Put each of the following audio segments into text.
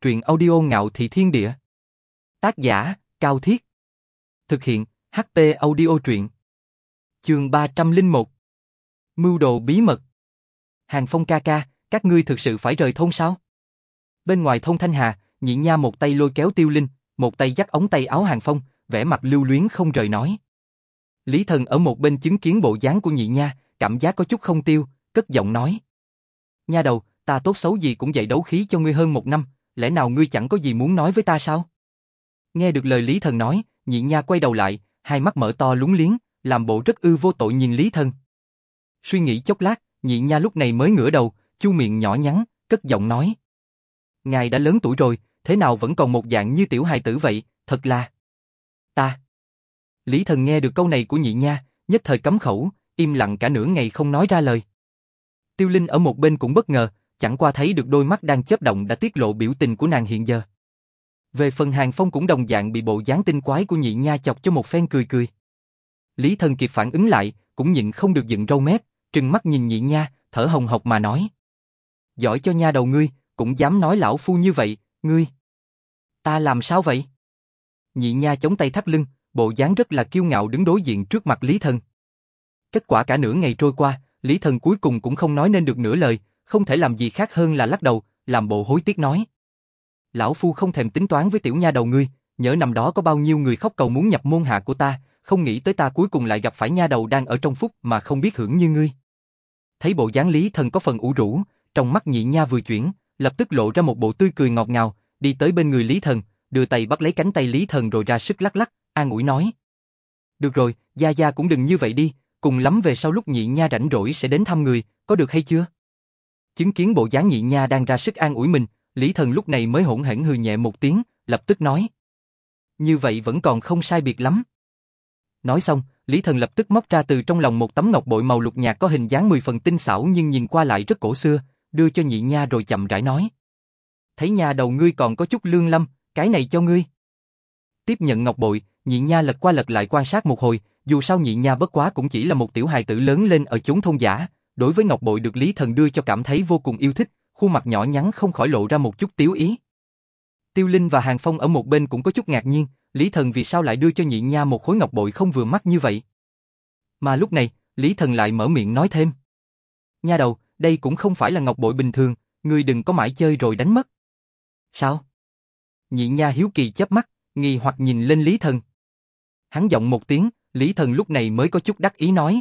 truyện audio ngạo thị thiên địa. Tác giả, Cao Thiết. Thực hiện, ht audio truyện. Chương 301 Mưu đồ bí mật Hàng phong ca ca, các ngươi thực sự phải rời thôn sao? Bên ngoài thôn Thanh Hà, nhị nha một tay lôi kéo tiêu linh, một tay dắt ống tay áo hàng phong, vẻ mặt lưu luyến không rời nói. Lý thần ở một bên chứng kiến bộ dáng của nhị nha, cảm giác có chút không tiêu, cất giọng nói. Nha đầu, ta tốt xấu gì cũng dạy đấu khí cho ngươi hơn một năm, lẽ nào ngươi chẳng có gì muốn nói với ta sao? Nghe được lời Lý Thần nói, nhị nha quay đầu lại, hai mắt mở to lúng liếng, làm bộ rất ư vô tội nhìn Lý Thần. Suy nghĩ chốc lát, nhị nha lúc này mới ngửa đầu, chu miệng nhỏ nhắn, cất giọng nói. Ngài đã lớn tuổi rồi, thế nào vẫn còn một dạng như tiểu hài tử vậy, thật là... Ta. Lý Thần nghe được câu này của nhị nha, nhất thời cấm khẩu, im lặng cả nửa ngày không nói ra lời. Tiêu Linh ở một bên cũng bất ngờ, chẳng qua thấy được đôi mắt đang chớp động đã tiết lộ biểu tình của nàng hiện giờ. Về phần Hàng Phong cũng đồng dạng bị bộ dáng tinh quái của nhị nha chọc cho một phen cười cười. Lý Thần kịp phản ứng lại, cũng nhịn không được dựng râu mép, trừng mắt nhìn nhị nha, thở hồng hộc mà nói. Giỏi cho nha đầu ngươi, cũng dám nói lão phu như vậy, ngươi. Ta làm sao vậy? Nhị nha chống tay thắt lưng, bộ dáng rất là kiêu ngạo đứng đối diện trước mặt Lý Thần. Kết quả cả nửa ngày trôi qua, Lý Thần cuối cùng cũng không nói nên được nửa lời, không thể làm gì khác hơn là lắc đầu, làm bộ hối tiếc nói. Lão Phu không thèm tính toán với tiểu nha đầu ngươi, nhớ năm đó có bao nhiêu người khóc cầu muốn nhập môn hạ của ta, không nghĩ tới ta cuối cùng lại gặp phải nha đầu đang ở trong phúc mà không biết hưởng như ngươi. Thấy bộ dáng Lý Thần có phần ủ rũ, trong mắt nhị nha vừa chuyển, lập tức lộ ra một bộ tươi cười ngọt ngào, đi tới bên người Lý Thần, đưa tay bắt lấy cánh tay Lý Thần rồi ra sức lắc lắc, an ủi nói. Được rồi, Gia Gia cũng đừng như vậy đi, cùng lắm về sau lúc nhị nha rảnh rỗi sẽ đến thăm người, có được hay chưa? Chứng kiến bộ dáng nhị nha đang ra sức an ủi mình, Lý Thần lúc này mới hỗn hển hừ nhẹ một tiếng, lập tức nói. Như vậy vẫn còn không sai biệt lắm. Nói xong, Lý Thần lập tức móc ra từ trong lòng một tấm ngọc bội màu lục nhạt có hình dáng mười phần tinh xảo nhưng nhìn qua lại rất cổ xưa, đưa cho nhị nha rồi chậm rãi nói. Thấy nha đầu ngươi còn có chút lương lâm, cái này cho ngươi. Tiếp nhận ngọc bội, nhị nha lật qua lật lại quan sát một hồi, dù sao nhị nha bất quá cũng chỉ là một tiểu hài tử lớn lên ở chốn thôn giả, đối với ngọc bội được Lý Thần đưa cho cảm thấy vô cùng yêu thích, khuôn mặt nhỏ nhắn không khỏi lộ ra một chút tiếu ý. Tiêu Linh và Hàng Phong ở một bên cũng có chút ngạc nhiên, Lý Thần vì sao lại đưa cho nhị nha một khối ngọc bội không vừa mắt như vậy. Mà lúc này, Lý Thần lại mở miệng nói thêm. Nha đầu, đây cũng không phải là ngọc bội bình thường, ngươi đừng có mãi chơi rồi đánh mất. Sao? Nhị nha hiếu kỳ chớp mắt, nghi hoặc nhìn lên Lý Thần. Hắn giọng một tiếng, Lý Thần lúc này mới có chút đắc ý nói.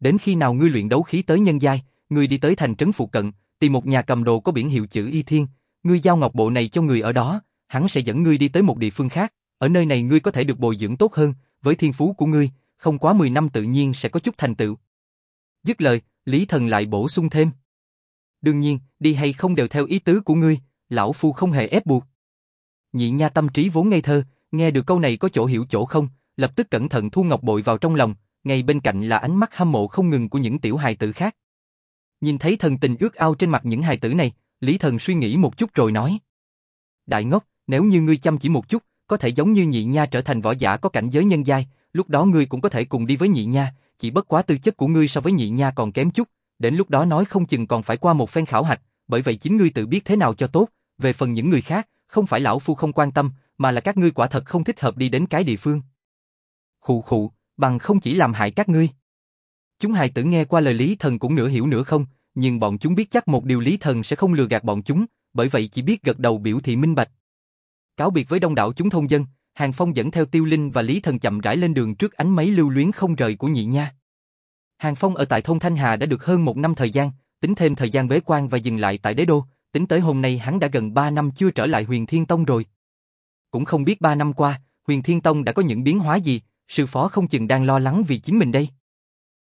Đến khi nào ngươi luyện đấu khí tới nhân giai, ngươi đi tới thành trấn phụ cận, tìm một nhà cầm đồ có biển hiệu chữ Y Thiên, ngươi giao ngọc bộ này cho người ở đó, hắn sẽ dẫn ngươi đi tới một địa phương khác, ở nơi này ngươi có thể được bồi dưỡng tốt hơn, với thiên phú của ngươi, không quá 10 năm tự nhiên sẽ có chút thành tựu. Dứt lời, Lý Thần lại bổ sung thêm. Đương nhiên, đi hay không đều theo ý tứ của ngươi, lão phu không hề ép buộc. Nhị nha tâm trí vốn ngây thơ, nghe được câu này có chỗ hiểu chỗ không, lập tức cẩn thận thu ngọc bội vào trong lòng, ngay bên cạnh là ánh mắt hâm mộ không ngừng của những tiểu hài tử khác. Nhìn thấy thần tình ước ao trên mặt những hài tử này, Lý Thần suy nghĩ một chút rồi nói. Đại ngốc, nếu như ngươi chăm chỉ một chút, có thể giống như nhị nha trở thành võ giả có cảnh giới nhân giai, lúc đó ngươi cũng có thể cùng đi với nhị nha, chỉ bất quá tư chất của ngươi so với nhị nha còn kém chút, đến lúc đó nói không chừng còn phải qua một phen khảo hạch, bởi vậy chính ngươi tự biết thế nào cho tốt, về phần những người khác, không phải lão phu không quan tâm, mà là các ngươi quả thật không thích hợp đi đến cái địa phương. Khụ khụ, bằng không chỉ làm hại các ngươi. Chúng hài tử nghe qua lời Lý Thần cũng nửa hiểu nửa không, nhưng bọn chúng biết chắc một điều Lý Thần sẽ không lừa gạt bọn chúng, bởi vậy chỉ biết gật đầu biểu thị minh bạch. Cáo biệt với đông đảo chúng thôn dân, Hàng Phong dẫn theo Tiêu Linh và Lý Thần chậm rãi lên đường trước ánh máy lưu luyến không rời của nhị nha. Hàng Phong ở tại thôn Thanh Hà đã được hơn một năm thời gian, tính thêm thời gian bế quan và dừng lại tại đế đô, tính tới hôm nay hắn đã gần ba năm chưa trở lại huyền Thiên Tông rồi. Cũng không biết ba năm qua, huyền Thiên Tông đã có những biến hóa gì, sư phó không chừng đang lo lắng vì chính mình đây.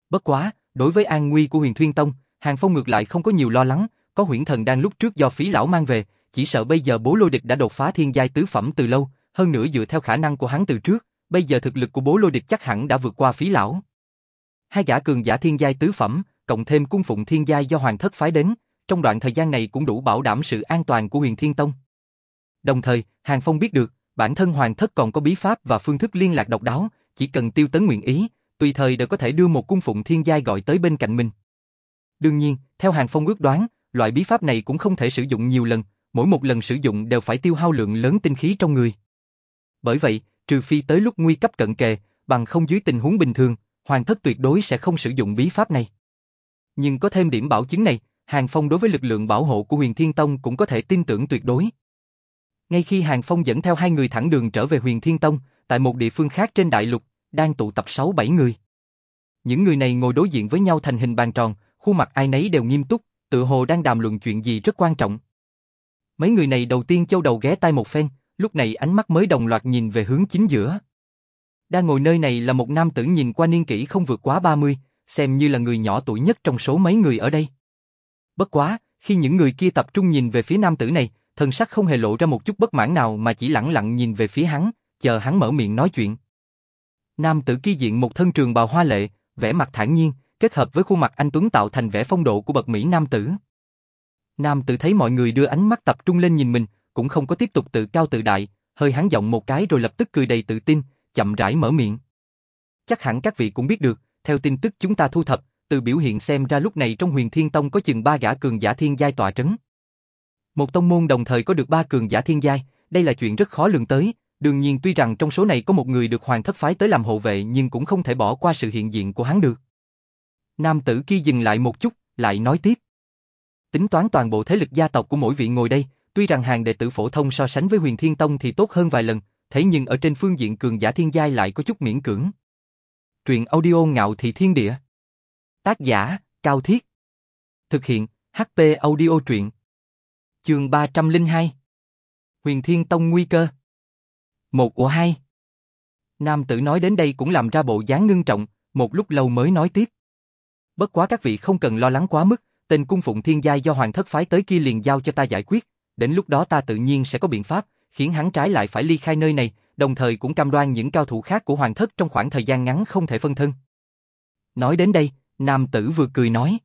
Bất quá, đối với an nguy của huyền Thiên Tông, Hàng Phong ngược lại không có nhiều lo lắng, có huyễn thần đang lúc trước do phí lão mang về, chỉ sợ bây giờ bố lôi địch đã đột phá thiên giai tứ phẩm từ lâu, hơn nữa dựa theo khả năng của hắn từ trước, bây giờ thực lực của bố lôi địch chắc hẳn đã vượt qua phí lão. Hai gã cường giả thiên giai tứ phẩm, cộng thêm cung phụng thiên giai do hoàng thất phái đến, trong đoạn thời gian này cũng đủ bảo đảm sự an toàn của huyền thiên tông. Đồng thời, Hàng Phong biết được, bản thân hoàng thất còn có bí pháp và phương thức liên lạc độc đáo, chỉ cần tiêu tấn nguyện ý, tùy thời đều có thể đưa một cung phụng thiên giai gọi tới bên cạnh mình. Đương nhiên, theo Hàng Phong ước đoán, loại bí pháp này cũng không thể sử dụng nhiều lần, mỗi một lần sử dụng đều phải tiêu hao lượng lớn tinh khí trong người. Bởi vậy, trừ phi tới lúc nguy cấp cận kề, bằng không dưới tình huống bình thường, hoàng thất tuyệt đối sẽ không sử dụng bí pháp này. Nhưng có thêm điểm bảo chứng này, Hàng Phong đối với lực lượng bảo hộ của huyền Thiên Tông cũng có thể tin tưởng tuyệt đối. Ngay khi Hàng Phong dẫn theo hai người thẳng đường trở về huyền Thiên Tông, tại một địa phương khác trên đại lục, đang tụ tập 6-7 người. Những người này ngồi đối diện với nhau thành hình bàn tròn, khuôn mặt ai nấy đều nghiêm túc, tự hồ đang đàm luận chuyện gì rất quan trọng. Mấy người này đầu tiên châu đầu ghé tai một phen, lúc này ánh mắt mới đồng loạt nhìn về hướng chính giữa. Đang ngồi nơi này là một nam tử nhìn qua niên kỷ không vượt quá 30, xem như là người nhỏ tuổi nhất trong số mấy người ở đây. Bất quá, khi những người kia tập trung nhìn về phía nam tử này, thần sắc không hề lộ ra một chút bất mãn nào mà chỉ lặng lặng nhìn về phía hắn, chờ hắn mở miệng nói chuyện. Nam tử kia diện một thân trường bào hoa lệ, vẻ mặt thản nhiên, kết hợp với khuôn mặt anh Tuấn tạo thành vẻ phong độ của bậc Mỹ nam tử. Nam tử thấy mọi người đưa ánh mắt tập trung lên nhìn mình, cũng không có tiếp tục tự cao tự đại, hơi hắn giọng một cái rồi lập tức cười đầy tự tin, chậm rãi mở miệng. Chắc hẳn các vị cũng biết được, theo tin tức chúng ta thu thập, từ biểu hiện xem ra lúc này trong huyền thiên tông có chừng ba gã cường giả thiên giai tọa trấn. Một tông môn đồng thời có được ba cường giả thiên giai, đây là chuyện rất khó lường tới, đương nhiên tuy rằng trong số này có một người được hoàng thất phái tới làm hộ vệ nhưng cũng không thể bỏ qua sự hiện diện của hắn được. Nam tử kia dừng lại một chút, lại nói tiếp. Tính toán toàn bộ thế lực gia tộc của mỗi vị ngồi đây, tuy rằng hàng đệ tử phổ thông so sánh với huyền thiên tông thì tốt hơn vài lần, thế nhưng ở trên phương diện cường giả thiên giai lại có chút miễn cưỡng. Truyện audio ngạo thị thiên địa. Tác giả, Cao Thiết. Thực hiện, HP audio truyện. Chương 302. Huyền Thiên Tông nguy cơ. Một của hai. Nam tử nói đến đây cũng làm ra bộ dáng ngưng trọng, một lúc lâu mới nói tiếp. Bất quá các vị không cần lo lắng quá mức, tên cung phụng thiên giai do hoàng thất phái tới kia liền giao cho ta giải quyết, đến lúc đó ta tự nhiên sẽ có biện pháp, khiến hắn trái lại phải ly khai nơi này, đồng thời cũng cam đoan những cao thủ khác của hoàng thất trong khoảng thời gian ngắn không thể phân thân. Nói đến đây, nam tử vừa cười nói.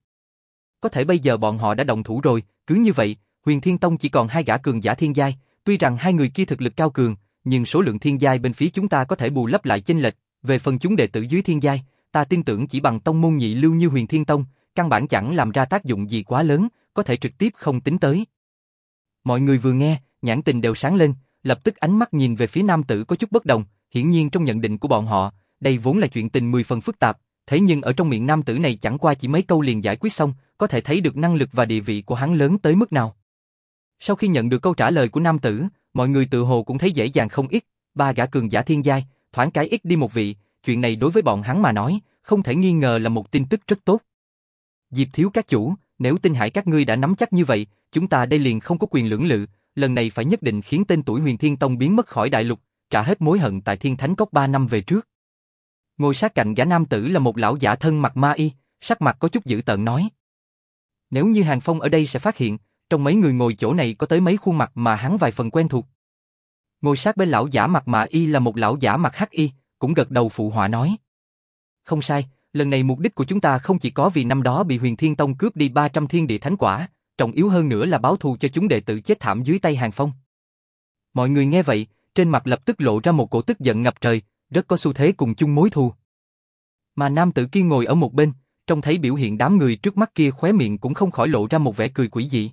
Có thể bây giờ bọn họ đã động thủ rồi, cứ như vậy, huyền thiên tông chỉ còn hai gã cường giả thiên giai, tuy rằng hai người kia thực lực cao cường, nhưng số lượng thiên giai bên phía chúng ta có thể bù lấp lại chênh lệch, về phần chúng đệ tử dưới thiên giai, ta tin tưởng chỉ bằng tông môn nhị lưu như huyền thiên tông, căn bản chẳng làm ra tác dụng gì quá lớn, có thể trực tiếp không tính tới. Mọi người vừa nghe, nhãn tình đều sáng lên, lập tức ánh mắt nhìn về phía nam tử có chút bất đồng, hiển nhiên trong nhận định của bọn họ, đây vốn là chuyện tình mười phần phức tạp, thế nhưng ở trong miệng nam tử này chẳng qua chỉ mấy câu liền giải quyết xong, có thể thấy được năng lực và địa vị của hắn lớn tới mức nào. Sau khi nhận được câu trả lời của nam tử, mọi người tự hồ cũng thấy dễ dàng không ít, ba gã cường giả thiên giai, thoáng cái ít đi một vị, chuyện này đối với bọn hắn mà nói, không thể nghi ngờ là một tin tức rất tốt. Diệp thiếu các chủ, nếu tinh hải các ngươi đã nắm chắc như vậy, chúng ta đây liền không có quyền lưỡng lự, lần này phải nhất định khiến tên tuổi huyền thiên tông biến mất khỏi đại lục, trả hết mối hận tại thiên thánh cốc 3 năm về trước. Ngồi sát cạnh gã nam tử là một lão giả thân mặt ma y, sắc mặt có chút dữ tợn nói. Nếu như Hàng Phong ở đây sẽ phát hiện, trong mấy người ngồi chỗ này có tới mấy khuôn mặt mà hắn vài phần quen thuộc. Ngồi sát bên lão giả mặt mà y là một lão giả mặt hắc y, cũng gật đầu phụ họa nói. Không sai, lần này mục đích của chúng ta không chỉ có vì năm đó bị huyền thiên tông cướp đi 300 thiên địa thánh quả, trọng yếu hơn nữa là báo thù cho chúng đệ tử chết thảm dưới tay Hàng Phong. Mọi người nghe vậy, trên mặt lập tức lộ ra một cổ tức giận ngập trời, rất có xu thế cùng chung mối thù. Mà nam tử kia ngồi ở một bên, trông thấy biểu hiện đám người trước mắt kia khóe miệng cũng không khỏi lộ ra một vẻ cười quỷ dị.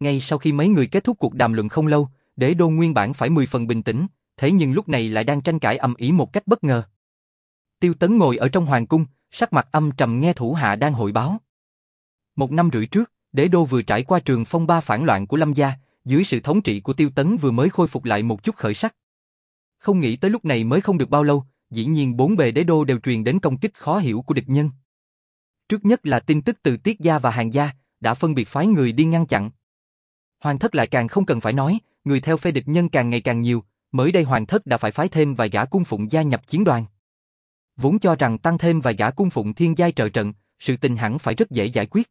Ngay sau khi mấy người kết thúc cuộc đàm luận không lâu, để đô nguyên bản phải 10 phần bình tĩnh, thế nhưng lúc này lại đang tranh cãi ầm ĩ một cách bất ngờ. Tiêu Tấn ngồi ở trong hoàng cung, sắc mặt âm trầm nghe thủ hạ đang hội báo. Một năm rưỡi trước, đế đô vừa trải qua trường phong ba phản loạn của Lâm gia, dưới sự thống trị của Tiêu Tấn vừa mới khôi phục lại một chút khởi sắc. Không nghĩ tới lúc này mới không được bao lâu, dĩ nhiên bốn bề đế đô đều truyền đến công kích khó hiểu của địch nhân. Trước nhất là tin tức từ Tiết gia và Hàng gia đã phân biệt phái người đi ngăn chặn. Hoàng thất lại càng không cần phải nói, người theo phe địch nhân càng ngày càng nhiều, mới đây hoàng thất đã phải phái thêm vài gã cung phụng gia nhập chiến đoàn. Vốn cho rằng tăng thêm vài gã cung phụng thiên giai trợ trận, sự tình hẳn phải rất dễ giải quyết.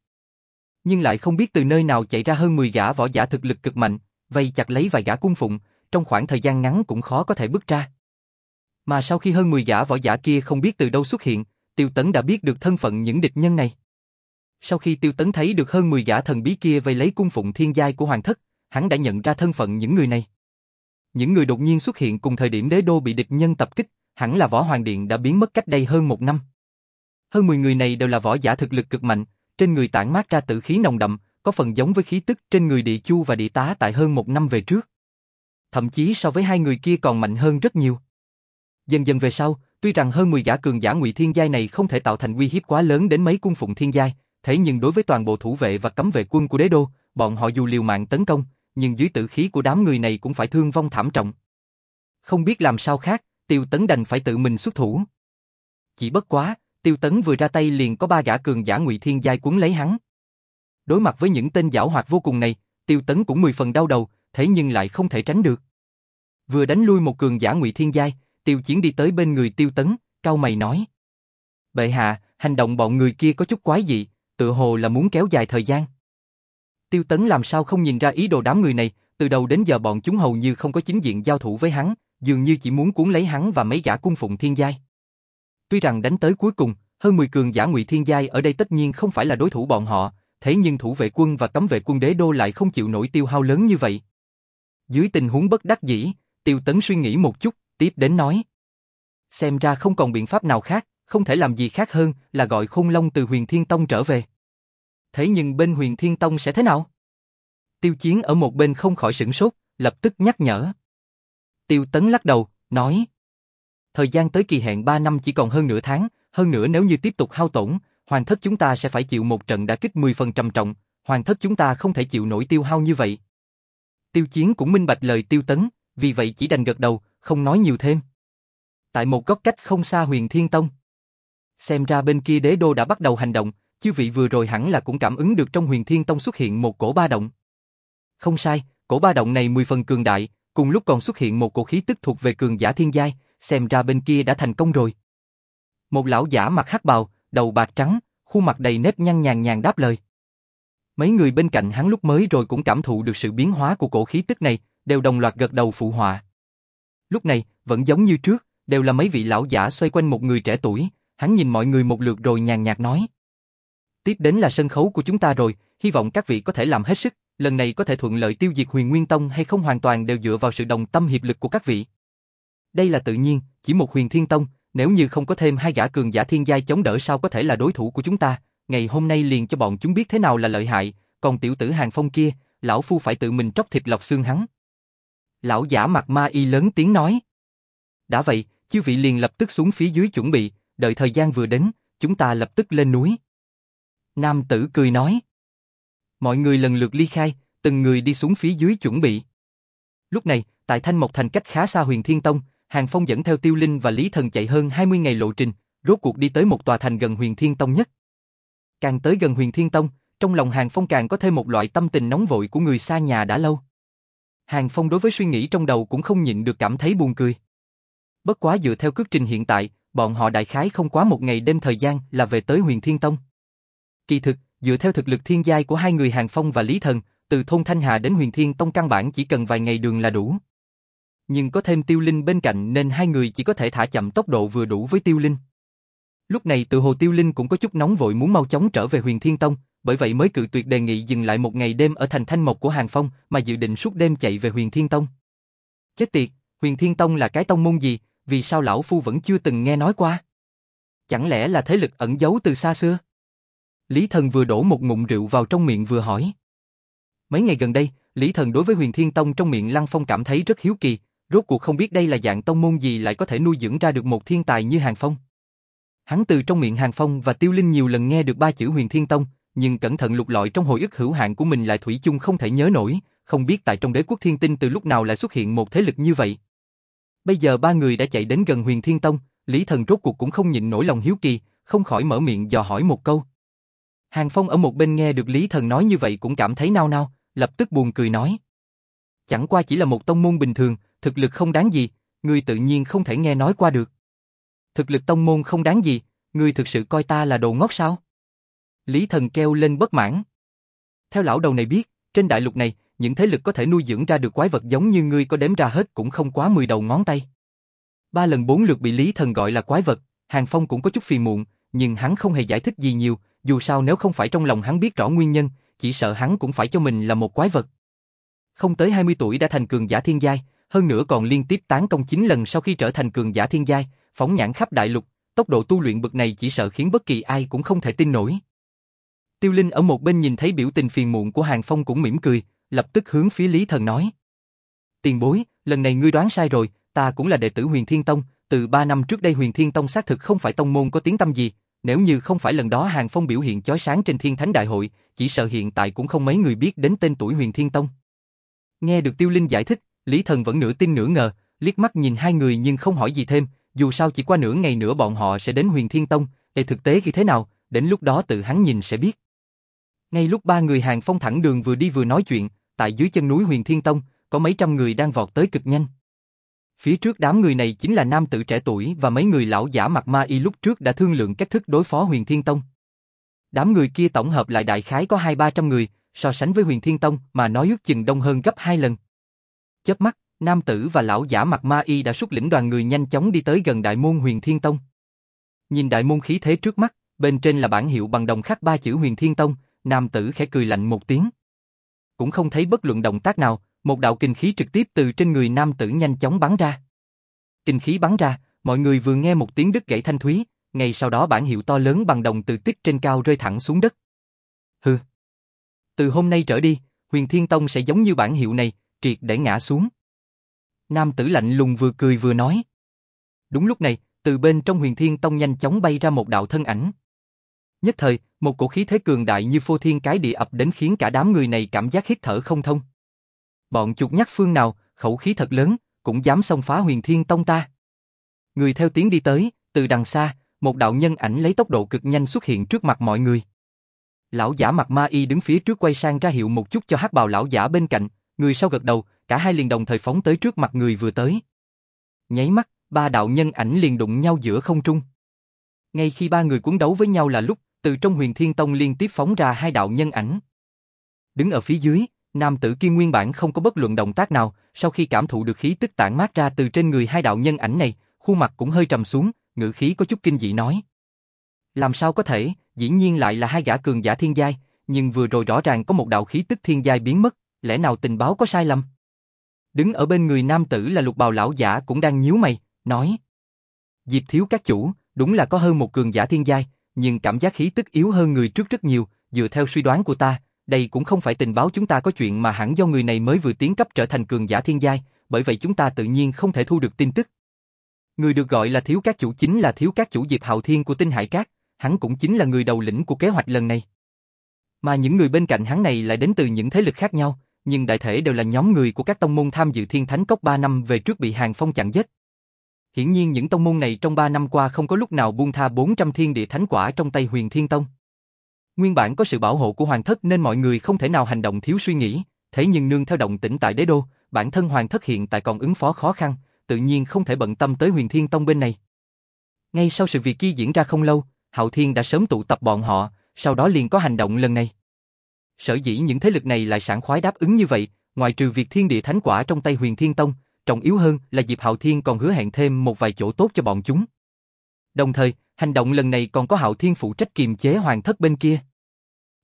Nhưng lại không biết từ nơi nào chạy ra hơn 10 gã võ giả thực lực cực mạnh, vây chặt lấy vài gã cung phụng, trong khoảng thời gian ngắn cũng khó có thể bước ra. Mà sau khi hơn 10 gã võ giả kia không biết từ đâu xuất hiện, Tiêu Tấn đã biết được thân phận những địch nhân này. Sau khi Tiêu Tấn thấy được hơn 10 giả thần bí kia vây lấy cung phụng thiên giai của hoàng thất, hắn đã nhận ra thân phận những người này. Những người đột nhiên xuất hiện cùng thời điểm đế đô bị địch nhân tập kích, hẳn là võ hoàng điện đã biến mất cách đây hơn một năm. Hơn 10 người này đều là võ giả thực lực cực mạnh, trên người tản mát ra tử khí nồng đậm, có phần giống với khí tức trên người địa chu và địa tá tại hơn một năm về trước. Thậm chí so với hai người kia còn mạnh hơn rất nhiều. Dần dần về sau, tuy rằng hơn 10 gã cường giả ngụy thiên giai này không thể tạo thành uy hiếp quá lớn đến mấy cung phụng thiên giai, thế nhưng đối với toàn bộ thủ vệ và cấm vệ quân của đế đô, bọn họ dù liều mạng tấn công, nhưng dưới tử khí của đám người này cũng phải thương vong thảm trọng. Không biết làm sao khác, Tiêu Tấn đành phải tự mình xuất thủ. Chỉ bất quá, Tiêu Tấn vừa ra tay liền có ba gã cường giả ngụy thiên giai cuốn lấy hắn. Đối mặt với những tên giảo hoạt vô cùng này, Tiêu Tấn cũng mười phần đau đầu, thế nhưng lại không thể tránh được. Vừa đánh lui một cường giả ngụy thiên giai, Tiêu Chiến đi tới bên người Tiêu Tấn, cau mày nói: "Bệ hạ, hành động bọn người kia có chút quái dị, tựa hồ là muốn kéo dài thời gian." Tiêu Tấn làm sao không nhìn ra ý đồ đám người này, từ đầu đến giờ bọn chúng hầu như không có chính diện giao thủ với hắn, dường như chỉ muốn cuốn lấy hắn và mấy gã cung phụng thiên giai. Tuy rằng đánh tới cuối cùng, hơn 10 cường giả ngụy thiên giai ở đây tất nhiên không phải là đối thủ bọn họ, thế nhưng thủ vệ quân và cấm vệ quân đế đô lại không chịu nổi tiêu hao lớn như vậy. Dưới tình huống bất đắc dĩ, Tiêu Tấn suy nghĩ một chút, tiếp đến nói. Xem ra không còn biện pháp nào khác, không thể làm gì khác hơn là gọi khôn long từ huyền thiên tông trở về. Thế nhưng bên huyền thiên tông sẽ thế nào? Tiêu Chiến ở một bên không khỏi sửng sốt, lập tức nhắc nhở. Tiêu Tấn lắc đầu, nói. Thời gian tới kỳ hẹn 3 năm chỉ còn hơn nửa tháng, hơn nữa nếu như tiếp tục hao tổn, hoàng thất chúng ta sẽ phải chịu một trận đả kích 10 phần trầm trọng, hoàng thất chúng ta không thể chịu nổi tiêu hao như vậy. Tiêu Chiến cũng minh bạch lời Tiêu Tấn, vì vậy chỉ đành gật đầu, không nói nhiều thêm. Tại một góc cách không xa huyền Thiên Tông. Xem ra bên kia đế đô đã bắt đầu hành động, chư vị vừa rồi hẳn là cũng cảm ứng được trong huyền Thiên Tông xuất hiện một cổ ba động. Không sai, cổ ba động này 10 phần cường đại, cùng lúc còn xuất hiện một cổ khí tức thuộc về cường giả thiên giai, xem ra bên kia đã thành công rồi. Một lão giả mặc hắc bào, đầu bạc trắng, khuôn mặt đầy nếp nhăn nhàn nhàn đáp lời. Mấy người bên cạnh hắn lúc mới rồi cũng cảm thụ được sự biến hóa của cổ khí tức này, đều đồng loạt gật đầu phụ họa. Lúc này, vẫn giống như trước, đều là mấy vị lão giả xoay quanh một người trẻ tuổi, hắn nhìn mọi người một lượt rồi nhàn nhạt nói. Tiếp đến là sân khấu của chúng ta rồi, hy vọng các vị có thể làm hết sức, lần này có thể thuận lợi tiêu diệt huyền Nguyên Tông hay không hoàn toàn đều dựa vào sự đồng tâm hiệp lực của các vị. Đây là tự nhiên, chỉ một huyền Thiên Tông, nếu như không có thêm hai gã cường giả thiên giai chống đỡ sao có thể là đối thủ của chúng ta, ngày hôm nay liền cho bọn chúng biết thế nào là lợi hại, còn tiểu tử hàng phong kia, lão phu phải tự mình tróc thịt lọc xương hắn. Lão giả mặt ma y lớn tiếng nói. Đã vậy, chư vị liền lập tức xuống phía dưới chuẩn bị, đợi thời gian vừa đến, chúng ta lập tức lên núi. Nam tử cười nói. Mọi người lần lượt ly khai, từng người đi xuống phía dưới chuẩn bị. Lúc này, tại Thanh Mộc Thành cách khá xa huyền Thiên Tông, Hàng Phong dẫn theo Tiêu Linh và Lý Thần chạy hơn 20 ngày lộ trình, rốt cuộc đi tới một tòa thành gần huyền Thiên Tông nhất. Càng tới gần huyền Thiên Tông, trong lòng Hàng Phong càng có thêm một loại tâm tình nóng vội của người xa nhà đã lâu. Hàng Phong đối với suy nghĩ trong đầu cũng không nhịn được cảm thấy buồn cười. Bất quá dựa theo cước trình hiện tại, bọn họ đại khái không quá một ngày đêm thời gian là về tới huyền Thiên Tông. Kỳ thực, dựa theo thực lực thiên giai của hai người Hàng Phong và Lý Thần, từ thôn Thanh Hà đến huyền Thiên Tông căn bản chỉ cần vài ngày đường là đủ. Nhưng có thêm Tiêu Linh bên cạnh nên hai người chỉ có thể thả chậm tốc độ vừa đủ với Tiêu Linh. Lúc này từ hồ Tiêu Linh cũng có chút nóng vội muốn mau chóng trở về huyền Thiên Tông, bởi vậy mới cự tuyệt đề nghị dừng lại một ngày đêm ở thành Thanh Mộc của Hàng Phong mà dự định suốt đêm chạy về huyền Thiên Tông. Chết tiệt, huyền Thiên Tông là cái tông môn gì, vì sao lão phu vẫn chưa từng nghe nói qua? Chẳng lẽ là thế lực ẩn giấu từ xa xưa? Lý Thần vừa đổ một ngụm rượu vào trong miệng vừa hỏi. Mấy ngày gần đây, Lý Thần đối với huyền Thiên Tông trong miệng Lăng Phong cảm thấy rất hiếu kỳ, rốt cuộc không biết đây là dạng tông môn gì lại có thể nuôi dưỡng ra được một thiên tài như Hàng Phong. Hắn từ trong miệng Hàng Phong và Tiêu Linh nhiều lần nghe được ba chữ huyền Thiên Tông, nhưng cẩn thận lục lọi trong hồi ức hữu hạn của mình lại thủy chung không thể nhớ nổi, không biết tại trong đế quốc thiên tinh từ lúc nào lại xuất hiện một thế lực như vậy. Bây giờ ba người đã chạy đến gần huyền Thiên Tông, Lý Thần rốt cuộc cũng không nhịn nổi lòng hiếu kỳ, không khỏi mở miệng dò hỏi một câu. Hàng Phong ở một bên nghe được Lý Thần nói như vậy cũng cảm thấy nao nao, lập tức buồn cười nói. Chẳng qua chỉ là một tông môn bình thường, thực lực không đáng gì, người tự nhiên không thể nghe nói qua được. Thực lực tông môn không đáng gì, người thực sự coi ta là đồ ngốc sao? Lý Thần kêu lên bất mãn. Theo lão đầu này biết, trên đại lục này, những thế lực có thể nuôi dưỡng ra được quái vật giống như ngươi có đếm ra hết cũng không quá 10 đầu ngón tay. Ba lần bốn lượt bị Lý Thần gọi là quái vật, Hàng Phong cũng có chút phiền muộn, nhưng hắn không hề giải thích gì nhiều, dù sao nếu không phải trong lòng hắn biết rõ nguyên nhân, chỉ sợ hắn cũng phải cho mình là một quái vật. Không tới 20 tuổi đã thành cường giả thiên giai, hơn nữa còn liên tiếp tán công 9 lần sau khi trở thành cường giả thiên giai, phóng nhãn khắp đại lục, tốc độ tu luyện bậc này chỉ sợ khiến bất kỳ ai cũng không thể tin nổi. Tiêu Linh ở một bên nhìn thấy biểu tình phiền muộn của Hàng Phong cũng mỉm cười, lập tức hướng phía Lý Thần nói. Tiền bối, lần này ngươi đoán sai rồi, ta cũng là đệ tử Huyền Thiên Tông, từ ba năm trước đây Huyền Thiên Tông xác thực không phải tông môn có tiếng tâm gì, nếu như không phải lần đó Hàng Phong biểu hiện chói sáng trên Thiên Thánh Đại hội, chỉ sợ hiện tại cũng không mấy người biết đến tên tuổi Huyền Thiên Tông. Nghe được Tiêu Linh giải thích, Lý Thần vẫn nửa tin nửa ngờ, liếc mắt nhìn hai người nhưng không hỏi gì thêm, dù sao chỉ qua nửa ngày nữa bọn họ sẽ đến Huyền Thiên Tông, để thực tế khi thế nào, đến lúc đó tự hắn nhìn sẽ biết. Ngay lúc ba người hàng phong thẳng đường vừa đi vừa nói chuyện, tại dưới chân núi Huyền Thiên Tông, có mấy trăm người đang vọt tới cực nhanh. Phía trước đám người này chính là nam tử trẻ tuổi và mấy người lão giả mặt ma y lúc trước đã thương lượng cách thức đối phó Huyền Thiên Tông. Đám người kia tổng hợp lại đại khái có hai ba trăm người, so sánh với Huyền Thiên Tông mà nói ước chừng đông hơn gấp hai lần. Chớp mắt, nam tử và lão giả mặt ma y đã xuất lĩnh đoàn người nhanh chóng đi tới gần đại môn Huyền Thiên Tông. Nhìn đại môn khí thế trước mắt, bên trên là bản hiệu bằng đồng khắc ba chữ Huyền Thiên Tông, nam tử khẽ cười lạnh một tiếng. Cũng không thấy bất luận động tác nào, một đạo kinh khí trực tiếp từ trên người nam tử nhanh chóng bắn ra. Kinh khí bắn ra, mọi người vừa nghe một tiếng đứt gãy thanh thúy, ngay sau đó bản hiệu to lớn bằng đồng từ tích trên cao rơi thẳng xuống đất. Hừ. Từ hôm nay trở đi, Huyền Thiên Tông sẽ giống như bản hiệu này, triệt để ngã xuống. Nam tử lạnh lùng vừa cười vừa nói. Đúng lúc này, từ bên trong Huyền Thiên Tông nhanh chóng bay ra một đạo thân ảnh. Nhất thời, một cổ khí thế cường đại như phô thiên cái địa ập đến khiến cả đám người này cảm giác hít thở không thông. Bọn chuột nhắt phương nào, khẩu khí thật lớn, cũng dám xông phá huyền thiên tông ta. Người theo tiếng đi tới, từ đằng xa, một đạo nhân ảnh lấy tốc độ cực nhanh xuất hiện trước mặt mọi người. Lão giả mặt ma y đứng phía trước quay sang ra hiệu một chút cho hắc bào lão giả bên cạnh, người sau gật đầu, cả hai liền đồng thời phóng tới trước mặt người vừa tới. Nháy mắt, ba đạo nhân ảnh liền đụng nhau giữa không trung. Ngay khi ba người cuốn đấu với nhau là lúc, từ trong huyền thiên tông liên tiếp phóng ra hai đạo nhân ảnh. Đứng ở phía dưới, nam tử kia nguyên bản không có bất luận động tác nào, sau khi cảm thụ được khí tức tản mát ra từ trên người hai đạo nhân ảnh này, khuôn mặt cũng hơi trầm xuống, ngữ khí có chút kinh dị nói. Làm sao có thể, dĩ nhiên lại là hai gã cường giả thiên giai, nhưng vừa rồi rõ ràng có một đạo khí tức thiên giai biến mất, lẽ nào tình báo có sai lầm? Đứng ở bên người nam tử là lục bào lão giả cũng đang nhíu mày, nói. Diệp thiếu các chủ, đúng là có hơn một cường giả thiên giai, nhưng cảm giác khí tức yếu hơn người trước rất nhiều, dựa theo suy đoán của ta, đây cũng không phải tình báo chúng ta có chuyện mà hẳn do người này mới vừa tiến cấp trở thành cường giả thiên giai, bởi vậy chúng ta tự nhiên không thể thu được tin tức. Người được gọi là thiếu các chủ chính là thiếu các chủ Diệp Hạo Thiên của Tinh Hải Cát, hắn cũng chính là người đầu lĩnh của kế hoạch lần này. Mà những người bên cạnh hắn này lại đến từ những thế lực khác nhau, nhưng đại thể đều là nhóm người của các tông môn tham dự Thiên Thánh Cốc 3 năm về trước bị Hàng Phong chặn giết. Hiển nhiên những tông môn này trong 3 năm qua không có lúc nào buông tha 400 thiên địa thánh quả trong tay huyền thiên tông. Nguyên bản có sự bảo hộ của hoàng thất nên mọi người không thể nào hành động thiếu suy nghĩ, thế nhưng nương theo động tĩnh tại đế đô, bản thân hoàng thất hiện tại còn ứng phó khó khăn, tự nhiên không thể bận tâm tới huyền thiên tông bên này. Ngay sau sự việc kia diễn ra không lâu, Hạo Thiên đã sớm tụ tập bọn họ, sau đó liền có hành động lần này. Sở dĩ những thế lực này lại sảng khoái đáp ứng như vậy, ngoài trừ việc thiên địa thánh quả trong tay huyền thiên tông, trọng yếu hơn là Diệp Hạo Thiên còn hứa hẹn thêm một vài chỗ tốt cho bọn chúng. Đồng thời, hành động lần này còn có Hạo Thiên phụ trách kiềm chế hoàng thất bên kia.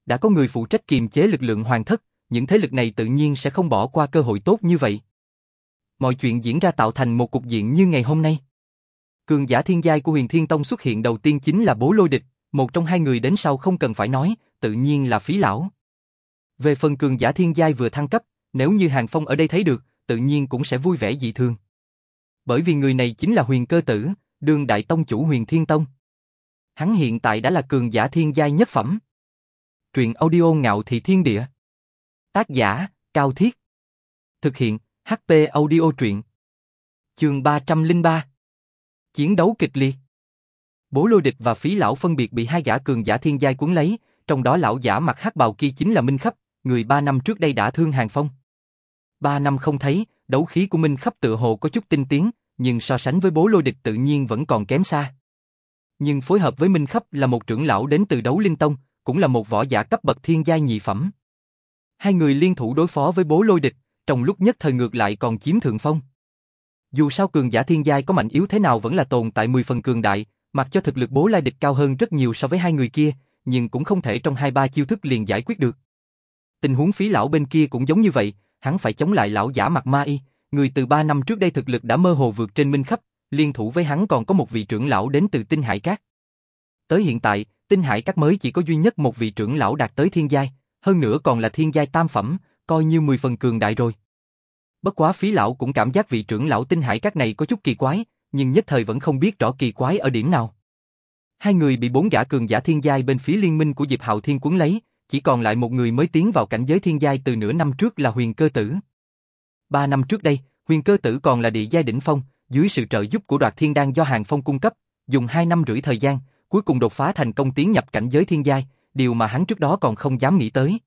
Đã có người phụ trách kiềm chế lực lượng hoàng thất, những thế lực này tự nhiên sẽ không bỏ qua cơ hội tốt như vậy. Mọi chuyện diễn ra tạo thành một cục diện như ngày hôm nay. Cường giả thiên giai của huyền thiên tông xuất hiện đầu tiên chính là bố lôi địch, một trong hai người đến sau không cần phải nói, tự nhiên là phí lão. Về phần cường giả thiên giai vừa thăng cấp, nếu như Hàng Phong ở đây thấy được, tự nhiên cũng sẽ vui vẻ dị thường. Bởi vì người này chính là huyền cơ tử, đương đại tông chủ huyền thiên tông. Hắn hiện tại đã là cường giả thiên giai nhất phẩm. Truyện audio ngạo thị thiên địa. Tác giả, Cao Thiết. Thực hiện, HP audio truyện. Chương 303. Chiến đấu kịch liệt. Bố lôi địch và phí lão phân biệt bị hai gã cường giả thiên giai cuốn lấy, trong đó lão giả mặc hắc bào kia chính là Minh Khấp, người ba năm trước đây đã thương Hàng Phong. Ba năm không thấy, đấu khí của Minh Khắp tự hồ có chút tinh tiến, nhưng so sánh với bố lôi địch tự nhiên vẫn còn kém xa. Nhưng phối hợp với Minh Khắp là một trưởng lão đến từ đấu linh tông, cũng là một võ giả cấp bậc thiên giai nhị phẩm. Hai người liên thủ đối phó với bố lôi địch, trong lúc nhất thời ngược lại còn chiếm thượng phong. Dù sao cường giả thiên giai có mạnh yếu thế nào vẫn là tồn tại 10 phần cường đại, mặc cho thực lực bố lai địch cao hơn rất nhiều so với hai người kia, nhưng cũng không thể trong hai ba chiêu thức liền giải quyết được. Tình huống phí lão bên kia cũng giống như vậy, hắn phải chống lại lão giả mặt ma y, người từ ba năm trước đây thực lực đã mơ hồ vượt trên Minh Khắp, liên thủ với hắn còn có một vị trưởng lão đến từ Tinh Hải Cát. Tới hiện tại, tinh hải các mới chỉ có duy nhất một vị trưởng lão đạt tới thiên giai, hơn nữa còn là thiên giai tam phẩm, coi như 10 phần cường đại rồi. Bất quá phí lão cũng cảm giác vị trưởng lão tinh hải các này có chút kỳ quái, nhưng nhất thời vẫn không biết rõ kỳ quái ở điểm nào. Hai người bị bốn gã cường giả thiên giai bên phía liên minh của Diệp Hạo Thiên cuốn lấy, chỉ còn lại một người mới tiến vào cảnh giới thiên giai từ nửa năm trước là huyền cơ tử. Ba năm trước đây, huyền cơ tử còn là địa giai đỉnh phong, dưới sự trợ giúp của đoạt thiên đan do hàng phong cung cấp, dùng hai năm rưỡi thời gian, cuối cùng đột phá thành công tiến nhập cảnh giới thiên giai, điều mà hắn trước đó còn không dám nghĩ tới.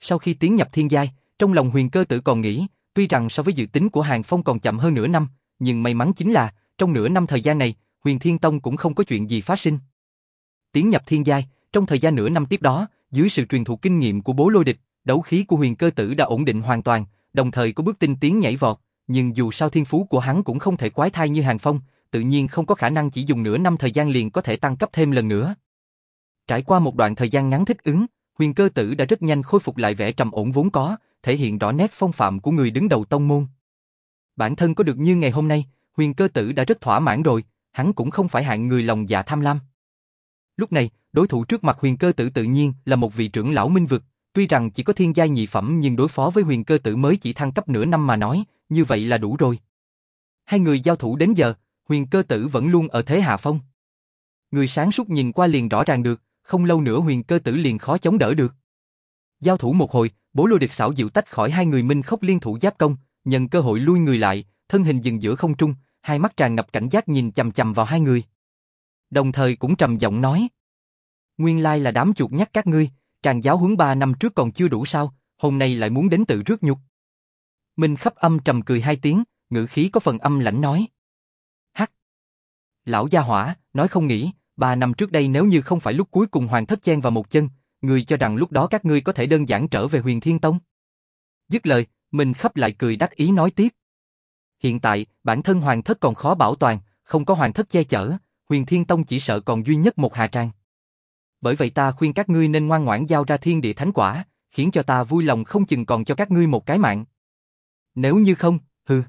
Sau khi tiến nhập thiên giai, trong lòng huyền cơ tử còn nghĩ, tuy rằng so với dự tính của hàng phong còn chậm hơn nửa năm, nhưng may mắn chính là, trong nửa năm thời gian này, huyền thiên tông cũng không có chuyện gì phát sinh. Tiến nhập thiên giai, trong thời gian nửa năm tiếp đó, dưới sự truyền thụ kinh nghiệm của bố lôi địch, đấu khí của huyền cơ tử đã ổn định hoàn toàn, đồng thời có bước tinh tiến nhảy vọt, nhưng dù sao thiên phú của hắn cũng không thể quái thai như Hàng Phong, tự nhiên không có khả năng chỉ dùng nửa năm thời gian liền có thể tăng cấp thêm lần nữa. Trải qua một đoạn thời gian ngắn thích ứng, huyền cơ tử đã rất nhanh khôi phục lại vẻ trầm ổn vốn có, thể hiện rõ nét phong phạm của người đứng đầu tông môn. Bản thân có được như ngày hôm nay, huyền cơ tử đã rất thỏa mãn rồi, hắn cũng không phải hạng người lòng dạ tham lam. Lúc này, đối thủ trước mặt huyền cơ tử tự nhiên là một vị trưởng lão minh vực, tuy rằng chỉ có thiên giai nhị phẩm nhưng đối phó với huyền cơ tử mới chỉ thăng cấp nửa năm mà nói, như vậy là đủ rồi. Hai người giao thủ đến giờ, huyền cơ tử vẫn luôn ở thế hạ phong. Người sáng suốt nhìn qua liền rõ ràng được, không lâu nữa huyền cơ tử liền khó chống đỡ được. Giao thủ một hồi, bố lôi địch xảo diệu tách khỏi hai người minh khốc liên thủ giáp công, nhận cơ hội lui người lại, thân hình dừng giữa không trung, hai mắt tràn ngập cảnh giác nhìn chầm chầm vào hai người. Đồng thời cũng trầm giọng nói. Nguyên lai là đám chuột nhắt các ngươi, tràng giáo huấn ba năm trước còn chưa đủ sao, hôm nay lại muốn đến tự rước nhục. Minh khắp âm trầm cười hai tiếng, ngữ khí có phần âm lãnh nói. Hắc! Lão gia hỏa, nói không nghĩ, ba năm trước đây nếu như không phải lúc cuối cùng hoàng thất chen vào một chân, người cho rằng lúc đó các ngươi có thể đơn giản trở về huyền thiên tông. Dứt lời, Minh khắp lại cười đắc ý nói tiếp. Hiện tại, bản thân hoàng thất còn khó bảo toàn, không có hoàng thất che chở, huyền thiên tông chỉ sợ còn duy nhất một hà trang. Bởi vậy ta khuyên các ngươi nên ngoan ngoãn giao ra thiên địa thánh quả, khiến cho ta vui lòng không chừng còn cho các ngươi một cái mạng. Nếu như không, hừ.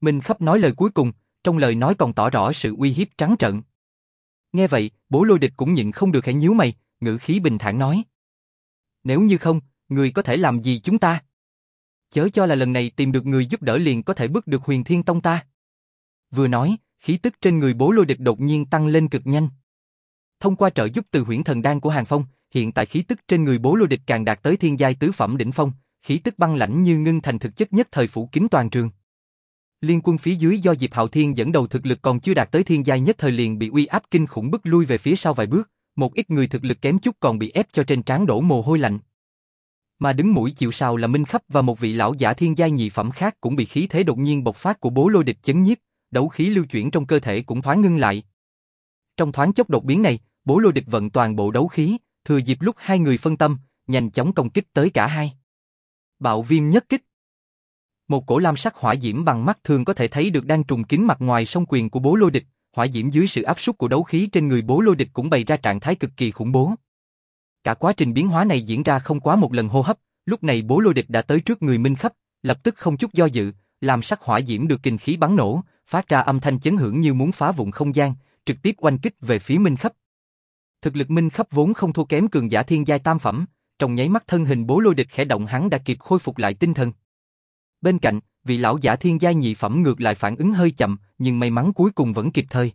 Minh khắp nói lời cuối cùng, trong lời nói còn tỏ rõ sự uy hiếp trắng trợn. Nghe vậy, bố lôi địch cũng nhịn không được hãy nhíu mày, ngữ khí bình thản nói. Nếu như không, người có thể làm gì chúng ta? Chớ cho là lần này tìm được người giúp đỡ liền có thể bước được huyền thiên tông ta. Vừa nói, khí tức trên người bố lôi địch đột nhiên tăng lên cực nhanh. Thông qua trợ giúp từ huyễn thần đan của Hàng Phong, hiện tại khí tức trên người bố lôi địch càng đạt tới thiên giai tứ phẩm đỉnh phong, khí tức băng lãnh như ngưng thành thực chất nhất thời phủ kín toàn trường. Liên quân phía dưới do Diệp Hạo Thiên dẫn đầu thực lực còn chưa đạt tới thiên giai nhất thời liền bị uy áp kinh khủng bức lui về phía sau vài bước, một ít người thực lực kém chút còn bị ép cho trên trán đổ mồ hôi lạnh. Mà đứng mũi chịu sào là Minh Khắp và một vị lão giả thiên giai nhị phẩm khác cũng bị khí thế đột nhiên bộc phát của bố lôi địch chấn nhiếp, đấu khí lưu chuyển trong cơ thể cũng thoáng ngưng lại. Trong thoáng chốc đột biến này, bố lôi địch vận toàn bộ đấu khí, thừa dịp lúc hai người phân tâm, nhanh chóng công kích tới cả hai. Bạo viêm nhất kích. Một cổ lam sắc hỏa diễm bằng mắt thường có thể thấy được đang trùng kín mặt ngoài song quyền của bố lôi địch, hỏa diễm dưới sự áp suất của đấu khí trên người bố lôi địch cũng bày ra trạng thái cực kỳ khủng bố. Cả quá trình biến hóa này diễn ra không quá một lần hô hấp, lúc này bố lôi địch đã tới trước người Minh Khấp, lập tức không chút do dự, làm sắc hỏa diễm được kinh khí bắn nổ, phát ra âm thanh chấn hưởng như muốn phá vụn không gian, trực tiếp oanh kích về phía Minh Khấp. Thực lực Minh Khấp vốn không thua kém cường giả thiên giai tam phẩm, trong nháy mắt thân hình bố lôi địch khẽ động hắn đã kịp khôi phục lại tinh thần. Bên cạnh, vị lão giả thiên giai nhị phẩm ngược lại phản ứng hơi chậm, nhưng may mắn cuối cùng vẫn kịp thời.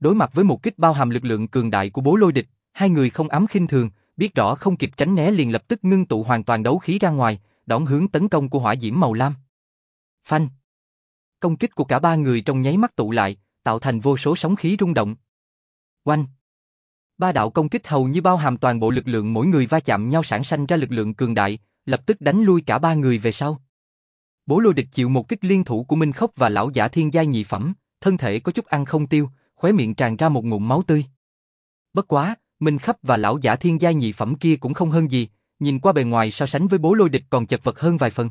Đối mặt với một kích bao hàm lực lượng cường đại của bố lôi địch, hai người không ám khinh thường, biết rõ không kịp tránh né liền lập tức ngưng tụ hoàn toàn đấu khí ra ngoài, đón hướng tấn công của hỏa diễm màu lam. Phanh! Công kích của cả ba người trong nháy mắt tụ lại, tạo thành vô số sóng khí rung động. Oanh! Ba đạo công kích hầu như bao hàm toàn bộ lực lượng mỗi người va chạm nhau sản sinh ra lực lượng cường đại, lập tức đánh lui cả ba người về sau. Bố lôi địch chịu một kích liên thủ của Minh Khốc và lão giả thiên giai nhị phẩm, thân thể có chút ăn không tiêu, khóe miệng tràn ra một ngụm máu tươi. Bất quá, Minh Khấp và lão giả thiên giai nhị phẩm kia cũng không hơn gì, nhìn qua bề ngoài so sánh với bố lôi địch còn chật vật hơn vài phần.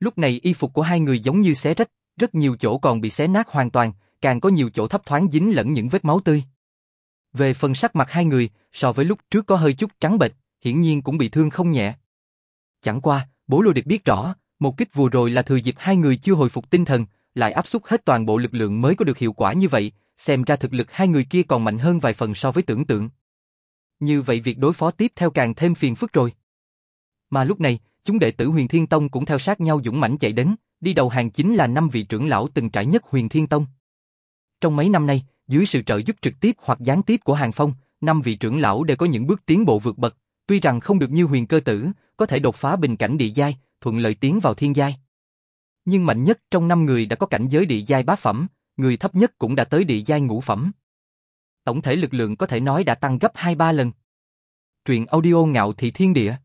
Lúc này y phục của hai người giống như xé rách, rất nhiều chỗ còn bị xé nát hoàn toàn, càng có nhiều chỗ thấp thoáng dính lẫn những vết máu tươi. Về phần sắc mặt hai người, so với lúc trước có hơi chút trắng bệch, hiển nhiên cũng bị thương không nhẹ. Chẳng qua, bố lôi địch biết rõ, một kích vừa rồi là thừa dịp hai người chưa hồi phục tinh thần, lại áp xúc hết toàn bộ lực lượng mới có được hiệu quả như vậy, xem ra thực lực hai người kia còn mạnh hơn vài phần so với tưởng tượng. Như vậy việc đối phó tiếp theo càng thêm phiền phức rồi. Mà lúc này, chúng đệ tử Huyền Thiên Tông cũng theo sát nhau dũng mãnh chạy đến, đi đầu hàng chính là năm vị trưởng lão từng trải nhất Huyền Thiên Tông. Trong mấy năm nay, dưới sự trợ giúp trực tiếp hoặc gián tiếp của Hàng Phong, năm vị trưởng lão đều có những bước tiến bộ vượt bậc, tuy rằng không được như Huyền Cơ Tử, có thể đột phá bình cảnh địa giai, thuận lợi tiến vào thiên giai. Nhưng mạnh nhất trong năm người đã có cảnh giới địa giai bá phẩm, người thấp nhất cũng đã tới địa giai ngũ phẩm. Tổng thể lực lượng có thể nói đã tăng gấp 2-3 lần. Truyện audio ngạo thị thiên địa.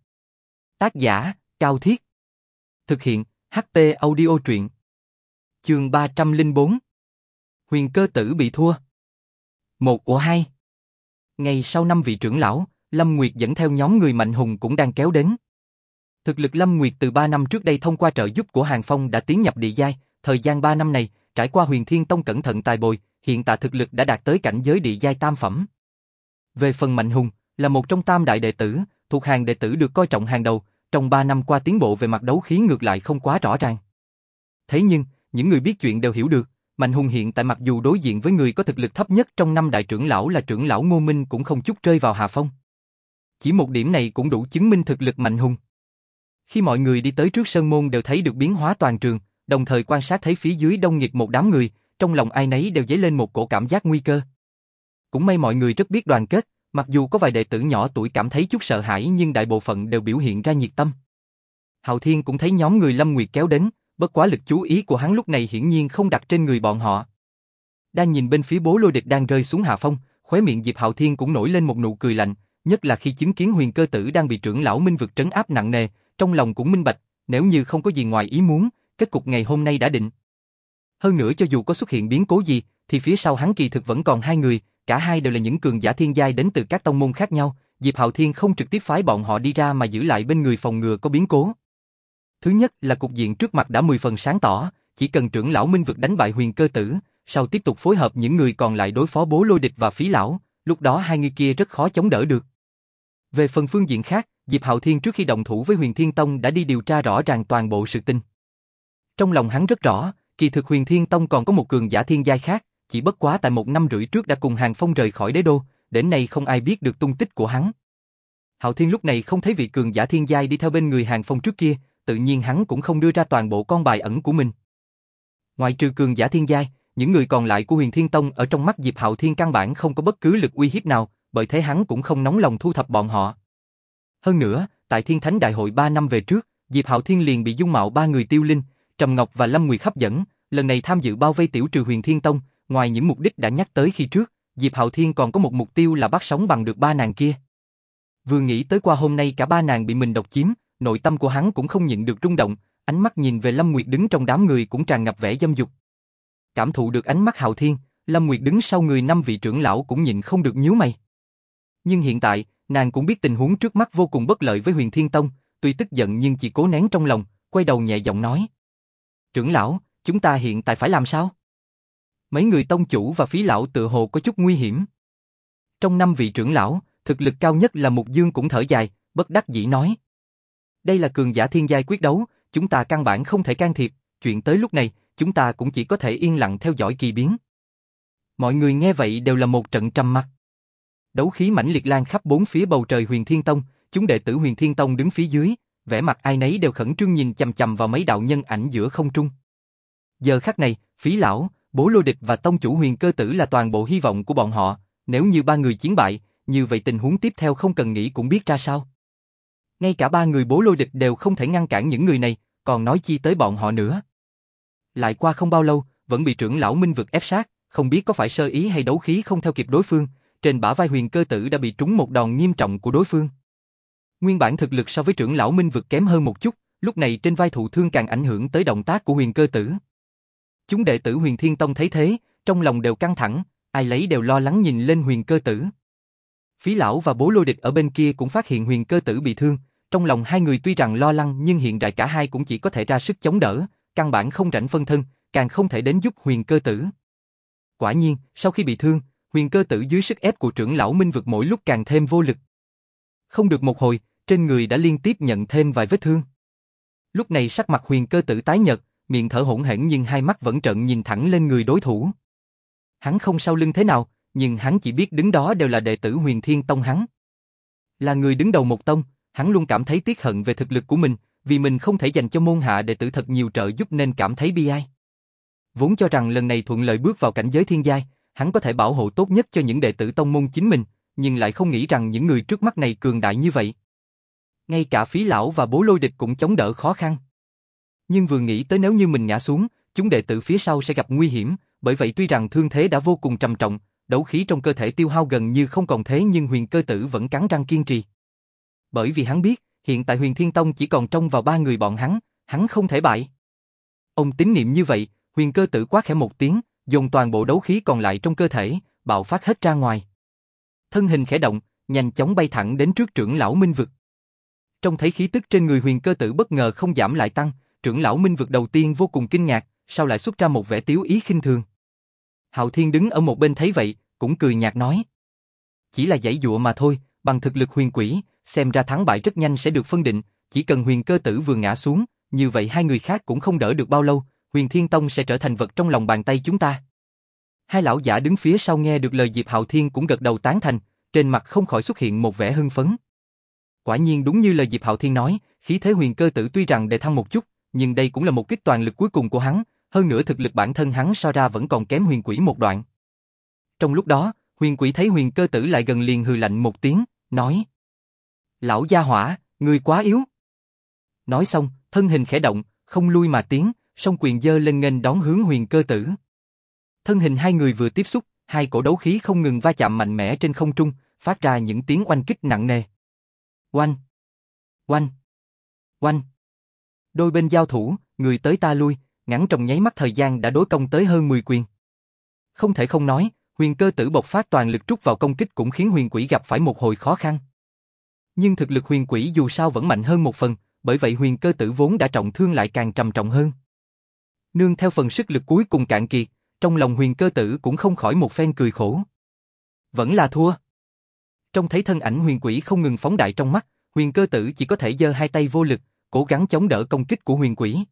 Tác giả, Cao Thiết. Thực hiện, HT audio truyện. Chương 304. Huyền cơ tử bị thua. Một của hai. Ngày sau năm vị trưởng lão, Lâm Nguyệt dẫn theo nhóm người mạnh hùng cũng đang kéo đến. Thực lực Lâm Nguyệt từ 3 năm trước đây thông qua trợ giúp của Hàng Phong đã tiến nhập địa giai, thời gian 3 năm này, trải qua huyền thiên tông cẩn thận tài bồi, hiện tại thực lực đã đạt tới cảnh giới địa giai tam phẩm. Về phần Mạnh Hùng, là một trong tam đại đệ tử, thuộc hàng đệ tử được coi trọng hàng đầu, trong 3 năm qua tiến bộ về mặt đấu khí ngược lại không quá rõ ràng. Thế nhưng, những người biết chuyện đều hiểu được, Mạnh Hùng hiện tại mặc dù đối diện với người có thực lực thấp nhất trong năm đại trưởng lão là trưởng lão Ngô Minh cũng không chút rơi vào hạ phong. Chỉ một điểm này cũng đủ chứng minh thực lực Mạnh Hùng. Khi mọi người đi tới trước sơn môn đều thấy được biến hóa toàn trường, đồng thời quan sát thấy phía dưới đông nghịt một đám người, trong lòng ai nấy đều dấy lên một cổ cảm giác nguy cơ. Cũng may mọi người rất biết đoàn kết, mặc dù có vài đệ tử nhỏ tuổi cảm thấy chút sợ hãi nhưng đại bộ phận đều biểu hiện ra nhiệt tâm. Hạo Thiên cũng thấy nhóm người Lâm Nguyệt kéo đến, bất quá lực chú ý của hắn lúc này hiển nhiên không đặt trên người bọn họ. Đang nhìn bên phía bố lôi địch đang rơi xuống hạ phong, khóe miệng Diệp Hạo Thiên cũng nổi lên một nụ cười lạnh, nhất là khi chứng kiến huyền cơ tử đang bị trưởng lão minh vực trấn áp nặng nề, trong lòng cũng minh bạch, nếu như không có gì ngoài ý muốn, kết cục ngày hôm nay đã định. Hơn nữa cho dù có xuất hiện biến cố gì, thì phía sau hắn kỳ thực vẫn còn hai người, cả hai đều là những cường giả thiên giai đến từ các tông môn khác nhau, Diệp Hạo Thiên không trực tiếp phái bọn họ đi ra mà giữ lại bên người phòng ngừa có biến cố. Thứ nhất là cục diện trước mặt đã 10 phần sáng tỏ, chỉ cần trưởng lão Minh vực đánh bại huyền cơ tử, sau tiếp tục phối hợp những người còn lại đối phó bố lôi địch và phí lão, lúc đó hai người kia rất khó chống đỡ được. Về phần phương diện khác, Diệp Hạo Thiên trước khi động thủ với huyền thiên tông đã đi điều tra rõ ràng toàn bộ sự tình. Trong lòng hắn rất rõ, kỳ thực huyền thiên tông còn có một cường giả thiên giai khác, chỉ bất quá tại một năm rưỡi trước đã cùng Hàng Phong rời khỏi đế đô, đến nay không ai biết được tung tích của hắn. Hạo Thiên lúc này không thấy vị cường giả thiên giai đi theo bên người Hàng Phong trước kia, tự nhiên hắn cũng không đưa ra toàn bộ con bài ẩn của mình. Ngoài trừ cường giả thiên giai, những người còn lại của Huyền Thiên Tông ở trong mắt Diệp Hạo Thiên căn bản không có bất cứ lực uy hiếp nào, bởi thế hắn cũng không nóng lòng thu thập bọn họ. Hơn nữa, tại Thiên Thánh Đại hội 3 năm về trước, Diệp Hạo Thiên liền bị dung mạo ba người tiêu linh, Trầm Ngọc và Lâm Nguyệt hấp dẫn, lần này tham dự bao vây tiểu trừ Huyền Thiên Tông, ngoài những mục đích đã nhắc tới khi trước, Diệp Hạo Thiên còn có một mục tiêu là bắt sống bằng được ba nàng kia. Vừa nghĩ tới qua hôm nay cả ba nàng bị mình độc chiếm, nội tâm của hắn cũng không nhịn được rung động, ánh mắt nhìn về Lâm Nguyệt đứng trong đám người cũng tràn ngập vẻ dâm dục. Cảm thụ được ánh mắt Hạo Thiên, Lâm Nguyệt đứng sau người năm vị trưởng lão cũng nhịn không được nhíu mày. Nhưng hiện tại, nàng cũng biết tình huống trước mắt vô cùng bất lợi với Huyền Thiên Tông, tuy tức giận nhưng chỉ cố nén trong lòng, quay đầu nhẹ giọng nói. Trưởng lão, chúng ta hiện tại phải làm sao? Mấy người tông chủ và phí lão tự hồ có chút nguy hiểm. Trong năm vị trưởng lão, thực lực cao nhất là Mục Dương cũng thở dài, bất đắc dĩ nói. Đây là cường giả thiên giai quyết đấu, chúng ta căn bản không thể can thiệp, chuyện tới lúc này, chúng ta cũng chỉ có thể yên lặng theo dõi kỳ biến. Mọi người nghe vậy đều là một trận trầm mặc. Đấu khí mãnh liệt lan khắp bốn phía bầu trời Huyền Thiên Tông, chúng đệ tử Huyền Thiên Tông đứng phía dưới, vẻ mặt ai nấy đều khẩn trương nhìn chằm chằm vào mấy đạo nhân ảnh giữa không trung. Giờ khắc này, Phí lão, Bố Lôi Địch và tông chủ Huyền Cơ Tử là toàn bộ hy vọng của bọn họ, nếu như ba người chiến bại, như vậy tình huống tiếp theo không cần nghĩ cũng biết ra sao. Ngay cả ba người Bố Lôi Địch đều không thể ngăn cản những người này, còn nói chi tới bọn họ nữa. Lại qua không bao lâu, vẫn bị trưởng lão Minh vực ép sát, không biết có phải sơ ý hay đấu khí không theo kịp đối phương, trên bả vai huyền cơ tử đã bị trúng một đòn nghiêm trọng của đối phương. Nguyên bản thực lực so với trưởng lão Minh vực kém hơn một chút, lúc này trên vai thụ thương càng ảnh hưởng tới động tác của huyền cơ tử. Chúng đệ tử huyền thiên tông thấy thế, trong lòng đều căng thẳng, ai lấy đều lo lắng nhìn lên huyền cơ tử. Phí lão và bố lôi địch ở bên kia cũng phát hiện huyền cơ tử bị thương, trong lòng hai người tuy rằng lo lắng nhưng hiện tại cả hai cũng chỉ có thể ra sức chống đỡ, căn bản không rảnh phân thân, càng không thể đến giúp huyền cơ tử. Quả nhiên, sau khi bị thương, huyền cơ tử dưới sức ép của trưởng lão minh vực mỗi lúc càng thêm vô lực. Không được một hồi, trên người đã liên tiếp nhận thêm vài vết thương. Lúc này sắc mặt huyền cơ tử tái nhợt, miệng thở hỗn hển nhưng hai mắt vẫn trợn nhìn thẳng lên người đối thủ. Hắn không sau lưng thế nào, nhưng hắn chỉ biết đứng đó đều là đệ tử huyền thiên tông hắn. Là người đứng đầu một tông, hắn luôn cảm thấy tiếc hận về thực lực của mình, vì mình không thể dành cho môn hạ đệ tử thật nhiều trợ giúp nên cảm thấy bi ai. Vốn cho rằng lần này thuận lợi bước vào cảnh giới thiên giai, hắn có thể bảo hộ tốt nhất cho những đệ tử tông môn chính mình, nhưng lại không nghĩ rằng những người trước mắt này cường đại như vậy. Ngay cả phí lão và bố lôi địch cũng chống đỡ khó khăn. Nhưng vừa nghĩ tới nếu như mình ngã xuống, chúng đệ tử phía sau sẽ gặp nguy hiểm, bởi vậy tuy rằng thương thế đã vô cùng trầm trọng, đấu khí trong cơ thể tiêu hao gần như không còn thế nhưng huyền cơ tử vẫn cắn răng kiên trì. Bởi vì hắn biết, hiện tại huyền thiên tông chỉ còn trông vào ba người bọn hắn, hắn không thể bại. Ông tín niệm như vậy, huyền cơ tử quá khẽ một tiếng, dùng toàn bộ đấu khí còn lại trong cơ thể, bạo phát hết ra ngoài. Thân hình khẽ động, nhanh chóng bay thẳng đến trước trưởng lão Minh Vực. Trong thấy khí tức trên người huyền cơ tử bất ngờ không giảm lại tăng, trưởng lão Minh Vực đầu tiên vô cùng kinh ngạc, sao lại xuất ra một vẻ tiếu ý khinh thường. Hạo Thiên đứng ở một bên thấy vậy, cũng cười nhạt nói. Chỉ là giải dụa mà thôi, bằng thực lực huyền quỷ, xem ra thắng bại rất nhanh sẽ được phân định, chỉ cần huyền cơ tử vừa ngã xuống, như vậy hai người khác cũng không đỡ được bao lâu, huyền thiên tông sẽ trở thành vật trong lòng bàn tay chúng ta. Hai lão giả đứng phía sau nghe được lời Diệp Hạo Thiên cũng gật đầu tán thành, trên mặt không khỏi xuất hiện một vẻ hưng phấn. Quả nhiên đúng như lời Diệp Hạo Thiên nói, khí thế huyền cơ tử tuy rằng đề thăng một chút, nhưng đây cũng là một kích toàn lực cuối cùng của hắn, hơn nữa thực lực bản thân hắn so ra vẫn còn kém huyền quỷ một đoạn. Trong lúc đó, huyền quỷ thấy huyền cơ tử lại gần liền hừ lạnh một tiếng, nói Lão gia hỏa, người quá yếu. Nói xong, thân hình khẽ động, không lui mà tiến, song quyền dơ lên nghênh đón hướng huyền cơ tử. Thân hình hai người vừa tiếp xúc, hai cổ đấu khí không ngừng va chạm mạnh mẽ trên không trung, phát ra những tiếng oanh kích nặng nề. Oanh! Oanh! Oanh! Đôi bên giao thủ, người tới ta lui, ngắn trong nháy mắt thời gian đã đối công tới hơn 10 quyền. Không thể không nói, huyền cơ tử bộc phát toàn lực trút vào công kích cũng khiến huyền quỷ gặp phải một hồi khó khăn. Nhưng thực lực huyền quỷ dù sao vẫn mạnh hơn một phần, bởi vậy huyền cơ tử vốn đã trọng thương lại càng trầm trọng hơn. Nương theo phần sức lực cuối cùng cạn kiệt, trong lòng huyền cơ tử cũng không khỏi một phen cười khổ. Vẫn là thua. Trong thấy thân ảnh huyền quỷ không ngừng phóng đại trong mắt, huyền cơ tử chỉ có thể giơ hai tay vô lực, cố gắng chống đỡ công kích của huyền quỷ.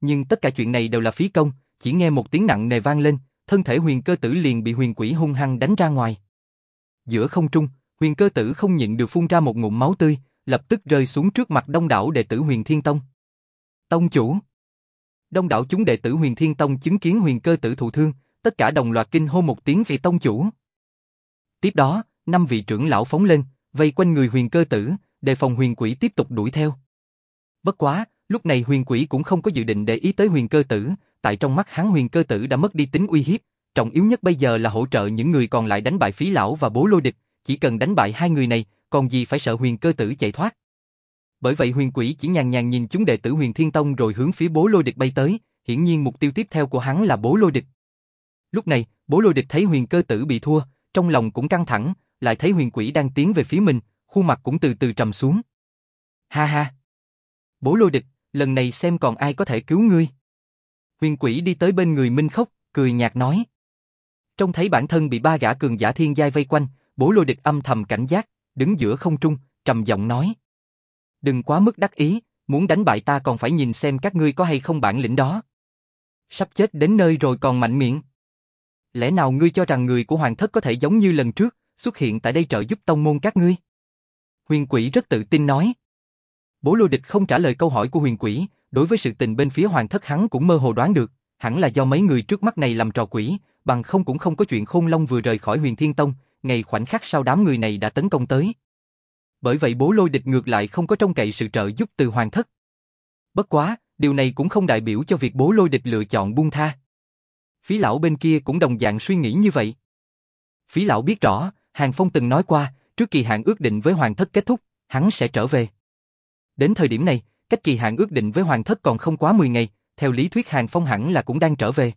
Nhưng tất cả chuyện này đều là phí công, chỉ nghe một tiếng nặng nề vang lên, thân thể huyền cơ tử liền bị huyền quỷ hung hăng đánh ra ngoài. Giữa không trung, huyền cơ tử không nhịn được phun ra một ngụm máu tươi, lập tức rơi xuống trước mặt đông đảo đệ tử huyền thiên tông. Tông chủ Đông đảo chúng đệ tử huyền thiên tông chứng kiến huyền cơ tử thụ thương, tất cả đồng loạt kinh hô một tiếng vì tông chủ. Tiếp đó, năm vị trưởng lão phóng lên, vây quanh người huyền cơ tử, đề phòng huyền quỷ tiếp tục đuổi theo. Bất quá, lúc này huyền quỷ cũng không có dự định để ý tới huyền cơ tử, tại trong mắt hắn huyền cơ tử đã mất đi tính uy hiếp, trọng yếu nhất bây giờ là hỗ trợ những người còn lại đánh bại phí lão và bố lôi địch, chỉ cần đánh bại hai người này, còn gì phải sợ huyền cơ tử chạy thoát. Bởi vậy huyền quỷ chỉ nhàn nhàn nhìn chúng đệ tử huyền thiên tông rồi hướng phía bố lôi địch bay tới, hiển nhiên mục tiêu tiếp theo của hắn là bố lôi địch. Lúc này, bố lôi địch thấy huyền cơ tử bị thua, trong lòng cũng căng thẳng, lại thấy huyền quỷ đang tiến về phía mình, khuôn mặt cũng từ từ trầm xuống. Ha ha! Bố lôi địch, lần này xem còn ai có thể cứu ngươi. Huyền quỷ đi tới bên người Minh Khốc, cười nhạt nói. Trông thấy bản thân bị ba gã cường giả thiên giai vây quanh, bố lôi địch âm thầm cảnh giác, đứng giữa không trung, trầm giọng nói. Đừng quá mức đắc ý, muốn đánh bại ta còn phải nhìn xem các ngươi có hay không bản lĩnh đó. Sắp chết đến nơi rồi còn mạnh miệng. Lẽ nào ngươi cho rằng người của hoàng thất có thể giống như lần trước, xuất hiện tại đây trợ giúp tông môn các ngươi? Huyền quỷ rất tự tin nói. Bố lôi địch không trả lời câu hỏi của huyền quỷ, đối với sự tình bên phía hoàng thất hắn cũng mơ hồ đoán được, hẳn là do mấy người trước mắt này làm trò quỷ, bằng không cũng không có chuyện khôn long vừa rời khỏi huyền thiên tông, ngày khoảnh khắc sau đám người này đã tấn công tới. Bởi vậy bố lôi địch ngược lại không có trông cậy sự trợ giúp từ hoàng thất. Bất quá, điều này cũng không đại biểu cho việc bố lôi địch lựa chọn buông tha. Phí lão bên kia cũng đồng dạng suy nghĩ như vậy. Phí lão biết rõ, Hàng Phong từng nói qua, trước kỳ hạn ước định với hoàng thất kết thúc, hắn sẽ trở về. Đến thời điểm này, cách kỳ hạn ước định với hoàng thất còn không quá 10 ngày, theo lý thuyết Hàng Phong hẳn là cũng đang trở về.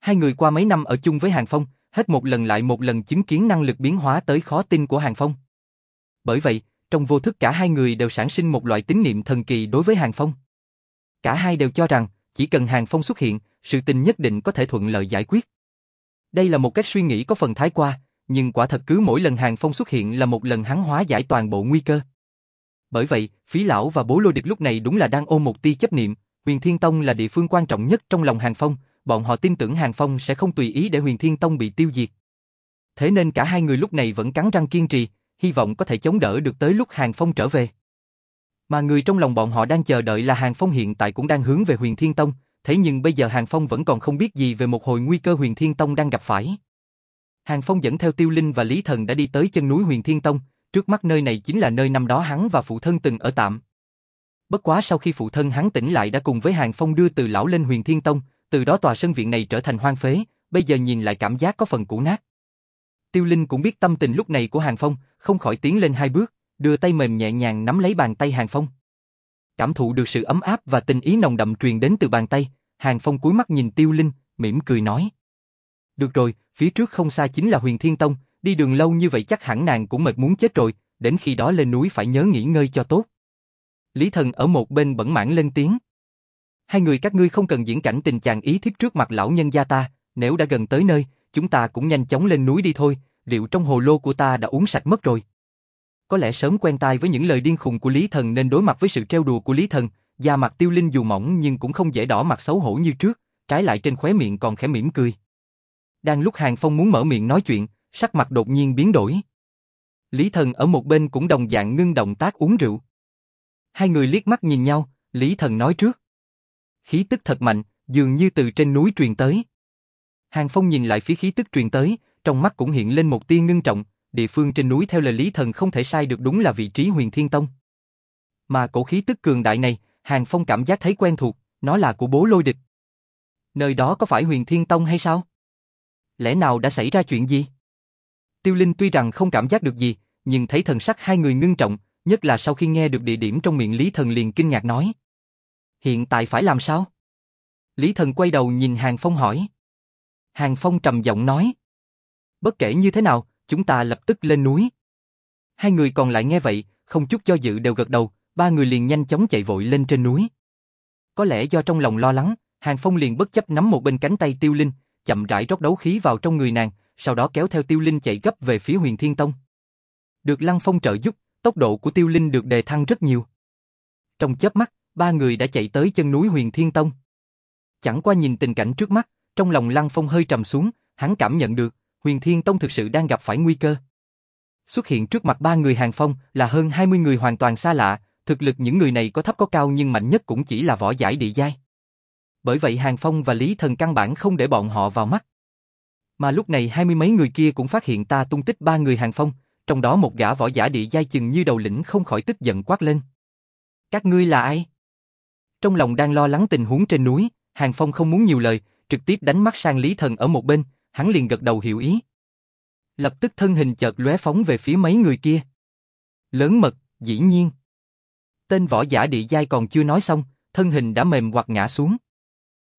Hai người qua mấy năm ở chung với Hàng Phong, hết một lần lại một lần chứng kiến năng lực biến hóa tới khó tin của Hàng Phong. Bởi vậy, trong vô thức cả hai người đều sản sinh một loại tín niệm thần kỳ đối với Hàng Phong. Cả hai đều cho rằng, chỉ cần Hàng Phong xuất hiện, sự tình nhất định có thể thuận lợi giải quyết. Đây là một cách suy nghĩ có phần thái qua, nhưng quả thật cứ mỗi lần Hàng Phong xuất hiện là một lần hắn hóa giải toàn bộ nguy cơ. Bởi vậy, phí lão và bố lôi địch lúc này đúng là đang ôm một tia chấp niệm, huyền thiên tông là địa phương quan trọng nhất trong lòng Hàng Phong, bọn họ tin tưởng Hàng Phong sẽ không tùy ý để Huyền Thiên Tông bị tiêu diệt. Thế nên cả hai người lúc này vẫn cắn răng kiên trì, hy vọng có thể chống đỡ được tới lúc Hàng Phong trở về. Mà người trong lòng bọn họ đang chờ đợi là Hàng Phong hiện tại cũng đang hướng về Huyền Thiên Tông, thế nhưng bây giờ Hàng Phong vẫn còn không biết gì về một hồi nguy cơ Huyền Thiên Tông đang gặp phải. Hàng Phong dẫn theo Tiêu Linh và Lý Thần đã đi tới chân núi Huyền Thiên Tông, trước mắt nơi này chính là nơi năm đó hắn và phụ thân từng ở tạm. Bất quá sau khi phụ thân hắn tỉnh lại đã cùng với Hàng Phong đưa từ lão lên Huyền Thiên Tông, từ đó tòa sân viện này trở thành hoang phế, bây giờ nhìn lại cảm giác có phần cũ nát. Tiêu Linh cũng biết tâm tình lúc này của Hàng Phong, không khỏi tiến lên hai bước, đưa tay mềm nhẹ nhàng nắm lấy bàn tay Hàng Phong. Cảm thụ được sự ấm áp và tình ý nồng đậm truyền đến từ bàn tay, Hàng Phong cúi mắt nhìn Tiêu Linh, mỉm cười nói. Được rồi, phía trước không xa chính là huyền thiên tông, đi đường lâu như vậy chắc hẳn nàng cũng mệt muốn chết rồi, đến khi đó lên núi phải nhớ nghỉ ngơi cho tốt. Lý thần ở một bên bẩn mãn lên tiếng. Hai người các ngươi không cần diễn cảnh tình chàng ý thiếp trước mặt lão nhân gia ta, nếu đã gần tới nơi, chúng ta cũng nhanh chóng lên núi đi thôi, rượu trong hồ lô của ta đã uống sạch mất rồi. Có lẽ sớm quen tai với những lời điên khùng của Lý Thần nên đối mặt với sự treo đùa của Lý Thần, da mặt tiêu linh dù mỏng nhưng cũng không dễ đỏ mặt xấu hổ như trước, trái lại trên khóe miệng còn khẽ mỉm cười. Đang lúc Hàng Phong muốn mở miệng nói chuyện, sắc mặt đột nhiên biến đổi. Lý Thần ở một bên cũng đồng dạng ngưng động tác uống rượu. Hai người liếc mắt nhìn nhau, Lý Thần nói trước. Khí tức thật mạnh, dường như từ trên núi truyền tới. Hàng Phong nhìn lại phía khí tức truyền tới, trong mắt cũng hiện lên một tia ngưng trọng, địa phương trên núi theo lời Lý Thần không thể sai được đúng là vị trí huyền thiên tông. Mà cổ khí tức cường đại này, Hàng Phong cảm giác thấy quen thuộc, nó là của bố lôi địch. Nơi đó có phải huyền thiên tông hay sao? Lẽ nào đã xảy ra chuyện gì? Tiêu Linh tuy rằng không cảm giác được gì, nhưng thấy thần sắc hai người ngưng trọng, nhất là sau khi nghe được địa điểm trong miệng Lý Thần liền kinh ngạc nói. Hiện tại phải làm sao? Lý Thần quay đầu nhìn Hàng Phong hỏi. Hàng Phong trầm giọng nói. Bất kể như thế nào, chúng ta lập tức lên núi. Hai người còn lại nghe vậy, không chút do dự đều gật đầu, ba người liền nhanh chóng chạy vội lên trên núi. Có lẽ do trong lòng lo lắng, Hàng Phong liền bất chấp nắm một bên cánh tay Tiêu Linh, chậm rãi rót đấu khí vào trong người nàng, sau đó kéo theo Tiêu Linh chạy gấp về phía Huyền Thiên Tông. Được Lăng Phong trợ giúp, tốc độ của Tiêu Linh được đề thăng rất nhiều. Trong chớp mắt, ba người đã chạy tới chân núi Huyền Thiên Tông. Chẳng qua nhìn tình cảnh trước mắt, trong lòng Lăng Phong hơi trầm xuống, hắn cảm nhận được, Huyền Thiên Tông thực sự đang gặp phải nguy cơ. Xuất hiện trước mặt ba người Hàng Phong là hơn 20 người hoàn toàn xa lạ, thực lực những người này có thấp có cao nhưng mạnh nhất cũng chỉ là võ giải địa giai. Bởi vậy Hàng Phong và Lý Thần căn bản không để bọn họ vào mắt. Mà lúc này hai mươi mấy người kia cũng phát hiện ta tung tích ba người Hàng Phong, trong đó một gã võ giả địa giai chừng như đầu lĩnh không khỏi tức giận quát lên. Các ngươi là ai? Trong lòng đang lo lắng tình huống trên núi, Hàng Phong không muốn nhiều lời, trực tiếp đánh mắt sang Lý Thần ở một bên, hắn liền gật đầu hiểu ý. Lập tức thân hình chợt lóe phóng về phía mấy người kia. Lớn mật, dĩ nhiên. Tên võ giả địa giai còn chưa nói xong, thân hình đã mềm hoặc ngã xuống.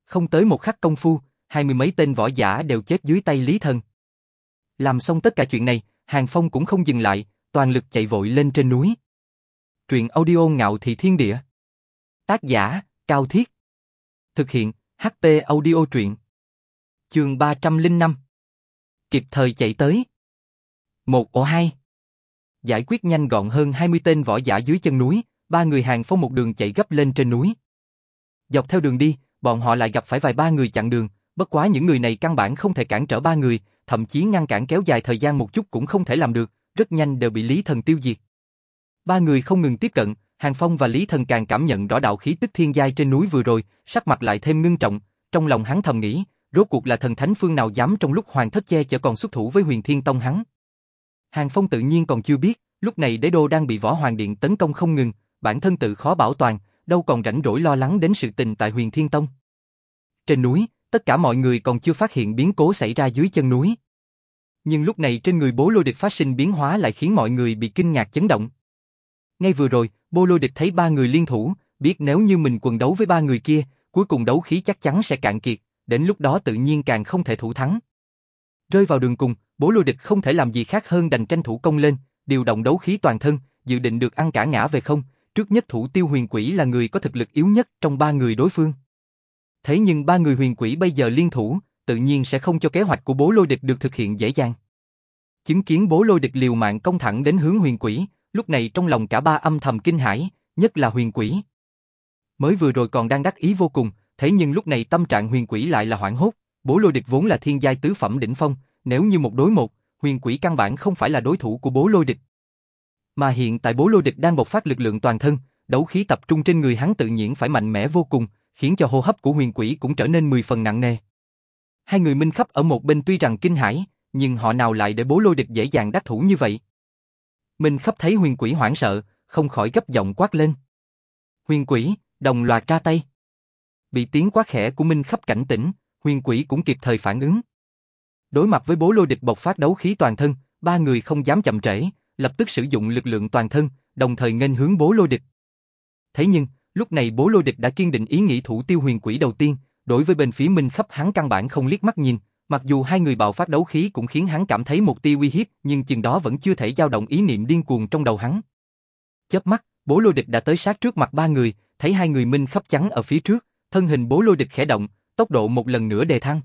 Không tới một khắc công phu, hai mươi mấy tên võ giả đều chết dưới tay Lý Thần. Làm xong tất cả chuyện này, Hàng Phong cũng không dừng lại, toàn lực chạy vội lên trên núi. Truyện audio ngạo thị thiên địa. Tác giả, Cao Thiết. Thực hiện, ht audio truyện. Trường 305. Kịp thời chạy tới. Một ổ hai. Giải quyết nhanh gọn hơn 20 tên võ giả dưới chân núi, ba người hàng phong một đường chạy gấp lên trên núi. Dọc theo đường đi, bọn họ lại gặp phải vài ba người chặn đường, bất quá những người này căn bản không thể cản trở ba người, thậm chí ngăn cản kéo dài thời gian một chút cũng không thể làm được, rất nhanh đều bị Lý Thần tiêu diệt. Ba người không ngừng tiếp cận, Hàng Phong và Lý Thần càng cảm nhận rõ đạo khí tức thiên giai trên núi vừa rồi, sắc mặt lại thêm ngưng trọng, trong lòng hắn thầm nghĩ, rốt cuộc là thần thánh phương nào dám trong lúc hoàng thất che chở còn xuất thủ với huyền thiên tông hắn. Hàng Phong tự nhiên còn chưa biết, lúc này đế đô đang bị võ hoàng điện tấn công không ngừng, bản thân tự khó bảo toàn, đâu còn rảnh rỗi lo lắng đến sự tình tại huyền thiên tông. Trên núi, tất cả mọi người còn chưa phát hiện biến cố xảy ra dưới chân núi. Nhưng lúc này trên người bố lôi địch phát sinh biến hóa lại khiến mọi người bị kinh ngạc chấn động. Ngay vừa rồi, bố lôi địch thấy ba người liên thủ, biết nếu như mình quần đấu với ba người kia, cuối cùng đấu khí chắc chắn sẽ cạn kiệt, đến lúc đó tự nhiên càng không thể thủ thắng. Rơi vào đường cùng, bố lôi địch không thể làm gì khác hơn đành tranh thủ công lên, điều động đấu khí toàn thân, dự định được ăn cả ngã về không, trước nhất thủ tiêu huyền quỷ là người có thực lực yếu nhất trong ba người đối phương. Thế nhưng ba người huyền quỷ bây giờ liên thủ, tự nhiên sẽ không cho kế hoạch của bố lôi địch được thực hiện dễ dàng. Chứng kiến bố lôi địch liều mạng công thẳng đến hướng huyền quỷ, lúc này trong lòng cả ba âm thầm kinh hãi, nhất là huyền quỷ. Mới vừa rồi còn đang đắc ý vô cùng, Thế nhưng lúc này tâm trạng huyền quỷ lại là hoảng hốt, bố lôi địch vốn là thiên giai tứ phẩm đỉnh phong, nếu như một đối một, huyền quỷ căn bản không phải là đối thủ của bố lôi địch. Mà hiện tại bố lôi địch đang bộc phát lực lượng toàn thân, đấu khí tập trung trên người hắn tự nhiên phải mạnh mẽ vô cùng, khiến cho hô hấp của huyền quỷ cũng trở nên 10 phần nặng nề. Hai người minh khắp ở một bên tuy rằng kinh hãi, nhưng họ nào lại để bố lôi địch dễ dàng đắc thủ như vậy. Minh khắp thấy huyền quỷ hoảng sợ, không khỏi gấp giọng quát lên. Huyền quỷ, đồng loạt ra tay. Bị tiếng quát khẽ của Minh khắp cảnh tỉnh, huyền quỷ cũng kịp thời phản ứng. Đối mặt với bố lôi địch bộc phát đấu khí toàn thân, ba người không dám chậm trễ, lập tức sử dụng lực lượng toàn thân, đồng thời nghênh hướng bố lôi địch. Thế nhưng, lúc này bố lôi địch đã kiên định ý nghĩ thủ tiêu huyền quỷ đầu tiên, đối với bên phía Minh khắp hắn căn bản không liếc mắt nhìn, mặc dù hai người bạo phát đấu khí cũng khiến hắn cảm thấy một tia uy hiếp, nhưng chừng đó vẫn chưa thể dao động ý niệm điên cuồng trong đầu hắn. Chớp mắt, bố lôi địch đã tới sát trước mặt ba người, thấy hai người Minh khắp trắng ở phía trước, thân hình bố lôi địch khẽ động, tốc độ một lần nữa đề thăng.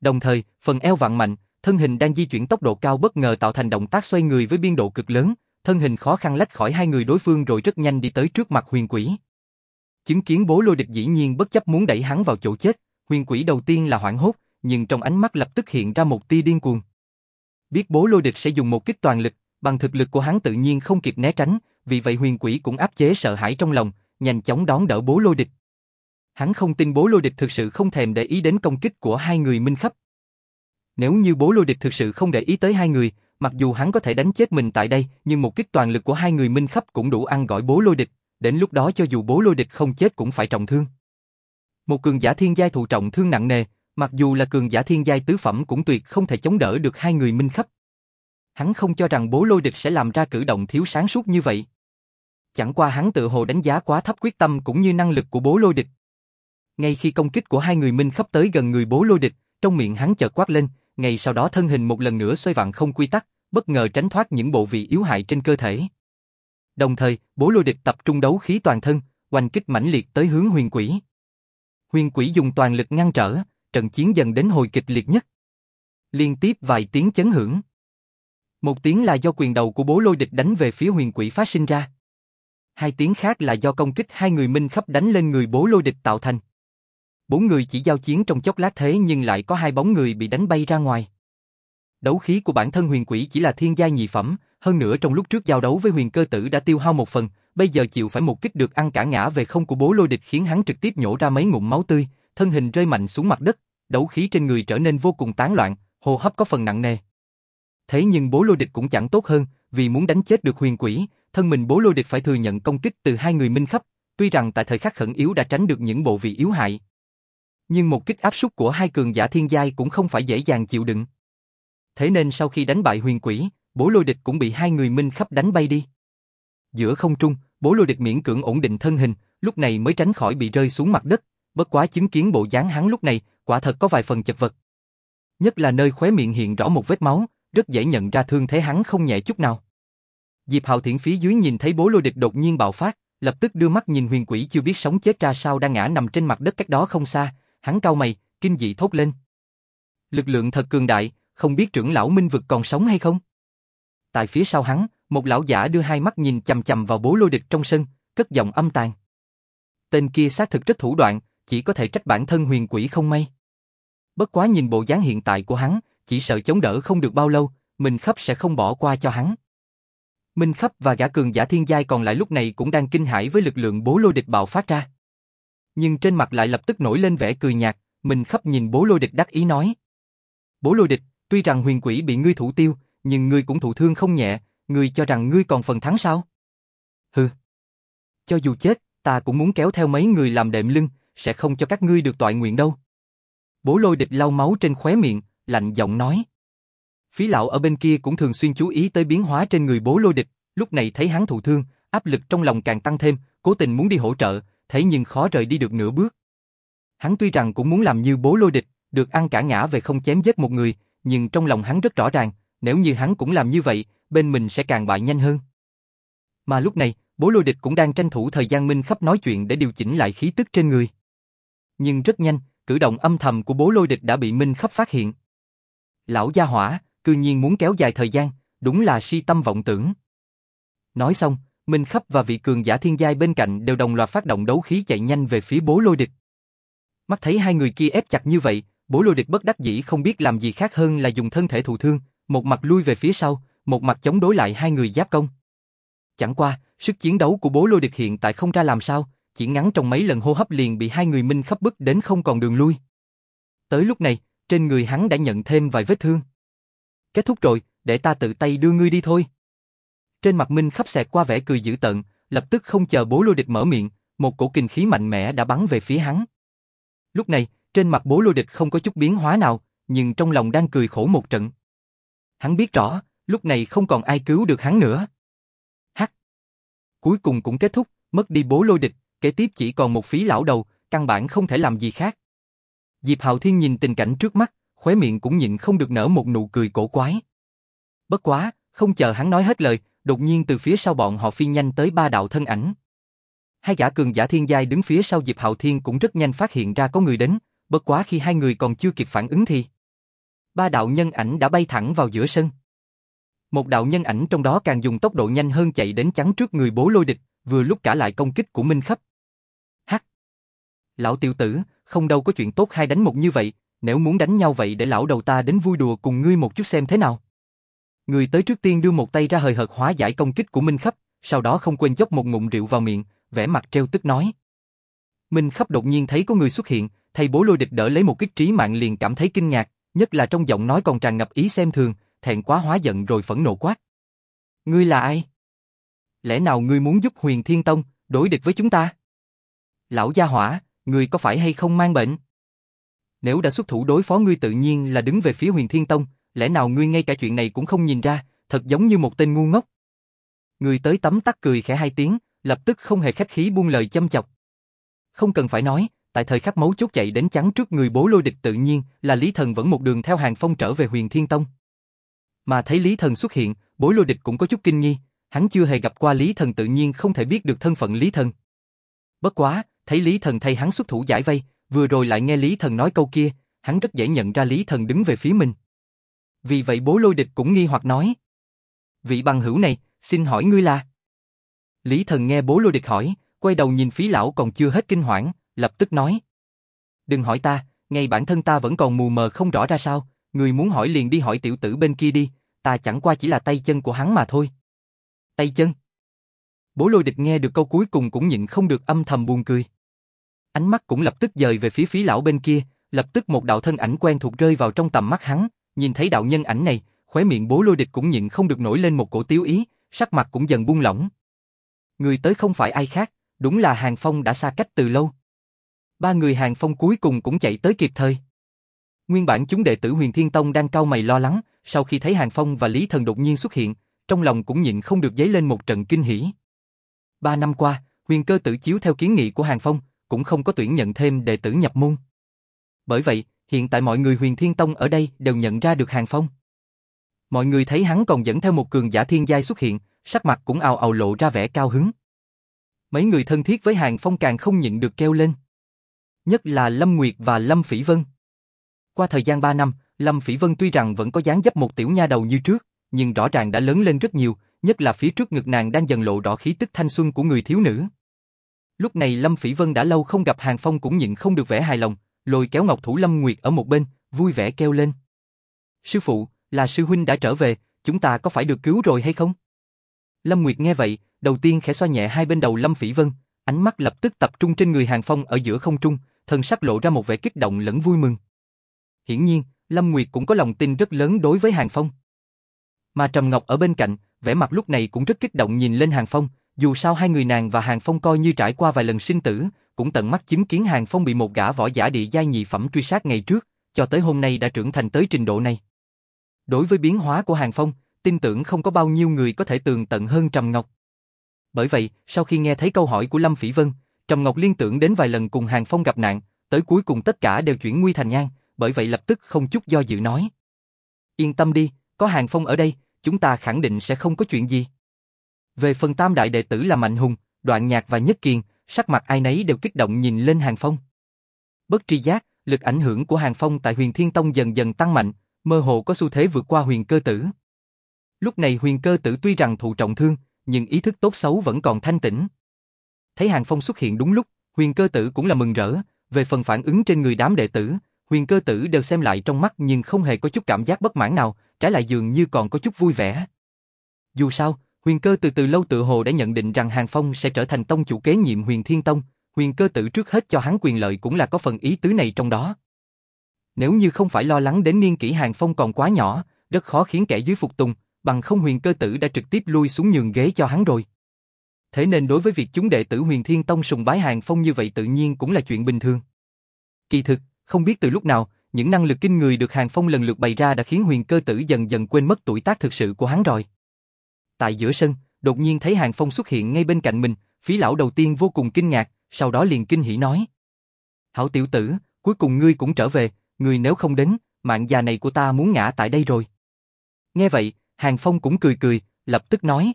Đồng thời, phần eo vặn mạnh, thân hình đang di chuyển tốc độ cao bất ngờ tạo thành động tác xoay người với biên độ cực lớn, thân hình khó khăn lách khỏi hai người đối phương rồi rất nhanh đi tới trước mặt huyền quỷ. Chứng kiến bố lôi địch dĩ nhiên bất chấp muốn đẩy hắn vào chỗ chết, huyền quỷ đầu tiên là hoảng hốt, nhưng trong ánh mắt lập tức hiện ra một tia điên cuồng. Biết bố lôi địch sẽ dùng một kích toàn lực, bằng thực lực của hắn tự nhiên không kịp né tránh, vì vậy huyền quỷ cũng áp chế sợ hãi trong lòng, nhanh chóng đón đỡ bố lôi địch. Hắn không tin bố lôi địch thực sự không thèm để ý đến công kích của hai người minh khắp. Nếu như bố lôi địch thực sự không để ý tới hai người, mặc dù hắn có thể đánh chết mình tại đây, nhưng một kích toàn lực của hai người minh khắp cũng đủ ăn gọi bố lôi địch, đến lúc đó cho dù bố lôi địch không chết cũng phải trọng thương. Một cường giả thiên giai thụ trọng thương nặng nề, mặc dù là cường giả thiên giai tứ phẩm cũng tuyệt không thể chống đỡ được hai người minh khắp. Hắn không cho rằng bố lôi địch sẽ làm ra cử động thiếu sáng suốt như vậy. Chẳng qua hắn tự hồ đánh giá quá thấp quyết tâm cũng như năng lực của bố lôi địch. Ngay khi công kích của hai người minh khắp tới gần người bố lôi địch, trong miệng hắn chợt quát lên, ngay sau đó thân hình một lần nữa xoay vặn không quy tắc, bất ngờ tránh thoát những bộ vị yếu hại trên cơ thể. Đồng thời, bố lôi địch tập trung đấu khí toàn thân, hoành kích mãnh liệt tới hướng huyền quỷ. Huyền quỷ dùng toàn lực ngăn trở, trận chiến dần đến hồi kịch liệt nhất. Liên tiếp vài tiếng chấn hưởng. Một tiếng là do quyền đầu của bố lôi địch đánh về phía huyền quỷ phát sinh ra. Hai tiếng khác là do công kích hai người minh khắp đánh lên người bố lôi địch tạo thành. Bốn người chỉ giao chiến trong chốc lát thế nhưng lại có hai bóng người bị đánh bay ra ngoài. Đấu khí của bản thân huyền quỷ chỉ là thiên giai nhị phẩm, hơn nữa trong lúc trước giao đấu với huyền cơ tử đã tiêu hao một phần, bây giờ chịu phải một kích được ăn cả ngã về không của bố lôi địch khiến hắn trực tiếp nhổ ra mấy ngụm máu tươi, thân hình rơi mạnh xuống mặt đất, đấu khí trên người trở nên vô cùng tán loạn, hô hấp có phần nặng nề. Thế nhưng bố lôi địch cũng chẳng tốt hơn, vì muốn đánh chết được huyền quỷ, thân mình bố lôi địch phải thừa nhận công kích từ hai người minh khắp, tuy rằng tại thời khắc khẩn yếu đã tránh được những bộ vị yếu hại. Nhưng một kích áp súc của hai cường giả thiên giai cũng không phải dễ dàng chịu đựng. Thế nên sau khi đánh bại huyền quỷ, bố lôi địch cũng bị hai người minh khắp đánh bay đi. Giữa không trung, bố lôi địch miễn cưỡng ổn định thân hình, lúc này mới tránh khỏi bị rơi xuống mặt đất, bất quá chứng kiến bộ dáng hắn lúc này, quả thật có vài phần chật vật. Nhất là nơi khóe miệng hiện rõ một vết máu, rất dễ nhận ra thương thế hắn không nhẹ chút nào. Diệp Hạo Thiển phía dưới nhìn thấy bố lôi địch đột nhiên bạo phát, lập tức đưa mắt nhìn huyền quỷ chưa biết sống chết ra sao đang ngã nằm trên mặt đất cách đó không xa, hắn cau mày, kinh dị thốt lên. Lực lượng thật cường đại, không biết trưởng lão Minh Vực còn sống hay không? Tại phía sau hắn, một lão giả đưa hai mắt nhìn chầm chầm vào bố lôi địch trong sân, cất giọng âm tàn. Tên kia xác thực rất thủ đoạn, chỉ có thể trách bản thân huyền quỷ không may. Bất quá nhìn bộ dáng hiện tại của hắn, chỉ sợ chống đỡ không được bao lâu, Minh Khắp sẽ không bỏ qua cho hắn. Minh Khắp và gã cường giả thiên giai còn lại lúc này cũng đang kinh hãi với lực lượng bố lôi địch bạo phát ra. Nhưng trên mặt lại lập tức nổi lên vẻ cười nhạt, Minh Khắp nhìn bố lôi địch đắc ý nói. Bố lôi địch, tuy rằng huyền quỷ bị ngươi thủ tiêu, nhưng ngươi cũng thụ thương không nhẹ, ngươi cho rằng ngươi còn phần thắng sao? Hừ. Cho dù chết, ta cũng muốn kéo theo mấy người làm đệm lưng, sẽ không cho các ngươi được toại nguyện đâu. Bố lôi địch lau máu trên khóe miệng, lạnh giọng nói. Phí lão ở bên kia cũng thường xuyên chú ý tới biến hóa trên người bố lôi địch, lúc này thấy hắn thụ thương, áp lực trong lòng càng tăng thêm, cố tình muốn đi hỗ trợ, thế nhưng khó rời đi được nửa bước. Hắn tuy rằng cũng muốn làm như bố lôi địch, được ăn cả ngã về không chém giết một người, nhưng trong lòng hắn rất rõ ràng, nếu như hắn cũng làm như vậy, bên mình sẽ càng bại nhanh hơn. Mà lúc này, bố lôi địch cũng đang tranh thủ thời gian minh khắp nói chuyện để điều chỉnh lại khí tức trên người. Nhưng rất nhanh, cử động âm thầm của bố lôi địch đã bị minh khắp phát hiện. Lão gia hỏa, cư nhiên muốn kéo dài thời gian, đúng là si tâm vọng tưởng. Nói xong, Minh Khắp và vị cường giả thiên giai bên cạnh đều đồng loạt phát động đấu khí chạy nhanh về phía bố lôi địch. Mắt thấy hai người kia ép chặt như vậy, bố lôi địch bất đắc dĩ không biết làm gì khác hơn là dùng thân thể thụ thương, một mặt lui về phía sau, một mặt chống đối lại hai người giáp công. Chẳng qua, sức chiến đấu của bố lôi địch hiện tại không ra làm sao, chỉ ngắn trong mấy lần hô hấp liền bị hai người minh khắp bức đến không còn đường lui. Tới lúc này, trên người hắn đã nhận thêm vài vết thương. Kết thúc rồi, để ta tự tay đưa ngươi đi thôi. Trên mặt Minh khắp xẹt qua vẻ cười dữ tợn, lập tức không chờ bố lôi địch mở miệng, một cổ kinh khí mạnh mẽ đã bắn về phía hắn. Lúc này, trên mặt bố lôi địch không có chút biến hóa nào, nhưng trong lòng đang cười khổ một trận. Hắn biết rõ, lúc này không còn ai cứu được hắn nữa. Hắc. Cuối cùng cũng kết thúc, mất đi bố lôi địch, kế tiếp chỉ còn một phí lão đầu, căn bản không thể làm gì khác. Diệp Hạo Thiên nhìn tình cảnh trước mắt, khóe miệng cũng nhịn không được nở một nụ cười cổ quái. Bất quá, không chờ hắn nói hết lời, đột nhiên từ phía sau bọn họ phi nhanh tới ba đạo thân ảnh. Hai gã cường giả thiên giai đứng phía sau Diệp Hạo Thiên cũng rất nhanh phát hiện ra có người đến, bất quá khi hai người còn chưa kịp phản ứng thì ba đạo nhân ảnh đã bay thẳng vào giữa sân. Một đạo nhân ảnh trong đó càng dùng tốc độ nhanh hơn chạy đến chắn trước người bố lôi địch, vừa lúc cả lại công kích của Minh Khấp. Hắc! Lão tiểu tử, không đâu có chuyện tốt hai đánh một như vậy, nếu muốn đánh nhau vậy để lão đầu ta đến vui đùa cùng ngươi một chút xem thế nào. Người tới trước tiên đưa một tay ra hời hợt hóa giải công kích của Minh Khấp, sau đó không quên dốc một ngụm rượu vào miệng, vẻ mặt treo tức nói. Minh Khấp đột nhiên thấy có người xuất hiện, thầy bố lôi địch đỡ lấy một kích trí mạng liền cảm thấy kinh ngạc, nhất là trong giọng nói còn tràn ngập ý xem thường, thẹn quá hóa giận rồi phẫn nộ quát. Ngươi là ai? Lẽ nào ngươi muốn giúp Huyền Thiên Tông đối địch với chúng ta? Lão gia hỏa, ngươi có phải hay không mang bệnh? Nếu đã xuất thủ đối phó ngươi tự nhiên là đứng về phía Huyền Thiên Tông, lẽ nào ngươi ngay cả chuyện này cũng không nhìn ra, thật giống như một tên ngu ngốc. Ngươi tới tấm tắc cười khẽ hai tiếng, lập tức không hề khách khí buông lời châm chọc. Không cần phải nói, tại thời khắc mấu chốt chạy đến chắn trước người bố lôi địch tự nhiên là Lý Thần vẫn một đường theo hàng phong trở về huyền Thiên Tông. Mà thấy Lý Thần xuất hiện, bố lôi địch cũng có chút kinh nghi, hắn chưa hề gặp qua Lý Thần tự nhiên không thể biết được thân phận Lý Thần. Bất quá, thấy Lý Thần thay hắn xuất thủ giải vây, vừa rồi lại nghe Lý Thần nói câu kia, hắn rất dễ nhận ra Lý Thần đứng về phía mình. Vì vậy bố lôi địch cũng nghi hoặc nói. Vị bằng hữu này, xin hỏi ngươi là... Lý Thần nghe bố lôi địch hỏi, quay đầu nhìn phí lão còn chưa hết kinh hoảng, lập tức nói. Đừng hỏi ta, ngay bản thân ta vẫn còn mù mờ không rõ ra sao, người muốn hỏi liền đi hỏi tiểu tử bên kia đi, ta chẳng qua chỉ là tay chân của hắn mà thôi. Tay chân? Bố lôi địch nghe được câu cuối cùng cũng nhịn không được âm thầm buồn cười. Ánh mắt cũng lập tức dời về phía phí lão bên kia, lập tức một đạo thân ảnh quen thuộc rơi vào trong tầm mắt hắn, nhìn thấy đạo nhân ảnh này, khóe miệng bố lôi địch cũng nhịn không được nổi lên một cổ tiếu ý, sắc mặt cũng dần buông lỏng. Người tới không phải ai khác, đúng là Hàng Phong đã xa cách từ lâu. Ba người Hàng Phong cuối cùng cũng chạy tới kịp thời. Nguyên bản chúng đệ tử Huyền Thiên Tông đang cau mày lo lắng, sau khi thấy Hàng Phong và Lý Thần đột nhiên xuất hiện, trong lòng cũng nhịn không được dấy lên một trận kinh hỉ. Ba năm qua, huyền cơ tử chiếu theo kiến nghị của Hàng Phong, cũng không có tuyển nhận thêm đệ tử nhập môn. Bởi vậy, hiện tại mọi người huyền thiên tông ở đây đều nhận ra được Hàng Phong. Mọi người thấy hắn còn dẫn theo một cường giả thiên giai xuất hiện, sắc mặt cũng ào ào lộ ra vẻ cao hứng. Mấy người thân thiết với Hàng Phong càng không nhịn được kêu lên. Nhất là Lâm Nguyệt và Lâm Phỉ Vân. Qua thời gian 3 năm, Lâm Phỉ Vân tuy rằng vẫn có dáng dấp một tiểu nha đầu như trước, nhưng rõ ràng đã lớn lên rất nhiều, nhất là phía trước ngực nàng đang dần lộ rõ khí tức thanh xuân của người thiếu nữ. Lúc này Lâm Phỉ Vân đã lâu không gặp Hàng Phong cũng nhịn không được vẻ hài lòng, lôi kéo Ngọc Thủ Lâm Nguyệt ở một bên, vui vẻ kêu lên. Sư phụ, là sư huynh đã trở về, chúng ta có phải được cứu rồi hay không? Lâm Nguyệt nghe vậy, đầu tiên khẽ xoa nhẹ hai bên đầu Lâm Phỉ Vân, ánh mắt lập tức tập trung trên người Hàng Phong ở giữa không trung, thân sắc lộ ra một vẻ kích động lẫn vui mừng. Hiển nhiên, Lâm Nguyệt cũng có lòng tin rất lớn đối với Hàng Phong. Mà Trầm Ngọc ở bên cạnh, vẻ mặt lúc này cũng rất kích động nhìn lên Hàng Phong, dù sao hai người nàng và Hàng Phong coi như trải qua vài lần sinh tử, cũng tận mắt chứng kiến Hàng Phong bị một gã võ giả địa giai nhị phẩm truy sát ngày trước, cho tới hôm nay đã trưởng thành tới trình độ này. Đối với biến hóa của Hàng Phong, tin tưởng không có bao nhiêu người có thể tường tận hơn Trầm Ngọc. Bởi vậy, sau khi nghe thấy câu hỏi của Lâm Phỉ Vân, Trầm Ngọc liên tưởng đến vài lần cùng Hàng Phong gặp nạn, tới cuối cùng tất cả đều chuyển nguy thành nhan, bởi vậy lập tức không chút do dự nói. Yên tâm đi, có Hàng Phong ở đây, chúng ta khẳng định sẽ không có chuyện gì. Về phần tam đại đệ tử là Mạnh Hùng, Đoạn Nhạc và Nhất Kiền, sắc mặt ai nấy đều kích động nhìn lên Hàng Phong. Bất tri giác, lực ảnh hưởng của Hàng Phong tại huyền Thiên Tông dần dần tăng mạnh, mơ hồ có xu thế vượt qua huyền cơ tử. Lúc này huyền cơ tử tuy rằng thụ trọng thương, nhưng ý thức tốt xấu vẫn còn thanh tĩnh. Thấy Hàng Phong xuất hiện đúng lúc, huyền cơ tử cũng là mừng rỡ, về phần phản ứng trên người đám đệ tử, huyền cơ tử đều xem lại trong mắt nhưng không hề có chút cảm giác bất mãn nào, trái lại dường như còn có chút vui vẻ. Dù sao, huyền cơ từ từ lâu tự hồ đã nhận định rằng Hàng Phong sẽ trở thành tông chủ kế nhiệm huyền thiên tông, huyền cơ tử trước hết cho hắn quyền lợi cũng là có phần ý tứ này trong đó. Nếu như không phải lo lắng đến niên kỷ Hàng Phong còn quá nhỏ, rất khó khiến kẻ dưới phục tùng, bằng không huyền cơ tử đã trực tiếp lui xuống nhường ghế cho hắn rồi. Thế nên đối với việc chúng đệ tử huyền thiên tông sùng bái Hàng Phong như vậy tự nhiên cũng là chuyện bình thường. Kỳ thực, không biết từ lúc nào, những năng lực kinh người được Hàng Phong lần lượt bày ra đã khiến huyền cơ tử dần dần quên mất tuổi tác thực sự của hắn rồi. Tại giữa sân, đột nhiên thấy Hàng Phong xuất hiện ngay bên cạnh mình, phí lão đầu tiên vô cùng kinh ngạc, sau đó liền kinh hỉ nói. Hảo tiểu tử, cuối cùng ngươi cũng trở về, ngươi nếu không đến, mạng già này của ta muốn ngã tại đây rồi. Nghe vậy, Hàng Phong cũng cười cười, lập tức nói.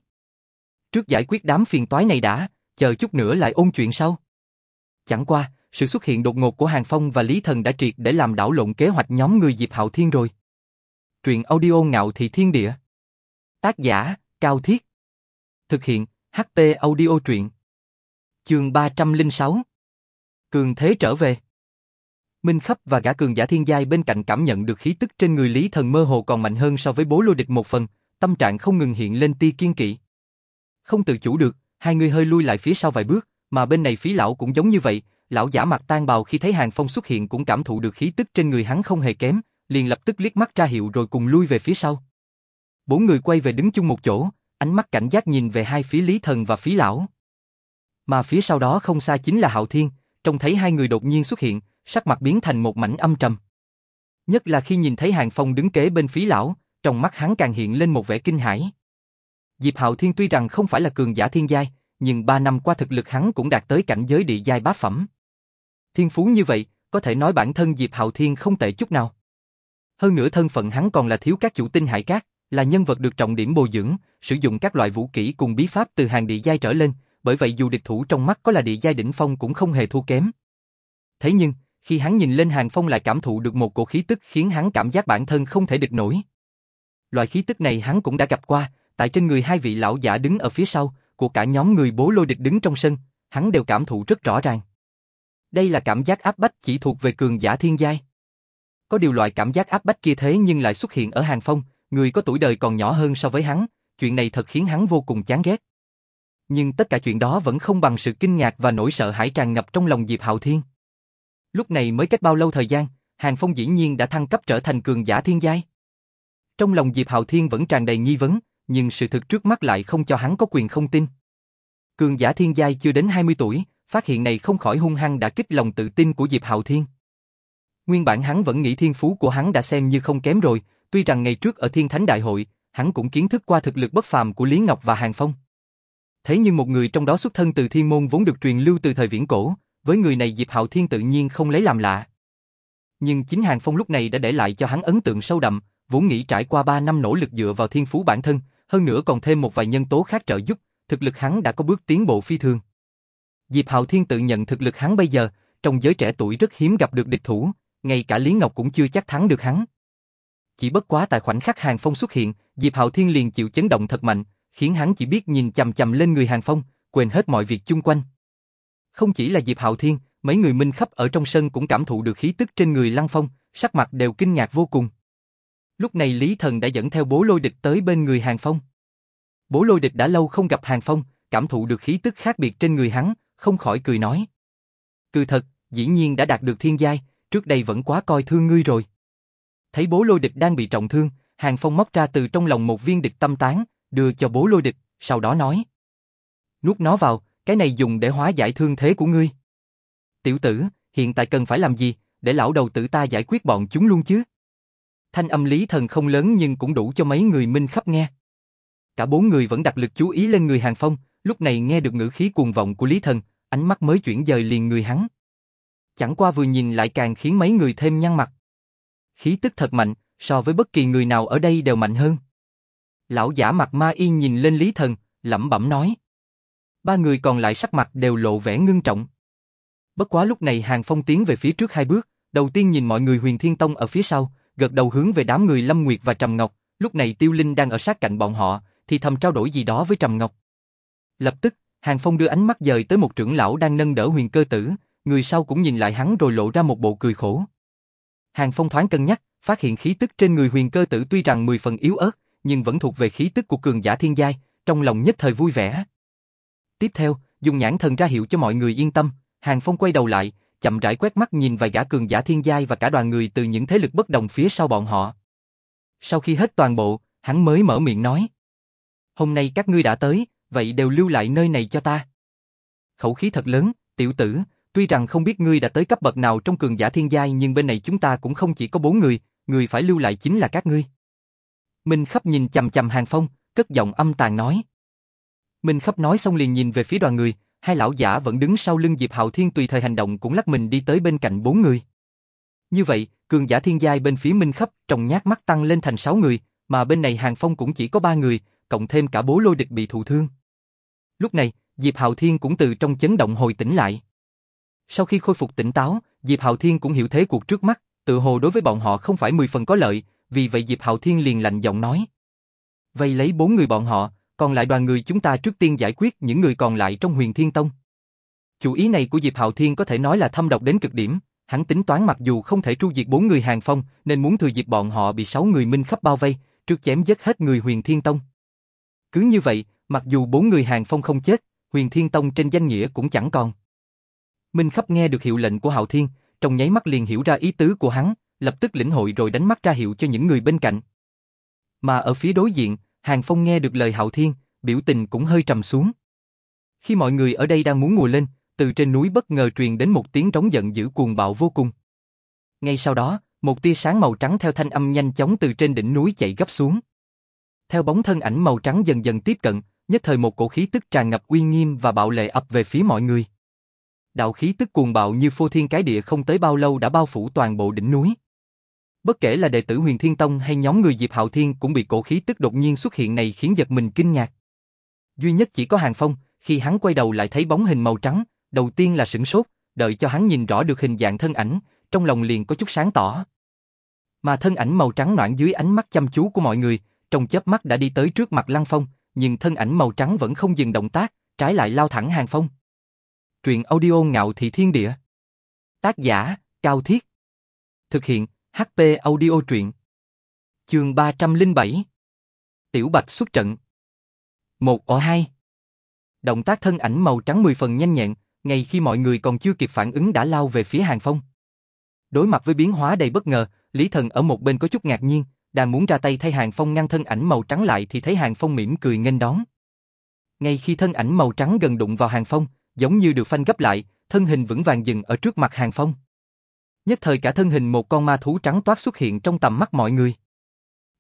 Trước giải quyết đám phiền toái này đã, chờ chút nữa lại ôn chuyện sau. Chẳng qua, sự xuất hiện đột ngột của Hàng Phong và Lý Thần đã triệt để làm đảo lộn kế hoạch nhóm người Diệp Hạo Thiên rồi. Truyện audio ngạo thị thiên địa. Tác giả, Cao Thiết. Thực hiện, HP audio truyện. Chương 306 Cường thế trở về Minh Khấp và gã cường giả thiên giai bên cạnh cảm nhận được khí tức trên người Lý Thần mơ hồ còn mạnh hơn so với bố lôi địch một phần, tâm trạng không ngừng hiện lên tia kiên kỵ. Không tự chủ được, hai người hơi lui lại phía sau vài bước, mà bên này phí lão cũng giống như vậy, lão giả mặt tan bào khi thấy Hàng Phong xuất hiện cũng cảm thụ được khí tức trên người hắn không hề kém, liền lập tức liếc mắt ra hiệu rồi cùng lui về phía sau. Bốn người quay về đứng chung một chỗ, ánh mắt cảnh giác nhìn về hai phía Lý Thần và phí lão. Mà phía sau đó không xa chính là Hạo Thiên, trông thấy hai người đột nhiên xuất hiện, sắc mặt biến thành một mảnh âm trầm. Nhất là khi nhìn thấy Hàng Phong đứng kế bên phí lão, trong mắt hắn càng hiện lên một vẻ kinh hãi. Diệp Hạo Thiên tuy rằng không phải là cường giả thiên giai, nhưng ba năm qua thực lực hắn cũng đạt tới cảnh giới địa giai bá phẩm. Thiên phú như vậy, có thể nói bản thân Diệp Hạo Thiên không tệ chút nào. Hơn nữa thân phận hắn còn là thiếu các chủ tinh hải cát, là nhân vật được trọng điểm bồi dưỡng, sử dụng các loại vũ kỹ cùng bí pháp từ hàng địa giai trở lên, bởi vậy dù địch thủ trong mắt có là địa giai đỉnh phong cũng không hề thua kém. Thế nhưng, khi hắn nhìn lên Hàng Phong lại cảm thụ được một cổ khí tức khiến hắn cảm giác bản thân không thể địch nổi. Loại khí tức này hắn cũng đã gặp qua, tại trên người hai vị lão giả đứng ở phía sau, của cả nhóm người bố lôi địch đứng trong sân, hắn đều cảm thụ rất rõ ràng. Đây là cảm giác áp bách chỉ thuộc về cường giả thiên giai. Có điều loại cảm giác áp bách kia thế nhưng lại xuất hiện ở Hàng Phong, người có tuổi đời còn nhỏ hơn so với hắn, chuyện này thật khiến hắn vô cùng chán ghét. Nhưng tất cả chuyện đó vẫn không bằng sự kinh ngạc và nỗi sợ hãi tràn ngập trong lòng Diệp Hạo Thiên. Lúc này mới cách bao lâu thời gian, Hàng Phong dĩ nhiên đã thăng cấp trở thành cường giả thiên giai. Trong lòng Diệp Hạo Thiên vẫn tràn đầy nghi vấn, nhưng sự thực trước mắt lại không cho hắn có quyền không tin. Cường giả thiên giai chưa đến 20 tuổi, phát hiện này không khỏi hung hăng đã kích lòng tự tin của Diệp Hạo Thiên. Nguyên bản hắn vẫn nghĩ thiên phú của hắn đã xem như không kém rồi, tuy rằng ngày trước ở Thiên Thánh Đại hội, hắn cũng kiến thức qua thực lực bất phàm của Lý Ngọc và Hàng Phong. Thế nhưng một người trong đó xuất thân từ thiên môn vốn được truyền lưu từ thời viễn cổ, với người này Diệp Hạo Thiên tự nhiên không lấy làm lạ. Nhưng chính Hàng Phong lúc này đã để lại cho hắn ấn tượng sâu đậm, vốn nghĩ trải qua 3 năm nỗ lực dựa vào thiên phú bản thân, hơn nữa còn thêm một vài nhân tố khác trợ giúp, thực lực hắn đã có bước tiến bộ phi thường. Diệp Hạo Thiên tự nhận thực lực hắn bây giờ, trong giới trẻ tuổi rất hiếm gặp được địch thủ, ngay cả Lý Ngọc cũng chưa chắc thắng được hắn. Chỉ bất quá tại khoảnh khắc Hàng Phong xuất hiện, Diệp Hạo Thiên liền chịu chấn động thật mạnh, khiến hắn chỉ biết nhìn chầm chầm lên người Hàng Phong, quên hết mọi việc chung quanh. Không chỉ là Diệp Hạo Thiên, mấy người minh khắp ở trong sân cũng cảm thụ được khí tức trên người Lăng Phong, sắc mặt đều kinh ngạc vô cùng. Lúc này Lý Thần đã dẫn theo bố lôi địch tới bên người Hàng Phong. Bố lôi địch đã lâu không gặp Hàng Phong, cảm thụ được khí tức khác biệt trên người hắn, không khỏi cười nói. Cừ thật, dĩ nhiên đã đạt được thiên giai, trước đây vẫn quá coi thương ngươi rồi. Thấy bố lôi địch đang bị trọng thương, Hàng Phong móc ra từ trong lòng một viên địch tâm tán, đưa cho bố lôi địch, sau đó nói. Nuốt nó vào, cái này dùng để hóa giải thương thế của ngươi. Tiểu tử, hiện tại cần phải làm gì, để lão đầu tử ta giải quyết bọn chúng luôn chứ? Thanh âm lý thần không lớn nhưng cũng đủ cho mấy người minh khắp nghe. Cả bốn người vẫn đặt lực chú ý lên người Hàng Phong, lúc này nghe được ngữ khí cuồng vọng của Lý Thần, ánh mắt mới chuyển dời liền người hắn. Chẳng qua vừa nhìn lại càng khiến mấy người thêm nhăn mặt. Khí tức thật mạnh, so với bất kỳ người nào ở đây đều mạnh hơn. Lão giả mặt ma y nhìn lên Lý Thần, lẩm bẩm nói. Ba người còn lại sắc mặt đều lộ vẻ ngưng trọng. Bất quá lúc này Hàng Phong tiến về phía trước hai bước, đầu tiên nhìn mọi người huyền thiên tông ở phía sau, gật đầu hướng về đám người Lâm Nguyệt và Trầm Ngọc, lúc này Tiêu Linh đang ở sát cạnh bọn họ, thì thầm trao đổi gì đó với Trầm Ngọc. Lập tức, Hàng Phong đưa ánh mắt dời tới một trưởng lão đang nâng đỡ huyền cơ tử, người sau cũng nhìn lại hắn rồi lộ ra một bộ cười khổ. Hàng Phong thoáng cân nhắc, phát hiện khí tức trên người huyền cơ tử tuy rằng 10 phần yếu ớt, nhưng vẫn thuộc về khí tức của cường giả thiên giai, trong lòng nhất thời vui vẻ. Tiếp theo, dùng nhãn thần ra hiệu cho mọi người yên tâm, Hàng Phong quay đầu lại, chậm rãi quét mắt nhìn vài gã cường giả thiên giai và cả đoàn người từ những thế lực bất đồng phía sau bọn họ. Sau khi hết toàn bộ, hắn mới mở miệng nói. Hôm nay các ngươi đã tới, vậy đều lưu lại nơi này cho ta. Khẩu khí thật lớn, tiểu tử, tuy rằng không biết ngươi đã tới cấp bậc nào trong cường giả thiên giai nhưng bên này chúng ta cũng không chỉ có bốn người, người phải lưu lại chính là các ngươi. Minh Khắp nhìn chầm chầm Hàng Phong, cất giọng âm tàn nói. Minh Khắp nói xong liền nhìn về phía đoàn người, hai lão giả vẫn đứng sau lưng Diệp Hạo Thiên tùy thời hành động cũng lắc mình đi tới bên cạnh bốn người. Như vậy, cường giả thiên giai bên phía Minh khấp trong nhát mắt tăng lên thành sáu người, mà bên này Hàng Phong cũng chỉ có ba người, cộng thêm cả bố lôi địch bị thụ thương. Lúc này, Diệp Hạo Thiên cũng từ trong chấn động hồi tỉnh lại. Sau khi khôi phục tỉnh táo, Diệp Hạo Thiên cũng hiểu thế cuộc trước mắt, tự hồ đối với bọn họ không phải mười phần có lợi, vì vậy Diệp Hạo Thiên liền lạnh giọng nói. Vây lấy bốn người bọn họ, còn lại đoàn người chúng ta trước tiên giải quyết những người còn lại trong huyền thiên tông. Chủ ý này của Diệp Hạo Thiên có thể nói là thâm độc đến cực điểm, hắn tính toán mặc dù không thể tru diệt bốn người hàng phong, nên muốn thừa dịp bọn họ bị sáu người minh khắp bao vây, trước chém giết hết người huyền thiên tông. Cứ như vậy, mặc dù bốn người hàng phong không chết, huyền thiên tông trên danh nghĩa cũng chẳng còn. Minh khắp nghe được hiệu lệnh của Hạo Thiên, trong nháy mắt liền hiểu ra ý tứ của hắn, lập tức lĩnh hội rồi đánh mắt ra hiệu cho những người bên cạnh. Mà ở phía đối diện, Hàng Phong nghe được lời Hạo Thiên, biểu tình cũng hơi trầm xuống. Khi mọi người ở đây đang muốn ngồi lên, từ trên núi bất ngờ truyền đến một tiếng trống giận dữ cuồng bạo vô cùng. Ngay sau đó, một tia sáng màu trắng theo thanh âm nhanh chóng từ trên đỉnh núi chạy gấp xuống. Theo bóng thân ảnh màu trắng dần dần tiếp cận, nhất thời một cổ khí tức tràn ngập uy nghiêm và bạo lệ ập về phía mọi người. Đạo khí tức cuồng bạo như phô thiên cái địa không tới bao lâu đã bao phủ toàn bộ đỉnh núi. Bất kể là đệ tử Huyền Thiên Tông hay nhóm người Diệp Hạo Thiên cũng bị cổ khí tức đột nhiên xuất hiện này khiến giật mình kinh ngạc. Duy nhất chỉ có Hàng Phong, khi hắn quay đầu lại thấy bóng hình màu trắng, đầu tiên là sửng sốt, đợi cho hắn nhìn rõ được hình dạng thân ảnh, trong lòng liền có chút sáng tỏ. Mà thân ảnh màu trắng noãn dưới ánh mắt chăm chú của mọi người, trong chớp mắt đã đi tới trước mặt Lăng Phong, nhưng thân ảnh màu trắng vẫn không dừng động tác, trái lại lao thẳng Hàng Phong. Truyện audio ngạo thị thiên địa. Tác giả, Cao Thiết. Thực hiện, HP audio truyện. Chương 307. Tiểu Bạch xuất trận. Một ở hai. Động tác thân ảnh màu trắng mười phần nhanh nhẹn, ngay khi mọi người còn chưa kịp phản ứng đã lao về phía Hàng Phong. Đối mặt với biến hóa đầy bất ngờ, Lý Thần ở một bên có chút ngạc nhiên, đang muốn ra tay thay Hàng Phong ngăn thân ảnh màu trắng lại thì thấy Hàng Phong mỉm cười nghênh đón. Ngay khi thân ảnh màu trắng gần đụng vào Hàng Phong, giống như được phanh gấp lại, thân hình vững vàng dừng ở trước mặt Hàng Phong. Nhất thời cả thân hình một con ma thú trắng toát xuất hiện trong tầm mắt mọi người.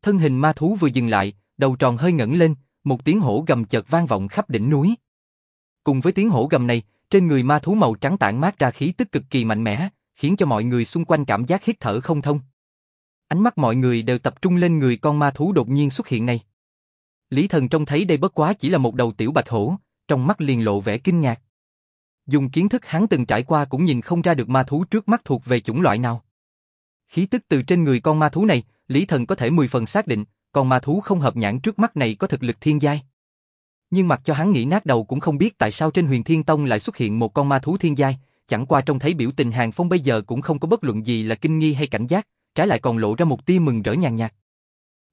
Thân hình ma thú vừa dừng lại, đầu tròn hơi ngẩng lên, một tiếng hổ gầm chợt vang vọng khắp đỉnh núi. Cùng với tiếng hổ gầm này, trên người ma thú màu trắng tản mát ra khí tức cực kỳ mạnh mẽ, khiến cho mọi người xung quanh cảm giác hít thở không thông. Ánh mắt mọi người đều tập trung lên người con ma thú đột nhiên xuất hiện này. Lý Thần trông thấy đây bất quá chỉ là một đầu tiểu bạch hổ, trong mắt liền lộ vẻ kinh ngạc. Dùng kiến thức hắn từng trải qua cũng nhìn không ra được ma thú trước mắt thuộc về chủng loại nào. Khí tức từ trên người con ma thú này, Lý Thần có thể 10 phần xác định, con ma thú không hợp nhãn trước mắt này có thực lực thiên giai. Nhưng mặc cho hắn nghĩ nát đầu cũng không biết tại sao trên huyền thiên tông lại xuất hiện một con ma thú thiên giai, chẳng qua trông thấy biểu tình hàng phong bây giờ cũng không có bất luận gì là kinh nghi hay cảnh giác, trái lại còn lộ ra một tia mừng rỡ nhàn nhạt.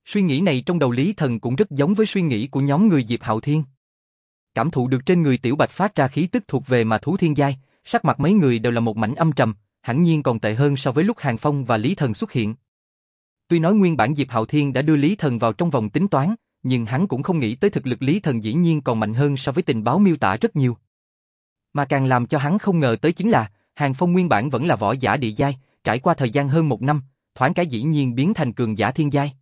Suy nghĩ này trong đầu Lý Thần cũng rất giống với suy nghĩ của nhóm người Diệp Hạo Thiên. Cảm thụ được trên người Tiểu Bạch phát ra khí tức thuộc về mà thú thiên giai, sắc mặt mấy người đều là một mảnh âm trầm, hẳn nhiên còn tệ hơn so với lúc Hàng Phong và Lý Thần xuất hiện. Tuy nói nguyên bản Diệp Hạo Thiên đã đưa Lý Thần vào trong vòng tính toán, nhưng hắn cũng không nghĩ tới thực lực Lý Thần dĩ nhiên còn mạnh hơn so với tình báo miêu tả rất nhiều. Mà càng làm cho hắn không ngờ tới chính là, Hàng Phong nguyên bản vẫn là võ giả địa giai, trải qua thời gian hơn một năm, thoáng cái dĩ nhiên biến thành cường giả thiên giai.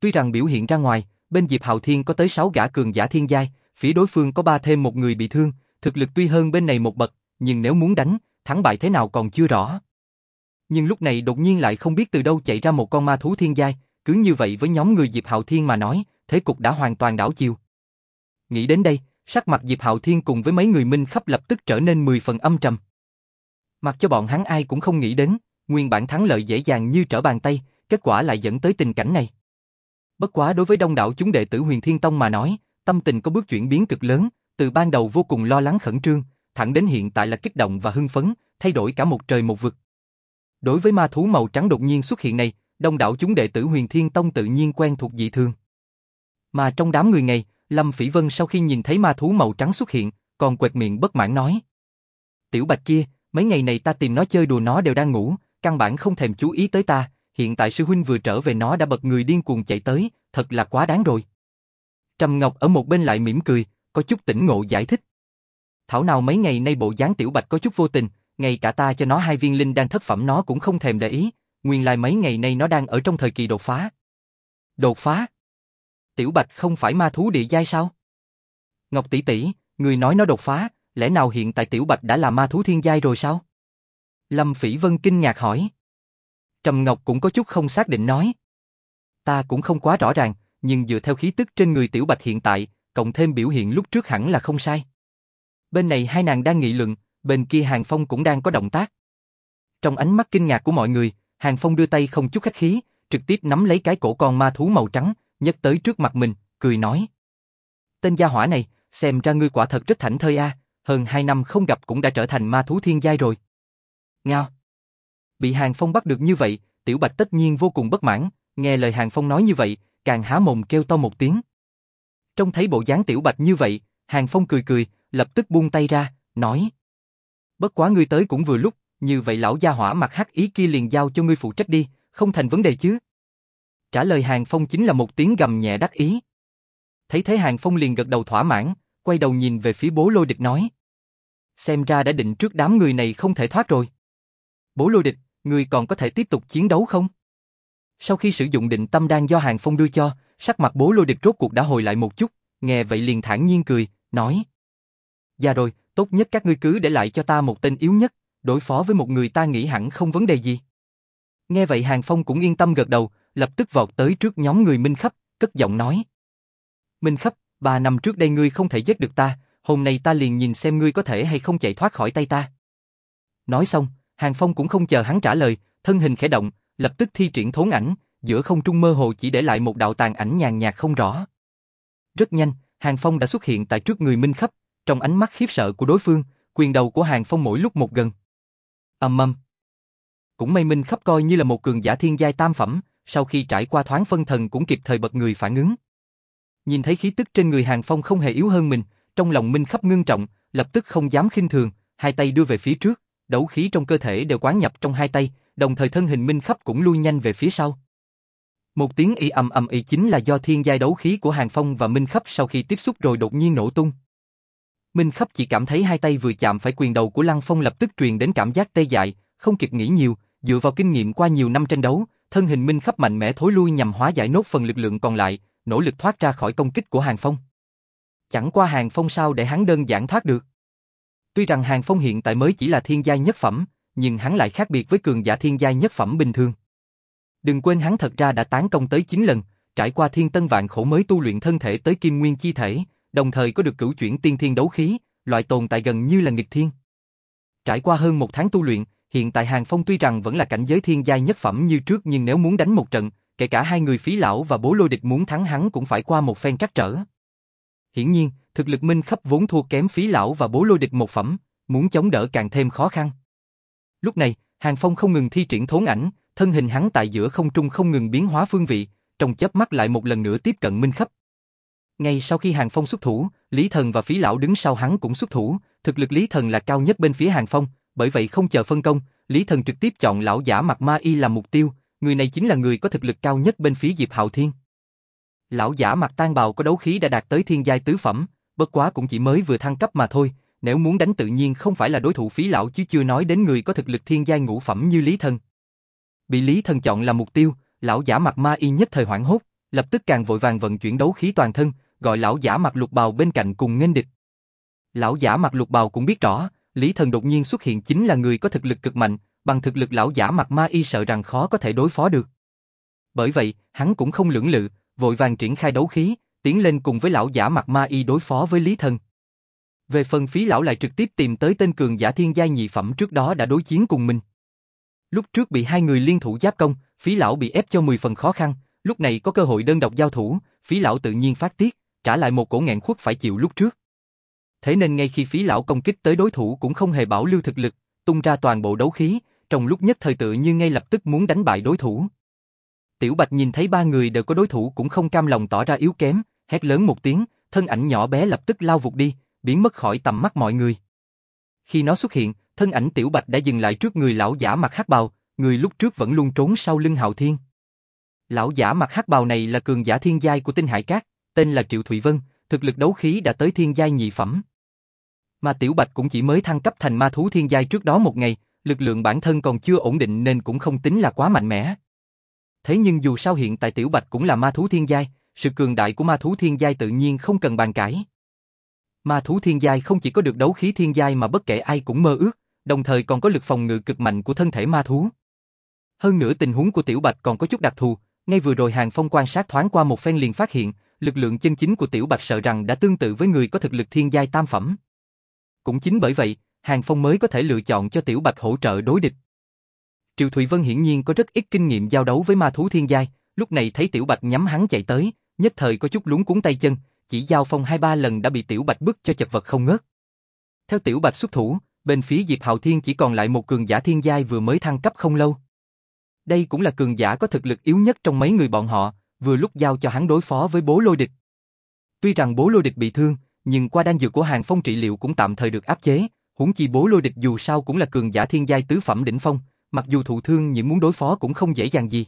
Tuy rằng biểu hiện ra ngoài, bên Diệp Hạo Thiên có tới 6 gã cường giả thiên giai, phía đối phương có ba thêm một người bị thương, thực lực tuy hơn bên này một bậc, nhưng nếu muốn đánh, thắng bại thế nào còn chưa rõ. Nhưng lúc này đột nhiên lại không biết từ đâu chạy ra một con ma thú thiên giai, cứ như vậy với nhóm người Diệp Hạo Thiên mà nói, thế cục đã hoàn toàn đảo chiều. Nghĩ đến đây, sắc mặt Diệp Hạo Thiên cùng với mấy người minh khắp lập tức trở nên 10 phần âm trầm. Mặc cho bọn hắn ai cũng không nghĩ đến, nguyên bản thắng lợi dễ dàng như trở bàn tay, kết quả lại dẫn tới tình cảnh này. Bất quá đối với đông đảo chúng đệ tử Huyền Thiên Tông mà nói, tâm tình có bước chuyển biến cực lớn, từ ban đầu vô cùng lo lắng khẩn trương, thẳng đến hiện tại là kích động và hưng phấn, thay đổi cả một trời một vực. Đối với ma thú màu trắng đột nhiên xuất hiện này, đông đảo chúng đệ tử Huyền Thiên Tông tự nhiên quen thuộc dị thường. Mà trong đám người này, Lâm Phỉ Vân sau khi nhìn thấy ma thú màu trắng xuất hiện, còn quẹt miệng bất mãn nói. Tiểu bạch kia, mấy ngày này ta tìm nó chơi đùa nó đều đang ngủ, căn bản không thèm chú ý tới ta, hiện tại sư huynh vừa trở về nó đã bật người điên cuồng chạy tới, thật là quá đáng rồi. Trầm Ngọc ở một bên lại mỉm cười, có chút tỉnh ngộ giải thích. Thảo nào mấy ngày nay bộ dáng tiểu bạch có chút vô tình, ngay cả ta cho nó hai viên linh đang thất phẩm nó cũng không thèm để ý, nguyên lai mấy ngày nay nó đang ở trong thời kỳ đột phá. Đột phá? Tiểu bạch không phải ma thú địa giai sao? Ngọc tỷ tỷ, người nói nó đột phá, lẽ nào hiện tại tiểu bạch đã là ma thú thiên giai rồi sao? Lâm Phỉ Vân kinh ngạc hỏi. Trầm Ngọc cũng có chút không xác định nói. Ta cũng không quá rõ ràng, nhưng dựa theo khí tức trên người tiểu bạch hiện tại, cộng thêm biểu hiện lúc trước hẳn là không sai. Bên này hai nàng đang nghị luận, bên kia Hàng Phong cũng đang có động tác. Trong ánh mắt kinh ngạc của mọi người, Hàng Phong đưa tay không chút khách khí, trực tiếp nắm lấy cái cổ con ma thú màu trắng, nhấc tới trước mặt mình, cười nói. Tên gia hỏa này, xem ra ngươi quả thật rất thảnh thơi a, hơn hai năm không gặp cũng đã trở thành ma thú thiên giai rồi. Ngao. Bị Hàng Phong bắt được như vậy, Tiểu Bạch tất nhiên vô cùng bất mãn, nghe lời Hàng Phong nói như vậy, càng há mồm kêu to một tiếng. Trông thấy bộ dáng Tiểu Bạch như vậy, Hàng Phong cười cười, lập tức buông tay ra, nói. Bất quá ngươi tới cũng vừa lúc, như vậy lão gia hỏa mặt hắc ý kia liền giao cho ngươi phụ trách đi, không thành vấn đề chứ. Trả lời Hàng Phong chính là một tiếng gầm nhẹ đắc ý. Thấy thế Hàng Phong liền gật đầu thỏa mãn, quay đầu nhìn về phía bố lôi địch nói. Xem ra đã định trước đám người này không thể thoát rồi. Bố lôi địch, ngươi còn có thể tiếp tục chiến đấu không? Sau khi sử dụng định tâm đan do Hàng Phong đưa cho, sắc mặt bố lôi địch rốt cuộc đã hồi lại một chút, nghe vậy liền thản nhiên cười, nói. Dạ rồi, tốt nhất các ngươi cứ để lại cho ta một tên yếu nhất, đối phó với một người ta nghĩ hẳn không vấn đề gì. Nghe vậy Hàng Phong cũng yên tâm gật đầu, lập tức vọt tới trước nhóm người Minh Khắp, cất giọng nói. Minh Khắp, ba năm trước đây ngươi không thể giết được ta, hôm nay ta liền nhìn xem ngươi có thể hay không chạy thoát khỏi tay ta. Nói xong, Hàng Phong cũng không chờ hắn trả lời, thân hình khẽ động, lập tức thi triển thốn ảnh, giữa không trung mơ hồ chỉ để lại một đạo tàn ảnh nhàn nhạt không rõ. Rất nhanh, Hàng Phong đã xuất hiện tại trước người Minh khấp trong ánh mắt khiếp sợ của đối phương, quyền đầu của Hàng Phong mỗi lúc một gần. Ầm ầm. Cũng may Minh khấp coi như là một cường giả thiên giai tam phẩm, sau khi trải qua thoáng phân thần cũng kịp thời bật người phản ứng. Nhìn thấy khí tức trên người Hàng Phong không hề yếu hơn mình, trong lòng Minh khấp ngưng trọng, lập tức không dám khinh thường, hai tay đưa về phía trước, đấu khí trong cơ thể đều quán nhập trong hai tay, đồng thời thân hình Minh Khắp cũng lui nhanh về phía sau. Một tiếng y ầm ầm y chính là do thiên giai đấu khí của Hàng Phong và Minh Khắp sau khi tiếp xúc rồi đột nhiên nổ tung. Minh Khắp chỉ cảm thấy hai tay vừa chạm phải quyền đầu của Lăng Phong lập tức truyền đến cảm giác tê dại, không kịp nghĩ nhiều, dựa vào kinh nghiệm qua nhiều năm tranh đấu, thân hình Minh Khắp mạnh mẽ thối lui nhằm hóa giải nốt phần lực lượng còn lại, nỗ lực thoát ra khỏi công kích của Hàng Phong. Chẳng qua Hàng Phong sao để hắn đơn giản thoát được. Tuy rằng Hàng Phong hiện tại mới chỉ là thiên giai nhất phẩm, nhưng hắn lại khác biệt với cường giả thiên giai nhất phẩm bình thường. Đừng quên hắn thật ra đã tán công tới 9 lần, trải qua thiên tân vạn khổ mới tu luyện thân thể tới kim nguyên chi thể, đồng thời có được cửu chuyển tiên thiên đấu khí, loại tồn tại gần như là nghịch thiên. Trải qua hơn một tháng tu luyện, hiện tại Hàng Phong tuy rằng vẫn là cảnh giới thiên giai nhất phẩm như trước nhưng nếu muốn đánh một trận, kể cả hai người phí lão và bố lôi địch muốn thắng hắn cũng phải qua một phen trắc trở. Hiển nhiên, thực lực minh khắp vốn thua kém phí lão và bố lôi địch một phẩm, muốn chống đỡ càng thêm khó khăn. Lúc này, Hàng Phong không ngừng thi triển thốn ảnh, thân hình hắn tại giữa không trung không ngừng biến hóa phương vị, trong chớp mắt lại một lần nữa tiếp cận minh khấp. Ngay sau khi Hàng Phong xuất thủ, Lý Thần và Phí Lão đứng sau hắn cũng xuất thủ, thực lực Lý Thần là cao nhất bên phía Hàng Phong, bởi vậy không chờ phân công, Lý Thần trực tiếp chọn lão giả mặt ma y làm mục tiêu, người này chính là người có thực lực cao nhất bên phía Diệp Hạo Thiên. Lão giả mặt tan bào có đấu khí đã đạt tới thiên giai tứ phẩm, bất quá cũng chỉ mới vừa thăng cấp mà thôi, nếu muốn đánh tự nhiên không phải là đối thủ Phí Lão chứ chưa nói đến người có thực lực thiên giai ngũ phẩm như Lý Thần. Bị Lý Thần chọn làm mục tiêu, lão giả mặt ma y nhất thời hoảng hốt, lập tức càng vội vàng vận chuyển đấu khí toàn thân, gọi lão giả mặc lục bào bên cạnh cùng nghênh địch. Lão giả mặc lục bào cũng biết rõ, Lý Thần đột nhiên xuất hiện chính là người có thực lực cực mạnh, bằng thực lực lão giả mặc ma y sợ rằng khó có thể đối phó được. Bởi vậy, hắn cũng không lưỡng lự, vội vàng triển khai đấu khí, tiến lên cùng với lão giả mặc ma y đối phó với Lý Thần. Về phần phí lão lại trực tiếp tìm tới tên cường giả thiên giai nhị phẩm trước đó đã đối chiến cùng mình. Lúc trước bị hai người liên thủ giáp công, phí lão bị ép cho 10 phần khó khăn, lúc này có cơ hội đơn độc giao thủ, phí lão tự nhiên phát tiết, trả lại một cổ nghẹn khuất phải chịu lúc trước. thế nên ngay khi phí lão công kích tới đối thủ cũng không hề bảo lưu thực lực, tung ra toàn bộ đấu khí, trong lúc nhất thời tự như ngay lập tức muốn đánh bại đối thủ. Tiểu Bạch nhìn thấy ba người đều có đối thủ cũng không cam lòng tỏ ra yếu kém, hét lớn một tiếng, thân ảnh nhỏ bé lập tức lao vụt đi, biến mất khỏi tầm mắt mọi người. Khi nó xuất hiện, thân ảnh Tiểu Bạch đã dừng lại trước người lão giả mặt hắc bào, người lúc trước vẫn luôn trốn sau lưng Hạo Thiên. Lão giả mặt hắc bào này là cường giả thiên giai của Tinh Hải Cát, tên là Triệu Thụy Vân, thực lực đấu khí đã tới thiên giai nhị phẩm. Mà Tiểu Bạch cũng chỉ mới thăng cấp thành ma thú thiên giai trước đó một ngày, lực lượng bản thân còn chưa ổn định nên cũng không tính là quá mạnh mẽ. Thế nhưng dù sao hiện tại Tiểu Bạch cũng là ma thú thiên giai, sự cường đại của ma thú thiên giai tự nhiên không cần bàn cãi. Ma thú thiên giai không chỉ có được đấu khí thiên giai mà bất kể ai cũng mơ ước, đồng thời còn có lực phòng ngự cực mạnh của thân thể ma thú. Hơn nữa tình huống của Tiểu Bạch còn có chút đặc thù, ngay vừa rồi Hàng Phong quan sát thoáng qua một phen liền phát hiện, lực lượng chân chính của Tiểu Bạch sợ rằng đã tương tự với người có thực lực thiên giai tam phẩm. Cũng chính bởi vậy, Hàng Phong mới có thể lựa chọn cho Tiểu Bạch hỗ trợ đối địch. Triệu Thụy Vân hiển nhiên có rất ít kinh nghiệm giao đấu với ma thú thiên giai, lúc này thấy Tiểu Bạch nhắm hắn chạy tới, nhất thời có chút lúng cuốn tay chân, chỉ giao phong hai ba lần đã bị Tiểu Bạch bức cho chật vật không ngớt. Theo Tiểu Bạch xuất thủ, bên phía Diệp Hạo Thiên chỉ còn lại một cường giả thiên giai vừa mới thăng cấp không lâu. Đây cũng là cường giả có thực lực yếu nhất trong mấy người bọn họ, vừa lúc giao cho hắn đối phó với bố lôi địch. Tuy rằng bố lôi địch bị thương, nhưng qua đan dược của hàng phong trị liệu cũng tạm thời được áp chế, huống chi bố lôi địch dù sao cũng là cường giả thiên giai tứ phẩm đỉnh phong, mặc dù thụ thương nhưng muốn đối phó cũng không dễ dàng gì.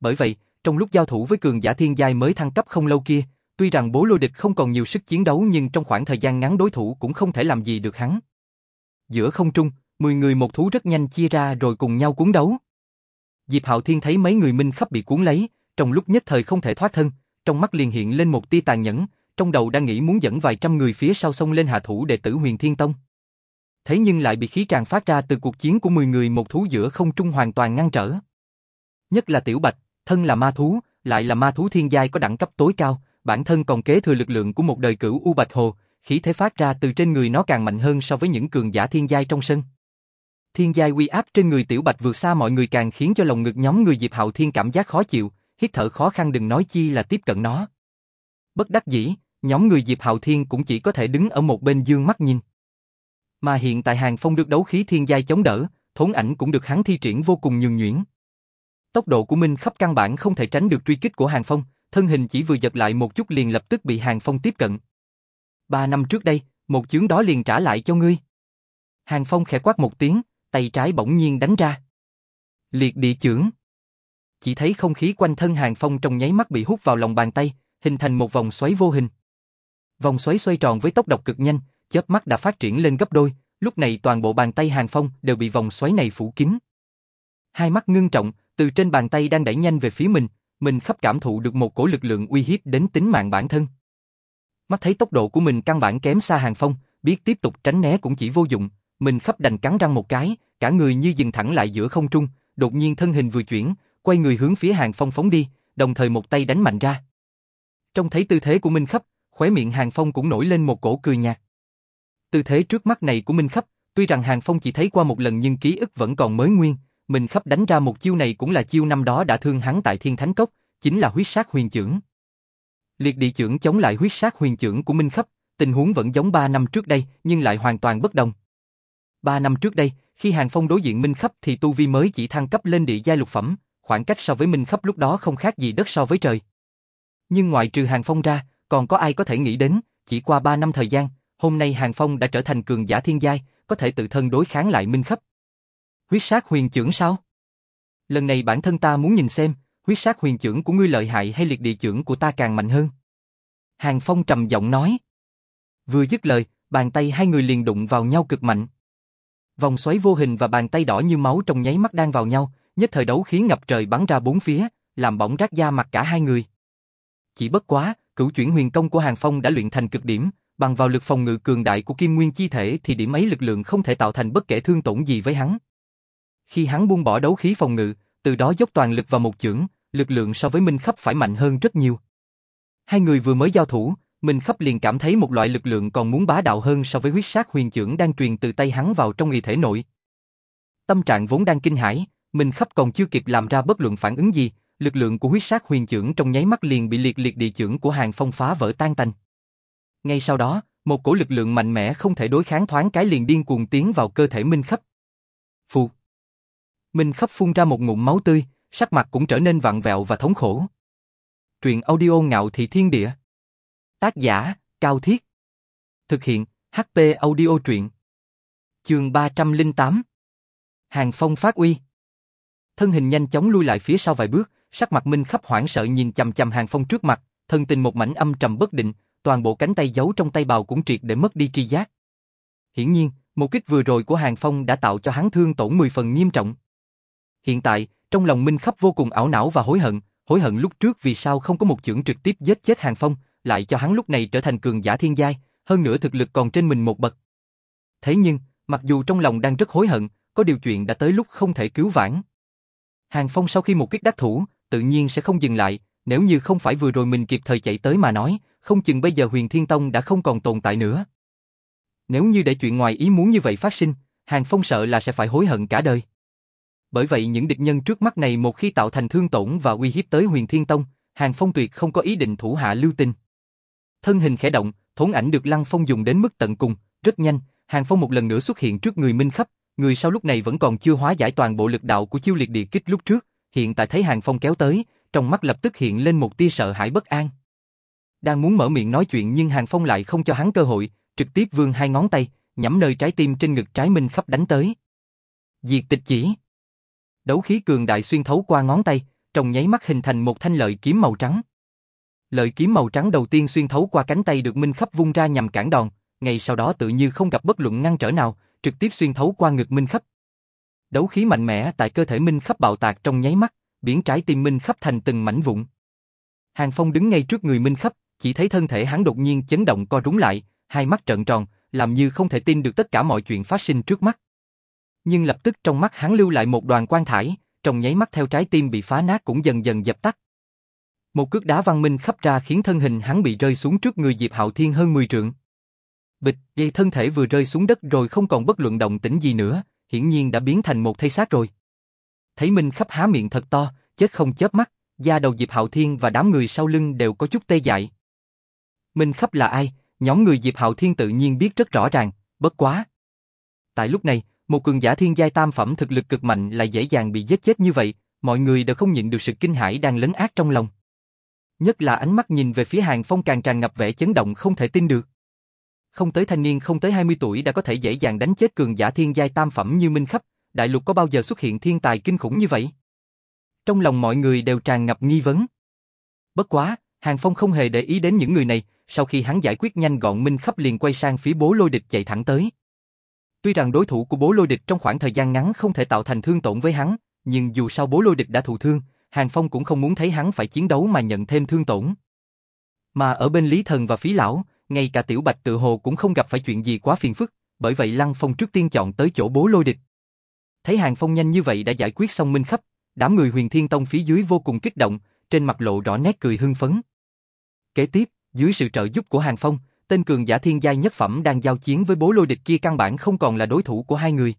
Bởi vậy, trong lúc giao thủ với cường giả thiên giai mới thăng cấp không lâu kia, tuy rằng bố lôi địch không còn nhiều sức chiến đấu nhưng trong khoảng thời gian ngắn đối thủ cũng không thể làm gì được hắn. Giữa không trung, 10 người một thú rất nhanh chia ra rồi cùng nhau cuốn đấu. Diệp Hạo Thiên thấy mấy người minh khắp bị cuốn lấy, trong lúc nhất thời không thể thoát thân, trong mắt liền hiện lên một tia tàn nhẫn, trong đầu đang nghĩ muốn dẫn vài trăm người phía sau sông lên hạ thủ đệ tử Huyền Thiên Tông. Thế nhưng lại bị khí tràn phát ra từ cuộc chiến của 10 người một thú giữa không trung hoàn toàn ngăn trở. Nhất là Tiểu Bạch, thân là ma thú, lại là ma thú thiên giai có đẳng cấp tối cao, bản thân còn kế thừa lực lượng của một đời cửu U Bạch Hồ, khí thế phát ra từ trên người nó càng mạnh hơn so với những cường giả thiên giai trong sân. Thiên giai uy áp trên người Tiểu Bạch vượt xa mọi người càng khiến cho lòng ngực nhóm người Diệp Hạo Thiên cảm giác khó chịu, hít thở khó khăn đừng nói chi là tiếp cận nó. Bất đắc dĩ, nhóm người Diệp Hạo Thiên cũng chỉ có thể đứng ở một bên dương mắt nhìn. Mà hiện tại Hàng Phong được đấu khí thiên giai chống đỡ, thốn ảnh cũng được hắn thi triển vô cùng nhường nhuyễn. Tốc độ của Minh khắp căn bản không thể tránh được truy kích của Hàng Phong, thân hình chỉ vừa giật lại một chút liền lập tức bị Hàng Phong tiếp cận. Ba năm trước đây, một chướng đó liền trả lại cho ngươi. Hàng Phong khẽ quát một tiếng, tay trái bỗng nhiên đánh ra. Liệt địa chưởng. Chỉ thấy không khí quanh thân Hàng Phong trong nháy mắt bị hút vào lòng bàn tay, hình thành một vòng xoáy vô hình. Vòng xoáy xoay tròn với tốc độ cực nhanh, chớp mắt đã phát triển lên gấp đôi, lúc này toàn bộ bàn tay Hàng Phong đều bị vòng xoáy này phủ kín. Hai mắt ngưng trọng, từ trên bàn tay đang đẩy nhanh về phía mình, mình khắp cảm thụ được một cổ lực lượng uy hiếp đến tính mạng bản thân. Mắt thấy tốc độ của mình căn bản kém xa Hàng Phong, biết tiếp tục tránh né cũng chỉ vô dụng, mình khắp đành cắn răng một cái, cả người như dừng thẳng lại giữa không trung, đột nhiên thân hình vừa chuyển, quay người hướng phía Hàng Phong phóng đi, đồng thời một tay đánh mạnh ra. Trong thấy tư thế của Minh Khắp, khóe miệng Hàng Phong cũng nổi lên một cổ cười nhạt. Tư thế trước mắt này của Minh Khắp, tuy rằng Hàng Phong chỉ thấy qua một lần nhưng ký ức vẫn còn mới nguyên, Minh Khắp đánh ra một chiêu này cũng là chiêu năm đó đã thương hắn tại Thiên Thánh Cốc, chính là huyết sát huyền trưởng. Liệt địa trưởng chống lại huyết sát huyền trưởng của Minh Khắp, tình huống vẫn giống 3 năm trước đây nhưng lại hoàn toàn bất đồng. 3 năm trước đây, khi Hàng Phong đối diện Minh Khắp thì tu vi mới chỉ thăng cấp lên địa giai lục phẩm, khoảng cách so với Minh Khắp lúc đó không khác gì đất so với trời. Nhưng ngoại trừ Hàng Phong ra, còn có ai có thể nghĩ đến, chỉ qua 3 năm thời gian, hôm nay Hàng Phong đã trở thành cường giả thiên giai, có thể tự thân đối kháng lại Minh Khắp. Huyết sát huyền trưởng sao? Lần này bản thân ta muốn nhìn xem, huyết sát huyền trưởng của ngươi lợi hại hay liệt địa trưởng của ta càng mạnh hơn. Hàng Phong trầm giọng nói. Vừa dứt lời, bàn tay hai người liền đụng vào nhau cực mạnh. Vòng xoáy vô hình và bàn tay đỏ như máu trong nháy mắt đang vào nhau, nhất thời đấu khí ngập trời bắn ra bốn phía, làm bỏng rát da mặt cả hai người. Chỉ bất quá, cửu chuyển huyền công của Hàng Phong đã luyện thành cực điểm, bằng vào lực phòng ngự cường đại của Kim Nguyên chi thể thì điểm ấy lực lượng không thể tạo thành bất kể thương tổn gì với hắn. Khi hắn buông bỏ đấu khí phòng ngự, từ đó dốc toàn lực vào một chưởng, lực lượng so với Minh Khắp phải mạnh hơn rất nhiều. Hai người vừa mới giao thủ, Minh Khắp liền cảm thấy một loại lực lượng còn muốn bá đạo hơn so với huyết sát huyền chưởng đang truyền từ tay hắn vào trong y thể nội. Tâm trạng vốn đang kinh hãi, Minh Khắp còn chưa kịp làm ra bất luận phản ứng gì, lực lượng của huyết sát huyền chưởng trong nháy mắt liền bị liệt liệt địa chưởng của Hàng Phong phá vỡ tan tành. Ngay sau đó, Một cổ lực lượng mạnh mẽ không thể đối kháng thoáng cái liền điên cuồng tiến vào cơ thể Minh Khấp. Phụ, Minh Khắp phun ra một ngụm máu tươi, sắc mặt cũng trở nên vặn vẹo và thống khổ. Truyện audio ngạo thị thiên địa. Tác giả, Cao Thiết. Thực hiện, HP audio truyện. Chương 308 Hàng Phong phát uy Thân hình nhanh chóng lui lại phía sau vài bước, sắc mặt Minh Khắp hoảng sợ nhìn chầm chầm Hàng Phong trước mặt, thân tình một mảnh âm trầm bất định, toàn bộ cánh tay giấu trong tay bào cũng triệt để mất đi tri giác. Hiển nhiên, một kích vừa rồi của Hàng Phong đã tạo cho hắn thương tổn 10 phần nghiêm trọng. Hiện tại, trong lòng Minh Khắp vô cùng ảo não và hối hận, hối hận lúc trước vì sao không có một chưởng trực tiếp giết chết Hàng Phong, lại cho hắn lúc này trở thành cường giả thiên giai, hơn nữa thực lực còn trên mình một bậc. Thế nhưng, mặc dù trong lòng đang rất hối hận, có điều chuyện đã tới lúc không thể cứu vãn. Hàng Phong sau khi một kích đắc thủ, tự nhiên sẽ không dừng lại, nếu như không phải vừa rồi mình kịp thời chạy tới mà nói, không chừng bây giờ huyền thiên tông đã không còn tồn tại nữa. Nếu như để chuyện ngoài ý muốn như vậy phát sinh, Hàng Phong sợ là sẽ phải hối hận cả đời. Bởi vậy những địch nhân trước mắt này một khi tạo thành thương tổn và uy hiếp tới huyền thiên tông, Hàng Phong tuyệt không có ý định thủ hạ lưu tình. Thân hình khẽ động, thốn ảnh được Lăng Phong dùng đến mức tận cùng, rất nhanh, Hàng Phong một lần nữa xuất hiện trước người Minh Khấp, người sau lúc này vẫn còn chưa hóa giải toàn bộ lực đạo của chiêu liệt địa kích lúc trước, hiện tại thấy Hàng Phong kéo tới, trong mắt lập tức hiện lên một tia sợ hãi bất an. Đang muốn mở miệng nói chuyện nhưng Hàng Phong lại không cho hắn cơ hội, trực tiếp vươn hai ngón tay, nhắm nơi trái tim trên ngực trái Minh Khấp đánh tới. Diệt tịch chỉ. Đấu khí cường đại xuyên thấu qua ngón tay, trong nháy mắt hình thành một thanh lợi kiếm màu trắng. Lợi kiếm màu trắng đầu tiên xuyên thấu qua cánh tay được Minh Khấp vung ra nhằm cản đòn, ngay sau đó tự như không gặp bất luận ngăn trở nào, trực tiếp xuyên thấu qua ngực Minh Khấp. Đấu khí mạnh mẽ tại cơ thể Minh Khấp bạo tạc trong nháy mắt, biến trái tim Minh Khấp thành từng mảnh vụn. Hàng Phong đứng ngay trước người Minh Khấp, chỉ thấy thân thể hắn đột nhiên chấn động co rúm lại, hai mắt trợn tròn, làm như không thể tin được tất cả mọi chuyện phát sinh trước mắt. Nhưng lập tức trong mắt hắn lưu lại một đoàn quang thải, trong nháy mắt theo trái tim bị phá nát cũng dần dần dập tắt. Một cước đá văn minh khắp ra khiến thân hình hắn bị rơi xuống trước người Diệp Hạo Thiên hơn 10 trượng. Bịch, dây thân thể vừa rơi xuống đất rồi không còn bất luận động tĩnh gì nữa, hiển nhiên đã biến thành một thây xác rồi. Thấy Minh khắp há miệng thật to, chết không chớp mắt, da đầu Diệp Hạo Thiên và đám người sau lưng đều có chút tê dại. Minh khắp là ai? Nhóm người Diệp Hạo Thiên tự nhiên biết rất rõ ràng, bất quá. Tại lúc này, một cường giả thiên giai tam phẩm thực lực cực mạnh lại dễ dàng bị giết chết như vậy, mọi người đều không nhịn được sự kinh hãi đang lấn át trong lòng. Nhất là ánh mắt nhìn về phía Hàng Phong càng tràn ngập vẻ chấn động không thể tin được. Không tới thanh niên không tới 20 tuổi đã có thể dễ dàng đánh chết cường giả thiên giai tam phẩm như Minh Khấp, đại lục có bao giờ xuất hiện thiên tài kinh khủng như vậy? Trong lòng mọi người đều tràn ngập nghi vấn. Bất quá, Hàng Phong không hề để ý đến những người này, sau khi hắn giải quyết nhanh gọn Minh Khấp liền quay sang phía bố lôi địch chạy thẳng tới. Tuy rằng đối thủ của bố lôi địch trong khoảng thời gian ngắn không thể tạo thành thương tổn với hắn, nhưng dù sao bố lôi địch đã thụ thương, Hàng Phong cũng không muốn thấy hắn phải chiến đấu mà nhận thêm thương tổn. Mà ở bên Lý Thần và Phí Lão, ngay cả Tiểu Bạch tự hồ cũng không gặp phải chuyện gì quá phiền phức, bởi vậy Lăng Phong trước tiên chọn tới chỗ bố lôi địch. Thấy Hàng Phong nhanh như vậy đã giải quyết xong Minh Khấp, đám người huyền thiên tông phía dưới vô cùng kích động, trên mặt lộ rõ nét cười hưng phấn. Kế tiếp, dưới sự trợ giúp của Hàng Phong, tên cường giả thiên giai nhất phẩm đang giao chiến với bố lôi địch kia căn bản không còn là đối thủ của hai người.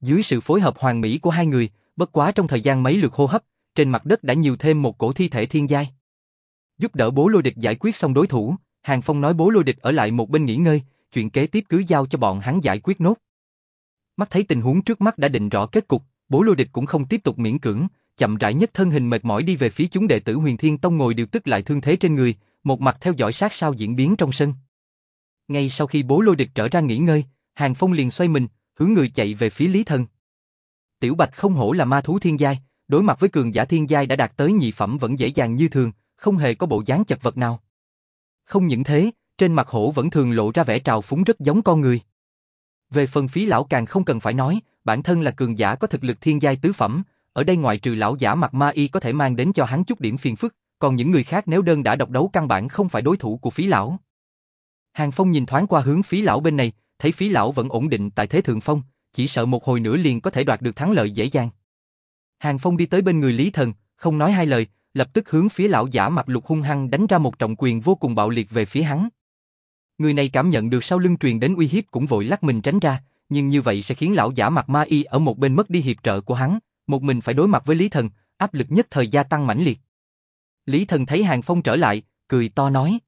Dưới sự phối hợp hoàn mỹ của hai người, bất quá trong thời gian mấy lượt hô hấp, trên mặt đất đã nhiều thêm một cổ thi thể thiên giai. Giúp đỡ bố lôi địch giải quyết xong đối thủ, Hàng Phong nói bố lôi địch ở lại một bên nghỉ ngơi, chuyện kế tiếp cứ giao cho bọn hắn giải quyết nốt. Mắt thấy tình huống trước mắt đã định rõ kết cục, bố lôi địch cũng không tiếp tục miễn cưỡng, chậm rãi nhất thân hình mệt mỏi đi về phía chúng đệ tử huyền thiên tông ngồi điều tức lại thương thế trên người, một mặt theo dõi sát sao diễn biến trong sân. Ngay sau khi bố lôi địch trở ra nghỉ ngơi, Hàng Phong liền xoay mình, hướng người chạy về phía Lý Thần. Tiểu Bạch không hổ là ma thú thiên giai, đối mặt với cường giả thiên giai đã đạt tới nhị phẩm vẫn dễ dàng như thường, không hề có bộ dáng chật vật nào. Không những thế, trên mặt hổ vẫn thường lộ ra vẻ trào phúng rất giống con người. Về phần phí lão càng không cần phải nói, bản thân là cường giả có thực lực thiên giai tứ phẩm, ở đây ngoại trừ lão giả mặt ma y có thể mang đến cho hắn chút điểm phiền phức, còn những người khác nếu đơn đã độc đấu căn bản không phải đối thủ của phí lão. Hàng Phong nhìn thoáng qua hướng phí lão bên này, thấy phí lão vẫn ổn định tại thế thượng phong, chỉ sợ một hồi nữa liền có thể đoạt được thắng lợi dễ dàng. Hàng Phong đi tới bên người Lý Thần, không nói hai lời, lập tức hướng phía lão giả mặt lục hung hăng đánh ra một trọng quyền vô cùng bạo liệt về phía hắn. Người này cảm nhận được sau lưng truyền đến uy hiếp cũng vội lắc mình tránh ra, nhưng như vậy sẽ khiến lão giả mặt ma y ở một bên mất đi hiệp trợ của hắn, một mình phải đối mặt với Lý Thần, áp lực nhất thời gia tăng mãnh liệt. Lý Thần thấy Hàng Phong trở lại, cười to nói.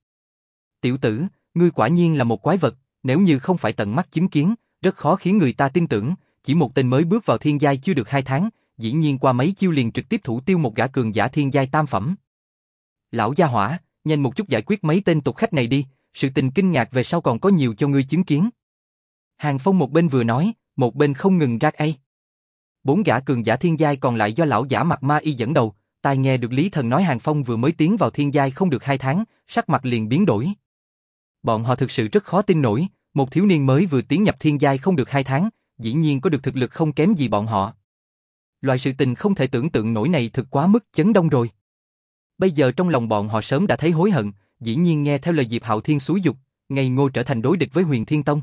Tiểu tử, ngươi quả nhiên là một quái vật, nếu như không phải tận mắt chứng kiến, rất khó khiến người ta tin tưởng, chỉ một tên mới bước vào thiên giai chưa được hai tháng, dĩ nhiên qua mấy chiêu liền trực tiếp thủ tiêu một gã cường giả thiên giai tam phẩm. Lão gia hỏa, nhanh một chút giải quyết mấy tên tục khách này đi, sự tình kinh ngạc về sau còn có nhiều cho ngươi chứng kiến. Hàng Phong một bên vừa nói, một bên không ngừng rác ai. Bốn gã cường giả thiên giai còn lại do lão giả mặt ma y dẫn đầu, tai nghe được Lý Thần nói Hàng Phong vừa mới tiến vào thiên giai không được hai tháng, sắc mặt liền biến đổi. Bọn họ thực sự rất khó tin nổi, một thiếu niên mới vừa tiến nhập thiên giai không được hai tháng, dĩ nhiên có được thực lực không kém gì bọn họ. Loại sự tình không thể tưởng tượng nổi này thực quá mức chấn đông rồi. Bây giờ trong lòng bọn họ sớm đã thấy hối hận, dĩ nhiên nghe theo lời Diệp Hạo Thiên xúi dục, ngày ngô trở thành đối địch với Huyền Thiên Tông.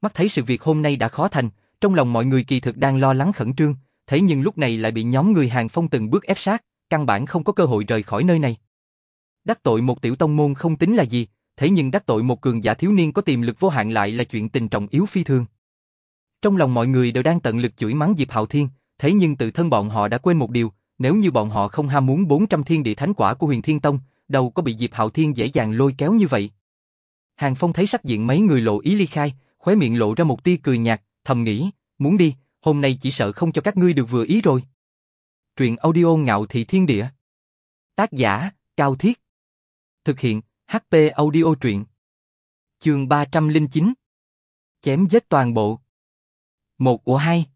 Mắt thấy sự việc hôm nay đã khó thành, trong lòng mọi người kỳ thực đang lo lắng khẩn trương, thế nhưng lúc này lại bị nhóm người hàng phong từng bước ép sát, căn bản không có cơ hội rời khỏi nơi này. Đắc tội một tiểu tông môn không tính là gì, thế nhưng đắc tội một cường giả thiếu niên có tiềm lực vô hạn lại là chuyện tình trọng yếu phi thường. Trong lòng mọi người đều đang tận lực chửi mắng Diệp Hạo Thiên, thế nhưng tự thân bọn họ đã quên một điều, nếu như bọn họ không ham muốn 400 thiên địa thánh quả của huyền thiên tông, đâu có bị Diệp Hạo Thiên dễ dàng lôi kéo như vậy. Hàng Phong thấy sắc diện mấy người lộ ý ly khai, khóe miệng lộ ra một tia cười nhạt, thầm nghĩ, muốn đi, hôm nay chỉ sợ không cho các ngươi được vừa ý rồi. Truyện audio ngạo thị thiên địa. Tác giả, Cao Thiết. Thực hiện, HP audio truyện. Chương 309. Chém giết toàn bộ. Một của hai.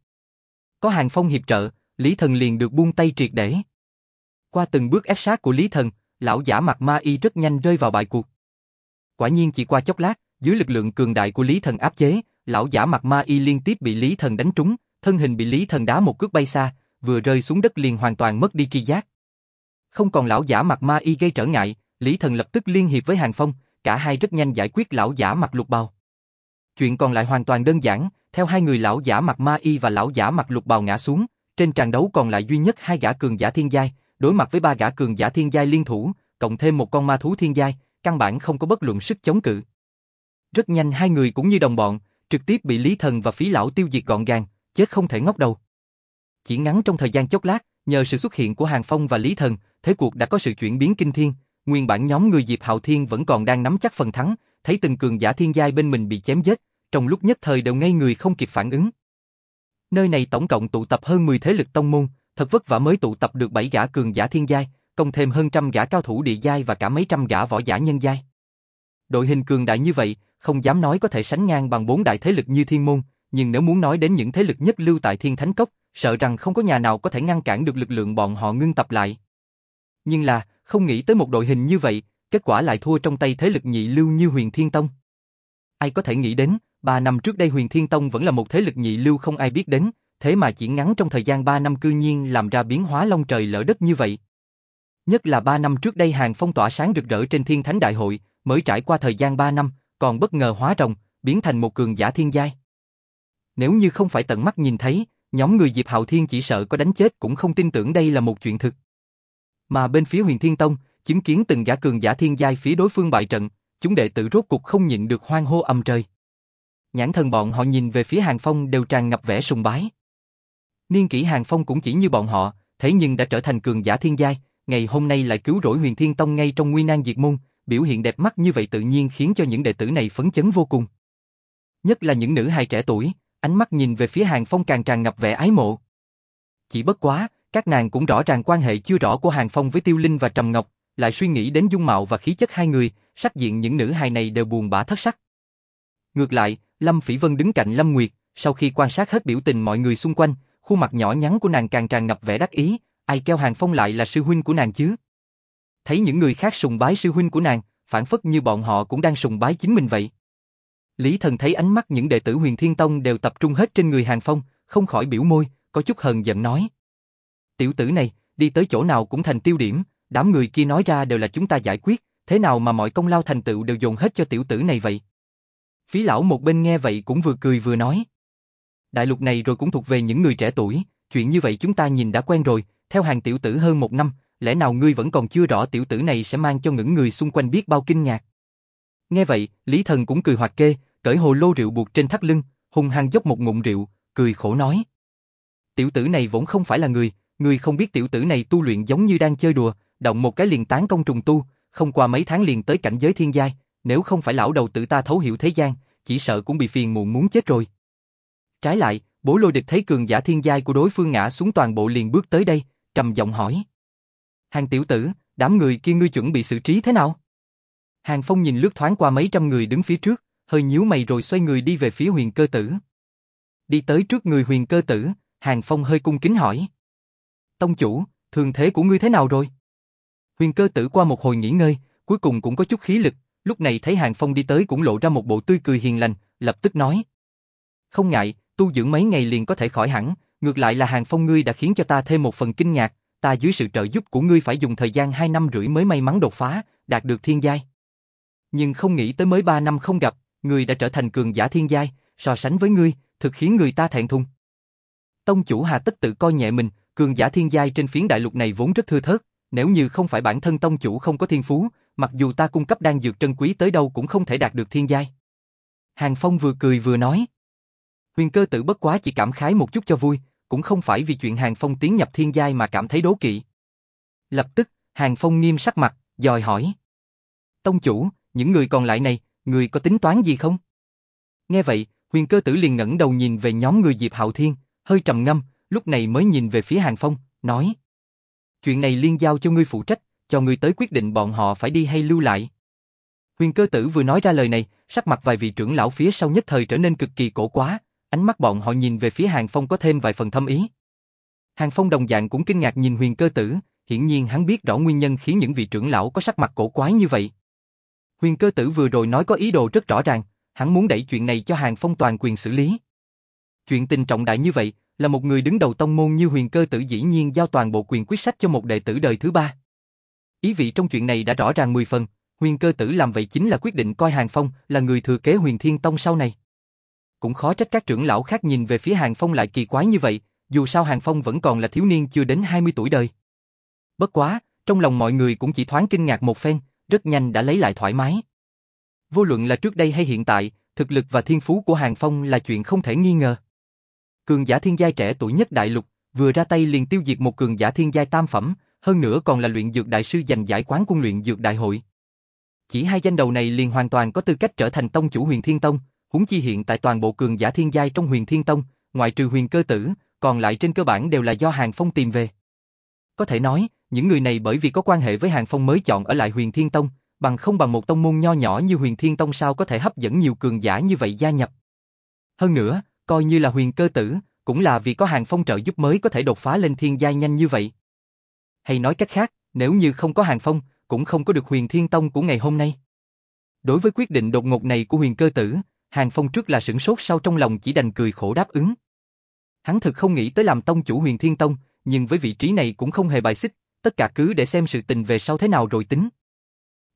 Có hàng phong hiệp trợ, Lý Thần liền được buông tay triệt để. Qua từng bước ép sát của Lý Thần, lão giả mặt ma y rất nhanh rơi vào bại cuộc. Quả nhiên chỉ qua chốc lát, dưới lực lượng cường đại của Lý Thần áp chế, lão giả mặt ma y liên tiếp bị Lý Thần đánh trúng, thân hình bị Lý Thần đá một cước bay xa, vừa rơi xuống đất liền hoàn toàn mất đi tri giác. Không còn lão giả mặt ma y gây trở ngại, Lý Thần lập tức liên hiệp với Hàng Phong, cả hai rất nhanh giải quyết lão giả mặt lục bào. Chuyện còn lại hoàn toàn đơn giản, theo hai người lão giả mặt ma y và lão giả mặt lục bào ngã xuống, trên tràng đấu còn lại duy nhất hai gã cường giả thiên giai, đối mặt với ba gã cường giả thiên giai liên thủ, cộng thêm một con ma thú thiên giai, căn bản không có bất luận sức chống cự. Rất nhanh hai người cũng như đồng bọn, trực tiếp bị Lý Thần và Phí lão tiêu diệt gọn gàng, chết không thể ngóc đầu. Chỉ ngắn trong thời gian chốc lát, nhờ sự xuất hiện của Hàng Phong và Lý Thần, thế cuộc đã có sự chuyển biến kinh thiên, nguyên bản nhóm người Diệp Hạo Thiên vẫn còn đang nắm chắc phần thắng, thấy từng cường giả thiên giai bên mình bị chém giết, trong lúc nhất thời đều ngây người không kịp phản ứng. Nơi này tổng cộng tụ tập hơn 10 thế lực tông môn, thật vất vả mới tụ tập được 7 gã cường giả thiên giai, cộng thêm hơn trăm gã cao thủ địa giai và cả mấy trăm gã võ giả nhân giai. Đội hình cường đại như vậy, không dám nói có thể sánh ngang bằng bốn đại thế lực như thiên môn, nhưng nếu muốn nói đến những thế lực nhất lưu tại thiên thánh cốc, sợ rằng không có nhà nào có thể ngăn cản được lực lượng bọn họ ngưng tập lại. Nhưng là, không nghĩ tới một đội hình như vậy, kết quả lại thua trong tay thế lực nhị lưu như huyền thiên tông. Ai có thể nghĩ đến, ba năm trước đây huyền thiên tông vẫn là một thế lực nhị lưu không ai biết đến, thế mà chỉ ngắn trong thời gian ba năm cư nhiên làm ra biến hóa long trời lở đất như vậy. Nhất là ba năm trước đây hàng phong tỏa sáng rực rỡ trên thiên thánh đại hội, mới trải qua thời gian ba năm, còn bất ngờ hóa rồng, biến thành một cường giả thiên giai. Nếu như không phải tận mắt nhìn thấy, nhóm người Diệp Hạo Thiên chỉ sợ có đánh chết cũng không tin tưởng đây là một chuyện thực. Mà bên phía huyền thiên tông, chứng kiến từng gã cường giả thiên giai phía đối phương bại trận, chúng đệ tử rốt cục không nhịn được hoang hô âm trời. Nhãn thần bọn họ nhìn về phía Hàng Phong đều tràn ngập vẻ sùng bái. Niên kỷ Hàng Phong cũng chỉ như bọn họ, thế nhưng đã trở thành cường giả thiên giai, ngày hôm nay lại cứu rỗi huyền thiên tông ngay trong nguy nan diệt môn, biểu hiện đẹp mắt như vậy tự nhiên khiến cho những đệ tử này phấn chấn vô cùng. Nhất là những nữ hài trẻ tuổi, ánh mắt nhìn về phía Hàng Phong càng tràn ngập vẻ ái mộ. Chỉ bất quá, các nàng cũng rõ ràng quan hệ chưa rõ của Hàng Phong với Tiêu Linh và Trầm Ngọc, lại suy nghĩ đến dung mạo và khí chất hai người, sắc diện những nữ hài này đều buồn bã thất sắc. Ngược lại, Lâm Phỉ Vân đứng cạnh Lâm Nguyệt, sau khi quan sát hết biểu tình mọi người xung quanh, khuôn mặt nhỏ nhắn của nàng càng tràn ngập vẻ đắc ý, ai kêu Hàng Phong lại là sư huynh của nàng chứ? Thấy những người khác sùng bái sư huynh của nàng, phản phất như bọn họ cũng đang sùng bái chính mình vậy. Lý Thần thấy ánh mắt những đệ tử Huyền Thiên Tông đều tập trung hết trên người Hàng Phong, không khỏi biểu môi, có chút hờn giận nói. Tiểu tử này, đi tới chỗ nào cũng thành tiêu điểm, đám người kia nói ra đều là chúng ta giải quyết, thế nào mà mọi công lao thành tựu đều dồn hết cho tiểu tử này vậy? Phí lão một bên nghe vậy cũng vừa cười vừa nói. Đại lục này rồi cũng thuộc về những người trẻ tuổi, chuyện như vậy chúng ta nhìn đã quen rồi, theo hàng tiểu tử hơn một năm, lẽ nào ngươi vẫn còn chưa rõ tiểu tử này sẽ mang cho những người xung quanh biết bao kinh ngạc. Nghe vậy, Lý Thần cũng cười hoạt kê, cởi hồ lô rượu buộc trên thắt lưng, hung hăng dốc một ngụm rượu, cười khổ nói. Tiểu tử này vốn không phải là người, người không biết tiểu tử này tu luyện giống như đang chơi đùa, động một cái liền tán công trùng tu, không qua mấy tháng liền tới cảnh giới thiên giai, nếu không phải lão đầu tử ta thấu hiểu thế gian, chỉ sợ cũng bị phiền muộn muốn chết rồi. Trái lại, bố lôi địch thấy cường giả thiên giai của đối phương ngã xuống toàn bộ liền bước tới đây, trầm giọng hỏi. Hàng tiểu tử, đám người kia ngươi chuẩn bị xử trí thế nào? Hàng Phong nhìn lướt thoáng qua mấy trăm người đứng phía trước, hơi nhíu mày rồi xoay người đi về phía huyền cơ tử. Đi tới trước người huyền cơ tử, Hàng Phong hơi cung kính hỏi. Tông chủ, thường thế của ngươi thế nào rồi? Huyền cơ tử qua một hồi nghỉ ngơi, cuối cùng cũng có chút khí lực, lúc này thấy Hàng Phong đi tới cũng lộ ra một bộ tươi cười hiền lành, lập tức nói. Không ngại, tu dưỡng mấy ngày liền có thể khỏi hẳn, ngược lại là Hàng Phong ngươi đã khiến cho ta thêm một phần kinh ngạc, ta dưới sự trợ giúp của ngươi phải dùng thời gian hai năm rưỡi mới may mắn đột phá, đạt được thiên giai. Nhưng không nghĩ tới mới ba năm không gặp, người đã trở thành cường giả thiên giai, so sánh với ngươi, thực khiến người ta thẹn thùng. Tông chủ Hà Tất tự coi nhẹ mình, cường giả thiên giai trên phiến đại lục này vốn rất thưa thớt, nếu như không phải bản thân tông chủ không có thiên phú, mặc dù ta cung cấp đan dược trân quý tới đâu cũng không thể đạt được thiên giai. Hàng Phong vừa cười vừa nói. Huyền cơ tử bất quá chỉ cảm khái một chút cho vui, cũng không phải vì chuyện Hàng Phong tiến nhập thiên giai mà cảm thấy đố kỵ. Lập tức, Hàng Phong nghiêm sắc mặt, dòi hỏi. Tông chủ, những người còn lại này, người có tính toán gì không? Nghe vậy, huyền cơ tử liền ngẩng đầu nhìn về nhóm người Diệp Hạo Thiên, hơi trầm ngâm, lúc này mới nhìn về phía Hàng Phong, nói. Chuyện này liên giao cho ngươi phụ trách, cho ngươi tới quyết định bọn họ phải đi hay lưu lại. Huyền cơ tử vừa nói ra lời này, sắc mặt vài vị trưởng lão phía sau nhất thời trở nên cực kỳ cổ quá, ánh mắt bọn họ nhìn về phía Hàng Phong có thêm vài phần thâm ý. Hàng Phong đồng dạng cũng kinh ngạc nhìn huyền cơ tử, hiển nhiên hắn biết rõ nguyên nhân khiến những vị trưởng lão có sắc mặt cổ quái như vậy. Huyền cơ tử vừa rồi nói có ý đồ rất rõ ràng, hắn muốn đẩy chuyện này cho Hàng Phong toàn quyền xử lý. Chuyện tình trọng đại như vậy, là một người đứng đầu tông môn như huyền cơ tử dĩ nhiên giao toàn bộ quyền quyết sách cho một đệ tử đời thứ ba. Ý vị trong chuyện này đã rõ ràng 10 phần, huyền cơ tử làm vậy chính là quyết định coi Hàng Phong là người thừa kế huyền thiên tông sau này. Cũng khó trách các trưởng lão khác nhìn về phía Hàng Phong lại kỳ quái như vậy, dù sao Hàng Phong vẫn còn là thiếu niên chưa đến 20 tuổi đời. Bất quá, trong lòng mọi người cũng chỉ thoáng kinh ngạc một phen, rất nhanh đã lấy lại thoải mái. Vô luận là trước đây hay hiện tại, thực lực và thiên phú của Hàng Phong là chuyện không thể nghi ngờ. Cường giả thiên giai trẻ tuổi nhất đại lục, vừa ra tay liền tiêu diệt một cường giả thiên giai tam phẩm, hơn nữa còn là luyện dược đại sư giành giải quán quân luyện dược đại hội. Chỉ hai danh đầu này liền hoàn toàn có tư cách trở thành tông chủ Huyền Thiên Tông, huống chi hiện tại toàn bộ cường giả thiên giai trong Huyền Thiên Tông, ngoại trừ Huyền Cơ Tử, còn lại trên cơ bản đều là do Hàng Phong tìm về. Có thể nói, những người này bởi vì có quan hệ với Hàng Phong mới chọn ở lại Huyền Thiên Tông, bằng không bằng một tông môn nho nhỏ như Huyền Thiên Tông sao có thể hấp dẫn nhiều cường giả như vậy gia nhập. Hơn nữa, coi như là Huyền Cơ Tử, cũng là vì có Hàng Phong trợ giúp mới có thể đột phá lên thiên giai nhanh như vậy. Hay nói cách khác, nếu như không có Hàng Phong, cũng không có được Huyền Thiên Tông của ngày hôm nay. Đối với quyết định đột ngột này của Huyền Cơ Tử, Hàng Phong trước là sửng sốt sau trong lòng chỉ đành cười khổ đáp ứng. Hắn thực không nghĩ tới làm tông chủ Huyền Thiên Tông, nhưng với vị trí này cũng không hề bài xích, tất cả cứ để xem sự tình về sau thế nào rồi tính.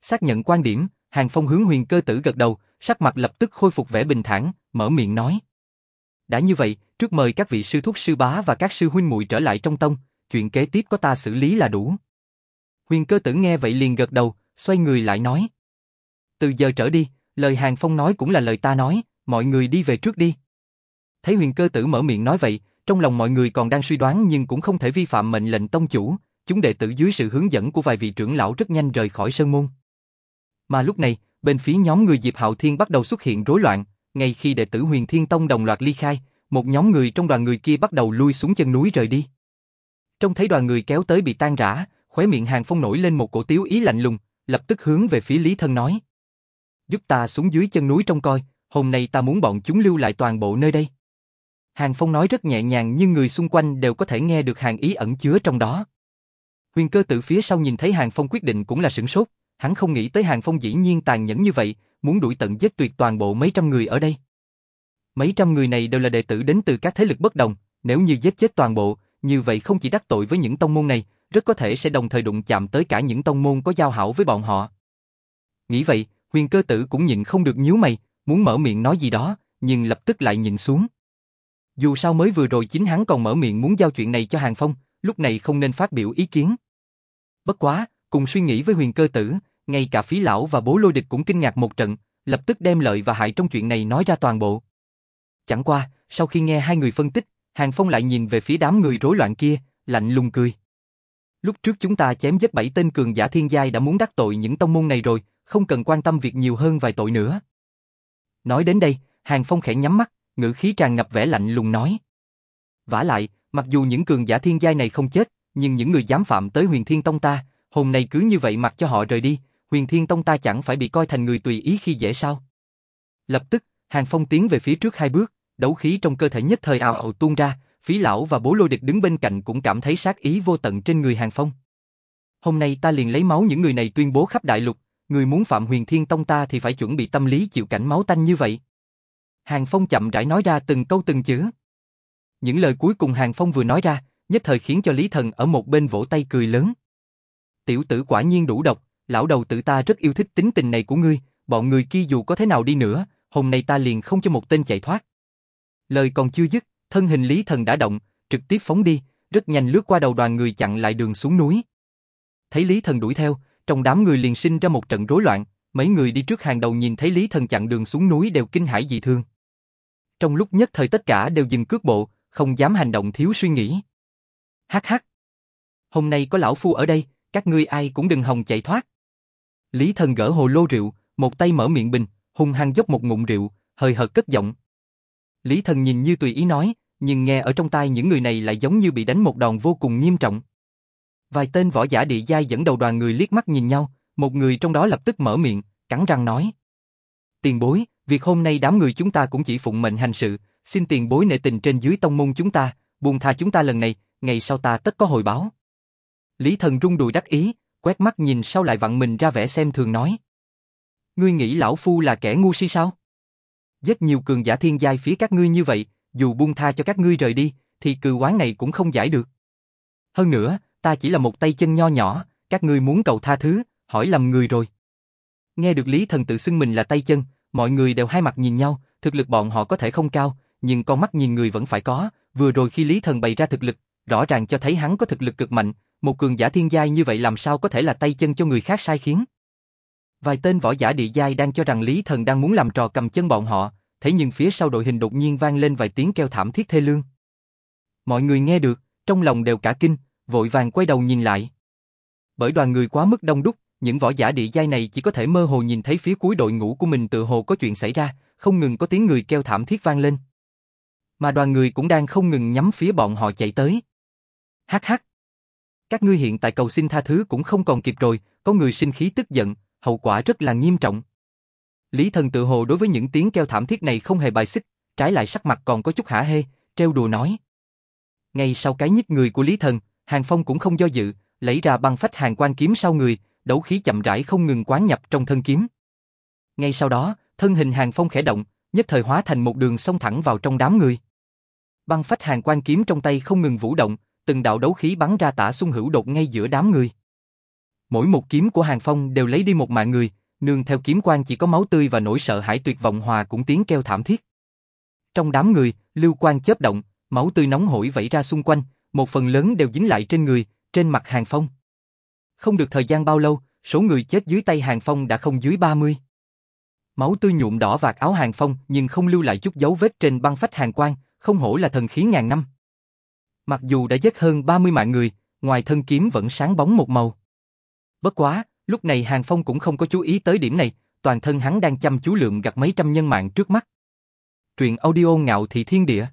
Xác nhận quan điểm, Hàng Phong hướng huyền cơ tử gật đầu, sắc mặt lập tức khôi phục vẻ bình thản, mở miệng nói. Đã như vậy, trước mời các vị sư thúc sư bá và các sư huynh muội trở lại trong tông, chuyện kế tiếp có ta xử lý là đủ. Huyền cơ tử nghe vậy liền gật đầu, xoay người lại nói. Từ giờ trở đi, lời Hàng Phong nói cũng là lời ta nói, mọi người đi về trước đi. Thấy huyền cơ tử mở miệng nói vậy, trong lòng mọi người còn đang suy đoán nhưng cũng không thể vi phạm mệnh lệnh tông chủ, chúng đệ tử dưới sự hướng dẫn của vài vị trưởng lão rất nhanh rời khỏi sơn môn. Mà lúc này, bên phía nhóm người Diệp Hạo Thiên bắt đầu xuất hiện rối loạn, ngay khi đệ tử Huyền Thiên Tông đồng loạt ly khai, một nhóm người trong đoàn người kia bắt đầu lui xuống chân núi rời đi. Trong thấy đoàn người kéo tới bị tan rã, khóe miệng Hàng Phong nổi lên một cổ tiếu ý lạnh lùng, lập tức hướng về phía Lý Thân nói. Giúp ta xuống dưới chân núi trông coi, hôm nay ta muốn bọn chúng lưu lại toàn bộ nơi đây. Hàng Phong nói rất nhẹ nhàng nhưng người xung quanh đều có thể nghe được hàng ý ẩn chứa trong đó. Huyền cơ Tử phía sau nhìn thấy Hàng Phong quyết định cũng là sửng sốt, hắn không nghĩ tới Hàng Phong dĩ nhiên tàn nhẫn như vậy, muốn đuổi tận giết tuyệt toàn bộ mấy trăm người ở đây. Mấy trăm người này đều là đệ tử đến từ các thế lực bất đồng, nếu như giết chết toàn bộ, như vậy không chỉ đắc tội với những tông môn này, rất có thể sẽ đồng thời đụng chạm tới cả những tông môn có giao hảo với bọn họ. Nghĩ vậy, huyền cơ tử cũng nhịn không được nhíu mày, muốn mở miệng nói gì đó, nhưng lập tức lại nhìn xuống. Dù sao mới vừa rồi chính hắn còn mở miệng muốn giao chuyện này cho Hàng Phong, lúc này không nên phát biểu ý kiến. Bất quá, cùng suy nghĩ với huyền cơ tử, ngay cả phí lão và bố lôi địch cũng kinh ngạc một trận, lập tức đem lợi và hại trong chuyện này nói ra toàn bộ. Chẳng qua, sau khi nghe hai người phân tích, Hàng Phong lại nhìn về phía đám người rối loạn kia, lạnh lùng cười. Lúc trước chúng ta chém giết bảy tên cường giả thiên giai đã muốn đắc tội những tông môn này rồi, không cần quan tâm việc nhiều hơn vài tội nữa. Nói đến đây, Hàng Phong khẽ nhắm mắt, ngữ khí tràn ngập vẻ lạnh lùng nói. vả lại, mặc dù những cường giả thiên giai này không chết, nhưng những người dám phạm tới huyền thiên tông ta, hôm nay cứ như vậy mặc cho họ rời đi, huyền thiên tông ta chẳng phải bị coi thành người tùy ý khi dễ sao. Lập tức, Hàng Phong tiến về phía trước hai bước, đấu khí trong cơ thể nhất thời ào ào tuôn ra, phí lão và bố lôi địch đứng bên cạnh cũng cảm thấy sát ý vô tận trên người Hàng Phong. Hôm nay ta liền lấy máu những người này tuyên bố khắp đại lục, người muốn phạm huyền thiên tông ta thì phải chuẩn bị tâm lý chịu cảnh máu tanh như vậy. Hàng Phong chậm rãi nói ra từng câu từng chữ. Những lời cuối cùng Hàng Phong vừa nói ra, nhất thời khiến cho Lý Thần ở một bên vỗ tay cười lớn. Tiểu tử quả nhiên đủ độc, lão đầu tử ta rất yêu thích tính tình này của ngươi, bọn người kia dù có thế nào đi nữa, hôm nay ta liền không cho một tên chạy thoát. Lời còn chưa dứt, thân hình Lý Thần đã động, trực tiếp phóng đi, rất nhanh lướt qua đầu đoàn người chặn lại đường xuống núi. Thấy Lý Thần đuổi theo, trong đám người liền sinh ra một trận rối loạn, mấy người đi trước hàng đầu nhìn thấy Lý Thần chặn đường xuống núi đều kinh hãi dị thương. Trong lúc nhất thời tất cả đều dừng cước bộ, không dám hành động thiếu suy nghĩ. Hắc hắc. Hôm nay có lão phu ở đây, các ngươi ai cũng đừng hòng chạy thoát. Lý Thần gỡ hồ lô rượu, một tay mở miệng bình, hung hăng dốc một ngụm rượu, hơi hợt cất giọng. Lý Thần nhìn như tùy ý nói, nhưng nghe ở trong tai những người này lại giống như bị đánh một đòn vô cùng nghiêm trọng. Vài tên võ giả địa giai dẫn đầu đoàn người liếc mắt nhìn nhau, một người trong đó lập tức mở miệng, cắn răng nói. Tiền bối, việc hôm nay đám người chúng ta cũng chỉ phụng mệnh hành sự, xin tiền bối nể tình trên dưới tông môn chúng ta, buông tha chúng ta lần này, ngày sau ta tất có hồi báo. Lý thần rung đùi đắc ý, quét mắt nhìn sau lại vặn mình ra vẻ xem thường nói. Ngươi nghĩ lão phu là kẻ ngu si sao? Rất nhiều cường giả thiên giai phía các ngươi như vậy, dù buông tha cho các ngươi rời đi, thì cừ quán này cũng không giải được. Hơn nữa, ta chỉ là một tay chân nho nhỏ, các ngươi muốn cầu tha thứ, hỏi lầm người rồi. Nghe được Lý Thần tự xưng mình là tay chân, mọi người đều hai mặt nhìn nhau, thực lực bọn họ có thể không cao, nhưng con mắt nhìn người vẫn phải có, vừa rồi khi Lý Thần bày ra thực lực, rõ ràng cho thấy hắn có thực lực cực mạnh, một cường giả thiên giai như vậy làm sao có thể là tay chân cho người khác sai khiến. Vài tên võ giả địa giai đang cho rằng Lý Thần đang muốn làm trò cầm chân bọn họ, thế nhưng phía sau đội hình đột nhiên vang lên vài tiếng kêu thảm thiết thê lương. Mọi người nghe được, trong lòng đều cả kinh, vội vàng quay đầu nhìn lại. Bởi đoàn người quá mức đông đúc, những võ giả địa giai này chỉ có thể mơ hồ nhìn thấy phía cuối đội ngũ của mình tự hồ có chuyện xảy ra, không ngừng có tiếng người kêu thảm thiết vang lên. Mà đoàn người cũng đang không ngừng nhắm phía bọn họ chạy tới. Hắc hắc. Các ngươi hiện tại cầu xin tha thứ cũng không còn kịp rồi, có người sinh khí tức giận, hậu quả rất là nghiêm trọng. Lý thần tự hồ đối với những tiếng kêu thảm thiết này không hề bài xích, trái lại sắc mặt còn có chút hả hê, treo đùa nói. Ngay sau cái nhích người của Lý thần, Hàng Phong cũng không do dự, lấy ra băng phách hàng quan kiếm sau người, đấu khí chậm rãi không ngừng quán nhập trong thân kiếm. Ngay sau đó, thân hình Hàng Phong khẽ động, nhất thời hóa thành một đường sông thẳng vào trong đám người. Băng phách hàng quan kiếm trong tay không ngừng vũ động, từng đạo đấu khí bắn ra tả xung hữu đột ngay giữa đám người. Mỗi một kiếm của Hàng Phong đều lấy đi một mạng người, nương theo kiếm quan chỉ có máu tươi và nỗi sợ hãi tuyệt vọng hòa cũng tiếng kêu thảm thiết. Trong đám người, lưu quan chớp động, máu tươi nóng hổi vẩy ra xung quanh, một phần lớn đều dính lại trên người, trên mặt Hàng Phong. Không được thời gian bao lâu, số người chết dưới tay Hàng Phong đã không dưới 30. Máu tươi nhuộm đỏ vạt áo Hàng Phong nhưng không lưu lại chút dấu vết trên băng phách hàng quang, không hổ là thần khí ngàn năm. Mặc dù đã giết hơn 30 mạng người, ngoài thân kiếm vẫn sáng bóng một màu. Bất quá, lúc này Hàng Phong cũng không có chú ý tới điểm này, toàn thân hắn đang chăm chú lượng gặt mấy trăm nhân mạng trước mắt. Truyện audio ngạo thị thiên địa.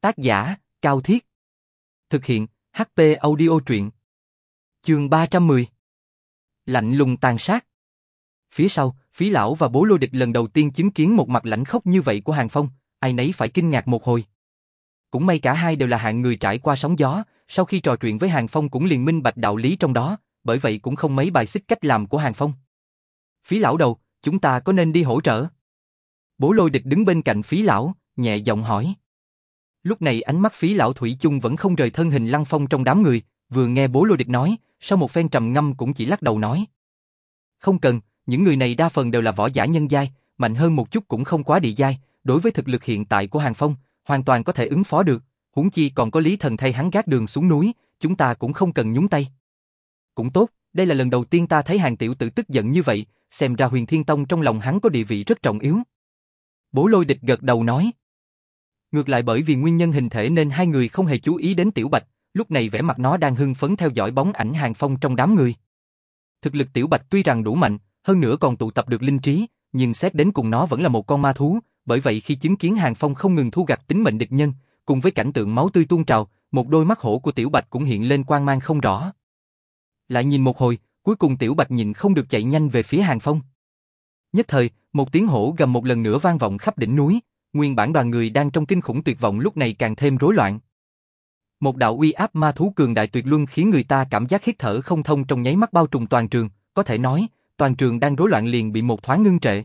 Tác giả, Cao Thiết. Thực hiện, HP audio truyện. Chương 310 Lạnh lùng tàn sát Phía sau, phí lão và bố lôi địch lần đầu tiên chứng kiến một mặt lãnh khốc như vậy của Hàng Phong, ai nấy phải kinh ngạc một hồi. Cũng may cả hai đều là hạng người trải qua sóng gió, sau khi trò chuyện với Hàng Phong cũng liền minh bạch đạo lý trong đó, bởi vậy cũng không mấy bài xích cách làm của Hàng Phong. Phí lão đầu, chúng ta có nên đi hỗ trợ? Bố lôi địch đứng bên cạnh phí lão, nhẹ giọng hỏi. Lúc này ánh mắt phí lão Thủy chung vẫn không rời thân hình lăng phong trong đám người, vừa nghe bố lôi địch nói, sau một phen trầm ngâm cũng chỉ lắc đầu nói. Không cần, những người này đa phần đều là võ giả nhân giai, mạnh hơn một chút cũng không quá địa giai, đối với thực lực hiện tại của Hàng Phong, hoàn toàn có thể ứng phó được, huống chi còn có Lý Thần thay hắn gác đường xuống núi, chúng ta cũng không cần nhúng tay. Cũng tốt, đây là lần đầu tiên ta thấy hàng tiểu tử tức giận như vậy, xem ra huyền thiên tông trong lòng hắn có địa vị rất trọng yếu. Bố lôi địch gật đầu nói. Ngược lại bởi vì nguyên nhân hình thể nên hai người không hề chú ý đến tiểu bạch, lúc này vẻ mặt nó đang hưng phấn theo dõi bóng ảnh hàng phong trong đám người. Thực lực tiểu bạch tuy rằng đủ mạnh, hơn nữa còn tụ tập được linh trí, nhưng xét đến cùng nó vẫn là một con ma thú, bởi vậy khi chứng kiến Hàng Phong không ngừng thu gặt tính mệnh địch nhân, cùng với cảnh tượng máu tươi tuôn trào, một đôi mắt hổ của Tiểu Bạch cũng hiện lên quang mang không rõ. Lại nhìn một hồi, cuối cùng Tiểu Bạch nhìn không được chạy nhanh về phía Hàng Phong. Nhất thời, một tiếng hổ gầm một lần nữa vang vọng khắp đỉnh núi, nguyên bản đoàn người đang trong kinh khủng tuyệt vọng lúc này càng thêm rối loạn. Một đạo uy áp ma thú cường đại tuyệt luân khiến người ta cảm giác hít thở không thông trong nháy mắt bao trùm toàn trường, có thể nói, toàn trường đang rối loạn liền bị một thoáng ngưng trệ.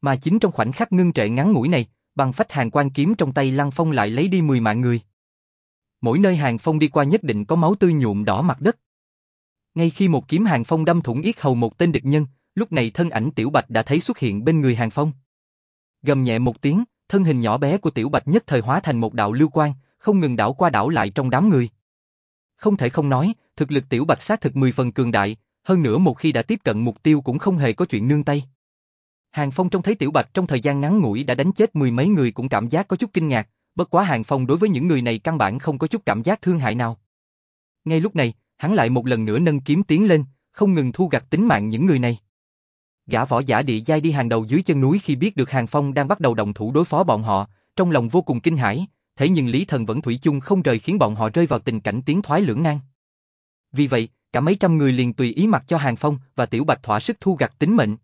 Mà chính trong khoảnh khắc ngưng trệ ngắn ngủi này, bằng phách hàng quan kiếm trong tay Lăng Phong lại lấy đi 10 mạng người. Mỗi nơi hàng phong đi qua nhất định có máu tươi nhuộm đỏ mặt đất. Ngay khi một kiếm hàng phong đâm thủng yết hầu một tên địch nhân, lúc này thân ảnh Tiểu Bạch đã thấy xuất hiện bên người hàng phong. Gầm nhẹ một tiếng, thân hình nhỏ bé của Tiểu Bạch nhất thời hóa thành một đạo lưu quang, không ngừng đảo qua đảo lại trong đám người. Không thể không nói, thực lực Tiểu Bạch sát thực 10 phần cường đại, hơn nữa một khi đã tiếp cận mục tiêu cũng không hề có chuyện nương tay. Hàng Phong trông thấy Tiểu Bạch trong thời gian ngắn ngủi đã đánh chết mười mấy người cũng cảm giác có chút kinh ngạc, bất quá Hàng Phong đối với những người này căn bản không có chút cảm giác thương hại nào. Ngay lúc này, hắn lại một lần nữa nâng kiếm tiến lên, không ngừng thu gặt tính mạng những người này. Gã võ giả địa giai đi hàng đầu dưới chân núi khi biết được Hàng Phong đang bắt đầu động thủ đối phó bọn họ, trong lòng vô cùng kinh hãi, thế nhưng Lý Thần vẫn thủy chung không rời khiến bọn họ rơi vào tình cảnh tiến thoái lưỡng nan. Vì vậy, cả mấy trăm người liền tùy ý mặc cho Hàng Phong và Tiểu Bạch thỏa sức thu gặt tính mệnh.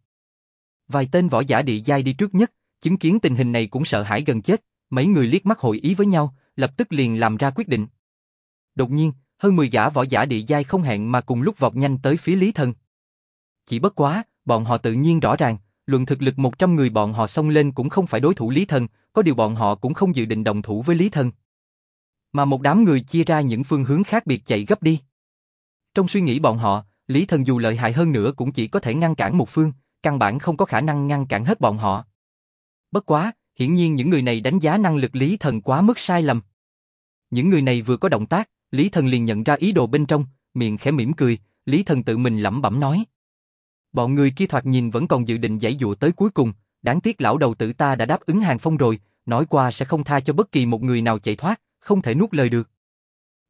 Vài tên võ giả địa giai đi trước nhất, chứng kiến tình hình này cũng sợ hãi gần chết, mấy người liếc mắt hội ý với nhau, lập tức liền làm ra quyết định. Đột nhiên, hơn 10 gã võ giả địa giai không hẹn mà cùng lúc vọt nhanh tới phía Lý Thần. Chỉ bất quá, bọn họ tự nhiên rõ ràng, luận thực lực 100 người bọn họ xông lên cũng không phải đối thủ Lý Thần, có điều bọn họ cũng không dự định đồng thủ với Lý Thần. Mà một đám người chia ra những phương hướng khác biệt chạy gấp đi. Trong suy nghĩ bọn họ, Lý Thần dù lợi hại hơn nữa cũng chỉ có thể ngăn cản một phương, căn bản không có khả năng ngăn cản hết bọn họ. Bất quá, hiển nhiên những người này đánh giá năng lực Lý Thần quá mức sai lầm. Những người này vừa có động tác, Lý Thần liền nhận ra ý đồ bên trong, miệng khẽ mỉm cười, Lý Thần tự mình lẩm bẩm nói. Bọn người kia thoạt nhìn vẫn còn dự định giải dụa tới cuối cùng, đáng tiếc lão đầu tử ta đã đáp ứng hàng phong rồi, nói qua sẽ không tha cho bất kỳ một người nào chạy thoát, không thể nuốt lời được.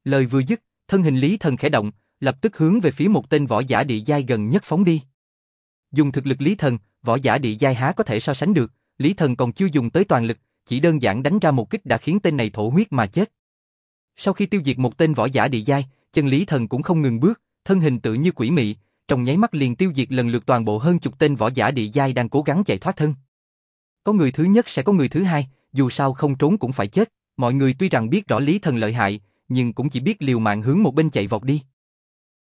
Lời vừa dứt, thân hình Lý Thần khẽ động, lập tức hướng về phía một tên võ giả địa giai gần nhất phóng đi. Dùng thực lực Lý Thần, võ giả địa giai há có thể so sánh được, Lý Thần còn chưa dùng tới toàn lực, chỉ đơn giản đánh ra một kích đã khiến tên này thổ huyết mà chết. Sau khi tiêu diệt một tên võ giả địa giai, chân Lý Thần cũng không ngừng bước, thân hình tự như quỷ mị, trong nháy mắt liền tiêu diệt lần lượt toàn bộ hơn chục tên võ giả địa giai đang cố gắng chạy thoát thân. Có người thứ nhất sẽ có người thứ hai, dù sao không trốn cũng phải chết, mọi người tuy rằng biết rõ Lý Thần lợi hại, nhưng cũng chỉ biết liều mạng hướng một bên chạy vọt đi.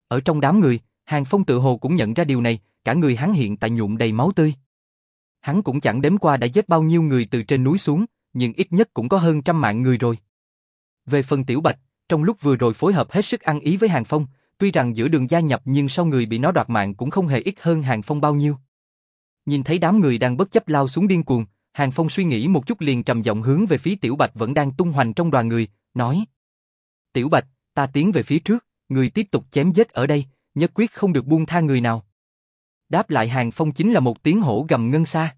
Ở trong đám người, Hàng Phong tự hồ cũng nhận ra điều này, cả người hắn hiện tại nhuộm đầy máu tươi. Hắn cũng chẳng đếm qua đã giết bao nhiêu người từ trên núi xuống, nhưng ít nhất cũng có hơn trăm mạng người rồi. Về phần Tiểu Bạch, trong lúc vừa rồi phối hợp hết sức ăn ý với Hàng Phong, tuy rằng giữa đường gia nhập nhưng sau người bị nó đoạt mạng cũng không hề ít hơn Hàng Phong bao nhiêu. Nhìn thấy đám người đang bất chấp lao xuống điên cuồng, Hàng Phong suy nghĩ một chút liền trầm giọng hướng về phía Tiểu Bạch vẫn đang tung hoành trong đoàn người, nói Tiểu Bạch, ta tiến về phía trước, người tiếp tục chém giết ở đây, nhất quyết không được buông tha người nào. Đáp lại Hàng Phong chính là một tiếng hổ gầm ngân xa.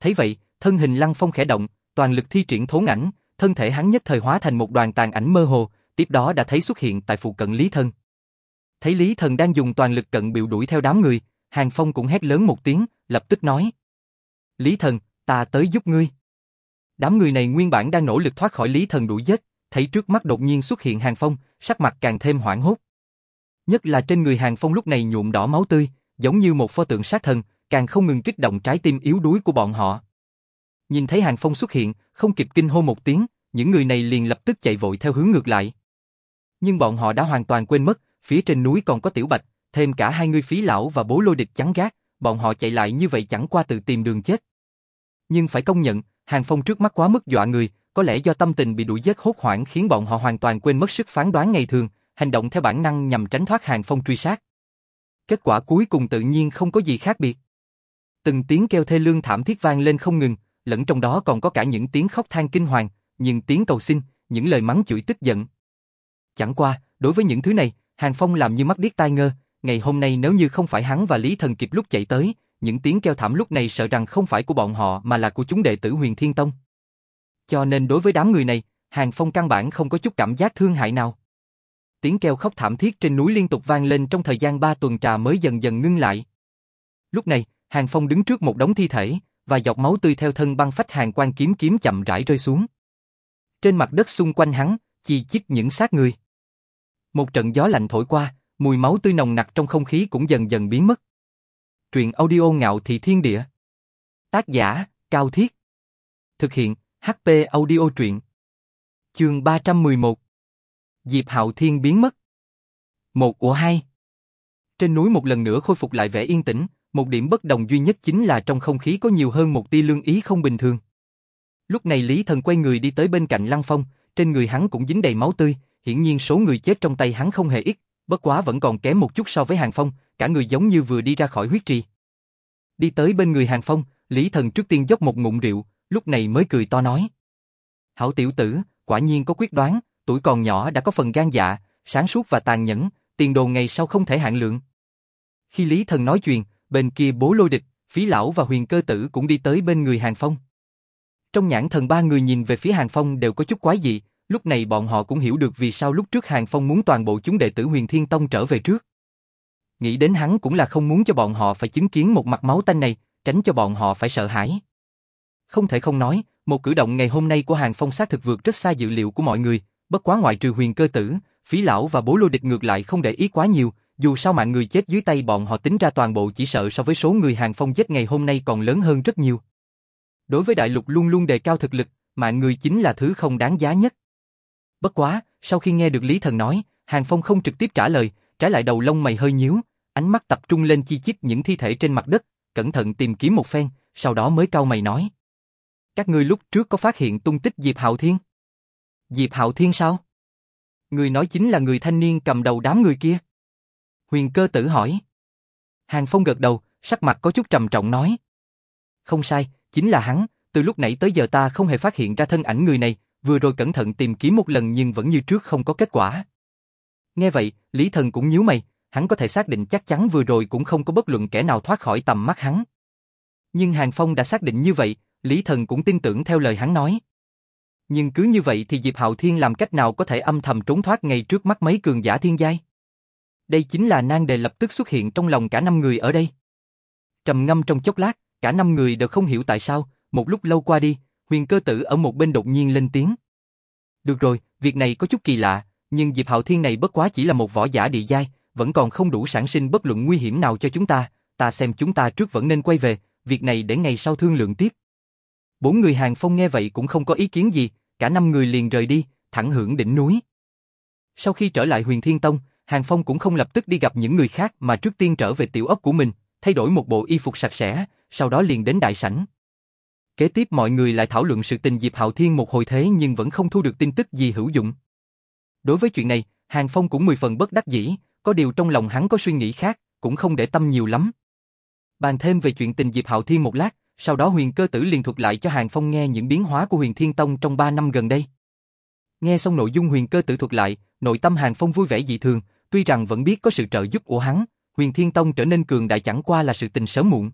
Thấy vậy, thân hình Lăng Phong khẽ động, toàn lực thi triển thốn ảnh, thân thể hắn nhất thời hóa thành một đoàn tàn ảnh mơ hồ, tiếp đó đã thấy xuất hiện tại phụ cận Lý Thân. Thấy Lý Thần đang dùng toàn lực cận biểu đuổi theo đám người, Hàng Phong cũng hét lớn một tiếng, lập tức nói. Lý Thần, ta tới giúp ngươi. Đám người này nguyên bản đang nỗ lực thoát khỏi Lý Thần đuổi giết, thấy trước mắt đột nhiên xuất hiện Hàng Phong, sắc mặt càng thêm hoảng hốt. Nhất là trên người Hàng Phong lúc này nhuộm đỏ máu tươi, giống như một pho tượng sát thần, càng không ngừng kích động trái tim yếu đuối của bọn họ. Nhìn thấy Hàng Phong xuất hiện, không kịp kinh hô một tiếng, những người này liền lập tức chạy vội theo hướng ngược lại. Nhưng bọn họ đã hoàn toàn quên mất, phía trên núi còn có Tiểu Bạch, thêm cả hai người phí lão và bố lôi địch chắn gác, bọn họ chạy lại như vậy chẳng qua tự tìm đường chết. Nhưng phải công nhận, Hàng Phong trước mắt quá mức dọa người, có lẽ do tâm tình bị đuổi giết hốt hoảng khiến bọn họ hoàn toàn quên mất sức phán đoán ngày thường, hành động theo bản năng nhằm tránh thoát Hàng Phong truy sát. Kết quả cuối cùng tự nhiên không có gì khác biệt. Từng tiếng kêu thê lương thảm thiết vang lên không ngừng, lẫn trong đó còn có cả những tiếng khóc than kinh hoàng, những tiếng cầu xin, những lời mắng chửi tức giận. Chẳng qua, đối với những thứ này, Hàng Phong làm như mắt điếc tai ngơ, ngày hôm nay nếu như không phải hắn và Lý Thần kịp lúc chạy tới, những tiếng kêu thảm lúc này sợ rằng không phải của bọn họ mà là của chúng đệ tử Huyền Thiên Tông. Cho nên đối với đám người này, Hàng Phong căn bản không có chút cảm giác thương hại nào. Tiếng kêu khóc thảm thiết trên núi liên tục vang lên trong thời gian ba tuần trà mới dần dần ngưng lại. Lúc này, Hàng Phong đứng trước một đống thi thể, và giọt máu tươi theo thân băng phách hàng quan kiếm kiếm chậm rãi rơi xuống. Trên mặt đất xung quanh hắn, chi chít những xác người. Một trận gió lạnh thổi qua, mùi máu tươi nồng nặc trong không khí cũng dần dần biến mất. Truyện audio ngạo thị thiên địa. Tác giả, Cao Thiết. Thực hiện, HP audio truyện. Chương 311. Diệp Hạo Thiên biến mất. Một của hai. Trên núi một lần nữa khôi phục lại vẻ yên tĩnh, một điểm bất đồng duy nhất chính là trong không khí có nhiều hơn một tia lương ý không bình thường. Lúc này Lý Thần quay người đi tới bên cạnh Lăng Phong, trên người hắn cũng dính đầy máu tươi, hiển nhiên số người chết trong tay hắn không hề ít, bất quá vẫn còn kém một chút so với Hàng Phong, cả người giống như vừa đi ra khỏi huyết trì. Đi tới bên người Hàng Phong, Lý Thần trước tiên dốc một ngụm rượu, lúc này mới cười to nói. Hảo tiểu tử, quả nhiên có quyết đoán, tuổi còn nhỏ đã có phần gan dạ, sáng suốt và tàn nhẫn, tiền đồ ngày sau không thể hạn lượng. Khi Lý Thần nói chuyện, bên kia bố lôi địch, phí lão và huyền cơ tử cũng đi tới bên người Hàng Phong. Trong nhãn thần ba người nhìn về phía Hàng Phong đều có chút quái dị, lúc này bọn họ cũng hiểu được vì sao lúc trước Hàng Phong muốn toàn bộ chúng đệ tử huyền thiên tông trở về trước. Nghĩ đến hắn cũng là không muốn cho bọn họ phải chứng kiến một mặt máu tanh này, tránh cho bọn họ phải sợ hãi. Không thể không nói, một cử động ngày hôm nay của Hàng Phong xác thực vượt rất xa dự liệu của mọi người, bất quá ngoại trừ huyền cơ tử, phí lão và bố lôi địch ngược lại không để ý quá nhiều, dù sao mạng người chết dưới tay bọn họ tính ra toàn bộ chỉ sợ so với số người Hàng Phong chết ngày hôm nay còn lớn hơn rất nhiều. Đối với đại lục luôn luôn đề cao thực lực, mạng người chính là thứ không đáng giá nhất. Bất quá, sau khi nghe được Lý Thần nói, Hàng Phong không trực tiếp trả lời, trái lại đầu lông mày hơi nhíu, ánh mắt tập trung lên chi chít những thi thể trên mặt đất, cẩn thận tìm kiếm một phen, sau đó mới cau mày nói. Các ngươi lúc trước có phát hiện tung tích Diệp Hạo Thiên? Diệp Hạo Thiên sao? Người nói chính là người thanh niên cầm đầu đám người kia. Huyền cơ tử hỏi. Hàng Phong gật đầu, sắc mặt có chút trầm trọng nói. Không sai, chính là hắn, từ lúc nãy tới giờ ta không hề phát hiện ra thân ảnh người này, vừa rồi cẩn thận tìm kiếm một lần nhưng vẫn như trước không có kết quả. Nghe vậy, Lý Thần cũng nhíu mày, hắn có thể xác định chắc chắn vừa rồi cũng không có bất luận kẻ nào thoát khỏi tầm mắt hắn. Nhưng Hàng Phong đã xác định như vậy, Lý Thần cũng tin tưởng theo lời hắn nói. Nhưng cứ như vậy thì Diệp Hạo Thiên làm cách nào có thể âm thầm trốn thoát ngay trước mắt mấy cường giả thiên giai? Đây chính là nan đề lập tức xuất hiện trong lòng cả năm người ở đây. Trầm ngâm trong chốc lát, cả năm người đều không hiểu tại sao, một lúc lâu qua đi, huyền cơ tử ở một bên đột nhiên lên tiếng. Được rồi, việc này có chút kỳ lạ, nhưng Diệp Hạo Thiên này bất quá chỉ là một võ giả địa giai, vẫn còn không đủ sản sinh bất luận nguy hiểm nào cho chúng ta, ta xem chúng ta trước vẫn nên quay về, việc này để ngày sau thương lượng tiếp. Bốn người Hàng Phong nghe vậy cũng không có ý kiến gì, cả năm người liền rời đi, thẳng hưởng đỉnh núi. Sau khi trở lại huyền Thiên Tông, Hàng Phong cũng không lập tức đi gặp những người khác mà trước tiên trở về tiểu ốc của mình, thay đổi một bộ y phục sạch sẽ, sau đó liền đến đại sảnh. Kế tiếp mọi người lại thảo luận sự tình Diệp Hạo Thiên một hồi thế nhưng vẫn không thu được tin tức gì hữu dụng. Đối với chuyện này, Hàng Phong cũng mười phần bất đắc dĩ, có điều trong lòng hắn có suy nghĩ khác, cũng không để tâm nhiều lắm. Bàn thêm về chuyện tình Diệp Hạo Thiên một lát, sau đó huyền cơ tử liền thuật lại cho Hàng Phong nghe những biến hóa của huyền Thiên Tông trong 3 năm gần đây. Nghe xong nội dung huyền cơ tử thuật lại, nội tâm Hàng Phong vui vẻ dị thường, tuy rằng vẫn biết có sự trợ giúp của hắn, huyền Thiên Tông trở nên cường đại chẳng qua là sự tình sớm muộn.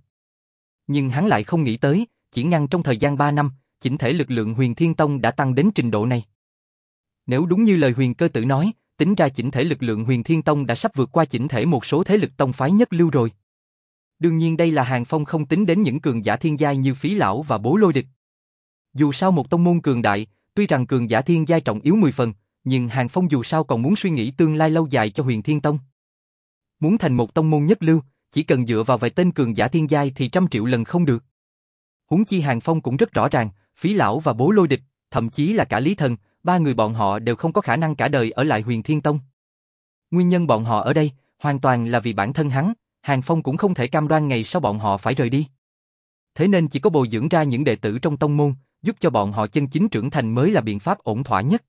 Nhưng hắn lại không nghĩ tới, chỉ ngăn trong thời gian 3 năm, chỉnh thể lực lượng huyền Thiên Tông đã tăng đến trình độ này. Nếu đúng như lời huyền cơ tử nói, tính ra chỉnh thể lực lượng huyền Thiên Tông đã sắp vượt qua chỉnh thể một số thế lực tông phái nhất lưu rồi. Đương nhiên đây là Hàng Phong không tính đến những cường giả thiên giai như phí lão và bố lôi địch. Dù sao một tông môn cường đại, tuy rằng cường giả thiên giai trọng yếu 10 phần, nhưng Hàng Phong dù sao còn muốn suy nghĩ tương lai lâu dài cho huyền thiên tông. Muốn thành một tông môn nhất lưu, chỉ cần dựa vào vài tên cường giả thiên giai thì trăm triệu lần không được. Huống chi Hàng Phong cũng rất rõ ràng, phí lão và bố lôi địch, thậm chí là cả lý thần, ba người bọn họ đều không có khả năng cả đời ở lại huyền thiên tông. Nguyên nhân bọn họ ở đây, hoàn toàn là vì bản thân hắn, Hàng Phong cũng không thể cam đoan ngày sau bọn họ phải rời đi. Thế nên chỉ có bồi dưỡng ra những đệ tử trong tông môn, giúp cho bọn họ chân chính trưởng thành mới là biện pháp ổn thỏa nhất.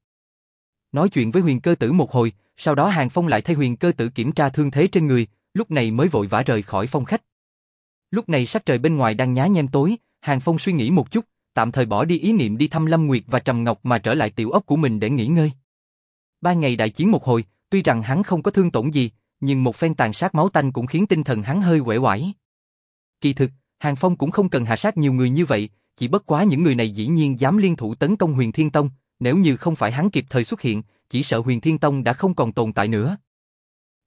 Nói chuyện với huyền cơ tử một hồi, sau đó Hàng Phong lại thay huyền cơ tử kiểm tra thương thế trên người, lúc này mới vội vã rời khỏi phong khách. Lúc này sắc trời bên ngoài đang nhá nhem tối, Hàng Phong suy nghĩ một chút, tạm thời bỏ đi ý niệm đi thăm Lâm Nguyệt và Trầm Ngọc mà trở lại tiểu ốc của mình để nghỉ ngơi. Ba ngày đại chiến một hồi, tuy rằng hắn không có thương tổn gì, nhưng một phen tàn sát máu tanh cũng khiến tinh thần hắn hơi uể oải. Kỳ thực, Hàng Phong cũng không cần hạ sát nhiều người như vậy, chỉ bất quá những người này dĩ nhiên dám liên thủ tấn công Huyền Thiên Tông, nếu như không phải hắn kịp thời xuất hiện, chỉ sợ Huyền Thiên Tông đã không còn tồn tại nữa.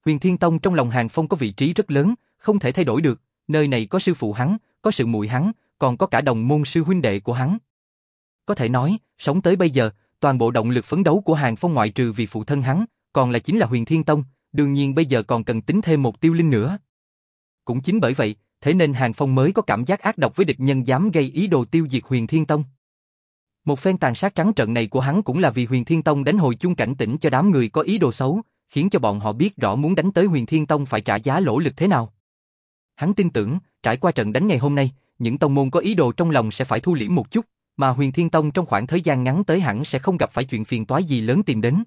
Huyền Thiên Tông trong lòng Hàng Phong có vị trí rất lớn, không thể thay đổi được, Nơi này có sư phụ hắn, có sự muội hắn, còn có cả đồng môn sư huynh đệ của hắn. Có thể nói, sống tới bây giờ, toàn bộ động lực phấn đấu của Hàng Phong ngoại trừ vì phụ thân hắn, còn là chính là Huyền Thiên Tông, đương nhiên bây giờ còn cần tính thêm một tiêu linh nữa. Cũng chính bởi vậy, thế nên Hàng Phong mới có cảm giác ác độc với địch nhân dám gây ý đồ tiêu diệt Huyền Thiên Tông. Một phen tàn sát trắng trận này của hắn cũng là vì Huyền Thiên Tông đánh hồi chung cảnh tỉnh cho đám người có ý đồ xấu, khiến cho bọn họ biết rõ muốn đánh tới Huyền Thiên Tông phải trả giá lỗ lực thế nào. Hắn tin tưởng, trải qua trận đánh ngày hôm nay, những tông môn có ý đồ trong lòng sẽ phải thu liễm một chút, mà Huyền Thiên Tông trong khoảng thời gian ngắn tới hẳn sẽ không gặp phải chuyện phiền toái gì lớn tìm đến.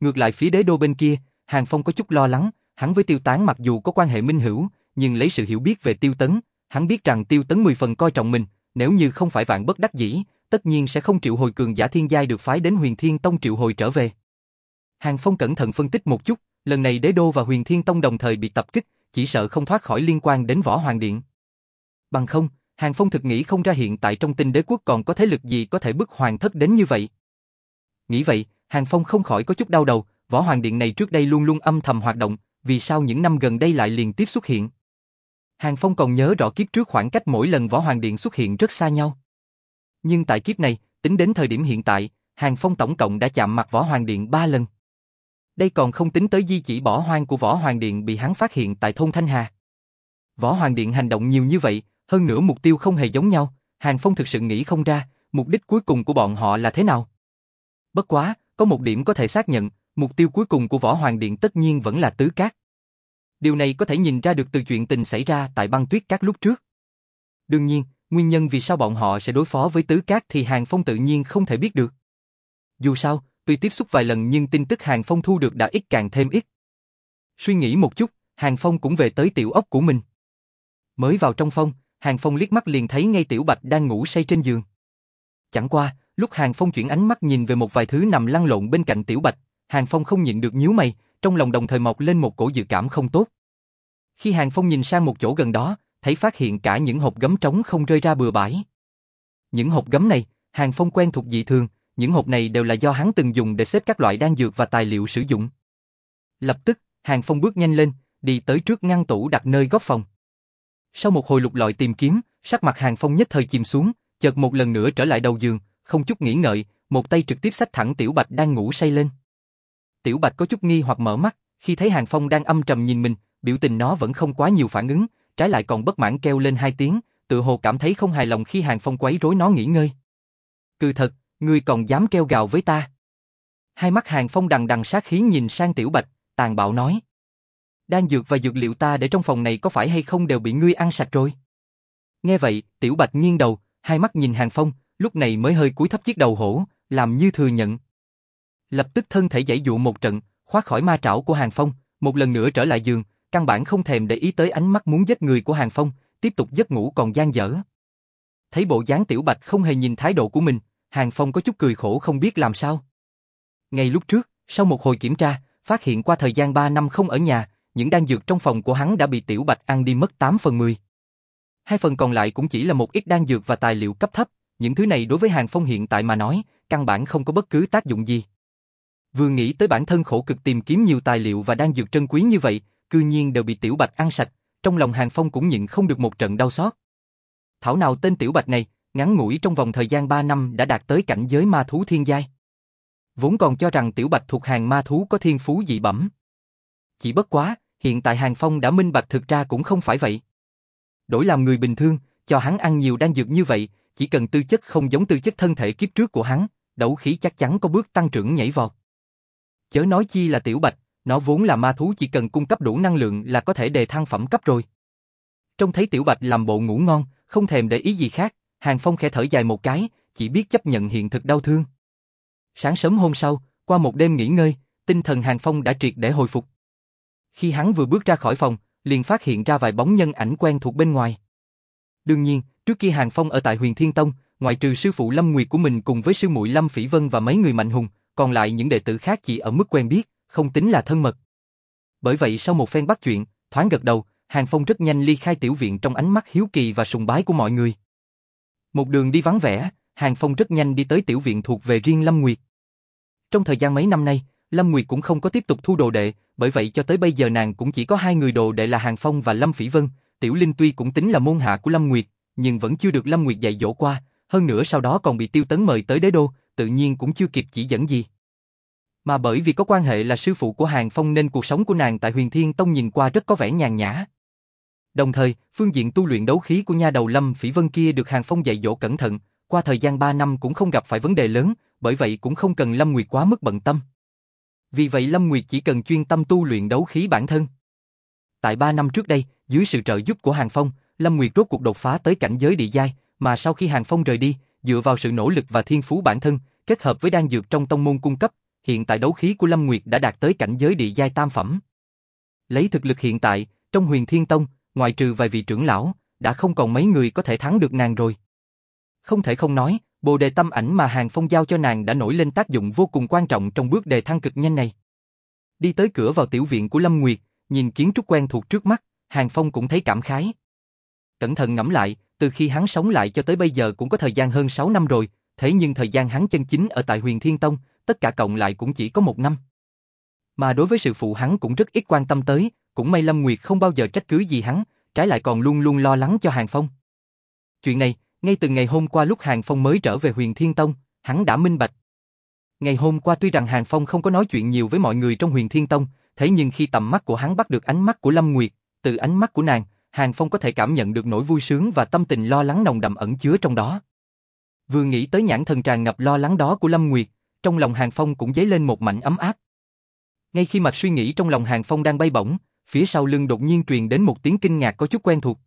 Ngược lại phía đế đô bên kia, Hàng Phong có chút lo lắng, hắn với Tiêu Tán mặc dù có quan hệ minh hữu, nhưng lấy sự hiểu biết về Tiêu Tấn, hắn biết rằng Tiêu Tấn 10 phần coi trọng mình, nếu như không phải vạn bất đắc dĩ, tất nhiên sẽ không triệu hồi cường giả thiên giai được phái đến Huyền Thiên Tông triệu hồi trở về. Hàng Phong cẩn thận phân tích một chút, lần này Đế Đô và Huyền Thiên Tông đồng thời bị tập kích, chỉ sợ không thoát khỏi liên quan đến Võ Hoàng Điện. Bằng không, Hàng Phong thực nghĩ không ra hiện tại trong tinh đế quốc còn có thế lực gì có thể bức hoàng thất đến như vậy. Nghĩ vậy, Hàng Phong không khỏi có chút đau đầu, Võ Hoàng Điện này trước đây luôn luôn âm thầm hoạt động, vì sao những năm gần đây lại liên tiếp xuất hiện. Hàng Phong còn nhớ rõ kiếp trước khoảng cách mỗi lần Võ Hoàng Điện xuất hiện rất xa nhau. Nhưng tại kiếp này, tính đến thời điểm hiện tại, Hàng Phong tổng cộng đã chạm mặt Võ Hoàng Điện 3 lần. Đây còn không tính tới di chỉ bỏ hoang của Võ Hoàng Điện bị hắn phát hiện tại thôn Thanh Hà. Võ Hoàng Điện hành động nhiều như vậy, hơn nữa mục tiêu không hề giống nhau, Hàng Phong thực sự nghĩ không ra, mục đích cuối cùng của bọn họ là thế nào. Bất quá, có một điểm có thể xác nhận, mục tiêu cuối cùng của Võ Hoàng Điện tất nhiên vẫn là Tứ Cát. Điều này có thể nhìn ra được từ chuyện tình xảy ra tại băng tuyết cát lúc trước. Đương nhiên, nguyên nhân vì sao bọn họ sẽ đối phó với Tứ Cát thì Hàng Phong tự nhiên không thể biết được. Dù sao, tuy tiếp xúc vài lần nhưng tin tức Hàng Phong thu được đã ít càng thêm ít. Suy nghĩ một chút, Hàng Phong cũng về tới tiểu ốc của mình. Mới vào trong phong. Hàng Phong liếc mắt liền thấy ngay Tiểu Bạch đang ngủ say trên giường. Chẳng qua, lúc Hàng Phong chuyển ánh mắt nhìn về một vài thứ nằm lăn lộn bên cạnh Tiểu Bạch, Hàng Phong không nhịn được nhíu mày, trong lòng đồng thời mọc lên một cổ dự cảm không tốt. Khi Hàng Phong nhìn sang một chỗ gần đó, thấy phát hiện cả những hộp gấm trống không rơi ra bừa bãi. Những hộp gấm này, Hàng Phong quen thuộc dị thường, những hộp này đều là do hắn từng dùng để xếp các loại đan dược và tài liệu sử dụng. Lập tức, Hàng Phong bước nhanh lên, đi tới trước ngăn tủ đặt nơi góc phòng. Sau một hồi lục lọi tìm kiếm, sắc mặt Hàng Phong nhất thời chìm xuống, chợt một lần nữa trở lại đầu giường, không chút nghĩ ngợi, một tay trực tiếp xách thẳng Tiểu Bạch đang ngủ say lên. Tiểu Bạch có chút nghi hoặc mở mắt, khi thấy Hàng Phong đang âm trầm nhìn mình, biểu tình nó vẫn không quá nhiều phản ứng, trái lại còn bất mãn kêu lên hai tiếng, tự hồ cảm thấy không hài lòng khi Hàng Phong quấy rối nó nghỉ ngơi. Cư thật, ngươi còn dám kêu gào với ta. Hai mắt Hàng Phong đằng đằng sát khí nhìn sang Tiểu Bạch, tàn bạo nói. Đan dược và dược liệu ta để trong phòng này có phải hay không đều bị ngươi ăn sạch rồi? Nghe vậy, Tiểu Bạch nghiêng đầu, hai mắt nhìn Hàng Phong, lúc này mới hơi cúi thấp chiếc đầu hổ, làm như thừa nhận. Lập tức thân thể giải dụ một trận, khoát khỏi ma trảo của Hàng Phong, một lần nữa trở lại giường, căn bản không thèm để ý tới ánh mắt muốn giết người của Hàng Phong, tiếp tục giấc ngủ còn gian dở. Thấy bộ dáng Tiểu Bạch không hề nhìn thái độ của mình, Hàng Phong có chút cười khổ không biết làm sao. Ngay lúc trước, sau một hồi kiểm tra, phát hiện qua thời gian 3 năm không ở nhà, những đan dược trong phòng của hắn đã bị Tiểu Bạch ăn đi mất 8 phần 10. Hai phần còn lại cũng chỉ là một ít đan dược và tài liệu cấp thấp, những thứ này đối với Hàng Phong hiện tại mà nói, căn bản không có bất cứ tác dụng gì. Vừa nghĩ tới bản thân khổ cực tìm kiếm nhiều tài liệu và đan dược trân quý như vậy, cư nhiên đều bị Tiểu Bạch ăn sạch, trong lòng Hàng Phong cũng nhịn không được một trận đau xót. Thảo nào tên Tiểu Bạch này, ngắn ngủi trong vòng thời gian 3 năm đã đạt tới cảnh giới ma thú thiên giai. Vốn còn cho rằng Tiểu Bạch thuộc hàng ma thú có thiên phú dị bẩm. Chỉ bất quá, hiện tại Hàng Phong đã minh bạch thực ra cũng không phải vậy. Đổi làm người bình thường, cho hắn ăn nhiều đan dược như vậy, chỉ cần tư chất không giống tư chất thân thể kiếp trước của hắn, đấu khí chắc chắn có bước tăng trưởng nhảy vọt. Chớ nói chi là tiểu bạch, nó vốn là ma thú chỉ cần cung cấp đủ năng lượng là có thể đề thăng phẩm cấp rồi. Trông thấy tiểu bạch làm bộ ngủ ngon, không thèm để ý gì khác, Hàng Phong khẽ thở dài một cái, chỉ biết chấp nhận hiện thực đau thương. Sáng sớm hôm sau, qua một đêm nghỉ ngơi, tinh thần Hàng Phong đã triệt để hồi phục. Khi hắn vừa bước ra khỏi phòng, liền phát hiện ra vài bóng nhân ảnh quen thuộc bên ngoài. Đương nhiên, trước kia Hàng Phong ở tại Huyền Thiên Tông, ngoại trừ sư phụ Lâm Nguyệt của mình cùng với sư muội Lâm Phỉ Vân và mấy người mạnh hùng, còn lại những đệ tử khác chỉ ở mức quen biết, không tính là thân mật. Bởi vậy sau một phen bắt chuyện, thoáng gật đầu, Hàng Phong rất nhanh ly khai tiểu viện trong ánh mắt hiếu kỳ và sùng bái của mọi người. Một đường đi vắng vẻ, Hàng Phong rất nhanh đi tới tiểu viện thuộc về riêng Lâm Nguyệt. Trong thời gian mấy năm nay, Lâm Nguyệt cũng không có tiếp tục thu đồ đệ, bởi vậy cho tới bây giờ nàng cũng chỉ có hai người đồ đệ là Hàng Phong và Lâm Phỉ Vân, Tiểu Linh tuy cũng tính là môn hạ của Lâm Nguyệt, nhưng vẫn chưa được Lâm Nguyệt dạy dỗ qua, hơn nữa sau đó còn bị Tiêu Tấn mời tới đế đô, tự nhiên cũng chưa kịp chỉ dẫn gì. Mà bởi vì có quan hệ là sư phụ của Hàng Phong nên cuộc sống của nàng tại Huyền Thiên Tông nhìn qua rất có vẻ nhàn nhã. Đồng thời, phương diện tu luyện đấu khí của nha đầu Lâm Phỉ Vân kia được Hàng Phong dạy dỗ cẩn thận, qua thời gian 3 năm cũng không gặp phải vấn đề lớn, bởi vậy cũng không cần Lâm Nguyệt quá mức bận tâm. Vì vậy Lâm Nguyệt chỉ cần chuyên tâm tu luyện đấu khí bản thân. Tại 3 năm trước đây, dưới sự trợ giúp của Hàng Phong, Lâm Nguyệt rốt cuộc đột phá tới cảnh giới địa giai, mà sau khi Hàng Phong rời đi, dựa vào sự nỗ lực và thiên phú bản thân, kết hợp với đan dược trong tông môn cung cấp, hiện tại đấu khí của Lâm Nguyệt đã đạt tới cảnh giới địa giai tam phẩm. Lấy thực lực hiện tại, trong Huyền Thiên Tông, ngoại trừ vài vị trưởng lão, đã không còn mấy người có thể thắng được nàng rồi. Không thể không nói, bồ đề tâm ảnh mà Hàng Phong giao cho nàng đã nổi lên tác dụng vô cùng quan trọng trong bước đề thăng cực nhanh này. Đi tới cửa vào tiểu viện của Lâm Nguyệt, nhìn kiến trúc quen thuộc trước mắt, Hàng Phong cũng thấy cảm khái. Cẩn thận ngẫm lại, từ khi hắn sống lại cho tới bây giờ cũng có thời gian hơn 6 năm rồi, thế nhưng thời gian hắn chân chính ở tại huyền Thiên Tông, tất cả cộng lại cũng chỉ có một năm. Mà đối với sự phụ hắn cũng rất ít quan tâm tới, cũng may Lâm Nguyệt không bao giờ trách cứ gì hắn, trái lại còn luôn luôn lo lắng cho Hàng Phong. Chuyện này, ngay từ ngày hôm qua lúc Hàng Phong mới trở về huyền Thiên Tông, hắn đã minh bạch. Ngày hôm qua tuy rằng Hàng Phong không có nói chuyện nhiều với mọi người trong huyền Thiên Tông, thế nhưng khi tầm mắt của hắn bắt được ánh mắt của Lâm Nguyệt, từ ánh mắt của nàng, Hàng Phong có thể cảm nhận được nỗi vui sướng và tâm tình lo lắng nồng đậm ẩn chứa trong đó. Vừa nghĩ tới nhãn thần tràn ngập lo lắng đó của Lâm Nguyệt, trong lòng Hàng Phong cũng dấy lên một mảnh ấm áp. Ngay khi mạch suy nghĩ trong lòng Hàng Phong đang bay bổng, phía sau lưng đột nhiên truyền đến một tiếng kinh ngạc có chút quen thuộc.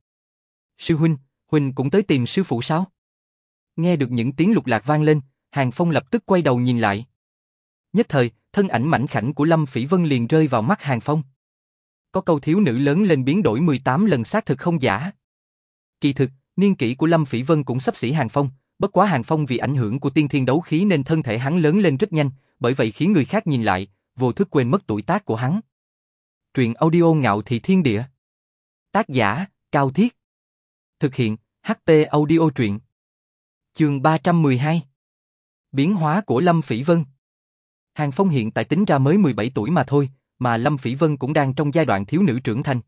Sư huynh, huynh cũng tới tìm sư phụ sao? Nghe được những tiếng lục lạc vang lên, Hàng Phong lập tức quay đầu nhìn lại. Nhất thời, thân ảnh mảnh khảnh của Lâm Phỉ Vân liền rơi vào mắt Hàng Phong. Có câu thiếu nữ lớn lên biến đổi 18 lần xác thực không giả. Kỳ thực, niên kỷ của Lâm Phỉ Vân cũng sắp xỉ Hàng Phong, bất quá Hàng Phong vì ảnh hưởng của tiên thiên đấu khí nên thân thể hắn lớn lên rất nhanh, bởi vậy khiến người khác nhìn lại, vô thức quên mất tuổi tác của hắn. Truyện audio ngạo thị thiên địa. Tác giả, Cao Thiết. Thực hiện, HT audio truyện. Chương 312. Biến hóa của Lâm Phỉ Vân. Hàng Phong hiện tại tính ra mới 17 tuổi mà thôi, mà Lâm Phỉ Vân cũng đang trong giai đoạn thiếu nữ trưởng thành.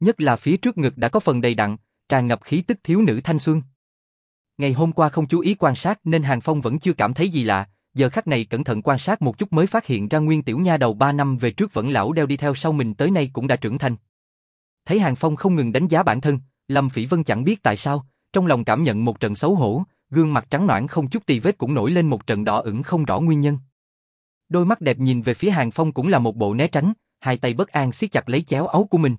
Nhất là phía trước ngực đã có phần đầy đặn, tràn ngập khí tức thiếu nữ thanh xuân. Ngày hôm qua không chú ý quan sát nên Hàng Phong vẫn chưa cảm thấy gì lạ, giờ khắc này cẩn thận quan sát một chút mới phát hiện ra nguyên tiểu nha đầu 3 năm về trước vẫn lão đeo đi theo sau mình tới nay cũng đã trưởng thành. Thấy Hàng Phong không ngừng đánh giá bản thân, Lâm Phỉ Vân chẳng biết tại sao, trong lòng cảm nhận một trận xấu hổ, gương mặt trắng nõn không chút tì vết cũng nổi lên một trận đỏ ửng không rõ nguyên nhân. Đôi mắt đẹp nhìn về phía Hàng Phong cũng là một bộ né tránh, hai tay bất an siết chặt lấy chéo áo của mình.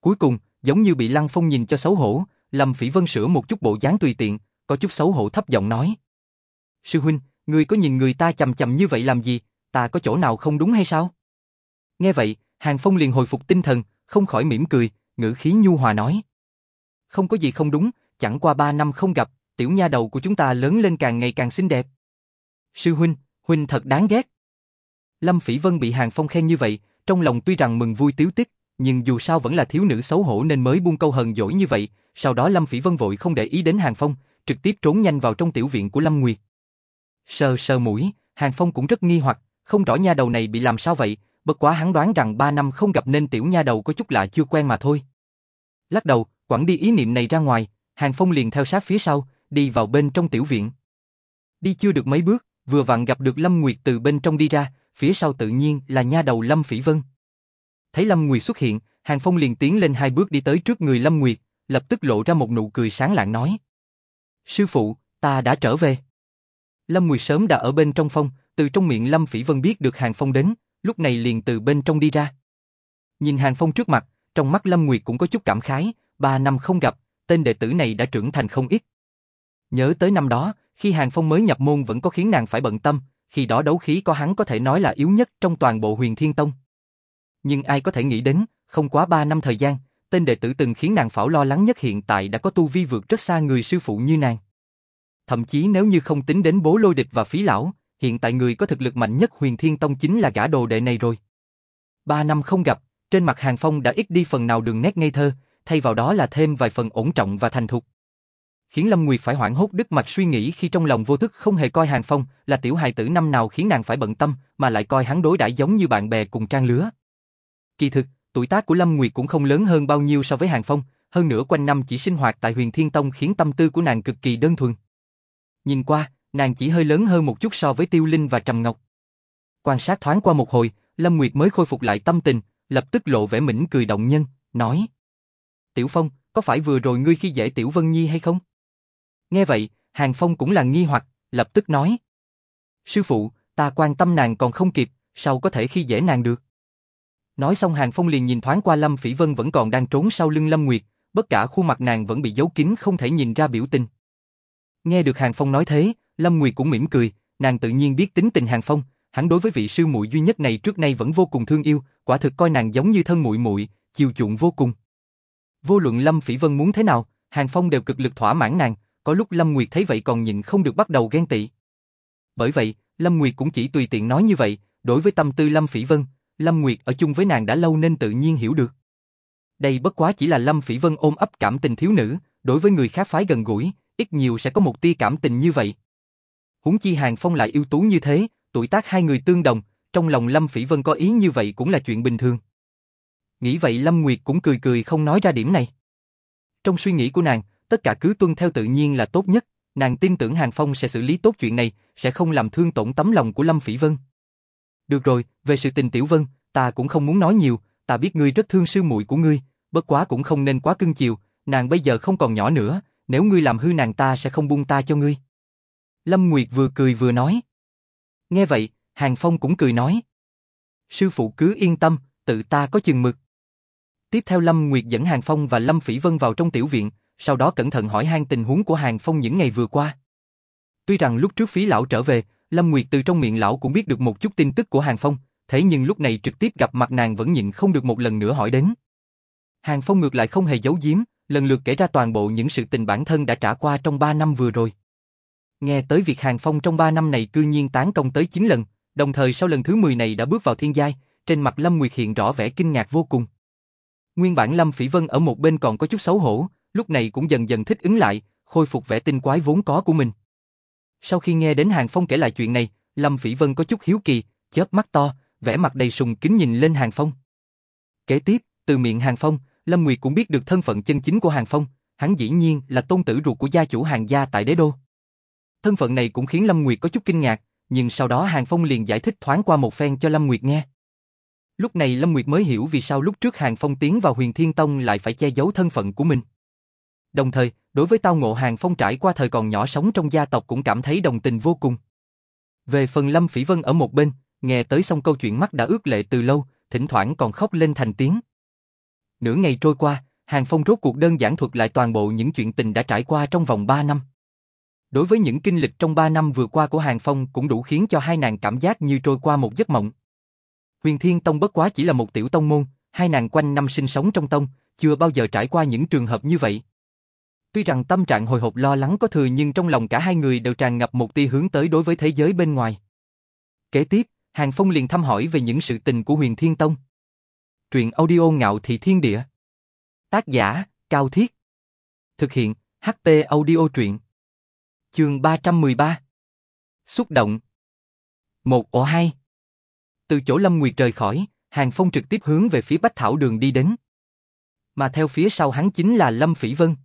Cuối cùng, giống như bị Lăng Phong nhìn cho xấu hổ, Lâm Phỉ Vân sửa một chút bộ dáng tùy tiện, có chút xấu hổ thấp giọng nói. Sư huynh, ngươi có nhìn người ta chầm chầm như vậy làm gì, ta có chỗ nào không đúng hay sao? Nghe vậy, Hàng Phong liền hồi phục tinh thần, không khỏi mỉm cười, ngữ khí nhu hòa nói. Không có gì không đúng, chẳng qua ba năm không gặp, tiểu nha đầu của chúng ta lớn lên càng ngày càng xinh đẹp. Sư huynh, huynh thật đáng ghét. Lâm Phỉ Vân bị Hàng Phong khen như vậy, trong lòng tuy rằng mừng vui tiếu tích, nhưng dù sao vẫn là thiếu nữ xấu hổ nên mới buông câu hờn dỗi như vậy, sau đó Lâm Phỉ Vân vội không để ý đến Hàng Phong, trực tiếp trốn nhanh vào trong tiểu viện của Lâm Nguyệt. Sờ sờ mũi, Hàng Phong cũng rất nghi hoặc, không rõ nha đầu này bị làm sao vậy, bất quá hắn đoán rằng ba năm không gặp nên tiểu nha đầu có chút lạ chưa quen mà thôi. Lắc đầu, quẳng đi ý niệm này ra ngoài, Hàng Phong liền theo sát phía sau, đi vào bên trong tiểu viện. Đi chưa được mấy bước, vừa vặn gặp được Lâm Nguyệt từ bên trong đi ra, phía sau tự nhiên là nha đầu Lâm Phỉ Vân. Thấy Lâm Nguyệt xuất hiện, Hàng Phong liền tiến lên hai bước đi tới trước người Lâm Nguyệt, lập tức lộ ra một nụ cười sáng lạng nói. Sư phụ, ta đã trở về. Lâm Nguyệt sớm đã ở bên trong phong, từ trong miệng Lâm Phỉ Vân biết được Hàng Phong đến, lúc này liền từ bên trong đi ra. Nhìn Hàng Phong trước mặt, trong mắt Lâm Nguyệt cũng có chút cảm khái, ba năm không gặp, tên đệ tử này đã trưởng thành không ít. Nhớ tới năm đó, khi Hàng Phong mới nhập môn vẫn có khiến nàng phải bận tâm, khi đó đấu khí có hắn có thể nói là yếu nhất trong toàn bộ huyền thiên tông. Nhưng ai có thể nghĩ đến, không quá ba năm thời gian, tên đệ tử từng khiến nàng phảo lo lắng nhất hiện tại đã có tu vi vượt rất xa người sư phụ như nàng. Thậm chí nếu như không tính đến bố lôi địch và phí lão, hiện tại người có thực lực mạnh nhất huyền thiên tông chính là gã đồ đệ này rồi. Ba năm không gặp, trên mặt Hàng Phong đã ít đi phần nào đường nét ngây thơ, thay vào đó là thêm vài phần ổn trọng và thành thục. Khiến Lâm Nguyệt phải hoảng hốt đứt mạch suy nghĩ khi trong lòng vô thức không hề coi Hàng Phong là tiểu hài tử năm nào khiến nàng phải bận tâm, mà lại coi hắn đối đãi giống như bạn bè cùng trang lứa. Kỳ thực, tuổi tác của Lâm Nguyệt cũng không lớn hơn bao nhiêu so với Hàng Phong, hơn nữa quanh năm chỉ sinh hoạt tại huyền Thiên Tông khiến tâm tư của nàng cực kỳ đơn thuần. Nhìn qua, nàng chỉ hơi lớn hơn một chút so với Tiêu Linh và Trầm Ngọc. Quan sát thoáng qua một hồi, Lâm Nguyệt mới khôi phục lại tâm tình, lập tức lộ vẻ mỉm cười động nhân, nói. Tiểu Phong, có phải vừa rồi ngươi khi dễ Tiểu Vân Nhi hay không? Nghe vậy, Hàng Phong cũng là nghi hoặc, lập tức nói. Sư phụ, ta quan tâm nàng còn không kịp, sao có thể khi dễ nàng được? Nói xong Hàng Phong liền nhìn thoáng qua Lâm Phỉ Vân vẫn còn đang trốn sau lưng Lâm Nguyệt, bất cả khuôn mặt nàng vẫn bị giấu kín không thể nhìn ra biểu tình. Nghe được Hàng Phong nói thế, Lâm Nguyệt cũng mỉm cười, nàng tự nhiên biết tính tình Hàng Phong, hắn đối với vị sư muội duy nhất này trước nay vẫn vô cùng thương yêu, quả thực coi nàng giống như thân muội muội, chiều chuộng vô cùng. Vô luận Lâm Phỉ Vân muốn thế nào, Hàng Phong đều cực lực thỏa mãn nàng, có lúc Lâm Nguyệt thấy vậy còn nhịn không được bắt đầu ghen tị. Bởi vậy, Lâm Nguyệt cũng chỉ tùy tiện nói như vậy, đối với tâm tư Lâm Phỉ Vân, Lâm Nguyệt ở chung với nàng đã lâu nên tự nhiên hiểu được. Đây bất quá chỉ là Lâm Phỉ Vân ôm ấp cảm tình thiếu nữ, đối với người khác phái gần gũi, ít nhiều sẽ có một tia cảm tình như vậy. Huống chi Hàng Phong lại yêu tú như thế, tuổi tác hai người tương đồng, trong lòng Lâm Phỉ Vân có ý như vậy cũng là chuyện bình thường. Nghĩ vậy Lâm Nguyệt cũng cười cười không nói ra điểm này. Trong suy nghĩ của nàng, tất cả cứ tuân theo tự nhiên là tốt nhất, nàng tin tưởng Hàng Phong sẽ xử lý tốt chuyện này, sẽ không làm thương tổn tấm lòng của Lâm Phỉ Vân. Được rồi, về sự tình Tiểu Vân, ta cũng không muốn nói nhiều, ta biết ngươi rất thương sư muội của ngươi, bất quá cũng không nên quá cưng chiều, nàng bây giờ không còn nhỏ nữa, nếu ngươi làm hư nàng ta sẽ không buông ta cho ngươi. Lâm Nguyệt vừa cười vừa nói. Nghe vậy, Hàng Phong cũng cười nói. Sư phụ cứ yên tâm, tự ta có chừng mực. Tiếp theo Lâm Nguyệt dẫn Hàng Phong và Lâm Phỉ Vân vào trong tiểu viện, sau đó cẩn thận hỏi han tình huống của Hàng Phong những ngày vừa qua. Tuy rằng lúc trước phí lão trở về, Lâm Nguyệt từ trong miệng lão cũng biết được một chút tin tức của Hàng Phong, thế nhưng lúc này trực tiếp gặp mặt nàng vẫn nhịn không được một lần nữa hỏi đến. Hàng Phong ngược lại không hề giấu giếm, lần lượt kể ra toàn bộ những sự tình bản thân đã trả qua trong 3 năm vừa rồi. Nghe tới việc Hàng Phong trong 3 năm này cư nhiên tán công tới 9 lần, đồng thời sau lần thứ 10 này đã bước vào thiên giai, trên mặt Lâm Nguyệt hiện rõ vẻ kinh ngạc vô cùng. Nguyên bản Lâm Phỉ Vân ở một bên còn có chút xấu hổ, lúc này cũng dần dần thích ứng lại, khôi phục vẻ tinh quái vốn có của mình. Sau khi nghe đến Hàng Phong kể lại chuyện này, Lâm Phỉ Vân có chút hiếu kỳ, chớp mắt to, vẻ mặt đầy sùng kính nhìn lên Hàng Phong. Kế tiếp, từ miệng Hàng Phong, Lâm Nguyệt cũng biết được thân phận chân chính của Hàng Phong, hắn dĩ nhiên là tôn tử ruột của gia chủ Hàng gia tại đế đô. Thân phận này cũng khiến Lâm Nguyệt có chút kinh ngạc, nhưng sau đó Hàng Phong liền giải thích thoáng qua một phen cho Lâm Nguyệt nghe. Lúc này Lâm Nguyệt mới hiểu vì sao lúc trước Hàng Phong tiến vào huyền Thiên Tông lại phải che giấu thân phận của mình. Đồng thời, đối với tao ngộ Hàng Phong trải qua thời còn nhỏ sống trong gia tộc cũng cảm thấy đồng tình vô cùng. Về phần Lâm Phỉ Vân ở một bên, nghe tới xong câu chuyện mắt đã ướt lệ từ lâu, thỉnh thoảng còn khóc lên thành tiếng. Nửa ngày trôi qua, Hàng Phong rốt cuộc đơn giản thuật lại toàn bộ những chuyện tình đã trải qua trong vòng 3 năm. Đối với những kinh lịch trong 3 năm vừa qua của Hàng Phong cũng đủ khiến cho hai nàng cảm giác như trôi qua một giấc mộng. Huyền Thiên Tông bất quá chỉ là một tiểu tông môn, hai nàng quanh năm sinh sống trong tông, chưa bao giờ trải qua những trường hợp như vậy. Tuy rằng tâm trạng hồi hộp lo lắng có thừa nhưng trong lòng cả hai người đều tràn ngập một tia hướng tới đối với thế giới bên ngoài. Kế tiếp, Hàng Phong liền thăm hỏi về những sự tình của Huyền Thiên Tông. Truyện audio ngạo thị thiên địa. Tác giả, Cao Thiết. Thực hiện, HP audio truyện. Chương 313. Xúc động. Một ổ hai. Từ chỗ Lâm Nguyệt rời khỏi, Hàng Phong trực tiếp hướng về phía Bách Thảo Đường đi đến. Mà theo phía sau hắn chính là Lâm Phỉ Vân.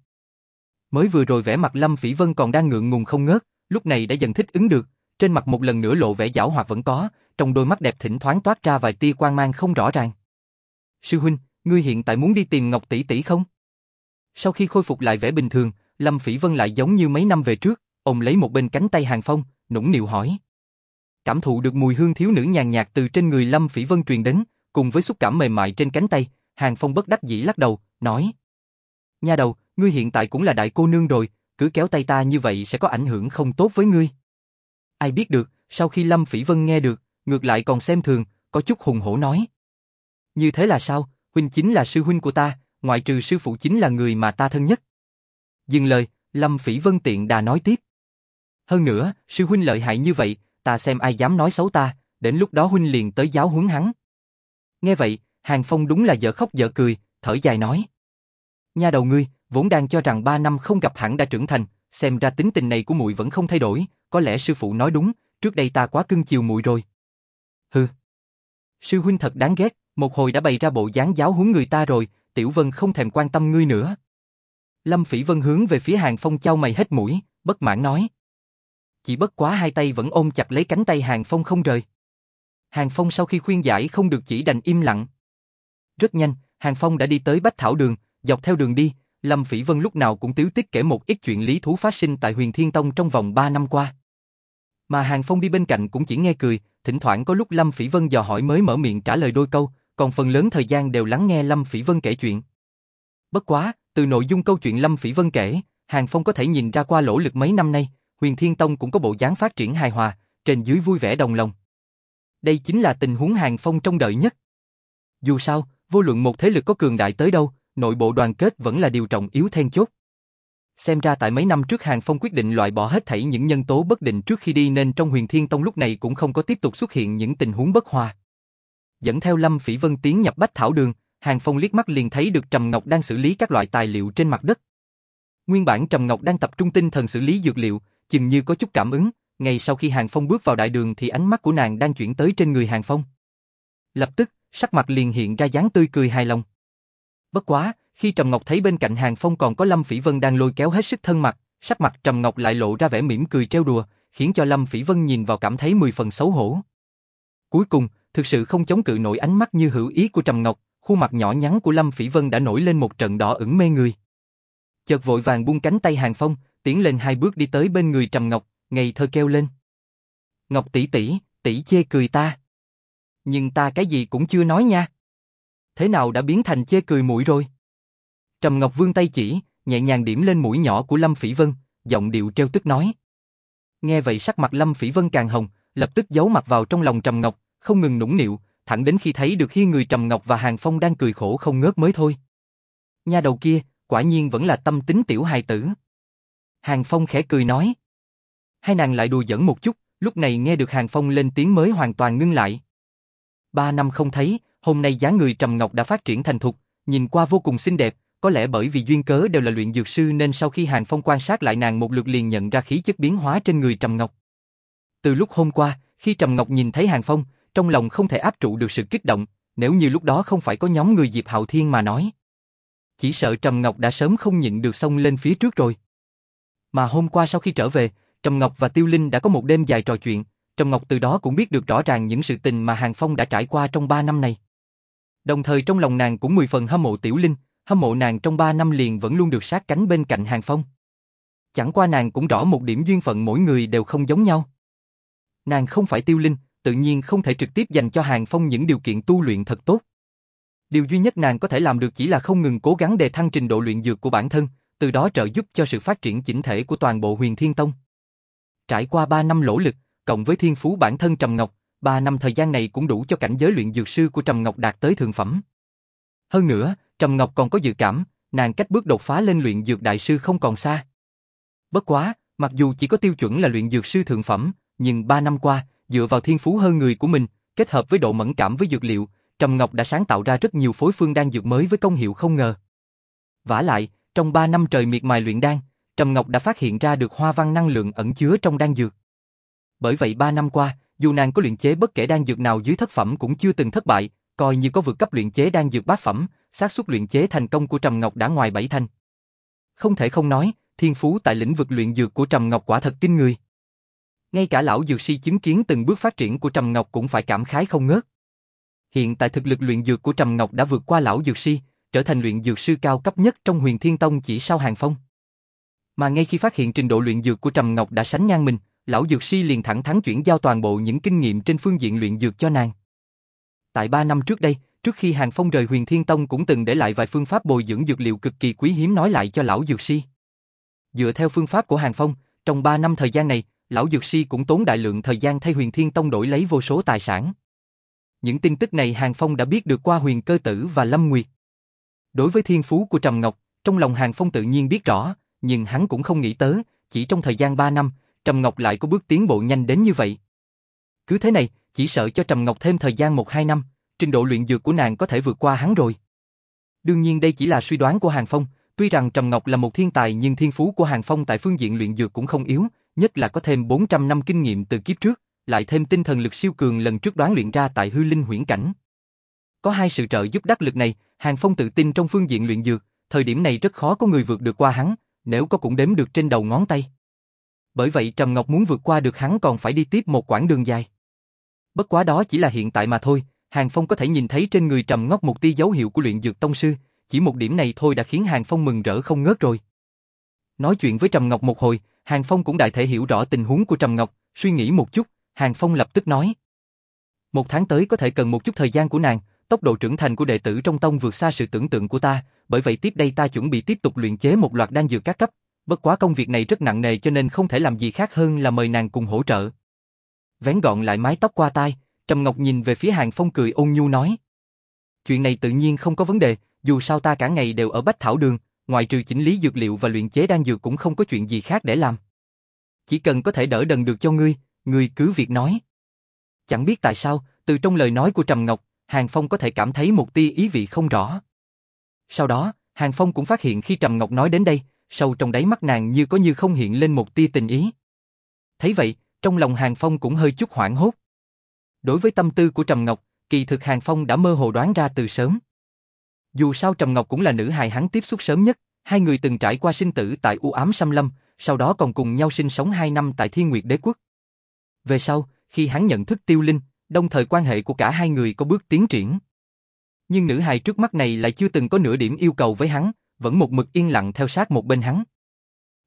Mới vừa rồi vẻ mặt Lâm Phỉ Vân còn đang ngượng ngùng không ngớt, lúc này đã dần thích ứng được, trên mặt một lần nữa lộ vẻ giảo hoạt vẫn có, trong đôi mắt đẹp thỉnh thoáng toát ra vài tia quang mang không rõ ràng. Sư huynh, ngươi hiện tại muốn đi tìm Ngọc tỷ tỷ không? Sau khi khôi phục lại vẻ bình thường, Lâm Phỉ Vân lại giống như mấy năm về trước, ôm lấy một bên cánh tay Hàng Phong, nũng nịu hỏi. Cảm thụ được mùi hương thiếu nữ nhàn nhạt từ trên người Lâm Phỉ Vân truyền đến, cùng với xúc cảm mềm mại trên cánh tay, Hàng Phong bất đắc dĩ lắc đầu, nói: "Nha đầu, ngươi hiện tại cũng là đại cô nương rồi, cứ kéo tay ta như vậy sẽ có ảnh hưởng không tốt với ngươi." Ai biết được, sau khi Lâm Phỉ Vân nghe được, ngược lại còn xem thường, có chút hùng hổ nói: "Như thế là sao? Huynh chính là sư huynh của ta, ngoại trừ sư phụ chính là người mà ta thân nhất." Dừng lời, Lâm Phỉ Vân tiện đà nói tiếp: "Hơn nữa, sư huynh lợi hại như vậy, ta xem ai dám nói xấu ta, đến lúc đó huynh liền tới giáo huấn hắn." Nghe vậy, Hàng Phong đúng là dở khóc dở cười, thở dài nói: "Nha đầu ngươi, vốn đang cho rằng ba năm không gặp hẳn đã trưởng thành, xem ra tính tình này của muội vẫn không thay đổi, có lẽ sư phụ nói đúng, trước đây ta quá cưng chiều muội rồi." Hừ. Sư huynh thật đáng ghét, Một hồi đã bày ra bộ dáng giáo huấn người ta rồi, Tiểu Vân không thèm quan tâm ngươi nữa. Lâm Phỉ Vân hướng về phía Hàng Phong trao mày hết mũi, bất mãn nói. Chỉ bất quá hai tay vẫn ôm chặt lấy cánh tay Hàng Phong không rời. Hàng Phong sau khi khuyên giải không được chỉ đành im lặng. Rất nhanh, Hàng Phong đã đi tới Bách Thảo Đường, dọc theo đường đi, Lâm Phỉ Vân lúc nào cũng tiếu tích kể một ít chuyện lý thú phát sinh tại Huyền Thiên Tông trong vòng 3 năm qua. Mà Hàng Phong đi bên cạnh cũng chỉ nghe cười, thỉnh thoảng có lúc Lâm Phỉ Vân dò hỏi mới mở miệng trả lời đôi câu, còn phần lớn thời gian đều lắng nghe Lâm Phỉ Vân kể chuyện. Bất quá, từ nội dung câu chuyện Lâm Phỉ Vân kể, Hàng Phong có thể nhìn ra qua lỗ lực mấy năm nay, Huyền Thiên Tông cũng có bộ dáng phát triển hài hòa, trên dưới vui vẻ đồng lòng. Đây chính là tình huống Hàng Phong trong đợi nhất. Dù sao, vô luận một thế lực có cường đại tới đâu, nội bộ đoàn kết vẫn là điều trọng yếu then chốt. Xem ra tại mấy năm trước Hàng Phong quyết định loại bỏ hết thảy những nhân tố bất định trước khi đi nên trong huyền thiên tông lúc này cũng không có tiếp tục xuất hiện những tình huống bất hòa. Dẫn theo Lâm Phỉ Vân tiến nhập Bách Thảo Đường, Hàng Phong liếc mắt liền thấy được Trầm Ngọc đang xử lý các loại tài liệu trên mặt đất. Nguyên bản Trầm Ngọc đang tập trung tinh thần xử lý dược liệu, chừng như có chút cảm ứng, ngay sau khi Hàng Phong bước vào đại đường thì ánh mắt của nàng đang chuyển tới trên người Hàng Phong. Lập tức, sắc mặt liền hiện ra dáng tươi cười hài lòng. Bất quá, khi Trầm Ngọc thấy bên cạnh Hàng Phong còn có Lâm Phỉ Vân đang lôi kéo hết sức thân mật, sắc mặt Trầm Ngọc lại lộ ra vẻ mỉm cười trêu đùa, khiến cho Lâm Phỉ Vân nhìn vào cảm thấy mười phần xấu hổ. Cuối cùng, thực sự không chống cự nổi ánh mắt như hữu ý của Trầm Ngọc, khuôn mặt nhỏ nhắn của Lâm Phỉ Vân đã nổi lên một trận đỏ ửng mê người. Chợt vội vàng buông cánh tay Hàng Phong, tiến lên hai bước đi tới bên người Trầm Ngọc, ngây thơ kêu lên. Ngọc tỷ tỷ, tỷ chê cười ta. Nhưng ta cái gì cũng chưa nói nha. Thế nào đã biến thành chê cười mũi rồi? Trầm Ngọc vương tay chỉ, nhẹ nhàng điểm lên mũi nhỏ của Lâm Phỉ Vân, giọng điệu treo tức nói. Nghe vậy sắc mặt Lâm Phỉ Vân càng hồng, lập tức giấu mặt vào trong lòng Trầm Ngọc, không ngừng nũng nịu, thẳng đến khi thấy được khi người Trầm Ngọc và Hàng Phong đang cười khổ không ngớt mới thôi. Nha đầu kia, quả nhiên vẫn là tâm tính tiểu hài tử. Hàng Phong khẽ cười nói. Hai nàng lại đùa giỡn một chút, lúc này nghe được Hàng Phong lên tiếng mới hoàn toàn ngưng lại. Ba năm không thấy, hôm nay dáng người Trầm Ngọc đã phát triển thành thục, nhìn qua vô cùng xinh đẹp, có lẽ bởi vì duyên cớ đều là luyện dược sư nên sau khi Hàng Phong quan sát lại nàng một lượt liền nhận ra khí chất biến hóa trên người Trầm Ngọc. Từ lúc hôm qua, khi Trầm Ngọc nhìn thấy Hàng Phong, trong lòng không thể áp trụ được sự kích động, nếu như lúc đó không phải có nhóm người Diệp Hạo Thiên mà nói. Chỉ sợ Trầm Ngọc đã sớm không nhịn được xông lên phía trước rồi. Mà hôm qua sau khi trở về, Trầm Ngọc và Tiêu Linh đã có một đêm dài trò chuyện, Trầm Ngọc từ đó cũng biết được rõ ràng những sự tình mà Hàng Phong đã trải qua trong ba năm này. Đồng thời trong lòng nàng cũng mười phần hâm mộ Tiểu Linh, hâm mộ nàng trong ba năm liền vẫn luôn được sát cánh bên cạnh Hàng Phong. Chẳng qua nàng cũng rõ một điểm duyên phận mỗi người đều không giống nhau. Nàng không phải Tiêu Linh, tự nhiên không thể trực tiếp dành cho Hàng Phong những điều kiện tu luyện thật tốt. Điều duy nhất nàng có thể làm được chỉ là không ngừng cố gắng đề thăng trình độ luyện dược của bản thân, từ đó trợ giúp cho sự phát triển chỉnh thể của toàn bộ huyền thiên tông. Trải qua 3 năm lỗ lực, cộng với thiên phú bản thân Trầm Ngọc, 3 năm thời gian này cũng đủ cho cảnh giới luyện dược sư của Trầm Ngọc đạt tới thượng phẩm. Hơn nữa, Trầm Ngọc còn có dự cảm, nàng cách bước đột phá lên luyện dược đại sư không còn xa. Bất quá, mặc dù chỉ có tiêu chuẩn là luyện dược sư thượng phẩm, nhưng 3 năm qua, dựa vào thiên phú hơn người của mình, kết hợp với độ mẫn cảm với dược liệu, Trầm Ngọc đã sáng tạo ra rất nhiều phối phương đan dược mới với công hiệu không ngờ. Vả lại, trong 3 năm trời miệt mài luyện đan, Trầm Ngọc đã phát hiện ra được hoa văn năng lượng ẩn chứa trong đan dược. Bởi vậy 3 năm qua, dù nàng có luyện chế bất kể đan dược nào dưới thất phẩm cũng chưa từng thất bại, coi như có vượt cấp luyện chế đan dược bát phẩm, xác suất luyện chế thành công của Trầm Ngọc đã ngoài bảy thành. Không thể không nói, thiên phú tại lĩnh vực luyện dược của Trầm Ngọc quả thật kinh người. Ngay cả lão dược sư chứng kiến từng bước phát triển của Trầm Ngọc cũng phải cảm khái không ngớt. Hiện tại thực lực luyện dược của Trầm Ngọc đã vượt qua lão dược sư trở thành luyện dược sư cao cấp nhất trong Huyền Thiên Tông chỉ sau Hàng Phong. Mà ngay khi phát hiện trình độ luyện dược của Trầm Ngọc đã sánh ngang mình, lão dược sư liền thẳng thắn chuyển giao toàn bộ những kinh nghiệm trên phương diện luyện dược cho nàng. Tại 3 năm trước đây, trước khi Hàng Phong rời Huyền Thiên Tông cũng từng để lại vài phương pháp bồi dưỡng dược liệu cực kỳ quý hiếm nói lại cho lão dược sư. Dựa theo phương pháp của Hàng Phong, trong 3 năm thời gian này, lão dược sư cũng tốn đại lượng thời gian thay Huyền Thiên Tông đổi lấy vô số tài sản. Những tin tức này Hàng Phong đã biết được qua Huyền Cơ Tử và Lâm Nguyệt. Đối với thiên phú của Trầm Ngọc, trong lòng Hàng Phong tự nhiên biết rõ, nhưng hắn cũng không nghĩ tới, chỉ trong thời gian 3 năm, Trầm Ngọc lại có bước tiến bộ nhanh đến như vậy. Cứ thế này, chỉ sợ cho Trầm Ngọc thêm thời gian 1-2 năm, trình độ luyện dược của nàng có thể vượt qua hắn rồi. Đương nhiên đây chỉ là suy đoán của Hàng Phong, tuy rằng Trầm Ngọc là một thiên tài nhưng thiên phú của Hàng Phong tại phương diện luyện dược cũng không yếu, nhất là có thêm 400 năm kinh nghiệm từ kiếp trước, lại thêm tinh thần lực siêu cường lần trước đoán luyện ra tại hư linh huyễn cảnh. Có hai sự trợ giúp đắc lực này, Hàng Phong tự tin trong phương diện luyện dược, thời điểm này rất khó có người vượt được qua hắn, nếu có cũng đếm được trên đầu ngón tay. Bởi vậy Trầm Ngọc muốn vượt qua được hắn còn phải đi tiếp một quãng đường dài. Bất quá đó chỉ là hiện tại mà thôi, Hàng Phong có thể nhìn thấy trên người Trầm Ngọc một tia dấu hiệu của luyện dược tông sư, chỉ một điểm này thôi đã khiến Hàng Phong mừng rỡ không ngớt rồi. Nói chuyện với Trầm Ngọc một hồi, Hàng Phong cũng đại thể hiểu rõ tình huống của Trầm Ngọc, suy nghĩ một chút, Hàng Phong lập tức nói. Một tháng tới có thể cần một chút thời gian của nàng, tốc độ trưởng thành của đệ tử trong tông vượt xa sự tưởng tượng của ta, bởi vậy tiếp đây ta chuẩn bị tiếp tục luyện chế một loạt đan dược các cấp, bất quá công việc này rất nặng nề cho nên không thể làm gì khác hơn là mời nàng cùng hỗ trợ. Vén gọn lại mái tóc qua tai, Trầm Ngọc nhìn về phía Hàng Phong cười ôn nhu nói. Chuyện này tự nhiên không có vấn đề, dù sao ta cả ngày đều ở Bách Thảo Đường, ngoài trừ chỉnh lý dược liệu và luyện chế đan dược cũng không có chuyện gì khác để làm. Chỉ cần có thể đỡ đần được cho ngươi, ngươi cứ việc nói. Chẳng biết tại sao, từ trong lời nói của Trầm Ngọc, Hàng Phong có thể cảm thấy một tia ý vị không rõ. Sau đó, Hàng Phong cũng phát hiện khi Trầm Ngọc nói đến đây, sâu trong đáy mắt nàng như có như không hiện lên một tia tình ý. Thấy vậy, trong lòng Hàng Phong cũng hơi chút hoảng hốt. Đối với tâm tư của Trầm Ngọc, kỳ thực Hàng Phong đã mơ hồ đoán ra từ sớm. Dù sao Trầm Ngọc cũng là nữ hài hắn tiếp xúc sớm nhất, hai người từng trải qua sinh tử tại u ám xâm lâm, sau đó còn cùng nhau sinh sống hai năm tại Thiên Nguyệt Đế Quốc. Về sau, khi hắn nhận thức tiêu linh, đồng thời quan hệ của cả hai người có bước tiến triển. Nhưng nữ hài trước mắt này lại chưa từng có nửa điểm yêu cầu với hắn, vẫn một mực yên lặng theo sát một bên hắn.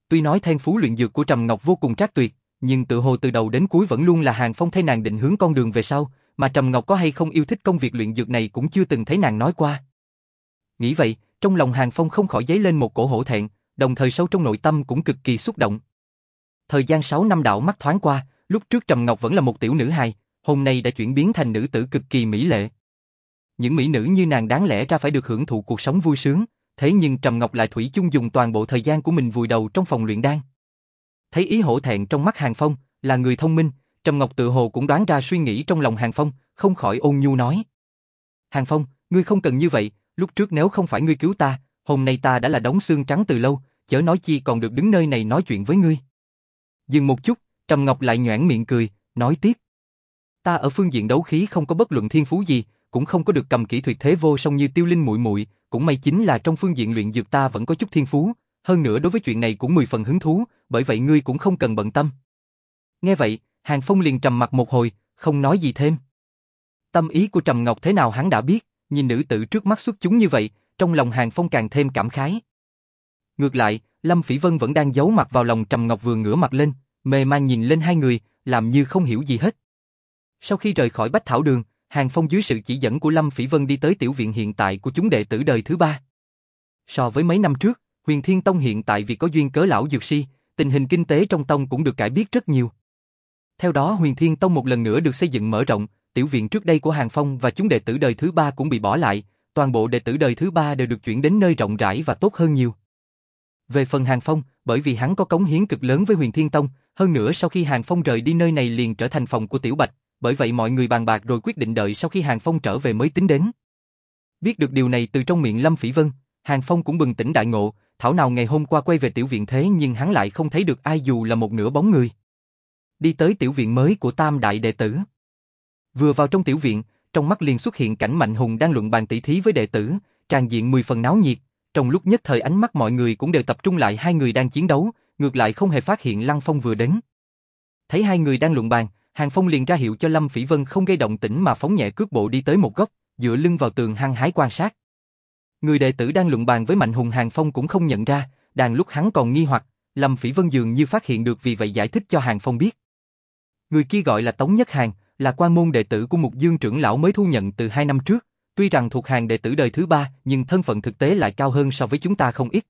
Tuy nói thiên phú luyện dược của Trầm Ngọc vô cùng trác tuyệt, nhưng tự hồ từ đầu đến cuối vẫn luôn là Hàng Phong thấy nàng định hướng con đường về sau, mà Trầm Ngọc có hay không yêu thích công việc luyện dược này cũng chưa từng thấy nàng nói qua. Nghĩ vậy, trong lòng Hàng Phong không khỏi dấy lên một cổ hổ thẹn, đồng thời sâu trong nội tâm cũng cực kỳ xúc động. Thời gian 6 năm đảo mắt thoáng qua, lúc trước Trầm Ngọc vẫn là một tiểu nữ hài, hôm nay đã chuyển biến thành nữ tử cực kỳ mỹ lệ. Những mỹ nữ như nàng đáng lẽ ra phải được hưởng thụ cuộc sống vui sướng, thế nhưng Trầm Ngọc lại thủy chung dùng toàn bộ thời gian của mình vùi đầu trong phòng luyện đan. Thấy ý hổ thẹn trong mắt Hàng Phong, là người thông minh, Trầm Ngọc tự hồ cũng đoán ra suy nghĩ trong lòng Hàng Phong, không khỏi ôn nhu nói. Hàng Phong, ngươi không cần như vậy, lúc trước nếu không phải ngươi cứu ta, hôm nay ta đã là đống xương trắng từ lâu, chớ nói chi còn được đứng nơi này nói chuyện với ngươi. Dừng một chút, Trầm Ngọc lại nhoẻn miệng cười, nói tiếp. Ta ở phương diện đấu khí không có bất luận thiên phú gì, cũng không có được cầm kỹ thuật thế vô song như tiêu linh muội muội, cũng may chính là trong phương diện luyện dược ta vẫn có chút thiên phú, hơn nữa đối với chuyện này cũng mười phần hứng thú, bởi vậy ngươi cũng không cần bận tâm. Nghe vậy, Hàng Phong liền trầm mặt một hồi, không nói gì thêm. Tâm ý của Trầm Ngọc thế nào hắn đã biết, nhìn nữ tử trước mắt xuất chúng như vậy, trong lòng Hàng Phong càng thêm cảm khái. Ngược lại, Lâm Phỉ Vân vẫn đang giấu mặt vào lòng Trầm Ngọc vừa ngửa mặt lên, mê man nhìn lên hai người, làm như không hiểu gì hết. Sau khi rời khỏi Bách Thảo Đường, Hàng Phong dưới sự chỉ dẫn của Lâm Phỉ Vân đi tới tiểu viện hiện tại của chúng đệ tử đời thứ ba. So với mấy năm trước, Huyền Thiên Tông hiện tại vì có duyên cớ lão dược si, tình hình kinh tế trong tông cũng được cải biến rất nhiều. Theo đó Huyền Thiên Tông một lần nữa được xây dựng mở rộng, tiểu viện trước đây của Hàng Phong và chúng đệ tử đời thứ ba cũng bị bỏ lại, toàn bộ đệ tử đời thứ ba đều được chuyển đến nơi rộng rãi và tốt hơn nhiều. Về phần Hàng Phong, bởi vì hắn có cống hiến cực lớn với Huyền Thiên Tông, hơn nữa sau khi Hàng Phong rời đi nơi này liền trở thành phòng của Tiểu Bạch, bởi vậy mọi người bàn bạc rồi quyết định đợi sau khi Hàng Phong trở về mới tính đến. Biết được điều này từ trong miệng Lâm Phỉ Vân, Hàng Phong cũng bừng tỉnh đại ngộ, thảo nào ngày hôm qua quay về tiểu viện thế nhưng hắn lại không thấy được ai dù là một nửa bóng người. Đi tới tiểu viện mới của Tam đại đệ tử. Vừa vào trong tiểu viện, trong mắt liền xuất hiện cảnh Mạnh Hùng đang luận bàn tỷ thí với đệ tử, tràn diện mười phần náo nhiệt. Trong lúc nhất thời ánh mắt mọi người cũng đều tập trung lại hai người đang chiến đấu, ngược lại không hề phát hiện Lăng Phong vừa đến. Thấy hai người đang luận bàn, Hàng Phong liền ra hiệu cho Lâm Phỉ Vân không gây động tĩnh mà phóng nhẹ cước bộ đi tới một góc, dựa lưng vào tường hăng hái quan sát. Người đệ tử đang luận bàn với Mạnh Hùng Hàng Phong cũng không nhận ra, đang lúc hắn còn nghi hoặc, Lâm Phỉ Vân dường như phát hiện được vì vậy giải thích cho Hàng Phong biết. Người kia gọi là Tống Nhất Hàng, là quan môn đệ tử của Mục Dương trưởng lão mới thu nhận từ hai năm trước, tuy rằng thuộc hàng đệ tử đời thứ ba, nhưng thân phận thực tế lại cao hơn so với chúng ta không ít.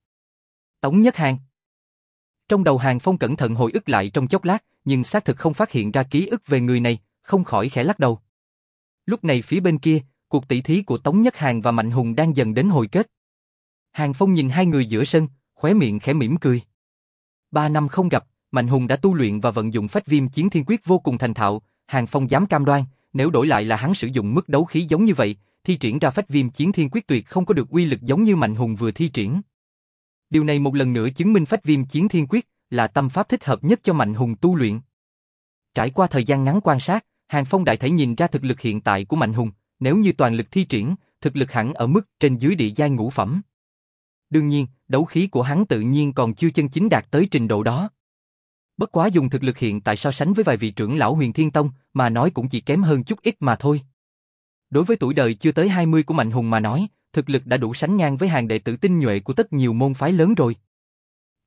Tống Nhất Hàng trong đầu Hàng Phong cẩn thận hồi ức lại trong chốc lát, nhưng xác thực không phát hiện ra ký ức về người này, không khỏi khẽ lắc đầu. Lúc này phía bên kia, cuộc tỷ thí của Tống Nhất Hàng và Mạnh Hùng đang dần đến hồi kết. Hàng Phong nhìn hai người giữa sân, khóe miệng khẽ mỉm cười. Ba năm không gặp, Mạnh Hùng đã tu luyện và vận dụng phách viêm chiến thiên quyết vô cùng thành thạo, Hàng Phong dám cam đoan, nếu đổi lại là hắn sử dụng mức đấu khí giống như vậy, thi triển ra phách viêm chiến thiên quyết tuyệt không có được uy lực giống như Mạnh Hùng vừa thi triển. Điều này một lần nữa chứng minh phách viêm chiến thiên quyết là tâm pháp thích hợp nhất cho Mạnh Hùng tu luyện. Trải qua thời gian ngắn quan sát, Hàng Phong đại thể nhìn ra thực lực hiện tại của Mạnh Hùng, nếu như toàn lực thi triển, thực lực hẳn ở mức trên dưới địa giai ngũ phẩm. Đương nhiên, đấu khí của hắn tự nhiên còn chưa chân chính đạt tới trình độ đó. Bất quá dùng thực lực hiện tại so sánh với vài vị trưởng lão huyền thiên tông mà nói cũng chỉ kém hơn chút ít mà thôi. Đối với tuổi đời chưa tới 20 của Mạnh Hùng mà nói, thực lực đã đủ sánh ngang với hàng đệ tử tinh nhuệ của tất nhiều môn phái lớn rồi.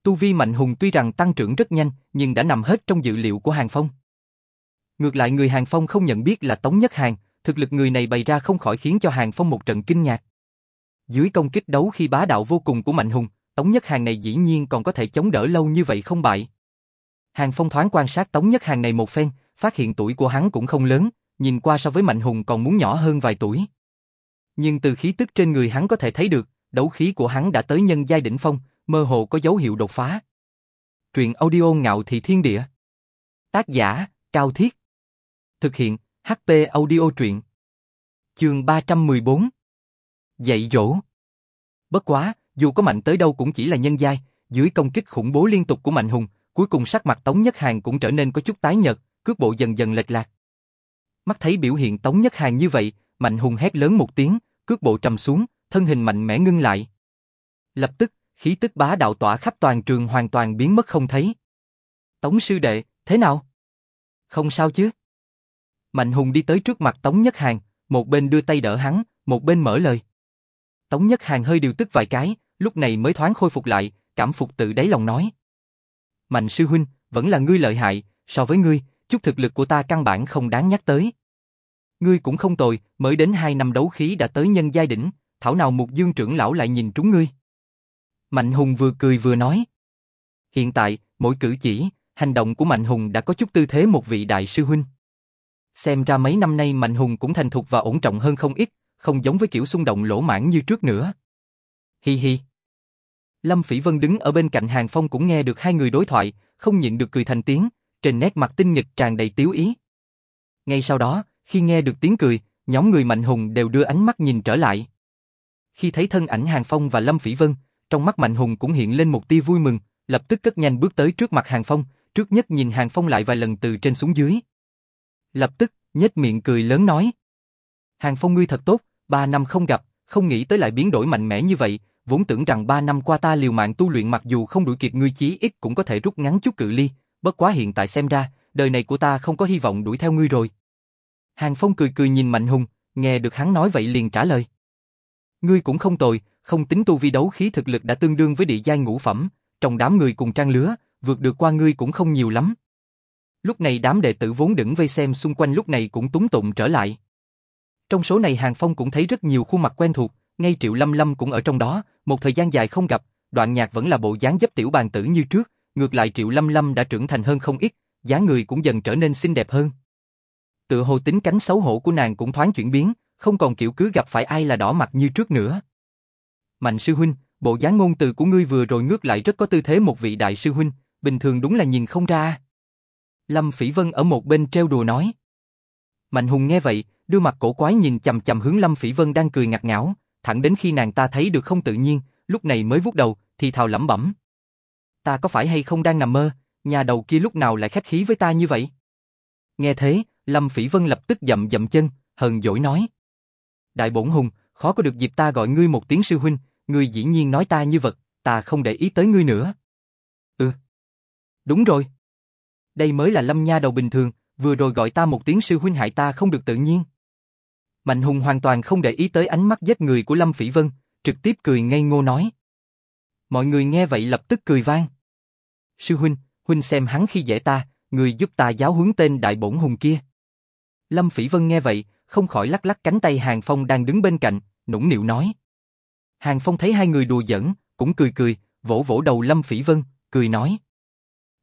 Tu vi Mạnh Hùng tuy rằng tăng trưởng rất nhanh, nhưng đã nằm hết trong dự liệu của Hàng Phong. Ngược lại người Hàng Phong không nhận biết là Tống Nhất Hàng, thực lực người này bày ra không khỏi khiến cho Hàng Phong một trận kinh ngạc. Dưới công kích đấu khi bá đạo vô cùng của Mạnh Hùng, Tống Nhất Hàng này dĩ nhiên còn có thể chống đỡ lâu như vậy không bại. Hàng Phong thoáng quan sát Tống Nhất Hàng này một phen, phát hiện tuổi của hắn cũng không lớn, nhìn qua so với Mạnh Hùng còn muốn nhỏ hơn vài tuổi. Nhưng từ khí tức trên người hắn có thể thấy được, đấu khí của hắn đã tới nhân giai đỉnh phong, mơ hồ có dấu hiệu đột phá. Truyện audio ngạo thị thiên địa. Tác giả, Cao Thiết. Thực hiện, HP audio truyện. Chương 314. Dạy dỗ. Bất quá, dù có mạnh tới đâu cũng chỉ là nhân giai, dưới công kích khủng bố liên tục của Mạnh Hùng, cuối cùng sắc mặt Tống Nhất Hàng cũng trở nên có chút tái nhợt, cước bộ dần dần lệch lạc. Mắt thấy biểu hiện Tống Nhất Hàng như vậy, Mạnh Hùng hét lớn một tiếng, cước bộ trầm xuống, thân hình mạnh mẽ ngưng lại. Lập tức, khí tức bá đạo tỏa khắp toàn trường hoàn toàn biến mất không thấy. Tống sư đệ, thế nào? Không sao chứ? Mạnh Hùng đi tới trước mặt Tống Nhất Hàng, một bên đưa tay đỡ hắn, một bên mở lời. Tống Nhất Hàng hơi điều tức vài cái, lúc này mới thoáng khôi phục lại, cảm phục tự đáy lòng nói. Mạnh sư huynh, vẫn là ngươi lợi hại, so với ngươi, chút thực lực của ta căn bản không đáng nhắc tới. Ngươi cũng không tồi, mới đến hai năm đấu khí đã tới nhân giai đỉnh, thảo nào mục dương trưởng lão lại nhìn trúng ngươi. Mạnh Hùng vừa cười vừa nói. Hiện tại, mỗi cử chỉ, hành động của Mạnh Hùng đã có chút tư thế một vị đại sư huynh. Xem ra mấy năm nay Mạnh Hùng cũng thành thục và ổn trọng hơn không ít, không giống với kiểu xung động lỗ mãn như trước nữa. Hi hi. Lâm Phỉ Vân đứng ở bên cạnh Hàng Phong cũng nghe được hai người đối thoại, không nhịn được cười thành tiếng, trên nét mặt tinh nghịch tràn đầy tiếu ý. Ngay sau đó, khi nghe được tiếng cười, nhóm người Mạnh Hùng đều đưa ánh mắt nhìn trở lại. Khi thấy thân ảnh Hàng Phong và Lâm Phỉ Vân, trong mắt Mạnh Hùng cũng hiện lên một tia vui mừng, lập tức cất nhanh bước tới trước mặt Hàng Phong, trước nhất nhìn Hàng Phong lại vài lần từ trên xuống dưới. Lập tức, nhếch miệng cười lớn nói. Hàng Phong ngươi thật tốt, ba năm không gặp, không nghĩ tới lại biến đổi mạnh mẽ như vậy, vốn tưởng rằng ba năm qua ta liều mạng tu luyện mặc dù không đuổi kịp ngươi chí ít cũng có thể rút ngắn chút cự ly, bất quá hiện tại xem ra, đời này của ta không có hy vọng đuổi theo ngươi rồi. Hàng Phong cười cười nhìn Mạnh Hùng, nghe được hắn nói vậy liền trả lời. Ngươi cũng không tồi, không tính tu vi đấu khí thực lực đã tương đương với địa giai ngũ phẩm, trong đám người cùng trang lứa, vượt được qua ngươi cũng không nhiều lắm. Lúc này đám đệ tử vốn đứng vây xem xung quanh lúc này cũng túng tụng trở lại. Trong số này Hàng Phong cũng thấy rất nhiều khuôn mặt quen thuộc, ngay Triệu Lâm Lâm cũng ở trong đó, một thời gian dài không gặp, đoạn nhạc vẫn là bộ dáng dấp tiểu bàn tử như trước, ngược lại Triệu Lâm Lâm đã trưởng thành hơn không ít, dáng người cũng dần trở nên xinh đẹp hơn. Tự hồ tính cánh xấu hổ của nàng cũng thoáng chuyển biến, không còn kiểu cứ gặp phải ai là đỏ mặt như trước nữa. Mạnh sư huynh, bộ dáng ngôn từ của ngươi vừa rồi ngước lại rất có tư thế một vị đại sư huynh, bình thường đúng là nhìn không ra. Lâm Phỉ Vân ở một bên treo đùa nói. Mạnh Hùng nghe vậy, đưa mặt cổ quái nhìn chầm chầm hướng Lâm Phỉ Vân đang cười ngặt ngảo, thẳng đến khi nàng ta thấy được không tự nhiên, lúc này mới vuốt đầu, thì thào lẩm bẩm. Ta có phải hay không đang nằm mơ, nhà đầu kia lúc nào lại khách khí với ta như vậy? Nghe thế, Lâm Phỉ Vân lập tức dậm dậm chân, hờn dỗi nói. Đại bổn hùng, khó có được dịp ta gọi ngươi một tiếng sư huynh, ngươi dĩ nhiên nói ta như vật, ta không để ý tới ngươi nữa. Ừ. Đúng rồi. Đây mới là Lâm Nha đầu bình thường, vừa rồi gọi ta một tiếng sư huynh hại ta không được tự nhiên. Mạnh Hùng hoàn toàn không để ý tới ánh mắt giết người của Lâm Phỉ Vân, trực tiếp cười ngây ngô nói. Mọi người nghe vậy lập tức cười vang. Sư huynh, huynh xem hắn khi dễ ta, người giúp ta giáo huấn tên đại bổn hùng kia. Lâm Phỉ Vân nghe vậy, không khỏi lắc lắc cánh tay Hàng Phong đang đứng bên cạnh, nũng nịu nói. Hàng Phong thấy hai người đùa giỡn, cũng cười cười, vỗ vỗ đầu Lâm Phỉ Vân, cười nói.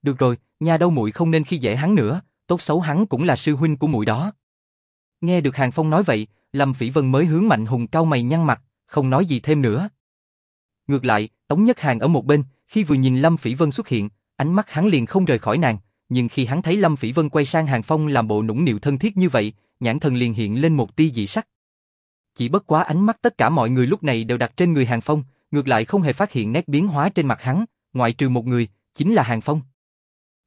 Được rồi, nhà đâu muội không nên khi dễ hắn nữa, tốt xấu hắn cũng là sư huynh của muội đó. Nghe được Hàng Phong nói vậy, Lâm Phỉ Vân mới hướng Mạnh Hùng cau mày nhăn mặt, không nói gì thêm nữa. Ngược lại, Tống Nhất Hàng ở một bên, khi vừa nhìn Lâm Phỉ Vân xuất hiện, ánh mắt hắn liền không rời khỏi nàng, nhưng khi hắn thấy Lâm Phỉ Vân quay sang Hàng Phong làm bộ nũng nịu thân thiết như vậy, nhãn thần liền hiện lên một tia dị sắc. Chỉ bất quá ánh mắt tất cả mọi người lúc này đều đặt trên người Hàng Phong, ngược lại không hề phát hiện nét biến hóa trên mặt hắn, ngoại trừ một người, chính là Hàng Phong.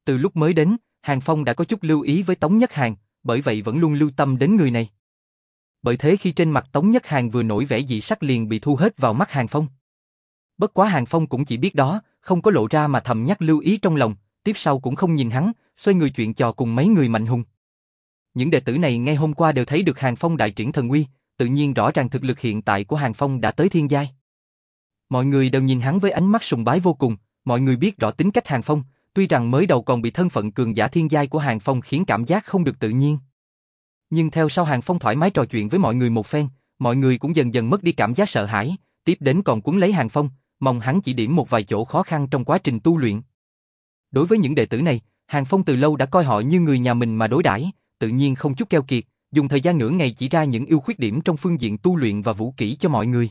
Từ lúc mới đến, Hàng Phong đã có chút lưu ý với Tống Nhất Hàng, bởi vậy vẫn luôn lưu tâm đến người này. bởi thế khi trên mặt Tống Nhất Hàng vừa nổi vẻ dị sắc liền bị thu hết vào mắt Hàng Phong. Bất quá Hàng Phong cũng chỉ biết đó, không có lộ ra mà thầm nhắc lưu ý trong lòng, tiếp sau cũng không nhìn hắn, xoay người chuyện trò cùng mấy người mạnh hùng. Những đệ tử này ngay hôm qua đều thấy được Hàng Phong đại triển thần uy, tự nhiên rõ ràng thực lực hiện tại của Hàng Phong đã tới thiên giai. Mọi người đều nhìn hắn với ánh mắt sùng bái vô cùng, mọi người biết rõ tính cách Hàng Phong, tuy rằng mới đầu còn bị thân phận cường giả thiên giai của Hàng Phong khiến cảm giác không được tự nhiên. Nhưng theo sau Hàng Phong thoải mái trò chuyện với mọi người một phen, mọi người cũng dần dần mất đi cảm giác sợ hãi, tiếp đến còn cuốn lấy Hàng Phong, mong hắn chỉ điểm một vài chỗ khó khăn trong quá trình tu luyện. Đối với những đệ tử này, Hàng Phong từ lâu đã coi họ như người nhà mình mà đối đãi, tự nhiên không chút keo kiệt, dùng thời gian nửa ngày chỉ ra những ưu khuyết điểm trong phương diện tu luyện và vũ kỹ cho mọi người.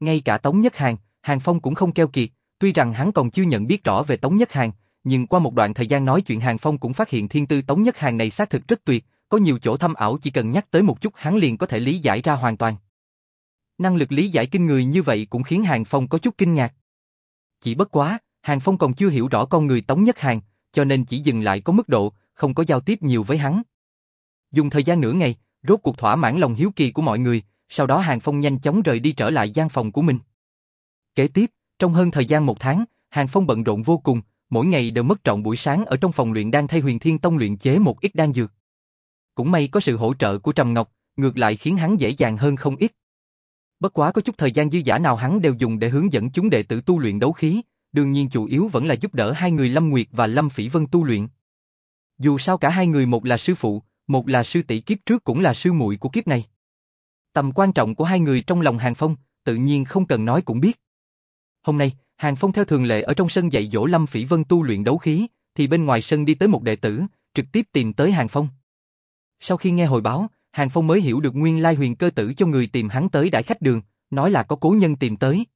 Ngay cả Tống Nhất Hàng, Hàng Phong cũng không keo kiệt, tuy rằng hắn còn chưa nhận biết rõ về Tống Nhất Hàng, nhưng qua một đoạn thời gian nói chuyện Hàng Phong cũng phát hiện thiên tư Tống Nhất Hàng này xác thực rất tuyệt, có nhiều chỗ thâm ảo chỉ cần nhắc tới một chút hắn liền có thể lý giải ra hoàn toàn. Năng lực lý giải kinh người như vậy cũng khiến Hàng Phong có chút kinh ngạc. Chỉ bất quá, Hàng Phong còn chưa hiểu rõ con người Tống Nhất Hàng, cho nên chỉ dừng lại có mức độ, không có giao tiếp nhiều với hắn. Dùng thời gian nửa ngày, rốt cuộc thỏa mãn lòng hiếu kỳ của mọi người, sau đó Hàng Phong nhanh chóng rời đi trở lại gian phòng của mình. Kế tiếp, trong hơn thời gian một tháng, Hàng Phong bận rộn vô cùng, mỗi ngày đều mất trọn buổi sáng ở trong phòng luyện đan thay Huyền Thiên Tông luyện chế một ít đan dược. Cũng may có sự hỗ trợ của Trầm Ngọc, ngược lại khiến hắn dễ dàng hơn không ít. Bất quá có chút thời gian dư giả nào hắn đều dùng để hướng dẫn chúng đệ tử tu luyện đấu khí, đương nhiên chủ yếu vẫn là giúp đỡ hai người Lâm Nguyệt và Lâm Phỉ Vân tu luyện. Dù sao cả hai người một là sư phụ, một là sư tỷ kiếp trước cũng là sư muội của kiếp này. Tầm quan trọng của hai người trong lòng Hàng Phong, tự nhiên không cần nói cũng biết. Hôm nay, Hàng Phong theo thường lệ ở trong sân dạy dỗ Lâm Phỉ Vân tu luyện đấu khí, thì bên ngoài sân đi tới một đệ tử, trực tiếp tìm tới Hàng Phong. Sau khi nghe hồi báo, Hàng Phong mới hiểu được nguyên lai huyền cơ tử cho người tìm hắn tới đại khách đường, nói là có cố nhân tìm tới.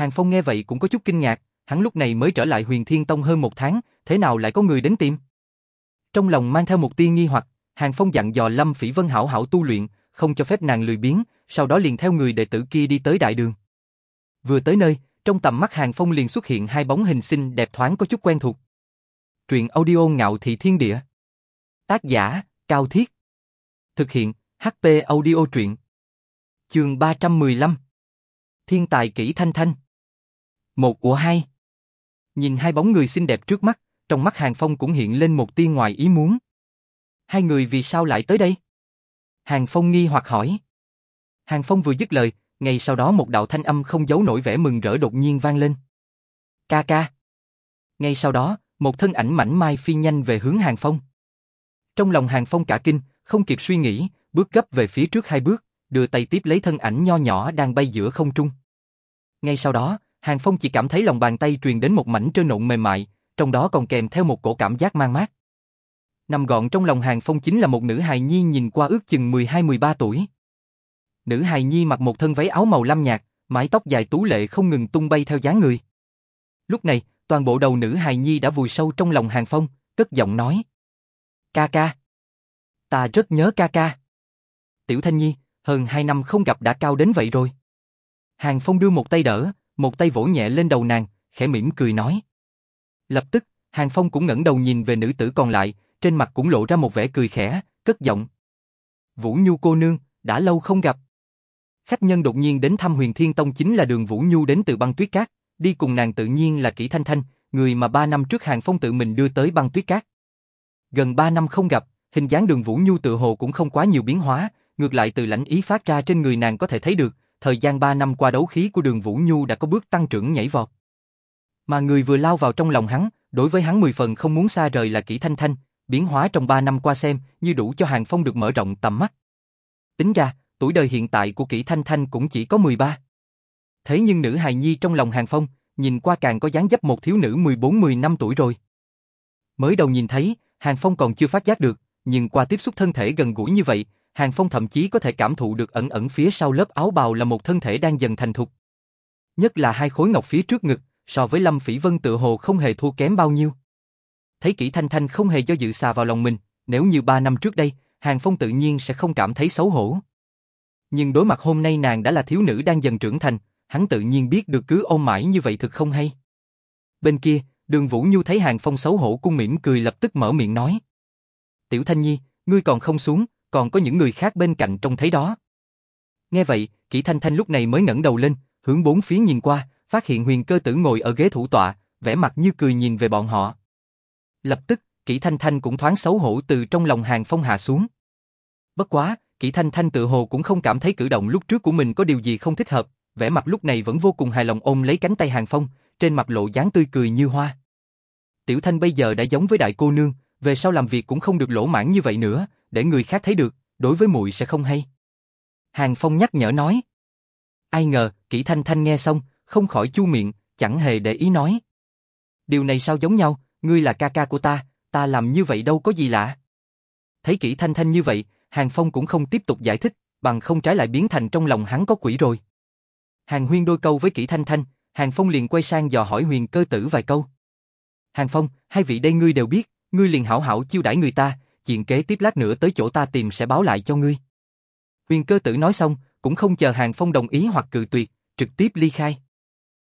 Hàng Phong nghe vậy cũng có chút kinh ngạc, hắn lúc này mới trở lại huyền thiên tông hơn một tháng, thế nào lại có người đến tìm? Trong lòng mang theo một tia nghi hoặc, Hàng Phong dặn dò Lâm Phỉ Vân hảo hảo tu luyện, không cho phép nàng lười biếng, sau đó liền theo người đệ tử kia đi tới đại đường. Vừa tới nơi, trong tầm mắt Hàng Phong liền xuất hiện hai bóng hình xinh đẹp thoáng có chút quen thuộc. Truyện audio ngạo thị thiên địa. Tác giả, Cao Thiết. Thực hiện, HP audio truyện. Trường 315. Thiên tài kỹ thanh thanh. Một của hai. Nhìn hai bóng người xinh đẹp trước mắt, trong mắt Hàng Phong cũng hiện lên một tia ngoài ý muốn. Hai người vì sao lại tới đây? Hàng Phong nghi hoặc hỏi. Hàng Phong vừa dứt lời, ngay sau đó một đạo thanh âm không giấu nổi vẻ mừng rỡ đột nhiên vang lên. Ca ca. Ngay sau đó, một thân ảnh mảnh mai phi nhanh về hướng Hàng Phong. Trong lòng Hàng Phong cả kinh, không kịp suy nghĩ, bước gấp về phía trước hai bước, đưa tay tiếp lấy thân ảnh nho nhỏ đang bay giữa không trung. Ngay sau đó, Hàng Phong chỉ cảm thấy lòng bàn tay truyền đến một mảnh trơn nộn mềm mại, trong đó còn kèm theo một cổ cảm giác mang mát. Nằm gọn trong lòng Hàng Phong chính là một nữ hài nhi nhìn qua ước chừng 12-13 tuổi. Nữ hài nhi mặc một thân váy áo màu lam nhạt, mái tóc dài tú lệ không ngừng tung bay theo dáng người. Lúc này, toàn bộ đầu nữ hài nhi đã vùi sâu trong lòng Hàng Phong, cất giọng nói. Ca ca. Ta rất nhớ ca ca. Tiểu Thanh Nhi, hơn hai năm không gặp đã cao đến vậy rồi. Hàng Phong đưa một tay đỡ, một tay vỗ nhẹ lên đầu nàng, khẽ mỉm cười nói. Lập tức, Hàng Phong cũng ngẩng đầu nhìn về nữ tử còn lại, trên mặt cũng lộ ra một vẻ cười khẽ, cất giọng. Vũ Nhu cô nương, đã lâu không gặp. Khách nhân đột nhiên đến thăm huyền thiên tông chính là đường Vũ Nhu đến từ băng tuyết cát, đi cùng nàng tự nhiên là Kỷ Thanh Thanh, người mà ba năm trước Hàng Phong tự mình đưa tới băng tuyết cát. Gần ba năm không gặp, hình dáng đường Vũ Nhu tự hồ cũng không quá nhiều biến hóa, ngược lại từ lãnh ý phát ra trên người nàng có thể thấy được, thời gian ba năm qua đấu khí của đường Vũ Nhu đã có bước tăng trưởng nhảy vọt. Mà người vừa lao vào trong lòng hắn, đối với hắn mười phần không muốn xa rời là Kỷ Thanh Thanh, biến hóa trong ba năm qua xem như đủ cho Hàng Phong được mở rộng tầm mắt. Tính ra, tuổi đời hiện tại của Kỷ Thanh Thanh cũng chỉ có 13. Thế nhưng nữ hài nhi trong lòng Hàng Phong, nhìn qua càng có dáng dấp một thiếu nữ 14-10 năm tuổi rồi. Mới đầu nhìn thấy, Hàng Phong còn chưa phát giác được, nhưng qua tiếp xúc thân thể gần gũi như vậy, Hàng Phong thậm chí có thể cảm thụ được ẩn ẩn phía sau lớp áo bào là một thân thể đang dần thành thục. Nhất là hai khối ngọc phía trước ngực, so với Lâm Phỉ Vân tự hồ không hề thua kém bao nhiêu. Thấy Kỷ Thanh Thanh không hề do dự xà vào lòng mình, nếu như ba năm trước đây, Hàng Phong tự nhiên sẽ không cảm thấy xấu hổ. Nhưng đối mặt hôm nay nàng đã là thiếu nữ đang dần trưởng thành, hắn tự nhiên biết được cứ ôm mãi như vậy thực không hay. Bên kia, đường Vũ Nhu thấy Hàng Phong xấu hổ cung mỉm cười lập tức mở miệng nói. Tiểu Thanh Nhi, ngươi còn không xuống, còn có những người khác bên cạnh trông thấy đó. Nghe vậy, Kỷ Thanh Thanh lúc này mới ngẩng đầu lên, hướng bốn phía nhìn qua, phát hiện huyền cơ tử ngồi ở ghế thủ tọa, vẻ mặt như cười nhìn về bọn họ. Lập tức, Kỷ Thanh Thanh cũng thoáng xấu hổ từ trong lòng hàng phong hạ xuống. Bất quá, Kỷ Thanh Thanh tự hồ cũng không cảm thấy cử động lúc trước của mình có điều gì không thích hợp, vẻ mặt lúc này vẫn vô cùng hài lòng ôm lấy cánh tay hàng phong, trên mặt lộ dáng tươi cười như hoa. Tiểu Thanh bây giờ đã giống với đại cô nương, về sau làm việc cũng không được lỗ mãn như vậy nữa, để người khác thấy được, đối với muội sẽ không hay. Hàng Phong nhắc nhở nói. Ai ngờ, Kỷ Thanh Thanh nghe xong, không khỏi chu miệng, chẳng hề để ý nói. Điều này sao giống nhau, ngươi là ca ca của ta, ta làm như vậy đâu có gì lạ. Thấy Kỷ Thanh Thanh như vậy, Hàng Phong cũng không tiếp tục giải thích, bằng không trái lại biến thành trong lòng hắn có quỷ rồi. Hàng Huyên đôi câu với Kỷ Thanh Thanh, Hàng Phong liền quay sang dò hỏi huyền cơ tử vài câu. Hàng Phong, hai vị đây ngươi đều biết, ngươi liền hảo hảo chiêu đãi người ta, chuyện kế tiếp lát nữa tới chỗ ta tìm sẽ báo lại cho ngươi. Huyền cơ tử nói xong, cũng không chờ Hàng Phong đồng ý hoặc cự tuyệt, trực tiếp ly khai.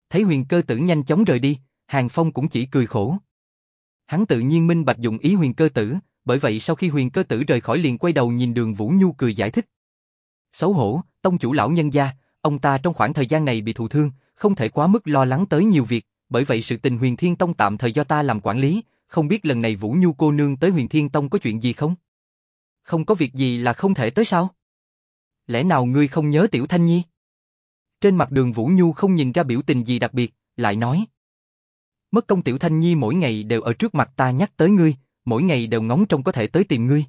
Thấy huyền cơ tử nhanh chóng rời đi, Hàng Phong cũng chỉ cười khổ. Hắn tự nhiên minh bạch dụng ý huyền cơ tử, bởi vậy sau khi huyền cơ tử rời khỏi liền quay đầu nhìn đường Vũ Nhu cười giải thích. Xấu hổ, tông chủ lão nhân gia, ông ta trong khoảng thời gian này bị thụ thương, không thể quá mức lo lắng tới nhiều việc, bởi vậy sự tình huyền thiên tông tạm thời do ta làm quản lý, không biết lần này Vũ Nhu cô nương tới huyền thiên tông có chuyện gì không? Không có việc gì là không thể tới sao? Lẽ nào ngươi không nhớ tiểu thanh nhi? Trên mặt đường Vũ Nhu không nhìn ra biểu tình gì đặc biệt, lại nói. Mất công tiểu thanh nhi mỗi ngày đều ở trước mặt ta nhắc tới ngươi, mỗi ngày đều ngóng trông có thể tới tìm ngươi.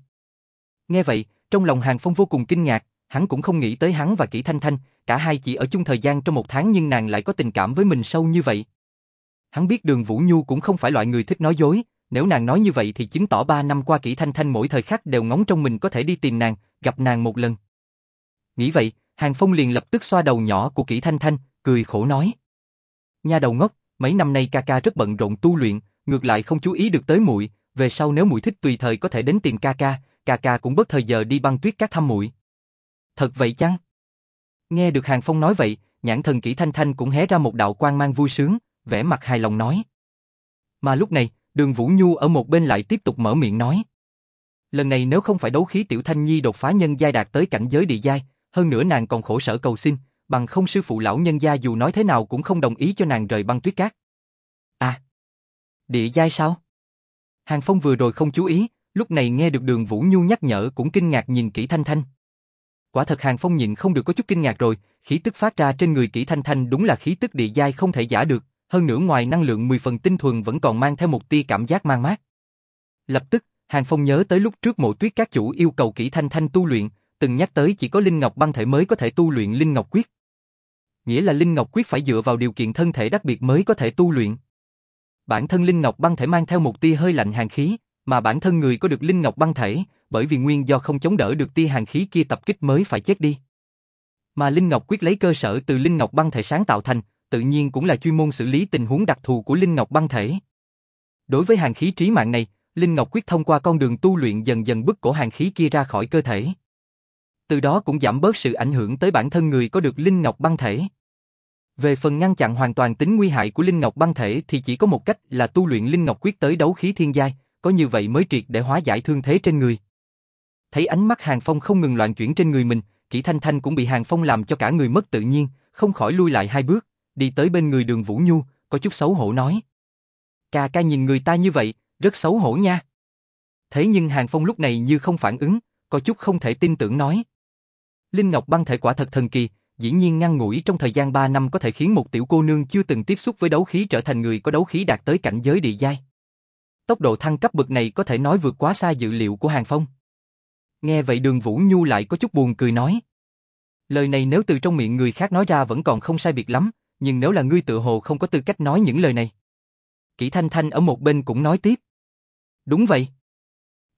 Nghe vậy, trong lòng Hàng Phong vô cùng kinh ngạc, hắn cũng không nghĩ tới hắn và Kỷ Thanh Thanh, cả hai chỉ ở chung thời gian trong một tháng nhưng nàng lại có tình cảm với mình sâu như vậy. Hắn biết đường Vũ Nhu cũng không phải loại người thích nói dối, nếu nàng nói như vậy thì chứng tỏ ba năm qua Kỷ Thanh Thanh mỗi thời khắc đều ngóng trong mình có thể đi tìm nàng, gặp nàng một lần. Nghĩ vậy, Hàng Phong liền lập tức xoa đầu nhỏ của Kỷ Thanh Thanh, cười khổ nói. Nha đầu ngốc, mấy năm nay ca ca rất bận rộn tu luyện, ngược lại không chú ý được tới muội, về sau nếu muội thích tùy thời có thể đến tìm ca ca, ca ca cũng bớt thời giờ đi băng tuyết các thăm muội. Thật vậy chăng? Nghe được Hàng Phong nói vậy, nhãn thần Kỷ Thanh Thanh cũng hé ra một đạo quang mang vui sướng, vẻ mặt hài lòng nói. Mà lúc này, Đường Vũ Nhu ở một bên lại tiếp tục mở miệng nói. Lần này nếu không phải đấu khí Tiểu Thanh Nhi đột phá nhân giai đạt tới cảnh giới địa giai, hơn nữa nàng còn khổ sở cầu xin, bằng không sư phụ lão nhân gia dù nói thế nào cũng không đồng ý cho nàng rời băng tuyết cát. À, địa giai sao? Hàng Phong vừa rồi không chú ý, lúc này nghe được đường Vũ Nhu nhắc nhở cũng kinh ngạc nhìn kỹ Thanh Thanh. Quả thật Hàng Phong nhìn không được có chút kinh ngạc rồi, khí tức phát ra trên người kỹ Thanh Thanh đúng là khí tức địa giai không thể giả được, hơn nữa ngoài năng lượng 10 phần tinh thuần vẫn còn mang theo một tia cảm giác mang mát. Lập tức, Hàng Phong nhớ tới lúc trước mộ tuyết các chủ yêu cầu kỹ Thanh Thanh tu luyện, từng nhắc tới chỉ có Linh Ngọc băng thể mới có thể tu luyện Linh Ngọc Quyết. Nghĩa là Linh Ngọc Quyết phải dựa vào điều kiện thân thể đặc biệt mới có thể tu luyện. Bản thân Linh Ngọc băng thể mang theo một tia hơi lạnh hàng khí, mà bản thân người có được Linh Ngọc băng thể, bởi vì nguyên do không chống đỡ được tia hàng khí kia tập kích mới phải chết đi. Mà Linh Ngọc Quyết lấy cơ sở từ Linh Ngọc băng thể sáng tạo thành, tự nhiên cũng là chuyên môn xử lý tình huống đặc thù của Linh Ngọc băng thể. Đối với hàng khí trí mạng này, Linh Ngọc Quyết thông qua con đường tu luyện dần dần bức cổ hàng khí kia ra khỏi cơ thể. Từ đó cũng giảm bớt sự ảnh hưởng tới bản thân người có được Linh Ngọc băng thể. Về phần ngăn chặn hoàn toàn tính nguy hại của Linh Ngọc băng thể thì chỉ có một cách là tu luyện Linh Ngọc Quyết tới đấu khí thiên giai, có như vậy mới triệt để hóa giải thương thế trên người. Thấy ánh mắt Hàng Phong không ngừng loạn chuyển trên người mình, Kỷ Thanh Thanh cũng bị Hàng Phong làm cho cả người mất tự nhiên, không khỏi lui lại hai bước, đi tới bên người đường Vũ Nhu, có chút xấu hổ nói. Cà ca nhìn người ta như vậy, rất xấu hổ nha. Thế nhưng Hàng Phong lúc này như không phản ứng, có chút không thể tin tưởng nói. Linh Ngọc băng thể quả thật thần kỳ, dĩ nhiên ngăn ngủi trong thời gian 3 năm có thể khiến một tiểu cô nương chưa từng tiếp xúc với đấu khí trở thành người có đấu khí đạt tới cảnh giới địa giai. Tốc độ thăng cấp bậc này có thể nói vượt quá xa dự liệu của Hàng Phong. Nghe vậy đường Vũ Nhu lại có chút buồn cười nói. Lời này nếu từ trong miệng người khác nói ra vẫn còn không sai biệt lắm, nhưng nếu là ngươi tự hồ không có tư cách nói những lời này. Kỷ Thanh Thanh ở một bên cũng nói tiếp. Đúng vậy.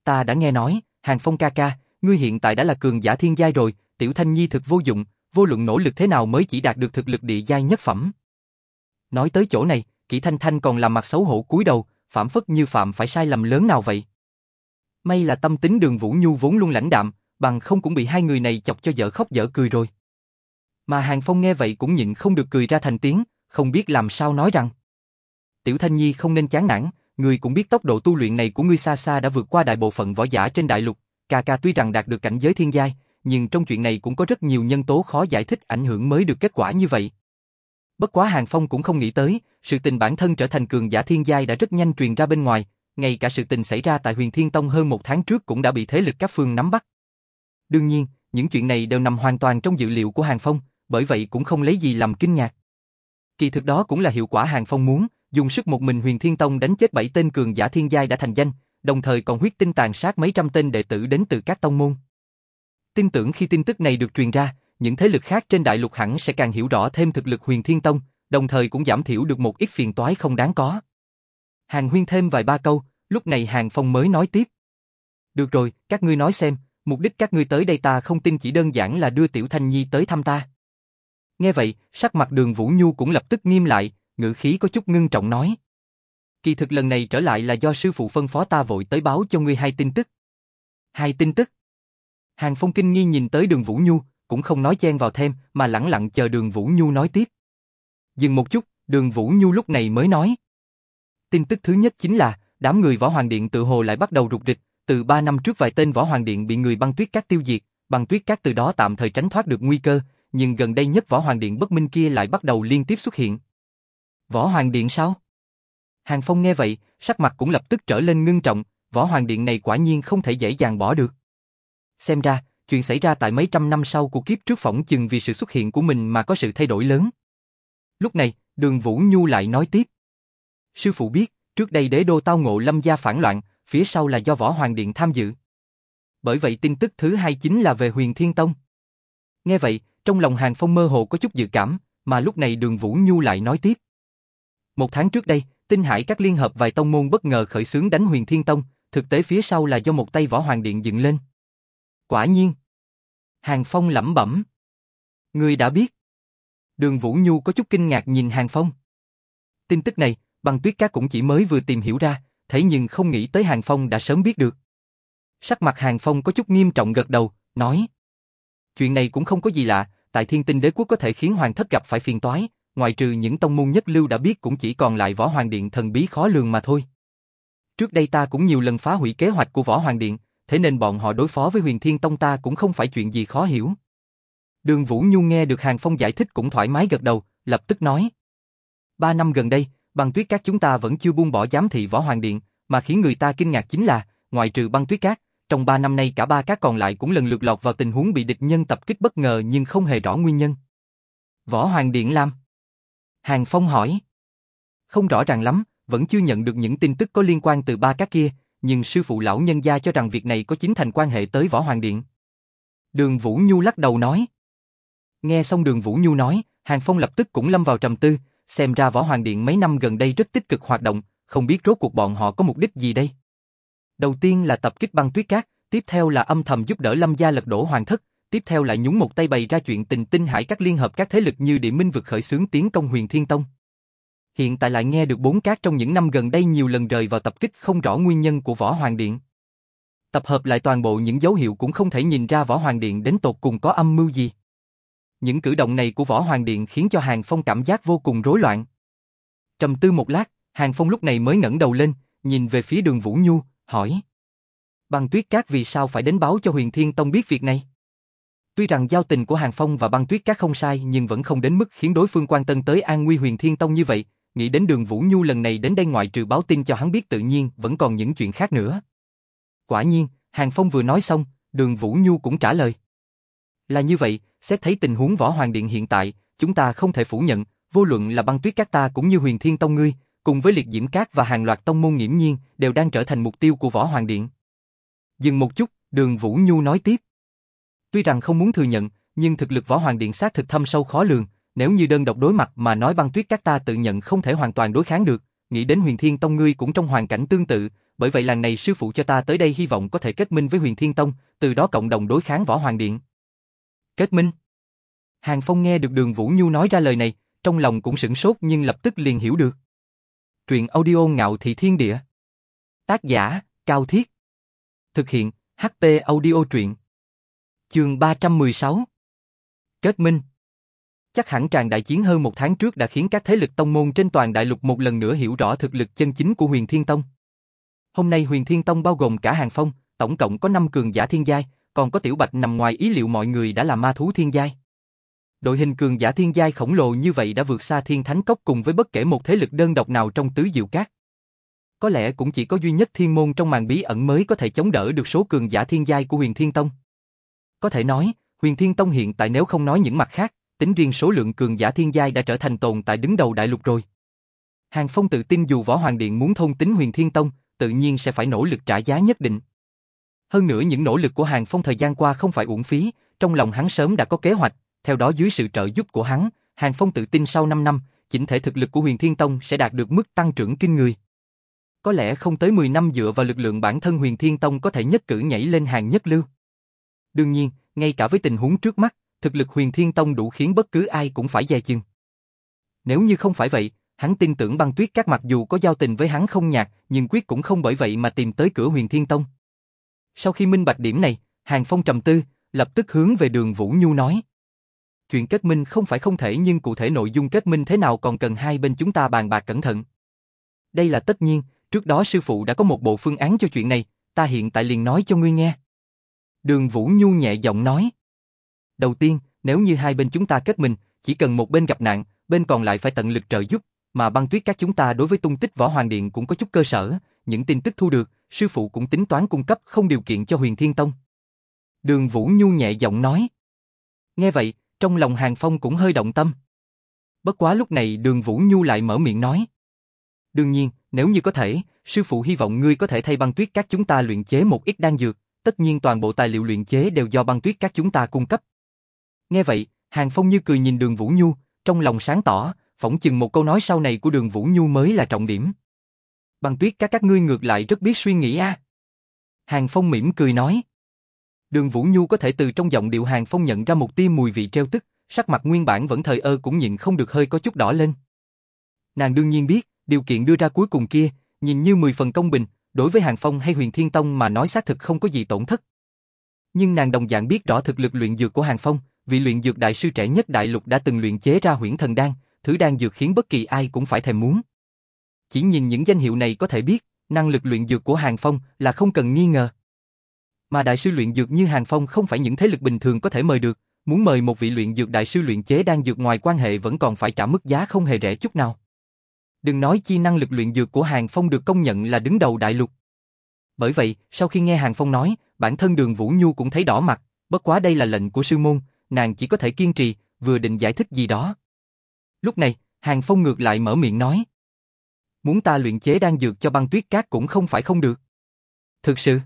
Ta đã nghe nói, Hàng Phong ca ca, ngươi hiện tại đã là cường giả thiên giai rồi, Tiểu Thanh Nhi thực vô dụng, vô luận nỗ lực thế nào mới chỉ đạt được thực lực địa giai nhất phẩm. Nói tới chỗ này, Kỷ Thanh Thanh còn làm mặt xấu hổ cúi đầu, phạm phất như phạm phải sai lầm lớn nào vậy. May là tâm tính đường Vũ Nhu vốn luôn lãnh đạm, bằng không cũng bị hai người này chọc cho dở khóc dở cười rồi. Mà Hàng Phong nghe vậy cũng nhịn không được cười ra thành tiếng, không biết làm sao nói rằng. Tiểu Thanh Nhi không nên chán nản, người cũng biết tốc độ tu luyện này của ngươi xa xa đã vượt qua đại bộ phận võ giả trên đại lục, ca ca tuy rằng đạt được cảnh giới thiên giai, nhưng trong chuyện này cũng có rất nhiều nhân tố khó giải thích ảnh hưởng mới được kết quả như vậy. Bất quá Hàng Phong cũng không nghĩ tới, sự tình bản thân trở thành cường giả thiên giai đã rất nhanh truyền ra bên ngoài, ngay cả sự tình xảy ra tại huyền Thiên Tông hơn một tháng trước cũng đã bị thế lực các phương nắm bắt. Đương nhiên, những chuyện này đều nằm hoàn toàn trong dự liệu của Hàng Phong, bởi vậy cũng không lấy gì làm kinh ngạc. Kỳ thực đó cũng là hiệu quả Hàng Phong muốn, dùng sức một mình huyền Thiên Tông đánh chết bảy tên cường giả thiên giai đã thành danh, đồng thời còn huyết tinh tàn sát mấy trăm tên đệ tử đến từ các tông môn. Tin tưởng khi tin tức này được truyền ra, những thế lực khác trên đại lục hẳn sẽ càng hiểu rõ thêm thực lực huyền Thiên Tông, đồng thời cũng giảm thiểu được một ít phiền toái không đáng có. Hàng Huyên thêm vài ba câu, lúc này Hàng Phong mới nói tiếp. Được rồi, các ngươi nói xem, mục đích các ngươi tới đây ta không tin chỉ đơn giản là đưa Tiểu Thanh Nhi tới thăm ta. Nghe vậy, sắc mặt đường Vũ Nhu cũng lập tức nghiêm lại, ngữ khí có chút ngưng trọng nói. Kỳ thực lần này trở lại là do sư phụ phân phó ta vội tới báo cho ngươi hai tin tức. Hai tin tức? Hàng Phong kinh nghi nhìn tới đường Vũ Nhu, cũng không nói chen vào thêm, mà lặng lặng chờ đường Vũ Nhu nói tiếp. Dừng một chút, đường Vũ Nhu lúc này mới nói. Tin tức thứ nhất chính là, đám người Võ Hoàng Điện tự hồ lại bắt đầu rục rịch, từ ba năm trước vài tên Võ Hoàng Điện bị người băng tuyết cát tiêu diệt, băng tuyết cát từ đó tạm thời tránh thoát được nguy cơ, nhưng gần đây nhất Võ Hoàng Điện bất minh kia lại bắt đầu liên tiếp xuất hiện. Võ Hoàng Điện sao? Hàng Phong nghe vậy, sắc mặt cũng lập tức trở lên ngưng trọng, Võ Hoàng Điện này quả nhiên không thể dễ dàng bỏ được. Xem ra, chuyện xảy ra tại mấy trăm năm sau của kiếp trước phỏng chừng vì sự xuất hiện của mình mà có sự thay đổi lớn. Lúc này, đường Vũ Nhu lại nói tiếp. Sư phụ biết, trước đây đế đô tao ngộ lâm gia phản loạn, phía sau là do Võ Hoàng Điện tham dự. Bởi vậy tin tức thứ hai chính là về huyền Thiên Tông. Nghe vậy, trong lòng Hàng Phong mơ hồ có chút dự cảm, mà lúc này đường Vũ Nhu lại nói tiếp. Một tháng trước đây, tinh hải các liên hợp vài tông môn bất ngờ khởi xướng đánh huyền Thiên Tông, thực tế phía sau là do một tay Võ Hoàng Điện dựng lên. Quả nhiên. Hàng Phong lẩm bẩm. Người đã biết. Đường Vũ Nhu có chút kinh ngạc nhìn Hàng Phong. Tin tức này, băng tuyết các cũng chỉ mới vừa tìm hiểu ra, thế nhưng không nghĩ tới Hàng Phong đã sớm biết được. Sắc mặt Hàng Phong có chút nghiêm trọng gật đầu, nói. Chuyện này cũng không có gì lạ, tại thiên tinh đế quốc có thể khiến hoàng thất gặp phải phiền toái, ngoài trừ những tông môn nhất lưu đã biết cũng chỉ còn lại võ hoàng điện thần bí khó lường mà thôi. Trước đây ta cũng nhiều lần phá hủy kế hoạch của võ hoàng điện, thế nên bọn họ đối phó với huyền thiên tông ta cũng không phải chuyện gì khó hiểu. Đường Vũ Nhu nghe được Hàng Phong giải thích cũng thoải mái gật đầu, lập tức nói. Ba năm gần đây, băng tuyết các chúng ta vẫn chưa buông bỏ giám thị võ hoàng điện, mà khiến người ta kinh ngạc chính là, ngoài trừ băng tuyết các, trong ba năm nay cả ba các còn lại cũng lần lượt lọt vào tình huống bị địch nhân tập kích bất ngờ nhưng không hề rõ nguyên nhân. Võ Hoàng Điện Lam Hàng Phong hỏi Không rõ ràng lắm, vẫn chưa nhận được những tin tức có liên quan từ ba các kia, nhưng sư phụ lão nhân gia cho rằng việc này có chính thành quan hệ tới Võ Hoàng Điện. Đường Vũ Nhu lắc đầu nói. Nghe xong đường Vũ Nhu nói, Hàng Phong lập tức cũng lâm vào trầm tư, xem ra Võ Hoàng Điện mấy năm gần đây rất tích cực hoạt động, không biết rốt cuộc bọn họ có mục đích gì đây. Đầu tiên là tập kích băng tuyết cát, tiếp theo là âm thầm giúp đỡ Lâm gia lật đổ hoàng thất, tiếp theo lại nhúng một tay bày ra chuyện tình tinh hải các liên hợp các thế lực như địa minh vực khởi xướng tiến công huyền thiên tông. Hiện tại lại nghe được bốn cát trong những năm gần đây nhiều lần rời vào tập kích không rõ nguyên nhân của Võ Hoàng Điện. Tập hợp lại toàn bộ những dấu hiệu cũng không thể nhìn ra Võ Hoàng Điện đến tột cùng có âm mưu gì. Những cử động này của Võ Hoàng Điện khiến cho Hàng Phong cảm giác vô cùng rối loạn. Trầm tư một lát, Hàng Phong lúc này mới ngẩng đầu lên, nhìn về phía đường Vũ Nhu, hỏi. Băng tuyết cát vì sao phải đến báo cho huyền thiên tông biết việc này? Tuy rằng giao tình của Hàng Phong và băng tuyết cát không sai nhưng vẫn không đến mức khiến đối phương quan tâm tới an nguy huyền thiên tông như vậy, nghĩ đến đường Vũ Nhu lần này đến đây ngoại trừ báo tin cho hắn biết tự nhiên vẫn còn những chuyện khác nữa. Quả nhiên, Hàng Phong vừa nói xong, đường Vũ Nhu cũng trả lời. Là như vậy, xét thấy tình huống võ hoàng điện hiện tại, chúng ta không thể phủ nhận, vô luận là băng tuyết các ta cũng như huyền thiên tông ngươi, cùng với liệt diễm cát và hàng loạt tông môn nghiễm nhiên, đều đang trở thành mục tiêu của Võ Hoàng Điện. Dừng một chút, đường Vũ Nhu nói tiếp. Tuy rằng không muốn thừa nhận, nhưng thực lực Võ Hoàng Điện xác thực thâm sâu khó lường, nếu như đơn độc đối mặt mà nói băng tuyết các ta tự nhận không thể hoàn toàn đối kháng được, nghĩ đến huyền thiên tông ngươi cũng trong hoàn cảnh tương tự, bởi vậy lần này sư phụ cho ta tới đây hy vọng có thể kết minh với huyền thiên tông, từ đó cộng đồng đối kháng Võ Hoàng Điện. Kết minh? Hàng Phong nghe được đường Vũ Nhu nói ra lời này, trong lòng cũng sửng sốt nhưng lập tức liền hiểu được. Truyện audio ngạo thị thiên địa. Tác giả, Cao Thiết. Thực hiện, ht audio truyện. Trường 316. Kết minh. Chắc hẳn tràn đại chiến hơn một tháng trước đã khiến các thế lực tông môn trên toàn đại lục một lần nữa hiểu rõ thực lực chân chính của huyền thiên tông. Hôm nay huyền thiên tông bao gồm cả hàng phong, tổng cộng có 5 cường giả thiên giai, còn có tiểu bạch nằm ngoài ý liệu mọi người đã là ma thú thiên giai. Đội hình cường giả thiên giai khổng lồ như vậy đã vượt xa thiên thánh cốc cùng với bất kể một thế lực đơn độc nào trong tứ diệu cát. Có lẽ cũng chỉ có duy nhất thiên môn trong màn bí ẩn mới có thể chống đỡ được số cường giả thiên giai của huyền thiên tông. Có thể nói, huyền thiên tông hiện tại nếu không nói những mặt khác, tính riêng số lượng cường giả thiên giai đã trở thành tồn tại đứng đầu đại lục rồi. Hàng Phong tự tin dù Võ Hoàng Điện muốn thôn tính huyền thiên tông, tự nhiên sẽ phải nỗ lực trả giá nhất định. Hơn nữa những nỗ lực của Hàng Phong thời gian qua không phải uổng phí, trong lòng hắn sớm đã có kế hoạch, theo đó dưới sự trợ giúp của hắn, Hàng Phong tự tin sau 5 năm, chỉnh thể thực lực của Huyền Thiên Tông sẽ đạt được mức tăng trưởng kinh người. Có lẽ không tới 10 năm dựa vào lực lượng bản thân Huyền Thiên Tông có thể nhất cử nhảy lên hàng nhất lưu. Đương nhiên, ngay cả với tình huống trước mắt, thực lực Huyền Thiên Tông đủ khiến bất cứ ai cũng phải dè chừng. Nếu như không phải vậy, hắn tin tưởng băng tuyết các mặc dù có giao tình với hắn không nhạt, nhưng quyết cũng không bởi vậy mà tìm tới cửa Huyền Thiên Tông. Sau khi minh bạch điểm này, Hàng Phong trầm tư, lập tức hướng về đường Vũ Nhu nói. Chuyện kết minh không phải không thể nhưng cụ thể nội dung kết minh thế nào còn cần hai bên chúng ta bàn bạc cẩn thận. Đây là tất nhiên, trước đó sư phụ đã có một bộ phương án cho chuyện này, ta hiện tại liền nói cho ngươi nghe. Đường Vũ Nhu nhẹ giọng nói. Đầu tiên, nếu như hai bên chúng ta kết minh, chỉ cần một bên gặp nạn, bên còn lại phải tận lực trợ giúp, mà băng tuyết các chúng ta đối với tung tích võ hoàng điện cũng có chút cơ sở, những tin tức thu được, sư phụ cũng tính toán cung cấp không điều kiện cho huyền thiên tông. Đường Vũ Nhu nhẹ giọng nói. Nghe vậy, trong lòng Hàng Phong cũng hơi động tâm. Bất quá lúc này đường Vũ Nhu lại mở miệng nói. Đương nhiên, nếu như có thể, sư phụ hy vọng ngươi có thể thay băng tuyết các chúng ta luyện chế một ít đan dược, tất nhiên toàn bộ tài liệu luyện chế đều do băng tuyết các chúng ta cung cấp. Nghe vậy, Hàng Phong như cười nhìn đường Vũ Nhu, trong lòng sáng tỏ, phỏng chừng một câu nói sau này của đường Vũ Nhu mới là trọng điểm. Băng tuyết các các ngươi ngược lại rất biết suy nghĩ a. Hàng Phong mỉm cười nói. Đường Vũ Nhu có thể từ trong giọng điệu Hàng Phong nhận ra một tia mùi vị treo tức, sắc mặt nguyên bản vẫn thời ơ cũng nhịn không được hơi có chút đỏ lên. Nàng đương nhiên biết, điều kiện đưa ra cuối cùng kia, nhìn như 10 phần công bình, đối với Hàng Phong hay Huyền Thiên Tông mà nói xác thực không có gì tổn thất. Nhưng nàng đồng dạng biết rõ thực lực luyện dược của Hàng Phong, vị luyện dược đại sư trẻ nhất đại lục đã từng luyện chế ra huyễn thần đan, thứ đan dược khiến bất kỳ ai cũng phải thèm muốn. Chỉ nhìn những danh hiệu này có thể biết, năng lực luyện dược của Hàng Phong là không cần nghi ngờ. Mà đại sư luyện dược như Hàng Phong không phải những thế lực bình thường có thể mời được, muốn mời một vị luyện dược đại sư luyện chế đan dược ngoài quan hệ vẫn còn phải trả mức giá không hề rẻ chút nào. Đừng nói chi năng lực luyện dược của Hàng Phong được công nhận là đứng đầu đại lục. Bởi vậy, sau khi nghe Hàng Phong nói, bản thân đường Vũ Nhu cũng thấy đỏ mặt, bất quá đây là lệnh của sư môn, nàng chỉ có thể kiên trì, vừa định giải thích gì đó. Lúc này, Hàng Phong ngược lại mở miệng nói. Muốn ta luyện chế đan dược cho băng tuyết cát cũng không phải không được. Thực sự.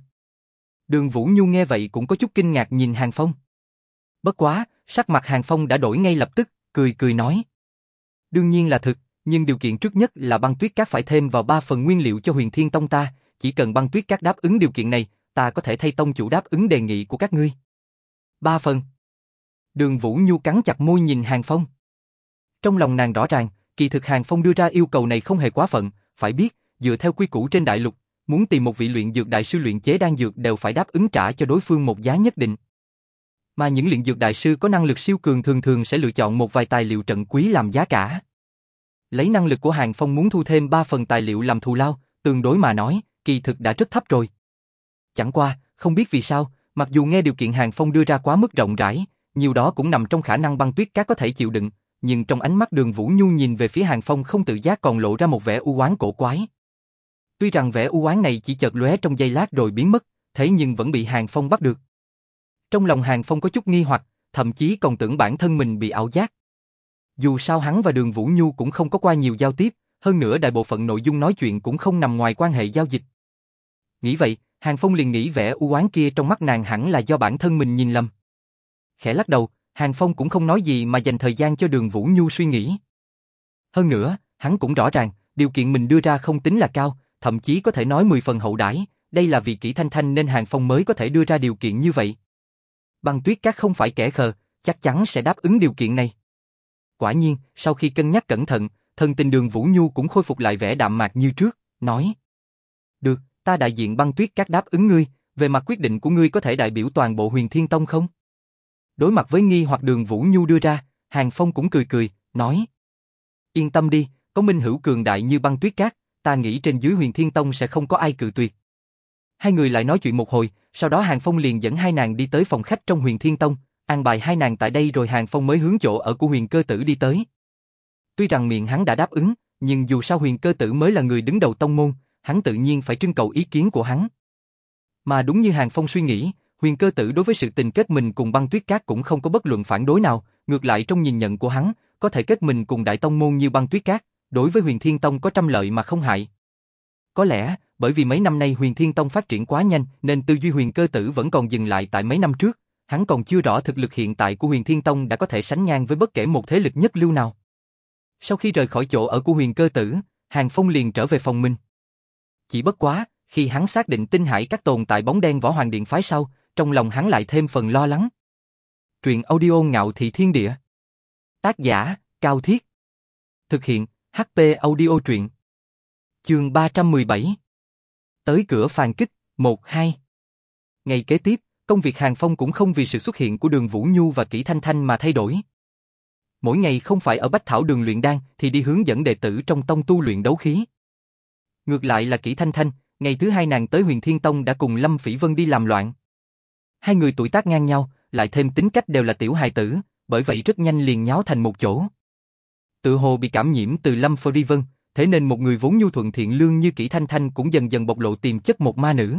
Đường Vũ Nhu nghe vậy cũng có chút kinh ngạc nhìn Hàng Phong. Bất quá, sắc mặt Hàng Phong đã đổi ngay lập tức, cười cười nói. Đương nhiên là thực, nhưng điều kiện trước nhất là băng tuyết cát phải thêm vào ba phần nguyên liệu cho huyền thiên tông ta, chỉ cần băng tuyết cát đáp ứng điều kiện này, ta có thể thay tông chủ đáp ứng đề nghị của các ngươi. Ba phần. Đường Vũ Nhu cắn chặt môi nhìn Hàng Phong. Trong lòng nàng rõ ràng, kỳ thực Hàng Phong đưa ra yêu cầu này không hề quá phận, phải biết, dựa theo quy củ trên đại lục, muốn tìm một vị luyện dược đại sư luyện chế đan dược đều phải đáp ứng trả cho đối phương một giá nhất định. Mà những luyện dược đại sư có năng lực siêu cường thường thường sẽ lựa chọn một vài tài liệu trận quý làm giá cả. Lấy năng lực của Hàng Phong muốn thu thêm 3 phần tài liệu làm thù lao, tương đối mà nói, kỳ thực đã rất thấp rồi. Chẳng qua, không biết vì sao, mặc dù nghe điều kiện Hàng Phong đưa ra quá mức rộng rãi, nhiều đó cũng nằm trong khả năng băng tuyết các có thể chịu đựng, nhưng trong ánh mắt đường Vũ Nhu nhìn về phía Hàng Phong không tự giác còn lộ ra một vẻ u oán cổ quái. Tuy rằng vẻ u oán này chỉ chợt lóe trong giây lát rồi biến mất, thế nhưng vẫn bị Hàng Phong bắt được. Trong lòng Hàng Phong có chút nghi hoặc, thậm chí còn tưởng bản thân mình bị ảo giác. Dù sao hắn và đường Vũ Nhu cũng không có qua nhiều giao tiếp, hơn nữa đại bộ phận nội dung nói chuyện cũng không nằm ngoài quan hệ giao dịch. Nghĩ vậy, Hàng Phong liền nghĩ vẻ u oán kia trong mắt nàng hẳn là do bản thân mình nhìn lầm. Khẽ lắc đầu, Hàng Phong cũng không nói gì mà dành thời gian cho đường Vũ Nhu suy nghĩ. Hơn nữa, hắn cũng rõ ràng, điều kiện mình đưa ra không tính là cao, thậm chí có thể nói 10 phần hậu đãi, đây là vì kỹ thanh thanh nên Hàng Phong mới có thể đưa ra điều kiện như vậy. Băng tuyết các không phải kẻ khờ, chắc chắn sẽ đáp ứng điều kiện này. Quả nhiên, sau khi cân nhắc cẩn thận, thần tình đường Vũ Nhu cũng khôi phục lại vẻ đạm mạc như trước, nói. Được, ta đại diện băng tuyết các đáp ứng ngươi, về mặt quyết định của ngươi có thể đại biểu toàn bộ huyền thiên tông không? Đối mặt với nghi hoặc đường Vũ Nhu đưa ra, Hàng Phong cũng cười cười, nói. Yên tâm đi, có minh hữu cường đại như băng tuyết cát, ta nghĩ trên dưới huyền thiên tông sẽ không có ai cự tuyệt. Hai người lại nói chuyện một hồi, sau đó Hàng Phong liền dẫn hai nàng đi tới phòng khách trong huyền Thiên Tông, an bài hai nàng tại đây rồi Hàng Phong mới hướng chỗ ở của huyền cơ tử đi tới. Tuy rằng miệng hắn đã đáp ứng, nhưng dù sao huyền cơ tử mới là người đứng đầu tông môn, hắn tự nhiên phải trưng cầu ý kiến của hắn. Mà đúng như Hàng Phong suy nghĩ, huyền cơ tử đối với sự tình kết mình cùng băng tuyết cát cũng không có bất luận phản đối nào, ngược lại trong nhìn nhận của hắn, có thể kết mình cùng đại tông môn như băng tuyết cát, đối với huyền thiên tông có trăm lợi mà không hại. Có lẽ, bởi vì mấy năm nay huyền thiên tông phát triển quá nhanh nên tư duy huyền cơ tử vẫn còn dừng lại tại mấy năm trước, hắn còn chưa rõ thực lực hiện tại của huyền thiên tông đã có thể sánh ngang với bất kể một thế lực nhất lưu nào. Sau khi rời khỏi chỗ ở của huyền cơ tử, Hàng Phong liền trở về phòng mình. Chỉ bất quá, khi hắn xác định tinh hải các tồn tại bóng đen võ hoàng điện phái sau, trong lòng hắn lại thêm phần lo lắng. Truyện audio ngạo thị thiên địa. Tác giả, Cao Thiết. Thực hiện, HP audio truyện. Chương 317. Tới cửa phàn kích, 1-2. Ngày kế tiếp, công việc Hàng Phong cũng không vì sự xuất hiện của đường Vũ Nhu và Kỷ Thanh Thanh mà thay đổi. Mỗi ngày không phải ở Bách Thảo đường luyện đan thì đi hướng dẫn đệ tử trong tông tu luyện đấu khí. Ngược lại là Kỷ Thanh Thanh, ngày thứ hai nàng tới huyền Thiên Tông đã cùng Lâm Phỉ Vân đi làm loạn. Hai người tuổi tác ngang nhau, lại thêm tính cách đều là tiểu hài tử, bởi vậy rất nhanh liền nháo thành một chỗ. Tự hồ bị cảm nhiễm từ Lâm Phỉ Vân, thế nên một người vốn nhu thuận thiện lương như Kỷ Thanh Thanh cũng dần dần bộc lộ tiềm chất một ma nữ.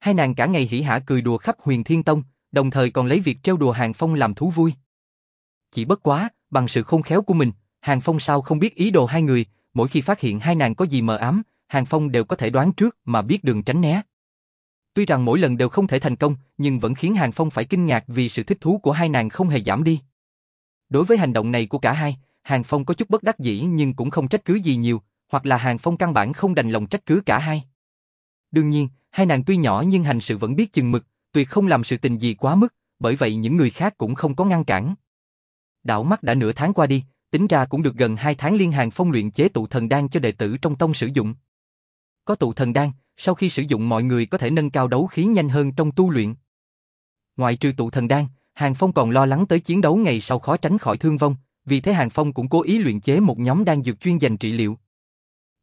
Hai nàng cả ngày hỉ hả cười đùa khắp huyền Thiên Tông, đồng thời còn lấy việc treo đùa Hàng Phong làm thú vui. Chỉ bất quá, bằng sự khôn khéo của mình, Hàng Phong sao không biết ý đồ hai người, mỗi khi phát hiện hai nàng có gì mờ ám, Hàng Phong đều có thể đoán trước mà biết đường tránh né. Tuy rằng mỗi lần đều không thể thành công, nhưng vẫn khiến Hàng Phong phải kinh ngạc vì sự thích thú của hai nàng không hề giảm đi. Đối với hành động này của cả hai, Hàng Phong có chút bất đắc dĩ nhưng cũng không trách cứ gì nhiều, hoặc là Hàng Phong căn bản không đành lòng trách cứ cả hai. Đương nhiên, hai nàng tuy nhỏ nhưng hành sự vẫn biết chừng mực, tuyệt không làm sự tình gì quá mức, bởi vậy những người khác cũng không có ngăn cản. Đảo mắt đã nửa tháng qua đi, tính ra cũng được gần hai tháng liên hàng phong luyện chế tụ thần đan cho đệ tử trong tông sử dụng. Có tụ thần đan, sau khi sử dụng mọi người có thể nâng cao đấu khí nhanh hơn trong tu luyện. Ngoài trừ tụ thần đan, Hàng Phong còn lo lắng tới chiến đấu ngày sau khó tránh khỏi thương vong, vì thế Hàng Phong cũng cố ý luyện chế một nhóm đan dược chuyên dành trị liệu.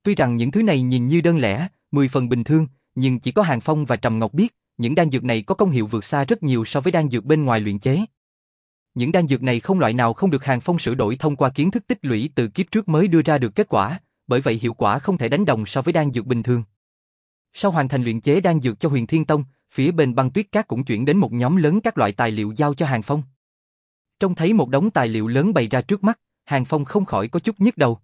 Tuy rằng những thứ này nhìn như đơn lẻ, mười phần bình thường, nhưng chỉ có Hàng Phong và Trầm Ngọc biết, những đan dược này có công hiệu vượt xa rất nhiều so với đan dược bên ngoài luyện chế. Những đan dược này không loại nào không được Hàng Phong sửa đổi thông qua kiến thức tích lũy từ kiếp trước mới đưa ra được kết quả, bởi vậy hiệu quả không thể đánh đồng so với đan dược bình thường. Sau hoàn thành luyện chế đan dược cho Huyền Thiên Tông, phía bên băng tuyết cát cũng chuyển đến một nhóm lớn các loại tài liệu giao cho Hàng Phong. Trông thấy một đống tài liệu lớn bày ra trước mắt, Hàng Phong không khỏi có chút nhức đầu.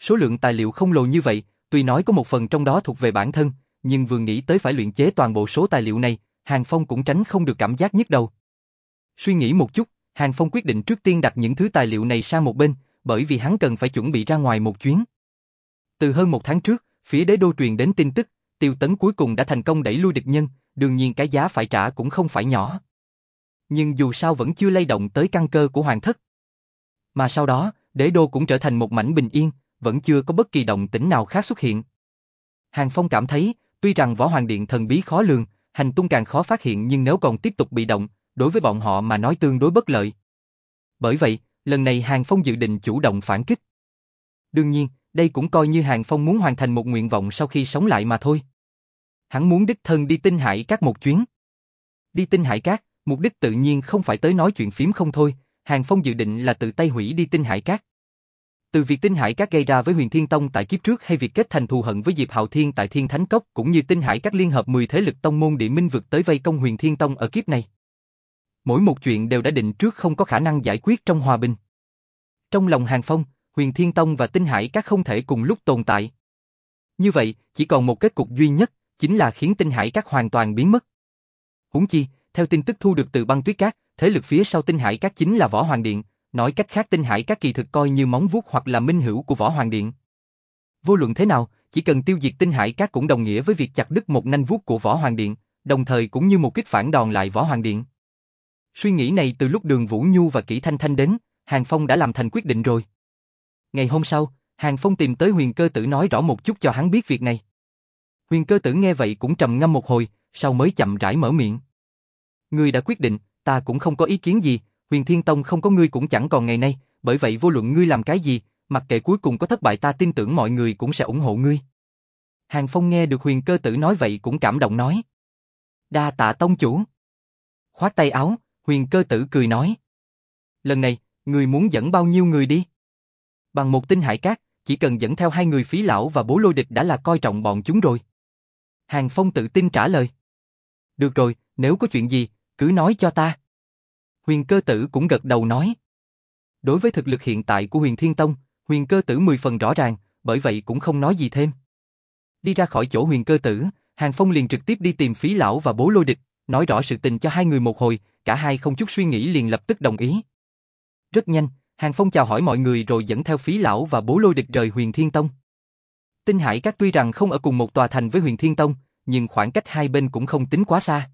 Số lượng tài liệu không lồ như vậy, tuy nói có một phần trong đó thuộc về bản thân, nhưng vừa nghĩ tới phải luyện chế toàn bộ số tài liệu này, Hàng Phong cũng tránh không được cảm giác nhức đầu. Suy nghĩ một chút, Hàng Phong quyết định trước tiên đặt những thứ tài liệu này sang một bên, bởi vì hắn cần phải chuẩn bị ra ngoài một chuyến. Từ hơn một tháng trước, phía đế đô truyền đến tin tức, tiêu tấn cuối cùng đã thành công đẩy lui địch nhân, đương nhiên cái giá phải trả cũng không phải nhỏ. Nhưng dù sao vẫn chưa lay động tới căn cơ của hoàng thất. Mà sau đó, đế đô cũng trở thành một mảnh bình yên, vẫn chưa có bất kỳ động tĩnh nào khác xuất hiện. Hàng Phong cảm thấy, tuy rằng võ hoàng điện thần bí khó lường, hành tung càng khó phát hiện nhưng nếu còn tiếp tục bị động, đối với bọn họ mà nói tương đối bất lợi. Bởi vậy, lần này Hàng Phong dự định chủ động phản kích. Đương nhiên, đây cũng coi như Hàng Phong muốn hoàn thành một nguyện vọng sau khi sống lại mà thôi. Hắn muốn đích thân đi tinh hải các một chuyến. Đi tinh hải cát, mục đích tự nhiên không phải tới nói chuyện phím không thôi, Hàng Phong dự định là tự tay hủy đi tinh hải cát. Từ việc tinh hải các gây ra với huyền thiên tông tại kiếp trước hay việc kết thành thù hận với Diệp Hạo Thiên tại thiên thánh cốc cũng như tinh hải các liên hợp 10 thế lực tông môn địa minh vực tới vây công huyền thiên tông ở kiếp này. Mỗi một chuyện đều đã định trước không có khả năng giải quyết trong hòa bình. Trong lòng Hàng Phong, huyền thiên tông và tinh hải các không thể cùng lúc tồn tại. Như vậy, chỉ còn một kết cục duy nhất, chính là khiến tinh hải các hoàn toàn biến mất. Huống chi, theo tin tức thu được từ băng tuyết cát, thế lực phía sau tinh hải cát chính là Võ Hoàng Điện, nói cách khác tinh hải cát kỳ thực coi như móng vuốt hoặc là minh hữu của Võ Hoàng Điện. Vô luận thế nào, chỉ cần tiêu diệt tinh hải cát cũng đồng nghĩa với việc chặt đứt một nanh vuốt của Võ Hoàng Điện, đồng thời cũng như một kích phản đòn lại Võ Hoàng Điện. Suy nghĩ này từ lúc đường Vũ Nhu và Kỷ Thanh Thanh đến, Hàng Phong đã làm thành quyết định rồi. Ngày hôm sau, Hàng Phong tìm tới huyền cơ tử nói rõ một chút cho hắn biết việc này. Huyền cơ tử nghe vậy cũng trầm ngâm một hồi, sau mới chậm rãi mở miệng. Ngươi đã quyết định, ta cũng không có ý kiến gì, huyền thiên tông không có ngươi cũng chẳng còn ngày nay, bởi vậy vô luận ngươi làm cái gì, mặc kệ cuối cùng có thất bại ta tin tưởng mọi người cũng sẽ ủng hộ ngươi. Hàng Phong nghe được huyền cơ tử nói vậy cũng cảm động nói. Đa tạ tông chủ. Khoát tay áo, huyền cơ tử cười nói. Lần này, người muốn dẫn bao nhiêu người đi? Bằng một tinh hải cát, chỉ cần dẫn theo hai người phí lão và bố lôi địch đã là coi trọng bọn chúng rồi. Hàng Phong tự tin trả lời. Được rồi, nếu có chuyện gì, cứ nói cho ta. Huyền cơ tử cũng gật đầu nói. Đối với thực lực hiện tại của huyền thiên tông, huyền cơ tử mười phần rõ ràng, bởi vậy cũng không nói gì thêm. Đi ra khỏi chỗ huyền cơ tử, Hàng Phong liền trực tiếp đi tìm phí lão và bố lôi địch, nói rõ sự tình cho hai người một hồi, cả hai không chút suy nghĩ liền lập tức đồng ý. Rất nhanh, Hàng Phong chào hỏi mọi người rồi dẫn theo phí lão và bố lôi địch rời huyền thiên tông. Tinh Hải Các tuy rằng không ở cùng một tòa thành với huyền thiên tông, nhưng khoảng cách hai bên cũng không tính quá xa.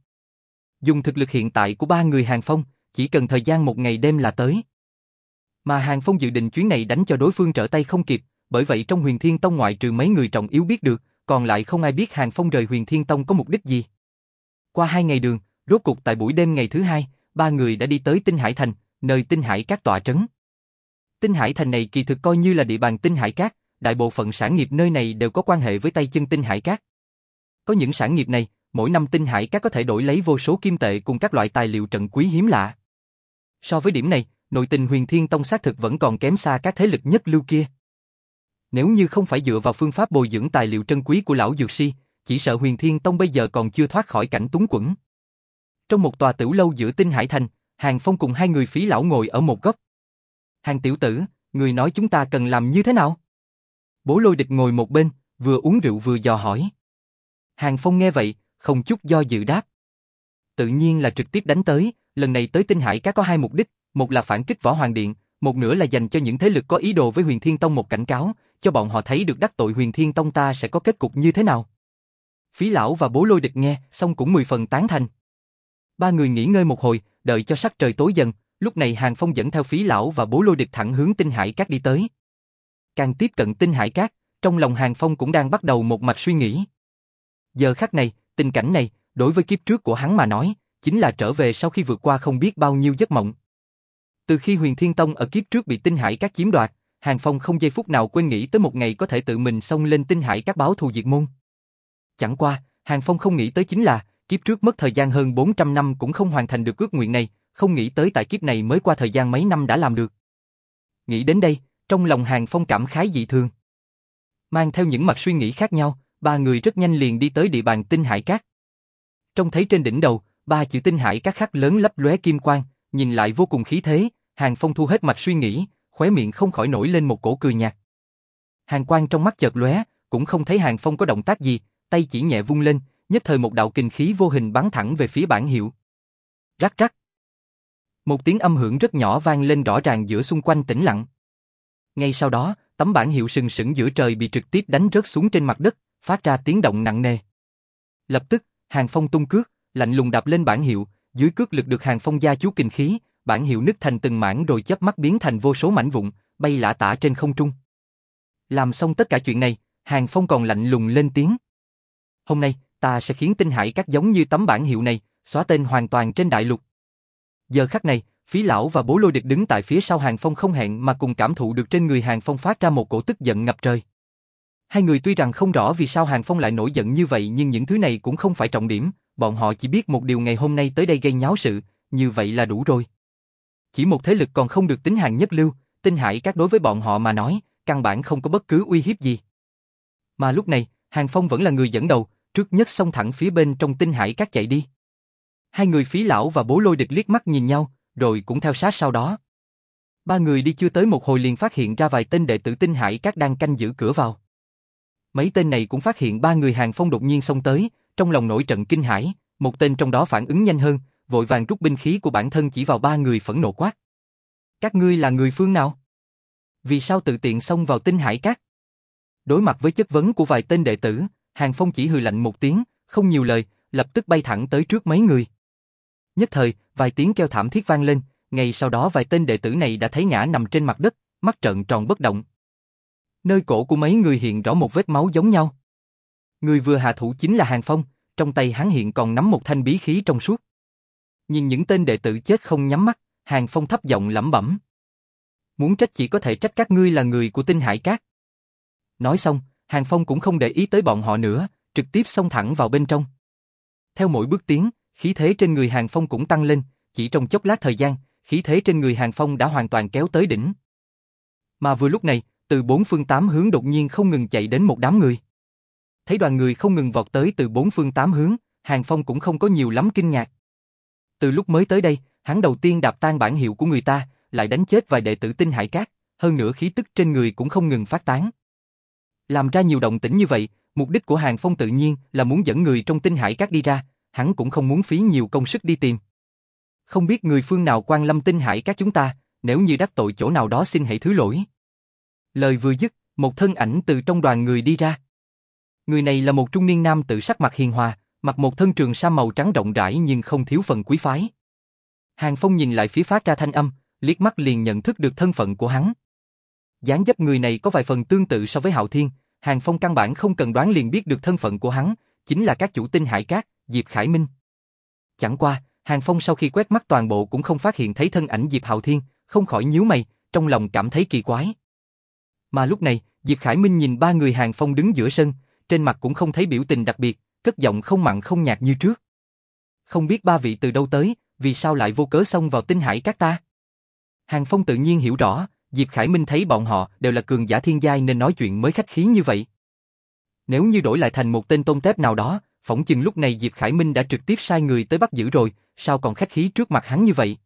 Dùng thực lực hiện tại của ba người Hàng Phong, chỉ cần thời gian một ngày đêm là tới. Mà Hàng Phong dự định chuyến này đánh cho đối phương trở tay không kịp, bởi vậy trong huyền thiên tông ngoại trừ mấy người trọng yếu biết được, còn lại không ai biết Hàng Phong rời huyền thiên tông có mục đích gì. Qua hai ngày đường, rốt cục tại buổi đêm ngày thứ hai, ba người đã đi tới Tinh Hải Thành, nơi Tinh Hải Các tọa trấn. Tinh Hải Thành này kỳ thực coi như là địa bàn Tinh Hải Các, đại bộ phận sản nghiệp nơi này đều có quan hệ với tay chân Tinh Hải Các. Có những sản nghiệp này, mỗi năm Tinh Hải Các có thể đổi lấy vô số kim tệ cùng các loại tài liệu trận quý hiếm lạ. So với điểm này, nội tình huyền thiên tông xác thực vẫn còn kém xa các thế lực nhất lưu kia. Nếu như không phải dựa vào phương pháp bồi dưỡng tài liệu trân quý của lão dược si, chỉ sợ huyền thiên tông bây giờ còn chưa thoát khỏi cảnh túng quẫn. Trong một tòa tử lâu giữa tinh hải thành, Hàng Phong cùng hai người phí lão ngồi ở một góc. Hàng tiểu tử, người nói chúng ta cần làm như thế nào? Bố lôi địch ngồi một bên, vừa uống rượu vừa dò hỏi. Hàng Phong nghe vậy, không chút do dự đáp. Tự nhiên là trực tiếp đánh tới, lần này tới tinh hải các có hai mục đích, một là phản kích võ hoàng điện, một nửa là dành cho những thế lực có ý đồ với huyền thiên tông một cảnh cáo, cho bọn họ thấy được đắc tội huyền thiên tông ta sẽ có kết cục như thế nào. Phí lão và bố lôi địch nghe, xong cũng mười phần tán thành. Ba người nghỉ ngơi một hồi, đợi cho sắc trời tối dần, lúc này Hàng Phong dẫn theo phí lão và bố lôi địch thẳng hướng tinh hải cát đi tới. Càng tiếp cận tinh hải cát, trong lòng Hàng Phong cũng đang bắt đầu một mạch suy nghĩ. Giờ khắc này, tình cảnh này, đối với kiếp trước của hắn mà nói, chính là trở về sau khi vượt qua không biết bao nhiêu giấc mộng. Từ khi Huyền Thiên Tông ở kiếp trước bị tinh hải các chiếm đoạt, Hàng Phong không giây phút nào quên nghĩ tới một ngày có thể tự mình xông lên tinh hải các báo thù diệt môn. Chẳng qua, Hàng Phong không nghĩ tới chính là, kiếp trước mất thời gian hơn 400 năm cũng không hoàn thành được ước nguyện này, không nghĩ tới tại kiếp này mới qua thời gian mấy năm đã làm được. Nghĩ đến đây, trong lòng Hàng Phong cảm khái dị thường. Mang theo những mặt suy nghĩ khác nhau, ba người rất nhanh liền đi tới địa bàn tinh hải cát. Trông thấy trên đỉnh đầu, ba chữ tinh hải cát khắc lớn lấp lóe kim quang, nhìn lại vô cùng khí thế, Hàng Phong thu hết mạch suy nghĩ, khóe miệng không khỏi nổi lên một cổ cười nhạt. Hàng quang trong mắt chợt lóe, cũng không thấy Hàng Phong có động tác gì, tay chỉ nhẹ vung lên, nhất thời một đạo kinh khí vô hình bắn thẳng về phía bản hiệu. Rắc rắc. Một tiếng âm hưởng rất nhỏ vang lên rõ ràng giữa xung quanh tĩnh lặng. Ngay sau đó, tấm bản hiệu sừng sững giữa trời bị trực tiếp đánh rớt xuống trên mặt đất, phát ra tiếng động nặng nề. Lập tức, Hàng Phong tung cước, lạnh lùng đạp lên bản hiệu, dưới cước lực được Hàng Phong gia chú kinh khí, bản hiệu nứt thành từng mảng rồi chớp mắt biến thành vô số mảnh vụn, bay lả tả trên không trung. Làm xong tất cả chuyện này, Hàng Phong còn lạnh lùng lên tiếng. Hôm nay, ta sẽ khiến tinh hải các giống như tấm bản hiệu này, xóa tên hoàn toàn trên đại lục. Giờ khắc này, phí lão và bố lôi địch đứng tại phía sau Hàng Phong không hẹn mà cùng cảm thụ được trên người Hàng Phong phát ra một cổ tức giận ngập trời. Hai người tuy rằng không rõ vì sao Hàng Phong lại nổi giận như vậy nhưng những thứ này cũng không phải trọng điểm, bọn họ chỉ biết một điều ngày hôm nay tới đây gây nháo sự, như vậy là đủ rồi. Chỉ một thế lực còn không được tính hàng nhất lưu, tinh hải các đối với bọn họ mà nói, căn bản không có bất cứ uy hiếp gì. Mà lúc này, Hàng Phong vẫn là người dẫn đầu, trước nhất xông thẳng phía bên trong tinh hải các chạy đi. Hai người phí lão và bố lôi địch liếc mắt nhìn nhau, rồi cũng theo sát sau đó. Ba người đi chưa tới một hồi liền phát hiện ra vài tên đệ tử tinh hải các đang canh giữ cửa vào. Mấy tên này cũng phát hiện ba người hàng phong đột nhiên xông tới, trong lòng nổi trận kinh hãi. một tên trong đó phản ứng nhanh hơn, vội vàng rút binh khí của bản thân chỉ vào ba người phẫn nộ quát. Các ngươi là người phương nào? Vì sao tự tiện xông vào tinh hải các? Đối mặt với chất vấn của vài tên đệ tử, Hàng Phong chỉ hừ lạnh một tiếng, không nhiều lời, lập tức bay thẳng tới trước mấy người. Nhất thời, vài tiếng kêu thảm thiết vang lên, ngay sau đó vài tên đệ tử này đã thấy ngã nằm trên mặt đất, mắt trợn tròn bất động. Nơi cổ của mấy người hiện rõ một vết máu giống nhau. Người vừa hạ thủ chính là Hàng Phong, trong tay hắn hiện còn nắm một thanh bí khí trong suốt. Nhìn những tên đệ tử chết không nhắm mắt, Hàng Phong thấp giọng lẩm bẩm. Muốn trách chỉ có thể trách các ngươi là người của tinh hải cát. Nói xong, Hàng Phong cũng không để ý tới bọn họ nữa, trực tiếp xông thẳng vào bên trong. Theo mỗi bước tiến, khí thế trên người Hàng Phong cũng tăng lên, chỉ trong chốc lát thời gian, khí thế trên người Hàng Phong đã hoàn toàn kéo tới đỉnh. Mà vừa lúc này, từ bốn phương tám hướng đột nhiên không ngừng chạy đến một đám người. Thấy đoàn người không ngừng vọt tới từ bốn phương tám hướng, Hàng Phong cũng không có nhiều lắm kinh ngạc. Từ lúc mới tới đây, hắn đầu tiên đạp tan bản hiệu của người ta, lại đánh chết vài đệ tử tinh hải cát, hơn nữa khí tức trên người cũng không ngừng phát tán. Làm ra nhiều động tĩnh như vậy, mục đích của Hàng Phong tự nhiên là muốn dẫn người trong tinh hải cát đi ra, hắn cũng không muốn phí nhiều công sức đi tìm. Không biết người phương nào quan lâm tinh hải các chúng ta, nếu như đắc tội chỗ nào đó xin hãy thứ lỗi. Lời vừa dứt, một thân ảnh từ trong đoàn người đi ra. Người này là một trung niên nam tự sắc mặt hiền hòa, mặc một thân trường sa màu trắng rộng rãi nhưng không thiếu phần quý phái. Hàng Phong nhìn lại phía phát ra thanh âm, liếc mắt liền nhận thức được thân phận của hắn. dáng dấp người này có vài phần tương tự so với Hạo Thiên, Hàng Phong căn bản không cần đoán liền biết được thân phận của hắn, chính là các chủ tinh hải cát, Diệp Khải Minh. Chẳng qua, Hàng Phong sau khi quét mắt toàn bộ cũng không phát hiện thấy thân ảnh Diệp Hạo Thiên, không khỏi nhíu mày, trong lòng cảm thấy kỳ quái. Mà lúc này, Diệp Khải Minh nhìn ba người Hàng Phong đứng giữa sân, trên mặt cũng không thấy biểu tình đặc biệt, cất giọng không mặn không nhạt như trước. Không biết ba vị từ đâu tới, vì sao lại vô cớ xông vào tinh hải các ta? Hàng Phong tự nhiên hiểu rõ, Diệp Khải Minh thấy bọn họ đều là cường giả thiên giai nên nói chuyện mới khách khí như vậy. Nếu như đổi lại thành một tên tôn tép nào đó, phỏng chừng lúc này Diệp Khải Minh đã trực tiếp sai người tới bắt giữ rồi, sao còn khách khí trước mặt hắn như vậy?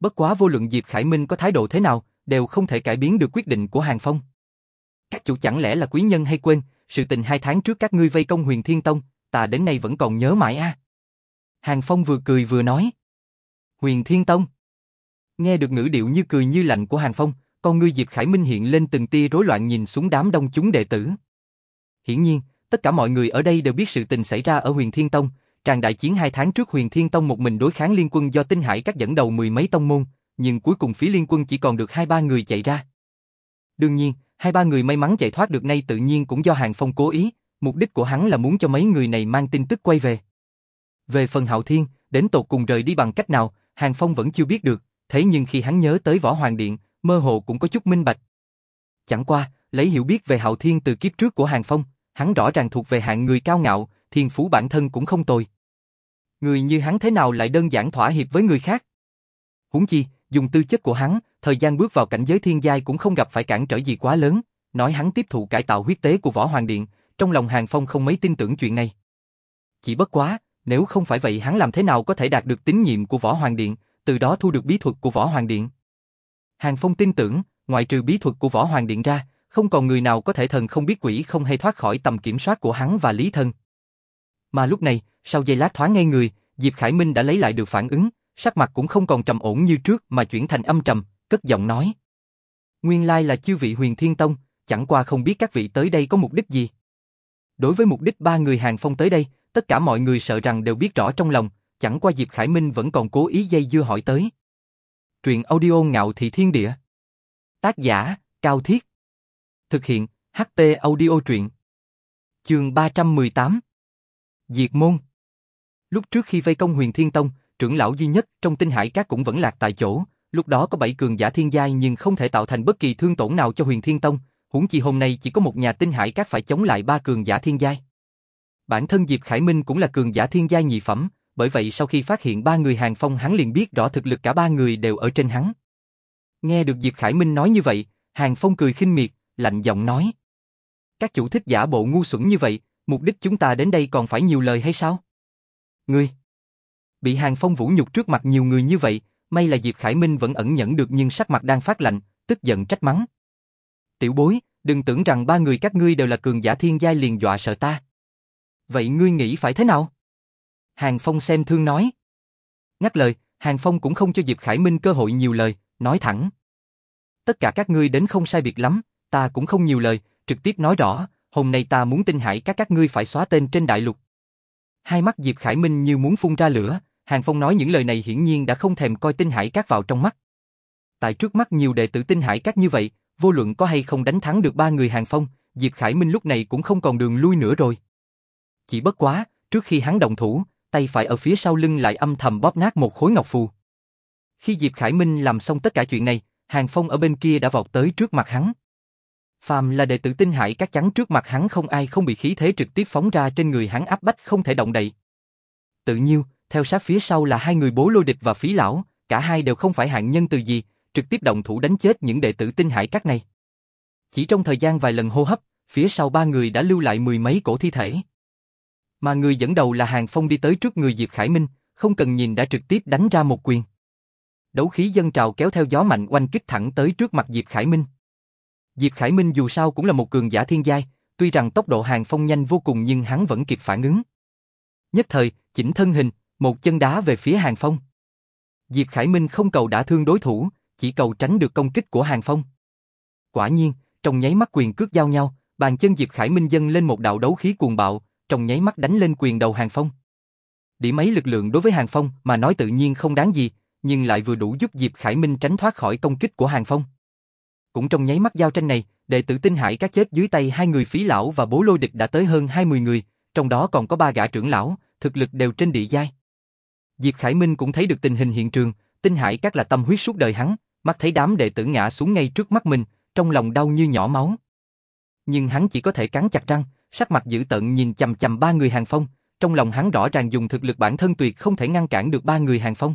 Bất quá vô luận Diệp Khải Minh có thái độ thế nào, đều không thể cải biến được quyết định của Hàng Phong. Các chủ chẳng lẽ là quý nhân hay quên, sự tình hai tháng trước các ngươi vây công huyền Thiên Tông, ta đến nay vẫn còn nhớ mãi a. Hàng Phong vừa cười vừa nói. Huyền Thiên Tông. Nghe được ngữ điệu như cười như lạnh của Hàng Phong, con ngươi Diệp Khải Minh hiện lên từng tia rối loạn nhìn xuống đám đông chúng đệ tử. Hiển nhiên, tất cả mọi người ở đây đều biết sự tình xảy ra ở Huyền Thiên Tông, Tràng đại chiến hai tháng trước Huyền Thiên Tông một mình đối kháng liên quân do Tinh Hải các dẫn đầu mười mấy tông môn, nhưng cuối cùng phía liên quân chỉ còn được hai ba người chạy ra. Đương nhiên, hai ba người may mắn chạy thoát được nay tự nhiên cũng do Hàng Phong cố ý, mục đích của hắn là muốn cho mấy người này mang tin tức quay về. Về phần Hạo Thiên, đến tột cùng rời đi bằng cách nào, Hàng Phong vẫn chưa biết được, thế nhưng khi hắn nhớ tới Võ Hoàng Điện, mơ hồ cũng có chút minh bạch. Chẳng qua, lấy hiểu biết về Hạo Thiên từ kiếp trước của Hàng Phong, hắn rõ ràng thuộc về hạng người cao ngạo, thiên phú bản thân cũng không tồi. Người như hắn thế nào lại đơn giản thỏa hiệp với người khác? Huống chi, dùng tư chất của hắn, thời gian bước vào cảnh giới thiên giai cũng không gặp phải cản trở gì quá lớn, nói hắn tiếp thụ cải tạo huyết tế của Võ Hoàng Điện, trong lòng Hàng Phong không mấy tin tưởng chuyện này. Chỉ bất quá, nếu không phải vậy hắn làm thế nào có thể đạt được tín nhiệm của Võ Hoàng Điện, từ đó thu được bí thuật của Võ Hoàng Điện. Hàng Phong tin tưởng, ngoại trừ bí thuật của Võ Hoàng Điện ra, không còn người nào có thể thần không biết quỷ không hay thoát khỏi tầm kiểm soát của hắn và Lý Thân. Mà lúc này, sau giây lát thoáng ngay người, Diệp Khải Minh đã lấy lại được phản ứng, sắc mặt cũng không còn trầm ổn như trước mà chuyển thành âm trầm, cất giọng nói. Nguyên lai là chư vị huyền thiên tông, chẳng qua không biết các vị tới đây có mục đích gì. Đối với mục đích ba người hàng phong tới đây, tất cả mọi người sợ rằng đều biết rõ trong lòng, chẳng qua Diệp Khải Minh vẫn còn cố ý dây dưa hỏi tới. Truyện audio ngạo thị thiên địa. Tác giả, Cao Thiết. Thực hiện, HT audio truyện. Trường 318. Diệt môn. Lúc trước khi vây công huyền thiên tông, trưởng lão duy nhất trong tinh hải các cũng vẫn lạc tại chỗ, lúc đó có bảy cường giả thiên giai nhưng không thể tạo thành bất kỳ thương tổn nào cho huyền thiên tông, huống chi hôm nay chỉ có một nhà tinh hải các phải chống lại ba cường giả thiên giai. Bản thân Diệp Khải Minh cũng là cường giả thiên giai nhị phẩm, bởi vậy sau khi phát hiện ba người hàng phong hắn liền biết rõ thực lực cả ba người đều ở trên hắn. Nghe được Diệp Khải Minh nói như vậy, hàng phong cười khinh miệt, lạnh giọng nói. Các chủ thích giả bộ ngu xuẩn như vậy, mục đích chúng ta đến đây còn phải nhiều lời hay sao? Ngươi! Bị hàng phong vũ nhục trước mặt nhiều người như vậy, may là Diệp Khải Minh vẫn ẩn nhẫn được nhưng sắc mặt đang phát lạnh, tức giận trách mắng. Tiểu bối, đừng tưởng rằng ba người các ngươi đều là cường giả thiên giai liền dọa sợ ta. Vậy ngươi nghĩ phải thế nào? Hàng Phong xem thương nói. Ngắt lời, Hàng Phong cũng không cho Diệp Khải Minh cơ hội nhiều lời, nói thẳng. Tất cả các ngươi đến không sai biệt lắm, ta cũng không nhiều lời, trực tiếp nói rõ, hôm nay ta muốn tinh hải các các ngươi phải xóa tên trên đại lục. Hai mắt Diệp Khải Minh như muốn phun ra lửa, Hàng Phong nói những lời này hiển nhiên đã không thèm coi tinh hải các vào trong mắt. Tại trước mắt nhiều đệ tử tinh hải các như vậy, vô luận có hay không đánh thắng được ba người Hàng Phong, Diệp Khải Minh lúc này cũng không còn đường lui nữa rồi. Chỉ bất quá, trước khi hắn động thủ, tay phải ở phía sau lưng lại âm thầm bóp nát một khối ngọc phù. Khi Diệp Khải Minh làm xong tất cả chuyện này, Hàng Phong ở bên kia đã vọt tới trước mặt hắn. Phàm là đệ tử tinh hải các chắn trước mặt hắn không ai không bị khí thế trực tiếp phóng ra trên người hắn áp bách không thể động đậy. Tự nhiêu, theo sát phía sau là hai người bố lôi địch và phí lão, cả hai đều không phải hạng nhân từ gì, trực tiếp động thủ đánh chết những đệ tử tinh hải các này. Chỉ trong thời gian vài lần hô hấp, phía sau ba người đã lưu lại mười mấy cổ thi thể. Mà người dẫn đầu là Hàng Phong đi tới trước người Diệp Khải Minh, không cần nhìn đã trực tiếp đánh ra một quyền. Đấu khí dân trào kéo theo gió mạnh oanh kích thẳng tới trước mặt Diệp Khải Minh. Diệp Khải Minh dù sao cũng là một cường giả thiên giai, tuy rằng tốc độ Hàng Phong nhanh vô cùng nhưng hắn vẫn kịp phản ứng. Nhất thời, chỉnh thân hình, một chân đá về phía Hàng Phong. Diệp Khải Minh không cầu đả thương đối thủ, chỉ cầu tránh được công kích của Hàng Phong. Quả nhiên, trong nháy mắt quyền cước giao nhau, bàn chân Diệp Khải Minh dâng lên một đạo đấu khí cuồng bạo, trong nháy mắt đánh lên quyền đầu Hàng Phong. Điểm ấy lực lượng đối với Hàng Phong mà nói tự nhiên không đáng gì, nhưng lại vừa đủ giúp Diệp Khải Minh tránh thoát khỏi công kích của Hàng Phong. Cũng trong nháy mắt giao tranh này, đệ tử tinh hải các chết dưới tay hai người phí lão và bố lôi địch đã tới hơn 20 người, trong đó còn có ba gã trưởng lão, thực lực đều trên địa giai. Diệp Khải Minh cũng thấy được tình hình hiện trường, tinh hải các là tâm huyết suốt đời hắn, mắt thấy đám đệ tử ngã xuống ngay trước mắt mình, trong lòng đau như nhỏ máu. Nhưng hắn chỉ có thể cắn chặt răng, sắc mặt dữ tợn nhìn chầm chầm ba người hàng phong, trong lòng hắn rõ ràng dùng thực lực bản thân tuyệt không thể ngăn cản được ba người hàng phong.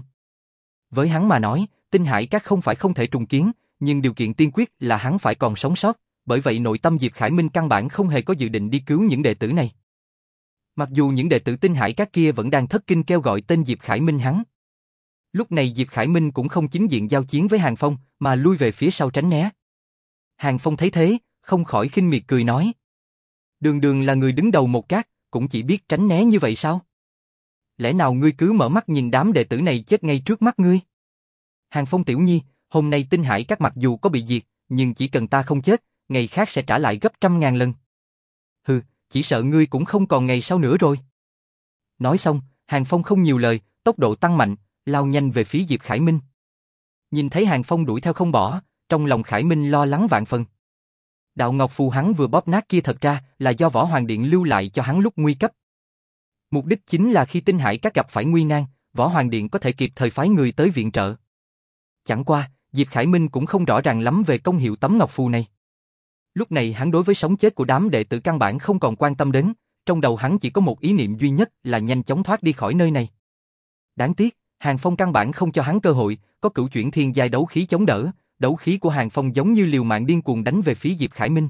Với hắn mà nói, tinh hải các không phải không thể trùng kiến, nhưng điều kiện tiên quyết là hắn phải còn sống sót, bởi vậy nội tâm Diệp Khải Minh căn bản không hề có dự định đi cứu những đệ tử này. Mặc dù những đệ tử tinh hải các kia vẫn đang thất kinh kêu gọi tên Diệp Khải Minh hắn. Lúc này Diệp Khải Minh cũng không chính diện giao chiến với Hàng Phong, mà lui về phía sau tránh né. Hàng Phong thấy thế, không khỏi khinh miệt cười nói. Đường đường là người đứng đầu một cát, cũng chỉ biết tránh né như vậy sao? Lẽ nào ngươi cứ mở mắt nhìn đám đệ tử này chết ngay trước mắt ngươi? Hàng Phong tiểu nhi, hôm nay tinh hải các mặc dù có bị diệt, nhưng chỉ cần ta không chết, ngày khác sẽ trả lại gấp trăm ngàn lần. Chỉ sợ ngươi cũng không còn ngày sau nữa rồi. Nói xong, Hàng Phong không nhiều lời, tốc độ tăng mạnh, lao nhanh về phía Diệp Khải Minh. Nhìn thấy Hàng Phong đuổi theo không bỏ, trong lòng Khải Minh lo lắng vạn phần. Đạo Ngọc Phù hắn vừa bóp nát kia thật ra là do Võ Hoàng Điện lưu lại cho hắn lúc nguy cấp. Mục đích chính là khi tinh hải các gặp phải nguy nan, Võ Hoàng Điện có thể kịp thời phái người tới viện trợ. Chẳng qua, Diệp Khải Minh cũng không rõ ràng lắm về công hiệu tấm Ngọc Phù này. Lúc này hắn đối với sống chết của đám đệ tử căn bản không còn quan tâm đến, trong đầu hắn chỉ có một ý niệm duy nhất là nhanh chóng thoát đi khỏi nơi này. Đáng tiếc, Hàng Phong căn bản không cho hắn cơ hội, có cửu chuyển thiên giai đấu khí chống đỡ, đấu khí của Hàng Phong giống như liều mạng điên cuồng đánh về phía Diệp Khải Minh.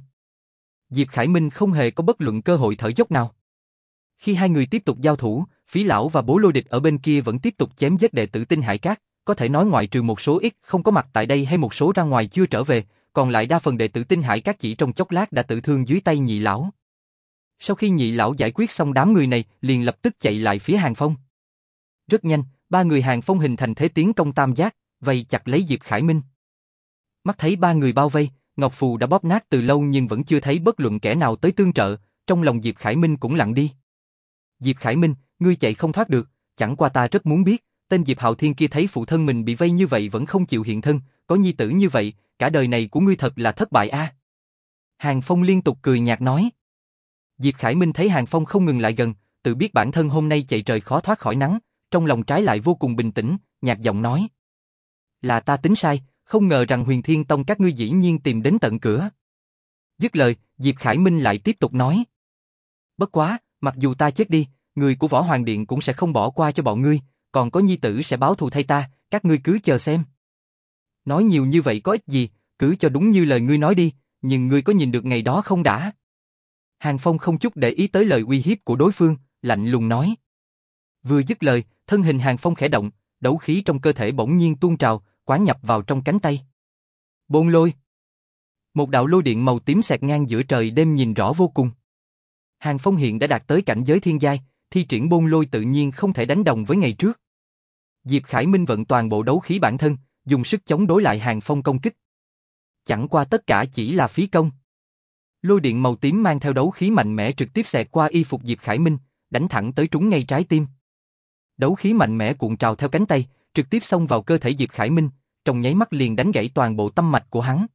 Diệp Khải Minh không hề có bất luận cơ hội thở dốc nào. Khi hai người tiếp tục giao thủ, Phí Lão và Bố Lôi Địch ở bên kia vẫn tiếp tục chém giết đệ tử Tinh Hải Cát, có thể nói ngoại trừ một số ít không có mặt tại đây hay một số ra ngoài chưa trở về, còn lại đa phần đệ tử Tinh Hải các chỉ trong chốc lát đã tử thương dưới tay nhị lão. Sau khi nhị lão giải quyết xong đám người này, liền lập tức chạy lại phía Hàng Phong. Rất nhanh, ba người Hàng Phong hình thành thế tiến công tam giác, vây chặt lấy Diệp Khải Minh. Mắt thấy ba người bao vây, Ngọc Phù đã bóp nát từ lâu nhưng vẫn chưa thấy bất luận kẻ nào tới tương trợ, trong lòng Diệp Khải Minh cũng lặng đi. Diệp Khải Minh, ngươi chạy không thoát được, chẳng qua ta rất muốn biết, tên Diệp Hạo Thiên kia thấy phụ thân mình bị vây như vậy vẫn không chịu hiện thân, có nhi tử như vậy, cả đời này của ngươi thật là thất bại a. Hàng Phong liên tục cười nhạt nói. Diệp Khải Minh thấy Hàng Phong không ngừng lại gần, tự biết bản thân hôm nay chạy trời khó thoát khỏi nắng, trong lòng trái lại vô cùng bình tĩnh, nhạt giọng nói. Là ta tính sai, không ngờ rằng huyền thiên tông các ngươi dĩ nhiên tìm đến tận cửa. Dứt lời, Diệp Khải Minh lại tiếp tục nói. Bất quá, mặc dù ta chết đi, người của Võ Hoàng Điện cũng sẽ không bỏ qua cho bọn ngươi, còn có nhi tử sẽ báo thù thay ta, các ngươi cứ chờ xem. Nói nhiều như vậy có ích gì, cứ cho đúng như lời ngươi nói đi, nhưng ngươi có nhìn được ngày đó không đã? Hàng Phong không chút để ý tới lời uy hiếp của đối phương, lạnh lùng nói. Vừa dứt lời, thân hình Hàng Phong khẽ động, đấu khí trong cơ thể bỗng nhiên tuôn trào, quán nhập vào trong cánh tay. Bôn lôi. Một đạo lôi điện màu tím xẹt ngang giữa trời đêm nhìn rõ vô cùng. Hàng Phong hiện đã đạt tới cảnh giới thiên giai, thi triển bôn lôi tự nhiên không thể đánh đồng với ngày trước. Diệp Khải Minh vận toàn bộ đấu khí bản thân, dùng sức chống đối lại Hàng Phong công kích. Chẳng qua tất cả chỉ là phí công. Lôi điện màu tím mang theo đấu khí mạnh mẽ trực tiếp xẹt qua y phục Diệp Khải Minh, đánh thẳng tới trúng ngay trái tim. Đấu khí mạnh mẽ cuộn trào theo cánh tay, trực tiếp xông vào cơ thể Diệp Khải Minh, trong nháy mắt liền đánh gãy toàn bộ tâm mạch của hắn.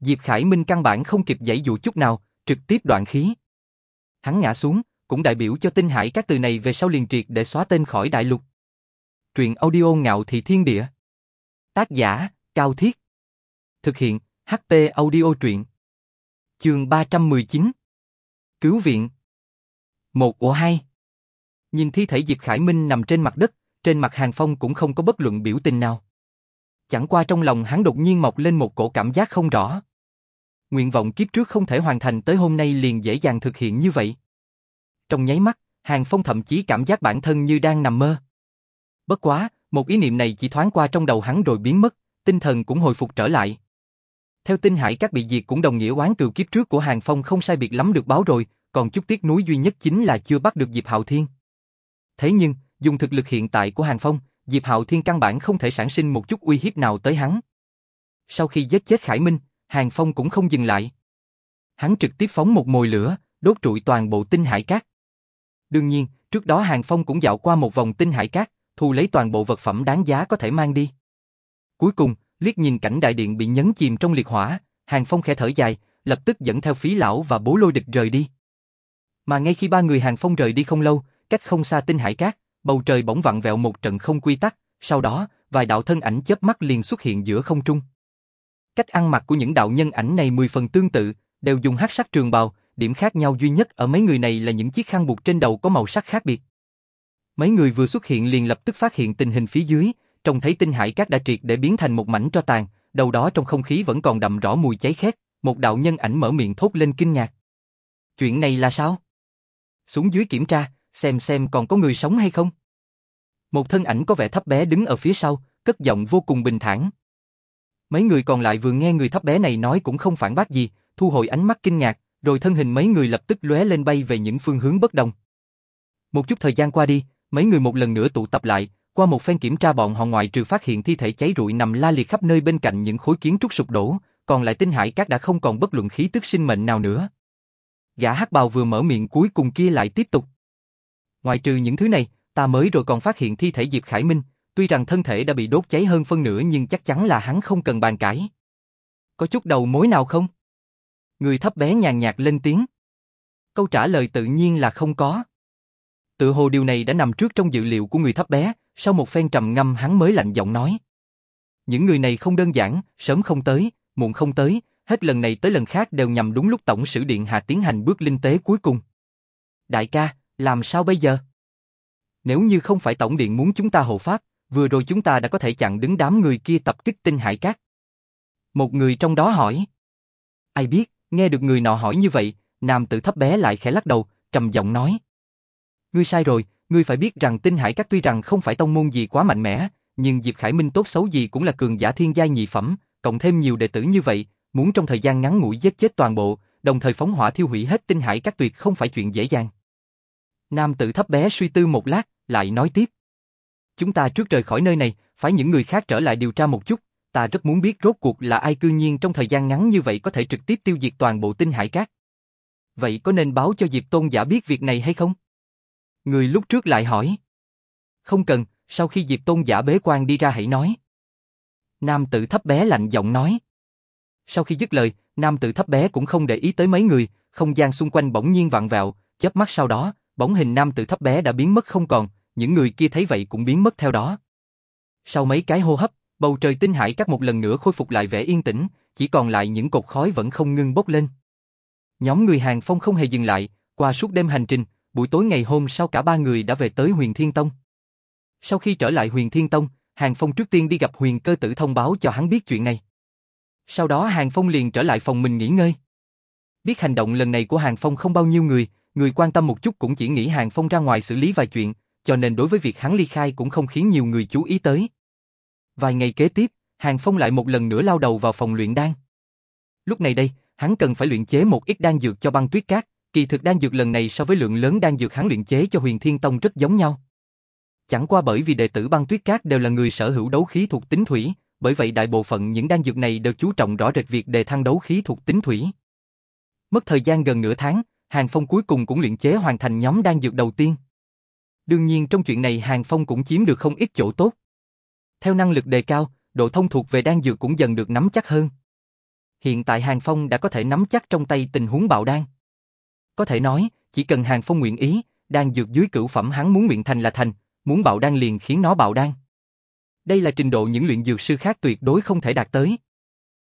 Diệp Khải Minh căn bản không kịp giãy dụ chút nào, trực tiếp đoạn khí. Hắn ngã xuống, cũng đại biểu cho tinh hải các từ này về sau liền triệt để xóa tên khỏi đại lục. Truyện audio ngạo thị thiên địa. Tác giả, Cao Thiết. Thực hiện, HP audio truyện. Chương 319 Cứu viện Một ổ hai Nhìn thi thể Diệp Khải Minh nằm trên mặt đất, trên mặt Hàng Phong cũng không có bất luận biểu tình nào. Chẳng qua trong lòng hắn đột nhiên mọc lên một cổ cảm giác không rõ. Nguyện vọng kiếp trước không thể hoàn thành tới hôm nay liền dễ dàng thực hiện như vậy. Trong nháy mắt, Hàng Phong thậm chí cảm giác bản thân như đang nằm mơ. Bất quá, một ý niệm này chỉ thoáng qua trong đầu hắn rồi biến mất, tinh thần cũng hồi phục trở lại. Theo tinh hải các bị diệt cũng đồng nghĩa oán cừu kiếp trước của Hàng Phong không sai biệt lắm được báo rồi, còn chút tiếc nuối duy nhất chính là chưa bắt được Diệp Hạo Thiên. Thế nhưng, dùng thực lực hiện tại của Hàng Phong, Diệp Hạo Thiên căn bản không thể sản sinh một chút uy hiếp nào tới hắn. Sau khi giết chết Khải Minh, Hàng Phong cũng không dừng lại. Hắn trực tiếp phóng một mồi lửa, đốt trụi toàn bộ tinh hải cát. Đương nhiên, trước đó Hàng Phong cũng dạo qua một vòng tinh hải cát, thu lấy toàn bộ vật phẩm đáng giá có thể mang đi. Cuối cùng, liếc nhìn cảnh đại điện bị nhấn chìm trong liệt hỏa, Hàng Phong khẽ thở dài, lập tức dẫn theo phí lão và bố lôi địch rời đi. Mà ngay khi ba người Hàng Phong rời đi không lâu, cách không xa tinh hải cát, bầu trời bỗng vặn vẹo một trận không quy tắc, sau đó, vài đạo thân ảnh chớp mắt liền xuất hiện giữa không trung. Cách ăn mặc của những đạo nhân ảnh này mười phần tương tự, đều dùng hắc sắc trường bào, điểm khác nhau duy nhất ở mấy người này là những chiếc khăn buộc trên đầu có màu sắc khác biệt. Mấy người vừa xuất hiện liền lập tức phát hiện tình hình phía dưới, trông thấy tinh hải cát đã triệt để biến thành một mảnh tro tàn, đầu đó trong không khí vẫn còn đậm rõ mùi cháy khét, một đạo nhân ảnh mở miệng thốt lên kinh ngạc. Chuyện này là sao? Xuống dưới kiểm tra, xem xem còn có người sống hay không. Một thân ảnh có vẻ thấp bé đứng ở phía sau, cất giọng vô cùng bình thản. Mấy người còn lại vừa nghe người thấp bé này nói cũng không phản bác gì, thu hồi ánh mắt kinh ngạc, rồi thân hình mấy người lập tức lóe lên bay về những phương hướng bất đồng. Một chút thời gian qua đi, mấy người một lần nữa tụ tập lại, qua một phen kiểm tra bọn họ ngoại trừ phát hiện thi thể cháy rụi nằm la liệt khắp nơi bên cạnh những khối kiến trúc sụp đổ, còn lại tinh hải các đã không còn bất luận khí tức sinh mệnh nào nữa. Gã hắc bào vừa mở miệng cuối cùng kia lại tiếp tục. Ngoại trừ những thứ này, ta mới rồi còn phát hiện thi thể Diệp Khải Minh, tuy rằng thân thể đã bị đốt cháy hơn phân nửa nhưng chắc chắn là hắn không cần bàn cãi. Có chút đầu mối nào không? Người thấp bé nhàn nhạt lên tiếng. Câu trả lời tự nhiên là không có. Tự hồ điều này đã nằm trước trong dự liệu của người thấp bé, sau một phen trầm ngâm hắn mới lạnh giọng nói. Những người này không đơn giản, sớm không tới, muộn không tới, hết lần này tới lần khác đều nhằm đúng lúc Tổng sử Điện Hạ tiến hành bước linh tế cuối cùng. Đại ca, làm sao bây giờ? Nếu như không phải Tổng Điện muốn chúng ta hộ pháp, vừa rồi chúng ta đã có thể chặn đứng đám người kia tập kích tinh hải cát. Một người trong đó hỏi. Ai biết, nghe được người nọ hỏi như vậy, nam tử thấp bé lại khẽ lắc đầu, trầm giọng nói. Ngươi sai rồi, ngươi phải biết rằng tinh hải các tuy rằng không phải tông môn gì quá mạnh mẽ, nhưng Diệp Khải Minh tốt xấu gì cũng là cường giả thiên giai nhị phẩm, cộng thêm nhiều đệ tử như vậy, muốn trong thời gian ngắn ngủi giết chết toàn bộ, đồng thời phóng hỏa thiêu hủy hết tinh hải các tuyệt không phải chuyện dễ dàng. Nam tử thấp bé suy tư một lát, lại nói tiếp. Chúng ta trước rời khỏi nơi này, phải những người khác trở lại điều tra một chút, ta rất muốn biết rốt cuộc là ai cư nhiên trong thời gian ngắn như vậy có thể trực tiếp tiêu diệt toàn bộ tinh hải cát. Vậy có nên báo cho Diệp Tôn giả biết việc này hay không? Người lúc trước lại hỏi. Không cần, sau khi Diệp Tôn giả bế quan đi ra hãy nói. Nam tử thấp bé lạnh giọng nói. Sau khi dứt lời, nam tử thấp bé cũng không để ý tới mấy người, không gian xung quanh bỗng nhiên vặn vẹo, chớp mắt sau đó, bóng hình nam tử thấp bé đã biến mất không còn, những người kia thấy vậy cũng biến mất theo đó. Sau mấy cái hô hấp, bầu trời tinh hải các một lần nữa khôi phục lại vẻ yên tĩnh, chỉ còn lại những cột khói vẫn không ngưng bốc lên. Nhóm người hàng phong không hề dừng lại, qua suốt đêm hành trình, buổi tối ngày hôm sau cả ba người đã về tới huyền Thiên Tông. Sau khi trở lại huyền Thiên Tông, Hàng Phong trước tiên đi gặp huyền cơ tử thông báo cho hắn biết chuyện này. Sau đó Hàng Phong liền trở lại phòng mình nghỉ ngơi. Biết hành động lần này của Hàng Phong không bao nhiêu người, người quan tâm một chút cũng chỉ nghĩ Hàng Phong ra ngoài xử lý vài chuyện, cho nên đối với việc hắn ly khai cũng không khiến nhiều người chú ý tới. Vài ngày kế tiếp, Hàng Phong lại một lần nữa lao đầu vào phòng luyện đan. Lúc này đây, hắn cần phải luyện chế một ít đan dược cho băng tuyết cát, kỳ thực đan dược lần này so với lượng lớn đan dược hắn luyện chế cho huyền thiên tông rất giống nhau. Chẳng qua bởi vì đệ tử băng tuyết cát đều là người sở hữu đấu khí thuộc tính thủy, bởi vậy đại bộ phận những đan dược này đều chú trọng rõ rệt việc đề thăng đấu khí thuộc tính thủy. Mất thời gian gần nửa tháng, Hàng Phong cuối cùng cũng luyện chế hoàn thành nhóm đan dược đầu tiên. Đương nhiên trong chuyện này Hàng Phong cũng chiếm được không ít chỗ tốt. Theo năng lực đề cao, độ thông thuộc về đan dược cũng dần được nắm chắc hơn. Hiện tại Hàng Phong đã có thể nắm chắc trong tay tình huống bạo đan. Có thể nói, chỉ cần Hàng Phong nguyện ý, đan dược dưới cửu phẩm hắn muốn nguyện thành là thành, muốn bạo đan liền khiến nó bạo đan. Đây là trình độ những luyện dược sư khác tuyệt đối không thể đạt tới.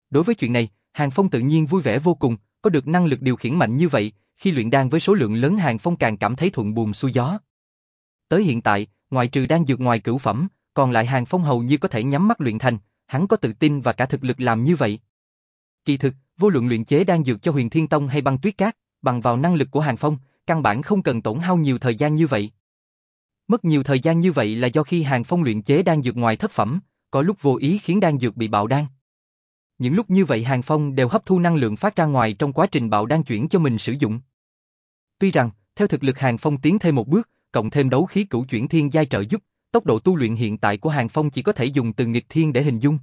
Đối với chuyện này, Hàng Phong tự nhiên vui vẻ vô cùng, có được năng lực điều khiển mạnh như vậy, khi luyện đan với số lượng lớn Hàng Phong càng cảm thấy thuận buồm xuôi gió. Tới hiện tại, ngoài trừ đan dược ngoài cửu phẩm, còn lại Hàng Phong hầu như có thể nhắm mắt luyện thành, hắn có tự tin và cả thực lực làm như vậy. Kỳ thực, vô luận luyện chế đan dược cho Huyền Thiên Tông hay băng tuyết cát, bằng vào năng lực của Hàng Phong, căn bản không cần tổn hao nhiều thời gian như vậy. Mất nhiều thời gian như vậy là do khi Hàng Phong luyện chế đan dược ngoài thất phẩm, có lúc vô ý khiến đan dược bị bạo đan. Những lúc như vậy Hàng Phong đều hấp thu năng lượng phát ra ngoài trong quá trình bạo đan chuyển cho mình sử dụng. Tuy rằng, theo thực lực Hàng Phong tiến thêm một bước, cộng thêm đấu khí cửu chuyển thiên giai trợ giúp, tốc độ tu luyện hiện tại của Hàng Phong chỉ có thể dùng từ nghịch thiên để hình dung.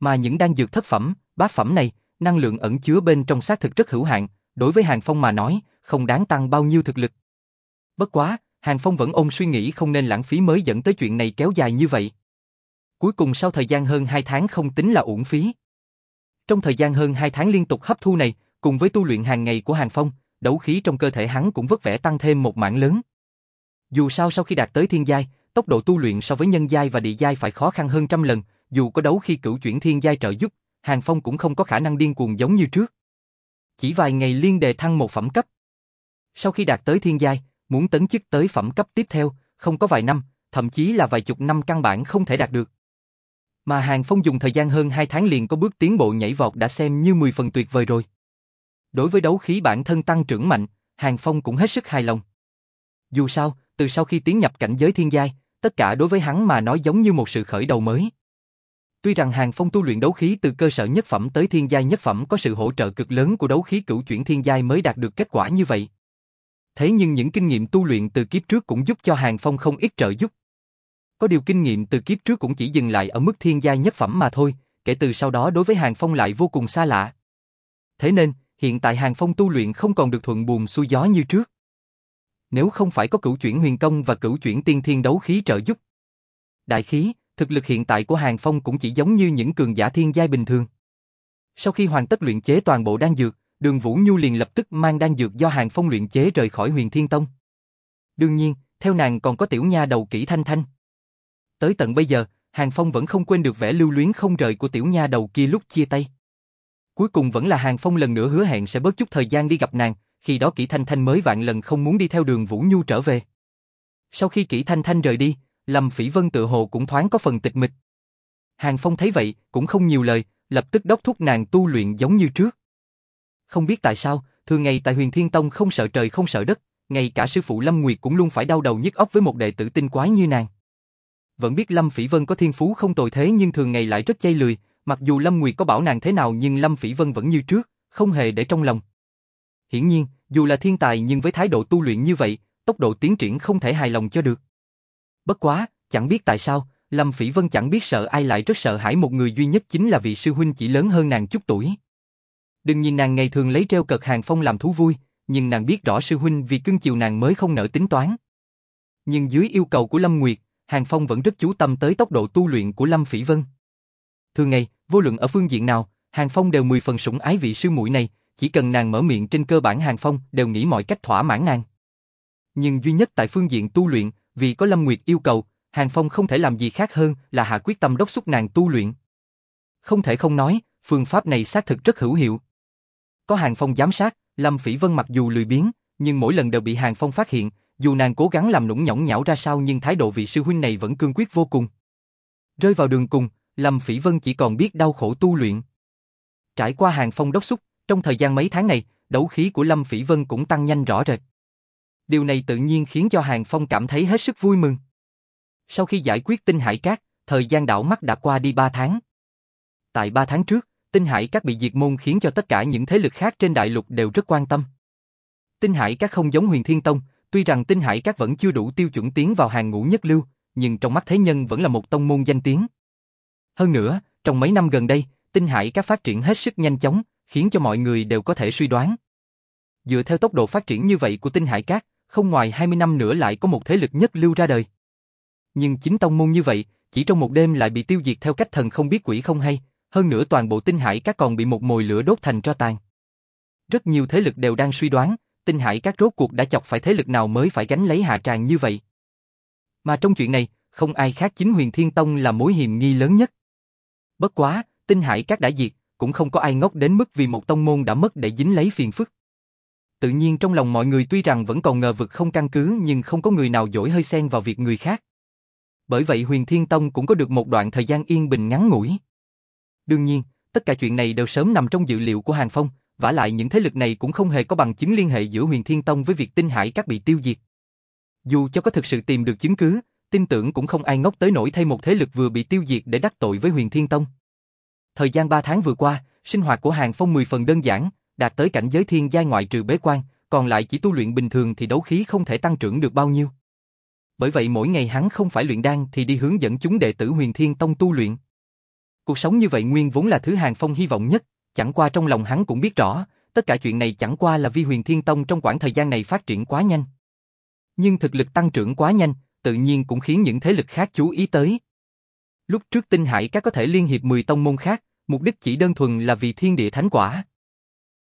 Mà những đan dược thất phẩm, bát phẩm này, năng lượng ẩn chứa bên trong xác thực rất hữu hạn, đối với Hàng Phong mà nói, không đáng tăng bao nhiêu thực lực. Bất quá, Hàng Phong vẫn ôm suy nghĩ không nên lãng phí mới dẫn tới chuyện này kéo dài như vậy. Cuối cùng sau thời gian hơn 2 tháng không tính là uổng phí. Trong thời gian hơn 2 tháng liên tục hấp thu này, cùng với tu luyện hàng ngày của Hàng Phong, đấu khí trong cơ thể hắn cũng vất vẻ tăng thêm một mảng lớn. Dù sao sau khi đạt tới thiên giai, tốc độ tu luyện so với nhân giai và địa giai phải khó khăn hơn trăm lần, dù có đấu khi cửu chuyển thiên giai trợ giúp, Hàng Phong cũng không có khả năng điên cuồng giống như trước. Chỉ vài ngày liên đề thăng một phẩm cấp. Sau khi đạt tới thiên giai, muốn tấn chức tới phẩm cấp tiếp theo, không có vài năm, thậm chí là vài chục năm căn bản không thể đạt được. Mà Hàng Phong dùng thời gian hơn 2 tháng liền có bước tiến bộ nhảy vọt đã xem như 10 phần tuyệt vời rồi. Đối với đấu khí bản thân tăng trưởng mạnh, Hàng Phong cũng hết sức hài lòng. Dù sao, từ sau khi tiến nhập cảnh giới thiên giai, tất cả đối với hắn mà nói giống như một sự khởi đầu mới. Tuy rằng Hàng Phong tu luyện đấu khí từ cơ sở nhất phẩm tới thiên giai nhất phẩm có sự hỗ trợ cực lớn của đấu khí cửu chuyển thiên giai mới đạt được kết quả như vậy. Thế nhưng những kinh nghiệm tu luyện từ kiếp trước cũng giúp cho Hàng Phong không ít trợ giúp. Có điều kinh nghiệm từ kiếp trước cũng chỉ dừng lại ở mức thiên giai nhất phẩm mà thôi, kể từ sau đó đối với Hàng Phong lại vô cùng xa lạ. Thế nên, hiện tại Hàng Phong tu luyện không còn được thuận buồm xuôi gió như trước. Nếu không phải có cửu chuyển huyền công và cửu chuyển tiên thiên đấu khí trợ giúp. Đại khí, thực lực hiện tại của Hàng Phong cũng chỉ giống như những cường giả thiên giai bình thường. Sau khi hoàn tất luyện chế toàn bộ đan dược, Đường Vũ Nhu liền lập tức mang đan dược do Hàng Phong luyện chế rời khỏi Huyền Thiên Tông. Đương nhiên, theo nàng còn có tiểu nha đầu kỹ Thanh Thanh. Tới tận bây giờ, Hàng Phong vẫn không quên được vẻ lưu luyến không rời của tiểu nha đầu kia lúc chia tay. Cuối cùng vẫn là Hàng Phong lần nữa hứa hẹn sẽ bớt chút thời gian đi gặp nàng, khi đó Kỷ Thanh Thanh mới vạn lần không muốn đi theo đường Vũ Nhu trở về. Sau khi Kỷ Thanh Thanh rời đi, Lâm Phỉ Vân tự hồ cũng thoáng có phần tịch mịch. Hàng Phong thấy vậy, cũng không nhiều lời, lập tức đốc thúc nàng tu luyện giống như trước. Không biết tại sao, thường ngày tại Huyền Thiên Tông không sợ trời không sợ đất, ngay cả sư phụ Lâm Nguyệt cũng luôn phải đau đầu nhức óc với một đệ tử tinh quái như nàng. Vẫn biết Lâm Phỉ Vân có thiên phú không tồi thế nhưng thường ngày lại rất chay lười, mặc dù Lâm Nguyệt có bảo nàng thế nào nhưng Lâm Phỉ Vân vẫn như trước, không hề để trong lòng. Hiển nhiên, dù là thiên tài nhưng với thái độ tu luyện như vậy, tốc độ tiến triển không thể hài lòng cho được. Bất quá, chẳng biết tại sao, Lâm Phỉ Vân chẳng biết sợ ai lại rất sợ hãi một người duy nhất chính là vị sư huynh chỉ lớn hơn nàng chút tuổi. Đừng nhìn nàng ngày thường lấy treo cợt Hàng Phong làm thú vui, nhưng nàng biết rõ sư huynh vì cưng chiều nàng mới không nỡ tính toán. Nhưng dưới yêu cầu của Lâm Nguyệt, Hàng Phong vẫn rất chú tâm tới tốc độ tu luyện của Lâm Phỉ Vân. Thường ngày, vô luận ở phương diện nào, Hàng Phong đều mười phần sủng ái vị sư muội này, chỉ cần nàng mở miệng trên cơ bản Hàng Phong đều nghĩ mọi cách thỏa mãn nàng. Nhưng duy nhất tại phương diện tu luyện, vì có Lâm Nguyệt yêu cầu, Hàng Phong không thể làm gì khác hơn là hạ quyết tâm đốc thúc nàng tu luyện. Không thể không nói, phương pháp này xác thực rất hữu hiệu. Có Hàng Phong giám sát, Lâm Phỉ Vân mặc dù lười biếng, nhưng mỗi lần đều bị Hàng Phong phát hiện, dù nàng cố gắng làm nũng nhõng nhão ra sao nhưng thái độ vị sư huynh này vẫn cương quyết vô cùng. Rơi vào đường cùng, Lâm Phỉ Vân chỉ còn biết đau khổ tu luyện. Trải qua Hàng Phong đốc xúc, trong thời gian mấy tháng này, đấu khí của Lâm Phỉ Vân cũng tăng nhanh rõ rệt. Điều này tự nhiên khiến cho Hàng Phong cảm thấy hết sức vui mừng. Sau khi giải quyết tinh hải cát, thời gian đảo mắt đã qua đi 3 tháng. Tại 3 tháng trước, tinh hải cát bị diệt môn khiến cho tất cả những thế lực khác trên đại lục đều rất quan tâm. Tinh hải cát không giống huyền thiên tông, tuy rằng tinh hải cát vẫn chưa đủ tiêu chuẩn tiến vào hàng ngũ nhất lưu, nhưng trong mắt thế nhân vẫn là một tông môn danh tiếng. Hơn nữa, trong mấy năm gần đây, tinh hải cát phát triển hết sức nhanh chóng, khiến cho mọi người đều có thể suy đoán. Dựa theo tốc độ phát triển như vậy của tinh hải cát, không ngoài 20 năm nữa lại có một thế lực nhất lưu ra đời. Nhưng chính tông môn như vậy, chỉ trong một đêm lại bị tiêu diệt theo cách thần không biết quỷ không hay, hơn nữa toàn bộ tinh hải các còn bị một mồi lửa đốt thành tro tàn. Rất nhiều thế lực đều đang suy đoán, tinh hải các rốt cuộc đã chọc phải thế lực nào mới phải gánh lấy hạ tràng như vậy. Mà trong chuyện này, không ai khác chính huyền thiên tông là mối hiểm nghi lớn nhất. Bất quá, tinh hải các đã diệt, cũng không có ai ngốc đến mức vì một tông môn đã mất để dính lấy phiền phức. Tự nhiên trong lòng mọi người tuy rằng vẫn còn ngờ vực không căn cứ nhưng không có người nào dỗi hơi xen vào việc người khác. Bởi vậy huyền Thiên Tông cũng có được một đoạn thời gian yên bình ngắn ngủi. Đương nhiên, tất cả chuyện này đều sớm nằm trong dự liệu của Hàng Phong, vả lại những thế lực này cũng không hề có bằng chứng liên hệ giữa huyền Thiên Tông với việc tinh hải các bị tiêu diệt. Dù cho có thực sự tìm được chứng cứ, tin tưởng cũng không ai ngốc tới nổi thay một thế lực vừa bị tiêu diệt để đắc tội với huyền Thiên Tông. Thời gian 3 tháng vừa qua, sinh hoạt của Hàng Phong 10 phần đơn giản, đạt tới cảnh giới thiên giai ngoại trừ bế quan, còn lại chỉ tu luyện bình thường thì đấu khí không thể tăng trưởng được bao nhiêu. Bởi vậy mỗi ngày hắn không phải luyện đan thì đi hướng dẫn chúng đệ tử Huyền Thiên Tông tu luyện. Cuộc sống như vậy nguyên vốn là thứ Hàng Phong hy vọng nhất, chẳng qua trong lòng hắn cũng biết rõ, tất cả chuyện này chẳng qua là vì Huyền Thiên Tông trong quãng thời gian này phát triển quá nhanh. Nhưng thực lực tăng trưởng quá nhanh, tự nhiên cũng khiến những thế lực khác chú ý tới. Lúc trước tinh hải các có thể liên hiệp 10 tông môn khác, mục đích chỉ đơn thuần là vì thiên địa thánh quả.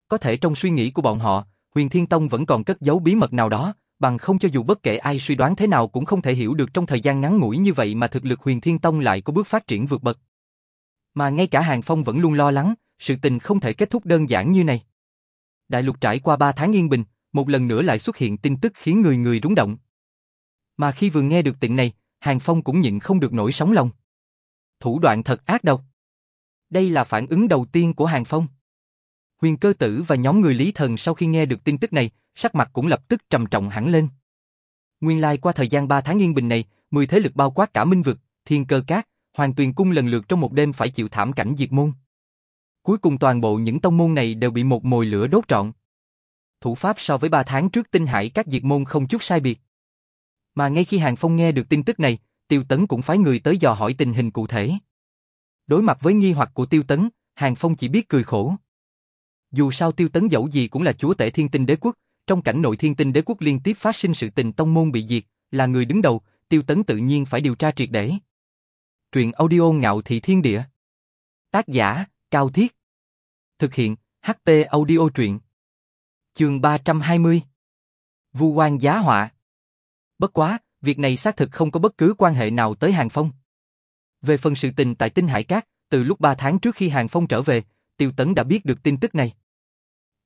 Có thể trong suy nghĩ của bọn họ, Huyền Thiên Tông vẫn còn cất giấu bí mật nào đó, bằng không cho dù bất kể ai suy đoán thế nào cũng không thể hiểu được trong thời gian ngắn ngủi như vậy mà thực lực Huyền Thiên Tông lại có bước phát triển vượt bậc. Mà ngay cả Hàng Phong vẫn luôn lo lắng, sự tình không thể kết thúc đơn giản như này. Đại lục trải qua 3 tháng yên bình, một lần nữa lại xuất hiện tin tức khiến người người rúng động. Mà khi vừa nghe được tin này, Hàng Phong cũng nhịn không được nổi sóng lòng. Thủ đoạn thật ác độc. Đây là phản ứng đầu tiên của Hàng Phong. Huyền cơ tử và nhóm người Lý Thần sau khi nghe được tin tức này, sắc mặt cũng lập tức trầm trọng hẳn lên. Nguyên lai qua thời gian 3 tháng yên bình này, 10 thế lực bao quát cả Minh Vực, Thiên Cơ Cát, Hoàng Tuyền Cung lần lượt trong một đêm phải chịu thảm cảnh diệt môn. Cuối cùng toàn bộ những tông môn này đều bị một mồi lửa đốt trọn. Thủ pháp so với 3 tháng trước tinh hải các diệt môn không chút sai biệt. Mà ngay khi Hàng Phong nghe được tin tức này, Tiêu Tấn cũng phái người tới dò hỏi tình hình cụ thể. Đối mặt với nghi hoặc của Tiêu Tấn, Hàng Phong chỉ biết cười khổ. Dù sao Tiêu Tấn dẫu gì cũng là chúa tể thiên tinh đế quốc, trong cảnh nội thiên tinh đế quốc liên tiếp phát sinh sự tình tông môn bị diệt, là người đứng đầu, Tiêu Tấn tự nhiên phải điều tra triệt để. Truyện audio ngạo thị thiên địa. Tác giả, Cao Thiết. Thực hiện, ht audio truyện. Trường 320. Vu quan giá họa. Bất quá, việc này xác thực không có bất cứ quan hệ nào tới Hàng Phong. Về phần sự tình tại Tinh Hải Cát, từ lúc 3 tháng trước khi Hàng Phong trở về, Tiêu Tấn đã biết được tin tức này.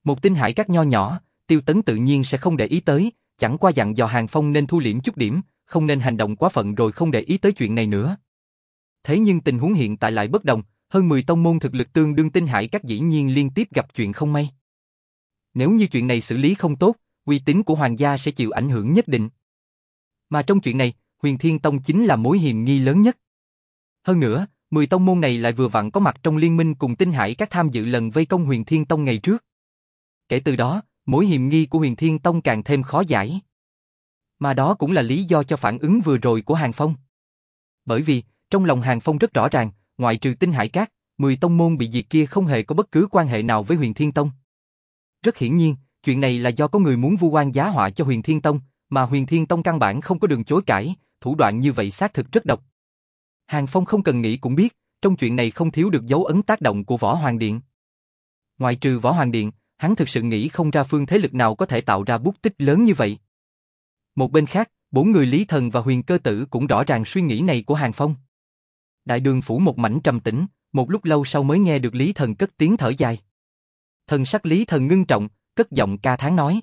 Một Tinh Hải các nho nhỏ, Tiêu Tấn tự nhiên sẽ không để ý tới, chẳng qua dặn dò Hàng Phong nên thu liễm chút điểm, không nên hành động quá phận rồi không để ý tới chuyện này nữa. Thế nhưng tình huống hiện tại lại bất đồng, hơn 10 tông môn thực lực tương đương Tinh Hải các dĩ nhiên liên tiếp gặp chuyện không may. Nếu như chuyện này xử lý không tốt, uy tín của hoàng gia sẽ chịu ảnh hưởng nhất định. Mà trong chuyện này, Huyền Thiên Tông chính là mối hiểm nghi lớn nhất. Hơn nữa, 10 tông môn này lại vừa vặn có mặt trong liên minh cùng tinh hải các tham dự lần vây công Huyền Thiên Tông ngày trước. Kể từ đó, mối hiểm nghi của Huyền Thiên Tông càng thêm khó giải. Mà đó cũng là lý do cho phản ứng vừa rồi của Hàng Phong. Bởi vì, trong lòng Hàng Phong rất rõ ràng, ngoại trừ tinh hải các, 10 tông môn bị diệt kia không hề có bất cứ quan hệ nào với Huyền Thiên Tông. Rất hiển nhiên, chuyện này là do có người muốn vu oan giá họa cho Huyền Thiên Tông, mà Huyền Thiên Tông căn bản không có đường chối cãi, thủ đoạn như vậy xác thực rất độc. Hàng Phong không cần nghĩ cũng biết, trong chuyện này không thiếu được dấu ấn tác động của Võ Hoàng Điện. Ngoài trừ Võ Hoàng Điện, hắn thực sự nghĩ không ra phương thế lực nào có thể tạo ra bút tích lớn như vậy. Một bên khác, bốn người Lý Thần và Huyền Cơ Tử cũng rõ ràng suy nghĩ này của Hàng Phong. Đại đường phủ một mảnh trầm tĩnh, một lúc lâu sau mới nghe được Lý Thần cất tiếng thở dài. Thần sắc Lý Thần ngưng trọng, cất giọng ca tháng nói.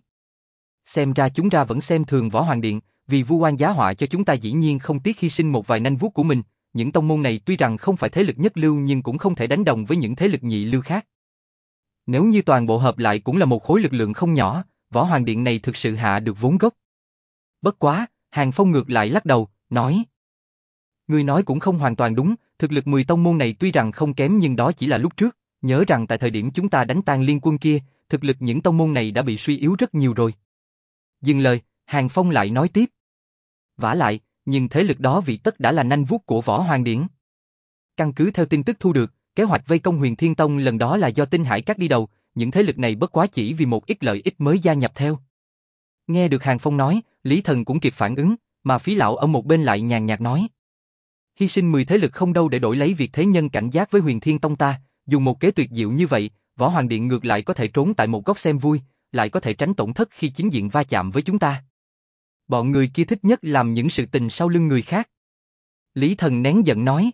Xem ra chúng ra vẫn xem thường Võ Hoàng Điện, vì vu oan giá họa cho chúng ta dĩ nhiên không tiếc hy sinh một vài nanh vuốt của mình, những tông môn này tuy rằng không phải thế lực nhất lưu nhưng cũng không thể đánh đồng với những thế lực nhị lưu khác. Nếu như toàn bộ hợp lại cũng là một khối lực lượng không nhỏ, Võ Hoàng Điện này thực sự hạ được vốn gốc. Bất quá, Hàng Phong ngược lại lắc đầu, nói. Người nói cũng không hoàn toàn đúng, thực lực 10 tông môn này tuy rằng không kém nhưng đó chỉ là lúc trước, nhớ rằng tại thời điểm chúng ta đánh tan liên quân kia, thực lực những tông môn này đã bị suy yếu rất nhiều rồi. Dừng lời, Hàng Phong lại nói tiếp. vả lại, nhưng thế lực đó vị tất đã là nanh vuốt của Võ Hoàng Điển. Căn cứ theo tin tức thu được, kế hoạch vây công Huyền Thiên Tông lần đó là do Tinh Hải Các đi đầu, những thế lực này bất quá chỉ vì một ít lợi ích mới gia nhập theo. Nghe được Hàng Phong nói, Lý Thần cũng kịp phản ứng, mà phí lão ở một bên lại nhàn nhạt nói. Hy sinh 10 thế lực không đâu để đổi lấy việc thế nhân cảnh giác với Huyền Thiên Tông ta, dùng một kế tuyệt diệu như vậy, Võ Hoàng Điện ngược lại có thể trốn tại một góc xem vui, lại có thể tránh tổn thất khi chính diện va chạm với chúng ta. Bọn người kia thích nhất làm những sự tình sau lưng người khác. Lý Thần nén giận nói.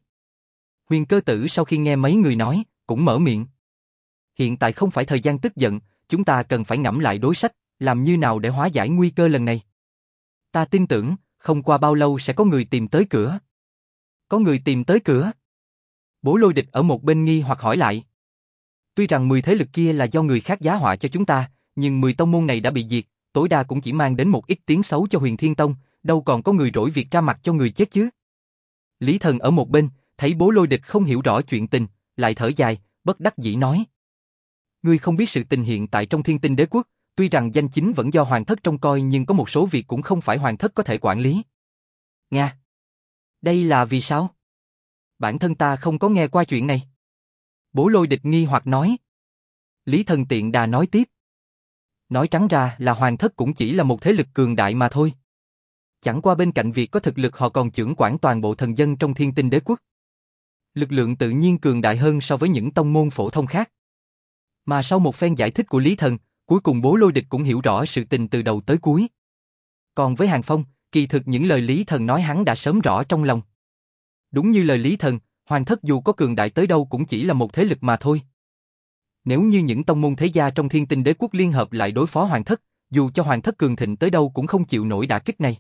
Huyền cơ tử sau khi nghe mấy người nói, cũng mở miệng. Hiện tại không phải thời gian tức giận, chúng ta cần phải ngẫm lại đối sách, làm như nào để hóa giải nguy cơ lần này. Ta tin tưởng, không qua bao lâu sẽ có người tìm tới cửa. Có người tìm tới cửa. Bố lôi địch ở một bên nghi hoặc hỏi lại. Tuy rằng 10 thế lực kia là do người khác giá họa cho chúng ta, nhưng 10 tông môn này đã bị diệt, tối đa cũng chỉ mang đến một ít tiếng xấu cho huyền thiên tông, đâu còn có người rỗi việc ra mặt cho người chết chứ. Lý thần ở một bên, thấy bố lôi địch không hiểu rõ chuyện tình, lại thở dài, bất đắc dĩ nói. Ngươi không biết sự tình hiện tại trong thiên tinh đế quốc, tuy rằng danh chính vẫn do hoàng thất trông coi nhưng có một số việc cũng không phải hoàng thất có thể quản lý. Nga. Đây là vì sao? Bản thân ta không có nghe qua chuyện này. Bố lôi địch nghi hoặc nói. Lý thần tiện đà nói tiếp. Nói trắng ra là hoàng thất cũng chỉ là một thế lực cường đại mà thôi. Chẳng qua bên cạnh việc có thực lực họ còn trưởng quản toàn bộ thần dân trong thiên tinh đế quốc. Lực lượng tự nhiên cường đại hơn so với những tông môn phổ thông khác. Mà sau một phen giải thích của Lý Thần, cuối cùng bố lôi địch cũng hiểu rõ sự tình từ đầu tới cuối. Còn với Hàng Phong, kỳ thực những lời Lý Thần nói hắn đã sớm rõ trong lòng. Đúng như lời Lý Thần, Hoàng thất dù có cường đại tới đâu cũng chỉ là một thế lực mà thôi. Nếu như những tông môn thế gia trong thiên tinh đế quốc liên hợp lại đối phó Hoàng thất, dù cho Hoàng thất cường thịnh tới đâu cũng không chịu nổi đả kích này.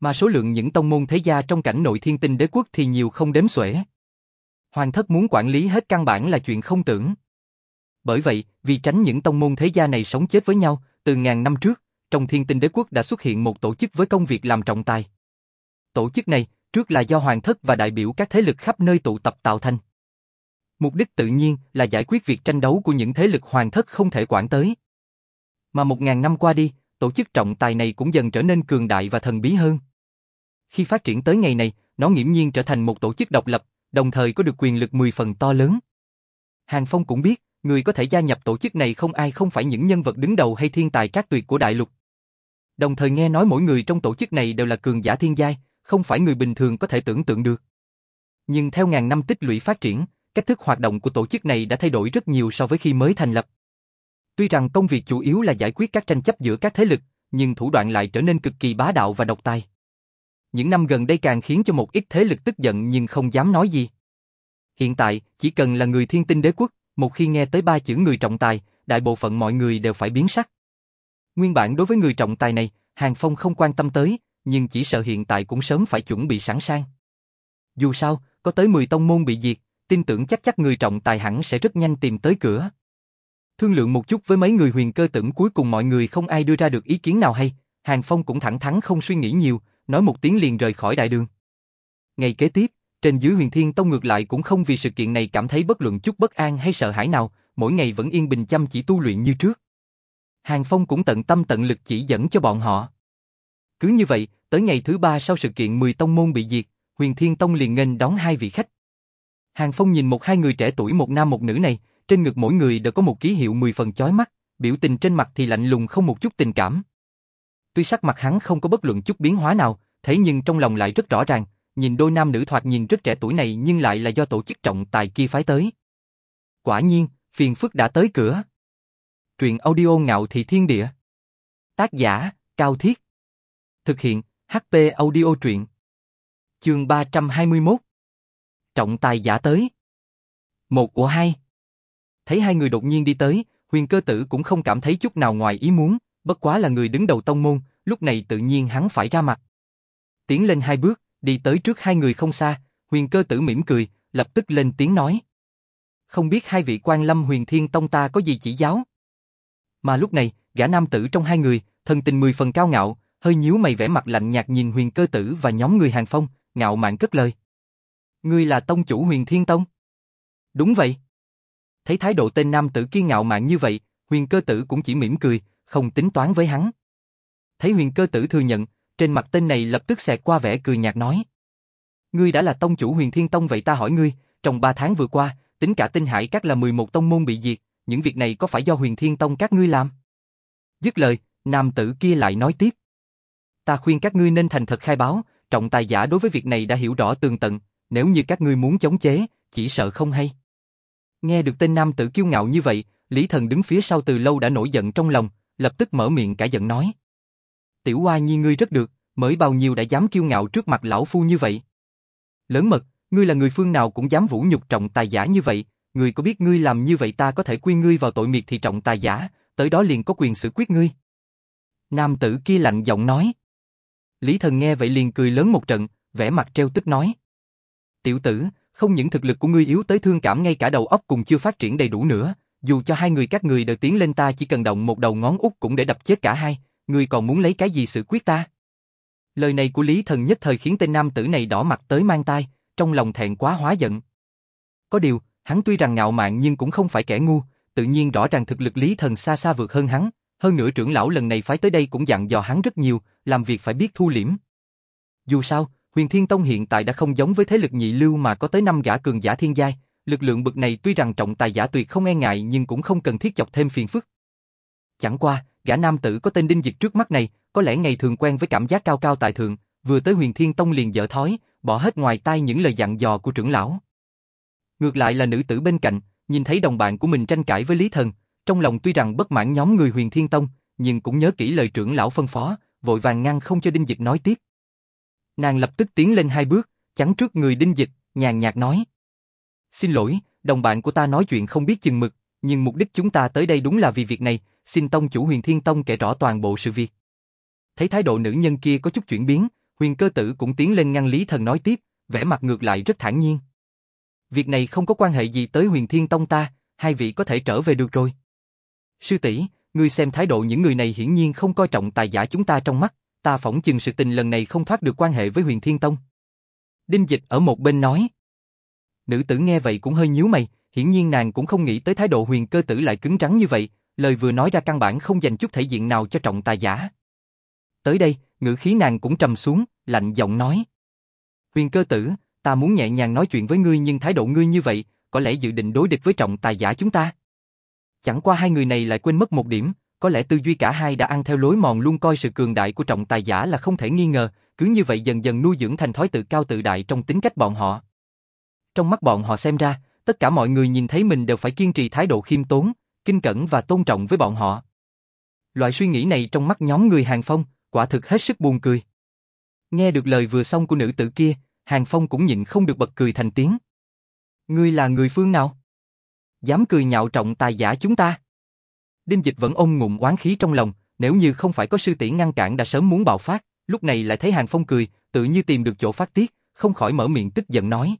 Mà số lượng những tông môn thế gia trong cảnh nội thiên tinh đế quốc thì nhiều không đếm xuể. Hoàng thất muốn quản lý hết căn bản là chuyện không tưởng. Bởi vậy, vì tránh những tông môn thế gia này sống chết với nhau, từ ngàn năm trước, trong thiên tinh đế quốc đã xuất hiện một tổ chức với công việc làm trọng tài. Tổ chức này, trước là do hoàng thất và đại biểu các thế lực khắp nơi tụ tập tạo thành. Mục đích tự nhiên là giải quyết việc tranh đấu của những thế lực hoàng thất không thể quản tới. Mà một ngàn năm qua đi, tổ chức trọng tài này cũng dần trở nên cường đại và thần bí hơn. Khi phát triển tới ngày này, nó nghiễm nhiên trở thành một tổ chức độc lập, đồng thời có được quyền lực 10 phần to lớn. Hàng Phong cũng biết, người có thể gia nhập tổ chức này không ai không phải những nhân vật đứng đầu hay thiên tài trác tuyệt của đại lục. Đồng thời nghe nói mỗi người trong tổ chức này đều là cường giả thiên giai, không phải người bình thường có thể tưởng tượng được. Nhưng theo ngàn năm tích lũy phát triển, cách thức hoạt động của tổ chức này đã thay đổi rất nhiều so với khi mới thành lập. Tuy rằng công việc chủ yếu là giải quyết các tranh chấp giữa các thế lực, nhưng thủ đoạn lại trở nên cực kỳ bá đạo và độc tài. Những năm gần đây càng khiến cho một ít thế lực tức giận nhưng không dám nói gì. Hiện tại, chỉ cần là người thiên tinh đế quốc, một khi nghe tới ba chữ người trọng tài, đại bộ phận mọi người đều phải biến sắc. Nguyên bản đối với người trọng tài này, Hàng Phong không quan tâm tới, nhưng chỉ sợ hiện tại cũng sớm phải chuẩn bị sẵn sàng. Dù sao, có tới 10 tông môn bị diệt, tin tưởng chắc chắc người trọng tài hẳn sẽ rất nhanh tìm tới cửa. Thương lượng một chút với mấy người huyền cơ tưởng cuối cùng mọi người không ai đưa ra được ý kiến nào hay, Hàng Phong cũng thẳng thắn không suy nghĩ nhiều, nói một tiếng liền rời khỏi đại đường. Ngày kế tiếp, trên dưới huyền thiên tông ngược lại cũng không vì sự kiện này cảm thấy bất luận chút bất an hay sợ hãi nào, mỗi ngày vẫn yên bình chăm chỉ tu luyện như trước. Hàng Phong cũng tận tâm tận lực chỉ dẫn cho bọn họ. Cứ như vậy, tới ngày thứ ba sau sự kiện 10 tông môn bị diệt, huyền thiên tông liền nghênh đón hai vị khách. Hàng Phong nhìn một hai người trẻ tuổi một nam một nữ này, trên ngực mỗi người đều có một ký hiệu 10 phần chói mắt, biểu tình trên mặt thì lạnh lùng không một chút tình cảm. Tuy sắc mặt hắn không có bất luận chút biến hóa nào, thế nhưng trong lòng lại rất rõ ràng, nhìn đôi nam nữ thoạt nhìn rất trẻ tuổi này nhưng lại là do tổ chức trọng tài kia phái tới. Quả nhiên, phiền phức đã tới cửa. Truyện audio ngạo thị thiên địa. Tác giả, Cao Thiết. Thực hiện, HP audio truyện. Chương 321. Trọng tài giả tới. Một của hai. Thấy hai người đột nhiên đi tới, huyền cơ tử cũng không cảm thấy chút nào ngoài ý muốn, bất quá là người đứng đầu tông môn, lúc này tự nhiên hắn phải ra mặt. Tiến lên hai bước, đi tới trước hai người không xa, huyền cơ tử mỉm cười, lập tức lên tiếng nói. Không biết hai vị quan lâm huyền thiên tông ta có gì chỉ giáo? Mà lúc này, gã nam tử trong hai người, thần tình mười phần cao ngạo, hơi nhíu mày vẻ mặt lạnh nhạt nhìn huyền cơ tử và nhóm người hàng phong, ngạo mạn cất lời. Ngươi là tông chủ huyền thiên tông? Đúng vậy. Thấy thái độ tên nam tử kiên ngạo mạn như vậy, huyền cơ tử cũng chỉ mỉm cười, không tính toán với hắn. Thấy huyền cơ tử thừa nhận, trên mặt tên này lập tức xẹt qua vẻ cười nhạt nói. Ngươi đã là tông chủ huyền thiên tông vậy ta hỏi ngươi, trong ba tháng vừa qua, tính cả tinh hải các là 11 tông môn bị diệt, những việc này có phải do huyền thiên tông các ngươi làm? Dứt lời, nam tử kia lại nói tiếp. Ta khuyên các ngươi nên thành thật khai báo, trọng tài giả đối với việc này đã hiểu rõ tường tận, nếu như các ngươi muốn chống chế, chỉ sợ không hay. Nghe được tên nam tử kiêu ngạo như vậy, Lý Thần đứng phía sau từ lâu đã nổi giận trong lòng, lập tức mở miệng cả giận nói. Tiểu Hoa Nhi ngươi rất được, mới bao nhiêu đã dám kiêu ngạo trước mặt lão phu như vậy. Lớn mật, ngươi là người phương nào cũng dám vũ nhục trọng tài giả như vậy, ngươi có biết ngươi làm như vậy ta có thể quy ngươi vào tội miệt thị trọng tài giả, tới đó liền có quyền xử quyết ngươi. Nam tử kia lạnh giọng nói. Lý thần nghe vậy liền cười lớn một trận, vẻ mặt treo tức nói. Tiểu tử, không những thực lực của ngươi yếu tới thương cảm ngay cả đầu óc cùng chưa phát triển đầy đủ nữa, dù cho hai người các người đều tiến lên ta chỉ cần động một đầu ngón út cũng để đập chết cả hai, ngươi còn muốn lấy cái gì xử quyết ta? Lời này của Lý Thần nhất thời khiến tên nam tử này đỏ mặt tới mang tai, trong lòng thẹn quá hóa giận. Có điều, hắn tuy rằng ngạo mạn nhưng cũng không phải kẻ ngu, tự nhiên rõ ràng thực lực Lý Thần xa xa vượt hơn hắn, hơn nữa trưởng lão lần này phái tới đây cũng dặn dò hắn rất nhiều, làm việc phải biết thu liễm. Dù sao, Huyền Thiên Tông hiện tại đã không giống với thế lực nhị lưu mà có tới năm gã cường giả thiên giai, lực lượng bực này tuy rằng trọng tài giả tuyệt không e ngại nhưng cũng không cần thiết chọc thêm phiền phức. Chẳng qua, gã nam tử có tên Đinh Dịch trước mắt này, có lẽ ngày thường quen với cảm giác cao cao tại thượng, vừa tới Huyền Thiên Tông liền dở thói, bỏ hết ngoài tai những lời dặn dò của trưởng lão. Ngược lại là nữ tử bên cạnh, nhìn thấy đồng bạn của mình tranh cãi với Lý Thần, trong lòng tuy rằng bất mãn nhóm người Huyền Thiên Tông, nhưng cũng nhớ kỹ lời trưởng lão phân phó, vội vàng ngăn không cho Đinh Dịch nói tiếp. Nàng lập tức tiến lên hai bước, chắn trước người Đinh Dịch, nhàn nhạt nói. Xin lỗi, đồng bạn của ta nói chuyện không biết chừng mực, nhưng mục đích chúng ta tới đây đúng là vì việc này, xin tông chủ huyền thiên tông kể rõ toàn bộ sự việc. Thấy thái độ nữ nhân kia có chút chuyển biến, huyền cơ tử cũng tiến lên ngăn Lý Thần nói tiếp, vẻ mặt ngược lại rất thản nhiên. Việc này không có quan hệ gì tới huyền thiên tông ta, hai vị có thể trở về được rồi. Sư tỷ, ngươi xem thái độ những người này hiển nhiên không coi trọng tài giả chúng ta trong mắt, ta phỏng chừng sự tình lần này không thoát được quan hệ với huyền thiên tông. Đinh dịch ở một bên nói. Nữ tử nghe vậy cũng hơi nhíu mày, hiển nhiên nàng cũng không nghĩ tới thái độ huyền cơ tử lại cứng rắn như vậy, lời vừa nói ra căn bản không dành chút thể diện nào cho trọng tài giả. Tới đây, ngữ khí nàng cũng trầm xuống, lạnh giọng nói. Huyền cơ tử, ta muốn nhẹ nhàng nói chuyện với ngươi nhưng thái độ ngươi như vậy, có lẽ dự định đối địch với trọng tài giả chúng ta. Chẳng qua hai người này lại quên mất một điểm, có lẽ tư duy cả hai đã ăn theo lối mòn luôn coi sự cường đại của trọng tài giả là không thể nghi ngờ, cứ như vậy dần dần nuôi dưỡng thành thói tự cao tự đại trong tính cách bọn họ. Trong mắt bọn họ xem ra, tất cả mọi người nhìn thấy mình đều phải kiên trì thái độ khiêm tốn, kinh cẩn và tôn trọng với bọn họ. Loại suy nghĩ này trong mắt nhóm người Hàng Phong, quả thực hết sức buồn cười. Nghe được lời vừa xong của nữ tử kia, Hàng Phong cũng nhịn không được bật cười thành tiếng. Ngươi là người phương nào? Dám cười nhạo trọng tài giả chúng ta? Đinh Dịch vẫn ôm ngụm oán khí trong lòng, nếu như không phải có sư tỷ ngăn cản đã sớm muốn bạo phát, lúc này lại thấy Hàng Phong cười, tự như tìm được chỗ phát tiết, không khỏi mở miệng tức giận nói.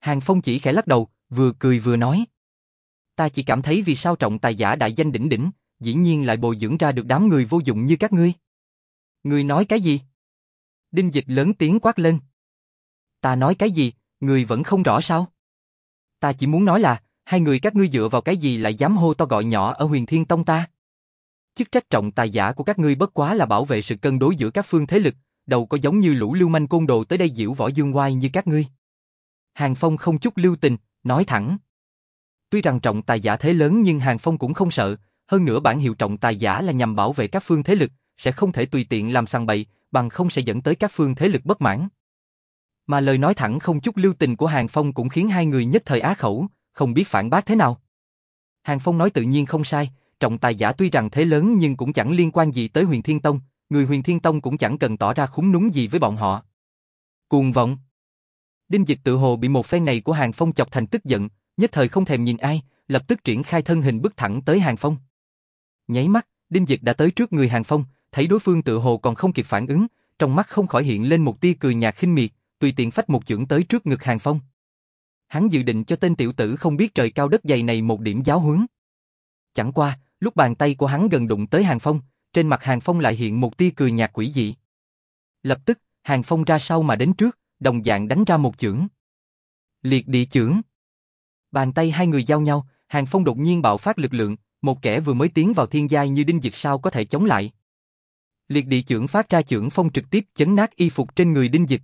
Hàng Phong chỉ khẽ lắc đầu, vừa cười vừa nói. Ta chỉ cảm thấy vì sao trọng tài giả đại danh đỉnh đỉnh, dĩ nhiên lại bồi dưỡng ra được đám người vô dụng như các ngươi. Ngươi nói cái gì? Đinh dịch lớn tiếng quát lên. Ta nói cái gì, ngươi vẫn không rõ sao? Ta chỉ muốn nói là, hai người các ngươi dựa vào cái gì lại dám hô to gọi nhỏ ở huyền thiên tông ta? Chức trách trọng tài giả của các ngươi bất quá là bảo vệ sự cân đối giữa các phương thế lực, đâu có giống như lũ lưu manh côn đồ tới đây diễu võ dương oai như các ngươi. Hàng Phong không chút lưu tình, nói thẳng. Tuy rằng trọng tài giả thế lớn nhưng Hàng Phong cũng không sợ, hơn nữa bản hiệu trọng tài giả là nhằm bảo vệ các phương thế lực, sẽ không thể tùy tiện làm sằng bậy, bằng không sẽ dẫn tới các phương thế lực bất mãn. Mà lời nói thẳng không chút lưu tình của Hàng Phong cũng khiến hai người nhất thời á khẩu, không biết phản bác thế nào. Hàng Phong nói tự nhiên không sai, trọng tài giả tuy rằng thế lớn nhưng cũng chẳng liên quan gì tới huyền Thiên Tông, người huyền Thiên Tông cũng chẳng cần tỏ ra khúng núng gì với bọn họ. Cuồng vọng Đinh Dịch tự hồ bị một phen này của Hàng Phong chọc thành tức giận, nhất thời không thèm nhìn ai, lập tức triển khai thân hình bước thẳng tới Hàng Phong. Nháy mắt, Đinh Dịch đã tới trước người Hàng Phong, thấy đối phương tự hồ còn không kịp phản ứng, trong mắt không khỏi hiện lên một tia cười nhạt khinh miệt, tùy tiện phách một chưởng tới trước ngực Hàng Phong. Hắn dự định cho tên tiểu tử không biết trời cao đất dày này một điểm giáo huấn. Chẳng qua, lúc bàn tay của hắn gần đụng tới Hàng Phong, trên mặt Hàng Phong lại hiện một tia cười nhạt quỷ dị. Lập tức, Hàng Phong ra sau mà đến trước, đồng dạng đánh ra một chưởng. Liệt địa chưởng. Bàn tay hai người giao nhau, Hàng Phong đột nhiên bạo phát lực lượng, một kẻ vừa mới tiến vào thiên giai như đinh dịch sao có thể chống lại. Liệt địa chưởng phát ra chưởng phong trực tiếp chấn nát y phục trên người đinh dịch.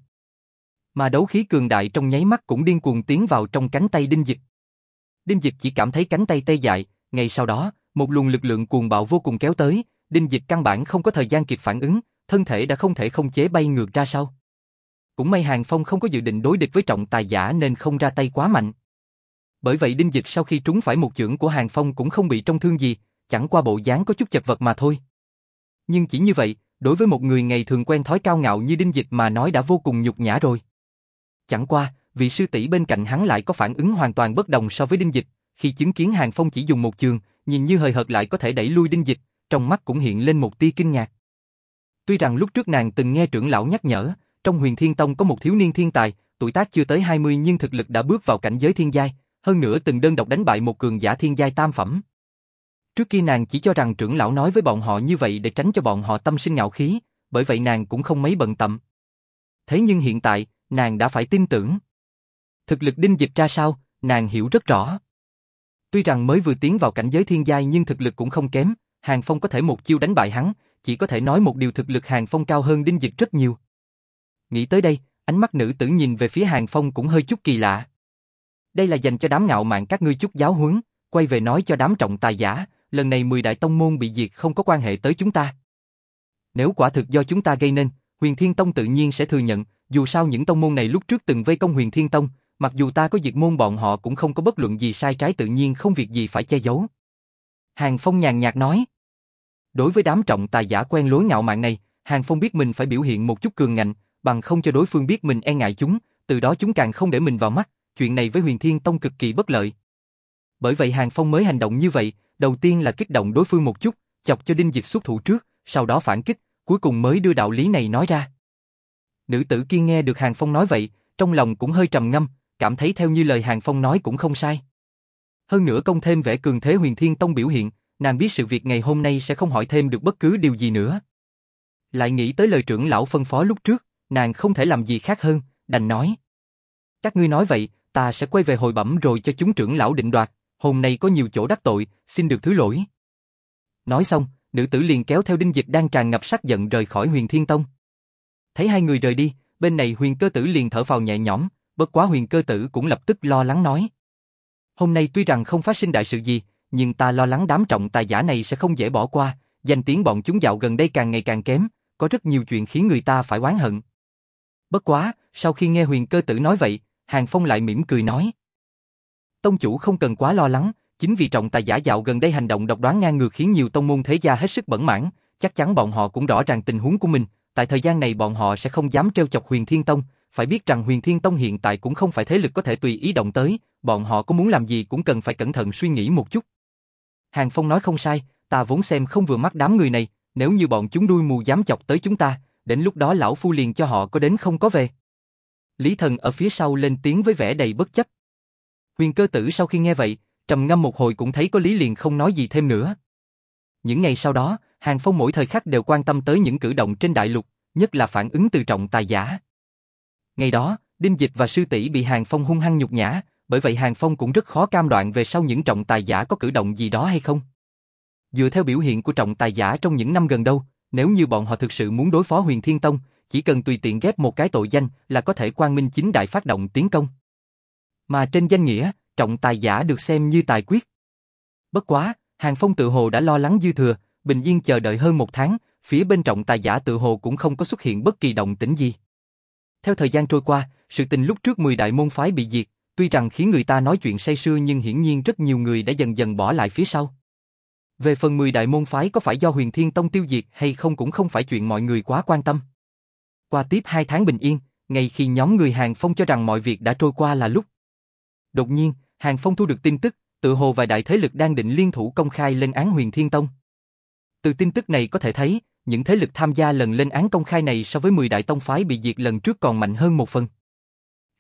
Mà đấu khí cường đại trong nháy mắt cũng điên cuồng tiến vào trong cánh tay đinh dịch. Đinh dịch chỉ cảm thấy cánh tay tê dại, ngay sau đó, một luồng lực lượng cuồng bạo vô cùng kéo tới, đinh dịch căn bản không có thời gian kịp phản ứng, thân thể đã không thể không chế bay ngược ra sau. Cũng may Hàng Phong không có dự định đối địch với trọng tài giả nên không ra tay quá mạnh. Bởi vậy Đinh Dịch sau khi trúng phải một chưởng của Hàng Phong cũng không bị trong thương gì, chẳng qua bộ dáng có chút chật vật mà thôi. Nhưng chỉ như vậy, đối với một người ngày thường quen thói cao ngạo như Đinh Dịch mà nói đã vô cùng nhục nhã rồi. Chẳng qua, vị sư tỷ bên cạnh hắn lại có phản ứng hoàn toàn bất đồng so với Đinh Dịch, khi chứng kiến Hàng Phong chỉ dùng một trường, nhìn như hời hợt lại có thể đẩy lui Đinh Dịch, trong mắt cũng hiện lên một tia kinh ngạc. Tuy rằng lúc trước nàng từng nghe trưởng lão nhắc nhở, trong huyền thiên tông có một thiếu niên thiên tài, tuổi tác chưa tới 20 nhưng thực lực đã bước vào cảnh giới thiên giai, hơn nữa từng đơn độc đánh bại một cường giả thiên giai tam phẩm. Trước kia nàng chỉ cho rằng trưởng lão nói với bọn họ như vậy để tránh cho bọn họ tâm sinh ngạo khí, bởi vậy nàng cũng không mấy bận tâm. Thế nhưng hiện tại, nàng đã phải tin tưởng. Thực lực đinh dịch ra sao, nàng hiểu rất rõ. Tuy rằng mới vừa tiến vào cảnh giới thiên giai nhưng thực lực cũng không kém, Hàng Phong có thể một chiêu đánh bại hắn, chỉ có thể nói một điều thực lực Hàng Phong cao hơn đinh dịch rất nhiều. Nghĩ tới đây, ánh mắt nữ tử nhìn về phía Hàng Phong cũng hơi chút kỳ lạ. Đây là dành cho đám ngạo mạn các ngươi chút giáo huấn, quay về nói cho đám trọng tài giả, lần này 10 đại tông môn bị diệt không có quan hệ tới chúng ta. Nếu quả thực do chúng ta gây nên, Huyền Thiên Tông tự nhiên sẽ thừa nhận, dù sao những tông môn này lúc trước từng vây công Huyền Thiên Tông, mặc dù ta có diệt môn bọn họ cũng không có bất luận gì sai trái tự nhiên không việc gì phải che giấu. Hàng Phong nhàn nhạt nói. Đối với đám trọng tài giả quen lối ngạo mạn này, Hàng Phong biết mình phải biểu hiện một chút cường ngạnh, bằng không cho đối phương biết mình e ngại chúng, từ đó chúng càng không để mình vào mắt, chuyện này với Huyền Thiên Tông cực kỳ bất lợi. Bởi vậy Hàng Phong mới hành động như vậy, đầu tiên là kích động đối phương một chút, chọc cho Đinh Dịch xuất thủ trước, sau đó phản kích, cuối cùng mới đưa đạo lý này nói ra. Nữ tử kia nghe được Hàng Phong nói vậy, trong lòng cũng hơi trầm ngâm, cảm thấy theo như lời Hàng Phong nói cũng không sai. Hơn nữa công thêm vẻ cường thế huyền thiên tông biểu hiện, nàng biết sự việc ngày hôm nay sẽ không hỏi thêm được bất cứ điều gì nữa. Lại nghĩ tới lời trưởng lão phân phó lúc trước, nàng không thể làm gì khác hơn, đành nói. Các ngươi nói vậy, ta sẽ quay về hồi bẩm rồi cho chúng trưởng lão định đoạt, hôm nay có nhiều chỗ đắc tội, xin được thứ lỗi. Nói xong, nữ tử liền kéo theo đinh dịch đang tràn ngập sắc giận rời khỏi huyền thiên tông. Thấy hai người rời đi, bên này huyền cơ tử liền thở phào nhẹ nhõm, bất quá huyền cơ tử cũng lập tức lo lắng nói. Hôm nay tuy rằng không phát sinh đại sự gì, nhưng ta lo lắng đám trọng tài giả này sẽ không dễ bỏ qua, danh tiếng bọn chúng dạo gần đây càng ngày càng kém, có rất nhiều chuyện khiến người ta phải oán hận. Bất quá, sau khi nghe huyền cơ tử nói vậy, Hàng Phong lại mỉm cười nói. Tông chủ không cần quá lo lắng, chính vì trọng tài giả dạo gần đây hành động độc đoán ngang ngược khiến nhiều tông môn thế gia hết sức bẩn mãn, chắc chắn bọn họ cũng rõ ràng tình huống của mình, tại thời gian này bọn họ sẽ không dám treo chọc Huyền Thiên Tông, phải biết rằng Huyền Thiên Tông hiện tại cũng không phải thế lực có thể tùy ý động tới, bọn họ có muốn làm gì cũng cần phải cẩn thận suy nghĩ một chút. Hàng Phong nói không sai, ta vốn xem không vừa mắt đám người này, nếu như bọn chúng đuôi mù dám chọc tới chúng ta, đến lúc đó lão phu liền cho họ có đến không có về. Lý Thần ở phía sau lên tiếng với vẻ đầy bất chấp. Huyền cơ tử sau khi nghe vậy, trầm ngâm một hồi cũng thấy có lý liền không nói gì thêm nữa. Những ngày sau đó, Hàng Phong mỗi thời khắc đều quan tâm tới những cử động trên đại lục, nhất là phản ứng từ trọng tài giả. Ngày đó, Đinh Dịch và Sư tỷ bị Hàng Phong hung hăng nhục nhã, bởi vậy Hàng Phong cũng rất khó cam đoạn về sau những trọng tài giả có cử động gì đó hay không. Dựa theo biểu hiện của trọng tài giả trong những năm gần đâu, nếu như bọn họ thực sự muốn đối phó Huyền Thiên Tông, chỉ cần tùy tiện ghép một cái tội danh là có thể quang minh chính đại phát động tiến công. Mà trên danh nghĩa, trọng tài giả được xem như tài quyết. Bất quá, Hàng Phong tự hồ đã lo lắng dư thừa, bình yên chờ đợi hơn một tháng, phía bên trọng tài giả tự hồ cũng không có xuất hiện bất kỳ động tĩnh gì. Theo thời gian trôi qua, sự tình lúc trước 10 đại môn phái bị diệt, tuy rằng khiến người ta nói chuyện say sưa nhưng hiển nhiên rất nhiều người đã dần dần bỏ lại phía sau. Về phần 10 đại môn phái có phải do huyền thiên tông tiêu diệt hay không cũng không phải chuyện mọi người quá quan tâm. Qua tiếp 2 tháng bình yên, ngay khi nhóm người Hàng Phong cho rằng mọi việc đã trôi qua là lúc. Đột nhiên, Hàng Phong thu được tin tức, tự hồ vài đại thế lực đang định liên thủ công khai lên án huyền thiên tông. Từ tin tức này có thể thấy, những thế lực tham gia lần lên án công khai này so với 10 đại tông phái bị diệt lần trước còn mạnh hơn một phần.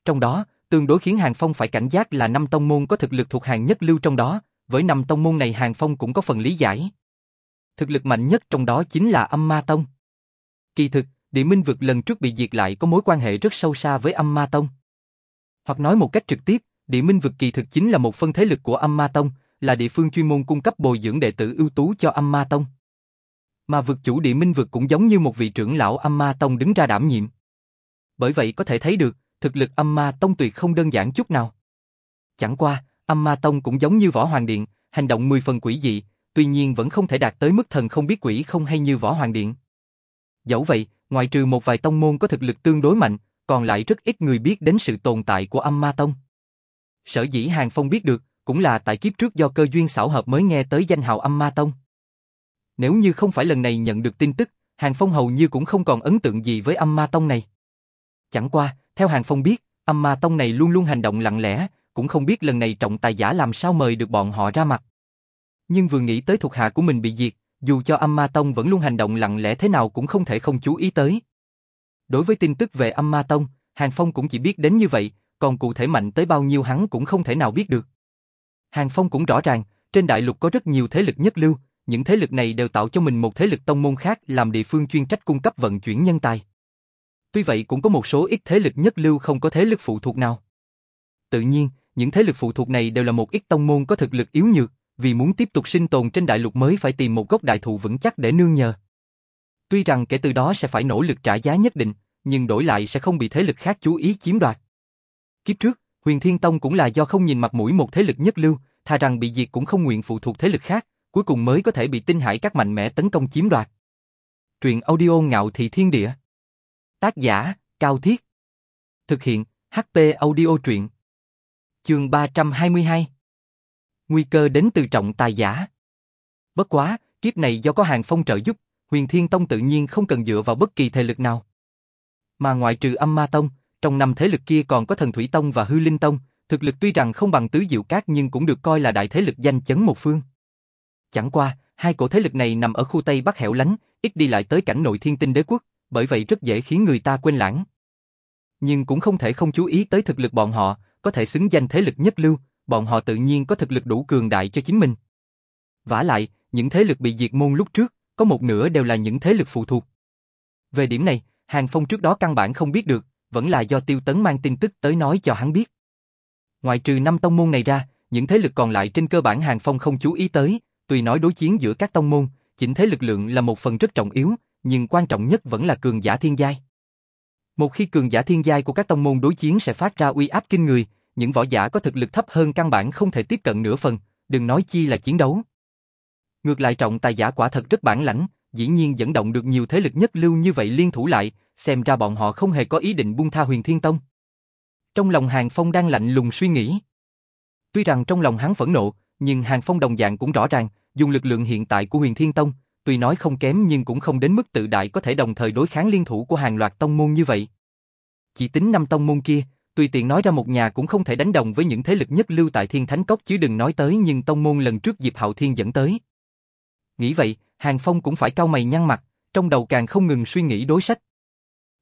Trong đó, tương đối khiến Hàng Phong phải cảnh giác là năm tông môn có thực lực thuộc hàng nhất lưu trong đó, với năm tông môn này Hàng Phong cũng có phần lý giải. Thực lực mạnh nhất trong đó chính là âm ma tông. Kỳ thực, địa minh vực lần trước bị diệt lại có mối quan hệ rất sâu xa với âm ma tông. Hoặc nói một cách trực tiếp, địa minh vực kỳ thực chính là một phân thế lực của âm ma tông, là địa phương chuyên môn cung cấp bồi dưỡng đệ tử ưu tú cho âm ma tông. Mà vực chủ địa minh vực cũng giống như một vị trưởng lão âm ma tông đứng ra đảm nhiệm. Bởi vậy có thể thấy được, thực lực âm ma tông tuyệt không đơn giản chút nào. Chẳng qua, âm ma tông cũng giống như võ hoàng điện, hành động mười phần quỷ dị, tuy nhiên vẫn không thể đạt tới mức thần không biết quỷ không hay như võ hoàng điện. Dẫu vậy, ngoại trừ một vài tông môn có thực lực tương đối mạnh, còn lại rất ít người biết đến sự tồn tại của âm ma tông. Sở dĩ Hàng Phong biết được, cũng là tại kiếp trước do cơ duyên xảo hợp mới nghe tới danh hào âm ma tông. Nếu như không phải lần này nhận được tin tức, Hàng Phong hầu như cũng không còn ấn tượng gì với âm ma tông này. Chẳng qua, theo Hàng Phong biết, Âm ma tông này luôn luôn hành động lặng lẽ, cũng không biết lần này trọng tài giả làm sao mời được bọn họ ra mặt. Nhưng vừa nghĩ tới thuộc hạ của mình bị diệt, dù cho âm ma tông vẫn luôn hành động lặng lẽ thế nào cũng không thể không chú ý tới. Đối với tin tức về âm ma tông, Hàng Phong cũng chỉ biết đến như vậy, còn cụ thể mạnh tới bao nhiêu hắn cũng không thể nào biết được. Hàng Phong cũng rõ ràng, trên đại lục có rất nhiều thế lực nhất lưu, những thế lực này đều tạo cho mình một thế lực tông môn khác làm địa phương chuyên trách cung cấp vận chuyển nhân tài. Tuy vậy cũng có một số ít thế lực nhất lưu không có thế lực phụ thuộc nào. Tự nhiên, những thế lực phụ thuộc này đều là một ít tông môn có thực lực yếu nhược, vì muốn tiếp tục sinh tồn trên đại lục mới phải tìm một gốc đại thụ vững chắc để nương nhờ. Tuy rằng kể từ đó sẽ phải nỗ lực trả giá nhất định, nhưng đổi lại sẽ không bị thế lực khác chú ý chiếm đoạt. Kiếp trước, Huyền Thiên Tông cũng là do không nhìn mặt mũi một thế lực nhất lưu, thà rằng bị diệt cũng không nguyện phụ thuộc thế lực khác, cuối cùng mới có thể bị tinh hải các mạnh mẽ tấn công chiếm đoạt. Truyện audio ngạo thị thiên địa. Tác giả, Cao Thiết. Thực hiện, HP audio truyện. Chương 322. Nguy cơ đến từ trọng tài giả. Bất quá, kiếp này do có hàng phong trợ giúp, huyền thiên tông tự nhiên không cần dựa vào bất kỳ thể lực nào. Mà ngoại trừ âm ma tông, trong năm thế lực kia còn có thần thủy tông và hư linh tông, thực lực tuy rằng không bằng tứ diệu cát nhưng cũng được coi là đại thế lực danh chấn một phương. Chẳng qua, hai cổ thế lực này nằm ở khu Tây Bắc hẻo lánh, ít đi lại tới cảnh nội thiên tinh đế quốc, bởi vậy rất dễ khiến người ta quên lãng. Nhưng cũng không thể không chú ý tới thực lực bọn họ, có thể xứng danh thế lực nhất lưu, bọn họ tự nhiên có thực lực đủ cường đại cho chính mình. Vả lại, những thế lực bị diệt môn lúc trước, có một nửa đều là những thế lực phụ thuộc. Về điểm này, Hàng Phong trước đó căn bản không biết được, vẫn là do Tiêu Tấn mang tin tức tới nói cho hắn biết. Ngoài trừ năm tông môn này ra, những thế lực còn lại trên cơ bản Hàng Phong không chú ý tới, tuy nói đối chiến giữa các tông môn, chỉnh thế lực lượng là một phần rất trọng yếu, nhưng quan trọng nhất vẫn là cường giả thiên giai. Một khi cường giả thiên giai của các tông môn đối chiến sẽ phát ra uy áp kinh người, những võ giả có thực lực thấp hơn căn bản không thể tiếp cận nửa phần, đừng nói chi là chiến đấu. Ngược lại trọng tài giả quả thật rất bản lãnh, dĩ nhiên dẫn động được nhiều thế lực nhất lưu như vậy liên thủ lại, xem ra bọn họ không hề có ý định buông tha huyền thiên tông. Trong lòng Hàng Phong đang lạnh lùng suy nghĩ. Tuy rằng trong lòng hắn phẫn nộ, nhưng Hàng Phong đồng dạng cũng rõ ràng, dùng lực lượng hiện tại của huyền thiên tông, tuy nói không kém nhưng cũng không đến mức tự đại có thể đồng thời đối kháng liên thủ của hàng loạt tông môn như vậy. Chỉ tính năm tông môn kia, tùy tiện nói ra một nhà cũng không thể đánh đồng với những thế lực nhất lưu tại Thiên Thánh Cốc chứ đừng nói tới nhưng tông môn lần trước Diệp Hạo Thiên dẫn tới. Nghĩ vậy, Hàng Phong cũng phải cau mày nhăn mặt, trong đầu càng không ngừng suy nghĩ đối sách.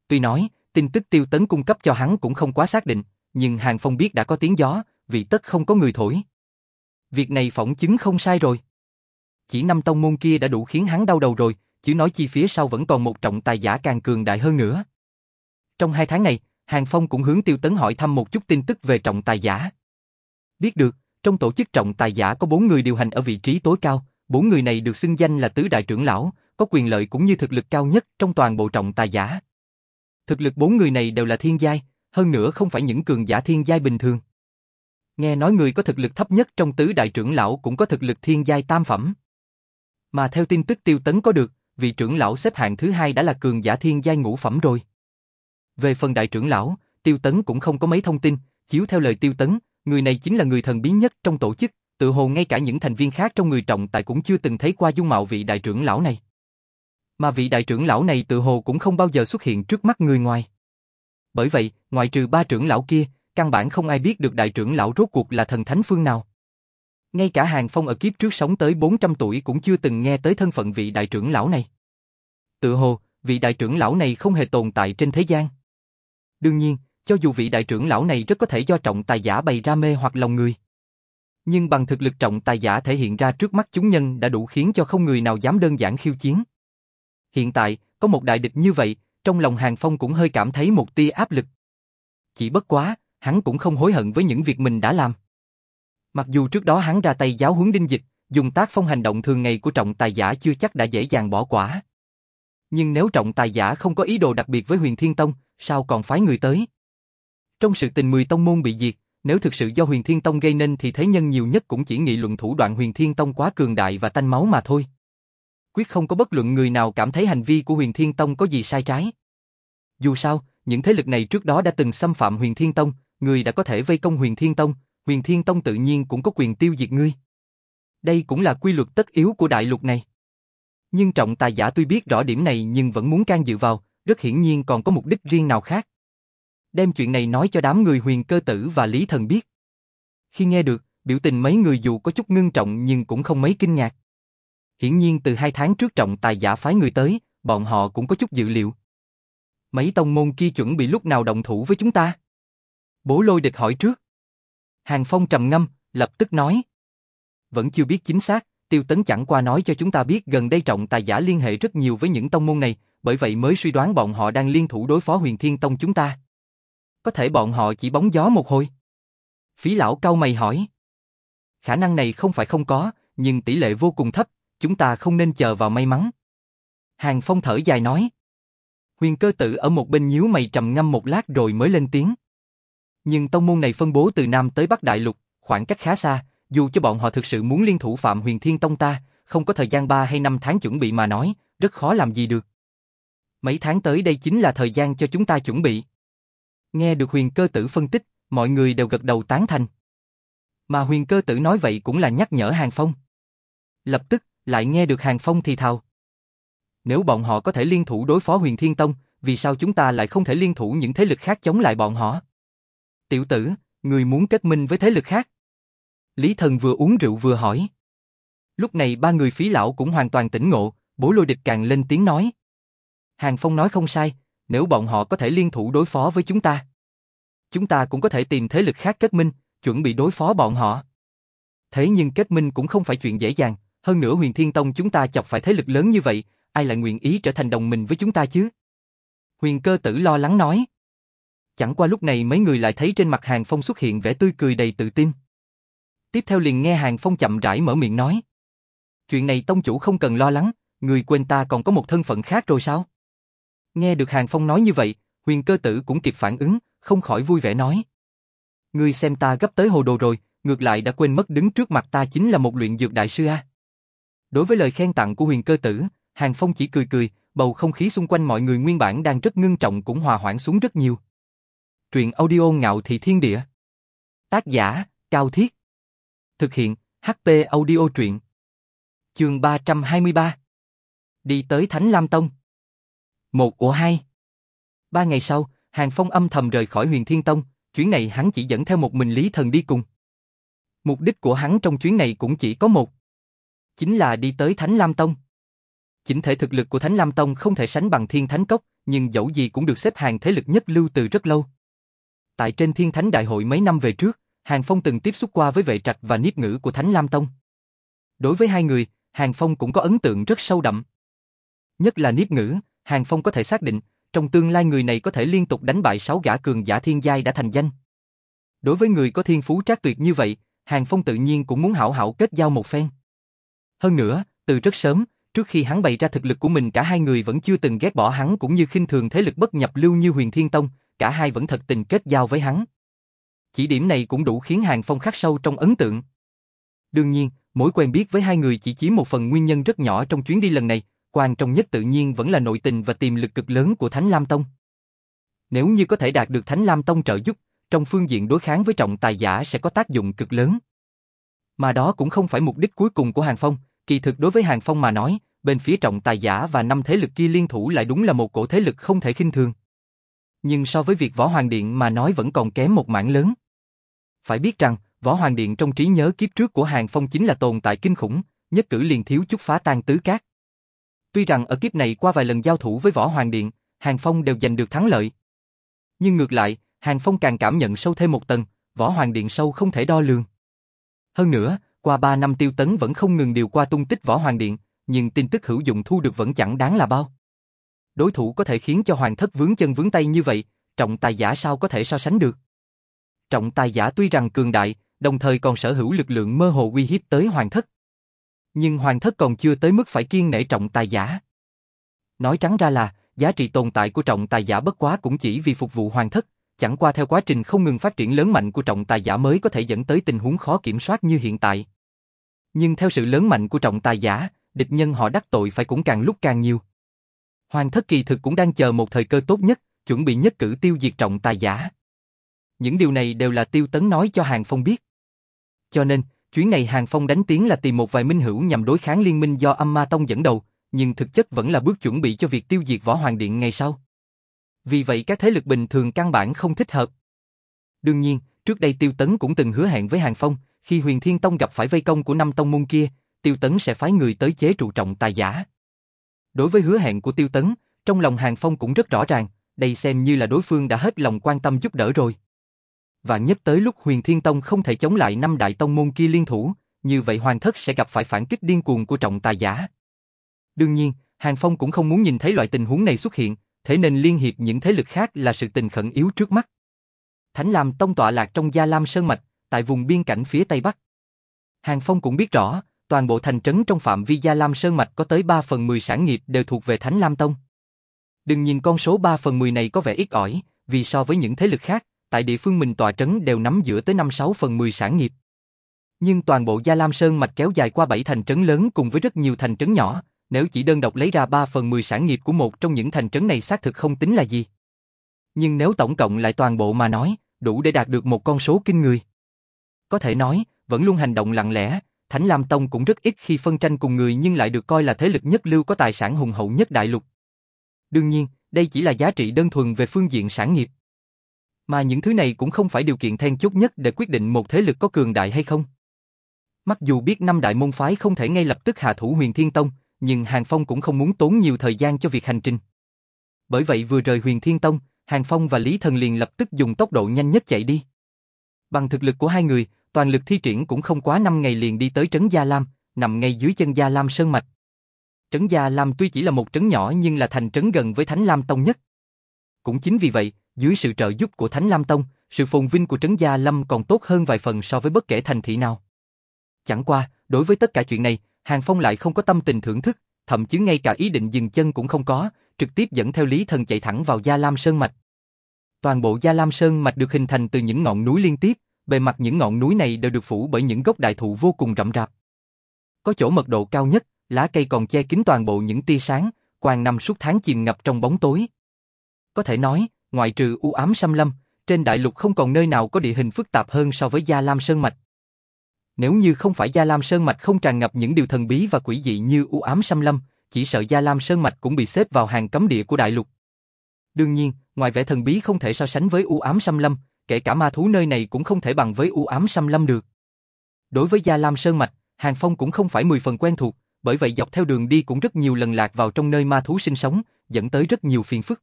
Tuy nói, tin tức tiêu tấn cung cấp cho hắn cũng không quá xác định, nhưng Hàng Phong biết đã có tiếng gió, vì tất không có người thổi. Việc này phỏng chứng không sai rồi. Chỉ năm tông môn kia đã đủ khiến hắn đau đầu rồi, chứ nói chi phía sau vẫn còn một trọng tài giả càng cường đại hơn nữa. Trong hai tháng này, Hàng Phong cũng hướng Tiêu Tấn hỏi thăm một chút tin tức về trọng tài giả. Biết được, trong tổ chức trọng tài giả có bốn người điều hành ở vị trí tối cao, bốn người này được xưng danh là tứ đại trưởng lão, có quyền lợi cũng như thực lực cao nhất trong toàn bộ trọng tài giả. Thực lực bốn người này đều là thiên giai, hơn nữa không phải những cường giả thiên giai bình thường. Nghe nói người có thực lực thấp nhất trong tứ đại trưởng lão cũng có thực lực thiên giai tam phẩm. Mà theo tin tức tiêu tấn có được, vị trưởng lão xếp hạng thứ hai đã là cường giả thiên giai ngũ phẩm rồi. Về phần đại trưởng lão, tiêu tấn cũng không có mấy thông tin, chiếu theo lời tiêu tấn, người này chính là người thần bí nhất trong tổ chức, tự hồ ngay cả những thành viên khác trong người trọng tại cũng chưa từng thấy qua dung mạo vị đại trưởng lão này. Mà vị đại trưởng lão này tự hồ cũng không bao giờ xuất hiện trước mắt người ngoài. Bởi vậy, ngoại trừ ba trưởng lão kia, căn bản không ai biết được đại trưởng lão rốt cuộc là thần thánh phương nào. Ngay cả Hàng Phong ở kiếp trước sống tới 400 tuổi cũng chưa từng nghe tới thân phận vị đại trưởng lão này. Tự hồ, vị đại trưởng lão này không hề tồn tại trên thế gian. Đương nhiên, cho dù vị đại trưởng lão này rất có thể do trọng tài giả bày ra mê hoặc lòng người. Nhưng bằng thực lực trọng tài giả thể hiện ra trước mắt chúng nhân đã đủ khiến cho không người nào dám đơn giản khiêu chiến. Hiện tại, có một đại địch như vậy, trong lòng Hàng Phong cũng hơi cảm thấy một tia áp lực. Chỉ bất quá, hắn cũng không hối hận với những việc mình đã làm. Mặc dù trước đó hắn ra tay giáo huấn đinh dịch, dùng tác phong hành động thường ngày của trọng tài giả chưa chắc đã dễ dàng bỏ quả. Nhưng nếu trọng tài giả không có ý đồ đặc biệt với huyền thiên tông, sao còn phái người tới? Trong sự tình mười tông môn bị diệt, nếu thực sự do huyền thiên tông gây nên thì thế nhân nhiều nhất cũng chỉ nghị luận thủ đoạn huyền thiên tông quá cường đại và tanh máu mà thôi. Quyết không có bất luận người nào cảm thấy hành vi của huyền thiên tông có gì sai trái. Dù sao, những thế lực này trước đó đã từng xâm phạm huyền thiên tông, người đã có thể vây công huyền thiên tông, huyền thiên tông tự nhiên cũng có quyền tiêu diệt ngươi. Đây cũng là quy luật tất yếu của đại lục này. Nhưng trọng tài giả tuy biết rõ điểm này nhưng vẫn muốn can dự vào, rất hiển nhiên còn có mục đích riêng nào khác. đem chuyện này nói cho đám người huyền cơ tử và Lý Thần biết. Khi nghe được, biểu tình mấy người dù có chút ngưng trọng nhưng cũng không mấy kinh ngạc. Hiển nhiên từ hai tháng trước trọng tài giả phái người tới, bọn họ cũng có chút dự liệu. Mấy tông môn kia chuẩn bị lúc nào động thủ với chúng ta? Bố lôi địch hỏi trước. Hàng Phong trầm ngâm, lập tức nói. Vẫn chưa biết chính xác, Tiêu Tấn chẳng qua nói cho chúng ta biết gần đây trọng tài giả liên hệ rất nhiều với những tông môn này, bởi vậy mới suy đoán bọn họ đang liên thủ đối phó huyền thiên tông chúng ta. Có thể bọn họ chỉ bóng gió một hồi. Phí lão cau mày hỏi. Khả năng này không phải không có, nhưng tỷ lệ vô cùng thấp, chúng ta không nên chờ vào may mắn. Hàng Phong thở dài nói. Huyền cơ tự ở một bên nhíu mày trầm ngâm một lát rồi mới lên tiếng. Nhưng tông môn này phân bố từ Nam tới Bắc Đại Lục, khoảng cách khá xa, dù cho bọn họ thực sự muốn liên thủ phạm huyền thiên tông ta, không có thời gian 3 hay 5 tháng chuẩn bị mà nói, rất khó làm gì được. Mấy tháng tới đây chính là thời gian cho chúng ta chuẩn bị. Nghe được huyền cơ tử phân tích, mọi người đều gật đầu tán thành. Mà huyền cơ tử nói vậy cũng là nhắc nhở Hàng Phong. Lập tức, lại nghe được Hàng Phong thì thào. Nếu bọn họ có thể liên thủ đối phó huyền thiên tông, vì sao chúng ta lại không thể liên thủ những thế lực khác chống lại bọn họ? Tiểu tử, người muốn kết minh với thế lực khác. Lý Thần vừa uống rượu vừa hỏi. Lúc này ba người phí lão cũng hoàn toàn tỉnh ngộ, bố lôi địch càng lên tiếng nói. Hàng Phong nói không sai, nếu bọn họ có thể liên thủ đối phó với chúng ta. Chúng ta cũng có thể tìm thế lực khác kết minh, chuẩn bị đối phó bọn họ. Thế nhưng kết minh cũng không phải chuyện dễ dàng, hơn nữa huyền thiên tông chúng ta chọc phải thế lực lớn như vậy, ai lại nguyện ý trở thành đồng minh với chúng ta chứ? Huyền cơ tử lo lắng nói. Chẳng qua lúc này mấy người lại thấy trên mặt Hàng Phong xuất hiện vẻ tươi cười đầy tự tin. Tiếp theo liền nghe Hàng Phong chậm rãi mở miệng nói. Chuyện này tông chủ không cần lo lắng, người quên ta còn có một thân phận khác rồi sao? Nghe được Hàng Phong nói như vậy, huyền cơ tử cũng kịp phản ứng, không khỏi vui vẻ nói. Ngươi xem ta gấp tới hồ đồ rồi, ngược lại đã quên mất đứng trước mặt ta chính là một luyện dược đại sư a. Đối với lời khen tặng của huyền cơ tử, Hàng Phong chỉ cười cười, bầu không khí xung quanh mọi người nguyên bản đang rất ngưng trọng cũng hòa hoãn xuống rất nhiều. Truyện audio ngạo thị thiên địa. Tác giả, Cao Thiết. Thực hiện, HP audio truyện. Chương 323. Đi tới Thánh Lam Tông. Một của hai. Ba ngày sau, Hàng Phong âm thầm rời khỏi huyền Thiên Tông, chuyến này hắn chỉ dẫn theo một mình Lý Thần đi cùng. Mục đích của hắn trong chuyến này cũng chỉ có một. Chính là đi tới Thánh Lam Tông. Chỉnh thể thực lực của Thánh Lam Tông không thể sánh bằng Thiên Thánh Cốc, nhưng dẫu gì cũng được xếp hàng thế lực nhất lưu từ rất lâu. Tại trên Thiên Thánh Đại hội mấy năm về trước, Hàng Phong từng tiếp xúc qua với vệ trạch và niếp ngữ của Thánh Lam Tông. Đối với hai người, Hàng Phong cũng có ấn tượng rất sâu đậm. Nhất là niếp ngữ, Hàng Phong có thể xác định, trong tương lai người này có thể liên tục đánh bại sáu gã cường giả thiên giai đã thành danh. Đối với người có thiên phú trác tuyệt như vậy, Hàng Phong tự nhiên cũng muốn hảo hảo kết giao một phen. Hơn nữa, từ rất sớm, trước khi hắn bày ra thực lực của mình cả hai người vẫn chưa từng ghét bỏ hắn cũng như khinh thường thế lực bất nhập lưu như huyền thiên tông, cả hai vẫn thật tình kết giao với hắn. Chỉ điểm này cũng đủ khiến Hàng Phong khắc sâu trong ấn tượng. Đương nhiên, mối quen biết với hai người chỉ chiếm một phần nguyên nhân rất nhỏ trong chuyến đi lần này, quan trọng nhất tự nhiên vẫn là nội tình và tiềm lực cực lớn của Thánh Lam Tông. Nếu như có thể đạt được Thánh Lam Tông trợ giúp, trong phương diện đối kháng với trọng tài giả sẽ có tác dụng cực lớn. Mà đó cũng không phải mục đích cuối cùng của Hàng Phong, kỳ thực đối với Hàng Phong mà nói, bên phía trọng tài giả và năm thế lực kia liên thủ lại đúng là một cổ thế lực không thể khinh thường. Nhưng so với việc Võ Hoàng Điện mà nói vẫn còn kém một mảng lớn. Phải biết rằng, Võ Hoàng Điện trong trí nhớ kiếp trước của Hàng Phong chính là tồn tại kinh khủng, nhất cử liền thiếu chút phá tan tứ cát. Tuy rằng ở kiếp này qua vài lần giao thủ với Võ Hoàng Điện, Hàng Phong đều giành được thắng lợi. Nhưng ngược lại, Hàng Phong càng cảm nhận sâu thêm một tầng, Võ Hoàng Điện sâu không thể đo lường. Hơn nữa, qua ba năm tiêu tấn vẫn không ngừng điều qua tung tích Võ Hoàng Điện, nhưng tin tức hữu dụng thu được vẫn chẳng đáng là bao. Đối thủ có thể khiến cho Hoàng thất vướng chân vướng tay như vậy, trọng tài giả sao có thể so sánh được. Trọng tài giả tuy rằng cường đại, đồng thời còn sở hữu lực lượng mơ hồ uy hiếp tới Hoàng thất. Nhưng Hoàng thất còn chưa tới mức phải kiên nể trọng tài giả. Nói trắng ra là, giá trị tồn tại của trọng tài giả bất quá cũng chỉ vì phục vụ Hoàng thất, chẳng qua theo quá trình không ngừng phát triển lớn mạnh của trọng tài giả mới có thể dẫn tới tình huống khó kiểm soát như hiện tại. Nhưng theo sự lớn mạnh của trọng tài giả, địch nhân họ đắc tội phải cũng càng lúc càng nhiều. Hoàng thất kỳ thực cũng đang chờ một thời cơ tốt nhất, chuẩn bị nhất cử tiêu diệt trọng tài giả. Những điều này đều là Tiêu Tấn nói cho Hàng Phong biết. Cho nên, chuyến này Hàng Phong đánh tiếng là tìm một vài minh hữu nhằm đối kháng liên minh do Âm Ma Tông dẫn đầu, nhưng thực chất vẫn là bước chuẩn bị cho việc tiêu diệt Võ Hoàng Điện ngày sau. vì vậy các thế lực bình thường căn bản không thích hợp. Đương nhiên, trước đây Tiêu Tấn cũng từng hứa hẹn với Hàng Phong, khi Huyền Thiên Tông gặp phải vây công của năm tông môn kia, Tiêu Tấn sẽ phái người tới chế trụ trọng tài giả. Đối với hứa hẹn của Tiêu Tấn, trong lòng Hàng Phong cũng rất rõ ràng, đây xem như là đối phương đã hết lòng quan tâm giúp đỡ rồi. Và nhất tới lúc Huyền Thiên Tông không thể chống lại năm đại tông môn kia liên thủ, như vậy Hoàng Thất sẽ gặp phải phản kích điên cuồng của trọng tài giả. Đương nhiên, Hàng Phong cũng không muốn nhìn thấy loại tình huống này xuất hiện, thế nên liên hiệp những thế lực khác là sự tình khẩn yếu trước mắt. Thánh Lam Tông tọa lạc trong Gia Lam Sơn Mạch, tại vùng biên cảnh phía Tây Bắc. Hàng Phong cũng biết rõ, toàn bộ thành trấn trong phạm vi Gia Lam Sơn Mạch có tới 3 phần 10 sản nghiệp đều thuộc về Thánh Lam Tông. Đừng nhìn con số 3 phần 10 này có vẻ ít ỏi, vì so với những thế lực khác, tại địa phương mình tòa trấn đều nắm giữa tới 5-6 phần 10 sản nghiệp. Nhưng toàn bộ Gia Lam Sơn Mạch kéo dài qua 7 thành trấn lớn cùng với rất nhiều thành trấn nhỏ, nếu chỉ đơn độc lấy ra 3 phần 10 sản nghiệp của một trong những thành trấn này xác thực không tính là gì. Nhưng nếu tổng cộng lại toàn bộ mà nói, đủ để đạt được một con số kinh người. Có thể nói, vẫn luôn hành động lặng lẽ, Thánh Lam Tông cũng rất ít khi phân tranh cùng người nhưng lại được coi là thế lực nhất lưu có tài sản hùng hậu nhất đại lục. Đương nhiên, đây chỉ là giá trị đơn thuần về phương diện sản nghiệp. Mà những thứ này cũng không phải điều kiện then chốt nhất để quyết định một thế lực có cường đại hay không. Mặc dù biết năm đại môn phái không thể ngay lập tức hạ thủ huyền thiên tông, nhưng Hàng Phong cũng không muốn tốn nhiều thời gian cho việc hành trình. Bởi vậy vừa rời huyền thiên tông, Hàng Phong và Lý Thần liền lập tức dùng tốc độ nhanh nhất chạy đi. Bằng thực lực của hai người, toàn lực thi triển cũng không quá 5 ngày liền đi tới trấn Gia Lam, nằm ngay dưới chân Gia Lam Sơn Mạch. Trấn Gia Lam tuy chỉ là một trấn nhỏ nhưng là thành trấn gần với Thánh Lam Tông nhất. Cũng chính vì vậy, dưới sự trợ giúp của Thánh Lam Tông, sự phồn vinh của trấn Gia Lâm còn tốt hơn vài phần so với bất kể thành thị nào. Chẳng qua, đối với tất cả chuyện này, Hàng Phong lại không có tâm tình thưởng thức, thậm chí ngay cả ý định dừng chân cũng không có, trực tiếp dẫn theo Lý Thần chạy thẳng vào Gia Lam Sơn Mạch. Toàn bộ Gia Lam Sơn Mạch được hình thành từ những ngọn núi liên tiếp, bề mặt những ngọn núi này đều được phủ bởi những gốc đại thụ vô cùng rậm rạp. Có chỗ mật độ cao nhất, lá cây còn che kín toàn bộ những tia sáng, quang năm suốt tháng chìm ngập trong bóng tối. Có thể nói, ngoại trừ u ám xâm lâm, trên đại lục không còn nơi nào có địa hình phức tạp hơn so với Gia Lam Sơn Mạch. Nếu như không phải Gia Lam Sơn Mạch không tràn ngập những điều thần bí và quỷ dị như u ám xâm lâm, chỉ sợ Gia Lam Sơn Mạch cũng bị xếp vào hàng cấm địa của đại lục. Đương nhiên, ngoài vẻ thần bí không thể so sánh với u ám xâm lâm, kể cả ma thú nơi này cũng không thể bằng với u ám xâm lâm được. Đối với Gia Lam Sơn Mạch, Hàng Phong cũng không phải mười phần quen thuộc, bởi vậy dọc theo đường đi cũng rất nhiều lần lạc vào trong nơi ma thú sinh sống, dẫn tới rất nhiều phiền phức.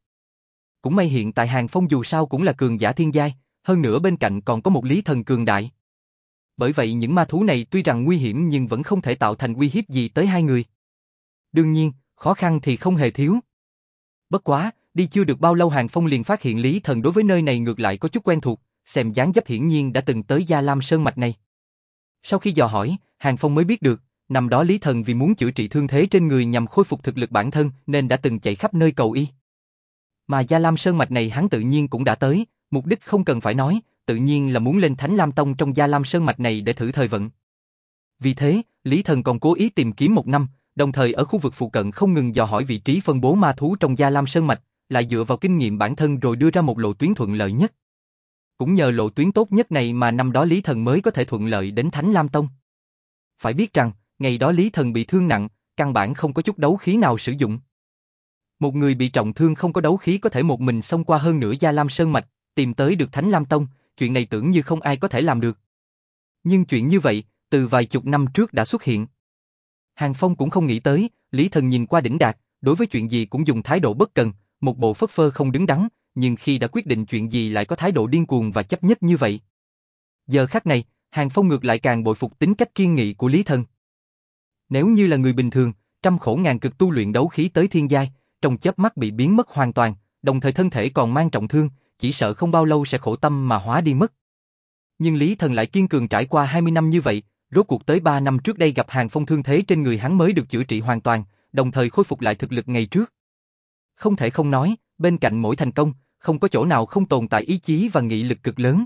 Cũng may hiện tại Hàng Phong dù sao cũng là cường giả thiên giai, hơn nữa bên cạnh còn có một lý thần cường đại. Bởi vậy những ma thú này tuy rằng nguy hiểm nhưng vẫn không thể tạo thành uy hiếp gì tới hai người. Đương nhiên, khó khăn thì không hề thiếu. Bất quá, đi chưa được bao lâu Hàng Phong liền phát hiện Lý Thần đối với nơi này ngược lại có chút quen thuộc, xem dáng dấp hiển nhiên đã từng tới Gia Lam Sơn Mạch này. Sau khi dò hỏi, Hàng Phong mới biết được, năm đó Lý Thần vì muốn chữa trị thương thế trên người nhằm khôi phục thực lực bản thân nên đã từng chạy khắp nơi cầu y. Mà Gia Lam Sơn Mạch này hắn tự nhiên cũng đã tới, mục đích không cần phải nói, tự nhiên là muốn lên Thánh Lam Tông trong Gia Lam Sơn Mạch này để thử thời vận. Vì thế, Lý Thần còn cố ý tìm kiếm một năm, đồng thời ở khu vực phụ cận không ngừng dò hỏi vị trí phân bố ma thú trong Gia Lam Sơn Mạch, lại dựa vào kinh nghiệm bản thân rồi đưa ra một lộ tuyến thuận lợi nhất. Cũng nhờ lộ tuyến tốt nhất này mà năm đó Lý Thần mới có thể thuận lợi đến Thánh Lam Tông. Phải biết rằng, ngày đó Lý Thần bị thương nặng, căn bản không có chút đấu khí nào sử dụng. Một người bị trọng thương không có đấu khí có thể một mình xông qua hơn nửa Gia Lam Sơn Mạch, tìm tới được Thánh Lam Tông, chuyện này tưởng như không ai có thể làm được. Nhưng chuyện như vậy, từ vài chục năm trước đã xuất hiện. Hàng Phong cũng không nghĩ tới, Lý Thần nhìn qua đỉnh đạt, đối với chuyện gì cũng dùng thái độ bất cần, một bộ phất phơ không đứng đắn, nhưng khi đã quyết định chuyện gì lại có thái độ điên cuồng và chấp nhất như vậy. Giờ khắc này, Hàng Phong ngược lại càng bội phục tính cách kiên nghị của Lý Thần. Nếu như là người bình thường, trăm khổ ngàn cực tu luyện đấu khí tới thiên giai, trong chớp mắt bị biến mất hoàn toàn, đồng thời thân thể còn mang trọng thương, chỉ sợ không bao lâu sẽ khổ tâm mà hóa đi mất. Nhưng Lý Thần lại kiên cường trải qua 20 năm như vậy, rốt cuộc tới 3 năm trước đây gặp Hàng Phong thương thế trên người hắn mới được chữa trị hoàn toàn, đồng thời khôi phục lại thực lực ngày trước. Không thể không nói, bên cạnh mỗi thành công, không có chỗ nào không tồn tại ý chí và nghị lực cực lớn.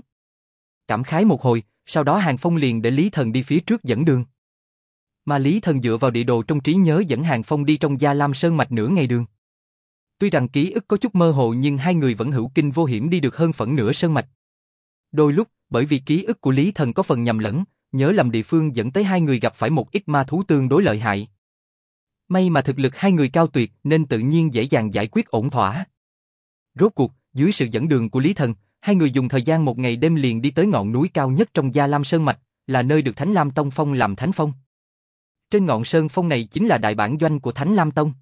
Cảm khái một hồi, sau đó Hàng Phong liền để Lý Thần đi phía trước dẫn đường. Mà Lý Thần dựa vào địa đồ trong trí nhớ dẫn Hàng Phong đi trong Gia Lam Sơn Mạch nửa ngày đường. Tuy rằng ký ức có chút mơ hồ nhưng hai người vẫn hữu kinh vô hiểm đi được hơn phần nửa sơn mạch. Đôi lúc, bởi vì ký ức của Lý Thần có phần nhầm lẫn, nhớ lầm địa phương dẫn tới hai người gặp phải một ít ma thú tương đối lợi hại. May mà thực lực hai người cao tuyệt nên tự nhiên dễ dàng giải quyết ổn thỏa. Rốt cuộc, dưới sự dẫn đường của Lý Thần, hai người dùng thời gian một ngày đêm liền đi tới ngọn núi cao nhất trong Gia Lam Sơn Mạch, là nơi được Thánh Lam Tông phong làm Thánh Phong. Trên ngọn sơn phong này chính là đại bản doanh của Thánh Lam Tông.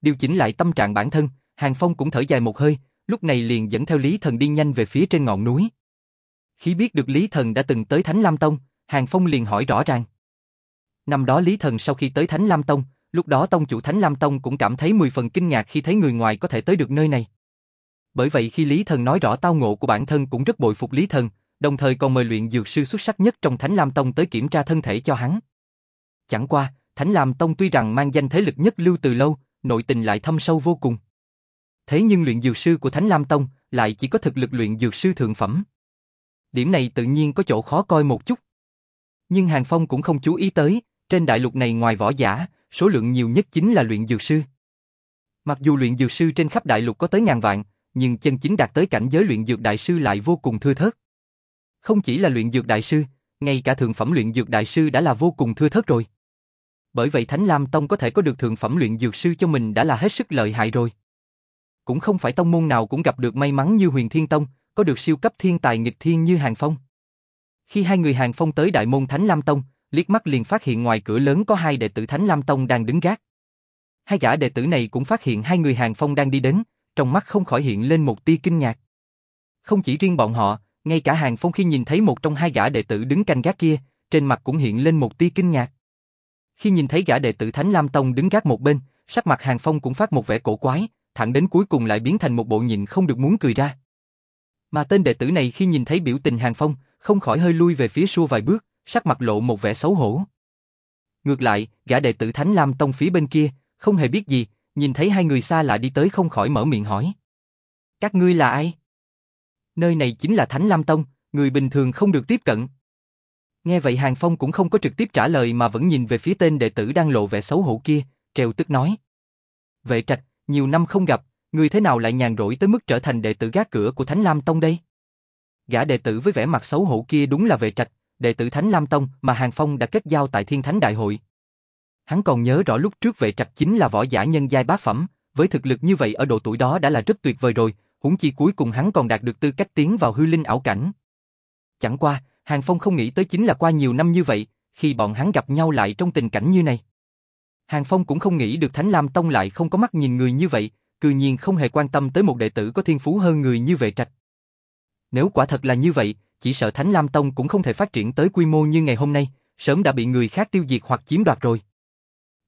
Điều chỉnh lại tâm trạng bản thân, Hàng Phong cũng thở dài một hơi, lúc này liền dẫn theo Lý Thần đi nhanh về phía trên ngọn núi. Khi biết được Lý Thần đã từng tới Thánh Lam Tông, Hàng Phong liền hỏi rõ ràng. Năm đó Lý Thần sau khi tới Thánh Lam Tông, lúc đó Tông chủ Thánh Lam Tông cũng cảm thấy mười phần kinh ngạc khi thấy người ngoài có thể tới được nơi này. Bởi vậy khi Lý Thần nói rõ tao ngộ của bản thân cũng rất bội phục Lý Thần, đồng thời còn mời luyện dược sư xuất sắc nhất trong Thánh Lam Tông tới kiểm tra thân thể cho hắn. Chẳng qua, Thánh Lam Tông tuy rằng mang danh thế lực nhất lưu từ lâu, nội tình lại thâm sâu vô cùng. Thế nhưng luyện dược sư của Thánh Lam Tông lại chỉ có thực lực luyện dược sư thượng phẩm. Điểm này tự nhiên có chỗ khó coi một chút. Nhưng Hàng Phong cũng không chú ý tới, trên đại lục này ngoài võ giả, số lượng nhiều nhất chính là luyện dược sư. Mặc dù luyện dược sư trên khắp đại lục có tới ngàn vạn, nhưng chân chính đạt tới cảnh giới luyện dược đại sư lại vô cùng thưa thớt. Không chỉ là luyện dược đại sư, ngay cả thượng phẩm luyện dược đại sư đã là vô cùng thưa thớt rồi. Bởi vậy Thánh Lam Tông có thể có được thượng phẩm luyện dược sư cho mình đã là hết sức lợi hại rồi. Cũng không phải tông môn nào cũng gặp được may mắn như Huyền Thiên Tông, có được siêu cấp thiên tài nghịch thiên như Hàng Phong. Khi hai người Hàng Phong tới đại môn Thánh Lam Tông, liếc mắt liền phát hiện ngoài cửa lớn có hai đệ tử Thánh Lam Tông đang đứng gác. Hai gã đệ tử này cũng phát hiện hai người Hàng Phong đang đi đến, trong mắt không khỏi hiện lên một tia kinh ngạc. Không chỉ riêng bọn họ, ngay cả Hàng Phong khi nhìn thấy một trong hai gã đệ tử đứng canh gác kia, trên mặt cũng hiện lên một tia kinh ngạc. Khi nhìn thấy gã đệ tử Thánh Lam Tông đứng gác một bên, sắc mặt Hàng Phong cũng phát một vẻ cổ quái, thẳng đến cuối cùng lại biến thành một bộ nhìn không được muốn cười ra. Mà tên đệ tử này khi nhìn thấy biểu tình Hàng Phong, không khỏi hơi lui về phía xua vài bước, sắc mặt lộ một vẻ xấu hổ. Ngược lại, gã đệ tử Thánh Lam Tông phía bên kia, không hề biết gì, nhìn thấy hai người xa lạ đi tới không khỏi mở miệng hỏi. Các ngươi là ai? Nơi này chính là Thánh Lam Tông, người bình thường không được tiếp cận. Nghe vậy Hàng Phong cũng không có trực tiếp trả lời mà vẫn nhìn về phía tên đệ tử đang lộ vẻ xấu hổ kia, trèo tức nói. Vệ trạch, nhiều năm không gặp, người thế nào lại nhàn rỗi tới mức trở thành đệ tử gác cửa của Thánh Lam Tông đây? Gã đệ tử với vẻ mặt xấu hổ kia đúng là vệ trạch, đệ tử Thánh Lam Tông mà Hàng Phong đã kết giao tại Thiên Thánh Đại Hội. Hắn còn nhớ rõ lúc trước vệ trạch chính là võ giả nhân giai bá phẩm, với thực lực như vậy ở độ tuổi đó đã là rất tuyệt vời rồi, huống chi cuối cùng hắn còn đạt được tư cách tiến vào hư linh ảo cảnh. Chẳng qua, Hàng Phong không nghĩ tới chính là qua nhiều năm như vậy, khi bọn hắn gặp nhau lại trong tình cảnh như này. Hàng Phong cũng không nghĩ được Thánh Lam Tông lại không có mắt nhìn người như vậy, cư nhiên không hề quan tâm tới một đệ tử có thiên phú hơn người như vệ trạch. Nếu quả thật là như vậy, chỉ sợ Thánh Lam Tông cũng không thể phát triển tới quy mô như ngày hôm nay, sớm đã bị người khác tiêu diệt hoặc chiếm đoạt rồi.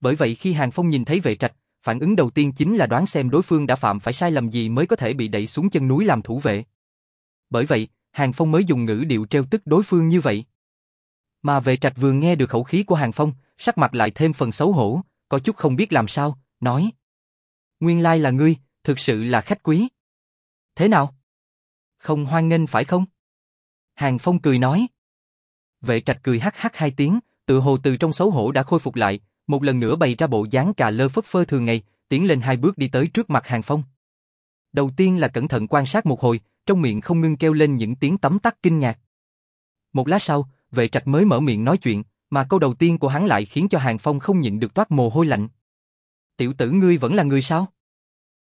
Bởi vậy khi Hàng Phong nhìn thấy vệ trạch, phản ứng đầu tiên chính là đoán xem đối phương đã phạm phải sai lầm gì mới có thể bị đẩy xuống chân núi làm thủ vệ. Bởi vậy, Hàng Phong mới dùng ngữ điệu treo tức đối phương như vậy. Mà vệ trạch vừa nghe được khẩu khí của Hàng Phong, sắc mặt lại thêm phần xấu hổ, có chút không biết làm sao, nói. Nguyên lai là ngươi, thực sự là khách quý. Thế nào? Không hoan nghênh phải không? Hàng Phong cười nói. Vệ trạch cười hắc hắc hai tiếng, tự hồ từ trong xấu hổ đã khôi phục lại, một lần nữa bày ra bộ dáng cà lơ phất phơ thường ngày, tiến lên hai bước đi tới trước mặt Hàng Phong. Đầu tiên là cẩn thận quan sát một hồi, trong miệng không ngưng kêu lên những tiếng tấm tắc kinh ngạc. Một lát sau, vệ trạch mới mở miệng nói chuyện, mà câu đầu tiên của hắn lại khiến cho Hàng Phong không nhịn được toát mồ hôi lạnh. Tiểu tử ngươi vẫn là người sao?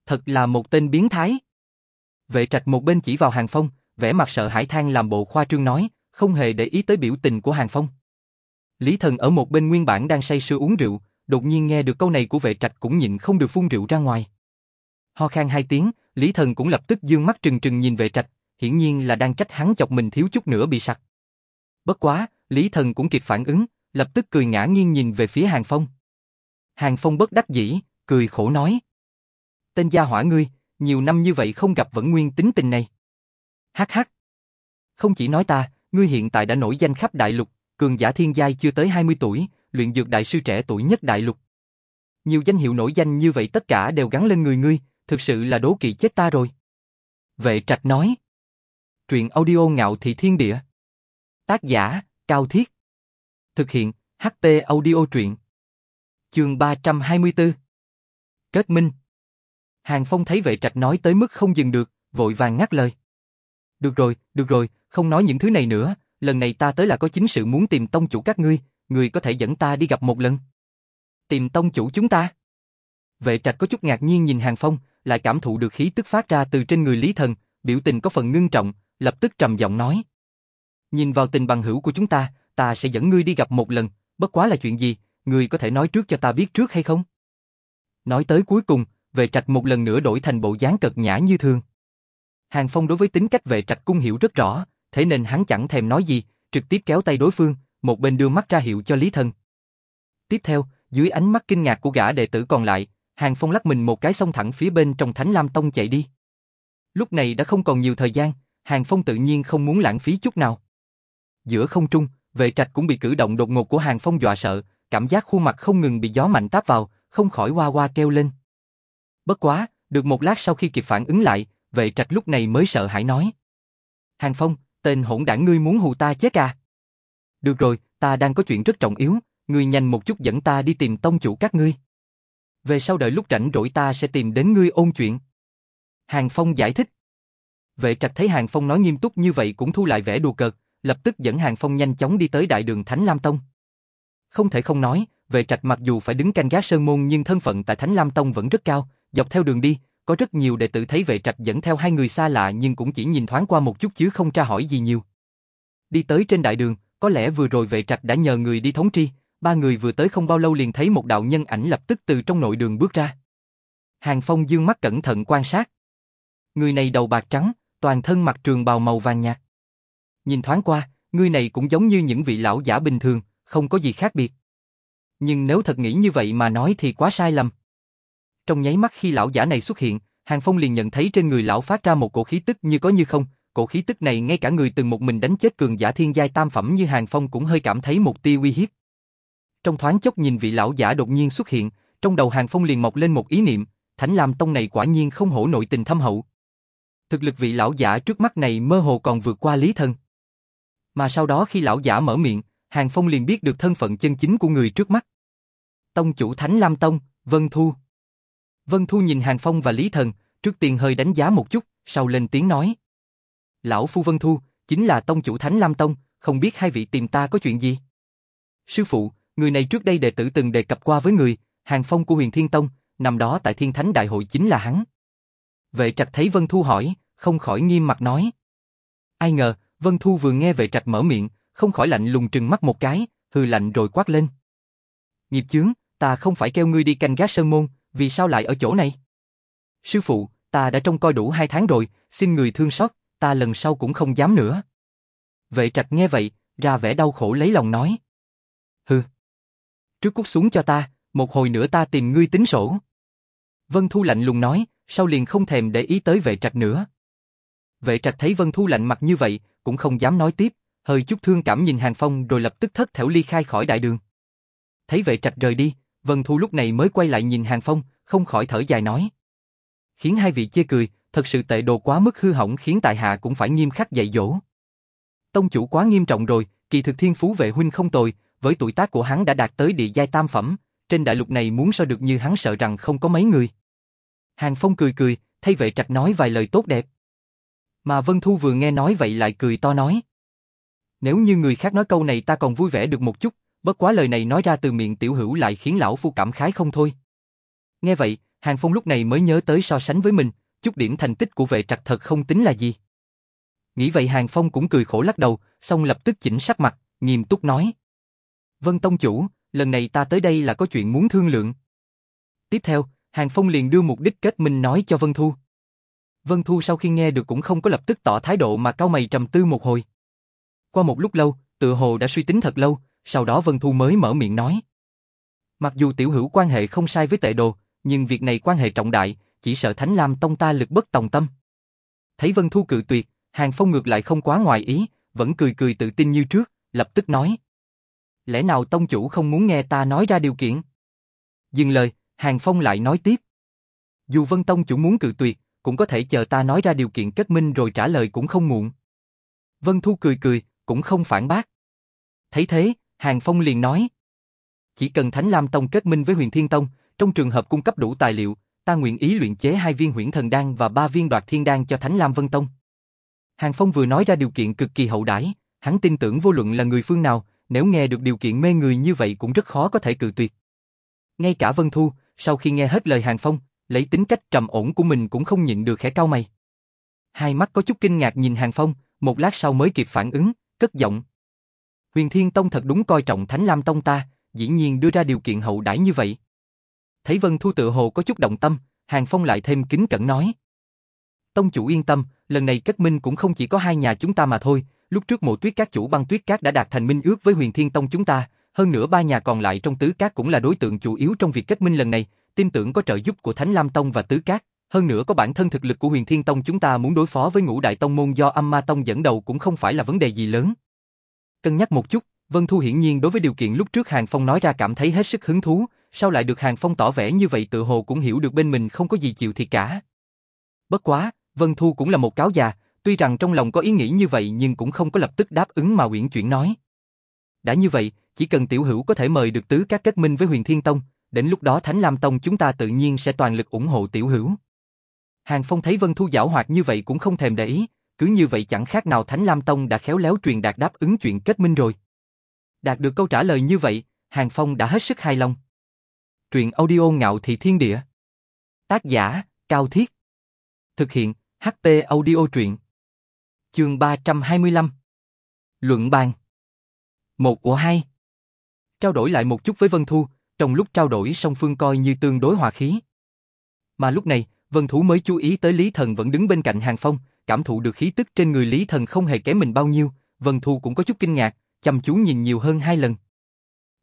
Thật là một tên biến thái. Vệ trạch một bên chỉ vào Hàng Phong, vẻ mặt sợ hãi than làm bộ khoa trương nói, không hề để ý tới biểu tình của Hàng Phong. Lý Thần ở một bên nguyên bản đang say sưa uống rượu, đột nhiên nghe được câu này của vệ trạch cũng nhịn không được phun rượu ra ngoài. Ho khan hai tiếng, Lý Thần cũng lập tức dương mắt trừng trừng nhìn vệ trạch, hiển nhiên là đang trách hắn chọc mình thiếu chút nữa bị sặc. Bất quá, Lý Thần cũng kịp phản ứng, lập tức cười ngã nghiêng nhìn về phía Hàng Phong. Hàng Phong bất đắc dĩ, cười khổ nói. Tên gia hỏa ngươi, nhiều năm như vậy không gặp vẫn nguyên tính tình này. Hắc hắc. Không chỉ nói ta, ngươi hiện tại đã nổi danh khắp đại lục, cường giả thiên giai chưa tới 20 tuổi, luyện dược đại sư trẻ tuổi nhất đại lục. Nhiều danh hiệu nổi danh như vậy tất cả đều gắn lên người ngươi, thực sự là đố kỵ chết ta rồi. Vệ trạch nói. Truyện audio ngạo thị thiên địa. Tác giả, Cao Thiết. Thực hiện, HT audio truyện. Chương 324. Kết minh. Hàng Phong thấy vệ trạch nói tới mức không dừng được, vội vàng ngắt lời. Được rồi, được rồi, không nói những thứ này nữa, lần này ta tới là có chính sự muốn tìm tông chủ các ngươi, người có thể dẫn ta đi gặp một lần. Tìm tông chủ chúng ta? Vệ trạch có chút ngạc nhiên nhìn Hàng Phong, lại cảm thụ được khí tức phát ra từ trên người Lý Thần, biểu tình có phần ngưng trọng, lập tức trầm giọng nói. Nhìn vào tình bằng hữu của chúng ta, ta sẽ dẫn ngươi đi gặp một lần, bất quá là chuyện gì, ngươi có thể nói trước cho ta biết trước hay không? Nói tới cuối cùng, vệ trạch một lần nữa đổi thành bộ dáng cật nhã như thường. Hàng Phong đối với tính cách vệ trạch cung hiểu rất rõ, thế nên hắn chẳng thèm nói gì, trực tiếp kéo tay đối phương, một bên đưa mắt ra hiệu cho Lý Thần. Tiếp theo, dưới ánh mắt kinh ngạc của gã đệ tử còn lại, Hàng Phong lắc mình một cái xông thẳng phía bên trong Thánh Lam Tông chạy đi. Lúc này đã không còn nhiều thời gian, Hàng Phong tự nhiên không muốn lãng phí chút nào. Giữa không trung, vệ trạch cũng bị cử động đột ngột của Hàng Phong dọa sợ, cảm giác khuôn mặt không ngừng bị gió mạnh táp vào, không khỏi hoa hoa kêu lên. Bất quá, được một lát sau khi kịp phản ứng lại, vệ trạch lúc này mới sợ hãi nói. Hàng Phong, tên hỗn đảng ngươi muốn hù ta chết à? Được rồi, ta đang có chuyện rất trọng yếu, ngươi nhanh một chút dẫn ta đi tìm tông chủ các ngươi. Về sau đợi lúc rảnh rỗi ta sẽ tìm đến ngươi ôn chuyện. Hàng Phong giải thích. Vệ trạch thấy Hàng Phong nói nghiêm túc như vậy cũng thu lại vẻ đùa cợt, lập tức dẫn Hàng Phong nhanh chóng đi tới đại đường Thánh Lam Tông. Không thể không nói, vệ trạch mặc dù phải đứng canh gác sơn môn nhưng thân phận tại Thánh Lam Tông vẫn rất cao, dọc theo đường đi, có rất nhiều đệ tử thấy vệ trạch dẫn theo hai người xa lạ nhưng cũng chỉ nhìn thoáng qua một chút chứ không tra hỏi gì nhiều. Đi tới trên đại đường, có lẽ vừa rồi vệ trạch đã nhờ người đi thống tri, ba người vừa tới không bao lâu liền thấy một đạo nhân ảnh lập tức từ trong nội đường bước ra. Hàng Phong dương mắt cẩn thận quan sát. Người này đầu bạc trắng, toàn thân mặc trường bào màu vàng nhạt. Nhìn thoáng qua, người này cũng giống như những vị lão giả bình thường, không có gì khác biệt. Nhưng nếu thật nghĩ như vậy mà nói thì quá sai lầm. Trong nháy mắt khi lão giả này xuất hiện, Hàng Phong liền nhận thấy trên người lão phát ra một cổ khí tức như có như không, cổ khí tức này ngay cả người từng một mình đánh chết cường giả thiên giai tam phẩm như Hàng Phong cũng hơi cảm thấy một tia uy hiếp. Trong thoáng chốc nhìn vị lão giả đột nhiên xuất hiện, trong đầu Hàng Phong liền mọc lên một ý niệm, Thánh Lam Tông này quả nhiên không hổ nội tình thâm hậu. Thực lực vị lão giả trước mắt này mơ hồ còn vượt qua Lý Thân. Mà sau đó khi lão giả mở miệng, Hàng Phong liền biết được thân phận chân chính của người trước mắt. Tông chủ Thánh Lam Tông, Vân Thu. Vân Thu nhìn Hàng Phong và Lý Thần, trước tiên hơi đánh giá một chút, sau lên tiếng nói. Lão Phu Vân Thu, chính là tông chủ Thánh Lam Tông, không biết hai vị tìm ta có chuyện gì? Sư phụ, người này trước đây đệ tử từng đề cập qua với người, Hàng Phong của huyền Thiên Tông, nằm đó tại Thiên Thánh Đại Hội chính là hắn. Vệ trạch thấy Vân Thu hỏi, không khỏi nghiêm mặt nói. Ai ngờ, Vân Thu vừa nghe vệ trạch mở miệng, không khỏi lạnh lùng trừng mắt một cái, hừ lạnh rồi quát lên. Nghiệp chướng, ta không phải kêu ngươi đi canh gác sơn môn, vì sao lại ở chỗ này? Sư phụ, ta đã trông coi đủ hai tháng rồi, xin người thương xót, ta lần sau cũng không dám nữa. Vệ trạch nghe vậy, ra vẻ đau khổ lấy lòng nói. Hừ. Trước cút xuống cho ta, một hồi nữa ta tìm ngươi tính sổ. Vân Thu lạnh lùng nói, sau liền không thèm để ý tới vệ trạch nữa. Vệ trạch thấy Vân Thu lạnh mặt như vậy, cũng không dám nói tiếp, hơi chút thương cảm nhìn Hàng Phong rồi lập tức thất thểu ly khai khỏi đại đường. Thấy vệ trạch rời đi, Vân Thu lúc này mới quay lại nhìn Hàng Phong, không khỏi thở dài nói. Khiến hai vị chê cười, thật sự tệ đồ quá mức hư hỏng khiến tại hạ cũng phải nghiêm khắc dạy dỗ. Tông chủ quá nghiêm trọng rồi, kỳ thực thiên phú vệ huynh không tồi, với tuổi tác của hắn đã đạt tới địa giai tam phẩm, trên đại lục này muốn so được như hắn sợ rằng không có mấy người. Hàng Phong cười cười, thay vệ trạch nói vài lời tốt đẹp. Mà Vân Thu vừa nghe nói vậy lại cười to nói. Nếu như người khác nói câu này ta còn vui vẻ được một chút, bất quá lời này nói ra từ miệng tiểu hữu lại khiến lão phu cảm khái không thôi. Nghe vậy, Hàng Phong lúc này mới nhớ tới so sánh với mình, chút điểm thành tích của vệ trạch thật không tính là gì. Nghĩ vậy Hàng Phong cũng cười khổ lắc đầu, xong lập tức chỉnh sắc mặt, nghiêm túc nói. Vân Tông Chủ, lần này ta tới đây là có chuyện muốn thương lượng. Tiếp theo, Hàng Phong liền đưa mục đích kết minh nói cho Vân Thu. Vân Thu sau khi nghe được cũng không có lập tức tỏ thái độ mà cao mày trầm tư một hồi. Qua một lúc lâu, tự hồ đã suy tính thật lâu, sau đó Vân Thu mới mở miệng nói. Mặc dù tiểu hữu quan hệ không sai với tệ đồ, nhưng việc này quan hệ trọng đại, chỉ sợ Thánh Lam Tông ta lực bất tòng tâm. Thấy Vân Thu cự tuyệt, Hàng Phong ngược lại không quá ngoài ý, vẫn cười cười tự tin như trước, lập tức nói. Lẽ nào Tông chủ không muốn nghe ta nói ra điều kiện? Dừng lời, Hàng Phong lại nói tiếp. Dù Vân Tông chủ muốn cự tuyệt, cũng có thể chờ ta nói ra điều kiện kết minh rồi trả lời cũng không muộn. Vân Thu cười cười, cũng không phản bác. Thấy thế, Hàng Phong liền nói. Chỉ cần Thánh Lam Tông kết minh với Huyền Thiên Tông, trong trường hợp cung cấp đủ tài liệu, ta nguyện ý luyện chế hai viên huyễn thần đan và ba viên đoạt thiên đan cho Thánh Lam Vân Tông. Hàng Phong vừa nói ra điều kiện cực kỳ hậu đãi, hắn tin tưởng vô luận là người phương nào, nếu nghe được điều kiện mê người như vậy cũng rất khó có thể cự tuyệt. Ngay cả Vân Thu, sau khi nghe hết lời Hàng Phong, lấy tính cách trầm ổn của mình cũng không nhịn được khẽ cau mày. Hai mắt có chút kinh ngạc nhìn Hàng Phong, một lát sau mới kịp phản ứng, cất giọng. Huyền Thiên Tông thật đúng coi trọng Thánh Lam Tông ta, dĩ nhiên đưa ra điều kiện hậu đãi như vậy. Thấy Vân Thu tự hồ có chút động tâm, Hàng Phong lại thêm kính cẩn nói. Tông chủ yên tâm, lần này kết minh cũng không chỉ có hai nhà chúng ta mà thôi, lúc trước mộ tuyết các chủ băng tuyết các đã đạt thành minh ước với huyền thiên tông chúng ta, hơn nữa ba nhà còn lại trong tứ các cũng là đối tượng chủ yếu trong việc kết minh lần này, tin tưởng có trợ giúp của Thánh Lam Tông và tứ các, hơn nữa có bản thân thực lực của huyền thiên tông chúng ta muốn đối phó với ngũ đại tông môn do âm ma tông dẫn đầu cũng không phải là vấn đề gì lớn. Cân nhắc một chút, Vân Thu hiển nhiên đối với điều kiện lúc trước Hàng Phong nói ra cảm thấy hết sức hứng thú, sao lại được Hàng Phong tỏ vẻ như vậy tự hồ cũng hiểu được bên mình không có gì chịu thiệt cả. Bất quá, Vân Thu cũng là một cáo già, tuy rằng trong lòng có ý nghĩ như vậy nhưng cũng không có lập tức đáp ứng mà uyển chuyển nói. Đã như vậy, chỉ cần tiểu hữu có thể mời được tứ các kết minh với huyền thiên tông, đến lúc đó Thánh Lam Tông chúng ta tự nhiên sẽ toàn lực ủng hộ tiểu hữu. Hàng Phong thấy Vân Thu giảo hoạt như vậy cũng không thèm để ý, cứ như vậy chẳng khác nào Thánh Lam Tông đã khéo léo truyền đạt đáp ứng chuyện kết minh rồi. Đạt được câu trả lời như vậy, Hàng Phong đã hết sức hài lòng. Truyện audio ngạo thị thiên địa. Tác giả, Cao Thiết. Thực hiện, HP audio truyện. Chương 325. Luận bàn. Một của hai. Trao đổi lại một chút với Vân Thu, trong lúc trao đổi song phương coi như tương đối hòa khí. Mà lúc này, Vân Thú mới chú ý tới Lý Thần vẫn đứng bên cạnh Hàng Phong, cảm thụ được khí tức trên người Lý Thần không hề kém mình bao nhiêu, Vân Thu cũng có chút kinh ngạc, chăm chú nhìn nhiều hơn hai lần.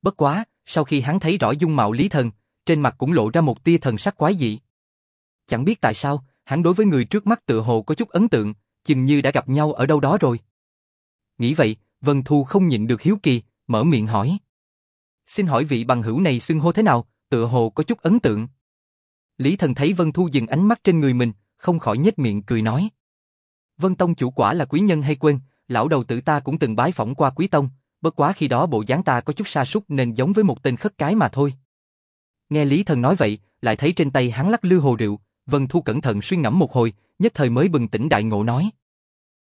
Bất quá, sau khi hắn thấy rõ dung mạo Lý Thần, trên mặt cũng lộ ra một tia thần sắc quái dị. Chẳng biết tại sao, hắn đối với người trước mắt tựa hồ có chút ấn tượng, chừng như đã gặp nhau ở đâu đó rồi. Nghĩ vậy, Vân Thu không nhịn được hiếu kỳ, mở miệng hỏi. Xin hỏi vị bằng hữu này xưng hô thế nào, tựa hồ có chút ấn tượng. Lý Thần thấy Vân Thu dừng ánh mắt trên người mình, không khỏi nhếch miệng cười nói. Vân Tông chủ quả là quý nhân hay quên, lão đầu tử ta cũng từng bái phỏng qua quý tông, bất quá khi đó bộ dáng ta có chút sa sút nên giống với một tên khất cái mà thôi. Nghe Lý Thần nói vậy, lại thấy trên tay hắn lắc lư hồ rượu, Vân Thu cẩn thận suy ngẫm một hồi, nhất thời mới bừng tỉnh đại ngộ nói.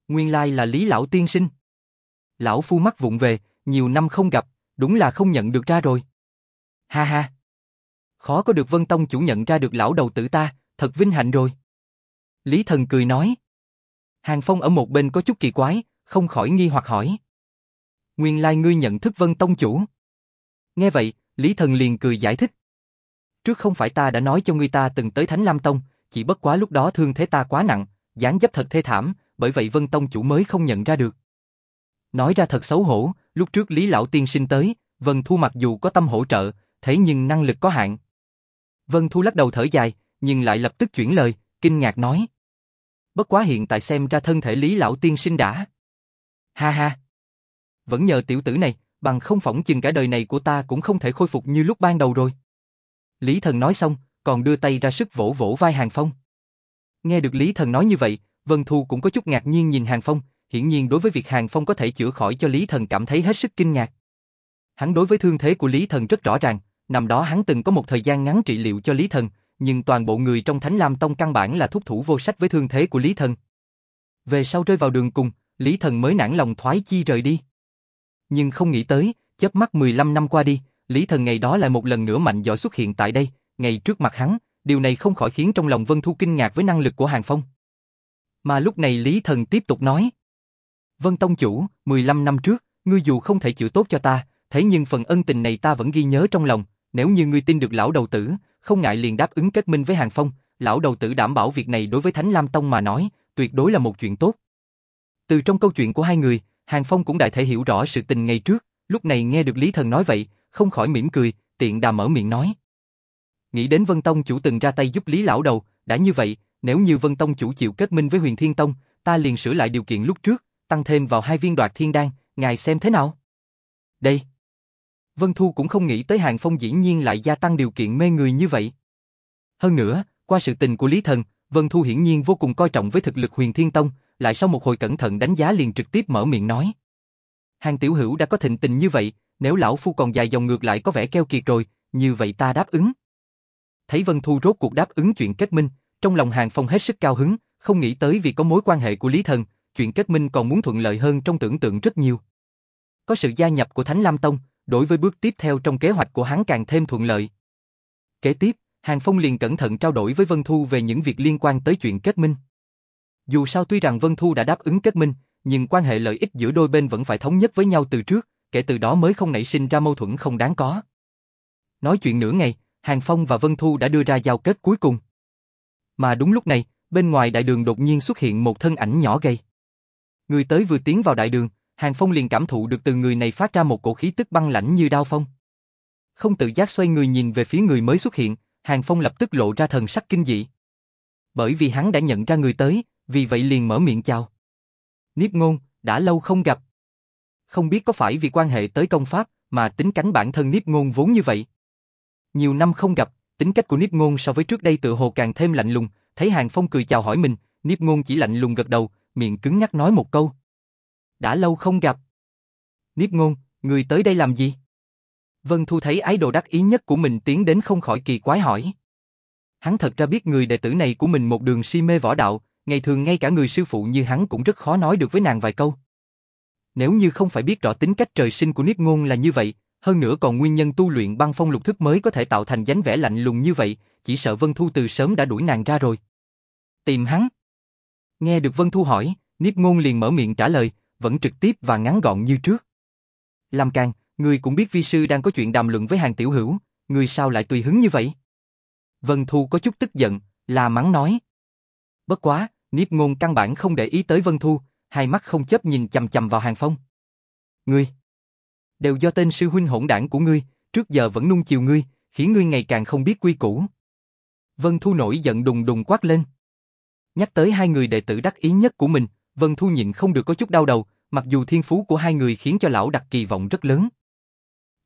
Nguyên lai là Lý Lão tiên sinh. Lão phu mắt vụng về, nhiều năm không gặp, đúng là không nhận được ra rồi. Ha ha. Khó có được Vân Tông chủ nhận ra được lão đầu tử ta, thật vinh hạnh rồi. Lý Thần cười nói. Hàng Phong ở một bên có chút kỳ quái, không khỏi nghi hoặc hỏi. Nguyên lai ngươi nhận thức Vân Tông chủ. Nghe vậy, Lý Thần liền cười giải thích. Trước không phải ta đã nói cho ngươi ta từng tới Thánh Lam Tông, chỉ bất quá lúc đó thương thế ta quá nặng, dáng dấp thật thê thảm, bởi vậy Vân Tông chủ mới không nhận ra được. Nói ra thật xấu hổ, lúc trước Lý Lão Tiên sinh tới, Vân Thu mặc dù có tâm hỗ trợ, thế nhưng năng lực có hạn. Vân Thu lắc đầu thở dài, nhưng lại lập tức chuyển lời, kinh ngạc nói. Bất quá hiện tại xem ra thân thể Lý Lão Tiên sinh đã. Ha ha. Vẫn nhờ tiểu tử này, bằng không phỏng chừng cả đời này của ta cũng không thể khôi phục như lúc ban đầu rồi. Lý Thần nói xong, còn đưa tay ra sức vỗ vỗ vai Hàng Phong. Nghe được Lý Thần nói như vậy, Vân Thu cũng có chút ngạc nhiên nhìn Hàng Phong, hiển nhiên đối với việc Hàng Phong có thể chữa khỏi cho Lý Thần cảm thấy hết sức kinh ngạc. Hắn đối với thương thế của Lý Thần rất rõ ràng, năm đó hắn từng có một thời gian ngắn trị liệu cho Lý Thần, nhưng toàn bộ người trong Thánh Lam Tông căn bản là thúc thủ vô sách với thương thế của Lý Thần. Về sau rơi vào đường cùng, Lý Thần mới nản lòng thoái chi rời đi. Nhưng không nghĩ tới, chớp mắt 15 năm qua đi, Lý Thần ngày đó lại một lần nữa mạnh giỏi xuất hiện tại đây, ngay trước mặt hắn, điều này không khỏi khiến trong lòng Vân Thu kinh ngạc với năng lực của Hàng Phong. Mà lúc này Lý Thần tiếp tục nói. Vân Tông Chủ, 15 năm trước, ngươi dù không thể chữa tốt cho ta, thế nhưng phần ân tình này ta vẫn ghi nhớ trong lòng, nếu như ngươi tin được lão đầu tử, không ngại liền đáp ứng kết minh với Hàng Phong, lão đầu tử đảm bảo việc này đối với Thánh Lam Tông mà nói, tuyệt đối là một chuyện tốt. Từ trong câu chuyện của hai người, Hàng Phong cũng đại thể hiểu rõ sự tình ngày trước, lúc này nghe được Lý Thần nói vậy, không khỏi mỉm cười, tiện đà mở miệng nói. Nghĩ đến Vân Tông chủ từng ra tay giúp Lý Lão Đầu, đã như vậy, nếu như Vân Tông chủ chịu kết minh với Huyền Thiên Tông, ta liền sửa lại điều kiện lúc trước, tăng thêm vào hai viên đoạt thiên đan, ngài xem thế nào? Đây. Vân Thu cũng không nghĩ tới Hàng Phong dĩ nhiên lại gia tăng điều kiện mê người như vậy. Hơn nữa, qua sự tình của Lý Thần, Vân Thu hiển nhiên vô cùng coi trọng với thực lực Huyền Thiên Tông, lại sau một hồi cẩn thận đánh giá liền trực tiếp mở miệng nói. Hàng tiểu hữu đã có thịnh tình như vậy, nếu lão phu còn dài dòng ngược lại có vẻ keo kiệt rồi, như vậy ta đáp ứng. Thấy Vân Thu rốt cuộc đáp ứng chuyện kết minh, trong lòng Hàng Phong hết sức cao hứng, không nghĩ tới vì có mối quan hệ của Lý Thần, chuyện kết minh còn muốn thuận lợi hơn trong tưởng tượng rất nhiều. Có sự gia nhập của Thánh Lam Tông, đối với bước tiếp theo trong kế hoạch của hắn càng thêm thuận lợi. Kế tiếp, Hàng Phong liền cẩn thận trao đổi với Vân Thu về những việc liên quan tới chuyện kết minh. Dù sao tuy rằng Vân Thu đã đáp ứng kết minh, nhưng quan hệ lợi ích giữa đôi bên vẫn phải thống nhất với nhau từ trước, kể từ đó mới không nảy sinh ra mâu thuẫn không đáng có. Nói chuyện nửa ngày, Hàng Phong và Vân Thu đã đưa ra giao kết cuối cùng. Mà đúng lúc này, bên ngoài đại đường đột nhiên xuất hiện một thân ảnh nhỏ gầy. Người tới vừa tiến vào đại đường, Hàng Phong liền cảm thụ được từ người này phát ra một cổ khí tức băng lãnh như đao phong. Không tự giác xoay người nhìn về phía người mới xuất hiện, Hàng Phong lập tức lộ ra thần sắc kinh dị. Bởi vì hắn đã nhận ra người tới, vì vậy liền mở miệng chào. Niếp ngôn, đã lâu không gặp. Không biết có phải vì quan hệ tới công pháp mà tính cánh bản thân Niếp ngôn vốn như vậy. Nhiều năm không gặp, tính cách của Niếp ngôn so với trước đây tự hồ càng thêm lạnh lùng, thấy Hàng Phong cười chào hỏi mình, Niếp ngôn chỉ lạnh lùng gật đầu, miệng cứng nhắc nói một câu. Đã lâu không gặp. Niếp ngôn, người tới đây làm gì? Vân Thu thấy ái đồ đắc ý nhất của mình tiến đến không khỏi kỳ quái hỏi. Hắn thật ra biết người đệ tử này của mình một đường si mê võ đạo, ngày thường ngay cả người sư phụ như hắn cũng rất khó nói được với nàng vài câu. Nếu như không phải biết rõ tính cách trời sinh của Niếp Ngôn là như vậy, hơn nữa còn nguyên nhân tu luyện băng phong lục thức mới có thể tạo thành dáng vẻ lạnh lùng như vậy, chỉ sợ Vân Thu từ sớm đã đuổi nàng ra rồi. Tìm hắn. Nghe được Vân Thu hỏi, Niếp Ngôn liền mở miệng trả lời, vẫn trực tiếp và ngắn gọn như trước. Lam Càng, người cũng biết vi sư đang có chuyện đàm luận với hàng tiểu hữu, người sao lại tùy hứng như vậy? Vân Thu có chút tức giận, là mắng nói. Bất quá, Niếp Ngôn căn bản không để ý tới Vân Thu, hai mắt không chớp nhìn chầm chầm vào Hàng Phong. Ngươi, đều do tên sư huynh hỗn đảng của ngươi, trước giờ vẫn nung chiều ngươi, khiến ngươi ngày càng không biết quy củ. Vân Thu nổi giận đùng đùng quát lên. Nhắc tới hai người đệ tử đắc ý nhất của mình, Vân Thu nhịn không được có chút đau đầu, mặc dù thiên phú của hai người khiến cho lão đặt kỳ vọng rất lớn.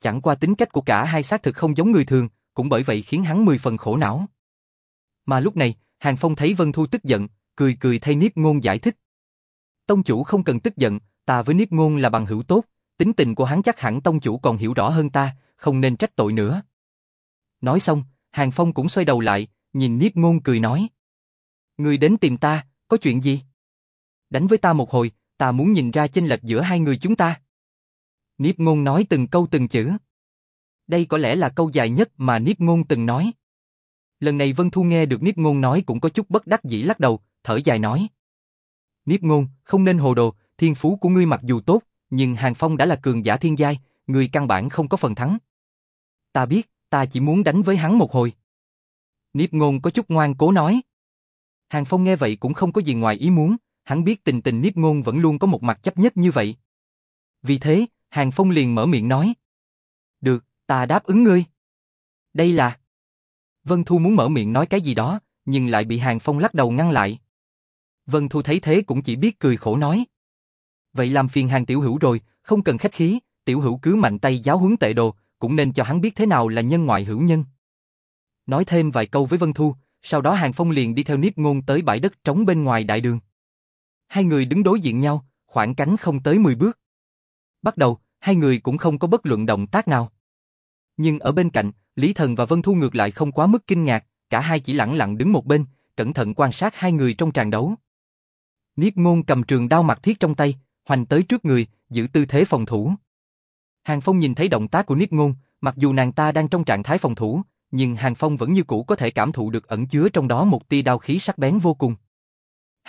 Chẳng qua tính cách của cả hai xác thực không giống người thường, cũng bởi vậy khiến hắn mười phần khổ não. Mà lúc này, Hàng Phong thấy Vân Thu tức giận, cười cười thay Niếp Ngôn giải thích. Tông chủ không cần tức giận, ta với Niếp Ngôn là bằng hữu tốt, tính tình của hắn chắc hẳn tông chủ còn hiểu rõ hơn ta, không nên trách tội nữa. Nói xong, Hàng Phong cũng xoay đầu lại, nhìn Niếp Ngôn cười nói. Người đến tìm ta, có chuyện gì? Đánh với ta một hồi, ta muốn nhìn ra chênh lệch giữa hai người chúng ta. Niếp Ngôn nói từng câu từng chữ. Đây có lẽ là câu dài nhất mà Niếp Ngôn từng nói. Lần này Vân Thu nghe được Niếp Ngôn nói cũng có chút bất đắc dĩ lắc đầu, thở dài nói. Niếp Ngôn, không nên hồ đồ, thiên phú của ngươi mặc dù tốt, nhưng Hàng Phong đã là cường giả thiên giai, ngươi căn bản không có phần thắng. Ta biết, ta chỉ muốn đánh với hắn một hồi. Niếp Ngôn có chút ngoan cố nói. Hàng Phong nghe vậy cũng không có gì ngoài ý muốn, hắn biết tình tình Niếp Ngôn vẫn luôn có một mặt chấp nhất như vậy. Vì thế, Hàng Phong liền mở miệng nói. Được, ta đáp ứng ngươi. Đây là... Vân Thu muốn mở miệng nói cái gì đó, nhưng lại bị Hàng Phong lắc đầu ngăn lại. Vân Thu thấy thế cũng chỉ biết cười khổ nói. Vậy làm phiền Hàng Tiểu Hữu rồi, không cần khách khí, Tiểu Hữu cứ mạnh tay giáo huấn tệ đồ, cũng nên cho hắn biết thế nào là nhân ngoại hữu nhân. Nói thêm vài câu với Vân Thu, sau đó Hàng Phong liền đi theo Niếp Ngôn tới bãi đất trống bên ngoài đại đường. Hai người đứng đối diện nhau, khoảng cánh không tới 10 bước. Bắt đầu, hai người cũng không có bất luận động tác nào. Nhưng ở bên cạnh, Lý Thần và Vân Thu ngược lại không quá mức kinh ngạc, cả hai chỉ lặng lặng đứng một bên, cẩn thận quan sát hai người trong tràn đấu. Niếp ngôn cầm trường đao mặt thiết trong tay, hoành tới trước người, giữ tư thế phòng thủ. Hàng Phong nhìn thấy động tác của Niếp ngôn, mặc dù nàng ta đang trong trạng thái phòng thủ, nhưng Hàng Phong vẫn như cũ có thể cảm thụ được ẩn chứa trong đó một tia đao khí sắc bén vô cùng.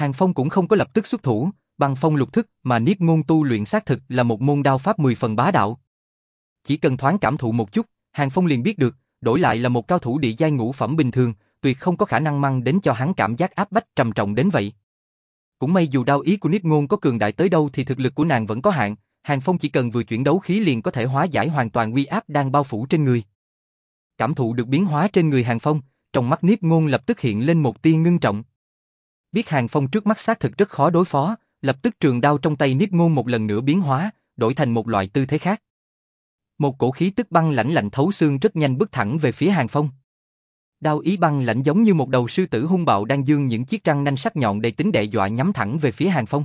Hàng Phong cũng không có lập tức xuất thủ, bằng phong lục thức mà Niếp ngôn tu luyện xác thực là một môn đao pháp 10 phần bá đạo. Chỉ cần thoáng cảm thụ một chút, Hàng Phong liền biết được, đổi lại là một cao thủ địa giai ngũ phẩm bình thường, tuyệt không có khả năng mang đến cho hắn cảm giác áp bách trầm trọng đến vậy. Cũng may dù đao ý của Niếp Ngôn có cường đại tới đâu thì thực lực của nàng vẫn có hạn, Hàng Phong chỉ cần vừa chuyển đấu khí liền có thể hóa giải hoàn toàn uy áp đang bao phủ trên người. Cảm thụ được biến hóa trên người Hàng Phong, trong mắt Niếp Ngôn lập tức hiện lên một tia ngưng trọng. Biết Hàng Phong trước mắt xác thực rất khó đối phó, lập tức trường đao trong tay Niếp Ngôn một lần nữa biến hóa, đổi thành một loại tư thế khác. Một cổ khí tức băng lãnh lạnh thấu xương rất nhanh bước thẳng về phía Hàng Phong. Đao ý băng lạnh giống như một đầu sư tử hung bạo đang dương những chiếc răng nanh sắc nhọn đầy tính đe dọa nhắm thẳng về phía Hàng Phong.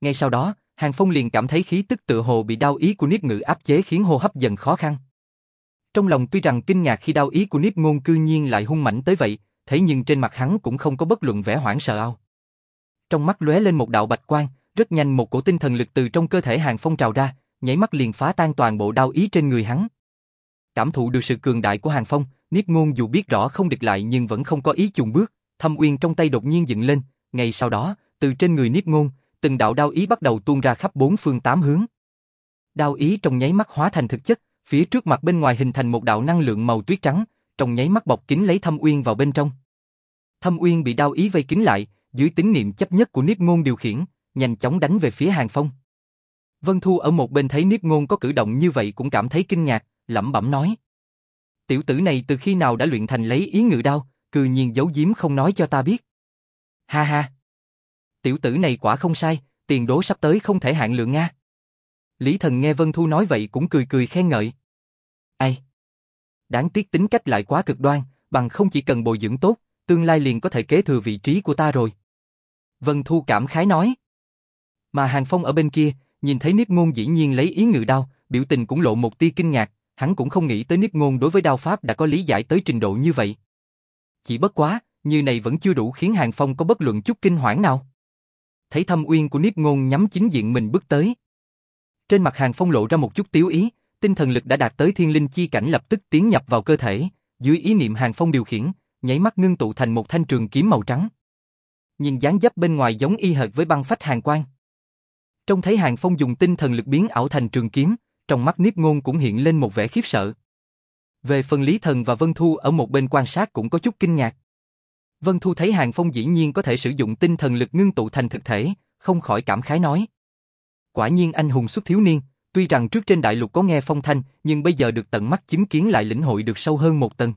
Ngay sau đó, Hàng Phong liền cảm thấy khí tức tựa hồ bị đao ý của Niếp Ngự áp chế khiến hô hấp dần khó khăn. Trong lòng tuy rằng kinh ngạc khi đao ý của Niếp Ngôn cư nhiên lại hung mãnh tới vậy, thế nhưng trên mặt hắn cũng không có bất luận vẻ hoảng sợ ao. Trong mắt lóe lên một đạo bạch quang, rất nhanh một cổ tinh thần lực từ trong cơ thể Hàng Phong trào ra, nhảy mắt liền phá tan toàn bộ đau ý trên người hắn. cảm thụ được sự cường đại của Hàng Phong, Niếp Ngôn dù biết rõ không địch lại nhưng vẫn không có ý chùn bước, Thâm Uyên trong tay đột nhiên dựng lên, ngay sau đó, từ trên người Niếp Ngôn, từng đạo đau ý bắt đầu tuôn ra khắp bốn phương tám hướng. đau ý trong nháy mắt hóa thành thực chất, phía trước mặt bên ngoài hình thành một đạo năng lượng màu tuyết trắng, trong nháy mắt bọc kín lấy Thâm Uyên vào bên trong. Thâm Uyên bị đau ý vây kín lại, dưới tín niệm chấp nhất của Niếp Ngôn điều khiển, nhanh chóng đánh về phía Hàng Phong. Vân Thu ở một bên thấy Niếp Ngôn có cử động như vậy cũng cảm thấy kinh ngạc, lẩm bẩm nói. Tiểu tử này từ khi nào đã luyện thành lấy ý ngự đao, cư nhiên giấu giếm không nói cho ta biết. Ha ha! Tiểu tử này quả không sai, tiền đố sắp tới không thể hạn lượng Nga. Lý Thần nghe Vân Thu nói vậy cũng cười cười khen ngợi. Ai? Đáng tiếc tính cách lại quá cực đoan, bằng không chỉ cần bồi dưỡng tốt, tương lai liền có thể kế thừa vị trí của ta rồi. Vân Thu cảm khái nói. Mà Hàng Phong ở bên kia, nhìn thấy Niếp Ngôn dĩ nhiên lấy ý ngự đau biểu tình cũng lộ một tia kinh ngạc, hắn cũng không nghĩ tới Niếp Ngôn đối với đao pháp đã có lý giải tới trình độ như vậy. Chỉ bất quá, như này vẫn chưa đủ khiến Hàng Phong có bất luận chút kinh hoảng nào. Thấy thâm uyên của Niếp Ngôn nhắm chính diện mình bước tới. Trên mặt Hàng Phong lộ ra một chút tiếu ý, tinh thần lực đã đạt tới thiên linh chi cảnh lập tức tiến nhập vào cơ thể, dưới ý niệm Hàng Phong điều khiển, nháy mắt ngưng tụ thành một thanh trường kiếm màu trắng. Nhìn dáng dấp bên ngoài giống y hệt với băng phách hàng quang. trong thấy Hàng Phong dùng tinh thần lực biến ảo thành trường kiếm, trong mắt Niếp Ngôn cũng hiện lên một vẻ khiếp sợ. Về phần Lý Thần và Vân Thu ở một bên quan sát cũng có chút kinh ngạc. Vân Thu thấy Hàng Phong dĩ nhiên có thể sử dụng tinh thần lực ngưng tụ thành thực thể, không khỏi cảm khái nói. Quả nhiên anh hùng xuất thiếu niên, tuy rằng trước trên đại lục có nghe phong thanh, nhưng bây giờ được tận mắt chứng kiến lại lĩnh hội được sâu hơn một tầng.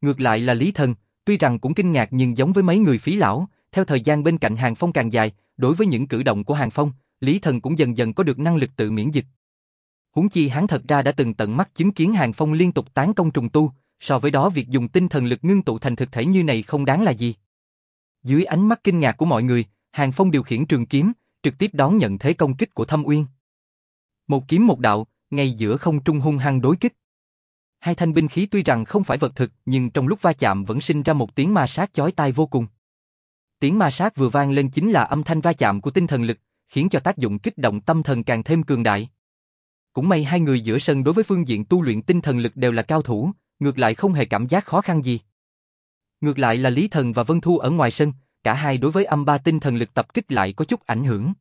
Ngược lại là Lý Thần, tuy rằng cũng kinh ngạc nhưng giống với mấy người phí lão, theo thời gian bên cạnh Hàng Phong càng dài, đối với những cử động của Hàng Phong, Lý Thần cũng dần dần có được năng lực tự miễn dịch. Huống chi hắn thật ra đã từng tận mắt chứng kiến Hàng Phong liên tục tán công trùng tu, so với đó việc dùng tinh thần lực ngưng tụ thành thực thể như này không đáng là gì. Dưới ánh mắt kinh ngạc của mọi người, Hàng Phong điều khiển trường kiếm, trực tiếp đón nhận thế công kích của Thâm Uyên. Một kiếm một đạo, ngay giữa không trung hung hăng đối kích. Hai thanh binh khí tuy rằng không phải vật thực, nhưng trong lúc va chạm vẫn sinh ra một tiếng ma sát chói tai vô cùng. Tiếng ma sát vừa vang lên chính là âm thanh va chạm của tinh thần lực, khiến cho tác dụng kích động tâm thần càng thêm cường đại. Cũng may hai người giữa sân đối với phương diện tu luyện tinh thần lực đều là cao thủ, ngược lại không hề cảm giác khó khăn gì. Ngược lại là Lý Thần và Vân Thu ở ngoài sân, cả hai đối với âm ba tinh thần lực tập kích lại có chút ảnh hưởng.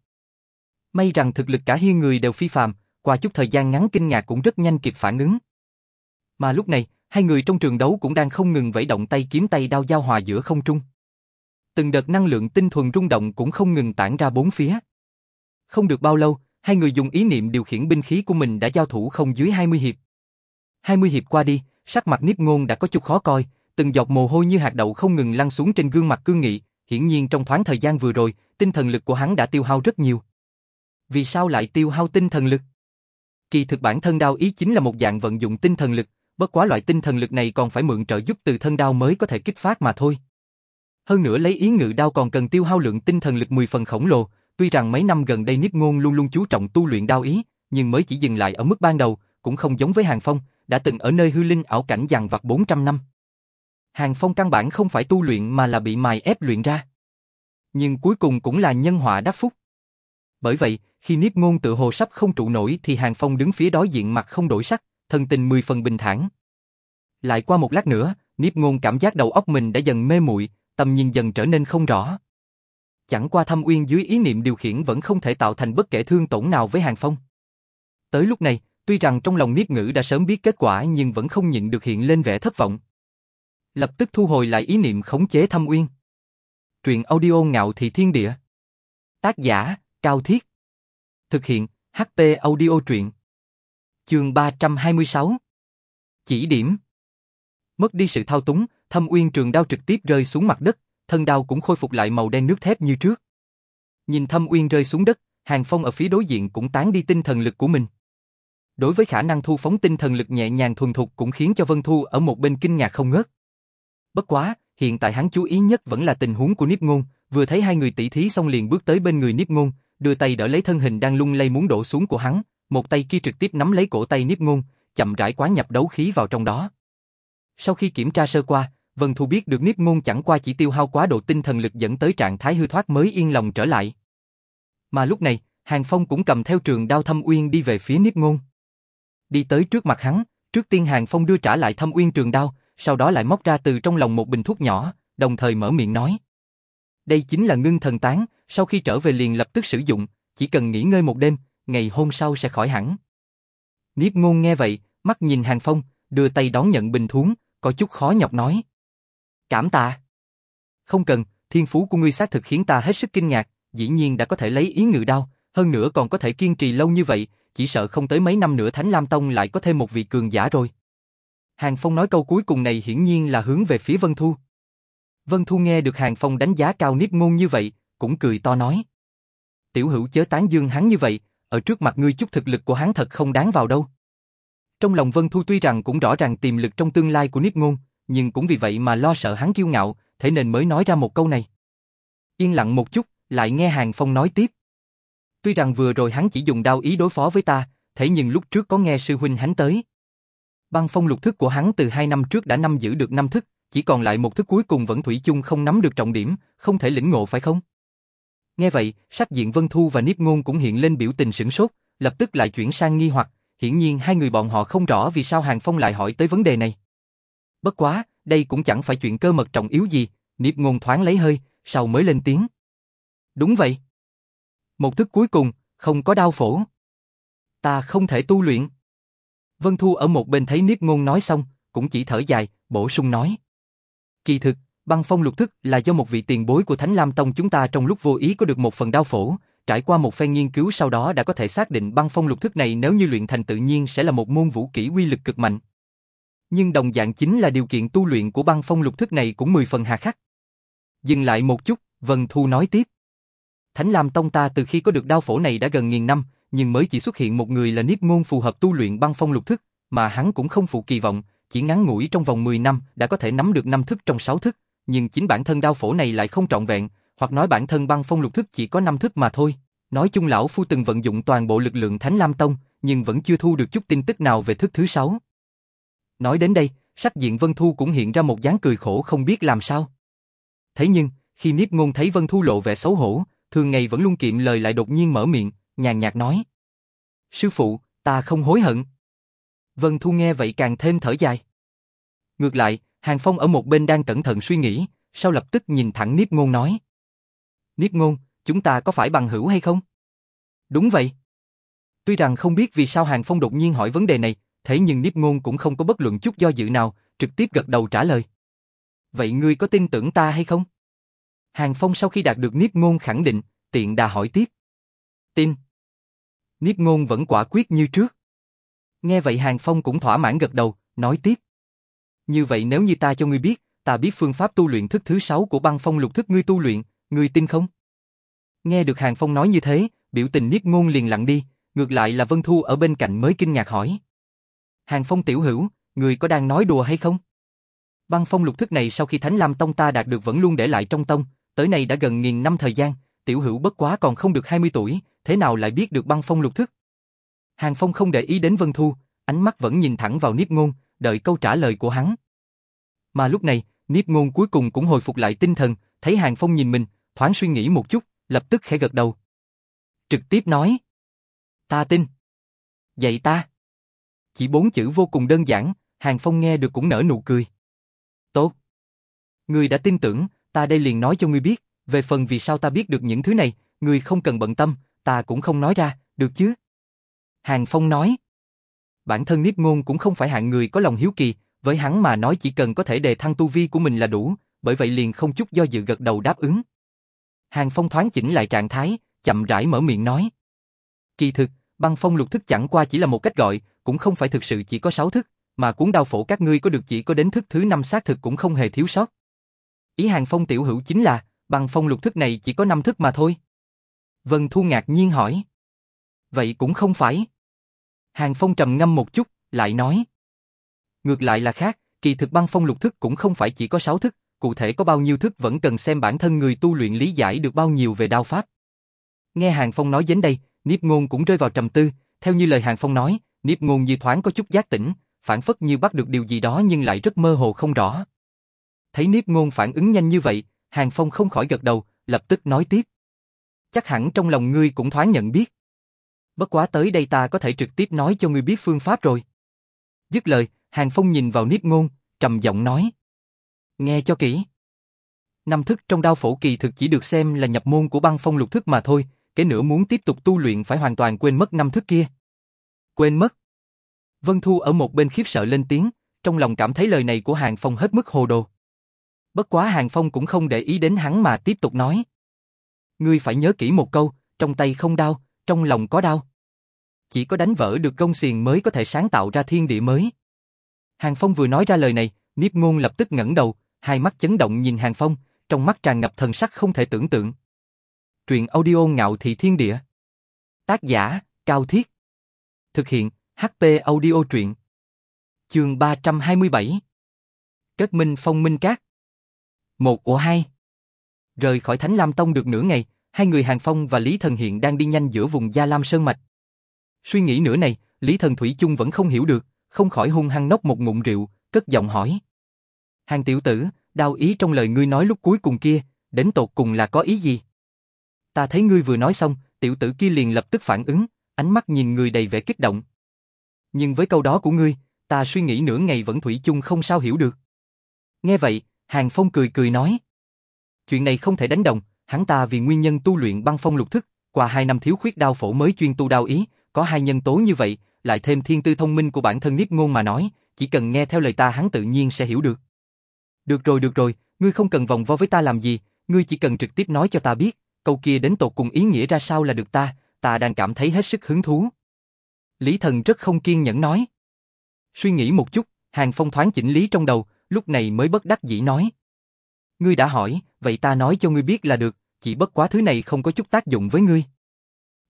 May rằng thực lực cả hai người đều phi phàm, qua chút thời gian ngắn kinh ngạc cũng rất nhanh kịp phản ứng. Mà lúc này, hai người trong trường đấu cũng đang không ngừng vẫy động tay kiếm tay đao giao hòa giữa không trung. Từng đợt năng lượng tinh thuần rung động cũng không ngừng tản ra bốn phía. Không được bao lâu, hai người dùng ý niệm điều khiển binh khí của mình đã giao thủ không dưới 20 hiệp. 20 hiệp qua đi, sắc mặt Niếp Ngôn đã có chút khó coi, từng giọt mồ hôi như hạt đậu không ngừng lăn xuống trên gương mặt cương nghị, hiển nhiên trong thoáng thời gian vừa rồi, tinh thần lực của hắn đã tiêu hao rất nhiều. Vì sao lại tiêu hao tinh thần lực? Kỳ thực bản thân đao ý chính là một dạng vận dụng tinh thần lực, bất quá loại tinh thần lực này còn phải mượn trợ giúp từ thân đao mới có thể kích phát mà thôi. Hơn nữa lấy ý ngự đao còn cần tiêu hao lượng tinh thần lực 10 phần khổng lồ, tuy rằng mấy năm gần đây Niếp Ngôn luôn luôn chú trọng tu luyện đao ý, nhưng mới chỉ dừng lại ở mức ban đầu, cũng không giống với Hàng Phong, đã từng ở nơi hư linh ảo cảnh dằn vặt 400 năm. Hàng Phong căn bản không phải tu luyện mà là bị mài ép luyện ra. Nhưng cuối cùng cũng là nhân họa đắc phúc. Bởi vậy, khi Niếp Ngôn tự hồ sắp không trụ nổi thì Hàng Phong đứng phía đối diện mặt không đổi sắc, thân tình mười phần bình thản. Lại qua một lát nữa, Niếp Ngôn cảm giác đầu óc mình đã dần mê muội, tầm nhìn dần trở nên không rõ. Chẳng qua thâm uyên dưới ý niệm điều khiển vẫn không thể tạo thành bất kể thương tổn nào với Hàng Phong. Tới lúc này, tuy rằng trong lòng Niếp Ngữ đã sớm biết kết quả nhưng vẫn không nhịn được hiện lên vẻ thất vọng. Lập tức thu hồi lại ý niệm khống chế thâm uyên. Truyện audio ngạo thị thiên địa. Tác giả, Cao Thiết. Thực hiện, HP audio truyện. Chương 326 Chỉ điểm Mất đi sự thao túng, thâm uyên trường đao trực tiếp rơi xuống mặt đất, thân đao cũng khôi phục lại màu đen nước thép như trước. Nhìn thâm uyên rơi xuống đất, Hàng Phong ở phía đối diện cũng tán đi tinh thần lực của mình. Đối với khả năng thu phóng tinh thần lực nhẹ nhàng thuần thục cũng khiến cho Vân Thu ở một bên kinh ngạc không ngớt. Bất quá, hiện tại hắn chú ý nhất vẫn là tình huống của Niếp Ngôn, vừa thấy hai người tỷ thí xong liền bước tới bên người Niếp Ngôn, đưa tay đỡ lấy thân hình đang lung lay muốn đổ xuống của hắn, một tay kia trực tiếp nắm lấy cổ tay Niếp Ngôn, chậm rãi quán nhập đấu khí vào trong đó. Sau khi kiểm tra sơ qua, Vân Thu biết được Niếp Ngôn chẳng qua chỉ tiêu hao quá độ tinh thần lực dẫn tới trạng thái hư thoát mới yên lòng trở lại. Mà lúc này, Hàng Phong cũng cầm theo trường đao thâm uyên đi về phía Niếp Ngôn. Đi tới trước mặt hắn, Trước tiên Hàng Phong đưa trả lại thâm uyên trường đao, sau đó lại móc ra từ trong lòng một bình thuốc nhỏ, đồng thời mở miệng nói. Đây chính là ngưng thần tán, sau khi trở về liền lập tức sử dụng, chỉ cần nghỉ ngơi một đêm, ngày hôm sau sẽ khỏi hẳn. Niếp ngôn nghe vậy, mắt nhìn Hàng Phong, đưa tay đón nhận bình thuốc, có chút khó nhọc nói. Cảm tạ. Không cần, thiên phú của ngươi xác thực khiến ta hết sức kinh ngạc, dĩ nhiên đã có thể lấy ý ngự đau hơn nữa còn có thể kiên trì lâu như vậy, chỉ sợ không tới mấy năm nữa Thánh Lam Tông lại có thêm một vị cường giả rồi. Hàng Phong nói câu cuối cùng này hiển nhiên là hướng về phía Vân Thu. Vân Thu nghe được Hàng Phong đánh giá cao Niếp Ngôn như vậy, cũng cười to nói. Tiểu hữu chớ tán dương hắn như vậy, ở trước mặt ngươi chút thực lực của hắn thật không đáng vào đâu. Trong lòng Vân Thu tuy rằng cũng rõ ràng tiềm lực trong tương lai của Niếp Ngôn, nhưng cũng vì vậy mà lo sợ hắn kiêu ngạo, thế nên mới nói ra một câu này. Yên lặng một chút, lại nghe Hàng Phong nói tiếp. Tuy rằng vừa rồi hắn chỉ dùng đao ý đối phó với ta, thế nhưng lúc trước có nghe sư huynh hắn tới. Băng phong lục thức của hắn từ hai năm trước đã nắm giữ được năm thức, chỉ còn lại một thức cuối cùng vẫn thủy chung không nắm được trọng điểm, không thể lĩnh ngộ phải không? Nghe vậy, sắc diện Vân Thu và Niếp Ngôn cũng hiện lên biểu tình sửng sốt, lập tức lại chuyển sang nghi hoặc, hiển nhiên hai người bọn họ không rõ vì sao Hàng Phong lại hỏi tới vấn đề này. Bất quá, đây cũng chẳng phải chuyện cơ mật trọng yếu gì, Niếp Ngôn thoáng lấy hơi, sau mới lên tiếng. Đúng vậy. Một thức cuối cùng, không có đau phổ. Ta không thể tu luyện. Vân Thu ở một bên thấy Niếp Ngôn nói xong, cũng chỉ thở dài, bổ sung nói. Kỳ thực, băng phong lục thức là do một vị tiền bối của Thánh Lam Tông chúng ta trong lúc vô ý có được một phần đau phổ, trải qua một phen nghiên cứu sau đó đã có thể xác định băng phong lục thức này nếu như luyện thành tự nhiên sẽ là một môn vũ kỹ uy lực cực mạnh. Nhưng đồng dạng chính là điều kiện tu luyện của băng phong lục thức này cũng mười phần hà khắc. Dừng lại một chút, Vân Thu nói tiếp. Thánh Lam Tông ta từ khi có được đao phổ này đã gần nghìn năm, nhưng mới chỉ xuất hiện một người là Niếp Ngôn phù hợp tu luyện băng phong lục thức, mà hắn cũng không phụ kỳ vọng, chỉ ngắn ngủi trong vòng 10 năm đã có thể nắm được năm thức trong 6 thức, nhưng chính bản thân đao phổ này lại không trọn vẹn, hoặc nói bản thân băng phong lục thức chỉ có 5 thức mà thôi. Nói chung lão phu từng vận dụng toàn bộ lực lượng Thánh Lam Tông, nhưng vẫn chưa thu được chút tin tức nào về thức thứ 6. Nói đến đây, sắc diện Vân Thu cũng hiện ra một dáng cười khổ không biết làm sao. Thế nhưng, khi Niếp Ngôn thấy Vân Thu lộ vẻ xấu hổ, thường ngày vẫn luôn kiệm lời lại đột nhiên mở miệng, nhàn nhạt nói. Sư phụ, ta không hối hận. Vân Thu nghe vậy càng thêm thở dài. Ngược lại, Hàng Phong ở một bên đang cẩn thận suy nghĩ, sau lập tức nhìn thẳng Niếp Ngôn nói. Niếp Ngôn, chúng ta có phải bằng hữu hay không? Đúng vậy. Tuy rằng không biết vì sao Hàng Phong đột nhiên hỏi vấn đề này, thế nhưng Niếp Ngôn cũng không có bất luận chút do dự nào, trực tiếp gật đầu trả lời. Vậy ngươi có tin tưởng ta hay không? Hàng Phong sau khi đạt được Niếp Ngôn khẳng định, tiện đà hỏi tiếp. Tin. Niếp Ngôn vẫn quả quyết như trước. Nghe vậy Hàng Phong cũng thỏa mãn gật đầu, nói tiếp. Như vậy nếu như ta cho ngươi biết, ta biết phương pháp tu luyện thức thứ sáu của băng phong lục thức ngươi tu luyện, ngươi tin không? Nghe được Hàng Phong nói như thế, biểu tình Niếp Ngôn liền lặng đi, ngược lại là Vân Thu ở bên cạnh mới kinh ngạc hỏi. Hàng Phong tiểu hữu, người có đang nói đùa hay không? Băng phong lục thức này sau khi Thánh Lam Tông ta đạt được vẫn luôn để lại trong tông, tới nay đã gần nghìn năm thời gian, tiểu hữu bất quá còn không được 20 tuổi, thế nào lại biết được băng phong lục thức? Hàng Phong không để ý đến Vân Thu, ánh mắt vẫn nhìn thẳng vào Niếp Ngôn, đợi câu trả lời của hắn. Mà lúc này, Niếp Ngôn cuối cùng cũng hồi phục lại tinh thần, thấy Hàng Phong nhìn mình, thoáng suy nghĩ một chút, lập tức khẽ gật đầu. Trực tiếp nói. Ta tin. Dạy ta. Chỉ bốn chữ vô cùng đơn giản, Hàng Phong nghe được cũng nở nụ cười. Tốt. Ngươi đã tin tưởng, ta đây liền nói cho ngươi biết, về phần vì sao ta biết được những thứ này, ngươi không cần bận tâm, ta cũng không nói ra, được chứ? Hàng Phong nói. Bản thân Niếp Ngôn cũng không phải hạng người có lòng hiếu kỳ, với hắn mà nói chỉ cần có thể đề thăng tu vi của mình là đủ, bởi vậy liền không chút do dự gật đầu đáp ứng. Hàng Phong thoáng chỉnh lại trạng thái, chậm rãi mở miệng nói. Kỳ thực, băng phong lục thức chẳng qua chỉ là một cách gọi, cũng không phải thực sự chỉ có sáu thức, mà cuốn đao phổ các ngươi có được chỉ có đến thức thứ năm xác thực cũng không hề thiếu sót. Ý Hàng Phong tiểu hữu chính là, băng phong lục thức này chỉ có năm thức mà thôi. Vân Thu ngạc nhiên hỏi. Vậy cũng không phải. Hàng Phong trầm ngâm một chút, lại nói. Ngược lại là khác, kỳ thực băng phong lục thức cũng không phải chỉ có sáu thức, cụ thể có bao nhiêu thức vẫn cần xem bản thân người tu luyện lý giải được bao nhiêu về đao pháp. Nghe Hàng Phong nói đến đây, Niếp Ngôn cũng rơi vào trầm tư, theo như lời Hàng Phong nói, Niếp Ngôn như thoáng có chút giác tỉnh, phản phất như bắt được điều gì đó nhưng lại rất mơ hồ không rõ. Thấy Niếp Ngôn phản ứng nhanh như vậy, Hàng Phong không khỏi gật đầu, lập tức nói tiếp. Chắc hẳn trong lòng ngươi cũng thoáng nhận biết. Bất quá tới đây ta có thể trực tiếp nói cho ngươi biết phương pháp rồi. Dứt lời, Hàng Phong nhìn vào Niếp Ngôn, trầm giọng nói. Nghe cho kỹ. Năm thức trong đao phổ kỳ thực chỉ được xem là nhập môn của băng phong lục thức mà thôi, kể nữa muốn tiếp tục tu luyện phải hoàn toàn quên mất năm thức kia. Quên mất. Vân Thu ở một bên khiếp sợ lên tiếng, trong lòng cảm thấy lời này của Hàng Phong hết mức hồ đồ. Bất quá Hàng Phong cũng không để ý đến hắn mà tiếp tục nói. Ngươi phải nhớ kỹ một câu, trong tay không đau, trong lòng có đau. Chỉ có đánh vỡ được công xiềng mới có thể sáng tạo ra thiên địa mới. Hàng Phong vừa nói ra lời này, Niếp Ngôn lập tức ngẩng đầu, hai mắt chấn động nhìn Hàng Phong, trong mắt tràn ngập thần sắc không thể tưởng tượng. Truyện audio ngạo thị thiên địa. Tác giả, Cao Thiết. Thực hiện, HP audio truyện. Chương 327. Kết minh phong minh cát. Một của hai. Rời khỏi Thánh Lam Tông được nửa ngày, hai người Hàng Phong và Lý Thần Hiện đang đi nhanh giữa vùng Gia Lam Sơn Mạch. Suy nghĩ nửa này, Lý Thần Thủy chung vẫn không hiểu được, không khỏi hung hăng nốc một ngụm rượu, cất giọng hỏi. Hàng tiểu tử, đau ý trong lời ngươi nói lúc cuối cùng kia, đến tột cùng là có ý gì? Ta thấy ngươi vừa nói xong, tiểu tử kia liền lập tức phản ứng, ánh mắt nhìn người đầy vẻ kích động. Nhưng với câu đó của ngươi, ta suy nghĩ nửa ngày vẫn thủy chung không sao hiểu được. Nghe vậy, Hàng Phong cười cười nói. Chuyện này không thể đánh đồng, hắn ta vì nguyên nhân tu luyện băng phong lục thức, qua hai năm thiếu khuyết đao phổ mới chuyên tu đao ý, có hai nhân tố như vậy, lại thêm thiên tư thông minh của bản thân Niếp Ngôn mà nói, chỉ cần nghe theo lời ta hắn tự nhiên sẽ hiểu được. Được rồi được rồi, ngươi không cần vòng vo với ta làm gì, ngươi chỉ cần trực tiếp nói cho ta biết, câu kia đến tột cùng ý nghĩa ra sao là được ta, ta đang cảm thấy hết sức hứng thú. Lý Thần rất không kiên nhẫn nói. Suy nghĩ một chút, Hàng Phong thoáng chỉnh lý trong đầu, lúc này mới bất đắc dĩ nói. Ngươi đã hỏi, vậy ta nói cho ngươi biết là được, chỉ bất quá thứ này không có chút tác dụng với ngươi.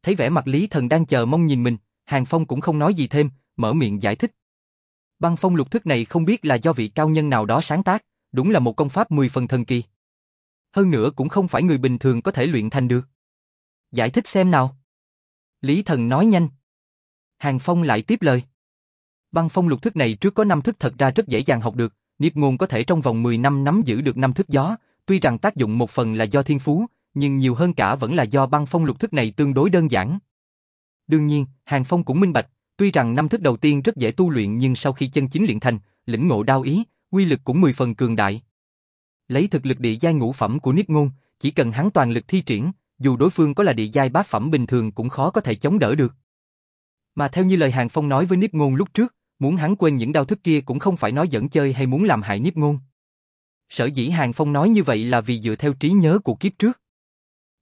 Thấy vẻ mặt Lý Thần đang chờ mong nhìn mình, Hàng Phong cũng không nói gì thêm, mở miệng giải thích. Băng phong lục thức này không biết là do vị cao nhân nào đó sáng tác, đúng là một công pháp mười phần thần kỳ. Hơn nữa cũng không phải người bình thường có thể luyện thành được. Giải thích xem nào. Lý Thần nói nhanh. Hàng Phong lại tiếp lời. Băng phong lục thức này trước có năm thức thật ra rất dễ dàng học được, Niếp ngôn có thể trong vòng 10 năm nắm giữ được năm thức gió, tuy rằng tác dụng một phần là do thiên phú, nhưng nhiều hơn cả vẫn là do băng phong lục thức này tương đối đơn giản. Đương nhiên, Hàng Phong cũng minh bạch, tuy rằng năm thức đầu tiên rất dễ tu luyện nhưng sau khi chân chính luyện thành, lĩnh ngộ đao ý, quy lực cũng 10 phần cường đại. Lấy thực lực địa giai ngũ phẩm của Niếp ngôn, chỉ cần hắn toàn lực thi triển, dù đối phương có là địa giai bát phẩm bình thường cũng khó có thể chống đỡ được. Mà theo như lời Hàng Phong nói với Niếp ngôn lúc trước, muốn hắn quên những đau thức kia cũng không phải nói dẫn chơi hay muốn làm hại Niếp ngôn. Sở dĩ Hàng Phong nói như vậy là vì dựa theo trí nhớ của kiếp trước.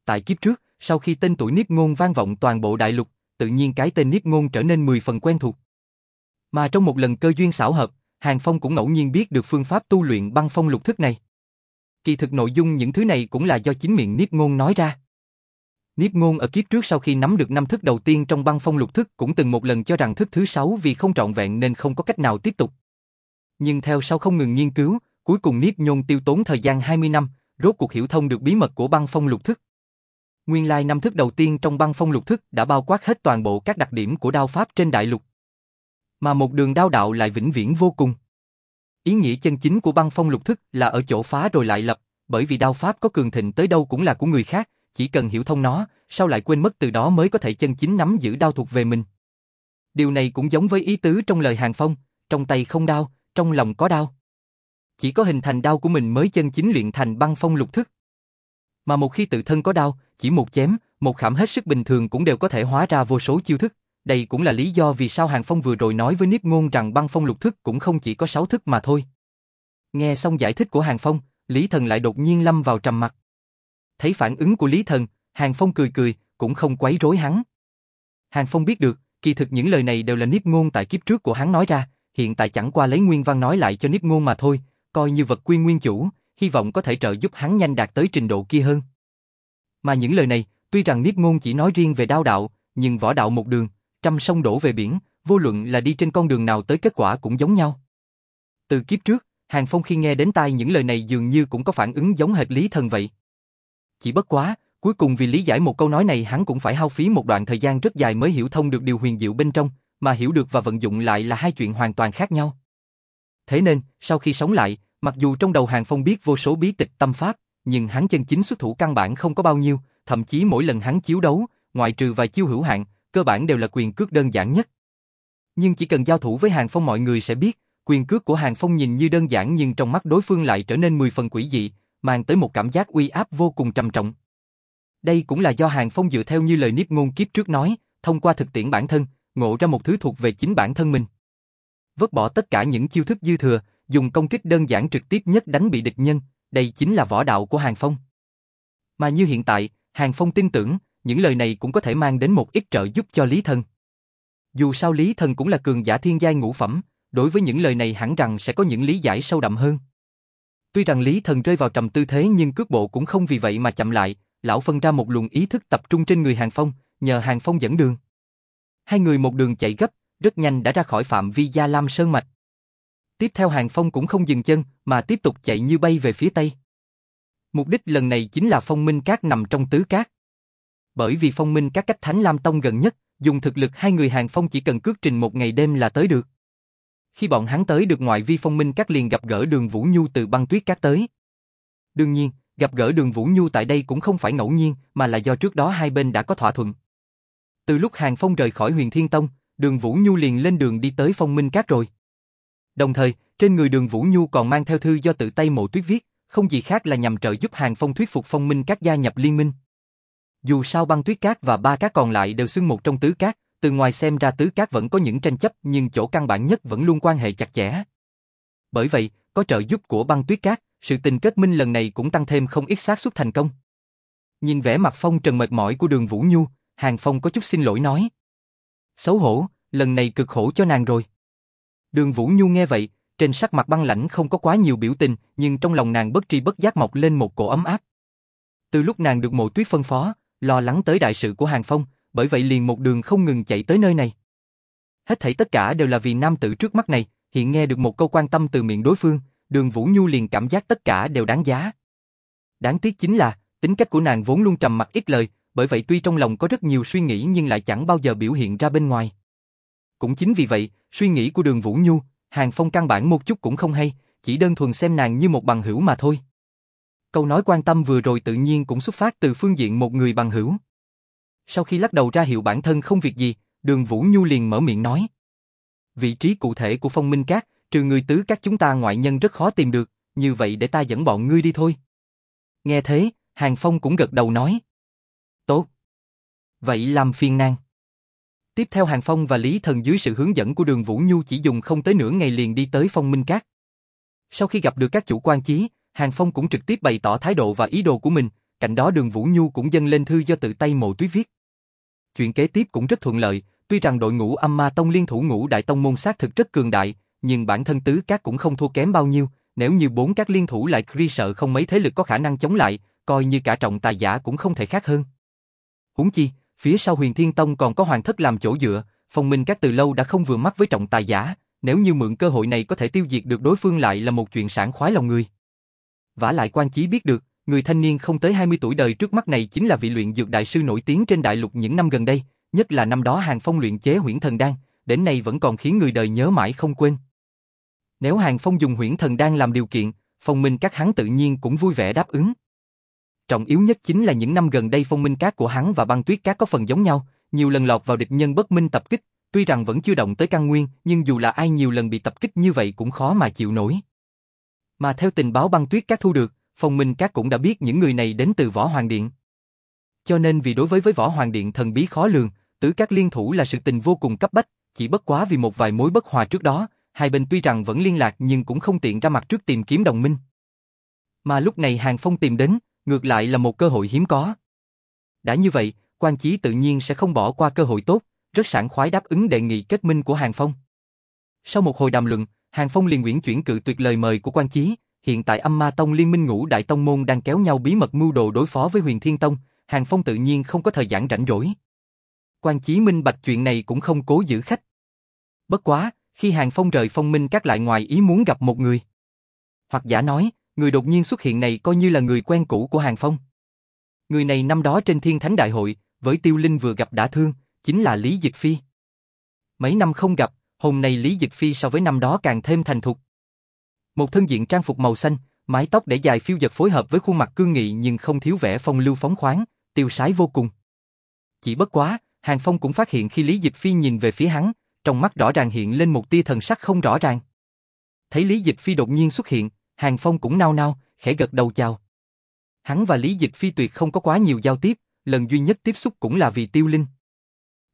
Tại kiếp trước, sau khi tên tuổi Niếp ngôn vang vọng toàn bộ đại lục, tự nhiên cái tên Niếp ngôn trở nên 10 phần quen thuộc. Mà trong một lần cơ duyên xảo hợp, Hàng Phong cũng ngẫu nhiên biết được phương pháp tu luyện băng phong lục thức này. Kỳ thực nội dung những thứ này cũng là do chính miệng Niếp ngôn nói ra. Niếp ngôn ở kiếp trước sau khi nắm được năm thức đầu tiên trong băng phong lục thức cũng từng một lần cho rằng thức thứ sáu vì không trọn vẹn nên không có cách nào tiếp tục. Nhưng theo sau không ngừng nghiên cứu, cuối cùng Niếp nhôn tiêu tốn thời gian 20 năm, rốt cuộc hiểu thông được bí mật của băng phong lục thức. Nguyên lai năm thức đầu tiên trong băng phong lục thức đã bao quát hết toàn bộ các đặc điểm của đao pháp trên đại lục. Mà một đường đao đạo lại vĩnh viễn vô cùng. Ý nghĩa chân chính của băng phong lục thức là ở chỗ phá rồi lại lập, bởi vì đao pháp có cường thịnh tới đâu cũng là của người khác, chỉ cần hiểu thông nó, sao lại quên mất từ đó mới có thể chân chính nắm giữ đao thuộc về mình. Điều này cũng giống với ý tứ trong lời Hàng Phong, trong tay không đao, trong lòng có đao. Chỉ có hình thành đao của mình mới chân chính luyện thành băng phong lục thức. Mà một khi tự thân có đao, chỉ một chém, một khảm hết sức bình thường cũng đều có thể hóa ra vô số chiêu thức. Đây cũng là lý do vì sao Hàng Phong vừa rồi nói với Niếp Ngôn rằng băng phong lục thức cũng không chỉ có sáu thức mà thôi. Nghe xong giải thích của Hàng Phong, Lý Thần lại đột nhiên lâm vào trầm mặc. Thấy phản ứng của Lý Thần, Hàng Phong cười cười, cũng không quấy rối hắn. Hàng Phong biết được, kỳ thực những lời này đều là Niếp Ngôn tại kiếp trước của hắn nói ra, hiện tại chẳng qua lấy nguyên văn nói lại cho Niếp Ngôn mà thôi, coi như vật quy nguyên chủ, hy vọng có thể trợ giúp hắn nhanh đạt tới trình độ kia hơn. Mà những lời này, tuy rằng Niết Ngôn chỉ nói riêng về đao đạo, nhưng võ đạo một đường, trăm sông đổ về biển, vô luận là đi trên con đường nào tới kết quả cũng giống nhau. Từ kiếp trước, Hàng Phong khi nghe đến tai những lời này dường như cũng có phản ứng giống hệt Lý Thần vậy. Chỉ bất quá, cuối cùng vì lý giải một câu nói này hắn cũng phải hao phí một đoạn thời gian rất dài mới hiểu thông được điều huyền diệu bên trong, mà hiểu được và vận dụng lại là hai chuyện hoàn toàn khác nhau. Thế nên, sau khi sống lại, mặc dù trong đầu Hàng Phong biết vô số bí tịch tâm pháp, nhưng hắn chân chính xuất thủ căn bản không có bao nhiêu, thậm chí mỗi lần hắn chiếu đấu, ngoại trừ vài chiêu hữu hạn, cơ bản đều là quyền cước đơn giản nhất. Nhưng chỉ cần giao thủ với Hàng Phong mọi người sẽ biết, quyền cước của Hàng Phong nhìn như đơn giản nhưng trong mắt đối phương lại trở nên 10 phần quỷ dị, mang tới một cảm giác uy áp vô cùng trầm trọng. Đây cũng là do Hàng Phong dựa theo như lời Niếp Ngôn kiếp trước nói, thông qua thực tiễn bản thân, ngộ ra một thứ thuộc về chính bản thân mình. Vứt bỏ tất cả những chiêu thức dư thừa, dùng công kích đơn giản trực tiếp nhất đánh bị địch nhân, đây chính là võ đạo của Hàng Phong. Mà như hiện tại, Hàng Phong tin tưởng, những lời này cũng có thể mang đến một ít trợ giúp cho Lý Thần. Dù sao Lý Thần cũng là cường giả thiên giai ngũ phẩm, đối với những lời này hẳn rằng sẽ có những lý giải sâu đậm hơn. Tuy rằng Lý Thần rơi vào trầm tư thế nhưng cước bộ cũng không vì vậy mà chậm lại, lão phân ra một luồng ý thức tập trung trên người Hàng Phong, nhờ Hàng Phong dẫn đường. Hai người một đường chạy gấp, rất nhanh đã ra khỏi phạm vi Gia Lam Sơn Mạch. Tiếp theo Hàng Phong cũng không dừng chân, mà tiếp tục chạy như bay về phía Tây. Mục đích lần này chính là phong minh cát nằm trong tứ cát. Bởi vì phong minh các cách Thánh Lam Tông gần nhất, dùng thực lực hai người Hàng Phong chỉ cần cước trình một ngày đêm là tới được. Khi bọn hắn tới được ngoại vi phong minh các liền gặp gỡ đường Vũ Nhu từ băng tuyết cát tới. Đương nhiên, gặp gỡ đường Vũ Nhu tại đây cũng không phải ngẫu nhiên, mà là do trước đó hai bên đã có thỏa thuận. Từ lúc Hàng Phong rời khỏi huyền Thiên Tông, đường Vũ Nhu liền lên đường đi tới phong minh cát rồi. Đồng thời, trên người đường Vũ Nhu còn mang theo thư do tự tay mộ tuyết viết, không gì khác là nhằm trợ giúp Hàng Phong thuyết phục phong minh các gia nhập liên minh. Dù sao băng tuyết cát và ba cát còn lại đều xưng một trong tứ cát, từ ngoài xem ra tứ cát vẫn có những tranh chấp nhưng chỗ căn bản nhất vẫn luôn quan hệ chặt chẽ. Bởi vậy, có trợ giúp của băng tuyết cát, sự tình kết minh lần này cũng tăng thêm không ít xác suất thành công. Nhìn vẻ mặt phong trần mệt mỏi của đường Vũ Nhu, Hàng Phong có chút xin lỗi nói. Xấu hổ, lần này cực khổ cho nàng rồi. Đường Vũ Nhu nghe vậy, trên sắc mặt băng lãnh không có quá nhiều biểu tình, nhưng trong lòng nàng bất tri bất giác mọc lên một cổ ấm áp. Từ lúc nàng được mộ tuyết phân phó, lo lắng tới đại sự của Hàng Phong, bởi vậy liền một đường không ngừng chạy tới nơi này. Hết thảy tất cả đều là vì nam tử trước mắt này, hiện nghe được một câu quan tâm từ miệng đối phương, đường Vũ Nhu liền cảm giác tất cả đều đáng giá. Đáng tiếc chính là, tính cách của nàng vốn luôn trầm mặc ít lời, bởi vậy tuy trong lòng có rất nhiều suy nghĩ nhưng lại chẳng bao giờ biểu hiện ra bên ngoài. Cũng chính vì vậy, suy nghĩ của đường Vũ Nhu, Hàng Phong căn bản một chút cũng không hay, chỉ đơn thuần xem nàng như một bằng hữu mà thôi. Câu nói quan tâm vừa rồi tự nhiên cũng xuất phát từ phương diện một người bằng hữu. Sau khi lắc đầu ra hiệu bản thân không việc gì, đường Vũ Nhu liền mở miệng nói. Vị trí cụ thể của phong minh cát, trừ người tứ các chúng ta ngoại nhân rất khó tìm được, như vậy để ta dẫn bọn ngươi đi thôi. Nghe thế, Hàng Phong cũng gật đầu nói. Tốt. Vậy làm phiền nàng. Tiếp theo Hàng Phong và Lý Thần dưới sự hướng dẫn của đường Vũ Nhu chỉ dùng không tới nửa ngày liền đi tới phong minh cát. Sau khi gặp được các chủ quan chí, Hàng Phong cũng trực tiếp bày tỏ thái độ và ý đồ của mình, cạnh đó đường Vũ Nhu cũng dâng lên thư do tự tay mộ tuyết viết. Chuyện kế tiếp cũng rất thuận lợi, tuy rằng đội ngũ âm ma tông liên thủ ngũ đại tông môn xác thực rất cường đại, nhưng bản thân tứ các cũng không thua kém bao nhiêu, nếu như bốn các liên thủ lại kri sợ không mấy thế lực có khả năng chống lại, coi như cả trọng tài giả cũng không thể khác hơn. Huống chi, phía sau huyền thiên tông còn có hoàng thất làm chỗ dựa, phong minh các từ lâu đã không vừa mắt với trọng tài giả, nếu như mượn cơ hội này có thể tiêu diệt được đối phương lại là một chuyện sản khoái lòng người. Vả lại quan chí biết được, người thanh niên không tới 20 tuổi đời trước mắt này chính là vị luyện dược đại sư nổi tiếng trên đại lục những năm gần đây, nhất là năm đó Hàng Phong luyện chế huyễn thần đan, đến nay vẫn còn khiến người đời nhớ mãi không quên. Nếu Hàng Phong dùng huyễn thần đan làm điều kiện, phong minh các hắn tự nhiên cũng vui vẻ đáp ứng. Trọng yếu nhất chính là những năm gần đây phong minh các của hắn và băng tuyết các có phần giống nhau, nhiều lần lọt vào địch nhân bất minh tập kích, tuy rằng vẫn chưa động tới căn nguyên, nhưng dù là ai nhiều lần bị tập kích như vậy cũng khó mà chịu nổi. Mà theo tình báo băng tuyết các thu được, phong minh các cũng đã biết những người này đến từ Võ Hoàng Điện. Cho nên vì đối với với Võ Hoàng Điện thần bí khó lường, tứ các liên thủ là sự tình vô cùng cấp bách, chỉ bất quá vì một vài mối bất hòa trước đó, hai bên tuy rằng vẫn liên lạc nhưng cũng không tiện ra mặt trước tìm kiếm đồng minh. Mà lúc này Hàng Phong tìm đến, ngược lại là một cơ hội hiếm có. Đã như vậy, quan chí tự nhiên sẽ không bỏ qua cơ hội tốt, rất sảng khoái đáp ứng đề nghị kết minh của Hàng Phong. Sau một hồi đàm luận, Hàng Phong liền nguyễn chuyển cự tuyệt lời mời của quan chí, hiện tại âm ma tông liên minh ngũ đại tông môn đang kéo nhau bí mật mưu đồ đối phó với huyền thiên tông, Hàng Phong tự nhiên không có thời gian rảnh rỗi. Quan chí minh bạch chuyện này cũng không cố giữ khách. Bất quá, khi Hàng Phong rời phong minh các lại ngoài ý muốn gặp một người. Hoặc giả nói, người đột nhiên xuất hiện này coi như là người quen cũ của Hàng Phong. Người này năm đó trên thiên thánh đại hội, với tiêu linh vừa gặp đã thương, chính là Lý Dịch Phi. Mấy năm không gặp, hôm nay Lý Dịch Phi so với năm đó càng thêm thành thục. Một thân diện trang phục màu xanh, mái tóc để dài phiêu dật phối hợp với khuôn mặt cương nghị nhưng không thiếu vẻ phong lưu phóng khoáng, tiêu sái vô cùng. Chỉ bất quá, Hàng Phong cũng phát hiện khi Lý Dịch Phi nhìn về phía hắn, trong mắt rõ ràng hiện lên một tia thần sắc không rõ ràng. Thấy Lý Dịch Phi đột nhiên xuất hiện, Hàng Phong cũng nao nao, khẽ gật đầu chào. Hắn và Lý Dịch Phi tuyệt không có quá nhiều giao tiếp, lần duy nhất tiếp xúc cũng là vì tiêu linh.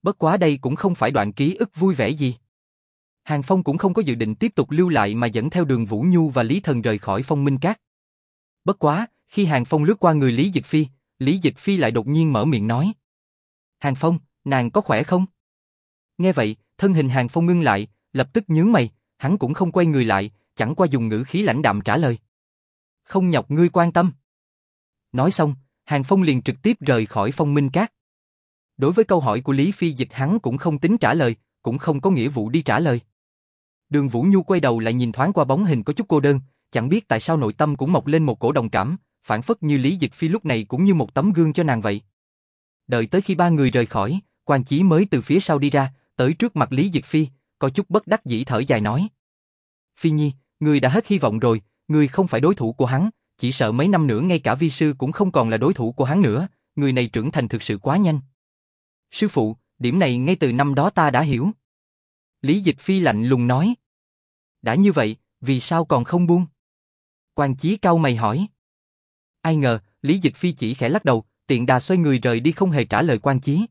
Bất quá đây cũng không phải đoạn ký ức vui vẻ gì. Hàng Phong cũng không có dự định tiếp tục lưu lại mà dẫn theo đường Vũ Nhu và Lý Thần rời khỏi phong minh cát. Bất quá, khi Hàng Phong lướt qua người Lý Dịch Phi, Lý Dịch Phi lại đột nhiên mở miệng nói. Hàng Phong, nàng có khỏe không? Nghe vậy, thân hình Hàng Phong ngưng lại, lập tức nhướng mày, hắn cũng không quay người lại, chẳng qua dùng ngữ khí lãnh đạm trả lời. Không nhọc ngươi quan tâm. Nói xong, Hàng Phong liền trực tiếp rời khỏi phong minh cát. Đối với câu hỏi của Lý Phi Dịch hắn cũng không tính trả lời, cũng không có nghĩa vụ đi trả lời. Đường Vũ Nhu quay đầu lại nhìn thoáng qua bóng hình có chút cô đơn, chẳng biết tại sao nội tâm cũng mọc lên một cổ đồng cảm, phản phất như Lý Dịch Phi lúc này cũng như một tấm gương cho nàng vậy. Đợi tới khi ba người rời khỏi, quan chí mới từ phía sau đi ra, tới trước mặt Lý Dịch Phi, có chút bất đắc dĩ thở dài nói. Phi Nhi, người đã hết hy vọng rồi, người không phải đối thủ của hắn, chỉ sợ mấy năm nữa ngay cả vi sư cũng không còn là đối thủ của hắn nữa, người này trưởng thành thực sự quá nhanh. Sư phụ, điểm này ngay từ năm đó ta đã hiểu. Lý Dịch Phi lạnh lùng nói. Đã như vậy, vì sao còn không buông? Quan Chí cao mày hỏi. Ai ngờ, Lý Dịch Phi chỉ khẽ lắc đầu, tiện đà xoay người rời đi không hề trả lời Quan Chí.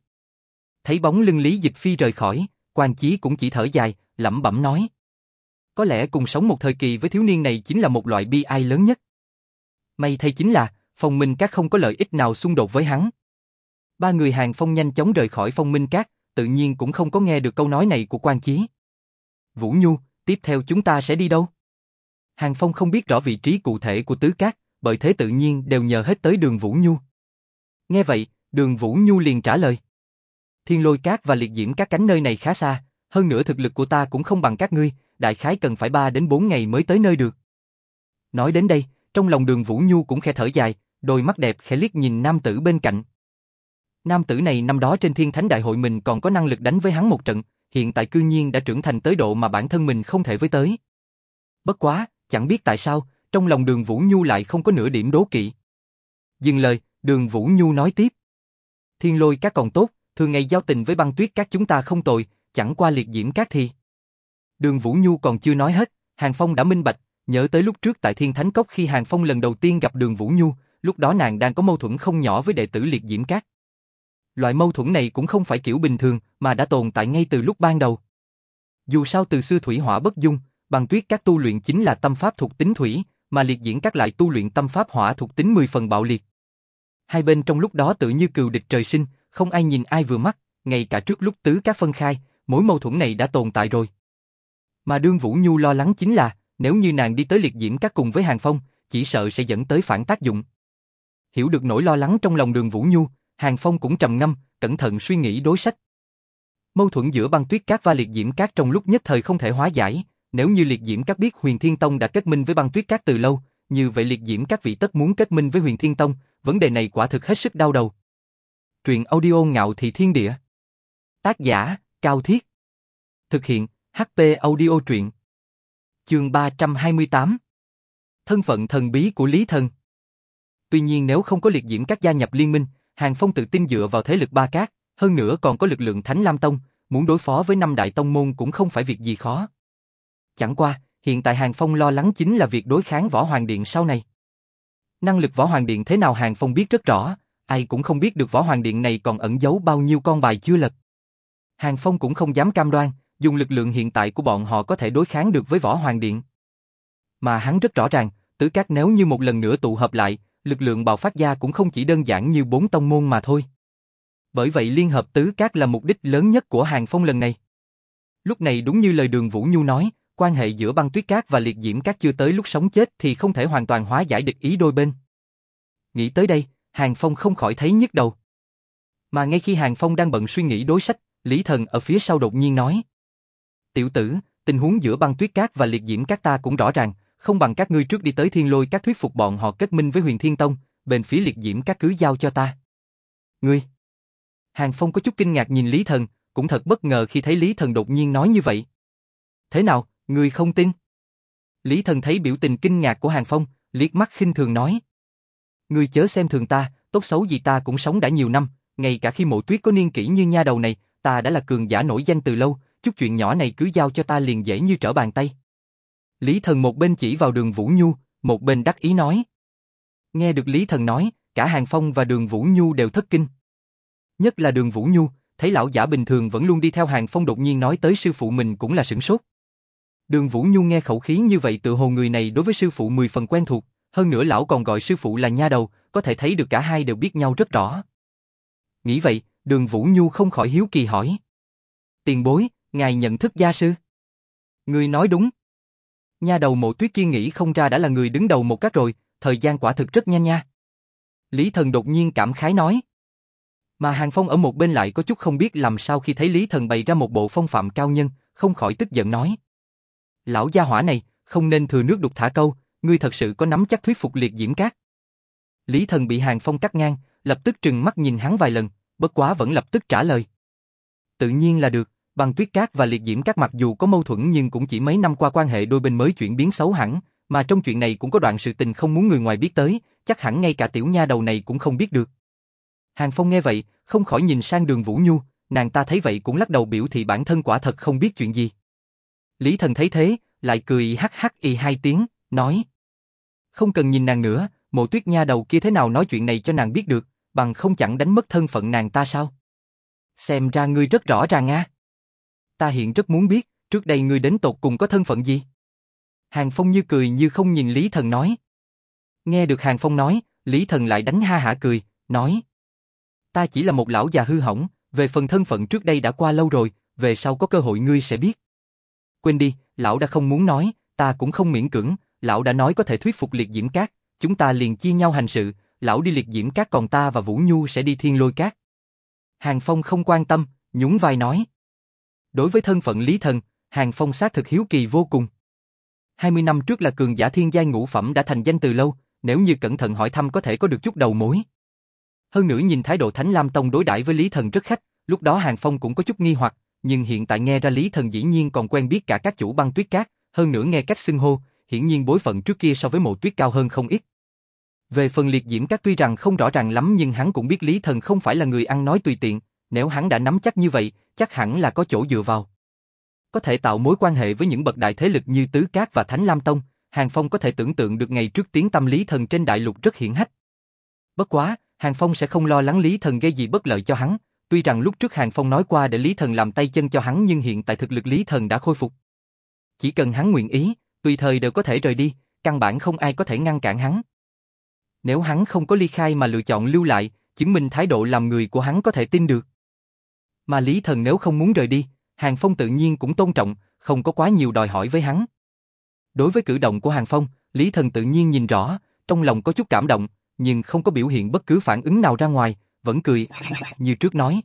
Thấy bóng lưng Lý Dịch Phi rời khỏi, Quan Chí cũng chỉ thở dài, lẩm bẩm nói. Có lẽ cùng sống một thời kỳ với thiếu niên này chính là một loại bi ai lớn nhất. May thay chính là, phong minh các không có lợi ích nào xung đột với hắn. Ba người hàng phong nhanh chóng rời khỏi phong minh các, tự nhiên cũng không có nghe được câu nói này của quan chí. Vũ Nhu, tiếp theo chúng ta sẽ đi đâu? Hàng Phong không biết rõ vị trí cụ thể của tứ cát, bởi thế tự nhiên đều nhờ hết tới đường Vũ Nhu. Nghe vậy, đường Vũ Nhu liền trả lời. Thiên lôi cát và liệt diễm các cánh nơi này khá xa, hơn nữa thực lực của ta cũng không bằng các ngươi, đại khái cần phải 3 đến 4 ngày mới tới nơi được. Nói đến đây, trong lòng đường Vũ Nhu cũng khẽ thở dài, đôi mắt đẹp khẽ liếc nhìn nam tử bên cạnh. Nam tử này năm đó trên thiên thánh đại hội mình còn có năng lực đánh với hắn một trận, hiện tại cư nhiên đã trưởng thành tới độ mà bản thân mình không thể với tới. Bất quá, chẳng biết tại sao, trong lòng đường Vũ Nhu lại không có nửa điểm đố kỵ. Dừng lời, đường Vũ Nhu nói tiếp. Thiên lôi các còn tốt, thường ngày giao tình với băng tuyết các chúng ta không tồi, chẳng qua liệt diễm các thì. Đường Vũ Nhu còn chưa nói hết, Hàng Phong đã minh bạch, nhớ tới lúc trước tại Thiên Thánh Cốc khi Hàng Phong lần đầu tiên gặp đường Vũ Nhu, lúc đó nàng đang có mâu thuẫn không nhỏ với đệ tử liệt diễm các. Loại mâu thuẫn này cũng không phải kiểu bình thường, mà đã tồn tại ngay từ lúc ban đầu. Dù sao từ xưa thủy hỏa bất dung, bằng tuyết các tu luyện chính là tâm pháp thuộc tính thủy, mà liệt diễn các lại tu luyện tâm pháp hỏa thuộc tính 10 phần bạo liệt. Hai bên trong lúc đó tự như cừu địch trời sinh, không ai nhìn ai vừa mắt, ngay cả trước lúc tứ các phân khai, mối mâu thuẫn này đã tồn tại rồi. Mà đương Vũ Nhu lo lắng chính là, nếu như nàng đi tới liệt diễm các cùng với Hàng Phong, chỉ sợ sẽ dẫn tới phản tác dụng. Hiểu được nỗi lo lắng trong lòng đường Vũ Nhu, Hàng Phong cũng trầm ngâm, cẩn thận suy nghĩ đối sách. Mâu thuẫn giữa băng tuyết cát và liệt diễm cát trong lúc nhất thời không thể hóa giải, nếu như liệt diễm cát biết huyền thiên tông đã kết minh với băng tuyết cát từ lâu, như vậy liệt diễm các vị tất muốn kết minh với huyền thiên tông, vấn đề này quả thực hết sức đau đầu. Truyện audio ngạo thị thiên địa. Tác giả, Cao Thiết. Thực hiện, HP audio truyện. Chương 328. Thân phận thần bí của Lý Thần. Tuy nhiên nếu không có liệt diễm các gia nhập liên minh, Hàng Phong tự tin dựa vào thế lực ba cát, hơn nữa còn có lực lượng Thánh Lam Tông, muốn đối phó với năm đại tông môn cũng không phải việc gì khó. Chẳng qua, hiện tại Hàng Phong lo lắng chính là việc đối kháng Võ Hoàng Điện sau này. Năng lực Võ Hoàng Điện thế nào Hàng Phong biết rất rõ, ai cũng không biết được Võ Hoàng Điện này còn ẩn giấu bao nhiêu con bài chưa lật. Hàng Phong cũng không dám cam đoan, dùng lực lượng hiện tại của bọn họ có thể đối kháng được với Võ Hoàng Điện. Mà hắn rất rõ ràng, tứ các nếu như một lần nữa tụ hợp lại, lực lượng bạo phát ra cũng không chỉ đơn giản như bốn tông môn mà thôi. Bởi vậy liên hợp tứ các là mục đích lớn nhất của Hàng Phong lần này. Lúc này đúng như lời đường Vũ Nhu nói, quan hệ giữa băng tuyết cát và liệt diễm cát chưa tới lúc sống chết thì không thể hoàn toàn hóa giải địch ý đôi bên. Nghĩ tới đây, Hàng Phong không khỏi thấy nhức đầu. Mà ngay khi Hàng Phong đang bận suy nghĩ đối sách, Lý Thần ở phía sau đột nhiên nói. Tiểu tử, tình huống giữa băng tuyết cát và liệt diễm cát ta cũng rõ ràng, không bằng các ngươi trước đi tới thiên lôi các thuyết phục bọn họ kết minh với huyền thiên tông, bên phía liệt diễm các cứ giao cho ta. Ngươi! Hàng Phong có chút kinh ngạc nhìn Lý Thần, cũng thật bất ngờ khi thấy Lý Thần đột nhiên nói như vậy. Thế nào, ngươi không tin? Lý Thần thấy biểu tình kinh ngạc của Hàng Phong, liếc mắt khinh thường nói. Ngươi chớ xem thường ta, tốt xấu gì ta cũng sống đã nhiều năm, ngay cả khi mộ tuyết có niên kỷ như nha đầu này, ta đã là cường giả nổi danh từ lâu, chút chuyện nhỏ này cứ giao cho ta liền dễ như trở bàn tay. Lý Thần một bên chỉ vào đường Vũ Nhu, một bên đắc ý nói. Nghe được Lý Thần nói, cả Hàng Phong và đường Vũ Nhu đều thất kinh. Nhất là đường Vũ Nhu, thấy lão giả bình thường vẫn luôn đi theo Hàng Phong đột nhiên nói tới sư phụ mình cũng là sửng sốt. Đường Vũ Nhu nghe khẩu khí như vậy tự hồ người này đối với sư phụ mười phần quen thuộc, hơn nữa lão còn gọi sư phụ là nha đầu, có thể thấy được cả hai đều biết nhau rất rõ. Nghĩ vậy, đường Vũ Nhu không khỏi hiếu kỳ hỏi. Tiền bối, ngài nhận thức gia sư? Người nói đúng. Nha đầu mộ tuyết kia nghĩ không ra đã là người đứng đầu một cách rồi, thời gian quả thực rất nhanh nha. Lý Thần đột nhiên cảm khái nói. Mà Hàng Phong ở một bên lại có chút không biết làm sao khi thấy Lý Thần bày ra một bộ phong phạm cao nhân, không khỏi tức giận nói. Lão gia hỏa này, không nên thừa nước đục thả câu, ngươi thật sự có nắm chắc thuyết phục liệt diễm cát. Lý Thần bị Hàng Phong cắt ngang, lập tức trừng mắt nhìn hắn vài lần, bất quá vẫn lập tức trả lời. Tự nhiên là được, băng tuyết cát và liệt diễm các mặc dù có mâu thuẫn nhưng cũng chỉ mấy năm qua quan hệ đôi bên mới chuyển biến xấu hẳn, mà trong chuyện này cũng có đoạn sự tình không muốn người ngoài biết tới, chắc hẳn ngay cả tiểu nha đầu này cũng không biết được. Hàng Phong nghe vậy, không khỏi nhìn sang đường Vũ Nhu, nàng ta thấy vậy cũng lắc đầu biểu thị bản thân quả thật không biết chuyện gì. Lý Thần thấy thế, lại cười hắc hắc y hai tiếng, nói. Không cần nhìn nàng nữa, mộ tuyết nha đầu kia thế nào nói chuyện này cho nàng biết được, bằng không chẳng đánh mất thân phận nàng ta sao? Xem ra ngươi rất rõ ràng a. Ta hiện rất muốn biết, trước đây ngươi đến tột cùng có thân phận gì? Hàng Phong như cười như không nhìn Lý Thần nói. Nghe được Hàng Phong nói, Lý Thần lại đánh ha hả cười, nói. Ta chỉ là một lão già hư hỏng, về phần thân phận trước đây đã qua lâu rồi, về sau có cơ hội ngươi sẽ biết. Quên đi, lão đã không muốn nói, ta cũng không miễn cưỡng, lão đã nói có thể thuyết phục liệt diễm cát, chúng ta liền chia nhau hành sự, lão đi liệt diễm cát còn ta và Vũ Nhu sẽ đi thiên lôi cát. Hàng Phong không quan tâm, nhún vai nói. Đối với thân phận Lý Thần, Hàng Phong xác thực hiếu kỳ vô cùng. 20 năm trước là cường giả thiên giai ngũ phẩm đã thành danh từ lâu, nếu như cẩn thận hỏi thăm có thể có được chút đầu mối. Hơn nữa nhìn thái độ Thánh Lam Tông đối đãi với Lý Thần rất khách, lúc đó Hàng Phong cũng có chút nghi hoặc, nhưng hiện tại nghe ra Lý Thần dĩ nhiên còn quen biết cả các chủ băng tuyết cát, hơn nữa nghe cách xưng hô, hiển nhiên bối phận trước kia so với mộ tuyết cao hơn không ít. Về phần liệt diễm các tuy rằng không rõ ràng lắm nhưng hắn cũng biết Lý Thần không phải là người ăn nói tùy tiện, nếu hắn đã nắm chắc như vậy, chắc hẳn là có chỗ dựa vào. Có thể tạo mối quan hệ với những bậc đại thế lực như Tứ Cát và Thánh Lam Tông, Hàng Phong có thể tưởng tượng được ngày trước tiếng tâm Lý Thần trên đại lục rất hiển hách. Bất quá, Hàng Phong sẽ không lo lắng Lý Thần gây gì bất lợi cho hắn, tuy rằng lúc trước Hàng Phong nói qua để Lý Thần làm tay chân cho hắn nhưng hiện tại thực lực Lý Thần đã khôi phục. Chỉ cần hắn nguyện ý, tùy thời đều có thể rời đi, căn bản không ai có thể ngăn cản hắn. Nếu hắn không có ly khai mà lựa chọn lưu lại, chứng minh thái độ làm người của hắn có thể tin được. Mà Lý Thần nếu không muốn rời đi, Hàng Phong tự nhiên cũng tôn trọng, không có quá nhiều đòi hỏi với hắn. Đối với cử động của Hàng Phong, Lý Thần tự nhiên nhìn rõ, trong lòng có chút cảm động, nhưng không có biểu hiện bất cứ phản ứng nào ra ngoài, vẫn cười, như trước nói.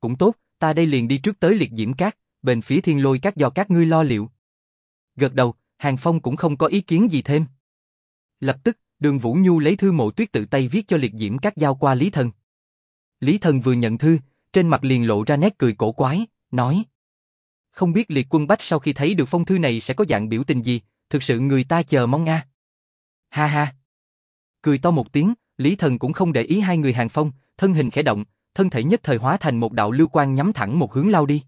Cũng tốt, ta đây liền đi trước tới liệt diễm cát, bên phía thiên lôi các do các ngươi lo liệu. Gật đầu, Hàng Phong cũng không có ý kiến gì thêm. Lập tức, đường Vũ Nhu lấy thư mộ tuyết tự tay viết cho liệt diễm các giao qua Lý Thần. Lý Thần vừa nhận thư, trên mặt liền lộ ra nét cười cổ quái, nói. Không biết liệt quân bách sau khi thấy được phong thư này sẽ có dạng biểu tình gì, thực sự người ta chờ mong nga. Ha ha. Cười to một tiếng, Lý Thần cũng không để ý hai người hàng phong, thân hình khẽ động, thân thể nhất thời hóa thành một đạo lưu quang nhắm thẳng một hướng lao đi.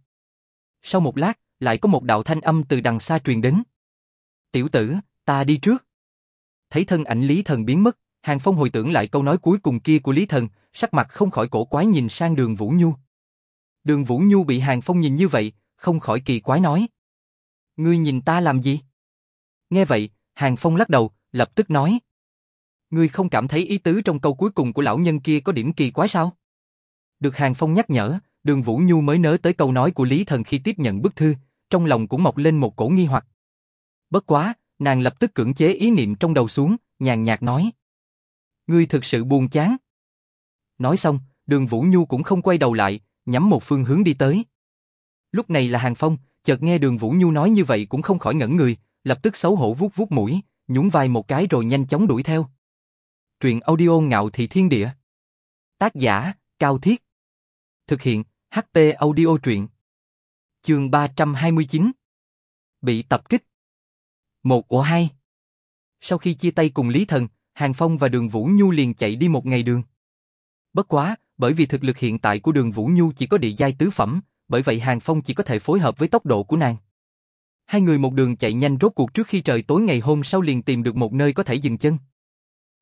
Sau một lát, lại có một đạo thanh âm từ đằng xa truyền đến. Tiểu tử, ta đi trước. Thấy thân ảnh Lý Thần biến mất, Hàng Phong hồi tưởng lại câu nói cuối cùng kia của Lý Thần, sắc mặt không khỏi cổ quái nhìn sang đường Vũ Nhu. Đường Vũ Nhu bị Hàng Phong nhìn như vậy, không khỏi kỳ quái nói. Ngươi nhìn ta làm gì? Nghe vậy, Hàng Phong lắc đầu, lập tức nói. Ngươi không cảm thấy ý tứ trong câu cuối cùng của lão nhân kia có điểm kỳ quái sao? Được Hàng Phong nhắc nhở, đường Vũ Nhu mới nhớ tới câu nói của Lý Thần khi tiếp nhận bức thư, trong lòng cũng mọc lên một cổ nghi hoặc. Bất quá, nàng lập tức cưỡng chế ý niệm trong đầu xuống, nhàn nhạt nói. Ngươi thực sự buồn chán. Nói xong, đường Vũ Nhu cũng không quay đầu lại, nhắm một phương hướng đi tới. Lúc này là Hàng Phong, chợt nghe đường Vũ Nhu nói như vậy cũng không khỏi ngẩn người, lập tức xấu hổ vuốt vuốt mũi, nhún vai một cái rồi nhanh chóng đuổi theo. Truyện audio ngạo thị thiên địa. Tác giả, Cao Thiết. Thực hiện, HP audio truyện. Chương 329. Bị tập kích. Một của hai. Sau khi chia tay cùng Lý Thần, Hàng Phong và đường Vũ Nhu liền chạy đi một ngày đường. Bất quá, bởi vì thực lực hiện tại của đường Vũ Nhu chỉ có địa giai tứ phẩm, bởi vậy Hàng Phong chỉ có thể phối hợp với tốc độ của nàng. Hai người một đường chạy nhanh rốt cuộc trước khi trời tối ngày hôm sau liền tìm được một nơi có thể dừng chân.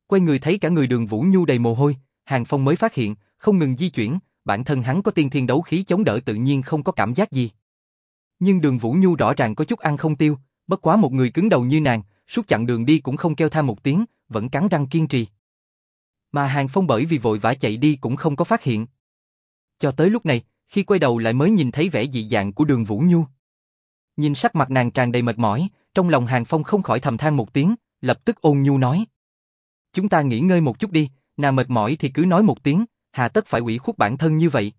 Quay người thấy cả người đường Vũ Nhu đầy mồ hôi, Hàng Phong mới phát hiện, không ngừng di chuyển, bản thân hắn có tiên thiên đấu khí chống đỡ tự nhiên không có cảm giác gì. Nhưng đường Vũ Nhu rõ ràng có chút ăn không tiêu, bất quá một người cứng đầu như nàng, suốt chặng đường đi cũng không kêu tha một tiếng, vẫn cắn răng kiên trì. Mà Hàng Phong bởi vì vội vã chạy đi cũng không có phát hiện. Cho tới lúc này, khi quay đầu lại mới nhìn thấy vẻ dị dạng của đường Vũ Nhu. Nhìn sắc mặt nàng tràn đầy mệt mỏi, trong lòng Hàng Phong không khỏi thầm than một tiếng, lập tức ôn nhu nói. Chúng ta nghỉ ngơi một chút đi, nàng mệt mỏi thì cứ nói một tiếng, hà tất phải ủy khuất bản thân như vậy.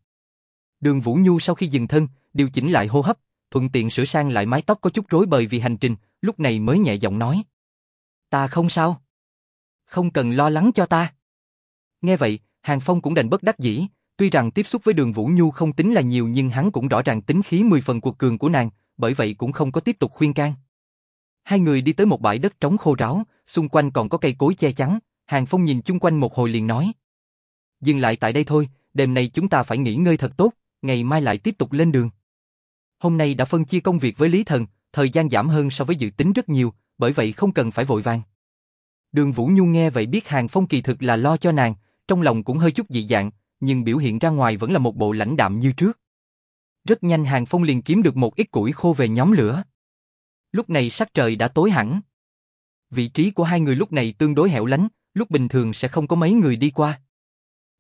Đường Vũ Nhu sau khi dừng thân, điều chỉnh lại hô hấp, thuận tiện sửa sang lại mái tóc có chút rối bời vì hành trình, lúc này mới nhẹ giọng nói. Ta không sao. Không cần lo lắng cho ta. Nghe vậy, Hàng Phong cũng đành bất đắc dĩ, tuy rằng tiếp xúc với đường Vũ Nhu không tính là nhiều nhưng hắn cũng rõ ràng tính khí 10 phần cuộc cường của nàng, bởi vậy cũng không có tiếp tục khuyên can. Hai người đi tới một bãi đất trống khô ráo, xung quanh còn có cây cối che chắn, Hàng Phong nhìn chung quanh một hồi liền nói. Dừng lại tại đây thôi, đêm nay chúng ta phải nghỉ ngơi thật tốt, ngày mai lại tiếp tục lên đường. Hôm nay đã phân chia công việc với Lý Thần, thời gian giảm hơn so với dự tính rất nhiều, bởi vậy không cần phải vội vàng. Đường Vũ Nhu nghe vậy biết Hàng Phong kỳ thực là lo cho nàng, trong lòng cũng hơi chút dị dạng, nhưng biểu hiện ra ngoài vẫn là một bộ lãnh đạm như trước. Rất nhanh Hàng Phong liền kiếm được một ít củi khô về nhóm lửa. Lúc này sắc trời đã tối hẳn. Vị trí của hai người lúc này tương đối hẻo lánh, lúc bình thường sẽ không có mấy người đi qua.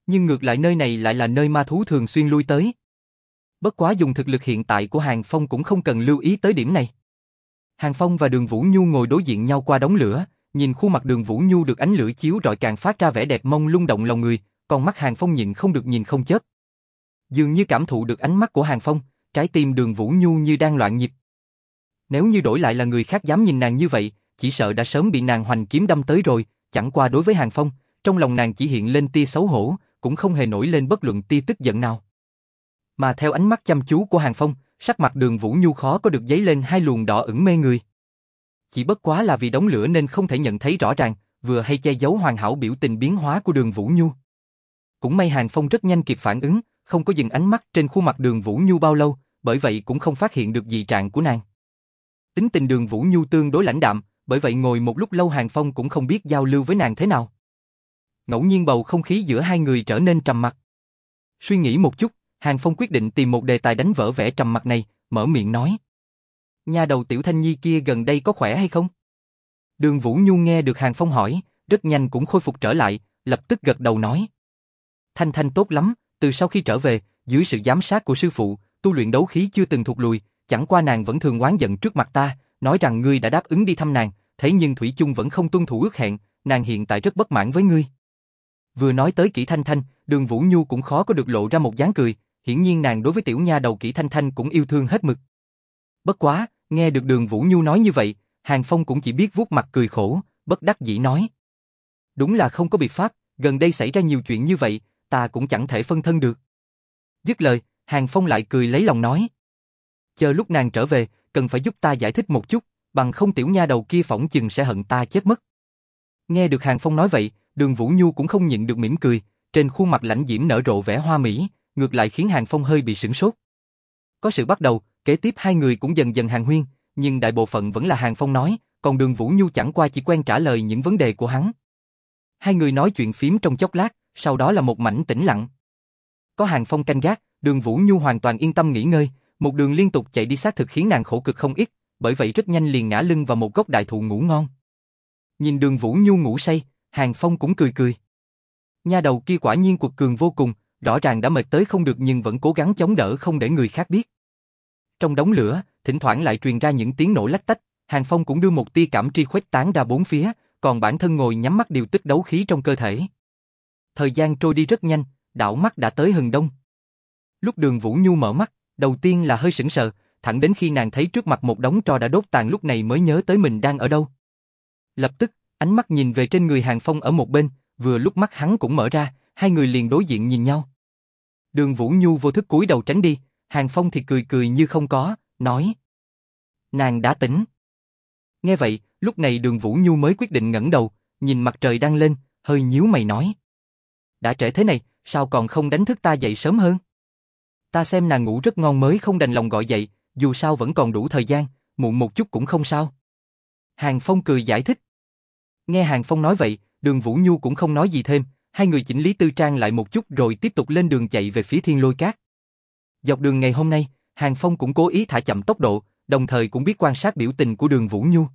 Nhưng ngược lại nơi này lại là nơi ma thú thường xuyên lui tới. Bất quá dùng thực lực hiện tại của Hàng Phong cũng không cần lưu ý tới điểm này. Hàng Phong và Đường Vũ Nhu ngồi đối diện nhau qua đống lửa, nhìn khuôn mặt Đường Vũ Nhu được ánh lửa chiếu rọi càng phát ra vẻ đẹp mông lung động lòng người, còn mắt Hàng Phong nhịn không được nhìn không chớp. Dường như cảm thụ được ánh mắt của Hàng Phong, trái tim Đường Vũ Nhu như đang loạn nhịp. Nếu như đổi lại là người khác dám nhìn nàng như vậy, chỉ sợ đã sớm bị nàng hoành kiếm đâm tới rồi, chẳng qua đối với Hàng Phong, trong lòng nàng chỉ hiện lên tia xấu hổ, cũng không hề nổi lên bất luận tia tức giận nào. Mà theo ánh mắt chăm chú của Hàng Phong, sắc mặt đường Vũ Nhu khó có được giấy lên hai luồng đỏ ửng mê người. Chỉ bất quá là vì đống lửa nên không thể nhận thấy rõ ràng, vừa hay che giấu hoàn hảo biểu tình biến hóa của đường Vũ Nhu. Cũng may Hàng Phong rất nhanh kịp phản ứng, không có dừng ánh mắt trên khuôn mặt đường Vũ Nhu bao lâu, bởi vậy cũng không phát hiện được dị trạng của nàng. Tính tình đường Vũ Nhu tương đối lãnh đạm, bởi vậy ngồi một lúc lâu Hàng Phong cũng không biết giao lưu với nàng thế nào. Ngẫu nhiên bầu không khí giữa hai người trở nên trầm mặc. Suy nghĩ một chút, Hàng Phong quyết định tìm một đề tài đánh vỡ vẻ trầm mặc này, mở miệng nói. Nhà đầu tiểu thanh nhi kia gần đây có khỏe hay không? Đường Vũ Nhu nghe được Hàng Phong hỏi, rất nhanh cũng khôi phục trở lại, lập tức gật đầu nói. Thanh Thanh tốt lắm, từ sau khi trở về, dưới sự giám sát của sư phụ, tu luyện đấu khí chưa từng thụt lùi, chẳng qua nàng vẫn thường oán giận trước mặt ta, nói rằng ngươi đã đáp ứng đi thăm nàng, thế nhưng Thủy chung vẫn không tuân thủ ước hẹn, nàng hiện tại rất bất mãn với ngươi. Vừa nói tới Kỷ Thanh Thanh, Đường Vũ Nhu cũng khó có được lộ ra một dáng cười, hiển nhiên nàng đối với tiểu nha đầu kỹ Thanh Thanh cũng yêu thương hết mực. Bất quá, nghe được Đường Vũ Nhu nói như vậy, Hàng Phong cũng chỉ biết vuốt mặt cười khổ, bất đắc dĩ nói. Đúng là không có biện pháp, gần đây xảy ra nhiều chuyện như vậy, ta cũng chẳng thể phân thân được. Dứt lời, Hàng Phong lại cười lấy lòng nói. Chờ lúc nàng trở về, cần phải giúp ta giải thích một chút, bằng không tiểu nha đầu kia phỏng chừng sẽ hận ta chết mất. Nghe được Hàng Phong nói vậy, đường Vũ Nhu cũng không nhịn được mỉm cười, trên khuôn mặt lãnh diễm nở rộ vẻ hoa mỹ, ngược lại khiến Hàng Phong hơi bị sửng sốt. Có sự bắt đầu, kế tiếp hai người cũng dần dần hàng huyên, nhưng đại bộ phận vẫn là Hàng Phong nói, còn đường Vũ Nhu chẳng qua chỉ quen trả lời những vấn đề của hắn. Hai người nói chuyện phím trong chốc lát, sau đó là một mảnh tĩnh lặng. Có Hàng Phong canh gác, đường Vũ Nhu hoàn toàn yên tâm nghỉ ngơi, một đường liên tục chạy đi xác thực khiến nàng khổ cực không ít, bởi vậy rất nhanh liền ngã lưng vào một gốc đại thụ ngủ ngon. Nhìn đường Vũ Nhu ngủ say, Hàng Phong cũng cười cười. Nha đầu kia quả nhiên cuộc cường vô cùng, rõ ràng đã mệt tới không được nhưng vẫn cố gắng chống đỡ không để người khác biết. Trong đống lửa, thỉnh thoảng lại truyền ra những tiếng nổ lách tách, Hàng Phong cũng đưa một tia cảm tri khuếch tán ra bốn phía, còn bản thân ngồi nhắm mắt điều tức đấu khí trong cơ thể. Thời gian trôi đi rất nhanh, đảo mắt đã tới hừng đông. Lúc đường Vũ Nhu mở mắt, đầu tiên là hơi sững sờ, thẳng đến khi nàng thấy trước mặt một đống tro đã đốt tàn lúc này mới nhớ tới mình đang ở đâu. Lập tức, ánh mắt nhìn về trên người Hàng Phong ở một bên, vừa lúc mắt hắn cũng mở ra, hai người liền đối diện nhìn nhau. Đường Vũ Nhu vô thức cúi đầu tránh đi, Hàng Phong thì cười cười như không có, nói. Nàng đã tỉnh. Nghe vậy, lúc này đường Vũ Nhu mới quyết định ngẩng đầu, nhìn mặt trời đang lên, hơi nhíu mày nói. Đã trễ thế này, sao còn không đánh thức ta dậy sớm hơn? Ta xem nàng ngủ rất ngon mới không đành lòng gọi dậy, dù sao vẫn còn đủ thời gian, muộn một chút cũng không sao. Hàng Phong cười giải thích. Nghe Hàng Phong nói vậy, đường Vũ Nhu cũng không nói gì thêm, hai người chỉnh lý tư trang lại một chút rồi tiếp tục lên đường chạy về phía thiên lôi cát. Dọc đường ngày hôm nay, Hàng Phong cũng cố ý thả chậm tốc độ, đồng thời cũng biết quan sát biểu tình của đường Vũ Nhu.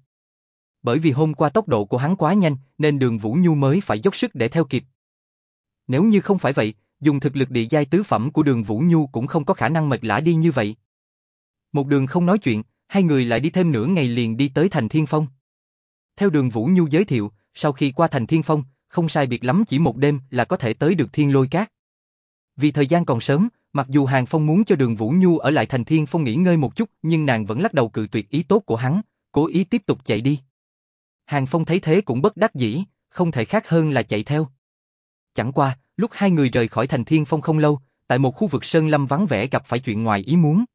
Bởi vì hôm qua tốc độ của hắn quá nhanh nên đường Vũ Nhu mới phải dốc sức để theo kịp. Nếu như không phải vậy, dùng thực lực địa giai tứ phẩm của đường Vũ Nhu cũng không có khả năng mệt lã đi như vậy. Một đường không nói chuyện, hai người lại đi thêm nửa ngày liền đi tới thành Thiên Phong. Theo đường Vũ Nhu giới thiệu, sau khi qua thành Thiên Phong, không sai biệt lắm chỉ một đêm là có thể tới được Thiên Lôi Cát. Vì thời gian còn sớm, mặc dù Hàng Phong muốn cho đường Vũ Nhu ở lại thành Thiên Phong nghỉ ngơi một chút, nhưng nàng vẫn lắc đầu cự tuyệt ý tốt của hắn, cố ý tiếp tục chạy đi. Hàng Phong thấy thế cũng bất đắc dĩ, không thể khác hơn là chạy theo. Chẳng qua, lúc hai người rời khỏi thành Thiên Phong không lâu, tại một khu vực sơn lâm vắng vẻ gặp phải chuyện ngoài ý muốn.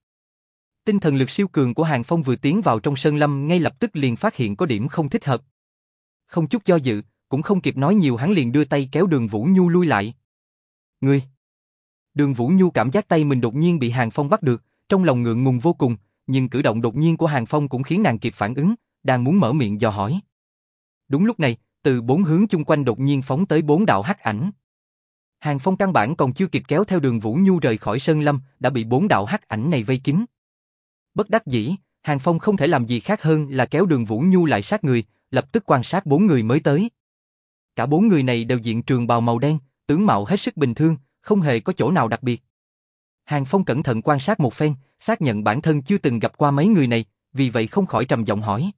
Tinh thần lực siêu cường của Hàng Phong vừa tiến vào trong sơn lâm ngay lập tức liền phát hiện có điểm không thích hợp. Không chút do dự, cũng không kịp nói nhiều hắn liền đưa tay kéo đường Vũ Nhu lui lại. Ngươi! Đường Vũ Nhu cảm giác tay mình đột nhiên bị Hàng Phong bắt được, trong lòng ngượng ngùng vô cùng, nhưng cử động đột nhiên của Hàng Phong cũng khiến nàng kịp phản ứng, đang muốn mở miệng dò hỏi. Đúng lúc này, từ bốn hướng chung quanh đột nhiên phóng tới bốn đạo hắc ảnh. Hàng Phong căn bản còn chưa kịp kéo theo đường Vũ Nhu rời khỏi Sơn Lâm, đã bị bốn đạo hắc ảnh này vây kín. Bất đắc dĩ, Hàng Phong không thể làm gì khác hơn là kéo đường Vũ Nhu lại sát người, lập tức quan sát bốn người mới tới. Cả bốn người này đều diện trường bào màu đen, tướng mạo hết sức bình thường, không hề có chỗ nào đặc biệt. Hàng Phong cẩn thận quan sát một phen, xác nhận bản thân chưa từng gặp qua mấy người này, vì vậy không khỏi trầm giọng hỏi.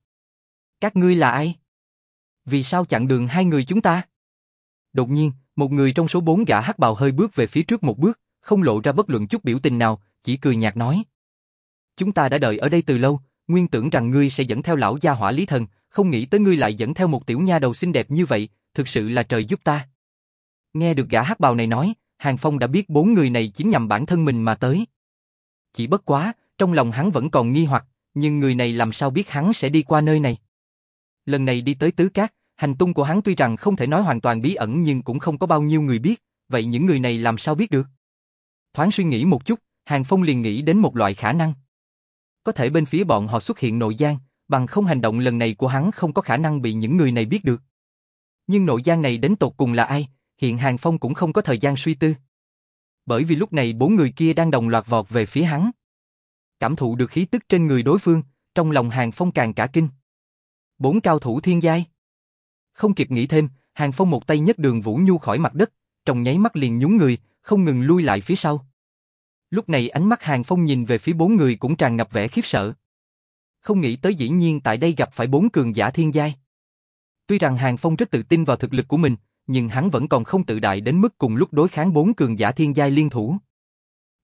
Các ngươi là ai? Vì sao chặn đường hai người chúng ta? Đột nhiên, một người trong số bốn gã hắc bào hơi bước về phía trước một bước, không lộ ra bất luận chút biểu tình nào, chỉ cười nhạt nói. Chúng ta đã đợi ở đây từ lâu, nguyên tưởng rằng ngươi sẽ dẫn theo lão gia hỏa lý thần, không nghĩ tới ngươi lại dẫn theo một tiểu nha đầu xinh đẹp như vậy, thực sự là trời giúp ta. Nghe được gã hắc bào này nói, Hàng Phong đã biết bốn người này chính nhằm bản thân mình mà tới. Chỉ bất quá, trong lòng hắn vẫn còn nghi hoặc, nhưng người này làm sao biết hắn sẽ đi qua nơi này. Lần này đi tới Tứ Cát, hành tung của hắn tuy rằng không thể nói hoàn toàn bí ẩn nhưng cũng không có bao nhiêu người biết, vậy những người này làm sao biết được? Thoáng suy nghĩ một chút, Hàng Phong liền nghĩ đến một loại khả năng. Có thể bên phía bọn họ xuất hiện nội gian, bằng không hành động lần này của hắn không có khả năng bị những người này biết được. Nhưng nội gian này đến tột cùng là ai, hiện Hàng Phong cũng không có thời gian suy tư. Bởi vì lúc này bốn người kia đang đồng loạt vọt về phía hắn. Cảm thụ được khí tức trên người đối phương, trong lòng Hàng Phong càng cả kinh. Bốn cao thủ thiên giai. Không kịp nghĩ thêm, Hàng Phong một tay nhấc đường Vũ Nhu khỏi mặt đất, trong nháy mắt liền nhún người, không ngừng lui lại phía sau. Lúc này ánh mắt Hàng Phong nhìn về phía bốn người cũng tràn ngập vẻ khiếp sợ. Không nghĩ tới dĩ nhiên tại đây gặp phải bốn cường giả thiên giai. Tuy rằng Hàng Phong rất tự tin vào thực lực của mình, nhưng hắn vẫn còn không tự đại đến mức cùng lúc đối kháng bốn cường giả thiên giai liên thủ.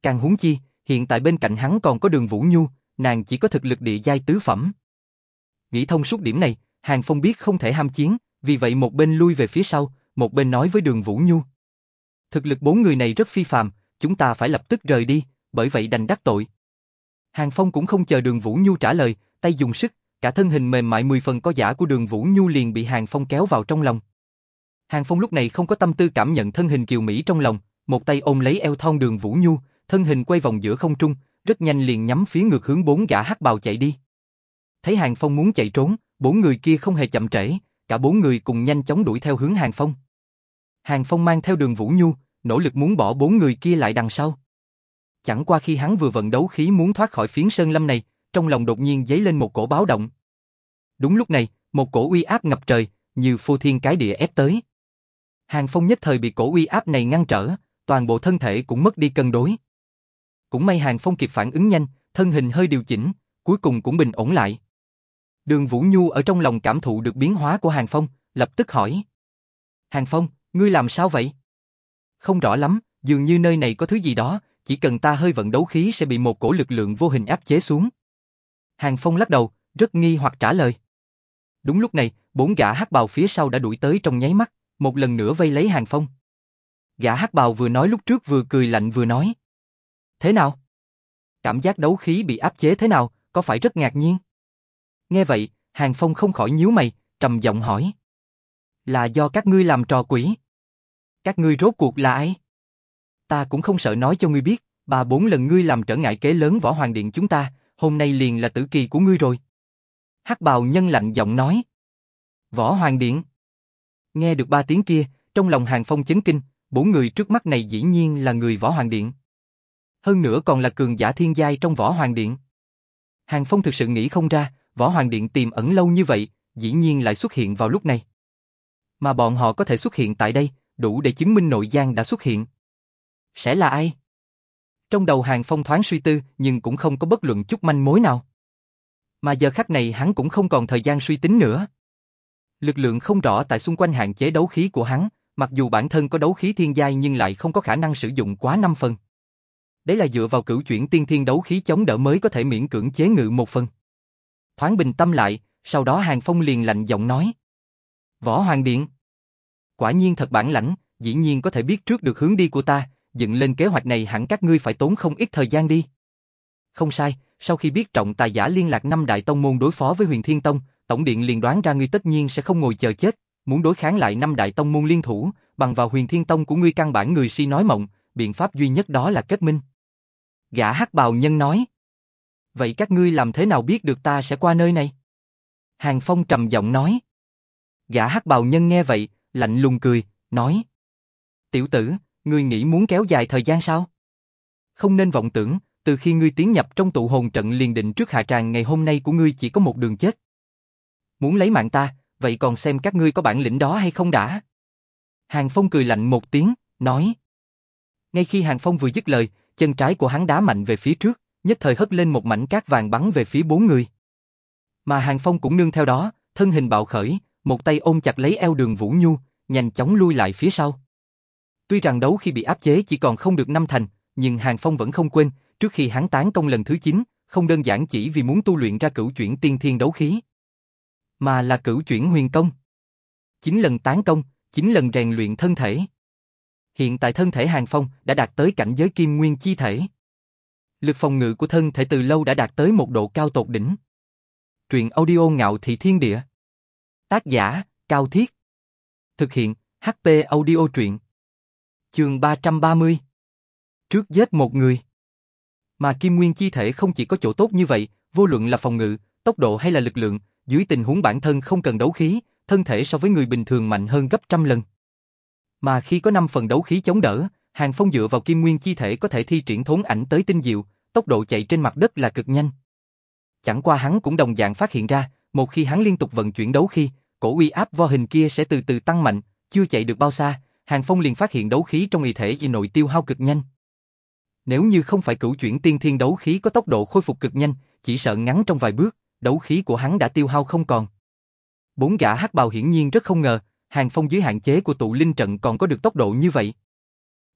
Càng huống chi, hiện tại bên cạnh hắn còn có đường Vũ Nhu, nàng chỉ có thực lực địa giai tứ phẩm. Nghĩ thông suốt điểm này, Hàng Phong biết không thể ham chiến, vì vậy một bên lui về phía sau, một bên nói với đường Vũ Nhu. Thực lực bốn người này rất phi phàm, chúng ta phải lập tức rời đi, bởi vậy đành đắc tội. Hàng Phong cũng không chờ đường Vũ Nhu trả lời, tay dùng sức, cả thân hình mềm mại mười phần có giả của đường Vũ Nhu liền bị Hàng Phong kéo vào trong lòng. Hàng Phong lúc này không có tâm tư cảm nhận thân hình kiều Mỹ trong lòng, một tay ôm lấy eo thon đường Vũ Nhu, thân hình quay vòng giữa không trung, rất nhanh liền nhắm phía ngược hướng bốn gã hắc bào chạy đi. Thấy Hàng Phong muốn chạy trốn, bốn người kia không hề chậm trễ, cả bốn người cùng nhanh chóng đuổi theo hướng Hàng Phong. Hàng Phong mang theo đường Vũ Nhu, nỗ lực muốn bỏ bốn người kia lại đằng sau. Chẳng qua khi hắn vừa vận đấu khí muốn thoát khỏi phiến sơn lâm này, trong lòng đột nhiên dấy lên một cổ báo động. Đúng lúc này, một cổ uy áp ngập trời, như phô thiên cái địa ép tới. Hàng Phong nhất thời bị cổ uy áp này ngăn trở, toàn bộ thân thể cũng mất đi cân đối. Cũng may Hàng Phong kịp phản ứng nhanh, thân hình hơi điều chỉnh, cuối cùng cũng bình ổn lại. Đường Vũ Nhu ở trong lòng cảm thụ được biến hóa của Hàng Phong, lập tức hỏi. Hàng Phong, ngươi làm sao vậy? Không rõ lắm, dường như nơi này có thứ gì đó, chỉ cần ta hơi vận đấu khí sẽ bị một cổ lực lượng vô hình áp chế xuống. Hàng Phong lắc đầu, rất nghi hoặc trả lời. Đúng lúc này, bốn gã hắc bào phía sau đã đuổi tới trong nháy mắt, một lần nữa vây lấy Hàng Phong. Gã hắc bào vừa nói lúc trước vừa cười lạnh vừa nói. Thế nào? Cảm giác đấu khí bị áp chế thế nào, có phải rất ngạc nhiên? Nghe vậy, Hàng Phong không khỏi nhíu mày, trầm giọng hỏi. Là do các ngươi làm trò quỷ. Các ngươi rốt cuộc là ai? Ta cũng không sợ nói cho ngươi biết, Ba bốn lần ngươi làm trở ngại kế lớn võ hoàng điện chúng ta, hôm nay liền là tử kỳ của ngươi rồi. Hắc bào nhân lạnh giọng nói. Võ hoàng điện. Nghe được ba tiếng kia, trong lòng hàng phong chấn kinh, bốn người trước mắt này dĩ nhiên là người võ hoàng điện. Hơn nữa còn là cường giả thiên giai trong võ hoàng điện. Hàng phong thực sự nghĩ không ra, võ hoàng điện tìm ẩn lâu như vậy, dĩ nhiên lại xuất hiện vào lúc này. Mà bọn họ có thể xuất hiện tại đây, đủ để chứng minh nội giang đã xuất hiện. Sẽ là ai? Trong đầu hàng phong thoáng suy tư, nhưng cũng không có bất luận chút manh mối nào. Mà giờ khắc này hắn cũng không còn thời gian suy tính nữa. Lực lượng không rõ tại xung quanh hạn chế đấu khí của hắn, mặc dù bản thân có đấu khí thiên giai nhưng lại không có khả năng sử dụng quá 5 phần. Đấy là dựa vào cửu chuyển tiên thiên đấu khí chống đỡ mới có thể miễn cưỡng chế ngự một phần. Thoáng bình tâm lại, sau đó Hàng Phong liền lạnh giọng nói. Võ Hoàng Điện. Quả nhiên thật bản lãnh, dĩ nhiên có thể biết trước được hướng đi của ta, dựng lên kế hoạch này hẳn các ngươi phải tốn không ít thời gian đi. Không sai, sau khi biết trọng tài giả liên lạc năm đại tông môn đối phó với huyền thiên tông, tổng điện liền đoán ra ngươi tất nhiên sẽ không ngồi chờ chết, muốn đối kháng lại năm đại tông môn liên thủ, bằng vào huyền thiên tông của ngươi căn bản người si nói mộng, biện pháp duy nhất đó là kết minh. Gã hắc bào nhân nói. Vậy các ngươi làm thế nào biết được ta sẽ qua nơi này? Hàng Phong trầm giọng nói. Gã hắc bào nhân nghe vậy, lạnh lùng cười, nói. Tiểu tử, ngươi nghĩ muốn kéo dài thời gian sao? Không nên vọng tưởng, từ khi ngươi tiến nhập trong tụ hồn trận liền định trước hạ tràng ngày hôm nay của ngươi chỉ có một đường chết. Muốn lấy mạng ta, vậy còn xem các ngươi có bản lĩnh đó hay không đã? Hàng Phong cười lạnh một tiếng, nói. Ngay khi Hàng Phong vừa dứt lời, chân trái của hắn đá mạnh về phía trước, nhất thời hất lên một mảnh cát vàng bắn về phía bốn người. Mà Hàng Phong cũng nương theo đó, thân hình bạo khởi, một tay ôm chặt lấy eo đường Vũ Nhu, nhanh chóng lui lại phía sau. Tuy rằng đấu khi bị áp chế chỉ còn không được năm thành, nhưng Hàng Phong vẫn không quên, trước khi hắn tán công lần thứ 9, không đơn giản chỉ vì muốn tu luyện ra cửu chuyển tiên thiên đấu khí, mà là cửu chuyển huyền công. 9 lần tán công, 9 lần rèn luyện thân thể. Hiện tại thân thể Hàng Phong đã đạt tới cảnh giới kim nguyên chi thể. Lực phòng ngự của thân thể từ lâu đã đạt tới một độ cao tột đỉnh. Truyện audio ngạo thị thiên địa. Tác giả, Cao Thiết. Thực hiện, HP audio truyện. Trường 330. Trước giết một người. Mà kim nguyên chi thể không chỉ có chỗ tốt như vậy, vô luận là phòng ngự, tốc độ hay là lực lượng, dưới tình huống bản thân không cần đấu khí, thân thể so với người bình thường mạnh hơn gấp trăm lần. Mà khi có 5 phần đấu khí chống đỡ, Hàng Phong dựa vào kim nguyên chi thể có thể thi triển thốn ảnh tới tinh diệu, tốc độ chạy trên mặt đất là cực nhanh. Chẳng qua hắn cũng đồng dạng phát hiện ra, một khi hắn liên tục vận chuyển đấu khí, cổ uy áp vô hình kia sẽ từ từ tăng mạnh, chưa chạy được bao xa, Hàng Phong liền phát hiện đấu khí trong y thể y nội tiêu hao cực nhanh. Nếu như không phải cửu chuyển tiên thiên đấu khí có tốc độ khôi phục cực nhanh, chỉ sợ ngắn trong vài bước, đấu khí của hắn đã tiêu hao không còn. Bốn gã hắc bào hiển nhiên rất không ngờ, Hàng Phong dưới hạn chế của tụ linh trận còn có được tốc độ như vậy.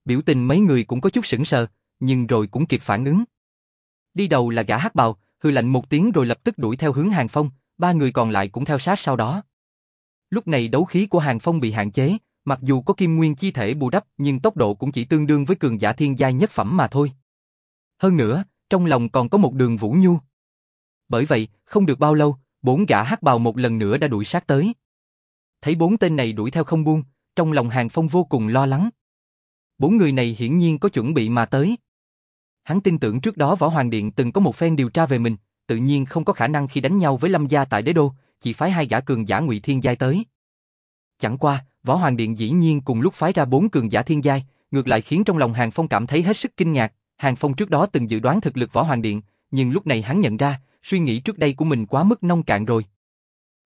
Biểu tình mấy người cũng có chút sững sờ, nhưng rồi cũng kịp phản ứng. Đi đầu là gã hắc bào, hư lạnh một tiếng rồi lập tức đuổi theo hướng Hàng Phong, ba người còn lại cũng theo sát sau đó. Lúc này đấu khí của Hàng Phong bị hạn chế, mặc dù có kim nguyên chi thể bù đắp nhưng tốc độ cũng chỉ tương đương với cường giả thiên giai nhất phẩm mà thôi. Hơn nữa, trong lòng còn có một đường Vũ Nhu. Bởi vậy, không được bao lâu, bốn gã hắc bào một lần nữa đã đuổi sát tới. Thấy bốn tên này đuổi theo không buông, trong lòng Hàng Phong vô cùng lo lắng. Bốn người này hiển nhiên có chuẩn bị mà tới. Hắn tin tưởng trước đó Võ Hoàng Điện từng có một phen điều tra về mình, tự nhiên không có khả năng khi đánh nhau với Lâm gia tại đế đô, chỉ phái hai gã cường giả ngụy thiên giai tới. Chẳng qua, Võ Hoàng Điện dĩ nhiên cùng lúc phái ra bốn cường giả thiên giai, ngược lại khiến trong lòng Hàng Phong cảm thấy hết sức kinh ngạc. Hàng Phong trước đó từng dự đoán thực lực Võ Hoàng Điện, nhưng lúc này hắn nhận ra, suy nghĩ trước đây của mình quá mức nông cạn rồi.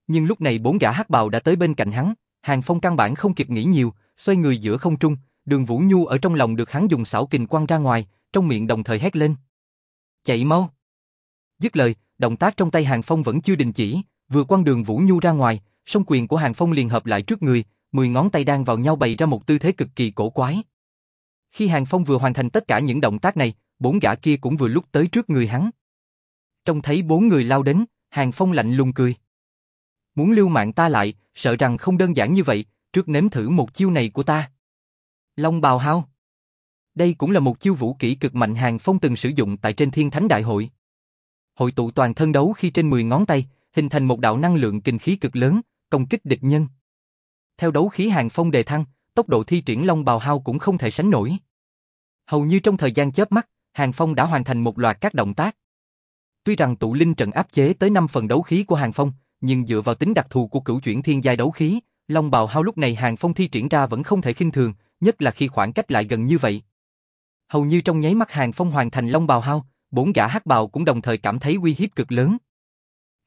Nhưng lúc này bốn gã hắc bào đã tới bên cạnh hắn, Hàng Phong căn bản không kịp nghĩ nhiều, xoay người giữa không trung, đường Vũ Nhu ở trong lòng được hắn dùng xảo kình quăng ra ngoài, trong miệng đồng thời hét lên. Chạy mau! Dứt lời, động tác trong tay Hàng Phong vẫn chưa đình chỉ, vừa quăng đường Vũ Nhu ra ngoài, song quyền của Hàng Phong liền hợp lại trước người, mười ngón tay đang vào nhau bày ra một tư thế cực kỳ cổ quái. Khi Hàng Phong vừa hoàn thành tất cả những động tác này, bốn gã kia cũng vừa lúc tới trước người hắn. Trông thấy bốn người lao đến, Hàng Phong lạnh lùng cười. Muốn lưu mạng ta lại, sợ rằng không đơn giản như vậy, trước nếm thử một chiêu này của ta. Long bào hao. Đây cũng là một chiêu vũ kỹ cực mạnh Hàng Phong từng sử dụng tại trên Thiên Thánh Đại hội. Hội tụ toàn thân đấu khi trên 10 ngón tay, hình thành một đạo năng lượng kinh khí cực lớn, công kích địch nhân. Theo đấu khí Hàng Phong đề thăng, tốc độ thi triển Long bào hao cũng không thể sánh nổi. Hầu như trong thời gian chớp mắt, Hàng Phong đã hoàn thành một loạt các động tác. Tuy rằng tụ linh trận áp chế tới 5 phần đấu khí của Hàng Phong, nhưng dựa vào tính đặc thù của cửu chuyển thiên giai đấu khí, Long bào hao lúc này Hàng Phong thi triển ra vẫn không thể khinh thường, nhất là khi khoảng cách lại gần như vậy. Hầu như trong nháy mắt Hàng Phong hoàn thành Long bào hao, bốn gã hắc bào cũng đồng thời cảm thấy uy hiếp cực lớn.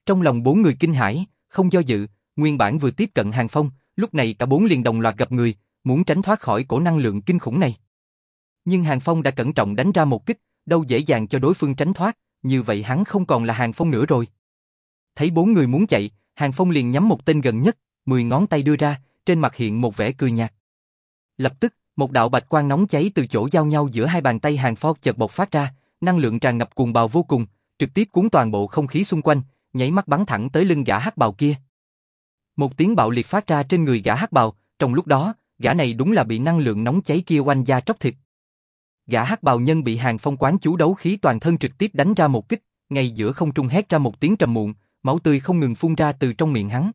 Trong lòng bốn người kinh hãi, không do dự, nguyên bản vừa tiếp cận Hàng Phong, lúc này cả bốn liền đồng loạt gặp người, muốn tránh thoát khỏi cổ năng lượng kinh khủng này. Nhưng Hàng Phong đã cẩn trọng đánh ra một kích, đâu dễ dàng cho đối phương tránh thoát, như vậy hắn không còn là Hàng Phong nữa rồi. Thấy bốn người muốn chạy, Hàng Phong liền nhắm một tên gần nhất, mười ngón tay đưa ra, trên mặt hiện một vẻ cười nhạt. Lập tức, một đạo bạch quang nóng cháy từ chỗ giao nhau giữa hai bàn tay Hàng Phong chợt bộc phát ra, năng lượng tràn ngập cuồng bào vô cùng, trực tiếp cuốn toàn bộ không khí xung quanh, nháy mắt bắn thẳng tới lưng gã hắc bào kia. Một tiếng bạo liệt phát ra trên người gã hắc bào, trong lúc đó, gã này đúng là bị năng lượng nóng cháy kia quanh da tróc thịt. Gã hắc bào nhân bị hàng phong quán chú đấu khí toàn thân trực tiếp đánh ra một kích, ngay giữa không trung hét ra một tiếng trầm muộn, máu tươi không ngừng phun ra từ trong miệng hắn.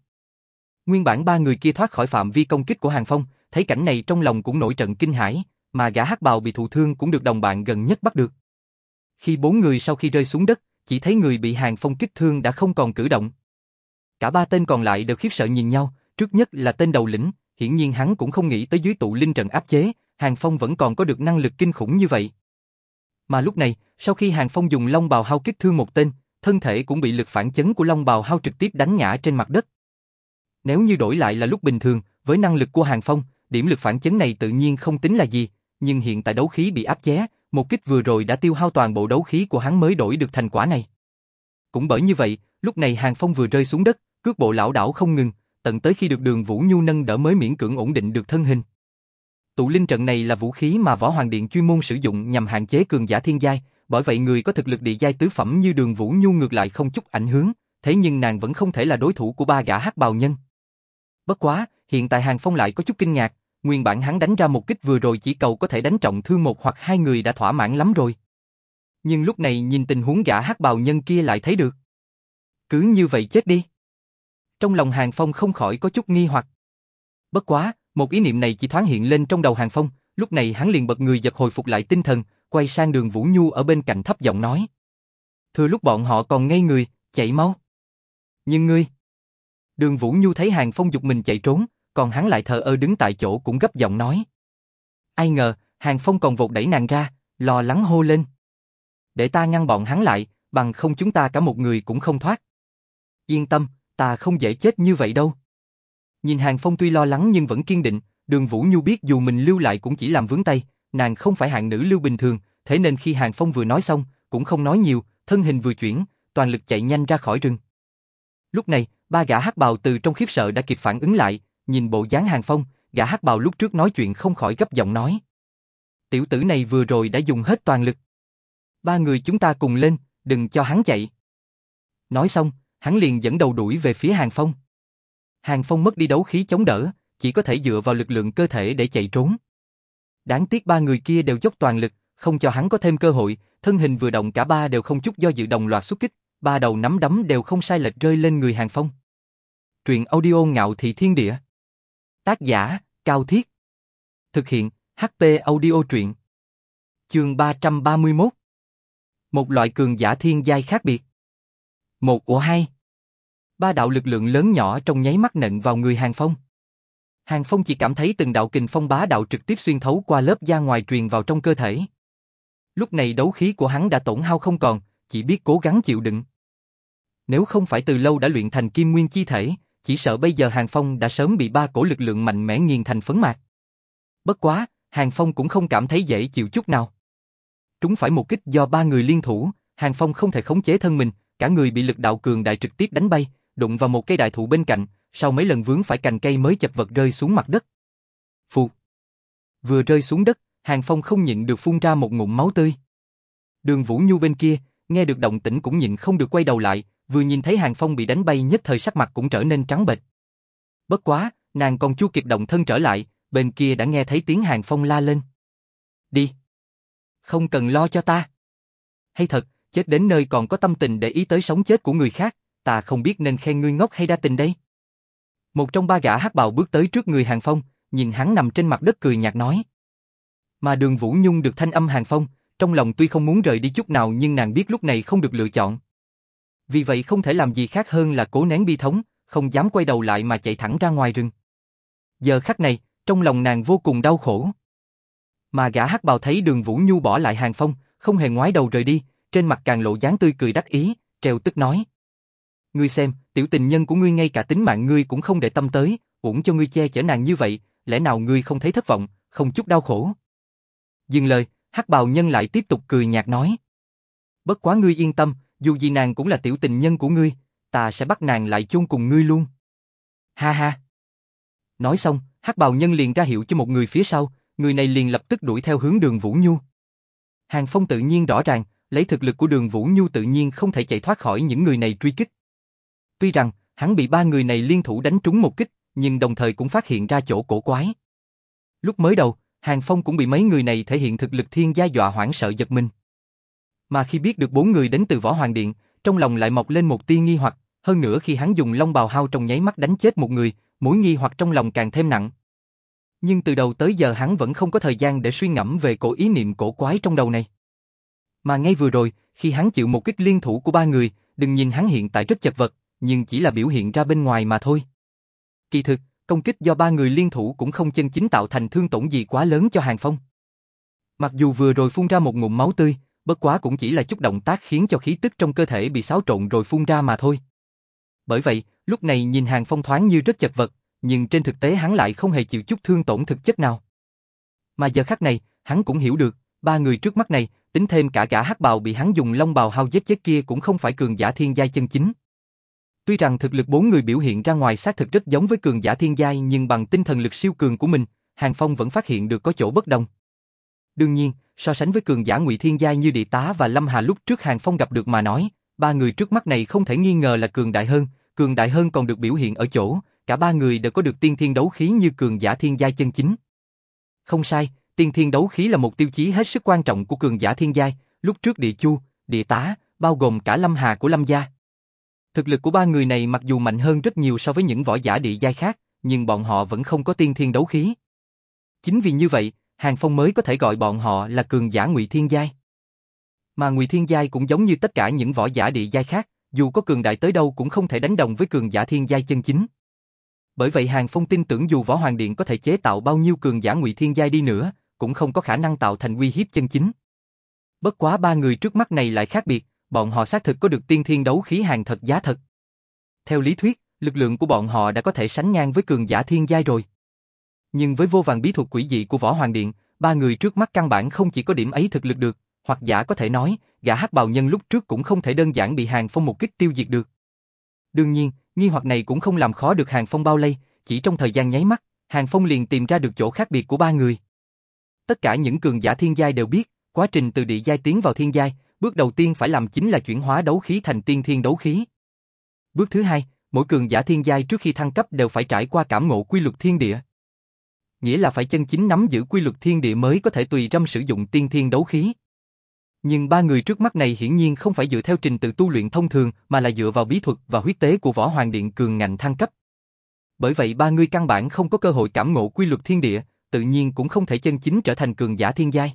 Nguyên bản ba người kia thoát khỏi phạm vi công kích của hàng phong, thấy cảnh này trong lòng cũng nổi trận kinh hãi, mà gã hắc bào bị thụ thương cũng được đồng bạn gần nhất bắt được. Khi bốn người sau khi rơi xuống đất, chỉ thấy người bị hàng phong kích thương đã không còn cử động. Cả ba tên còn lại đều khiếp sợ nhìn nhau, trước nhất là tên đầu lĩnh, hiển nhiên hắn cũng không nghĩ tới dưới tụ linh trận áp chế, Hàng Phong vẫn còn có được năng lực kinh khủng như vậy. Mà lúc này, sau khi Hàng Phong dùng long bào hao kích thương một tên, thân thể cũng bị lực phản chấn của long bào hao trực tiếp đánh ngã trên mặt đất. Nếu như đổi lại là lúc bình thường, với năng lực của Hàng Phong, điểm lực phản chấn này tự nhiên không tính là gì, nhưng hiện tại đấu khí bị áp chế, một kích vừa rồi đã tiêu hao toàn bộ đấu khí của hắn mới đổi được thành quả này. Cũng bởi như vậy, lúc này Hàng Phong vừa rơi xuống đất, cước bộ lão đảo không ngừng, tận tới khi được đường Vũ Nhu nâng đỡ mới miễn cưỡng ổn định được thân hình. Tụ linh trận này là vũ khí mà Võ Hoàng Điện chuyên môn sử dụng nhằm hạn chế cường giả thiên giai, bởi vậy người có thực lực địa giai tứ phẩm như đường Vũ Nhu ngược lại không chút ảnh hưởng, thế nhưng nàng vẫn không thể là đối thủ của ba gã hắc bào nhân. Bất quá, hiện tại Hàng Phong lại có chút kinh ngạc, nguyên bản hắn đánh ra một kích vừa rồi chỉ cầu có thể đánh trọng thương một hoặc hai người đã thỏa mãn lắm rồi. Nhưng lúc này nhìn tình huống gã hắc bào nhân kia lại thấy được. Cứ như vậy chết đi. Trong lòng Hàng Phong không khỏi có chút nghi hoặc. Bất quá, một ý niệm này chỉ thoáng hiện lên trong đầu Hàng Phong, lúc này hắn liền bật người giật hồi phục lại tinh thần, quay sang đường Vũ Nhu ở bên cạnh thấp giọng nói. Thừa lúc bọn họ còn ngây người, chạy mau. Nhưng ngươi... Đường Vũ Nhu thấy Hàng Phong dục mình chạy trốn, còn hắn lại thờ ơ đứng tại chỗ cũng gấp giọng nói. Ai ngờ, Hàng Phong còn vột đẩy nàng ra, lo lắng hô lên. Để ta ngăn bọn hắn lại, bằng không chúng ta cả một người cũng không thoát. Yên tâm, ta không dễ chết như vậy đâu. Nhìn Hàng Phong tuy lo lắng nhưng vẫn kiên định, đường Vũ Nhu biết dù mình lưu lại cũng chỉ làm vướng tay, nàng không phải hạng nữ lưu bình thường, thế nên khi Hàng Phong vừa nói xong, cũng không nói nhiều, thân hình vừa chuyển, toàn lực chạy nhanh ra khỏi rừng. Lúc này, ba gã hắc bào từ trong khiếp sợ đã kịp phản ứng lại, nhìn bộ dáng Hàng Phong, gã hắc bào lúc trước nói chuyện không khỏi gấp giọng nói. Tiểu tử này vừa rồi đã dùng hết toàn lực. Ba người chúng ta cùng lên, đừng cho hắn chạy. Nói xong, hắn liền dẫn đầu đuổi về phía Hàng Phong. Hàng Phong mất đi đấu khí chống đỡ, chỉ có thể dựa vào lực lượng cơ thể để chạy trốn. Đáng tiếc ba người kia đều dốc toàn lực, không cho hắn có thêm cơ hội, thân hình vừa động cả ba đều không chút do dự đồng loạt xuất kích, ba đầu nắm đấm đều không sai lệch rơi lên người Hàng Phong. Truyện audio ngạo thị thiên địa. Tác giả, Cao Thiết. Thực hiện, HP audio truyện. Chương 331. Một loại cường giả thiên giai khác biệt. Một của hai. Ba đạo lực lượng lớn nhỏ trong nháy mắt nện vào người Hàng Phong. Hàng Phong chỉ cảm thấy từng đạo kình phong bá đạo trực tiếp xuyên thấu qua lớp da ngoài truyền vào trong cơ thể. Lúc này đấu khí của hắn đã tổn hao không còn, chỉ biết cố gắng chịu đựng. Nếu không phải từ lâu đã luyện thành kim nguyên chi thể, chỉ sợ bây giờ Hàng Phong đã sớm bị ba cổ lực lượng mạnh mẽ nghiền thành phấn mạc. Bất quá, Hàng Phong cũng không cảm thấy dễ chịu chút nào. Trúng phải một kích do ba người liên thủ, Hàng Phong không thể khống chế thân mình, cả người bị lực đạo cường đại trực tiếp đánh bay, đụng vào một cây đại thụ bên cạnh, sau mấy lần vướng phải cành cây mới chật vật rơi xuống mặt đất. Phụt. Vừa rơi xuống đất, Hàng Phong không nhịn được phun ra một ngụm máu tươi. Đường Vũ Nhu bên kia, nghe được động tĩnh cũng nhịn không được quay đầu lại, vừa nhìn thấy Hàng Phong bị đánh bay nhất thời sắc mặt cũng trở nên trắng bệch. Bất quá, nàng còn chưa kịp động thân trở lại, bên kia đã nghe thấy tiếng Hàng Phong la lên. Đi. Không cần lo cho ta. Hay thật, chết đến nơi còn có tâm tình để ý tới sống chết của người khác, ta không biết nên khen ngươi ngốc hay đa tình đây. Một trong ba gã hắc bào bước tới trước người Hàng Phong, nhìn hắn nằm trên mặt đất cười nhạt nói. Mà đường Vũ Nhung được thanh âm Hàng Phong, trong lòng tuy không muốn rời đi chút nào nhưng nàng biết lúc này không được lựa chọn. Vì vậy không thể làm gì khác hơn là cố nén bi thống, không dám quay đầu lại mà chạy thẳng ra ngoài rừng. Giờ khắc này, trong lòng nàng vô cùng đau khổ. Mà gã hắc bào thấy đường Vũ Nhu bỏ lại hàng phong, không hề ngoái đầu rời đi, trên mặt càng lộ dáng tươi cười đắc ý, treo tức nói. Ngươi xem, tiểu tình nhân của ngươi ngay cả tính mạng ngươi cũng không để tâm tới, uổng cho ngươi che chở nàng như vậy, lẽ nào ngươi không thấy thất vọng, không chút đau khổ. Dừng lời, hắc bào nhân lại tiếp tục cười nhạt nói. Bất quá ngươi yên tâm, dù gì nàng cũng là tiểu tình nhân của ngươi, ta sẽ bắt nàng lại chôn cùng ngươi luôn. Ha ha. Nói xong, hắc bào nhân liền ra hiệu cho một người phía sau, người này liền lập tức đuổi theo hướng đường Vũ Nhu. Hàng Phong tự nhiên rõ ràng, lấy thực lực của đường Vũ Nhu tự nhiên không thể chạy thoát khỏi những người này truy kích. Tuy rằng, hắn bị ba người này liên thủ đánh trúng một kích, nhưng đồng thời cũng phát hiện ra chỗ cổ quái. Lúc mới đầu, Hàng Phong cũng bị mấy người này thể hiện thực lực thiên gia dọa hoảng sợ giật mình. Mà khi biết được bốn người đến từ Võ Hoàng Điện, trong lòng lại mọc lên một tia nghi hoặc, hơn nữa khi hắn dùng long bào hao trong nháy mắt đánh chết một người, mối nghi hoặc trong lòng càng thêm nặng. Nhưng từ đầu tới giờ hắn vẫn không có thời gian để suy ngẫm về cổ ý niệm cổ quái trong đầu này. Mà ngay vừa rồi, khi hắn chịu một kích liên thủ của ba người, đừng nhìn hắn hiện tại rất chật vật, nhưng chỉ là biểu hiện ra bên ngoài mà thôi. Kỳ thực, công kích do ba người liên thủ cũng không chân chính tạo thành thương tổn gì quá lớn cho Hàng Phong. Mặc dù vừa rồi phun ra một ngụm máu tươi, bất quá cũng chỉ là chút động tác khiến cho khí tức trong cơ thể bị xáo trộn rồi phun ra mà thôi. Bởi vậy, lúc này nhìn Hàng Phong thoáng như rất chật vật, nhưng trên thực tế hắn lại không hề chịu chút thương tổn thực chất nào. Mà giờ khắc này, hắn cũng hiểu được, ba người trước mắt này, tính thêm cả gã hắc bào bị hắn dùng long bào hao giết chết kia cũng không phải cường giả thiên giai chân chính. Tuy rằng thực lực bốn người biểu hiện ra ngoài xác thực rất giống với cường giả thiên giai nhưng bằng tinh thần lực siêu cường của mình, Hàng Phong vẫn phát hiện được có chỗ bất đồng. Đương nhiên, so sánh với cường giả ngụy thiên giai như địa tá và lâm hà lúc trước Hàng Phong gặp được mà nói, ba người trước mắt này không thể nghi ngờ là cường đại hơn, cường đại hơn còn được biểu hiện ở chỗ, cả ba người đều có được tiên thiên đấu khí như cường giả thiên giai chân chính. Không sai, tiên thiên đấu khí là một tiêu chí hết sức quan trọng của cường giả thiên giai, lúc trước địa chu, địa tá, bao gồm cả lâm hà của lâm gia. Thực lực của ba người này mặc dù mạnh hơn rất nhiều so với những võ giả địa giai khác, nhưng bọn họ vẫn không có tiên thiên đấu khí. Chính vì như vậy, Hàng Phong mới có thể gọi bọn họ là cường giả ngụy thiên giai. Mà ngụy thiên giai cũng giống như tất cả những võ giả địa giai khác, dù có cường đại tới đâu cũng không thể đánh đồng với cường giả thiên giai chân chính. Bởi vậy Hàng Phong tin tưởng dù Võ Hoàng Điện có thể chế tạo bao nhiêu cường giả ngụy thiên giai đi nữa, cũng không có khả năng tạo thành uy hiếp chân chính. Bất quá ba người trước mắt này lại khác biệt, bọn họ xác thực có được tiên thiên đấu khí hàng thật giá thật. Theo lý thuyết, lực lượng của bọn họ đã có thể sánh ngang với cường giả thiên giai rồi. Nhưng với vô vàng bí thuật quỷ dị của Võ Hoàng Điện, ba người trước mắt căn bản không chỉ có điểm ấy thực lực được, hoặc giả có thể nói, gã hắc bào nhân lúc trước cũng không thể đơn giản bị Hàng Phong một kích tiêu diệt được. Đương nhiên, nghi hoặc này cũng không làm khó được Hàng Phong bao lây, chỉ trong thời gian nháy mắt, Hàng Phong liền tìm ra được chỗ khác biệt của ba người. Tất cả những cường giả thiên giai đều biết, quá trình từ địa giai tiến vào thiên giai, bước đầu tiên phải làm chính là chuyển hóa đấu khí thành tiên thiên đấu khí. Bước thứ hai, mỗi cường giả thiên giai trước khi thăng cấp đều phải trải qua cảm ngộ quy luật thiên địa. Nghĩa là phải chân chính nắm giữ quy luật thiên địa mới có thể tùy râm sử dụng tiên thiên đấu khí. Nhưng ba người trước mắt này hiển nhiên không phải dựa theo trình tự tu luyện thông thường mà là dựa vào bí thuật và huyết tế của Võ Hoàng Điện cường ngành thăng cấp. Bởi vậy ba người căn bản không có cơ hội cảm ngộ quy luật thiên địa, tự nhiên cũng không thể chân chính trở thành cường giả thiên giai.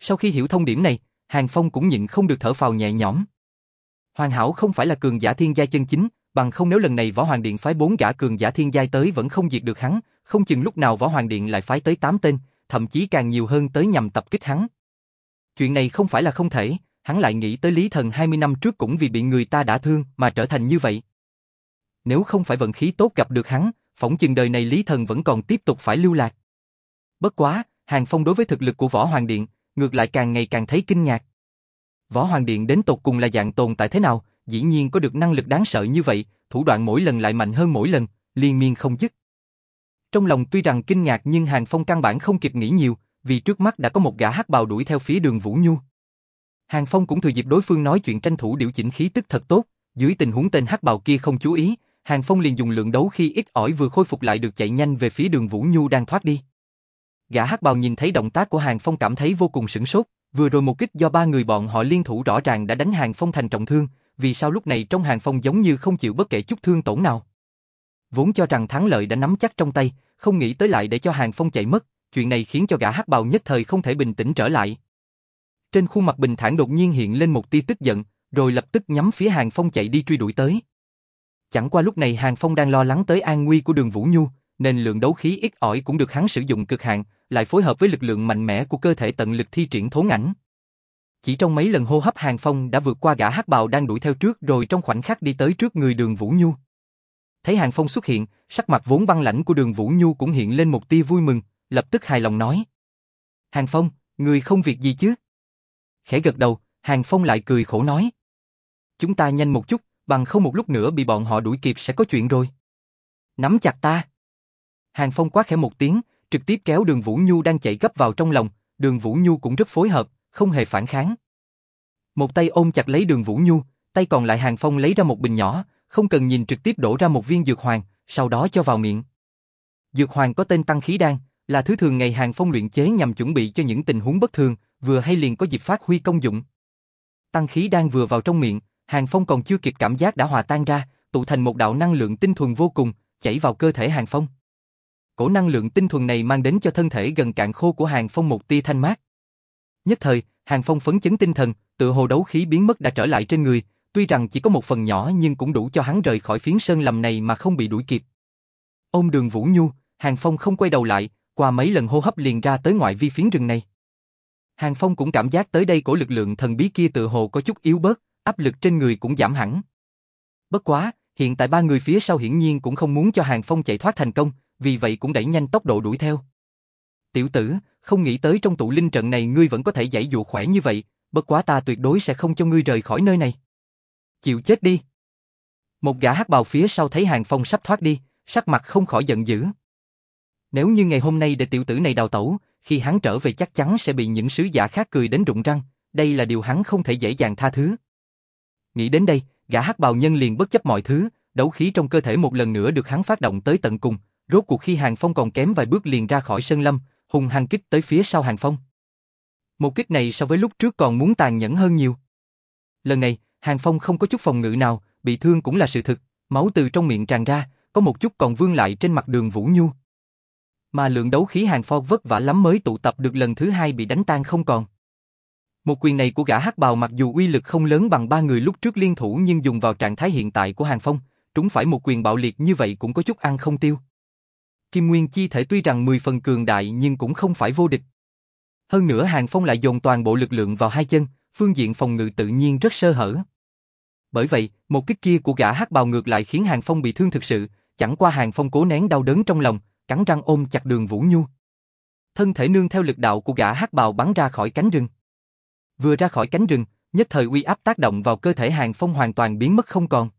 Sau khi hiểu thông điểm này, Hàng Phong cũng nhịn không được thở phào nhẹ nhõm. Hoàn Hảo không phải là cường giả thiên giai chân chính, bằng không nếu lần này Võ Hoàng Điện phái bốn gã cường giả thiên giai tới vẫn không diệt được hắn, không chừng lúc nào Võ Hoàng Điện lại phái tới tám tên, thậm chí càng nhiều hơn tới nhằm tập kích hắn. Chuyện này không phải là không thể, hắn lại nghĩ tới Lý Thần 20 năm trước cũng vì bị người ta đả thương mà trở thành như vậy. Nếu không phải vận khí tốt gặp được hắn, phỏng chừng đời này Lý Thần vẫn còn tiếp tục phải lưu lạc. Bất quá, Hàng Phong đối với thực lực của Võ Hoàng Điện, ngược lại càng ngày càng thấy kinh ngạc. Võ Hoàng Điện đến tột cùng là dạng tồn tại thế nào, dĩ nhiên có được năng lực đáng sợ như vậy, thủ đoạn mỗi lần lại mạnh hơn mỗi lần, liên miên không dứt. Trong lòng tuy rằng kinh ngạc nhưng Hàng Phong căn bản không kịp nghĩ nhiều, vì trước mắt đã có một gã hắc bào đuổi theo phía đường Vũ Nhu. Hàng Phong cũng thừa dịp đối phương nói chuyện tranh thủ điều chỉnh khí tức thật tốt, dưới tình huống tên hắc bào kia không chú ý, Hàng Phong liền dùng lượng đấu khi ít ỏi vừa khôi phục lại được chạy nhanh về phía đường Vũ Nhu đang thoát đi. Gã hắc bào nhìn thấy động tác của Hàng Phong cảm thấy vô cùng sửng sốt, vừa rồi một kích do ba người bọn họ liên thủ rõ ràng đã đánh Hàng Phong thành trọng thương, vì sao lúc này trong Hàng Phong giống như không chịu bất kể chút thương tổn nào. Vốn cho rằng thắng lợi đã nắm chắc trong tay, không nghĩ tới lại để cho Hàng Phong chạy mất, chuyện này khiến cho gã hắc bào nhất thời không thể bình tĩnh trở lại. trên khuôn mặt bình thản đột nhiên hiện lên một tia tức giận, rồi lập tức nhắm phía Hàng Phong chạy đi truy đuổi tới. Chẳng qua lúc này Hàng Phong đang lo lắng tới an nguy của đường Vũ Nhu, nên lượng đấu khí ít ỏi cũng được hắn sử dụng cực hạn, lại phối hợp với lực lượng mạnh mẽ của cơ thể tận lực thi triển thốn ảnh. Chỉ trong mấy lần hô hấp Hàng Phong đã vượt qua gã hắc bào đang đuổi theo trước rồi trong khoảnh khắc đi tới trước người đường Vũ Nhu. Thấy Hàng Phong xuất hiện, sắc mặt vốn băng lãnh của đường Vũ Nhu cũng hiện lên một tia vui mừng, lập tức hài lòng nói. Hàng Phong, người không việc gì chứ? Khẽ gật đầu, Hàng Phong lại cười khổ nói. Chúng ta nhanh một chút, bằng không một lúc nữa bị bọn họ đuổi kịp sẽ có chuyện rồi. Nắm chặt ta. Hàng Phong quá khẽ một tiếng, trực tiếp kéo đường Vũ Nhu đang chạy gấp vào trong lòng, đường Vũ Nhu cũng rất phối hợp, không hề phản kháng. Một tay ôm chặt lấy đường Vũ Nhu, tay còn lại Hàng Phong lấy ra một bình nhỏ, không cần nhìn trực tiếp đổ ra một viên dược hoàng, sau đó cho vào miệng. Dược hoàng có tên tăng khí đan, là thứ thường ngày Hàng Phong luyện chế nhằm chuẩn bị cho những tình huống bất thường, vừa hay liền có dịp phát huy công dụng. Tăng khí đan vừa vào trong miệng, Hàng Phong còn chưa kịp cảm giác đã hòa tan ra, tụ thành một đạo năng lượng tinh thuần vô cùng, chảy vào cơ thể Hàng Phong. Cổ năng lượng tinh thuần này mang đến cho thân thể gần cạn khô của Hàng Phong một tia thanh mát. Nhất thời, Hàng Phong phấn chấn tinh thần, tự hồ đấu khí biến mất đã trở lại trên người, tuy rằng chỉ có một phần nhỏ nhưng cũng đủ cho hắn rời khỏi phiến sơn lầm này mà không bị đuổi kịp. Ôm đường Vũ Nhu, Hàng Phong không quay đầu lại, qua mấy lần hô hấp liền ra tới ngoại vi phiến rừng này. Hàng Phong cũng cảm giác tới đây cổ lực lượng thần bí kia tự hồ có chút yếu bớt, áp lực trên người cũng giảm hẳn. Bất quá, hiện tại ba người phía sau hiển nhiên cũng không muốn cho Hàng Phong chạy thoát thành công, vì vậy cũng đẩy nhanh tốc độ đuổi theo. Tiểu tử, không nghĩ tới trong tụ linh trận này ngươi vẫn có thể giải dụ khỏe như vậy, bất quá ta tuyệt đối sẽ không cho ngươi rời khỏi nơi này. Chịu chết đi. Một gã hắc bào phía sau thấy Hàng Phong sắp thoát đi, sắc mặt không khỏi giận dữ. Nếu như ngày hôm nay để tiểu tử này đào tẩu, khi hắn trở về chắc chắn sẽ bị những sứ giả khác cười đến rụng răng, đây là điều hắn không thể dễ dàng tha thứ. Nghĩ đến đây, gã hắc bào nhân liền bất chấp mọi thứ, đấu khí trong cơ thể một lần nữa được hắn phát động tới tận cùng, rốt cuộc khi Hàng Phong còn kém vài bước liền ra khỏi sân lâm, hùng hăng kích tới phía sau Hàng Phong. Một kích này so với lúc trước còn muốn tàn nhẫn hơn nhiều. Lần này, Hàng Phong không có chút phòng ngự nào, bị thương cũng là sự thực, máu từ trong miệng tràn ra, có một chút còn vương lại trên mặt đường Vũ Nhu. Mà lượng đấu khí Hàng Phong vất vả lắm mới tụ tập được lần thứ hai bị đánh tan không còn. Một quyền này của gã hắc bào mặc dù uy lực không lớn bằng ba người lúc trước liên thủ nhưng dùng vào trạng thái hiện tại của Hàng Phong, trúng phải một quyền bạo liệt như vậy cũng có chút ăn không tiêu. Kim Nguyên chi thể tuy rằng 10 phần cường đại nhưng cũng không phải vô địch. Hơn nữa Hàng Phong lại dồn toàn bộ lực lượng vào hai chân, phương diện phòng ngự tự nhiên rất sơ hở. Bởi vậy, một kích kia của gã hắc bào ngược lại khiến Hàng Phong bị thương thực sự, chẳng qua Hàng Phong cố nén đau đớn trong lòng, cắn răng ôm chặt đường Vũ Nhu. Thân thể nương theo lực đạo của gã hắc bào bắn ra khỏi cánh rừng. Vừa ra khỏi cánh rừng, nhất thời uy áp tác động vào cơ thể Hàng Phong hoàn toàn biến mất không còn.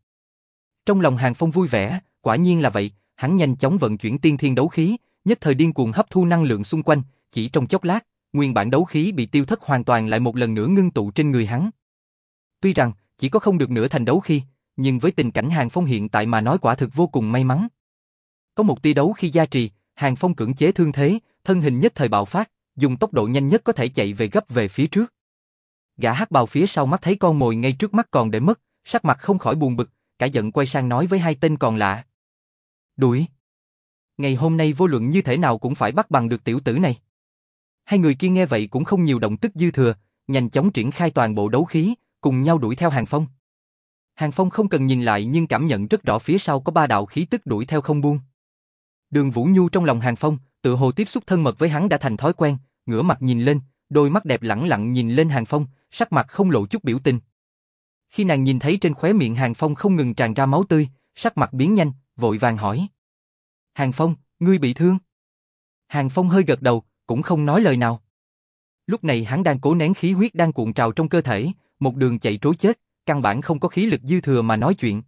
Trong lòng Hàng Phong vui vẻ, quả nhiên là vậy, hắn nhanh chóng vận chuyển tiên thiên đấu khí, nhất thời điên cuồng hấp thu năng lượng xung quanh, chỉ trong chốc lát, nguyên bản đấu khí bị tiêu thất hoàn toàn lại một lần nữa ngưng tụ trên người hắn. Tuy rằng, chỉ có không được nửa thành đấu khí, nhưng với tình cảnh Hàng Phong hiện tại mà nói quả thực vô cùng may mắn. Có một tia đấu khi gia trì, Hàng Phong cưỡng chế thương thế, thân hình nhất thời bạo phát, dùng tốc độ nhanh nhất có thể chạy về gấp về phía trước. Gã hắc bào phía sau mắt thấy con mồi ngay trước mắt còn để mất, sắc mặt không khỏi buồn bực, cả giận quay sang nói với hai tên còn lạ. Đuổi! Ngày hôm nay vô luận như thế nào cũng phải bắt bằng được tiểu tử này. Hai người kia nghe vậy cũng không nhiều động tức dư thừa, nhanh chóng triển khai toàn bộ đấu khí, cùng nhau đuổi theo Hàng Phong. Hàng Phong không cần nhìn lại nhưng cảm nhận rất rõ phía sau có ba đạo khí tức đuổi theo không buông. Đường Vũ Nhu trong lòng Hàng Phong, tự hồ tiếp xúc thân mật với hắn đã thành thói quen, ngửa mặt nhìn lên, đôi mắt đẹp lẳng lặng nhìn lên Hàng Phong, sắc mặt không lộ chút biểu tình. Khi nàng nhìn thấy trên khóe miệng Hàng Phong không ngừng tràn ra máu tươi, sắc mặt biến nhanh, vội vàng hỏi. Hàng Phong, ngươi bị thương? Hàng Phong hơi gật đầu, cũng không nói lời nào. Lúc này hắn đang cố nén khí huyết đang cuộn trào trong cơ thể, một đường chạy trối chết, căn bản không có khí lực dư thừa mà nói chuyện.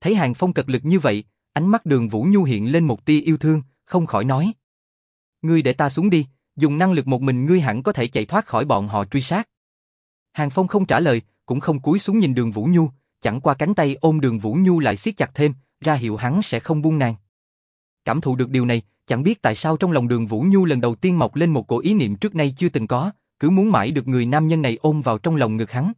Thấy Hàng Phong cật lực như vậy, ánh mắt đường Vũ Nhu hiện lên một tia yêu thương, không khỏi nói. Ngươi để ta xuống đi, dùng năng lực một mình ngươi hẳn có thể chạy thoát khỏi bọn họ truy sát. Hàng Phong không trả lời, cũng không cúi xuống nhìn đường Vũ Nhu, chẳng qua cánh tay ôm đường Vũ Nhu lại siết chặt thêm, ra hiệu hắn sẽ không buông nàng. Cảm thụ được điều này, chẳng biết tại sao trong lòng đường Vũ Nhu lần đầu tiên mọc lên một cổ ý niệm trước nay chưa từng có, cứ muốn mãi được người nam nhân này ôm vào trong lòng ngực hắn.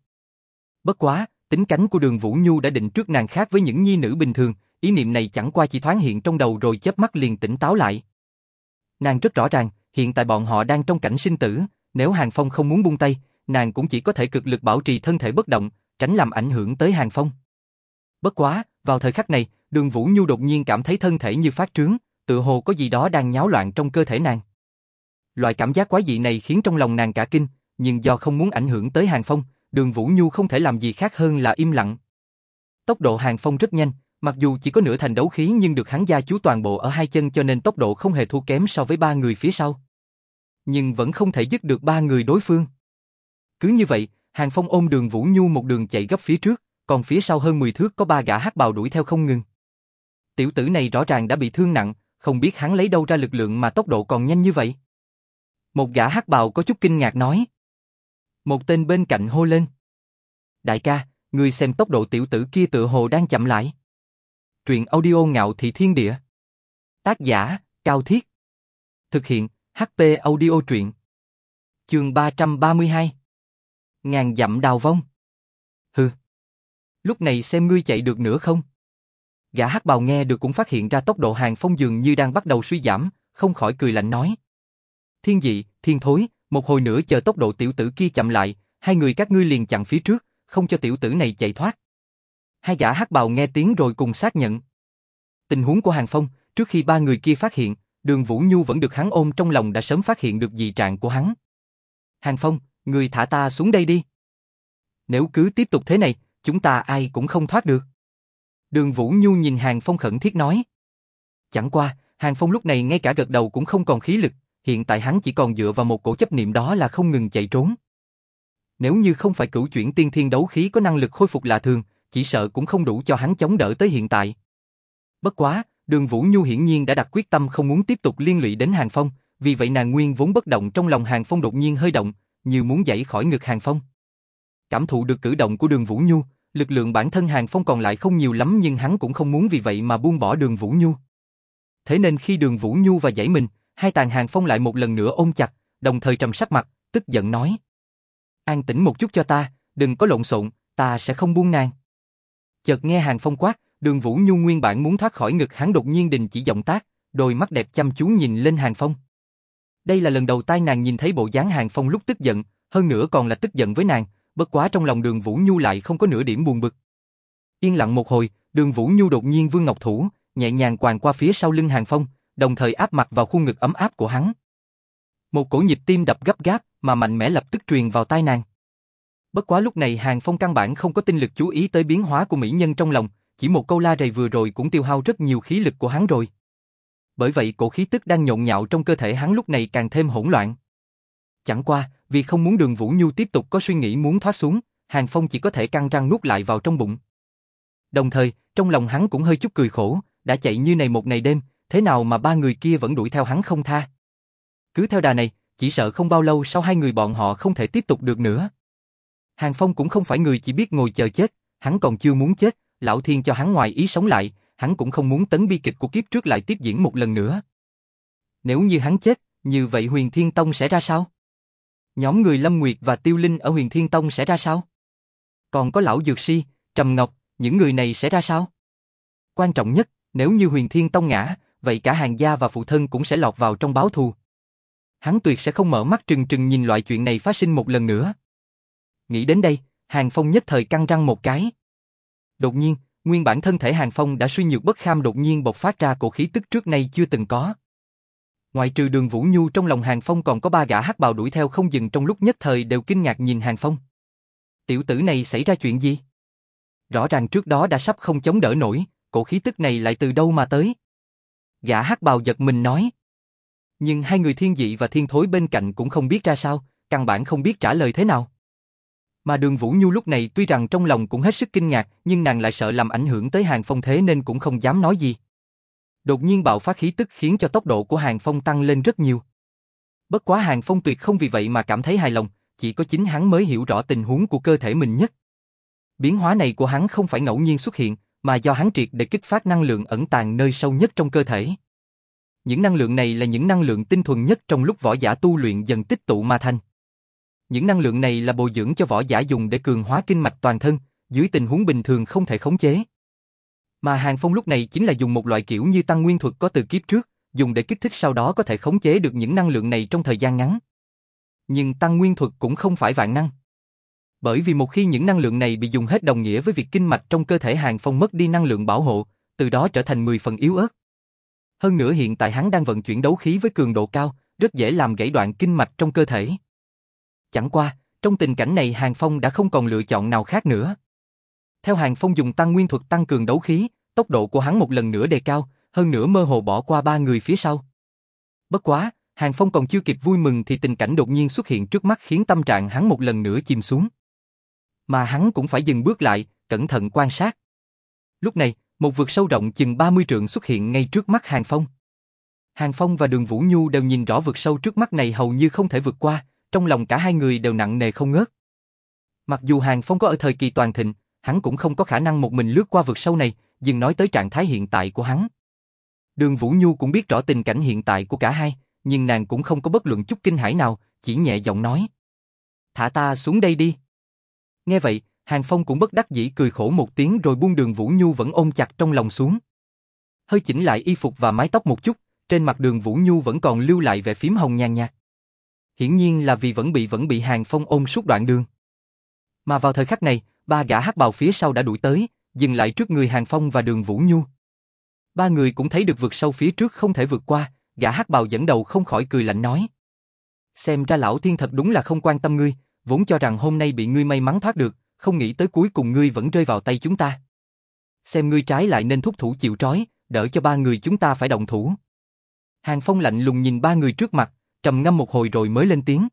Bất quá, tính cánh của đường Vũ Nhu đã định trước nàng khác với những nhi nữ bình thường, ý niệm này chẳng qua chỉ thoáng hiện trong đầu rồi chớp mắt liền tỉnh táo lại. Nàng rất rõ ràng, hiện tại bọn họ đang trong cảnh sinh tử, nếu Hàng Phong không muốn buông tay, nàng cũng chỉ có thể cực lực bảo trì thân thể bất động, tránh làm ảnh hưởng tới Hàng Phong. Bất quá, vào thời khắc này, đường Vũ Nhu đột nhiên cảm thấy thân thể như phát trướng, tự hồ có gì đó đang nháo loạn trong cơ thể nàng. Loại cảm giác quái dị này khiến trong lòng nàng cả kinh, nhưng do không muốn ảnh hưởng tới Hàng Phong, đường Vũ Nhu không thể làm gì khác hơn là im lặng. Tốc độ Hàng Phong rất nhanh, mặc dù chỉ có nửa thành đấu khí nhưng được hắn gia chú toàn bộ ở hai chân cho nên tốc độ không hề thua kém so với ba người phía sau. Nhưng vẫn không thể dứt được ba người đối phương. Cứ như vậy, Hàng Phong ôm đường Vũ Nhu một đường chạy gấp phía trước, còn phía sau hơn 10 thước có ba gã hắc bào đuổi theo không ngừng. Tiểu tử này rõ ràng đã bị thương nặng, không biết hắn lấy đâu ra lực lượng mà tốc độ còn nhanh như vậy. Một gã hắc bào có chút kinh ngạc nói. Một tên bên cạnh hô lên. Đại ca, ngươi xem tốc độ tiểu tử kia tựa hồ đang chậm lại. Truyện audio ngạo thị thiên địa. Tác giả, Cao Thiết. Thực hiện, HP audio truyện. Chương 332. Ngàn dặm đào vong. Hừ. Lúc này xem ngươi chạy được nữa không? Gã hắc bào nghe được cũng phát hiện ra tốc độ hàng phong dường như đang bắt đầu suy giảm, không khỏi cười lạnh nói. Thiên dị, thiên thối, một hồi nữa chờ tốc độ tiểu tử kia chậm lại, hai người các ngươi liền chặn phía trước, không cho tiểu tử này chạy thoát. Hai gã hắc bào nghe tiếng rồi cùng xác nhận. Tình huống của Hàng Phong, trước khi ba người kia phát hiện, đường Vũ Nhu vẫn được hắn ôm trong lòng đã sớm phát hiện được dị trạng của hắn. Hàng Phong, người thả ta xuống đây đi. Nếu cứ tiếp tục thế này, chúng ta ai cũng không thoát được. Đường Vũ Nhu nhìn Hàng Phong khẩn thiết nói. Chẳng qua, Hàng Phong lúc này ngay cả gật đầu cũng không còn khí lực, hiện tại hắn chỉ còn dựa vào một cổ chấp niệm đó là không ngừng chạy trốn. Nếu như không phải cửu chuyển tiên thiên đấu khí có năng lực khôi phục lạ thường, chỉ sợ cũng không đủ cho hắn chống đỡ tới hiện tại. Bất quá, đường Vũ Nhu hiển nhiên đã đặt quyết tâm không muốn tiếp tục liên lụy đến Hàng Phong, vì vậy nàng nguyên vốn bất động trong lòng Hàng Phong đột nhiên hơi động, như muốn dậy khỏi ngực Hàng Phong. Cảm thụ được cử động của đường Vũ Nhu, lực lượng bản thân Hàng Phong còn lại không nhiều lắm nhưng hắn cũng không muốn vì vậy mà buông bỏ đường Vũ Nhu. Thế nên khi đường Vũ Nhu và dãy mình, hai tàn Hàng Phong lại một lần nữa ôm chặt, đồng thời trầm sắc mặt, tức giận nói. An tĩnh một chút cho ta, đừng có lộn xộn, ta sẽ không buông nàng. Chợt nghe Hàng Phong quát, đường Vũ Nhu nguyên bản muốn thoát khỏi ngực hắn đột nhiên đình chỉ giọng tác, đôi mắt đẹp chăm chú nhìn lên Hàng Phong. Đây là lần đầu tai nàng nhìn thấy bộ dáng Hàng Phong lúc tức giận, hơn nữa còn là tức giận với nàng, bất quá trong lòng đường Vũ Nhu lại không có nửa điểm buồn bực. Yên lặng một hồi, đường Vũ Nhu đột nhiên vương ngọc thủ, nhẹ nhàng quàng qua phía sau lưng Hàng Phong, đồng thời áp mặt vào khuôn ngực ấm áp của hắn. Một cổ nhịp tim đập gấp gáp mà mạnh mẽ lập tức truyền vào tai nàng. Bất quá lúc này Hàng Phong căn bản không có tinh lực chú ý tới biến hóa của mỹ nhân trong lòng, chỉ một câu la rầy vừa rồi cũng tiêu hao rất nhiều khí lực của hắn rồi. Bởi vậy cổ khí tức đang nhộn nhạo trong cơ thể hắn lúc này càng thêm hỗn loạn. Chẳng qua, vì không muốn đường Vũ Nhu tiếp tục có suy nghĩ muốn thoát xuống, Hàng Phong chỉ có thể căng răng nuốt lại vào trong bụng. Đồng thời, trong lòng hắn cũng hơi chút cười khổ, đã chạy như này một ngày đêm, thế nào mà ba người kia vẫn đuổi theo hắn không tha. Cứ theo đà này, chỉ sợ không bao lâu sau hai người bọn họ không thể tiếp tục được nữa. Hàng Phong cũng không phải người chỉ biết ngồi chờ chết, hắn còn chưa muốn chết, lão thiên cho hắn ngoài ý sống lại, hắn cũng không muốn tấn bi kịch của kiếp trước lại tiếp diễn một lần nữa. Nếu như hắn chết, như vậy huyền thiên tông sẽ ra sao? Nhóm người Lâm Nguyệt và Tiêu Linh ở huyền thiên tông sẽ ra sao? Còn có lão Dược Si, Trầm Ngọc, những người này sẽ ra sao? Quan trọng nhất, nếu như huyền thiên tông ngã, vậy cả hàng gia và phụ thân cũng sẽ lọt vào trong báo thù. Hắn tuyệt sẽ không mở mắt trừng trừng nhìn loại chuyện này phát sinh một lần nữa. Nghĩ đến đây, Hàng Phong nhất thời căng răng một cái. Đột nhiên, nguyên bản thân thể Hàng Phong đã suy nhược bất kham đột nhiên bộc phát ra cổ khí tức trước nay chưa từng có. Ngoại trừ đường Vũ Nhu trong lòng Hàng Phong còn có ba gã hắc bào đuổi theo không dừng trong lúc nhất thời đều kinh ngạc nhìn Hàng Phong. Tiểu tử này xảy ra chuyện gì? Rõ ràng trước đó đã sắp không chống đỡ nổi, cổ khí tức này lại từ đâu mà tới? Gã hắc bào giật mình nói. Nhưng hai người thiên dị và thiên thối bên cạnh cũng không biết ra sao, căn bản không biết trả lời thế nào. Mà đường Vũ Nhu lúc này tuy rằng trong lòng cũng hết sức kinh ngạc, nhưng nàng lại sợ làm ảnh hưởng tới Hàng Phong thế nên cũng không dám nói gì. Đột nhiên bạo phát khí tức khiến cho tốc độ của Hàng Phong tăng lên rất nhiều. Bất quá Hàng Phong tuyệt không vì vậy mà cảm thấy hài lòng, chỉ có chính hắn mới hiểu rõ tình huống của cơ thể mình nhất. Biến hóa này của hắn không phải ngẫu nhiên xuất hiện, mà do hắn triệt để kích phát năng lượng ẩn tàng nơi sâu nhất trong cơ thể. Những năng lượng này là những năng lượng tinh thuần nhất trong lúc võ giả tu luyện dần tích tụ mà thành. Những năng lượng này là bồi dưỡng cho võ giả dùng để cường hóa kinh mạch toàn thân, dưới tình huống bình thường không thể khống chế. Mà Hàng Phong lúc này chính là dùng một loại kiểu như tăng nguyên thuật có từ kiếp trước, dùng để kích thích sau đó có thể khống chế được những năng lượng này trong thời gian ngắn. Nhưng tăng nguyên thuật cũng không phải vạn năng. Bởi vì một khi những năng lượng này bị dùng hết đồng nghĩa với việc kinh mạch trong cơ thể Hàng Phong mất đi năng lượng bảo hộ, từ đó trở thành 10 phần yếu ớt. Hơn nữa hiện tại hắn đang vận chuyển đấu khí với cường độ cao, rất dễ làm gãy đoạn kinh mạch trong cơ thể. Chẳng qua, trong tình cảnh này Hàng Phong đã không còn lựa chọn nào khác nữa. Theo Hàng Phong dùng tăng nguyên thuật tăng cường đấu khí, tốc độ của hắn một lần nữa đề cao, hơn nữa mơ hồ bỏ qua ba người phía sau. Bất quá, Hàng Phong còn chưa kịp vui mừng thì tình cảnh đột nhiên xuất hiện trước mắt khiến tâm trạng hắn một lần nữa chìm xuống. Mà hắn cũng phải dừng bước lại, cẩn thận quan sát. Lúc này, một vực sâu rộng chừng 30 trượng xuất hiện ngay trước mắt Hàng Phong. Hàng Phong và Đường Vũ Nhu đều nhìn rõ vực sâu trước mắt này hầu như không thể vượt qua, trong lòng cả hai người đều nặng nề không ngớt. Mặc dù Hàng Phong có ở thời kỳ toàn thịnh, hắn cũng không có khả năng một mình lướt qua vực sâu này, dừng nói tới trạng thái hiện tại của hắn. Đường Vũ Nhu cũng biết rõ tình cảnh hiện tại của cả hai, nhưng nàng cũng không có bất luận chút kinh hãi nào, chỉ nhẹ giọng nói. Thả ta xuống đây đi. Nghe vậy, Hàng Phong cũng bất đắc dĩ cười khổ một tiếng rồi buông đường Vũ Nhu vẫn ôm chặt trong lòng xuống. Hơi chỉnh lại y phục và mái tóc một chút, trên mặt đường Vũ Nhu vẫn còn lưu lại vẻ phím hồng nhàn nhạt. Hiển nhiên là vì vẫn bị vẫn bị Hàng Phong ôm suốt đoạn đường. Mà vào thời khắc này, ba gã hắc bào phía sau đã đuổi tới, dừng lại trước người Hàng Phong và đường Vũ Nhu. Ba người cũng thấy được vượt sâu phía trước không thể vượt qua, gã hắc bào dẫn đầu không khỏi cười lạnh nói. Xem ra lão thiên thật đúng là không quan tâm ngươi, vốn cho rằng hôm nay bị ngươi may mắn thoát được, không nghĩ tới cuối cùng ngươi vẫn rơi vào tay chúng ta. Xem ngươi trái lại nên thúc thủ chịu trói, đỡ cho ba người chúng ta phải động thủ. Hàng Phong lạnh lùng nhìn ba người trước mặt, trầm ngâm một hồi rồi mới lên tiếng.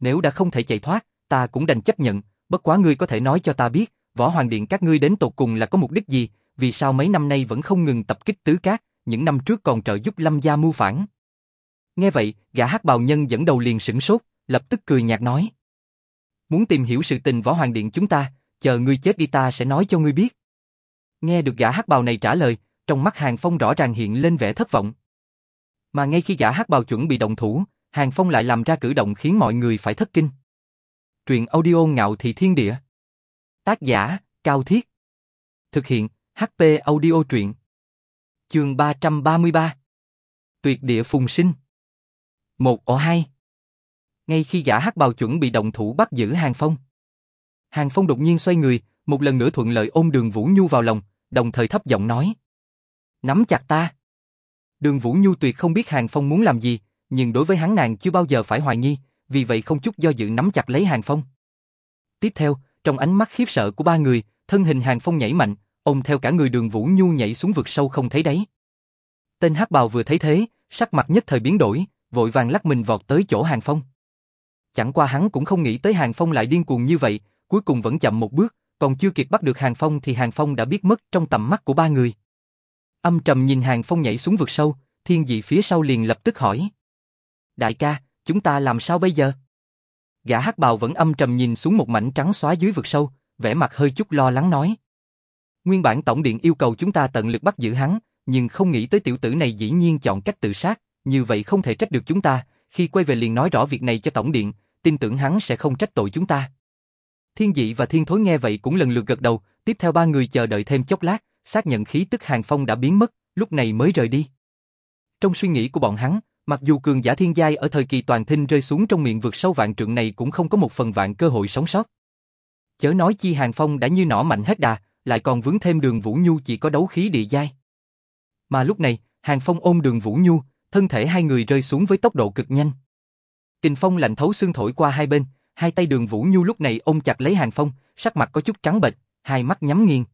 Nếu đã không thể chạy thoát, ta cũng đành chấp nhận, bất quá ngươi có thể nói cho ta biết, Võ Hoàng Điện các ngươi đến tột cùng là có mục đích gì, vì sao mấy năm nay vẫn không ngừng tập kích tứ cát, những năm trước còn trợ giúp Lâm gia mưu phản. Nghe vậy, gã hắc bào nhân dẫn đầu liền sửng sốt, lập tức cười nhạt nói. Muốn tìm hiểu sự tình Võ Hoàng Điện chúng ta, chờ ngươi chết đi ta sẽ nói cho ngươi biết. Nghe được gã hắc bào này trả lời, trong mắt Hàng Phong rõ ràng hiện lên vẻ thất vọng. Mà ngay khi gã hắc bào chuẩn bị động thủ, Hàng Phong lại làm ra cử động khiến mọi người phải thất kinh. Truyện audio ngạo thị thiên địa. Tác giả, Cao Thiết. Thực hiện, HP audio truyện. Chương 333. Tuyệt địa phùng sinh. Một ổ hai. Ngay khi giả hắc bào chuẩn bị động thủ bắt giữ Hàng Phong. Hàng Phong đột nhiên xoay người, một lần nữa thuận lợi ôm đường Vũ Nhu vào lòng, đồng thời thấp giọng nói. Nắm chặt ta. Đường Vũ Nhu tuyệt không biết Hàng Phong muốn làm gì, nhưng đối với hắn nàng chưa bao giờ phải hoài nghi, vì vậy không chút do dự nắm chặt lấy Hàng Phong. Tiếp theo, trong ánh mắt khiếp sợ của ba người, thân hình Hàng Phong nhảy mạnh, ôm theo cả người đường Vũ Nhu nhảy xuống vực sâu không thấy đáy. Tên hắc bào vừa thấy thế, sắc mặt nhất thời biến đổi, vội vàng lắc mình vọt tới chỗ Hàng Phong. Chẳng qua hắn cũng không nghĩ tới Hàng Phong lại điên cuồng như vậy, cuối cùng vẫn chậm một bước, còn chưa kịp bắt được Hàng Phong thì Hàng Phong đã biết mất trong tầm mắt của ba người. Âm trầm nhìn Hàng Phong nhảy xuống vực sâu, thiên dị phía sau liền lập tức hỏi. Đại ca, chúng ta làm sao bây giờ? Gã hắc bào vẫn âm trầm nhìn xuống một mảnh trắng xóa dưới vực sâu, vẻ mặt hơi chút lo lắng nói. Nguyên bản tổng điện yêu cầu chúng ta tận lực bắt giữ hắn, nhưng không nghĩ tới tiểu tử này dĩ nhiên chọn cách tự sát, như vậy không thể trách được chúng ta, khi quay về liền nói rõ việc này cho tổng điện, tin tưởng hắn sẽ không trách tội chúng ta. Thiên dị và thiên thối nghe vậy cũng lần lượt gật đầu, tiếp theo ba người chờ đợi thêm chốc lát, xác nhận khí tức hàng phong đã biến mất, lúc này mới rời đi. Trong suy nghĩ của bọn hắn, mặc dù cường giả thiên giai ở thời kỳ toàn thinh rơi xuống trong miệng vực sâu vạn trượng này cũng không có một phần vạn cơ hội sống sót. Chớ nói chi hàng phong đã như nỏ mạnh hết đà, lại còn vướng thêm đường Vũ Nhu chỉ có đấu khí địa giai. Mà lúc này, hàng phong ôm đường Vũ Nhu, thân thể hai người rơi xuống với tốc độ cực nhanh. Kình phong lạnh thấu xương thổi qua hai bên, hai tay đường Vũ Nhu lúc này ôm chặt lấy hàng phong, sắc mặt có chút trắng bệch, hai mắt nhắm nghiêng.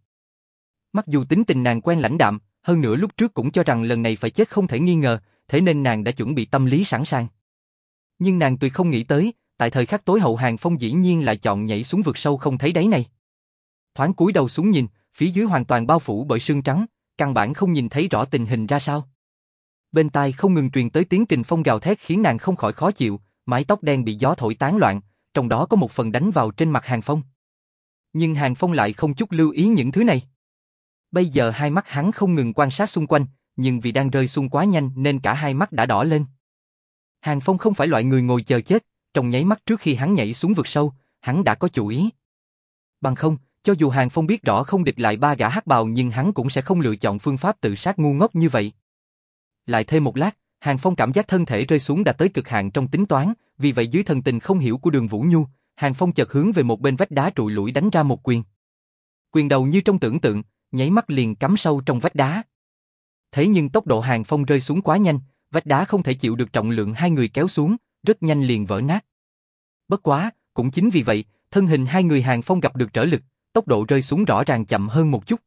Mặc dù tính tình nàng quen lãnh đạm, hơn nữa lúc trước cũng cho rằng lần này phải chết không thể nghi ngờ, thế nên nàng đã chuẩn bị tâm lý sẵn sàng. Nhưng nàng tuyệt không nghĩ tới, tại thời khắc tối hậu hàng phong dĩ nhiên lại chọn nhảy xuống vực sâu không thấy đáy này. Thoáng cúi đầu xuống nhìn, phía dưới hoàn toàn bao phủ bởi sương trắng, căn bản không nhìn thấy rõ tình hình ra sao. Bên tai không ngừng truyền tới tiếng Trình phong gào thét khiến nàng không khỏi khó chịu, mái tóc đen bị gió thổi tán loạn, trong đó có một phần đánh vào trên mặt Hàng Phong. Nhưng Hàng Phong lại không chút lưu ý những thứ này. Bây giờ hai mắt hắn không ngừng quan sát xung quanh, nhưng vì đang rơi xuống quá nhanh nên cả hai mắt đã đỏ lên. Hàng Phong không phải loại người ngồi chờ chết, trong nháy mắt trước khi hắn nhảy xuống vực sâu, hắn đã có chủ ý. Bằng không, cho dù Hàng Phong biết rõ không địch lại ba gã hắc bào nhưng hắn cũng sẽ không lựa chọn phương pháp tự sát ngu ngốc như vậy. Lại thêm một lát, Hàng Phong cảm giác thân thể rơi xuống đã tới cực hạn trong tính toán, vì vậy dưới thần tình không hiểu của đường Vũ Nhu, Hàng Phong chợt hướng về một bên vách đá trụi lũi đánh ra một quyền. Quyền đầu như trong tưởng tượng, nháy mắt liền cắm sâu trong vách đá. Thế nhưng tốc độ Hàng Phong rơi xuống quá nhanh, vách đá không thể chịu được trọng lượng hai người kéo xuống, rất nhanh liền vỡ nát. Bất quá, cũng chính vì vậy, thân hình hai người Hàng Phong gặp được trở lực, tốc độ rơi xuống rõ ràng chậm hơn một chút.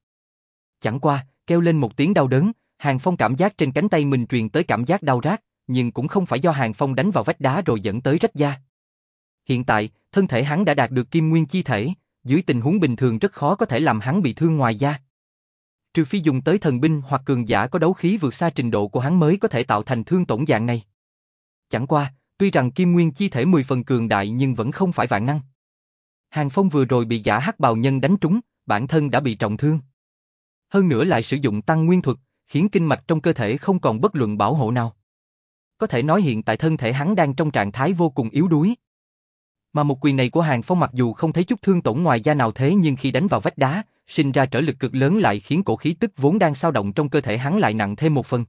Chẳng qua, kêu lên một tiếng đau đớn, Hàng Phong cảm giác trên cánh tay mình truyền tới cảm giác đau rát, nhưng cũng không phải do Hàng Phong đánh vào vách đá rồi dẫn tới rách da. Hiện tại, thân thể hắn đã đạt được kim nguyên chi thể, dưới tình huống bình thường rất khó có thể làm hắn bị thương ngoài da. Trừ phi dùng tới thần binh hoặc cường giả có đấu khí vượt xa trình độ của hắn mới có thể tạo thành thương tổn dạng này. Chẳng qua, tuy rằng kim nguyên chi thể 10 phần cường đại nhưng vẫn không phải vạn năng. Hàng Phong vừa rồi bị giả hắc bào nhân đánh trúng, bản thân đã bị trọng thương. Hơn nữa lại sử dụng tăng nguyên thuật, khiến kinh mạch trong cơ thể không còn bất luận bảo hộ nào. Có thể nói hiện tại thân thể hắn đang trong trạng thái vô cùng yếu đuối. Mà một quyền này của Hàng Phong mặc dù không thấy chút thương tổn ngoài da nào thế nhưng khi đánh vào vách đá, sinh ra trở lực cực lớn lại khiến cổ khí tức vốn đang sao động trong cơ thể hắn lại nặng thêm một phần.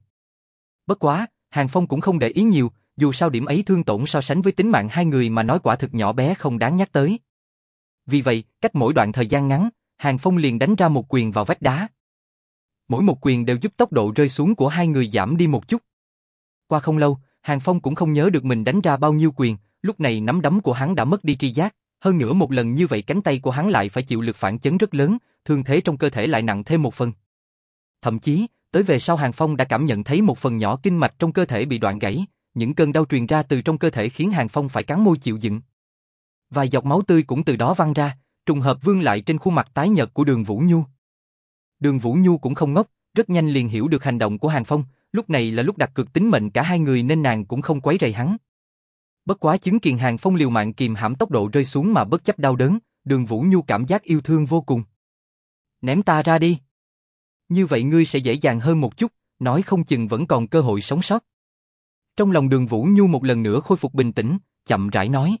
Bất quá, Hàng Phong cũng không để ý nhiều, dù sao điểm ấy thương tổn so sánh với tính mạng hai người mà nói quả thực nhỏ bé không đáng nhắc tới. Vì vậy, cách mỗi đoạn thời gian ngắn, Hàng Phong liền đánh ra một quyền vào vách đá. Mỗi một quyền đều giúp tốc độ rơi xuống của hai người giảm đi một chút. Qua không lâu, Hàng Phong cũng không nhớ được mình đánh ra bao nhiêu quyền, lúc này nắm đấm của hắn đã mất đi tri giác, hơn nữa một lần như vậy cánh tay của hắn lại phải chịu lực phản chấn rất lớn, thương thế trong cơ thể lại nặng thêm một phần. Thậm chí, tới về sau Hàng Phong đã cảm nhận thấy một phần nhỏ kinh mạch trong cơ thể bị đoạn gãy, những cơn đau truyền ra từ trong cơ thể khiến Hàng Phong phải cắn môi chịu đựng. Vài giọt máu tươi cũng từ đó văng ra, trùng hợp vương lại trên khuôn mặt tái nhợt của Đường Vũ Nhu. Đường Vũ Nhu cũng không ngốc, rất nhanh liền hiểu được hành động của Hàng Phong, lúc này là lúc đặt cược tính mệnh cả hai người nên nàng cũng không quấy rầy hắn. Bất quá chứng kiến Hàng Phong liều mạng kìm hãm tốc độ rơi xuống mà bất chấp đau đớn, Đường Vũ Nhu cảm giác yêu thương vô cùng. Ném ta ra đi. Như vậy ngươi sẽ dễ dàng hơn một chút, nói không chừng vẫn còn cơ hội sống sót. Trong lòng Đường Vũ Nhu một lần nữa khôi phục bình tĩnh, chậm rãi nói.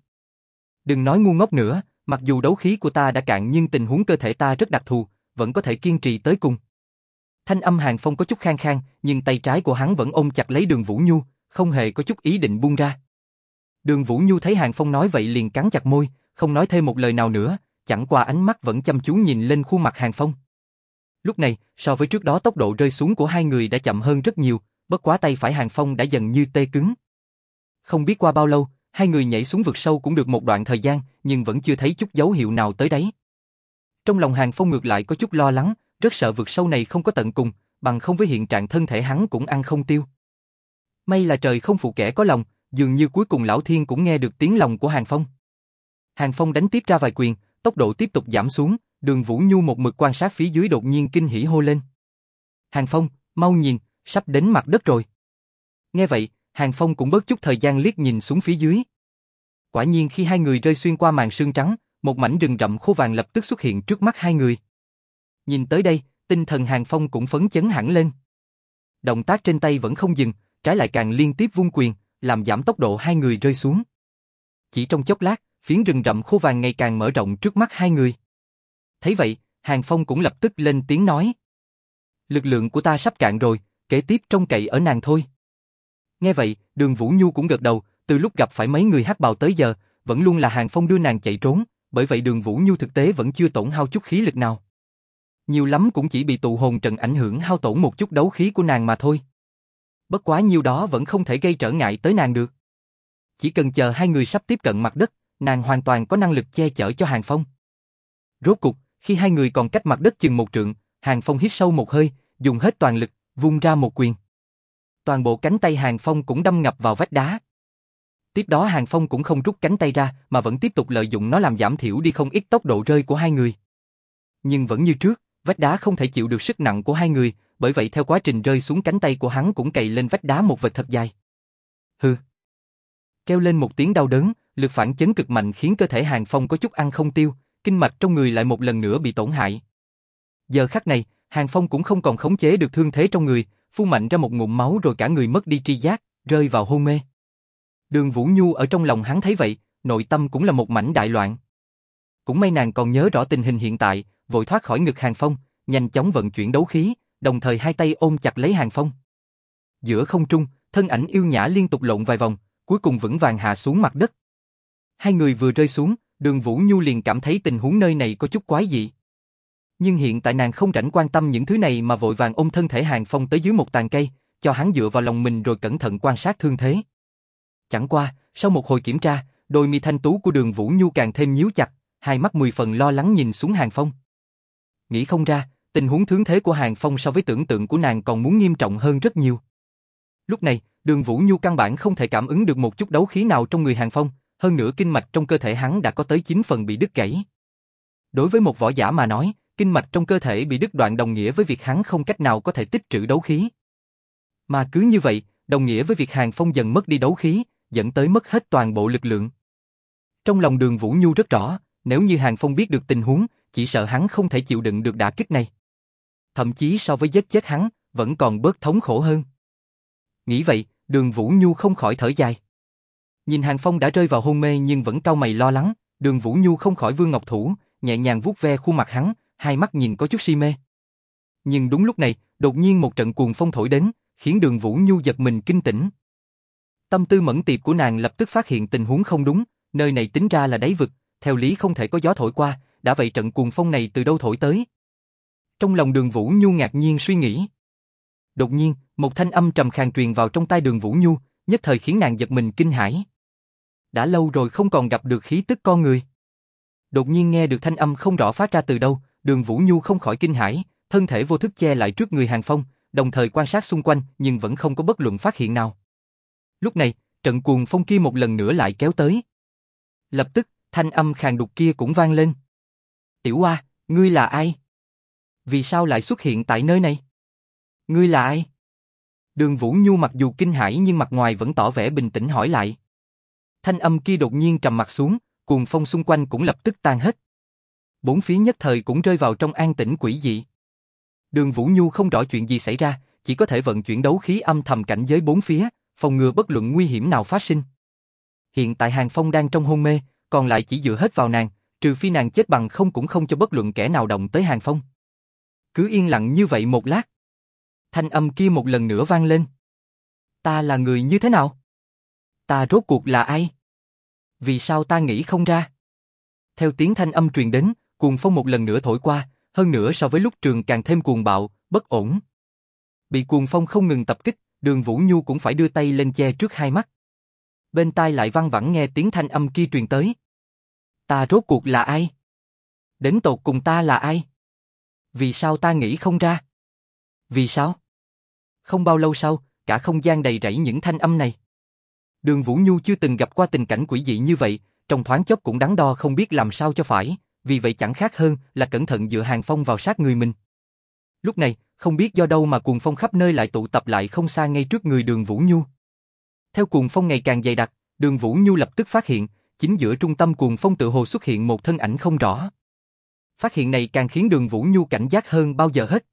Đừng nói ngu ngốc nữa, mặc dù đấu khí của ta đã cạn nhưng tình huống cơ thể ta rất đặc thù, vẫn có thể kiên trì tới cùng. Thanh âm Hàng Phong có chút khang khang, nhưng tay trái của hắn vẫn ôm chặt lấy đường Vũ Nhu, không hề có chút ý định buông ra. Đường Vũ Nhu thấy Hàng Phong nói vậy liền cắn chặt môi, không nói thêm một lời nào nữa, chẳng qua ánh mắt vẫn chăm chú nhìn lên khuôn mặt Hàng Phong. Lúc này, so với trước đó tốc độ rơi xuống của hai người đã chậm hơn rất nhiều, bất quá tay phải Hàng Phong đã dần như tê cứng. Không biết qua bao lâu, hai người nhảy xuống vực sâu cũng được một đoạn thời gian, nhưng vẫn chưa thấy chút dấu hiệu nào tới đấy. Trong lòng Hàng Phong ngược lại có chút lo lắng, rất sợ vực sâu này không có tận cùng, bằng không với hiện trạng thân thể hắn cũng ăn không tiêu. May là trời không phụ kẻ có lòng, dường như cuối cùng lão thiên cũng nghe được tiếng lòng của Hàng Phong. Hàng Phong đánh tiếp ra vài quyền, tốc độ tiếp tục giảm xuống, đường Vũ Nhu một mực quan sát phía dưới đột nhiên kinh hỉ hô lên. Hàng Phong, mau nhìn, sắp đến mặt đất rồi. Nghe vậy, Hàng Phong cũng bớt chút thời gian liếc nhìn xuống phía dưới. Quả nhiên khi hai người rơi xuyên qua màn sương trắng, một mảnh rừng rậm khô vàng lập tức xuất hiện trước mắt hai người. Nhìn tới đây, tinh thần Hàng Phong cũng phấn chấn hẳn lên. Động tác trên tay vẫn không dừng, trái lại càng liên tiếp vung quyền, làm giảm tốc độ hai người rơi xuống. Chỉ trong chốc lát, phiến rừng rậm khô vàng ngày càng mở rộng trước mắt hai người. Thấy vậy, Hàng Phong cũng lập tức lên tiếng nói. Lực lượng của ta sắp cạn rồi, kế tiếp trông cậy ở nàng thôi. Nghe vậy, đường Vũ Nhu cũng gật đầu, từ lúc gặp phải mấy người hắc bào tới giờ, vẫn luôn là Hàng Phong đưa nàng chạy trốn, bởi vậy đường Vũ Nhu thực tế vẫn chưa tổn hao chút khí lực nào. Nhiều lắm cũng chỉ bị tụ hồn trận ảnh hưởng hao tổn một chút đấu khí của nàng mà thôi. Bất quá nhiều đó vẫn không thể gây trở ngại tới nàng được. Chỉ cần chờ hai người sắp tiếp cận mặt đất, nàng hoàn toàn có năng lực che chở cho Hàng Phong. Rốt cục, khi hai người còn cách mặt đất chừng một trượng, Hàng Phong hít sâu một hơi, dùng hết toàn lực, vung ra một quyền. Toàn bộ cánh tay Hàng Phong cũng đâm ngập vào vách đá. Tiếp đó Hàng Phong cũng không rút cánh tay ra mà vẫn tiếp tục lợi dụng nó làm giảm thiểu đi không ít tốc độ rơi của hai người. Nhưng vẫn như trước, vách đá không thể chịu được sức nặng của hai người, bởi vậy theo quá trình rơi xuống cánh tay của hắn cũng cày lên vách đá một vệt thật dài. Hừ. Kêu lên một tiếng đau đớn, lực phản chấn cực mạnh khiến cơ thể Hàng Phong có chút ăn không tiêu, kinh mạch trong người lại một lần nữa bị tổn hại. Giờ khắc này, Hàng Phong cũng không còn khống chế được thương thế trong người, phun mạnh ra một ngụm máu rồi cả người mất đi tri giác, rơi vào hôn mê. Đường Vũ Nhu ở trong lòng hắn thấy vậy, nội tâm cũng là một mảnh đại loạn. Cũng may nàng còn nhớ rõ tình hình hiện tại, vội thoát khỏi ngực Hàng Phong, nhanh chóng vận chuyển đấu khí, đồng thời hai tay ôm chặt lấy Hàng Phong. Giữa không trung, thân ảnh yêu nhã liên tục lộn vài vòng, cuối cùng vững vàng hạ xuống mặt đất. Hai người vừa rơi xuống, đường Vũ Nhu liền cảm thấy tình huống nơi này có chút quái dị. Nhưng hiện tại nàng không rảnh quan tâm những thứ này mà vội vàng ôm thân thể Hàng Phong tới dưới một tàn cây, cho hắn dựa vào lòng mình rồi cẩn thận quan sát thương thế. Chẳng qua, sau một hồi kiểm tra, đôi mi thanh tú của đường Vũ Nhu càng thêm nhíu chặt, hai mắt mười phần lo lắng nhìn xuống Hàng Phong. Nghĩ không ra, tình huống thương thế của Hàng Phong so với tưởng tượng của nàng còn muốn nghiêm trọng hơn rất nhiều. Lúc này, đường Vũ Nhu căn bản không thể cảm ứng được một chút đấu khí nào trong người Hàng Phong, hơn nữa kinh mạch trong cơ thể hắn đã có tới 9 phần bị đứt gãy. Đối với một võ giả mà nói, kinh mạch trong cơ thể bị đứt đoạn đồng nghĩa với việc hắn không cách nào có thể tích trữ đấu khí. Mà cứ như vậy, đồng nghĩa với việc Hàng Phong dần mất đi đấu khí, dẫn tới mất hết toàn bộ lực lượng. Trong lòng đường Vũ Nhu rất rõ, nếu như Hàng Phong biết được tình huống, chỉ sợ hắn không thể chịu đựng được đả kích này. Thậm chí so với giết chết hắn, vẫn còn bớt thống khổ hơn. Nghĩ vậy, đường Vũ Nhu không khỏi thở dài. Nhìn Hàng Phong đã rơi vào hôn mê nhưng vẫn cau mày lo lắng, đường Vũ Nhu không khỏi vương ngọc thủ, nhẹ nhàng vuốt ve khuôn mặt hắn, hai mắt nhìn có chút si mê. Nhưng đúng lúc này, đột nhiên một trận cuồng phong thổi đến, khiến đường Vũ Nhu giật mình kinh tỉnh. Tâm tư mẫn tiệp của nàng lập tức phát hiện tình huống không đúng, nơi này tính ra là đáy vực, theo lý không thể có gió thổi qua, đã vậy trận cuồng phong này từ đâu thổi tới. Trong lòng đường Vũ Nhu ngạc nhiên suy nghĩ. Đột nhiên, một thanh âm trầm khàn truyền vào trong tai đường Vũ Nhu, nhất thời khiến nàng giật mình kinh hãi. Đã lâu rồi không còn gặp được khí tức con người. Đột nhiên nghe được thanh âm không rõ phát ra từ đâu, đường Vũ Nhu không khỏi kinh hãi, thân thể vô thức che lại trước người Hàng Phong, đồng thời quan sát xung quanh nhưng vẫn không có bất luận phát hiện nào. Lúc này, trận cuồng phong kia một lần nữa lại kéo tới. Lập tức, thanh âm khàn đục kia cũng vang lên. Tiểu Hoa, ngươi là ai? Vì sao lại xuất hiện tại nơi này? Ngươi là ai? Đường Vũ Nhu mặc dù kinh hãi nhưng mặt ngoài vẫn tỏ vẻ bình tĩnh hỏi lại. Thanh âm kia đột nhiên trầm mặt xuống, cuồng phong xung quanh cũng lập tức tan hết. Bốn phía nhất thời cũng rơi vào trong an tĩnh quỷ dị. Đường Vũ Nhu không rõ chuyện gì xảy ra, chỉ có thể vận chuyển đấu khí âm thầm cảnh giới bốn phía, phòng ngừa bất luận nguy hiểm nào phát sinh. Hiện tại Hàng Phong đang trong hôn mê, còn lại chỉ dựa hết vào nàng, trừ phi nàng chết bằng không cũng không cho bất luận kẻ nào động tới Hàng Phong. Cứ yên lặng như vậy một lát. Thanh âm kia một lần nữa vang lên. Ta là người như thế nào? Ta rốt cuộc là ai? Vì sao ta nghĩ không ra? Theo tiếng thanh âm truyền đến, cuồng phong một lần nữa thổi qua, hơn nữa so với lúc trường càng thêm cuồng bạo, bất ổn. Bị cuồng phong không ngừng tập kích, đường Vũ Nhu cũng phải đưa tay lên che trước hai mắt. Bên tai lại văng vẳng nghe tiếng thanh âm kia truyền tới. Ta rốt cuộc là ai? Đến tột cùng ta là ai? Vì sao ta nghĩ không ra? Vì sao? Không bao lâu sau, cả không gian đầy rẫy những thanh âm này. Đường Vũ Nhu chưa từng gặp qua tình cảnh quỷ dị như vậy, trong thoáng chốc cũng đắn đo không biết làm sao cho phải, vì vậy chẳng khác hơn là cẩn thận dựa hàng phong vào sát người mình. Lúc này, không biết do đâu mà cuồng phong khắp nơi lại tụ tập lại không xa ngay trước người đường Vũ Nhu. Theo cuồng phong ngày càng dày đặc, đường Vũ Nhu lập tức phát hiện, chính giữa trung tâm cuồng phong tự hồ xuất hiện một thân ảnh không rõ. Phát hiện này càng khiến đường Vũ Nhu cảnh giác hơn bao giờ hết.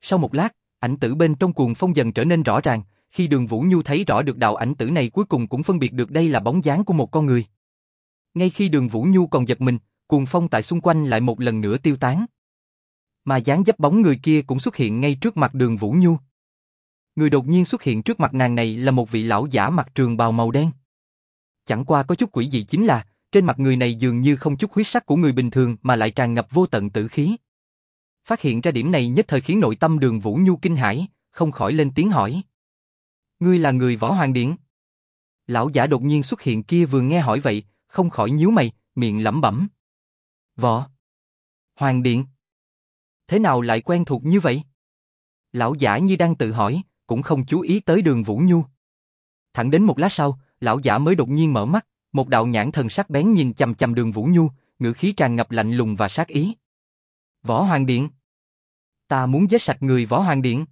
Sau một lát, ảnh tử bên trong cuồng phong dần trở nên rõ ràng, khi đường Vũ Nhu thấy rõ được đạo ảnh tử này cuối cùng cũng phân biệt được đây là bóng dáng của một con người. Ngay khi đường Vũ Nhu còn giật mình, cuồng phong tại xung quanh lại một lần nữa tiêu tán. Mà dáng dấp bóng người kia cũng xuất hiện ngay trước mặt đường Vũ Nhu. Người đột nhiên xuất hiện trước mặt nàng này là một vị lão giả mặc trường bào màu đen. Chẳng qua có chút quỷ dị chính là, trên mặt người này dường như không chút huyết sắc của người bình thường mà lại tràn ngập vô tận tử khí. Phát hiện ra điểm này nhất thời khiến nội tâm đường Vũ Nhu kinh hãi, không khỏi lên tiếng hỏi. Ngươi là người võ hoàng điện? Lão giả đột nhiên xuất hiện kia vừa nghe hỏi vậy, không khỏi nhíu mày, miệng lẩm bẩm. Võ. Hoàng điện. Thế nào lại quen thuộc như vậy? Lão giả như đang tự hỏi, cũng không chú ý tới đường Vũ Nhu. Thẳng đến một lát sau, lão giả mới đột nhiên mở mắt, một đạo nhãn thần sắc bén nhìn chằm chằm đường Vũ Nhu, ngữ khí tràn ngập lạnh lùng và sát ý. Võ Hoàng Điện. Ta muốn giết sạch người Võ Hoàng Điện.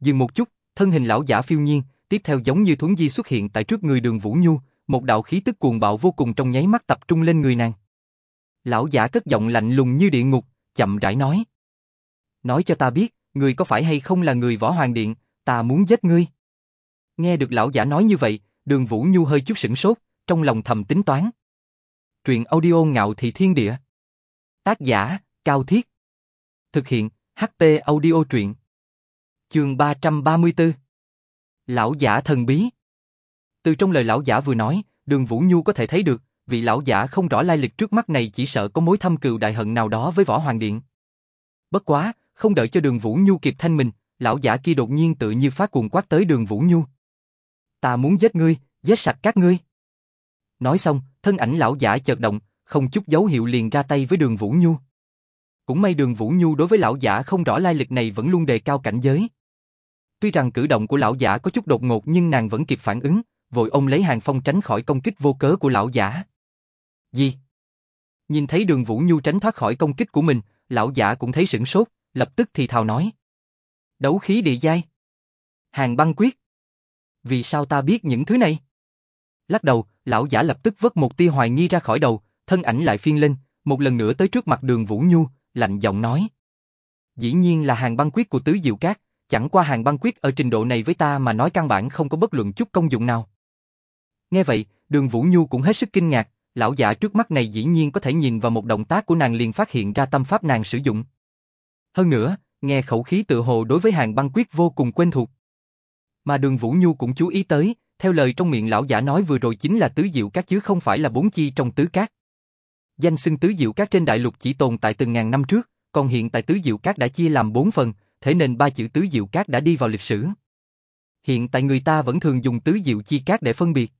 Dừng một chút, thân hình lão giả phiêu nhiên, tiếp theo giống như thuấn di xuất hiện tại trước người đường Vũ Nhu, một đạo khí tức cuồng bạo vô cùng trong nháy mắt tập trung lên người nàng. Lão giả cất giọng lạnh lùng như địa ngục, chậm rãi nói. Nói cho ta biết, người có phải hay không là người Võ Hoàng Điện, ta muốn giết ngươi. Nghe được lão giả nói như vậy, đường Vũ Nhu hơi chút sửng sốt, trong lòng thầm tính toán. Truyện audio ngạo thị thiên địa. Tác giả, Cao Thiết. Thực hiện, ht audio truyện. Chương 334. Lão giả thần bí. Từ trong lời lão giả vừa nói, đường Vũ Nhu có thể thấy được, vị lão giả không rõ lai lịch trước mắt này chỉ sợ có mối thâm cừu đại hận nào đó với Võ Hoàng Điện. Bất quá, không đợi cho đường Vũ Nhu kịp thanh mình, lão giả kia đột nhiên tự như phát cuồng quát tới đường Vũ Nhu. Ta muốn giết ngươi, giết sạch các ngươi. Nói xong, thân ảnh lão giả chợt động, không chút dấu hiệu liền ra tay với đường Vũ Nhu. Cũng may đường Vũ Nhu đối với lão giả không rõ lai lịch này vẫn luôn đề cao cảnh giới. Tuy rằng cử động của lão giả có chút đột ngột nhưng nàng vẫn kịp phản ứng, vội ông lấy hàng phong tránh khỏi công kích vô cớ của lão giả. Gì? Nhìn thấy đường Vũ Nhu tránh thoát khỏi công kích của mình, lão giả cũng thấy sửng sốt, lập tức thì thào nói. Đấu khí địa giai. Hàng băng quyết. Vì sao ta biết những thứ này? Lắc đầu, lão giả lập tức vớt một tia hoài nghi ra khỏi đầu, thân ảnh lại phiên lên, một lần nữa tới trước mặt đường Vũ Nhu, lạnh giọng nói. Dĩ nhiên là hàng băng quyết của Tứ Diệu Cát, chẳng qua hàng băng quyết ở trình độ này với ta mà nói căn bản không có bất luận chút công dụng nào. Nghe vậy, đường Vũ Nhu cũng hết sức kinh ngạc, lão giả trước mắt này dĩ nhiên có thể nhìn vào một động tác của nàng liền phát hiện ra tâm pháp nàng sử dụng. Hơn nữa, nghe khẩu khí tự hồ đối với hàng băng quyết vô cùng quen thuộc. Mà đường Vũ Nhu cũng chú ý tới, theo lời trong miệng lão giả nói vừa rồi chính là tứ diệu các chứ không phải là bốn chi trong tứ cát. Danh xưng tứ diệu các trên đại lục chỉ tồn tại từng ngàn năm trước, còn hiện tại tứ diệu các đã chia làm bốn phần, thế nên ba chữ tứ diệu các đã đi vào lịch sử. Hiện tại người ta vẫn thường dùng tứ diệu chi các để phân biệt.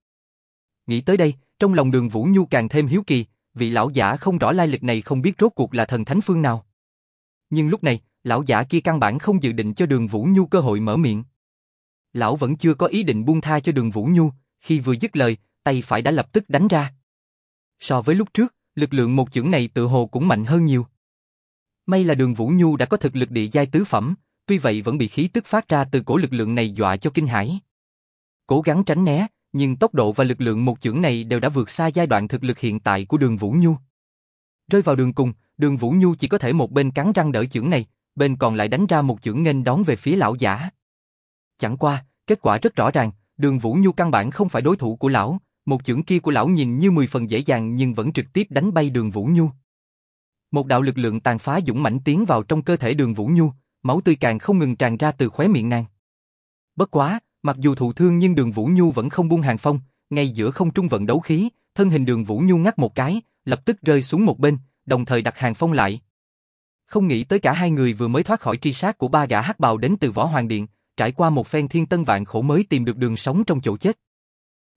Nghĩ tới đây, trong lòng đường Vũ Nhu càng thêm hiếu kỳ, vị lão giả không rõ lai lịch này không biết rốt cuộc là thần thánh phương nào. Nhưng lúc này, lão giả kia căn bản không dự định cho đường Vũ Nhu cơ hội mở miệng. Lão vẫn chưa có ý định buông tha cho đường Vũ Nhu, khi vừa dứt lời, tay phải đã lập tức đánh ra. So với lúc trước, lực lượng một chưởng này tự hồ cũng mạnh hơn nhiều. May là đường Vũ Nhu đã có thực lực địa giai tứ phẩm, tuy vậy vẫn bị khí tức phát ra từ cổ lực lượng này dọa cho kinh hãi. Cố gắng tránh né, nhưng tốc độ và lực lượng một chưởng này đều đã vượt xa giai đoạn thực lực hiện tại của đường Vũ Nhu. Rơi vào đường cùng, đường Vũ Nhu chỉ có thể một bên cắn răng đỡ chưởng này, bên còn lại đánh ra một chưởng nghênh đón về phía lão giả. Chẳng qua, kết quả rất rõ ràng, đường Vũ Nhu căn bản không phải đối thủ của lão, một chưởng kia của lão nhìn như 10 phần dễ dàng nhưng vẫn trực tiếp đánh bay đường Vũ Nhu. Một đạo lực lượng tàn phá dũng mãnh tiến vào trong cơ thể đường Vũ Nhu, máu tươi càng không ngừng tràn ra từ khóe miệng nàng. Bất quá, mặc dù thụ thương nhưng đường Vũ Nhu vẫn không buông hàng phong, ngay giữa không trung vận đấu khí, thân hình đường Vũ Nhu ngắt một cái, lập tức rơi xuống một bên, đồng thời đặt hàng phong lại. Không nghĩ tới cả hai người vừa mới thoát khỏi truy sát của ba gã hắc bào đến từ Võ Hoàng Điện, trải qua một phen thiên tân vạn khổ mới tìm được đường sống trong chỗ chết.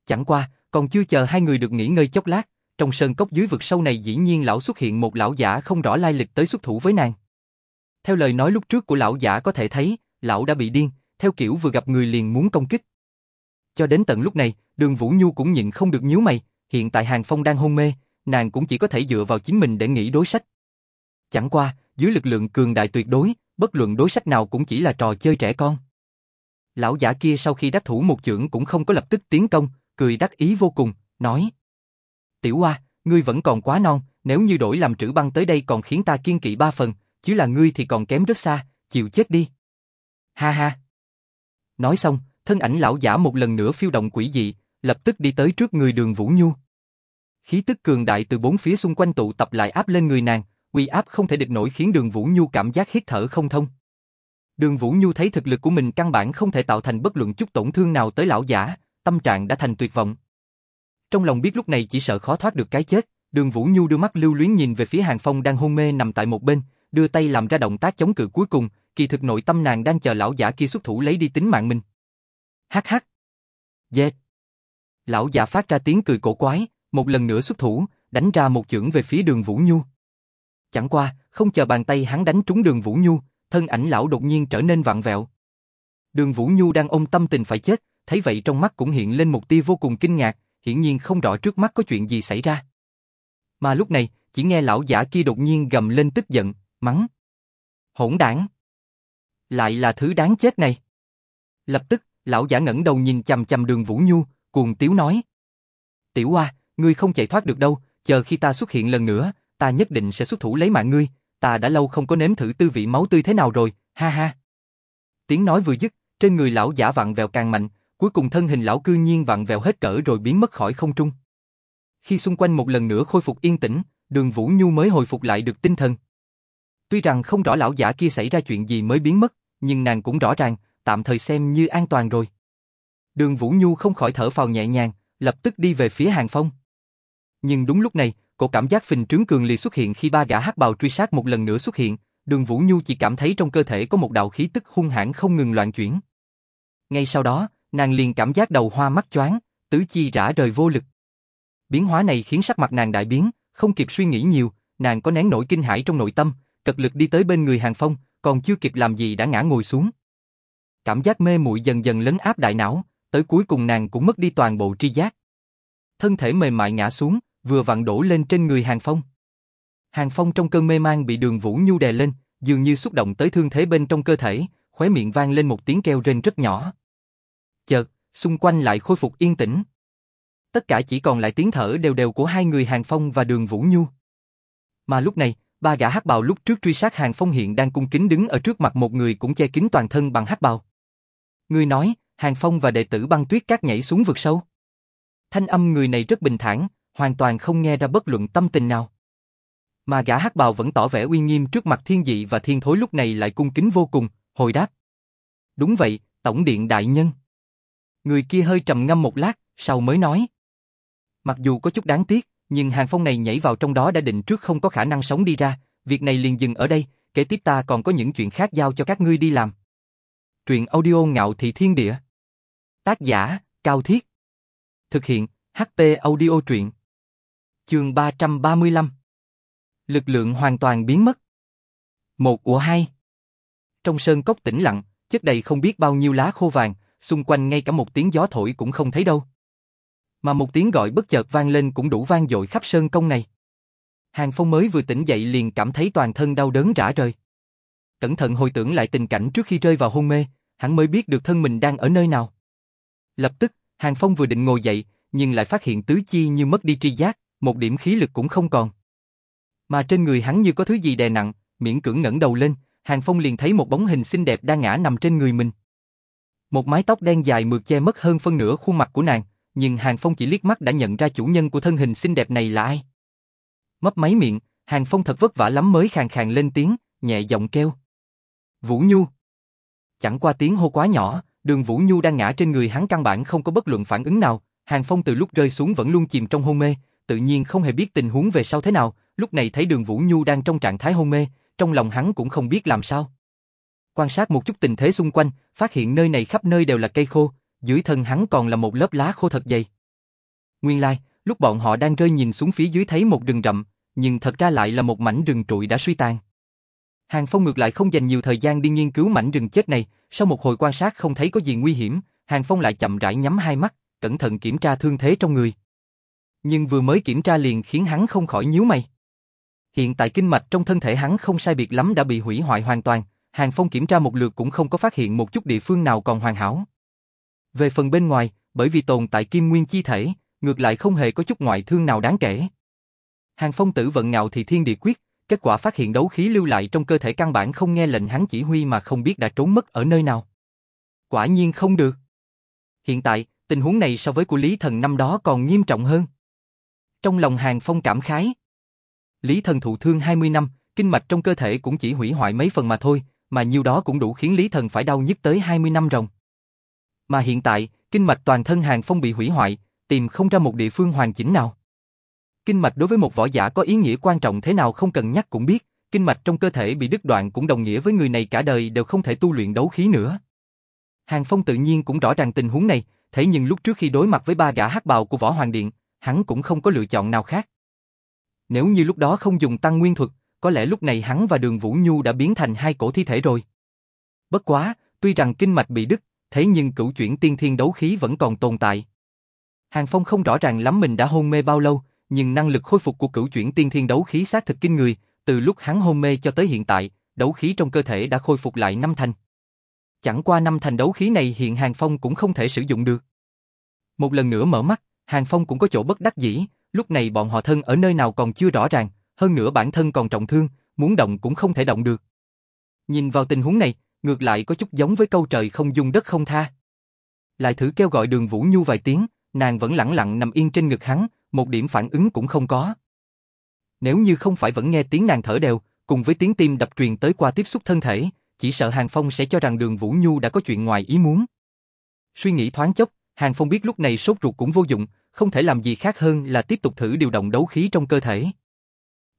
Chẳng qua, còn chưa chờ hai người được nghỉ ngơi chốc lát, trong sơn cốc dưới vực sâu này dĩ nhiên lão xuất hiện một lão giả không rõ lai lịch tới xuất thủ với nàng. Theo lời nói lúc trước của lão giả có thể thấy, lão đã bị điên, theo kiểu vừa gặp người liền muốn công kích. Cho đến tận lúc này, đường Vũ Nhu cũng nhịn không được nhíu mày, hiện tại Hàng Phong đang hôn mê, nàng cũng chỉ có thể dựa vào chính mình để nghĩ đối sách. Chẳng qua, dưới lực lượng cường đại tuyệt đối, bất luận đối sách nào cũng chỉ là trò chơi trẻ con. Lão giả kia sau khi đắc thủ một chưởng cũng không có lập tức tiến công, cười đắc ý vô cùng, nói Tiểu Hoa, ngươi vẫn còn quá non, nếu như đổi làm trữ băng tới đây còn khiến ta kiên kỵ ba phần, chứ là ngươi thì còn kém rất xa, chịu chết đi. Ha ha. Nói xong, thân ảnh lão giả một lần nữa phiêu động quỷ dị, lập tức đi tới trước người đường Vũ Nhu. Khí tức cường đại từ bốn phía xung quanh tụ tập lại áp lên người nàng, uy áp không thể địch nổi khiến đường Vũ Nhu cảm giác hít thở không thông. Đường Vũ Nhu thấy thực lực của mình căn bản không thể tạo thành bất luận chút tổn thương nào tới lão giả, tâm trạng đã thành tuyệt vọng. Trong lòng biết lúc này chỉ sợ khó thoát được cái chết, đường Vũ Nhu đưa mắt lưu luyến nhìn về phía Hàng Phong đang hôn mê nằm tại một bên, đưa tay làm ra động tác chống cự cuối cùng, kỳ thực nội tâm nàng đang chờ lão giả kia xuất thủ lấy đi tính mạng mình. Hắc hắc. Dệt. Lão giả phát ra tiếng cười cổ quái, một lần nữa xuất thủ, đánh ra một chưởng về phía đường Vũ Nhu. Chẳng qua, không chờ bàn tay hắn đánh trúng đường Vũ Nhu, thân ảnh lão đột nhiên trở nên vặn vẹo. Đường Vũ Nhu đang ôm tâm tình phải chết, thấy vậy trong mắt cũng hiện lên một tia vô cùng kinh ngạc, hiển nhiên không rõ trước mắt có chuyện gì xảy ra. Mà lúc này, chỉ nghe lão giả kia đột nhiên gầm lên tức giận, mắng. Hỗn đảng! Lại là thứ đáng chết này. Lập tức, lão giả ngẩng đầu nhìn chằm chằm đường Vũ Nhu, cuồng tiếu nói. Tiểu Hoa, ngươi không chạy thoát được đâu, chờ khi ta xuất hiện lần nữa, ta nhất định sẽ xuất thủ lấy mạng ngươi, ta đã lâu không có nếm thử tư vị máu tươi thế nào rồi, ha ha. Tiếng nói vừa dứt, trên người lão giả vặn vẹo càng mạnh, cuối cùng thân hình lão cư nhiên vặn vẹo hết cỡ rồi biến mất khỏi không trung. Khi xung quanh một lần nữa khôi phục yên tĩnh, đường Vũ Nhu mới hồi phục lại được tinh thần. Tuy rằng không rõ lão giả kia xảy ra chuyện gì mới biến mất, nhưng nàng cũng rõ ràng, tạm thời xem như an toàn rồi. Đường Vũ Nhu không khỏi thở phào nhẹ nhàng, lập tức đi về phía Hàng Phong. Nhưng đúng lúc này, cổ cảm giác phình trướng cường liệt xuất hiện khi ba gã hắc bào truy sát một lần nữa xuất hiện, Đường Vũ Nhu chỉ cảm thấy trong cơ thể có một đạo khí tức hung hãn không ngừng loạn chuyển. Ngay sau đó, nàng liền cảm giác đầu hoa mắt choáng, tứ chi rã rời vô lực. Biến hóa này khiến sắc mặt nàng đại biến, không kịp suy nghĩ nhiều, nàng có nén nổi kinh hãi trong nội tâm, cật lực đi tới bên người Hàng Phong, còn chưa kịp làm gì đã ngã ngồi xuống. Cảm giác mê muội dần dần lấn áp đại não, tới cuối cùng nàng cũng mất đi toàn bộ tri giác. Thân thể mềm mại ngã xuống, vừa vặn đổ lên trên người Hàng Phong. Hàng Phong trong cơn mê mang bị đường Vũ Nhu đè lên, dường như xúc động tới thương thế bên trong cơ thể, khóe miệng vang lên một tiếng kêu rên rất nhỏ. Chợt, xung quanh lại khôi phục yên tĩnh. Tất cả chỉ còn lại tiếng thở đều đều của hai người Hàng Phong và đường Vũ Nhu. Mà lúc này, ba gã hắc bào lúc trước truy sát Hàng Phong hiện đang cung kính đứng ở trước mặt một người cũng che kín toàn thân bằng hắc bào. Người nói, Hàng Phong và đệ tử băng tuyết cát nhảy xuống vực sâu. Thanh âm người này rất bình thản, hoàn toàn không nghe ra bất luận tâm tình nào. Mà gã hắc bào vẫn tỏ vẻ uy nghiêm trước mặt thiên dị và thiên thối lúc này lại cung kính vô cùng, hồi đáp. Đúng vậy, tổng điện đại nhân. Người kia hơi trầm ngâm một lát, sau mới nói. Mặc dù có chút đáng tiếc, nhưng hàng phong này nhảy vào trong đó đã định trước không có khả năng sống đi ra, việc này liền dừng ở đây, kể tiếp ta còn có những chuyện khác giao cho các ngươi đi làm. Truyện audio ngạo thị thiên địa. Tác giả, Cao Thiết. Thực hiện, HP audio truyện. Chương 335 Lực lượng hoàn toàn biến mất. Một của hai. Trong sơn cốc tĩnh lặng, chất đầy không biết bao nhiêu lá khô vàng, xung quanh ngay cả một tiếng gió thổi cũng không thấy đâu. Mà một tiếng gọi bất chợt vang lên cũng đủ vang dội khắp sơn công này. Hàng Phong mới vừa tỉnh dậy liền cảm thấy toàn thân đau đớn rã rời. Cẩn thận hồi tưởng lại tình cảnh trước khi rơi vào hôn mê, hắn mới biết được thân mình đang ở nơi nào. Lập tức, Hàng Phong vừa định ngồi dậy, nhưng lại phát hiện tứ chi như mất đi tri giác, một điểm khí lực cũng không còn. Mà trên người hắn như có thứ gì đè nặng, miễn cưỡng ngẩng đầu lên, Hàng Phong liền thấy một bóng hình xinh đẹp đang ngã nằm trên người mình. Một mái tóc đen dài mượt che mất hơn phân nửa khuôn mặt của nàng, nhưng Hàng Phong chỉ liếc mắt đã nhận ra chủ nhân của thân hình xinh đẹp này là ai. Mấp máy miệng, Hàng Phong thật vất vả lắm mới khàn khàn lên tiếng, nhẹ giọng kêu. Vũ Nhu. Chẳng qua tiếng hô quá nhỏ, đường Vũ Nhu đang ngã trên người hắn căn bản không có bất luận phản ứng nào, Hàng Phong từ lúc rơi xuống vẫn luôn chìm trong hôn mê, tự nhiên không hề biết tình huống về sau thế nào, lúc này thấy đường Vũ Nhu đang trong trạng thái hôn mê, trong lòng hắn cũng không biết làm sao. Quan sát một chút tình thế xung quanh, phát hiện nơi này khắp nơi đều là cây khô, dưới thân hắn còn là một lớp lá khô thật dày. Nguyên lai, lúc bọn họ đang rơi nhìn xuống phía dưới thấy một rừng rậm, nhưng thật ra lại là một mảnh rừng trụi đã suy tàn. Hàng Phong ngược lại không dành nhiều thời gian đi nghiên cứu mảnh rừng chết này, sau một hồi quan sát không thấy có gì nguy hiểm, Hàng Phong lại chậm rãi nhắm hai mắt, cẩn thận kiểm tra thương thế trong người. Nhưng vừa mới kiểm tra liền khiến hắn không khỏi nhíu mày. Hiện tại kinh mạch trong thân thể hắn không sai biệt lắm đã bị hủy hoại hoàn toàn, Hàng Phong kiểm tra một lượt cũng không có phát hiện một chút địa phương nào còn hoàn hảo. Về phần bên ngoài, bởi vì tồn tại kim nguyên chi thể, ngược lại không hề có chút ngoại thương nào đáng kể. Hàng Phong tử vận ngạo thì thiên địa quyết, kết quả phát hiện đấu khí lưu lại trong cơ thể căn bản không nghe lệnh hắn chỉ huy mà không biết đã trốn mất ở nơi nào. Quả nhiên không được. Hiện tại, tình huống này so với của Lý Thần năm đó còn nghiêm trọng hơn. Trong lòng Hàng Phong cảm khái. Lý Thần thụ thương 20 năm, kinh mạch trong cơ thể cũng chỉ hủy hoại mấy phần mà thôi, mà nhiêu đó cũng đủ khiến Lý Thần phải đau nhức tới 20 năm ròng. Mà hiện tại, kinh mạch toàn thân Hàng Phong bị hủy hoại, tìm không ra một địa phương hoàn chỉnh nào. Kinh mạch đối với một võ giả có ý nghĩa quan trọng thế nào không cần nhắc cũng biết, kinh mạch trong cơ thể bị đứt đoạn cũng đồng nghĩa với người này cả đời đều không thể tu luyện đấu khí nữa. Hàng Phong tự nhiên cũng rõ ràng tình huống này, thế nhưng lúc trước khi đối mặt với ba gã hắc bào của Võ Hoàng Điện, hắn cũng không có lựa chọn nào khác. Nếu như lúc đó không dùng tăng nguyên thuật, có lẽ lúc này hắn và đường Vũ Nhu đã biến thành hai cổ thi thể rồi. Bất quá, tuy rằng kinh mạch bị đứt, thế nhưng cửu chuyển tiên thiên đấu khí vẫn còn tồn tại. Hàng Phong không rõ ràng lắm mình đã hôn mê bao lâu, nhưng năng lực khôi phục của cửu chuyển tiên thiên đấu khí xác thực kinh người, từ lúc hắn hôn mê cho tới hiện tại, đấu khí trong cơ thể đã khôi phục lại năm thành. Chẳng qua năm thành đấu khí này hiện Hàng Phong cũng không thể sử dụng được. Một lần nữa mở mắt, Hàng Phong cũng có chỗ bất đắc dĩ, lúc này bọn họ thân ở nơi nào còn chưa rõ ràng, hơn nữa bản thân còn trọng thương, muốn động cũng không thể động được. Nhìn vào tình huống này, ngược lại có chút giống với câu trời không dung đất không tha. Lại thử kêu gọi đường Vũ Nhu vài tiếng, nàng vẫn lặng lặng nằm yên trên ngực hắn, một điểm phản ứng cũng không có. Nếu như không phải vẫn nghe tiếng nàng thở đều, cùng với tiếng tim đập truyền tới qua tiếp xúc thân thể, chỉ sợ Hàng Phong sẽ cho rằng đường Vũ Nhu đã có chuyện ngoài ý muốn. Suy nghĩ thoáng chốc, Hàng Phong biết lúc này sốt ruột cũng vô dụng, không thể làm gì khác hơn là tiếp tục thử điều động đấu khí trong cơ thể.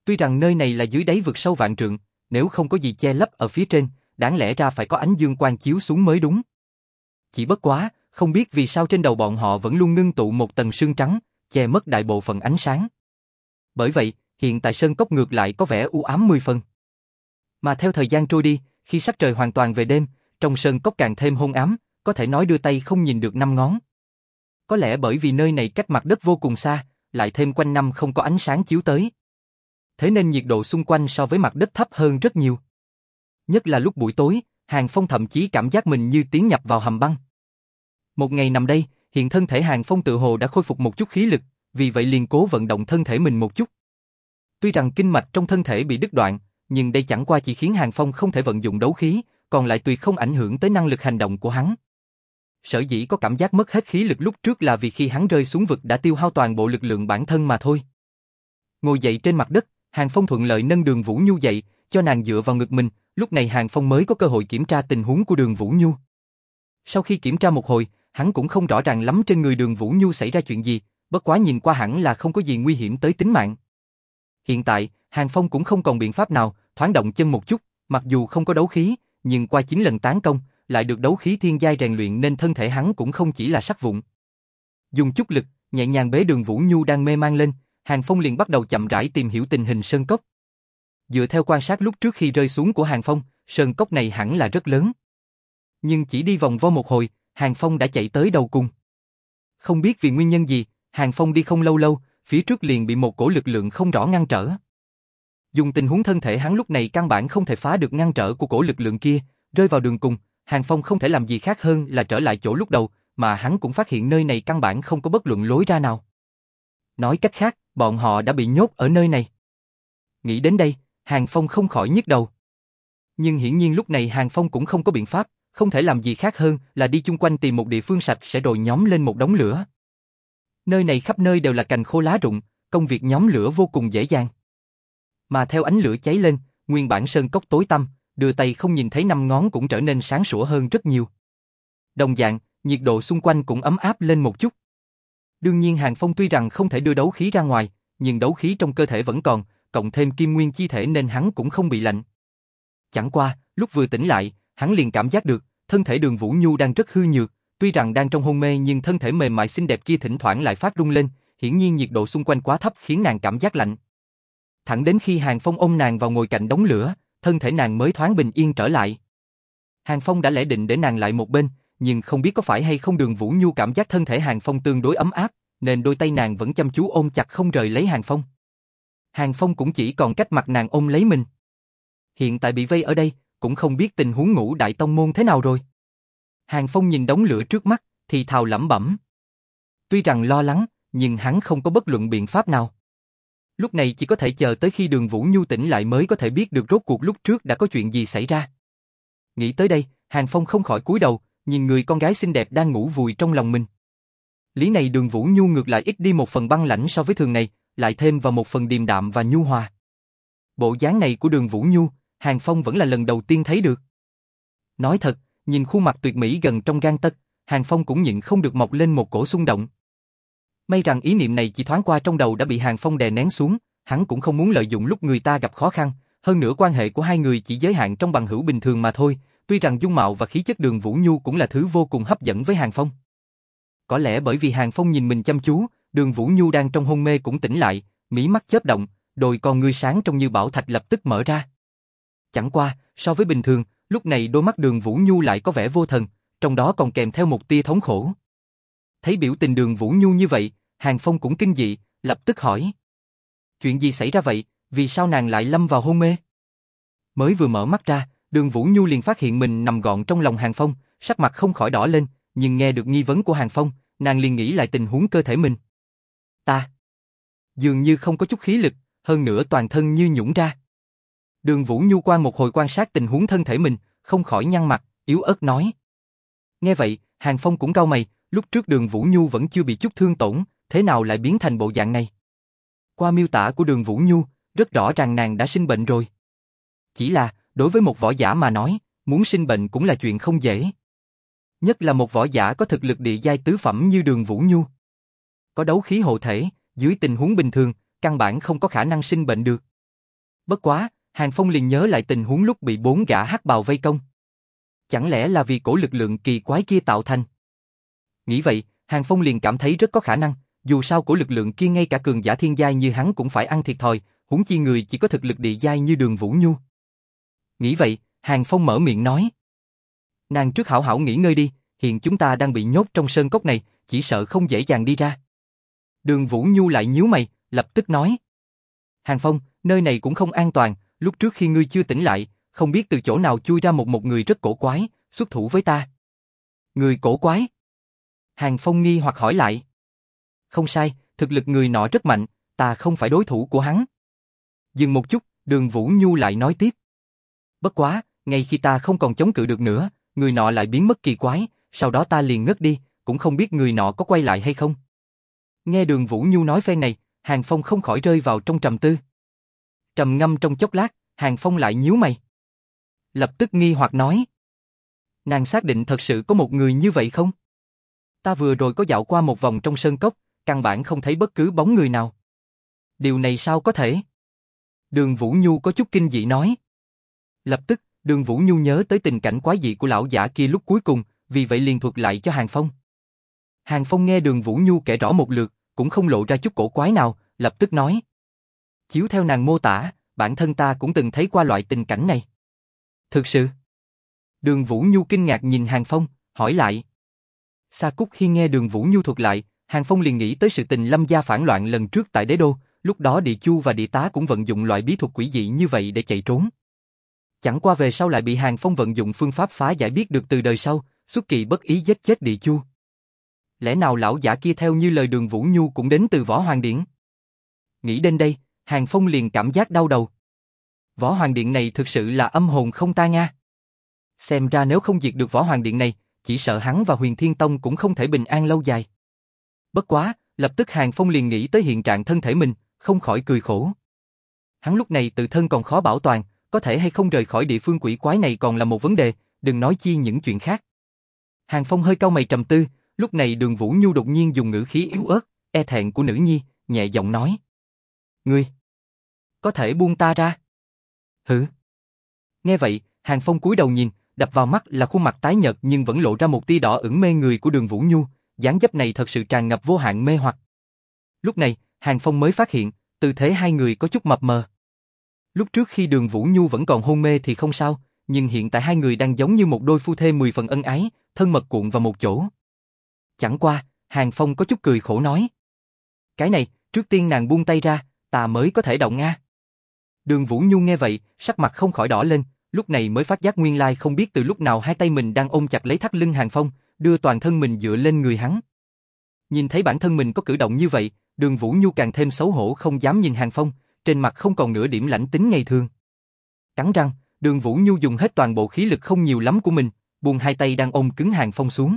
Tuy rằng nơi này là dưới đáy vực sâu vạn trượng, nếu không có gì che lấp ở phía trên, đáng lẽ ra phải có ánh dương quang chiếu xuống mới đúng. Chỉ bất quá, không biết vì sao trên đầu bọn họ vẫn luôn ngưng tụ một tầng sương trắng, che mất đại bộ phận ánh sáng. Bởi vậy, hiện tại sơn cốc ngược lại có vẻ u ám mười phần. Mà theo thời gian trôi đi, khi sắc trời hoàn toàn về đêm, trong sơn cốc càng thêm hôn ám, có thể nói đưa tay không nhìn được năm ngón. Có lẽ bởi vì nơi này cách mặt đất vô cùng xa, lại thêm quanh năm không có ánh sáng chiếu tới. Thế nên nhiệt độ xung quanh so với mặt đất thấp hơn rất nhiều. Nhất là lúc buổi tối, Hàng Phong thậm chí cảm giác mình như tiến nhập vào hầm băng. Một ngày nằm đây, hiện thân thể Hàng Phong tự hồ đã khôi phục một chút khí lực, vì vậy liền cố vận động thân thể mình một chút. Tuy rằng kinh mạch trong thân thể bị đứt đoạn, nhưng đây chẳng qua chỉ khiến Hàng Phong không thể vận dụng đấu khí, còn lại tuy không ảnh hưởng tới năng lực hành động của hắn. Sở dĩ có cảm giác mất hết khí lực lúc trước là vì khi hắn rơi xuống vực đã tiêu hao toàn bộ lực lượng bản thân mà thôi. Ngồi dậy trên mặt đất, Hàng Phong thuận lợi nâng đường Vũ Nhu dậy, cho nàng dựa vào ngực mình, lúc này Hàng Phong mới có cơ hội kiểm tra tình huống của đường Vũ Nhu. Sau khi kiểm tra một hồi, hắn cũng không rõ ràng lắm trên người đường Vũ Nhu xảy ra chuyện gì, bất quá nhìn qua hẳn là không có gì nguy hiểm tới tính mạng. Hiện tại, Hàng Phong cũng không còn biện pháp nào, thoáng động chân một chút, mặc dù không có đấu khí, nhưng qua 9 lần tán công, lại được đấu khí thiên giai rèn luyện nên thân thể hắn cũng không chỉ là sắc vụn. Dùng chút lực, nhẹ nhàng bế đường Vũ Nhu đang mê mang lên, Hàng Phong liền bắt đầu chậm rãi tìm hiểu tình hình sơn cốc. Dựa theo quan sát lúc trước khi rơi xuống của Hàng Phong, sơn cốc này hẳn là rất lớn. Nhưng chỉ đi vòng vo một hồi, Hàng Phong đã chạy tới đầu cùng Không biết vì nguyên nhân gì, Hàng Phong đi không lâu lâu, phía trước liền bị một cổ lực lượng không rõ ngăn trở. Dùng tình huống thân thể hắn lúc này căn bản không thể phá được ngăn trở của cổ lực lượng kia, rơi vào đường cùng, Hàng Phong không thể làm gì khác hơn là trở lại chỗ lúc đầu, mà hắn cũng phát hiện nơi này căn bản không có bất luận lối ra nào. Nói cách khác, bọn họ đã bị nhốt ở nơi này. Nghĩ đến đây, Hàng Phong không khỏi nhức đầu. Nhưng hiển nhiên lúc này Hàng Phong cũng không có biện pháp, không thể làm gì khác hơn là đi chung quanh tìm một địa phương sạch sẽ rồi nhóm lên một đống lửa. Nơi này khắp nơi đều là cành khô lá rụng, công việc nhóm lửa vô cùng dễ dàng. Mà theo ánh lửa cháy lên, nguyên bản sơn cốc tối tăm, đưa tay không nhìn thấy năm ngón cũng trở nên sáng sủa hơn rất nhiều. Đồng dạng, nhiệt độ xung quanh cũng ấm áp lên một chút. Đương nhiên Hàng Phong tuy rằng không thể đưa đấu khí ra ngoài, nhưng đấu khí trong cơ thể vẫn còn, cộng thêm kim nguyên chi thể nên hắn cũng không bị lạnh. Chẳng qua, lúc vừa tỉnh lại, hắn liền cảm giác được, thân thể đường Vũ Nhu đang rất hư nhược, tuy rằng đang trong hôn mê nhưng thân thể mềm mại xinh đẹp kia thỉnh thoảng lại phát rung lên, hiển nhiên nhiệt độ xung quanh quá thấp khiến nàng cảm giác lạnh. Thẳng đến khi Hàng Phong ôm nàng vào ngồi cạnh đống lửa, thân thể nàng mới thoáng bình yên trở lại. Hàng Phong đã lẽ định để nàng lại một bên, nhưng không biết có phải hay không đường Vũ Nhu cảm giác thân thể Hàng Phong tương đối ấm áp, nên đôi tay nàng vẫn chăm chú ôm chặt không rời lấy Hàng Phong. Hàng Phong cũng chỉ còn cách mặt nàng ôm lấy mình. Hiện tại bị vây ở đây, cũng không biết tình huống ngũ đại tông môn thế nào rồi. Hàng Phong nhìn đống lửa trước mắt, thì thào lẩm bẩm. Tuy rằng lo lắng, nhưng hắn không có bất luận biện pháp nào. Lúc này chỉ có thể chờ tới khi đường Vũ Nhu tỉnh lại mới có thể biết được rốt cuộc lúc trước đã có chuyện gì xảy ra. Nghĩ tới đây, Hàng Phong không khỏi cúi đầu, nhìn người con gái xinh đẹp đang ngủ vùi trong lòng mình. Lý này đường Vũ Nhu ngược lại ít đi một phần băng lãnh so với thường này, lại thêm vào một phần điềm đạm và nhu hòa. Bộ dáng này của đường Vũ Nhu, Hàng Phong vẫn là lần đầu tiên thấy được. Nói thật, nhìn khuôn mặt tuyệt mỹ gần trong gan tấc, Hàng Phong cũng nhịn không được mọc lên một cổ xung động. May rằng ý niệm này chỉ thoáng qua trong đầu đã bị Hàng Phong đè nén xuống, hắn cũng không muốn lợi dụng lúc người ta gặp khó khăn, hơn nữa quan hệ của hai người chỉ giới hạn trong bằng hữu bình thường mà thôi, tuy rằng dung mạo và khí chất đường Vũ Nhu cũng là thứ vô cùng hấp dẫn với Hàng Phong. Có lẽ bởi vì Hàng Phong nhìn mình chăm chú, đường Vũ Nhu đang trong hôn mê cũng tỉnh lại, mí mắt chớp động, đôi con ngươi sáng trong như bảo thạch lập tức mở ra. Chẳng qua, so với bình thường, lúc này đôi mắt đường Vũ Nhu lại có vẻ vô thần, trong đó còn kèm theo một tia thống khổ. Thấy biểu tình đường Vũ Nhu như vậy, Hàng Phong cũng kinh dị, lập tức hỏi. Chuyện gì xảy ra vậy, vì sao nàng lại lâm vào hôn mê? Mới vừa mở mắt ra, đường Vũ Nhu liền phát hiện mình nằm gọn trong lòng Hàng Phong, sắc mặt không khỏi đỏ lên, nhưng nghe được nghi vấn của Hàng Phong, nàng liền nghĩ lại tình huống cơ thể mình. Ta dường như không có chút khí lực, hơn nữa toàn thân như nhũng ra. Đường Vũ Nhu quan một hồi quan sát tình huống thân thể mình, không khỏi nhăn mặt, yếu ớt nói. Nghe vậy, Hàng Phong cũng cau mày, lúc trước đường Vũ Nhu vẫn chưa bị chút thương tổn, thế nào lại biến thành bộ dạng này? Qua miêu tả của đường Vũ Nhu, rất rõ ràng nàng đã sinh bệnh rồi. Chỉ là, đối với một võ giả mà nói, muốn sinh bệnh cũng là chuyện không dễ. Nhất là một võ giả có thực lực địa giai tứ phẩm như đường Vũ Nhu. có đấu khí hộ thể, dưới tình huống bình thường, căn bản không có khả năng sinh bệnh được. Bất quá, Hàng Phong liền nhớ lại tình huống lúc bị bốn gã hắc bào vây công. Chẳng lẽ là vì cổ lực lượng kỳ quái kia tạo thành? Nghĩ vậy, Hàng Phong liền cảm thấy rất có khả năng, dù sao của lực lượng kia ngay cả cường giả thiên giai như hắn cũng phải ăn thiệt thòi, huống chi người chỉ có thực lực địa giai như đường Vũ Nhu. Nghĩ vậy, Hàng Phong mở miệng nói. Nàng trước hảo hảo nghỉ ngơi đi, hiện chúng ta đang bị nhốt trong sơn cốc này, chỉ sợ không dễ dàng đi ra. Đường Vũ Nhu lại nhíu mày, lập tức nói. Hàng Phong, nơi này cũng không an toàn, lúc trước khi ngươi chưa tỉnh lại, không biết từ chỗ nào chui ra một một người rất cổ quái, xuất thủ với ta. Người cổ quái? Hàng Phong nghi hoặc hỏi lại. Không sai, thực lực người nọ rất mạnh, ta không phải đối thủ của hắn. Dừng một chút, đường Vũ Nhu lại nói tiếp. Bất quá, ngay khi ta không còn chống cự được nữa, người nọ lại biến mất kỳ quái, sau đó ta liền ngất đi, cũng không biết người nọ có quay lại hay không. Nghe đường Vũ Nhu nói phen này, Hàng Phong không khỏi rơi vào trong trầm tư. Trầm ngâm trong chốc lát, Hàng Phong lại nhíu mày. Lập tức nghi hoặc nói. Nàng xác định thật sự có một người như vậy không? Ta vừa rồi có dạo qua một vòng trong sơn cốc, căn bản không thấy bất cứ bóng người nào. Điều này sao có thể? Đường Vũ Nhu có chút kinh dị nói. Lập tức, đường Vũ Nhu nhớ tới tình cảnh quái dị của lão giả kia lúc cuối cùng, vì vậy liền thuật lại cho Hàng Phong. Hàng Phong nghe đường Vũ Nhu kể rõ một lượt, cũng không lộ ra chút cổ quái nào, lập tức nói. Chiếu theo nàng mô tả, bản thân ta cũng từng thấy qua loại tình cảnh này. Thực sự? Đường Vũ Nhu kinh ngạc nhìn Hàng Phong, hỏi lại. Sa Cúc khi nghe đường Vũ Nhu thuật lại, Hàng Phong liền nghĩ tới sự tình lâm gia phản loạn lần trước tại đế đô, lúc đó địa chu và địa tá cũng vận dụng loại bí thuật quỷ dị như vậy để chạy trốn. Chẳng qua về sau lại bị Hàng Phong vận dụng phương pháp phá giải biết được từ đời sau, xuất kỳ bất ý giết chết địa chu. Lẽ nào lão giả kia theo như lời đường Vũ Nhu cũng đến từ Võ Hoàng Điện? Nghĩ đến đây, Hàng Phong liền cảm giác đau đầu. Võ Hoàng Điện này thực sự là âm hồn không ta nga. Xem ra nếu không diệt được Võ Hoàng Điện này, chỉ sợ hắn và Huyền Thiên Tông cũng không thể bình an lâu dài. Bất quá, lập tức Hàng Phong liền nghĩ tới hiện trạng thân thể mình, không khỏi cười khổ. Hắn lúc này tự thân còn khó bảo toàn, có thể hay không rời khỏi địa phương quỷ quái này còn là một vấn đề, đừng nói chi những chuyện khác. Hàng Phong hơi cau mày trầm tư, lúc này đường Vũ Nhu đột nhiên dùng ngữ khí yếu ớt, e thẹn của nữ nhi, nhẹ giọng nói. Ngươi, có thể buông ta ra. Hử? Nghe vậy, Hàng Phong cúi đầu nhìn, đập vào mắt là khuôn mặt tái nhợt nhưng vẫn lộ ra một tia đỏ ửng mê người của đường Vũ Nhu, dáng dấp này thật sự tràn ngập vô hạn mê hoặc. Lúc này, Hàng Phong mới phát hiện, tư thế hai người có chút mập mờ. Lúc trước khi đường Vũ Nhu vẫn còn hôn mê thì không sao, nhưng hiện tại hai người đang giống như một đôi phu thê mười phần ân ái, thân mật cuộn vào một chỗ. Chẳng qua, Hàng Phong có chút cười khổ nói. Cái này, trước tiên nàng buông tay ra, ta mới có thể động Nga. Đường Vũ Nhu nghe vậy, sắc mặt không khỏi đỏ lên, lúc này mới phát giác nguyên lai không biết từ lúc nào hai tay mình đang ôm chặt lấy thắt lưng Hàng Phong, đưa toàn thân mình dựa lên người hắn. Nhìn thấy bản thân mình có cử động như vậy, đường Vũ Nhu càng thêm xấu hổ không dám nhìn Hàng Phong, trên mặt không còn nửa điểm lãnh tính ngày thường. Cắn răng, đường Vũ Nhu dùng hết toàn bộ khí lực không nhiều lắm của mình, buông hai tay đang ôm cứng Hàng Phong xuống.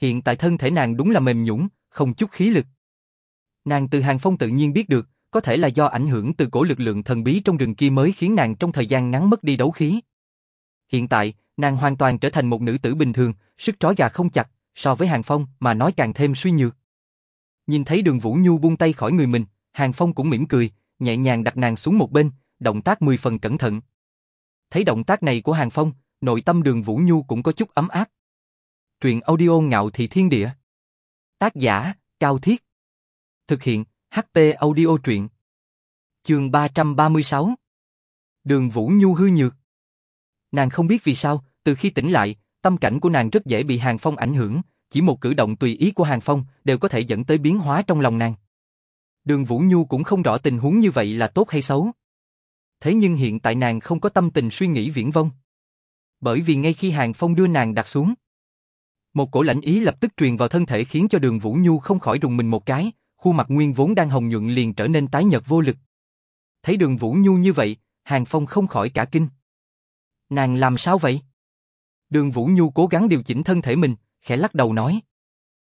Hiện tại thân thể nàng đúng là mềm nhũn, không chút khí lực. Nàng từ Hàng Phong tự nhiên biết được, có thể là do ảnh hưởng từ cổ lực lượng thần bí trong rừng kia mới khiến nàng trong thời gian ngắn mất đi đấu khí. Hiện tại, nàng hoàn toàn trở thành một nữ tử bình thường, sức trói gà không chặt, so với Hàng Phong mà nói càng thêm suy nhược. Nhìn thấy đường Vũ Nhu buông tay khỏi người mình, Hàng Phong cũng mỉm cười, nhẹ nhàng đặt nàng xuống một bên, động tác mười phần cẩn thận. Thấy động tác này của Hàng Phong, nội tâm đường Vũ Nhu cũng có chút ấm áp. Truyện audio ngạo thị thiên địa. Tác giả, Cao Thiết. Thực hiện, HP audio truyện. Trường 336. Đường Vũ Nhu hư nhược. Nàng không biết vì sao, từ khi tỉnh lại, tâm cảnh của nàng rất dễ bị Hàng Phong ảnh hưởng, chỉ một cử động tùy ý của Hàng Phong đều có thể dẫn tới biến hóa trong lòng nàng. Đường Vũ Nhu cũng không rõ tình huống như vậy là tốt hay xấu. Thế nhưng hiện tại nàng không có tâm tình suy nghĩ viễn vông. Bởi vì ngay khi Hàng Phong đưa nàng đặt xuống, một cổ lãnh ý lập tức truyền vào thân thể khiến cho đường Vũ Nhu không khỏi rùng mình một cái, khuôn mặt nguyên vốn đang hồng nhuận liền trở nên tái nhợt vô lực. Thấy đường Vũ Nhu như vậy, Hàng Phong không khỏi cả kinh. Nàng làm sao vậy? Đường Vũ Nhu cố gắng điều chỉnh thân thể mình, khẽ lắc đầu nói.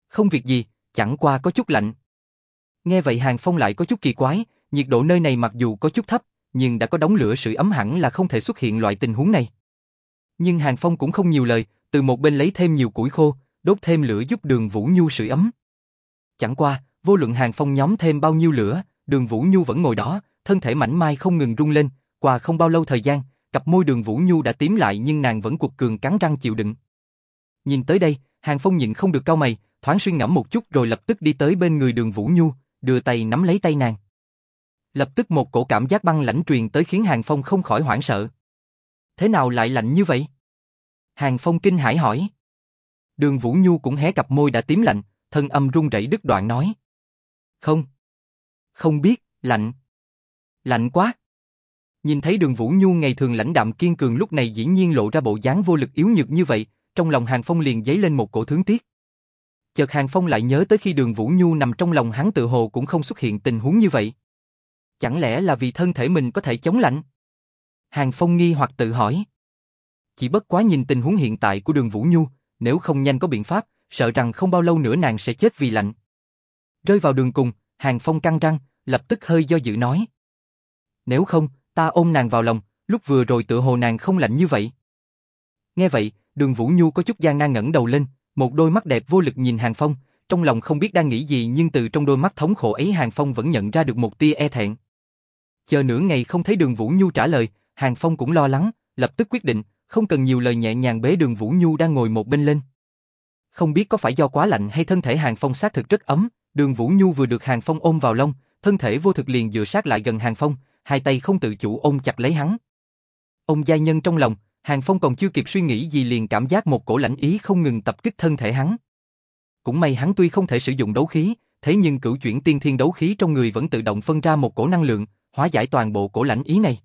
Không việc gì, chẳng qua có chút lạnh. Nghe vậy Hàng Phong lại có chút kỳ quái, nhiệt độ nơi này mặc dù có chút thấp, nhưng đã có đống lửa sự ấm hẳn là không thể xuất hiện loại tình huống này. Nhưng Hàng Phong cũng không nhiều lời, từ một bên lấy thêm nhiều củi khô, đốt thêm lửa giúp đường Vũ Nhu sưởi ấm. Chẳng qua, vô luận Hàng Phong nhóm thêm bao nhiêu lửa, đường Vũ Nhu vẫn ngồi đó, thân thể mảnh mai không ngừng rung lên, qua không bao lâu thời gian, cặp môi đường Vũ Nhu đã tím lại nhưng nàng vẫn cuộc cường cắn răng chịu đựng. Nhìn tới đây, Hàng Phong nhịn không được cau mày, thoáng suy ngẫm một chút rồi lập tức đi tới bên người đường Vũ Nhu, đưa tay nắm lấy tay nàng. Lập tức một cổ cảm giác băng lãnh truyền tới khiến Hàng Phong không khỏi hoảng sợ. Thế nào lại lạnh như vậy? Hàng Phong kinh hãi hỏi. Đường Vũ Nhu cũng hé cặp môi đã tím lạnh, thân âm run rẩy đứt đoạn nói. Không. Không biết, lạnh. Lạnh quá. Nhìn thấy đường Vũ Nhu ngày thường lãnh đạm kiên cường lúc này dĩ nhiên lộ ra bộ dáng vô lực yếu nhược như vậy, trong lòng Hàng Phong liền dấy lên một cổ thương tiếc. Chợt Hàng Phong lại nhớ tới khi đường Vũ Nhu nằm trong lòng hắn tự hồ cũng không xuất hiện tình huống như vậy. Chẳng lẽ là vì thân thể mình có thể chống lạnh? Hàng Phong nghi hoặc tự hỏi. Chỉ bất quá nhìn tình huống hiện tại của đường Vũ Nhu, nếu không nhanh có biện pháp, sợ rằng không bao lâu nữa nàng sẽ chết vì lạnh. Rơi vào đường cùng, Hàng Phong căng răng, lập tức hơi do dự nói. Nếu không, ta ôm nàng vào lòng, lúc vừa rồi tựa hồ nàng không lạnh như vậy. Nghe vậy, đường Vũ Nhu có chút gian nan ngẩng đầu lên, một đôi mắt đẹp vô lực nhìn Hàng Phong, trong lòng không biết đang nghĩ gì nhưng từ trong đôi mắt thống khổ ấy Hàng Phong vẫn nhận ra được một tia e thẹn. Chờ nửa ngày không thấy đường Vũ Nhu trả lời, Hàng Phong cũng lo lắng, lập tức quyết định, không cần nhiều lời nhẹ nhàng bế đường Vũ Nhu đang ngồi một bên lên. Không biết có phải do quá lạnh hay thân thể Hàng Phong xác thực rất ấm, đường Vũ Nhu vừa được Hàng Phong ôm vào lông, thân thể vô thực liền dựa sát lại gần Hàng Phong, hai tay không tự chủ ôm chặt lấy hắn. Ông gia nhân trong lòng, Hàng Phong còn chưa kịp suy nghĩ gì liền cảm giác một cổ lãnh ý không ngừng tập kích thân thể hắn. Cũng may hắn tuy không thể sử dụng đấu khí, thế nhưng cửu chuyển tiên thiên đấu khí trong người vẫn tự động phân ra một cổ năng lượng, hóa giải toàn bộ cổ lãnh ý này.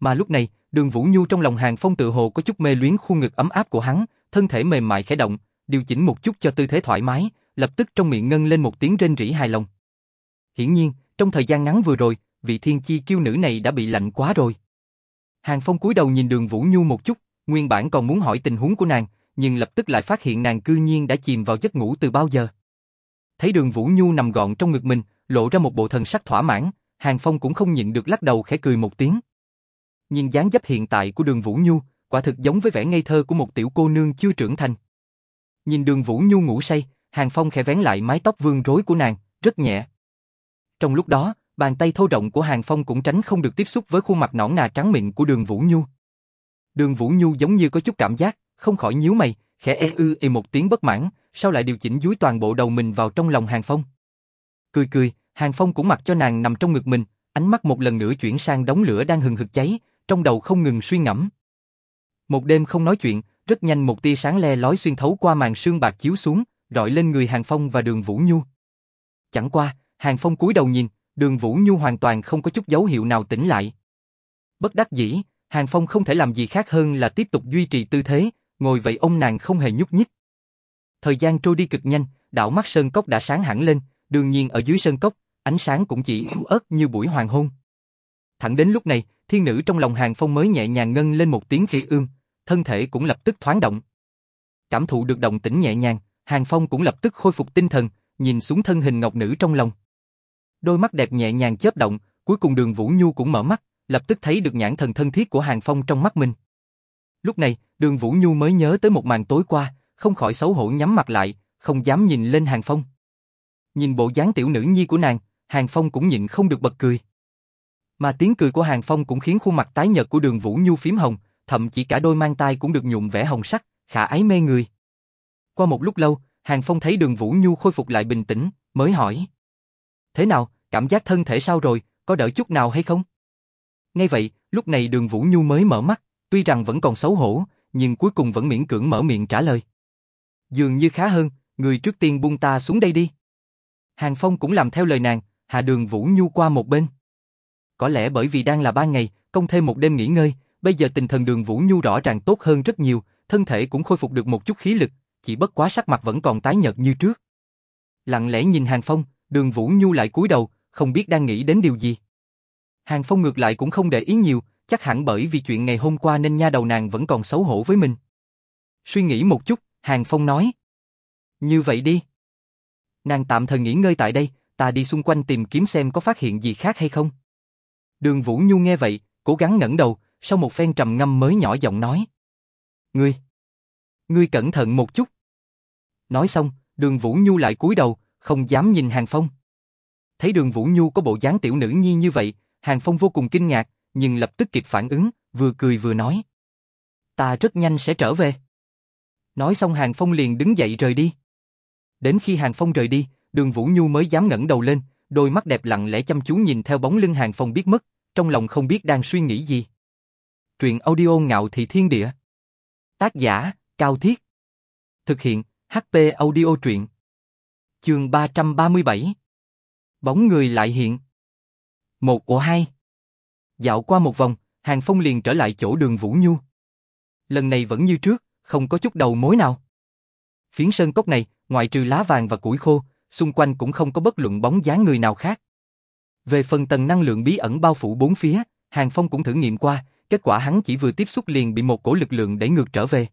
Mà lúc này, đường Vũ Nhu trong lòng Hàng Phong tự hồ có chút mê luyến khuôn ngực ấm áp của hắn, thân thể mềm mại khẽ động, điều chỉnh một chút cho tư thế thoải mái, lập tức trong miệng ngân lên một tiếng rên rỉ hài lòng. Hiển nhiên, trong thời gian ngắn vừa rồi, vị thiên chi kiêu nữ này đã bị lạnh quá rồi. Hàng Phong cúi đầu nhìn đường Vũ Nhu một chút, nguyên bản còn muốn hỏi tình huống của nàng, nhưng lập tức lại phát hiện nàng cư nhiên đã chìm vào giấc ngủ từ bao giờ. Thấy đường Vũ Nhu nằm gọn trong ngực mình, lộ ra một bộ thần sắc thỏa mãn, Hàng Phong cũng không nhịn được lắc đầu khẽ cười một tiếng. Nhìn dáng dấp hiện tại của đường Vũ Nhu, quả thực giống với vẻ ngây thơ của một tiểu cô nương chưa trưởng thành. Nhìn đường Vũ Nhu ngủ say, Hàng Phong khẽ vén lại mái tóc vương rối của nàng, rất nhẹ. Trong lúc đó, bàn tay thô rộng của Hàng Phong cũng tránh không được tiếp xúc với khuôn mặt nõn nà trắng mịn của đường Vũ Nhu. Đường Vũ Nhu giống như có chút cảm giác, không khỏi nhíu mày, khẽ e ư ê một tiếng bất mãn, sau lại điều chỉnh dúi toàn bộ đầu mình vào trong lòng Hàng Phong. Cười cười, Hàng Phong cũng mặc cho nàng nằm trong ngực mình, ánh mắt một lần nữa chuyển sang đống lửa đang hừng hực cháy, trong đầu không ngừng suy ngẫm. Một đêm không nói chuyện, rất nhanh một tia sáng le lói xuyên thấu qua màn sương bạc chiếu xuống, rọi lên người Hàng Phong và Đường Vũ Nhu. Chẳng qua, Hàng Phong cúi đầu nhìn, Đường Vũ Nhu hoàn toàn không có chút dấu hiệu nào tỉnh lại. Bất đắc dĩ, Hàng Phong không thể làm gì khác hơn là tiếp tục duy trì tư thế, ngồi vậy ông nàng không hề nhúc nhích. Thời gian trôi đi cực nhanh, đảo mắt sơn cốc đã sáng hẳn lên, đương nhiên ở dưới sơn cốc, ánh sáng cũng chỉ yếu ớt như buổi hoàng hôn. Thẳng đến lúc này, thiên nữ trong lòng Hàng Phong mới nhẹ nhàng ngân lên một tiếng phi ương, thân thể cũng lập tức thoáng động. Cảm thụ được động tĩnh nhẹ nhàng, Hàng Phong cũng lập tức khôi phục tinh thần, nhìn xuống thân hình ngọc nữ trong lòng. Đôi mắt đẹp nhẹ nhàng chớp động, cuối cùng đường Vũ Nhu cũng mở mắt, lập tức thấy được nhãn thần thân thiết của Hàng Phong trong mắt mình. Lúc này, đường Vũ Nhu mới nhớ tới một màn tối qua, không khỏi xấu hổ nhắm mặt lại, không dám nhìn lên Hàng Phong. Nhìn bộ dáng tiểu nữ nhi của nàng, Hàng Phong cũng nhịn không được bật cười. Mà tiếng cười của Hàng Phong cũng khiến khuôn mặt tái nhợt của đường Vũ Nhu phím hồng, thậm chí cả đôi mang tai cũng được nhuộm vẻ hồng sắc, khả ái mê người. Qua một lúc lâu, Hàng Phong thấy đường Vũ Nhu khôi phục lại bình tĩnh, mới hỏi. Thế nào, cảm giác thân thể sao rồi, có đỡ chút nào hay không? Ngay vậy, lúc này đường Vũ Nhu mới mở mắt, tuy rằng vẫn còn xấu hổ, nhưng cuối cùng vẫn miễn cưỡng mở miệng trả lời. Dường như khá hơn, người trước tiên buông ta xuống đây đi. Hàng Phong cũng làm theo lời nàng, hạ đường Vũ Nhu qua một bên. Có lẽ bởi vì đang là ban ngày, công thêm một đêm nghỉ ngơi, bây giờ tình thần đường Vũ Nhu rõ ràng tốt hơn rất nhiều, thân thể cũng khôi phục được một chút khí lực, chỉ bất quá sắc mặt vẫn còn tái nhợt như trước. Lặng lẽ nhìn Hàng Phong, đường Vũ Nhu lại cúi đầu, không biết đang nghĩ đến điều gì. Hàng Phong ngược lại cũng không để ý nhiều, chắc hẳn bởi vì chuyện ngày hôm qua nên nha đầu nàng vẫn còn xấu hổ với mình. Suy nghĩ một chút, Hàng Phong nói. Như vậy đi. Nàng tạm thời nghỉ ngơi tại đây, ta đi xung quanh tìm kiếm xem có phát hiện gì khác hay không. Đường Vũ Nhu nghe vậy, cố gắng ngẩng đầu, sau một phen trầm ngâm mới nhỏ giọng nói. Ngươi, ngươi cẩn thận một chút. Nói xong, đường Vũ Nhu lại cúi đầu, không dám nhìn Hàng Phong. Thấy đường Vũ Nhu có bộ dáng tiểu nữ nhi như vậy, Hàng Phong vô cùng kinh ngạc, nhưng lập tức kịp phản ứng, vừa cười vừa nói. Ta rất nhanh sẽ trở về. Nói xong Hàng Phong liền đứng dậy rời đi. Đến khi Hàng Phong rời đi, đường Vũ Nhu mới dám ngẩng đầu lên, đôi mắt đẹp lặng lẽ chăm chú nhìn theo bóng lưng Hàng Phong biết mất, trong lòng không biết đang suy nghĩ gì. Truyện audio ngạo thị thiên địa. Tác giả, Cao Thiết. Thực hiện, HP audio truyện. Chương 337. Bóng người lại hiện. Một ổ hai. Dạo qua một vòng, Hàng Phong liền trở lại chỗ đường Vũ Nhu. Lần này vẫn như trước, không có chút đầu mối nào. Phiến sơn cốc này, ngoại trừ lá vàng và củi khô, xung quanh cũng không có bất luận bóng dáng người nào khác. Về phần tầng năng lượng bí ẩn bao phủ bốn phía, Hàng Phong cũng thử nghiệm qua, kết quả hắn chỉ vừa tiếp xúc liền bị một cổ lực lượng đẩy ngược trở về.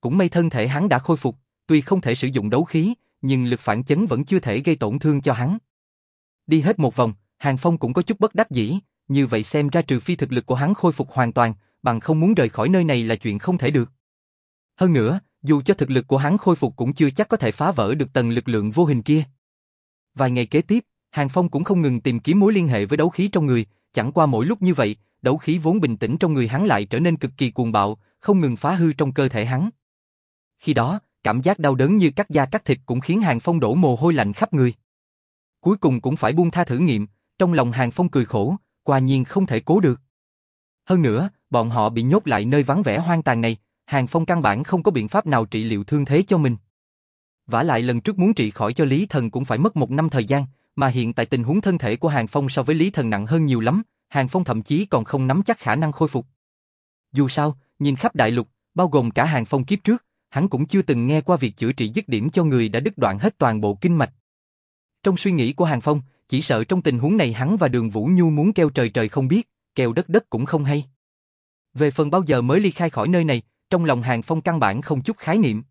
Cũng may thân thể hắn đã khôi phục, tuy không thể sử dụng đấu khí, nhưng lực phản chấn vẫn chưa thể gây tổn thương cho hắn. Đi hết một vòng, Hàng Phong cũng có chút bất đắc dĩ, như vậy xem ra trừ phi thực lực của hắn khôi phục hoàn toàn, bằng không muốn rời khỏi nơi này là chuyện không thể được. Hơn nữa, dù cho thực lực của hắn khôi phục cũng chưa chắc có thể phá vỡ được tầng lực lượng vô hình kia. Vài ngày kế tiếp, Hàng Phong cũng không ngừng tìm kiếm mối liên hệ với đấu khí trong người, chẳng qua mỗi lúc như vậy, đấu khí vốn bình tĩnh trong người hắn lại trở nên cực kỳ cuồng bạo, không ngừng phá hư trong cơ thể hắn. Khi đó, cảm giác đau đớn như cắt da cắt thịt cũng khiến Hàng Phong đổ mồ hôi lạnh khắp người. Cuối cùng cũng phải buông tha thử nghiệm, trong lòng Hàng Phong cười khổ, quả nhiên không thể cố được. Hơn nữa, bọn họ bị nhốt lại nơi vắng vẻ hoang tàn này, Hàng Phong căn bản không có biện pháp nào trị liệu thương thế cho mình. Vả lại lần trước muốn trị khỏi cho Lý Thần cũng phải mất một năm thời gian, mà hiện tại tình huống thân thể của Hàng Phong so với Lý Thần nặng hơn nhiều lắm, Hàng Phong thậm chí còn không nắm chắc khả năng khôi phục. Dù sao, nhìn khắp đại lục, bao gồm cả Hàng Phong kiếp trước, hắn cũng chưa từng nghe qua việc chữa trị dứt điểm cho người đã đứt đoạn hết toàn bộ kinh mạch. Trong suy nghĩ của Hàng Phong, chỉ sợ trong tình huống này hắn và Đường Vũ Nhu muốn kêu trời trời không biết, kêu đất đất cũng không hay. Về phần bao giờ mới ly khai khỏi nơi này, trong lòng Hàng Phong căn bản không chút khái niệm.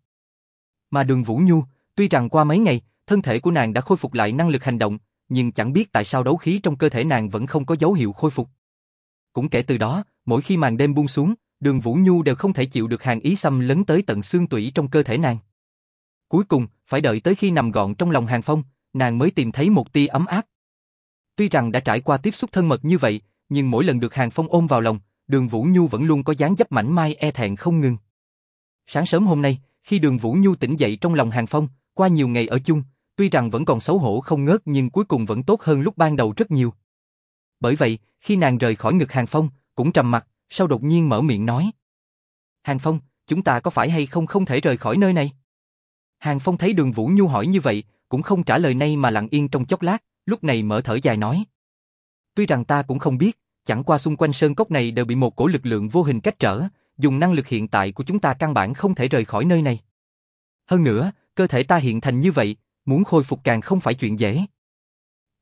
Mà Đường Vũ Nhu, tuy rằng qua mấy ngày, thân thể của nàng đã khôi phục lại năng lực hành động, nhưng chẳng biết tại sao đấu khí trong cơ thể nàng vẫn không có dấu hiệu khôi phục. Cũng kể từ đó, mỗi khi màn đêm buông xuống, Đường Vũ Nhu đều không thể chịu được hàng ý xâm lấn tới tận xương tủy trong cơ thể nàng. Cuối cùng, phải đợi tới khi nằm gọn trong lòng Hàng Phong, nàng mới tìm thấy một tia ấm áp. Tuy rằng đã trải qua tiếp xúc thân mật như vậy, nhưng mỗi lần được Hàng Phong ôm vào lòng, Đường Vũ Nhu vẫn luôn có dáng dấp mảnh mai e thẹn không ngừng. Sáng sớm hôm nay, khi Đường Vũ Nhu tỉnh dậy trong lòng Hàng Phong, qua nhiều ngày ở chung, tuy rằng vẫn còn xấu hổ không ngớt nhưng cuối cùng vẫn tốt hơn lúc ban đầu rất nhiều. Bởi vậy, khi nàng rời khỏi ngực Hàng Phong, cũng trầm mặt, sau đột nhiên mở miệng nói. Hàng Phong, chúng ta có phải hay không không thể rời khỏi nơi này? Hàng Phong thấy đường Vũ Nhu hỏi như vậy, cũng không trả lời nay mà lặng yên trong chốc lát, lúc này mở thở dài nói. Tuy rằng ta cũng không biết, chẳng qua xung quanh sơn cốc này đều bị một cổ lực lượng vô hình cách trở, dùng năng lực hiện tại của chúng ta căn bản không thể rời khỏi nơi này. Hơn nữa, cơ thể ta hiện thành như vậy, muốn khôi phục càng không phải chuyện dễ.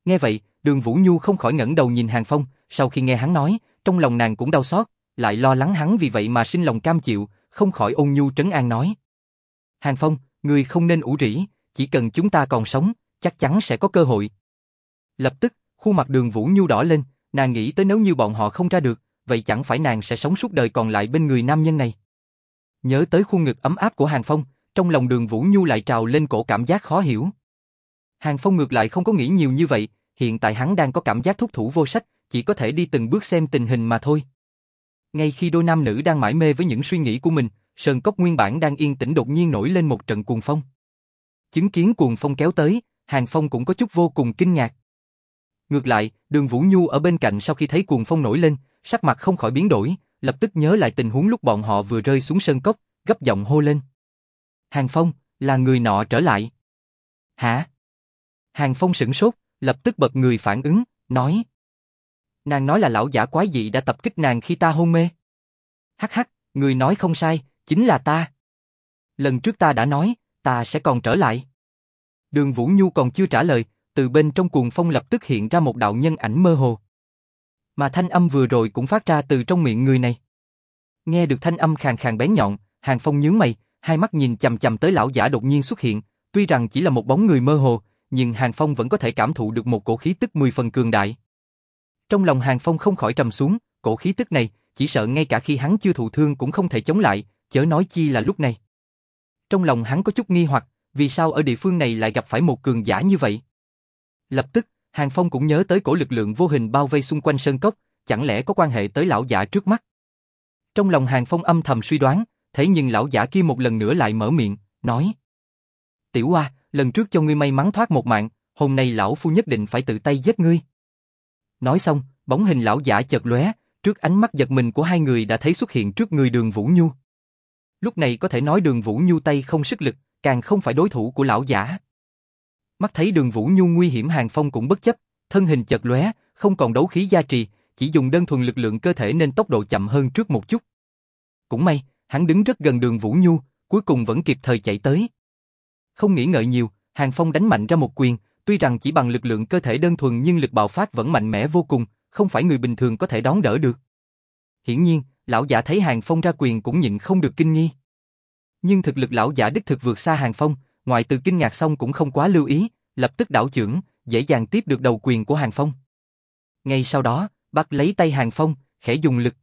Nghe vậy, đường Vũ Nhu không khỏi ngẩng đầu nhìn Hàng Phong, sau khi nghe hắn nói, trong lòng nàng cũng đau xót, lại lo lắng hắn vì vậy mà sinh lòng cam chịu, không khỏi ôn nhu trấn an nói. Hàng Phong, người không nên ủ rỉ, chỉ cần chúng ta còn sống, chắc chắn sẽ có cơ hội. Lập tức, khuôn mặt đường Vũ Nhu đỏ lên, nàng nghĩ tới nếu như bọn họ không ra được, vậy chẳng phải nàng sẽ sống suốt đời còn lại bên người nam nhân này. Nhớ tới khuôn ngực ấm áp của Hàng Phong, trong lòng đường Vũ Nhu lại trào lên cổ cảm giác khó hiểu. Hàng Phong ngược lại không có nghĩ nhiều như vậy, hiện tại hắn đang có cảm giác thúc thủ vô sách, chỉ có thể đi từng bước xem tình hình mà thôi. Ngay khi đôi nam nữ đang mải mê với những suy nghĩ của mình, Sơn Cốc nguyên bản đang yên tĩnh đột nhiên nổi lên một trận cuồng phong. Chứng kiến cuồng phong kéo tới, Hàng Phong cũng có chút vô cùng kinh ngạc. Ngược lại, đường Vũ Nhu ở bên cạnh sau khi thấy cuồng phong nổi lên, sắc mặt không khỏi biến đổi, lập tức nhớ lại tình huống lúc bọn họ vừa rơi xuống sơn cốc, gấp giọng hô lên. Hàng Phong, là người nọ trở lại. Hả? Hàng Phong sửng sốt, lập tức bật người phản ứng, nói. Nàng nói là lão giả quái dị đã tập kích nàng khi ta hôn mê. Hắc hắc, người nói không sai, chính là ta. Lần trước ta đã nói, ta sẽ còn trở lại. Đường Vũ Nhu còn chưa trả lời, từ bên trong cuồng phong lập tức hiện ra một đạo nhân ảnh mơ hồ. Mà thanh âm vừa rồi cũng phát ra từ trong miệng người này. Nghe được thanh âm khàn khàn bén nhọn, Hàng Phong nhướng mày, hai mắt nhìn chầm chầm tới lão giả đột nhiên xuất hiện, tuy rằng chỉ là một bóng người mơ hồ, nhưng Hàng Phong vẫn có thể cảm thụ được một cổ khí tức mười phần cường đại. Trong lòng Hàng Phong không khỏi trầm xuống, cổ khí tức này, chỉ sợ ngay cả khi hắn chưa thụ thương cũng không thể chống lại, chớ nói chi là lúc này. Trong lòng hắn có chút nghi hoặc, vì sao ở địa phương này lại gặp phải một cường giả như vậy? Lập tức, Hàng Phong cũng nhớ tới cổ lực lượng vô hình bao vây xung quanh sơn cốc, chẳng lẽ có quan hệ tới lão giả trước mắt? Trong lòng Hàng Phong âm thầm suy đoán, thế nhưng lão giả kia một lần nữa lại mở miệng, nói Tiểu Hoa, lần trước cho ngươi may mắn thoát một mạng, hôm nay lão phu nhất định phải tự tay giết ngươi. Nói xong, bóng hình lão giả chợt lóe, trước ánh mắt giật mình của hai người đã thấy xuất hiện trước người đường Vũ Nhu. Lúc này có thể nói đường Vũ Nhu tay không sức lực, càng không phải đối thủ của lão giả. Mắt thấy đường Vũ Nhu nguy hiểm Hàng Phong cũng bất chấp, thân hình chợt lóe, không còn đấu khí gia trì, chỉ dùng đơn thuần lực lượng cơ thể nên tốc độ chậm hơn trước một chút. Cũng may, hắn đứng rất gần đường Vũ Nhu, cuối cùng vẫn kịp thời chạy tới. Không nghĩ ngợi nhiều, Hàng Phong đánh mạnh ra một quyền, tuy rằng chỉ bằng lực lượng cơ thể đơn thuần nhưng lực bạo phát vẫn mạnh mẽ vô cùng, không phải người bình thường có thể đón đỡ được. Hiển nhiên, lão giả thấy Hàng Phong ra quyền cũng nhịn không được kinh nghi. Nhưng thực lực lão giả đích thực vượt xa Hàng Phong, ngoại từ kinh ngạc xong cũng không quá lưu ý, lập tức đảo chưởng, dễ dàng tiếp được đầu quyền của Hàng Phong. Ngay sau đó, bắt lấy tay Hàng Phong, khẽ dùng lực.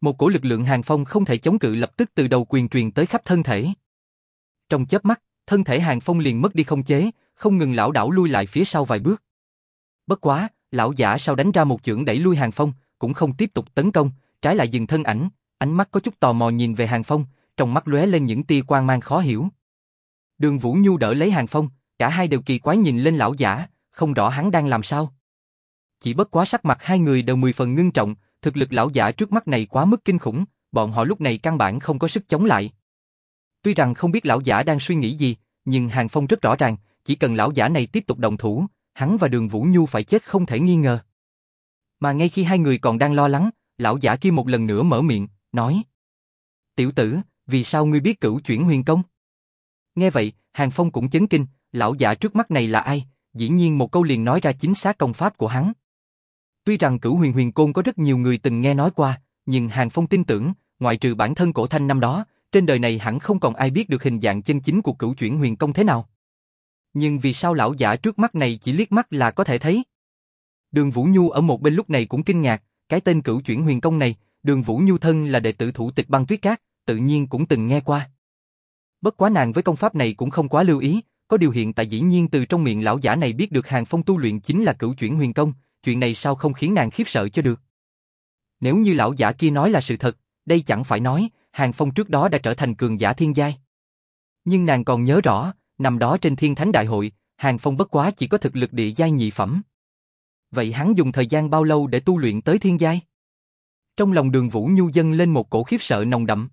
Một cổ lực lượng Hàng Phong không thể chống cự lập tức từ đầu quyền truyền tới khắp thân thể. Trong chớp mắt, thân thể Hàng Phong liền mất đi không chế, không ngừng lão đảo lui lại phía sau vài bước. Bất quá, lão giả sau đánh ra một chưởng đẩy lui Hàng Phong, cũng không tiếp tục tấn công, trái lại dừng thân ảnh, ánh mắt có chút tò mò nhìn về Hàng Phong, trong mắt lóe lên những tia quang mang khó hiểu. Đường Vũ Nhu đỡ lấy Hàng Phong, cả hai đều kỳ quái nhìn lên lão giả, không rõ hắn đang làm sao. Chỉ bất quá sắc mặt hai người đều mười phần ngưng trọng, thực lực lão giả trước mắt này quá mức kinh khủng, bọn họ lúc này căn bản không có sức chống lại. Tuy rằng không biết lão giả đang suy nghĩ gì, nhưng Hàng Phong rất rõ ràng, chỉ cần lão giả này tiếp tục đồng thủ, hắn và đường Vũ Nhu phải chết không thể nghi ngờ. Mà ngay khi hai người còn đang lo lắng, lão giả kia một lần nữa mở miệng, nói Tiểu tử, vì sao ngươi biết cửu chuyển huyền công? Nghe vậy, Hàng Phong cũng chấn kinh, lão giả trước mắt này là ai? Dĩ nhiên một câu liền nói ra chính xác công pháp của hắn. Tuy rằng cửu huyền huyền côn có rất nhiều người từng nghe nói qua, nhưng Hàng Phong tin tưởng, ngoại trừ bản thân cổ thanh năm đó, trên đời này hẳn không còn ai biết được hình dạng chân chính của cửu chuyển huyền công thế nào. Nhưng vì sao lão giả trước mắt này chỉ liếc mắt là có thể thấy? Đường Vũ Nhu ở một bên lúc này cũng kinh ngạc, cái tên cửu chuyển huyền công này, đường Vũ Nhu thân là đệ tử thủ tịch băng tuyết cát, tự nhiên cũng từng nghe qua. Bất quá nàng với công pháp này cũng không quá lưu ý, có điều hiện tại dĩ nhiên từ trong miệng lão giả này biết được hàng phong tu luyện chính là cửu chuyển huyền công, chuyện này sao không khiến nàng khiếp sợ cho được. Nếu như lão giả kia nói là sự thật, đây chẳng phải nói, hàng phong trước đó đã trở thành cường giả thiên giai. Nhưng nàng còn nhớ rõ, năm đó trên thiên thánh đại hội, hàng phong bất quá chỉ có thực lực địa giai nhị phẩm. Vậy hắn dùng thời gian bao lâu để tu luyện tới thiên giai? Trong lòng đường Vũ Nhu dâng lên một cổ khiếp sợ nồng đậm.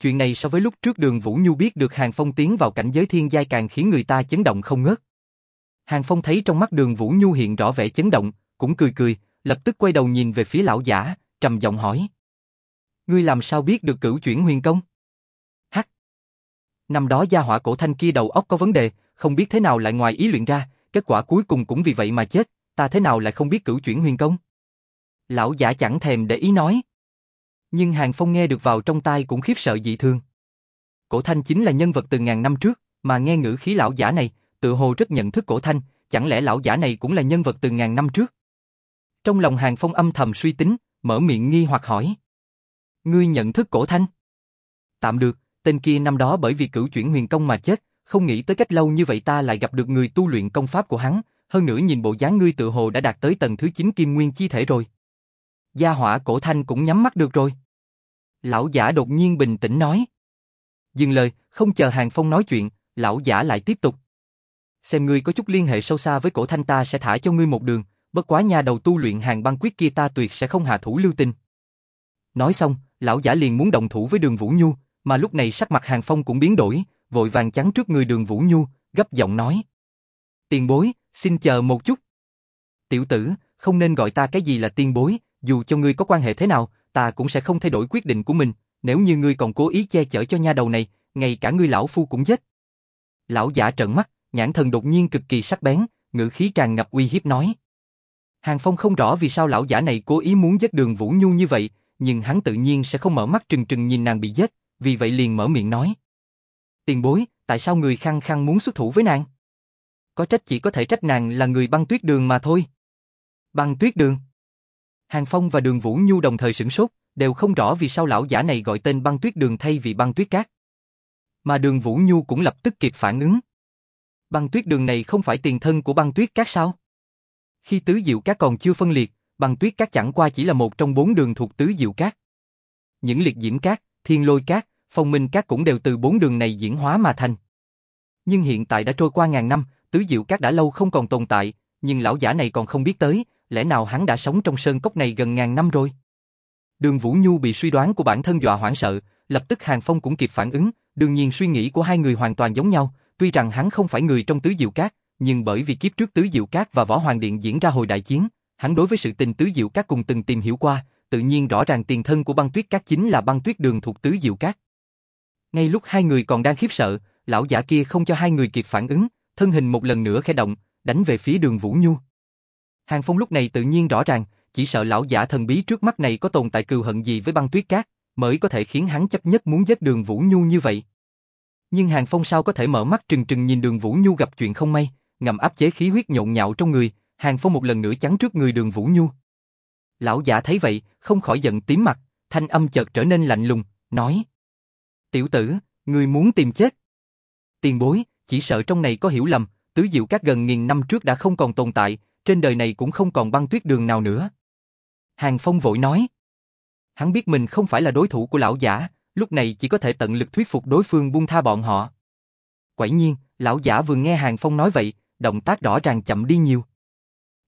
Chuyện này so với lúc trước đường Vũ Nhu biết được Hàng Phong tiến vào cảnh giới thiên giai càng khiến người ta chấn động không ngớt. Hàng Phong thấy trong mắt đường Vũ Nhu hiện rõ vẻ chấn động, cũng cười cười, lập tức quay đầu nhìn về phía lão giả, trầm giọng hỏi. Ngươi làm sao biết được cửu chuyển huyền công? Năm đó gia hỏa cổ thanh kia đầu óc có vấn đề, không biết thế nào lại ngoài ý luyện ra, kết quả cuối cùng cũng vì vậy mà chết, ta thế nào lại không biết cửu chuyển huyền công? Lão giả chẳng thèm để ý nói. Nhưng Hàng Phong nghe được vào trong tai cũng khiếp sợ dị thường Cổ Thanh chính là nhân vật từ ngàn năm trước, mà nghe ngữ khí lão giả này, tự hồ rất nhận thức Cổ Thanh, chẳng lẽ lão giả này cũng là nhân vật từ ngàn năm trước? Trong lòng Hàng Phong âm thầm suy tính, mở miệng nghi hoặc hỏi. Ngươi nhận thức Cổ Thanh? Tạm được, tên kia năm đó bởi vì cửu chuyển huyền công mà chết, không nghĩ tới cách lâu như vậy ta lại gặp được người tu luyện công pháp của hắn, hơn nữa nhìn bộ dáng ngươi tự hồ đã đạt tới tầng thứ 9 kim nguyên chi thể rồi. Gia hỏa cổ thanh cũng nhắm mắt được rồi. Lão giả đột nhiên bình tĩnh nói. Dừng lời, không chờ Hàng Phong nói chuyện, lão giả lại tiếp tục. Xem ngươi có chút liên hệ sâu xa với cổ thanh ta sẽ thả cho ngươi một đường, bất quá nhà đầu tu luyện hàng băng quyết kia ta tuyệt sẽ không hạ thủ lưu tình. Nói xong, lão giả liền muốn động thủ với đường Vũ Nhu, mà lúc này sắc mặt Hàng Phong cũng biến đổi, vội vàng chắn trước người đường Vũ Nhu, gấp giọng nói. Tiền bối, xin chờ một chút. Tiểu tử, không nên gọi ta cái gì là tiên bối, dù cho ngươi có quan hệ thế nào, ta cũng sẽ không thay đổi quyết định của mình, nếu như ngươi còn cố ý che chở cho nha đầu này, ngay cả ngươi lão phu cũng giết. Lão giả trợn mắt, nhãn thần đột nhiên cực kỳ sắc bén, ngữ khí tràn ngập uy hiếp nói. Hàng Phong không rõ vì sao lão giả này cố ý muốn giết đường Vũ Nhu như vậy, nhưng hắn tự nhiên sẽ không mở mắt trừng trừng nhìn nàng bị giết, vì vậy liền mở miệng nói. Tiền bối, tại sao người khăng khăng muốn xuất thủ với nàng? Có trách chỉ có thể trách nàng là người băng tuyết đường mà thôi. Băng tuyết đường? Hàng Phong và Đường Vũ Nhu đồng thời sửng sốt, đều không rõ vì sao lão giả này gọi tên băng tuyết đường thay vì băng tuyết cát. Mà đường Vũ Nhu cũng lập tức kịp phản ứng. Băng tuyết đường này không phải tiền thân của băng tuyết cát sao? Khi tứ diệu cát còn chưa phân liệt, băng tuyết cát chẳng qua chỉ là một trong bốn đường thuộc tứ diệu cát. Những liệt diễm cát, thiên lôi cát, phong minh cát cũng đều từ bốn đường này diễn hóa mà thành. Nhưng hiện tại đã trôi qua ngàn năm, tứ diệu cát đã lâu không còn tồn tại, nhưng lão giả này còn không biết tới, lẽ nào hắn đã sống trong sơn cốc này gần ngàn năm rồi? Đường Vũ Nhu bị suy đoán của bản thân dọa hoảng sợ, lập tức Hàng Phong cũng kịp phản ứng, đương nhiên suy nghĩ của hai người hoàn toàn giống nhau, tuy rằng hắn không phải người trong tứ diệu cát, nhưng bởi vì kiếp trước tứ diệu cát và võ hoàng điện diễn ra hồi đại chiến, hắn đối với sự tình tứ diệu cát cùng từng tìm hiểu qua, tự nhiên rõ ràng tiền thân của băng tuyết cát chính là băng tuyết đường thuộc tứ diệu cát. Ngay lúc hai người còn đang khiếp sợ, lão giả kia không cho hai người kịp phản ứng, thân hình một lần nữa khẽ động, đánh về phía đường Vũ Nhu. Hàng Phong lúc này tự nhiên rõ ràng, chỉ sợ lão giả thần bí trước mắt này có tồn tại cừu hận gì với băng tuyết cát, mới có thể khiến hắn chấp nhất muốn giết đường Vũ Nhu như vậy. Nhưng Hàng Phong sao có thể mở mắt trừng trừng nhìn đường Vũ Nhu gặp chuyện không may, ngầm áp chế khí huyết nhộn nhạo trong người, Hàng Phong một lần nữa chắn trước người đường Vũ Nhu. Lão giả thấy vậy, không khỏi giận tím mặt, thanh âm chợt trở nên lạnh lùng, nói. Tiểu tử, người muốn tìm chết. Tiền bối, chỉ sợ trong này có hiểu lầm, tứ diệu các gần nghìn năm trước đã không còn tồn tại, trên đời này cũng không còn băng tuyết đường nào nữa. Hàng Phong vội nói. Hắn biết mình không phải là đối thủ của lão giả, lúc này chỉ có thể tận lực thuyết phục đối phương buông tha bọn họ. Quả nhiên, lão giả vừa nghe Hàng Phong nói vậy, động tác rõ ràng chậm đi nhiều.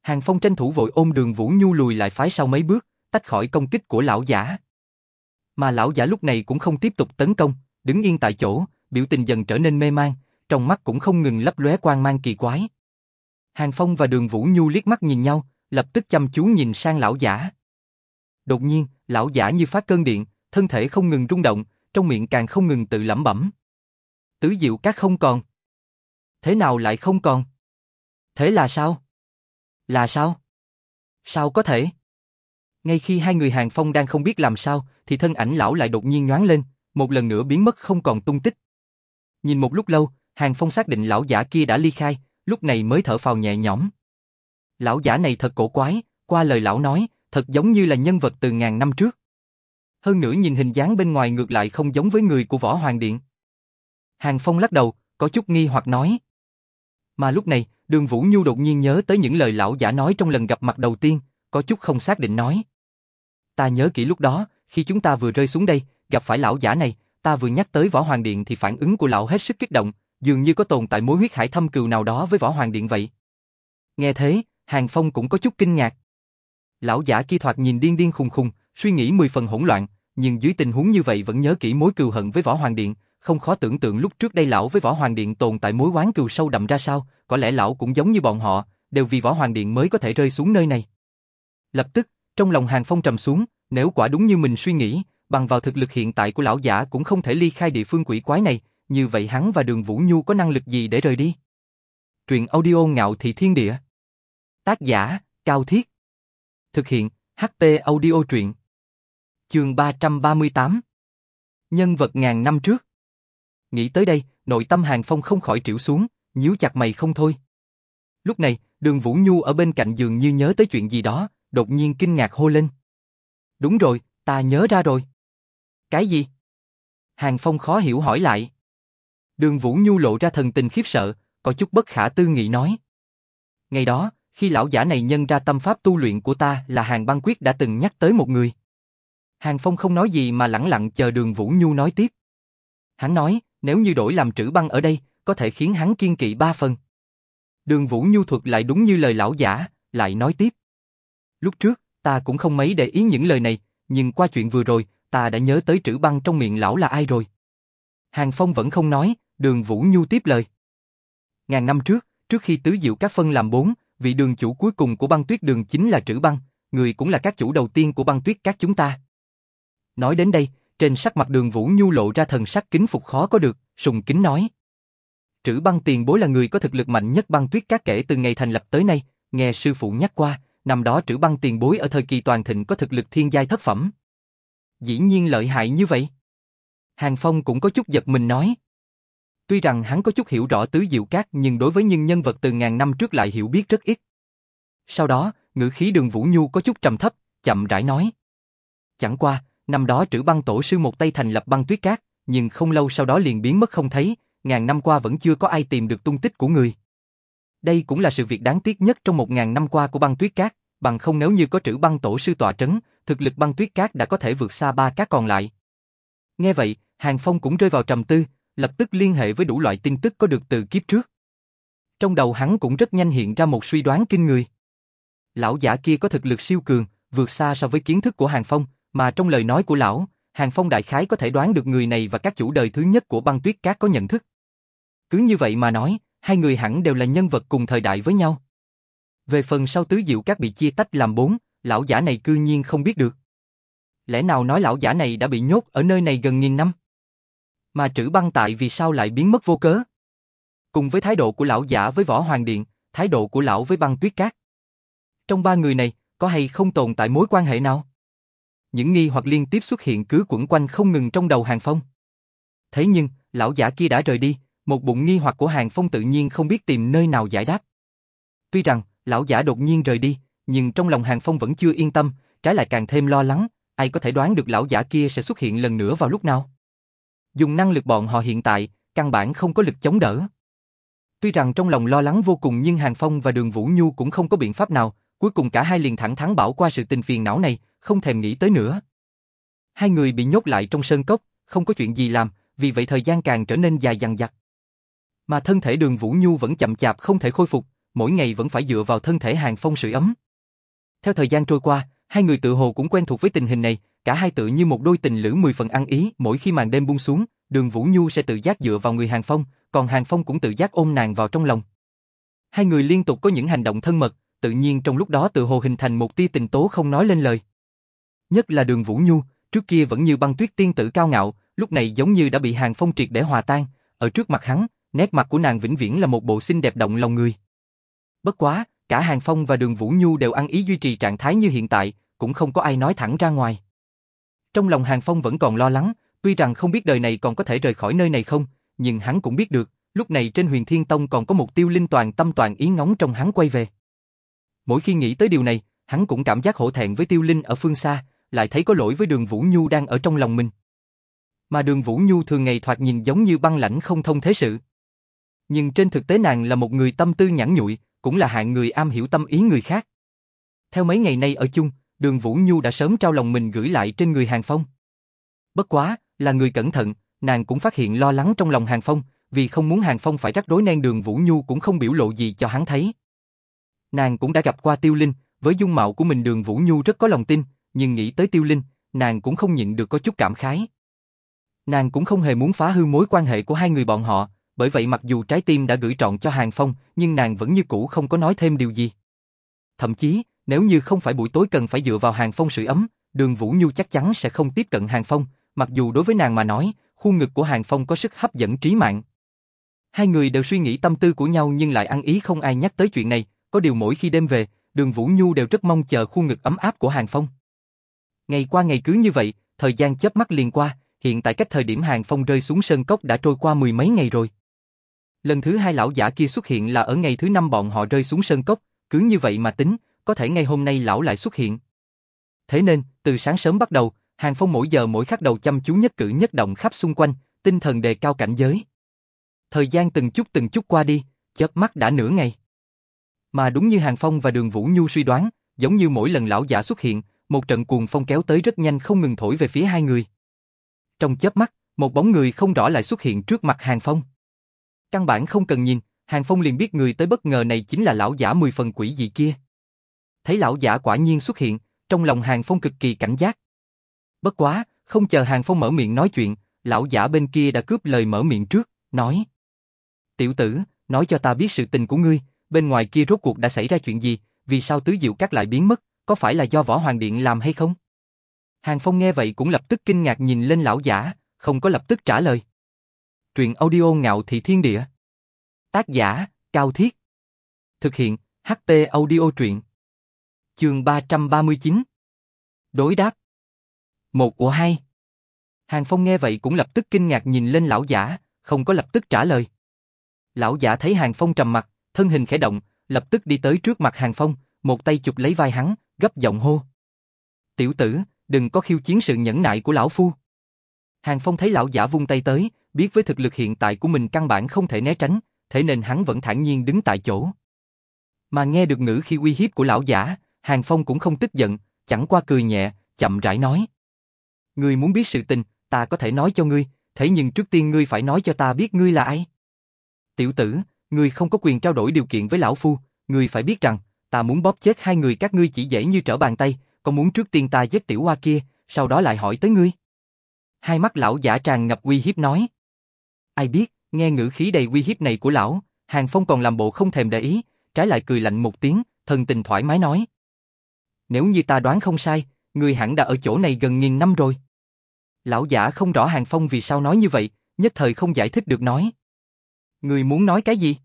Hàng Phong tranh thủ vội ôm đường Vũ Nhu lùi lại phái sau mấy bước, tách khỏi công kích của lão giả. Mà lão giả lúc này cũng không tiếp tục tấn công, đứng yên tại chỗ, biểu tình dần trở nên mê man, trong mắt cũng không ngừng lấp lóe quang mang kỳ quái. Hàng Phong và đường Vũ Nhu liếc mắt nhìn nhau, lập tức chăm chú nhìn sang lão giả. Đột nhiên, lão giả như phát cơn điện, thân thể không ngừng rung động, trong miệng càng không ngừng tự lẩm bẩm. Tứ diệu các không còn. Thế nào lại không còn? Thế là sao? Là sao? Sao có thể? Ngay khi hai người Hàng Phong đang không biết làm sao, thì thân ảnh lão lại đột nhiên nhoáng lên, một lần nữa biến mất không còn tung tích. Nhìn một lúc lâu, Hàng Phong xác định lão giả kia đã ly khai, lúc này mới thở phào nhẹ nhõm. Lão giả này thật cổ quái, qua lời lão nói, thật giống như là nhân vật từ ngàn năm trước. Hơn nữa nhìn hình dáng bên ngoài ngược lại không giống với người của Võ Hoàng Điện. Hàng Phong lắc đầu, có chút nghi hoặc nói. Mà lúc này, đường Vũ Nhu đột nhiên nhớ tới những lời lão giả nói trong lần gặp mặt đầu tiên, có chút không xác định nói. Ta nhớ kỹ lúc đó, khi chúng ta vừa rơi xuống đây, gặp phải lão giả này, ta vừa nhắc tới Võ Hoàng Điện thì phản ứng của lão hết sức kích động, dường như có tồn tại mối huyết hải thâm cừu nào đó với Võ Hoàng Điện vậy. Nghe thế, Hàng Phong cũng có chút kinh ngạc. Lão giả kia thoạt nhìn điên điên khùng khùng, suy nghĩ mười phần hỗn loạn, nhưng dưới tình huống như vậy vẫn nhớ kỹ mối cừu hận với Võ Hoàng Điện, không khó tưởng tượng lúc trước đây lão với Võ Hoàng Điện tồn tại mối oán cừu sâu đậm ra sao, có lẽ lão cũng giống như bọn họ, đều vì Võ Hoàng Điện mới có thể rơi xuống nơi này. Lập tức, trong lòng Hàng Phong trầm xuống, nếu quả đúng như mình suy nghĩ, bằng vào thực lực hiện tại của lão giả cũng không thể ly khai địa phương quỷ quái này, như vậy hắn và Đường Vũ Nhu có năng lực gì để rời đi? Truyện audio ngạo thị thiên địa. Tác giả, Cao Thiết. Thực hiện, ht audio truyện. Chương 338. Nhân vật ngàn năm trước. Nghĩ tới đây, nội tâm Hàng Phong không khỏi triểu xuống, nhíu chặt mày không thôi. Lúc này, đường Vũ Nhu ở bên cạnh giường như nhớ tới chuyện gì đó, đột nhiên kinh ngạc hô lên. Đúng rồi, ta nhớ ra rồi. Cái gì? Hàng Phong khó hiểu hỏi lại. Đường Vũ Nhu lộ ra thần tình khiếp sợ, có chút bất khả tư nghị nói. Ngày đó, khi lão giả này nhân ra tâm pháp tu luyện của ta là Hàng Băng Quyết đã từng nhắc tới một người. Hàng Phong không nói gì mà lặng lặng chờ đường Vũ Nhu nói tiếp. Hắn nói, nếu như đổi làm trữ băng ở đây, có thể khiến hắn kiên kỵ ba phần. Đường Vũ Nhu thuật lại đúng như lời lão giả, lại nói tiếp. Lúc trước, ta cũng không mấy để ý những lời này, nhưng qua chuyện vừa rồi, ta đã nhớ tới trữ băng trong miệng lão là ai rồi. Hàng Phong vẫn không nói, đường Vũ Nhu tiếp lời. Ngàn năm trước, trước khi tứ diệu các phân làm bốn, vị đường chủ cuối cùng của băng tuyết đường chính là trữ băng, người cũng là các chủ đầu tiên của băng tuyết các chúng ta. Nói đến đây, trên sắc mặt đường Vũ Nhu lộ ra thần sắc kính phục khó có được, sùng kính nói. Trữ băng tiền bối là người có thực lực mạnh nhất băng tuyết các kể từ ngày thành lập tới nay, nghe sư phụ nhắc qua, năm đó trữ băng tiền bối ở thời kỳ toàn thịnh có thực lực thiên giai thất phẩm. Dĩ nhiên lợi hại như vậy. Hàng Phong cũng có chút giật mình nói. Tuy rằng hắn có chút hiểu rõ tứ diệu cát nhưng đối với những nhân vật từ ngàn năm trước lại hiểu biết rất ít. Sau đó, ngữ khí đường Vũ Nhu có chút trầm thấp, chậm rãi nói. Chẳng qua, năm đó trữ băng tổ sư một tay thành lập băng tuyết cát, nhưng không lâu sau đó liền biến mất không thấy, ngàn năm qua vẫn chưa có ai tìm được tung tích của người. Đây cũng là sự việc đáng tiếc nhất trong một ngàn năm qua của băng tuyết cát, bằng không nếu như có trữ băng tổ sư tọa trấn, thực lực băng tuyết cát đã có thể vượt xa ba cát còn lại. Nghe vậy, Hàng Phong cũng rơi vào trầm tư, lập tức liên hệ với đủ loại tin tức có được từ kiếp trước. Trong đầu hắn cũng rất nhanh hiện ra một suy đoán kinh người. Lão giả kia có thực lực siêu cường, vượt xa so với kiến thức của Hàng Phong, mà trong lời nói của lão, Hàng Phong đại khái có thể đoán được người này và các chủ đời thứ nhất của băng tuyết cát có nhận thức. Cứ như vậy mà nói, hai người hẳn đều là nhân vật cùng thời đại với nhau. Về phần sau tứ diệu các bị chia tách làm bốn, lão giả này cư nhiên không biết được. Lẽ nào nói lão giả này đã bị nhốt ở nơi này gần nghìn năm? Mà trữ băng tại vì sao lại biến mất vô cớ? Cùng với thái độ của lão giả với võ hoàng điện, thái độ của lão với băng tuyết cát. Trong ba người này, có hay không tồn tại mối quan hệ nào? Những nghi hoặc liên tiếp xuất hiện cứ quẩn quanh không ngừng trong đầu Hàng Phong. Thế nhưng, lão giả kia đã rời đi, một bụng nghi hoặc của Hàng Phong tự nhiên không biết tìm nơi nào giải đáp. Tuy rằng, lão giả đột nhiên rời đi, nhưng trong lòng Hàng Phong vẫn chưa yên tâm, trái lại càng thêm lo lắng, ai có thể đoán được lão giả kia sẽ xuất hiện lần nữa vào lúc nào. Dùng năng lực bọn họ hiện tại, căn bản không có lực chống đỡ. Tuy rằng trong lòng lo lắng vô cùng nhưng Hàng Phong và Đường Vũ Nhu cũng không có biện pháp nào, cuối cùng cả hai liền thẳng thắn bảo qua sự tình phiền não này, không thèm nghĩ tới nữa. Hai người bị nhốt lại trong sơn cốc, không có chuyện gì làm, vì vậy thời gian càng trở nên dài dằng dặc. Mà thân thể đường Vũ Nhu vẫn chậm chạp không thể khôi phục, mỗi ngày vẫn phải dựa vào thân thể hàng phong sưởi ấm. Theo thời gian trôi qua, hai người tự hồ cũng quen thuộc với tình hình này, cả hai tự như một đôi tình lữ mười phần ăn ý, mỗi khi màn đêm buông xuống, đường Vũ Nhu sẽ tự giác dựa vào người hàng phong, còn hàng phong cũng tự giác ôm nàng vào trong lòng. Hai người liên tục có những hành động thân mật, tự nhiên trong lúc đó tự hồ hình thành một tia tình tố không nói lên lời. Nhất là đường Vũ Nhu, trước kia vẫn như băng tuyết tiên tử cao ngạo, lúc này giống như đã bị hàng phong triệt để hòa tan, ở trước mặt hắn, nét mặt của nàng vĩnh viễn là một bộ xinh đẹp động lòng người. Bất quá, cả Hàng Phong và Đường Vũ Nhu đều ăn ý duy trì trạng thái như hiện tại, cũng không có ai nói thẳng ra ngoài. Trong lòng Hàng Phong vẫn còn lo lắng, tuy rằng không biết đời này còn có thể rời khỏi nơi này không, nhưng hắn cũng biết được, lúc này trên huyền Thiên Tông còn có một tiêu linh toàn tâm toàn ý ngóng trong hắn quay về. Mỗi khi nghĩ tới điều này, hắn cũng cảm giác hổ thẹn với tiêu linh ở phương xa, lại thấy có lỗi với đường Vũ Nhu đang ở trong lòng mình. Mà đường Vũ Nhu thường ngày thoạt nhìn giống như băng lãnh không thông thế sự. Nhưng trên thực tế nàng là một người tâm tư nhẵn nhụi, cũng là hạng người am hiểu tâm ý người khác. Theo mấy ngày nay ở chung, đường Vũ Nhu đã sớm trao lòng mình gửi lại trên người Hàng Phong. Bất quá, là người cẩn thận, nàng cũng phát hiện lo lắng trong lòng Hàng Phong, vì không muốn Hàng Phong phải rắc rối nên đường Vũ Nhu cũng không biểu lộ gì cho hắn thấy. Nàng cũng đã gặp qua Tiêu Linh, với dung mạo của mình đường Vũ Nhu rất có lòng tin, nhưng nghĩ tới Tiêu Linh, nàng cũng không nhịn được có chút cảm khái. Nàng cũng không hề muốn phá hư mối quan hệ của hai người bọn họ, bởi vậy mặc dù trái tim đã gửi trọn cho Hàng Phong, nhưng nàng vẫn như cũ không có nói thêm điều gì. Thậm chí, nếu như không phải buổi tối cần phải dựa vào Hàng Phong sưởi ấm, đường Vũ Nhu chắc chắn sẽ không tiếp cận Hàng Phong, mặc dù đối với nàng mà nói, khuôn ngực của Hàng Phong có sức hấp dẫn trí mạng. Hai người đều suy nghĩ tâm tư của nhau nhưng lại ăn ý không ai nhắc tới chuyện này, có điều mỗi khi đêm về, đường Vũ Nhu đều rất mong chờ khuôn ngực ấm áp của Hàng Phong. Ngày qua ngày cứ như vậy, thời gian chớp mắt liền qua, hiện tại cách thời điểm Hàng Phong rơi xuống sơn cốc đã trôi qua mười mấy ngày rồi. Lần thứ hai lão giả kia xuất hiện là ở ngày thứ năm bọn họ rơi xuống sơn cốc, cứ như vậy mà tính, có thể ngay hôm nay lão lại xuất hiện. Thế nên, từ sáng sớm bắt đầu, Hàng Phong mỗi giờ mỗi khắc đầu chăm chú nhất cử nhất động khắp xung quanh, tinh thần đề cao cảnh giới. Thời gian từng chút từng chút qua đi, chớp mắt đã nửa ngày. Mà đúng như Hàng Phong và Đường Vũ Nhu suy đoán, giống như mỗi lần lão giả xuất hiện, một trận cuồng phong kéo tới rất nhanh không ngừng thổi về phía hai người. Trong chớp mắt, một bóng người không rõ lại xuất hiện trước mặt Hàng Phong. Căn bản không cần nhìn, Hàng Phong liền biết người tới bất ngờ này chính là lão giả mười phần quỷ dị kia. Thấy lão giả quả nhiên xuất hiện, trong lòng Hàng Phong cực kỳ cảnh giác. Bất quá, không chờ Hàng Phong mở miệng nói chuyện, lão giả bên kia đã cướp lời mở miệng trước, nói. Tiểu tử, nói cho ta biết sự tình của ngươi, bên ngoài kia rốt cuộc đã xảy ra chuyện gì, vì sao tứ diệu các lại biến mất, có phải là do võ hoàng điện làm hay không? Hàng Phong nghe vậy cũng lập tức kinh ngạc nhìn lên lão giả, không có lập tức trả lời. Truyện audio ngạo thị thiên địa. Tác giả, Cao Thiết. Thực hiện, ht audio truyện. Trường 339. Đối đáp. Một của hai. Hàng Phong nghe vậy cũng lập tức kinh ngạc nhìn lên lão giả, không có lập tức trả lời. Lão giả thấy Hàng Phong trầm mặt, thân hình khẽ động, lập tức đi tới trước mặt Hàng Phong, một tay chụp lấy vai hắn, gấp giọng hô. Tiểu tử, đừng có khiêu chiến sự nhẫn nại của lão phu. Hàng Phong thấy lão giả vung tay tới, biết với thực lực hiện tại của mình căn bản không thể né tránh, thế nên hắn vẫn thản nhiên đứng tại chỗ. Mà nghe được ngữ khi uy hiếp của lão giả, Hàng Phong cũng không tức giận, chẳng qua cười nhẹ, chậm rãi nói. Ngươi muốn biết sự tình, ta có thể nói cho ngươi, thế nhưng trước tiên ngươi phải nói cho ta biết ngươi là ai. Tiểu tử, ngươi không có quyền trao đổi điều kiện với lão phu, ngươi phải biết rằng, ta muốn bóp chết hai người các ngươi chỉ dễ như trở bàn tay, còn muốn trước tiên ta giết tiểu hoa kia, sau đó lại hỏi tới ngươi. Hai mắt lão giả tràn ngập uy hiếp nói. Ai biết, nghe ngữ khí đầy uy hiếp này của lão, Hàng Phong còn làm bộ không thèm để ý, trái lại cười lạnh một tiếng, thần tình thoải mái nói. Nếu như ta đoán không sai, ngươi hẳn đã ở chỗ này gần nghìn năm rồi. Lão giả không rõ Hàng Phong vì sao nói như vậy, nhất thời không giải thích được nói. Ngươi muốn nói cái gì?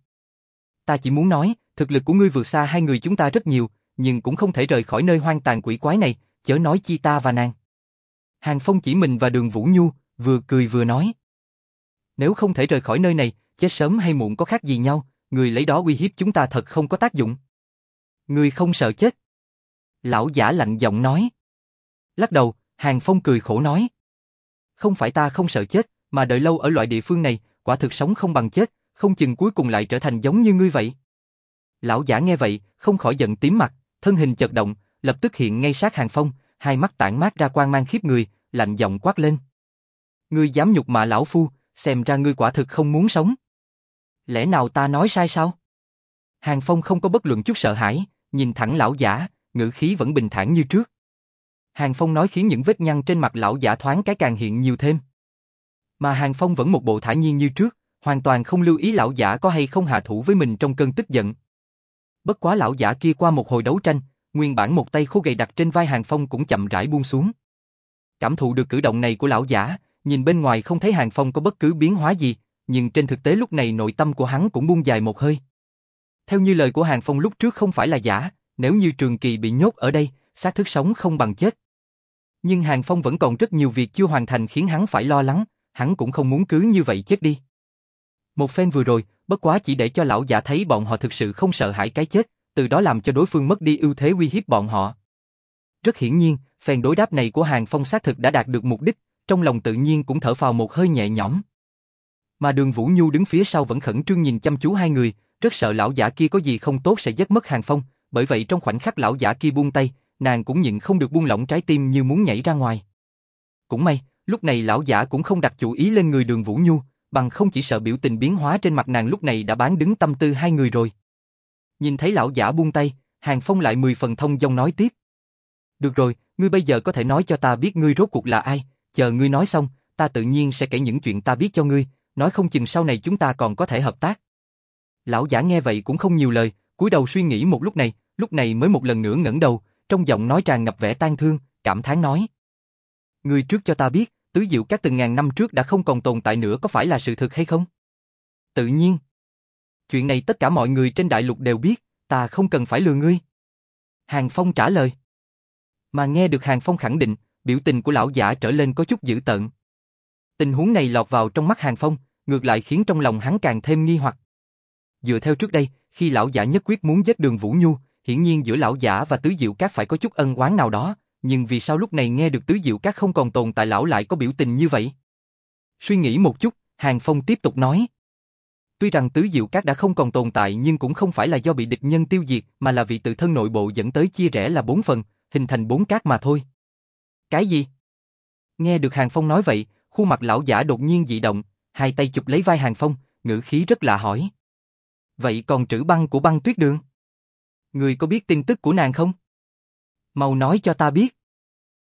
Ta chỉ muốn nói, thực lực của ngươi vượt xa hai người chúng ta rất nhiều, nhưng cũng không thể rời khỏi nơi hoang tàn quỷ quái này, chớ nói chi ta và nàng. Hàng Phong chỉ mình và đường Vũ Nhu, vừa cười vừa nói. Nếu không thể rời khỏi nơi này, chết sớm hay muộn có khác gì nhau, người lấy đó uy hiếp chúng ta thật không có tác dụng. Người không sợ chết. Lão giả lạnh giọng nói. Lắc đầu, Hàng Phong cười khổ nói. Không phải ta không sợ chết, mà đợi lâu ở loại địa phương này, quả thực sống không bằng chết, không chừng cuối cùng lại trở thành giống như ngươi vậy. Lão giả nghe vậy, không khỏi giận tím mặt, thân hình chật động, lập tức hiện ngay sát Hàng Phong, hai mắt tản mát ra quang mang khiếp người, lạnh giọng quát lên. Ngươi dám nhục mạ lão phu, xem ra ngươi quả thực không muốn sống. Lẽ nào ta nói sai sao? Hàng Phong không có bất luận chút sợ hãi, nhìn thẳng lão giả, ngữ khí vẫn bình thản như trước. Hàng Phong nói khiến những vết nhăn trên mặt lão giả thoáng cái càng hiện nhiều thêm. Mà Hàng Phong vẫn một bộ thả nhiên như trước, hoàn toàn không lưu ý lão giả có hay không hạ thủ với mình trong cơn tức giận. Bất quá lão giả kia qua một hồi đấu tranh, nguyên bản một tay khô gầy đặt trên vai Hàng Phong cũng chậm rãi buông xuống. Cảm thụ được cử động này của lão giả, nhìn bên ngoài không thấy Hàng Phong có bất cứ biến hóa gì, nhưng trên thực tế lúc này nội tâm của hắn cũng buông dài một hơi. Theo như lời của Hàng Phong lúc trước không phải là giả, nếu như Trường Kỳ bị nhốt ở đây, xác thức sống không bằng chết. Nhưng Hàng Phong vẫn còn rất nhiều việc chưa hoàn thành khiến hắn phải lo lắng, hắn cũng không muốn cứ như vậy chết đi. Một phen vừa rồi, bất quá chỉ để cho lão giả thấy bọn họ thực sự không sợ hãi cái chết, từ đó làm cho đối phương mất đi ưu thế uy hiếp bọn họ. Rất hiển nhiên, phen đối đáp này của Hàng Phong xác thực đã đạt được mục đích, trong lòng tự nhiên cũng thở phào một hơi nhẹ nhõm. Mà đường Vũ Nhu đứng phía sau vẫn khẩn trương nhìn chăm chú hai người, rất sợ lão giả kia có gì không tốt sẽ giấc mất Hàng Phong, bởi vậy trong khoảnh khắc lão giả kia buông tay, nàng cũng nhịn không được buông lỏng trái tim như muốn nhảy ra ngoài. Cũng may, lúc này lão giả cũng không đặt chủ ý lên người đường Vũ Nhu, bằng không chỉ sợ biểu tình biến hóa trên mặt nàng lúc này đã bán đứng tâm tư hai người rồi. Nhìn thấy lão giả buông tay, Hàng Phong lại mười phần thông dong nói tiếp. Được rồi, ngươi bây giờ có thể nói cho ta biết ngươi rốt cuộc là ai, chờ ngươi nói xong, ta tự nhiên sẽ kể những chuyện ta biết cho ngươi, nói không chừng sau này chúng ta còn có thể hợp tác. Lão giả nghe vậy cũng không nhiều lời, cúi đầu suy nghĩ một lúc này, lúc này mới một lần nữa ngẩng đầu, trong giọng nói tràn ngập vẻ tan thương, cảm thán nói. Ngươi trước cho ta biết, tứ diệu các từng ngàn năm trước đã không còn tồn tại nữa có phải là sự thực hay không? Tự nhiên. Chuyện này tất cả mọi người trên đại lục đều biết, ta không cần phải lừa ngươi. Hàng Phong trả lời. Mà nghe được Hàng Phong khẳng định, biểu tình của lão giả trở lên có chút dữ tợn. Tình huống này lọt vào trong mắt Hàng Phong, ngược lại khiến trong lòng hắn càng thêm nghi hoặc. Dựa theo trước đây, khi lão giả nhất quyết muốn giết đường Vũ Nhu, hiển nhiên giữa lão giả và tứ diệu các phải có chút ân oán nào đó, nhưng vì sao lúc này nghe được tứ diệu các không còn tồn tại lão lại có biểu tình như vậy? Suy nghĩ một chút, Hàng Phong tiếp tục nói. Tuy rằng tứ diệu các đã không còn tồn tại nhưng cũng không phải là do bị địch nhân tiêu diệt mà là vì tự thân nội bộ dẫn tới chia rẽ là bốn phần, hình thành bốn cát mà thôi. Cái gì? Nghe được Hàng Phong nói vậy, khuôn mặt lão giả đột nhiên dị động, hai tay chụp lấy vai Hàng Phong, ngữ khí rất lạ hỏi. Vậy còn trữ băng của băng tuyết đường? Người có biết tin tức của nàng không? Mau nói cho ta biết.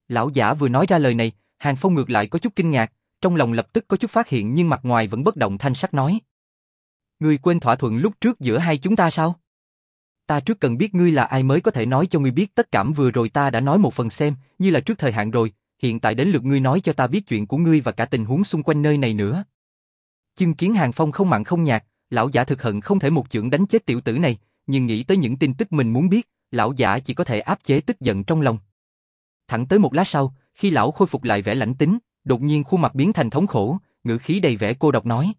Lão giả vừa nói ra lời này, Hàng Phong ngược lại có chút kinh ngạc, trong lòng lập tức có chút phát hiện nhưng mặt ngoài vẫn bất động thanh sắc nói. Ngươi quên thỏa thuận lúc trước giữa hai chúng ta sao? Ta trước cần biết ngươi là ai mới có thể nói cho ngươi biết tất cả vừa rồi ta đã nói một phần xem, như là trước thời hạn rồi, hiện tại đến lượt ngươi nói cho ta biết chuyện của ngươi và cả tình huống xung quanh nơi này nữa. Chứng kiến Hàng Phong không mặn không nhạt, lão giả thực hận không thể một chưởng đánh chết tiểu tử này, nhưng nghĩ tới những tin tức mình muốn biết, lão giả chỉ có thể áp chế tức giận trong lòng. Thẳng tới một lát sau, khi lão khôi phục lại vẻ lãnh tính, đột nhiên khuôn mặt biến thành thống khổ, ngữ khí đầy vẻ cô độc nói.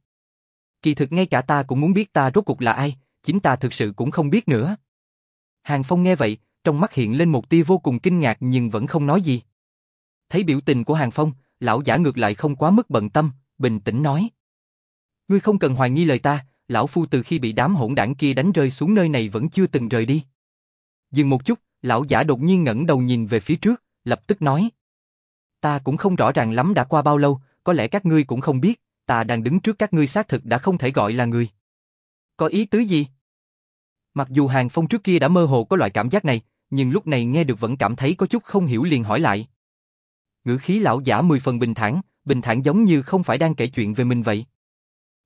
Kỳ thực ngay cả ta cũng muốn biết ta rốt cuộc là ai, chính ta thực sự cũng không biết nữa. Hàng Phong nghe vậy, trong mắt hiện lên một tia vô cùng kinh ngạc nhưng vẫn không nói gì. Thấy biểu tình của Hàng Phong, lão giả ngược lại không quá mức bận tâm, bình tĩnh nói. Ngươi không cần hoài nghi lời ta, lão phu từ khi bị đám hỗn đảng kia đánh rơi xuống nơi này vẫn chưa từng rời đi. Dừng một chút, lão giả đột nhiên ngẩng đầu nhìn về phía trước, lập tức nói. Ta cũng không rõ ràng lắm đã qua bao lâu, có lẽ các ngươi cũng không biết, ta đang đứng trước các ngươi xác thực đã không thể gọi là người. Có ý tứ gì? Mặc dù Hàng Phong trước kia đã mơ hồ có loại cảm giác này, nhưng lúc này nghe được vẫn cảm thấy có chút không hiểu liền hỏi lại. Ngữ khí lão giả mười phần bình thản, bình thản giống như không phải đang kể chuyện về mình vậy.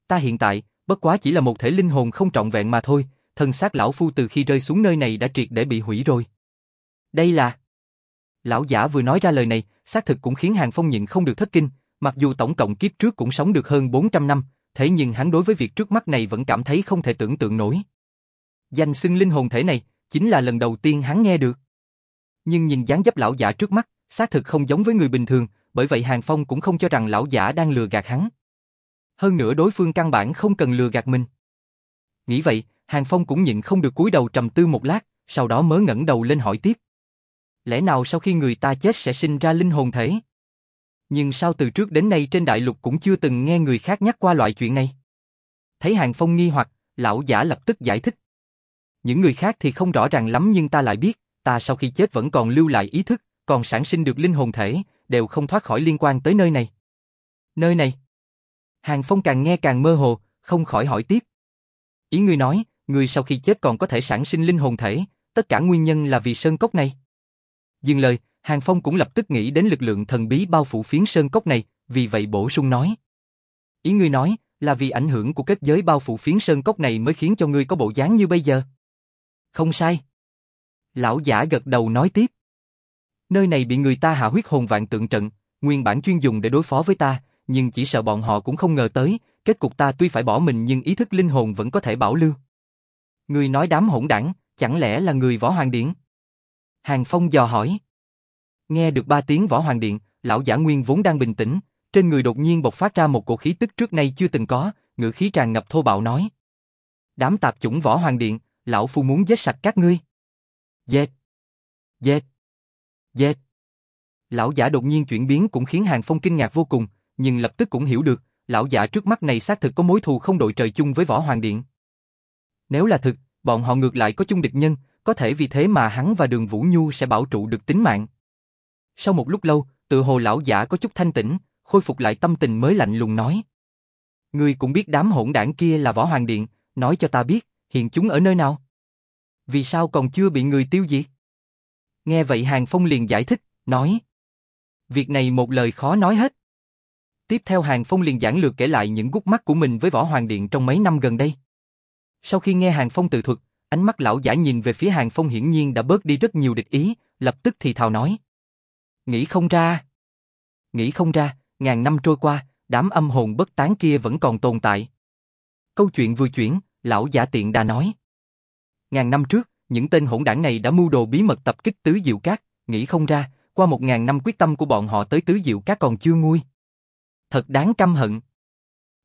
Ta hiện tại, bất quá chỉ là một thể linh hồn không trọn vẹn mà thôi, thân xác lão phu từ khi rơi xuống nơi này đã triệt để bị hủy rồi. Đây là... Lão giả vừa nói ra lời này, xác thực cũng khiến Hàng Phong nhịn không được thất kinh, mặc dù tổng cộng kiếp trước cũng sống được hơn 400 năm, thế nhưng hắn đối với việc trước mắt này vẫn cảm thấy không thể tưởng tượng nổi. Danh xưng linh hồn thể này, chính là lần đầu tiên hắn nghe được. Nhưng nhìn dáng dấp lão giả trước mắt, xác thực không giống với người bình thường, bởi vậy Hàng Phong cũng không cho rằng lão giả đang lừa gạt hắn. Hơn nữa đối phương căn bản không cần lừa gạt mình. Nghĩ vậy, Hàng Phong cũng nhịn không được cúi đầu trầm tư một lát, sau đó mới ngẩng đầu lên hỏi tiếp. Lẽ nào sau khi người ta chết sẽ sinh ra linh hồn thể? Nhưng sao từ trước đến nay trên đại lục cũng chưa từng nghe người khác nhắc qua loại chuyện này? Thấy Hàng Phong nghi hoặc, lão giả lập tức giải thích. Những người khác thì không rõ ràng lắm nhưng ta lại biết, ta sau khi chết vẫn còn lưu lại ý thức, còn sản sinh được linh hồn thể, đều không thoát khỏi liên quan tới nơi này. Nơi này? Hàng Phong càng nghe càng mơ hồ, không khỏi hỏi tiếp. Ý ngươi nói, người sau khi chết còn có thể sản sinh linh hồn thể, tất cả nguyên nhân là vì sơn cốc này. Dừng lời, Hàng Phong cũng lập tức nghĩ đến lực lượng thần bí bao phủ phiến sơn cốc này, vì vậy bổ sung nói. Ý ngươi nói, là vì ảnh hưởng của kết giới bao phủ phiến sơn cốc này mới khiến cho ngươi có bộ dáng như bây giờ. Không sai. Lão giả gật đầu nói tiếp. Nơi này bị người ta hạ huyết hồn vạn tượng trận, nguyên bản chuyên dùng để đối phó với ta, nhưng chỉ sợ bọn họ cũng không ngờ tới, kết cục ta tuy phải bỏ mình nhưng ý thức linh hồn vẫn có thể bảo lưu. Người nói đám hỗn đảng, chẳng lẽ là người võ hoàng điện? Hàng Phong dò hỏi. Nghe được ba tiếng võ hoàng điện, lão giả nguyên vốn đang bình tĩnh, trên người đột nhiên bộc phát ra một cổ khí tức trước nay chưa từng có, ngữ khí tràn ngập thô bạo nói. Đám tạp chủng võ hoàng điện, lão phu muốn giết sạch các ngươi. Dệt. Dệt. Dệt. Lão giả đột nhiên chuyển biến cũng khiến Hàng Phong kinh ngạc vô cùng, nhưng lập tức cũng hiểu được, lão giả trước mắt này xác thực có mối thù không đội trời chung với võ hoàng điện. Nếu là thực, bọn họ ngược lại có chung địch nhân, có thể vì thế mà hắn và đường Vũ Nhu sẽ bảo trụ được tính mạng. Sau một lúc lâu, tự hồ lão giả có chút thanh tĩnh, khôi phục lại tâm tình mới lạnh lùng nói. Ngươi cũng biết đám hỗn đảng kia là võ hoàng điện, nói cho ta biết, hiện chúng ở nơi nào? Vì sao còn chưa bị người tiêu diệt? Nghe vậy Hàng Phong liền giải thích, nói. Việc này một lời khó nói hết. Tiếp theo Hàng Phong liền giảng lược kể lại những gút mắt của mình với Võ Hoàng Điện trong mấy năm gần đây. Sau khi nghe Hàng Phong tự thuật, ánh mắt lão giả nhìn về phía Hàng Phong hiển nhiên đã bớt đi rất nhiều địch ý, lập tức thì thào nói. Nghĩ không ra. Nghĩ không ra, ngàn năm trôi qua, đám âm hồn bất tán kia vẫn còn tồn tại. Câu chuyện vừa chuyển, lão giả tiện đã nói. Ngàn năm trước, những tên hỗn đảng này đã mưu đồ bí mật tập kích Tứ Diệu Cát, nghĩ không ra, qua một ngàn năm quyết tâm của bọn họ tới Tứ Diệu Cát còn chưa nguôi. Thật đáng căm hận.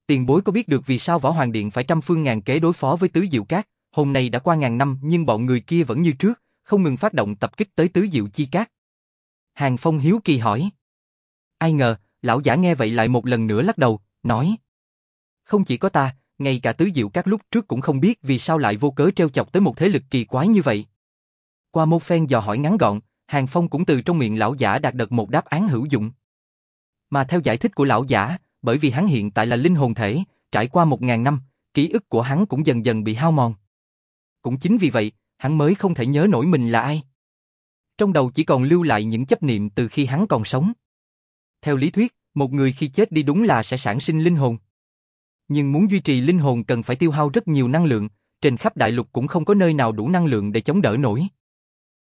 Tiền bối có biết được vì sao Võ Hoàng Điện phải trăm phương ngàn kế đối phó với Tứ Diệu Cát, hôm nay đã qua ngàn năm nhưng bọn người kia vẫn như trước, không ngừng phát động tập kích tới Tứ Diệu Chi Cát. Hàng Phong hiếu kỳ hỏi. Ai ngờ, lão giả nghe vậy lại một lần nữa lắc đầu, nói. Không chỉ có ta, ngay cả tứ diệu cát lúc trước cũng không biết vì sao lại vô cớ treo chọc tới một thế lực kỳ quái như vậy. Qua một phen dò hỏi ngắn gọn, Hàng Phong cũng từ trong miệng lão giả đạt được một đáp án hữu dụng. Mà theo giải thích của lão giả, bởi vì hắn hiện tại là linh hồn thể, trải qua một ngàn năm, ký ức của hắn cũng dần dần bị hao mòn. Cũng chính vì vậy, hắn mới không thể nhớ nổi mình là ai. Trong đầu chỉ còn lưu lại những chấp niệm từ khi hắn còn sống. Theo lý thuyết, một người khi chết đi đúng là sẽ sản sinh linh hồn. Nhưng muốn duy trì linh hồn cần phải tiêu hao rất nhiều năng lượng, trên khắp đại lục cũng không có nơi nào đủ năng lượng để chống đỡ nổi.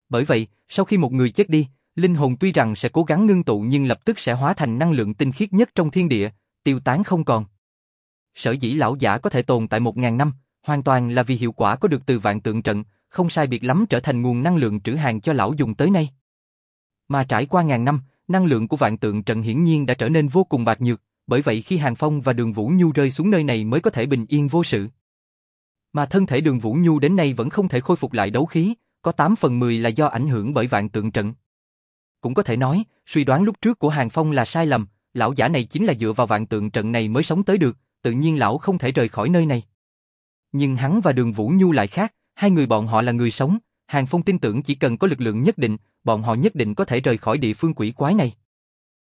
Bởi vậy, sau khi một người chết đi, linh hồn tuy rằng sẽ cố gắng ngưng tụ nhưng lập tức sẽ hóa thành năng lượng tinh khiết nhất trong thiên địa, tiêu tán không còn. Sở dĩ lão giả có thể tồn tại một ngàn năm, hoàn toàn là vì hiệu quả có được từ vạn tượng trận, không sai biệt lắm trở thành nguồn năng lượng trữ hàng cho lão dùng tới nay. Mà trải qua ngàn năm, năng lượng của vạn tượng trận hiển nhiên đã trở nên vô cùng bạc nhược, bởi vậy khi Hàng Phong và Đường Vũ Nhu rơi xuống nơi này mới có thể bình yên vô sự. Mà thân thể Đường Vũ Nhu đến nay vẫn không thể khôi phục lại đấu khí, có 8 phần 10 là do ảnh hưởng bởi vạn tượng trận. Cũng có thể nói, suy đoán lúc trước của Hàng Phong là sai lầm, lão giả này chính là dựa vào vạn tượng trận này mới sống tới được, tự nhiên lão không thể rời khỏi nơi này. Nhưng hắn và đường Vũ Nhu lại khác, hai người bọn họ là người sống, Hàng Phong tin tưởng chỉ cần có lực lượng nhất định, bọn họ nhất định có thể rời khỏi địa phương quỷ quái này.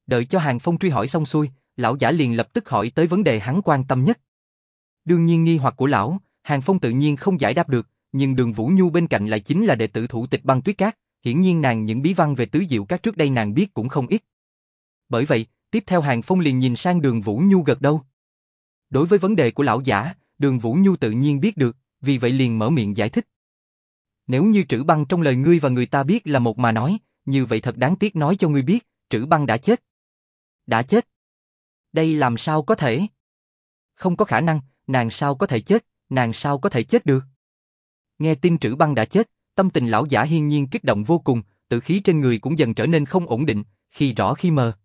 Đợi cho Hàng Phong truy hỏi xong xuôi, lão giả liền lập tức hỏi tới vấn đề hắn quan tâm nhất. Đương nhiên nghi hoặc của lão, Hàng Phong tự nhiên không giải đáp được, nhưng đường Vũ Nhu bên cạnh lại chính là đệ tử thủ tịch băng tuyết cát, hiển nhiên nàng những bí văn về tứ diệu các trước đây nàng biết cũng không ít. Bởi vậy, tiếp theo Hàng Phong liền nhìn sang đường Vũ Nhu gật đầu. Đối với vấn đề của lão giả, đường Vũ Nhu tự nhiên biết được, vì vậy liền mở miệng giải thích. Nếu như trữ băng trong lời ngươi và người ta biết là một mà nói, như vậy thật đáng tiếc nói cho ngươi biết, trữ băng đã chết. Đã chết? Đây làm sao có thể? Không có khả năng, nàng sao có thể chết, nàng sao có thể chết được? Nghe tin trữ băng đã chết, tâm tình lão giả hiên nhiên kích động vô cùng, tự khí trên người cũng dần trở nên không ổn định, khi rõ khi mờ.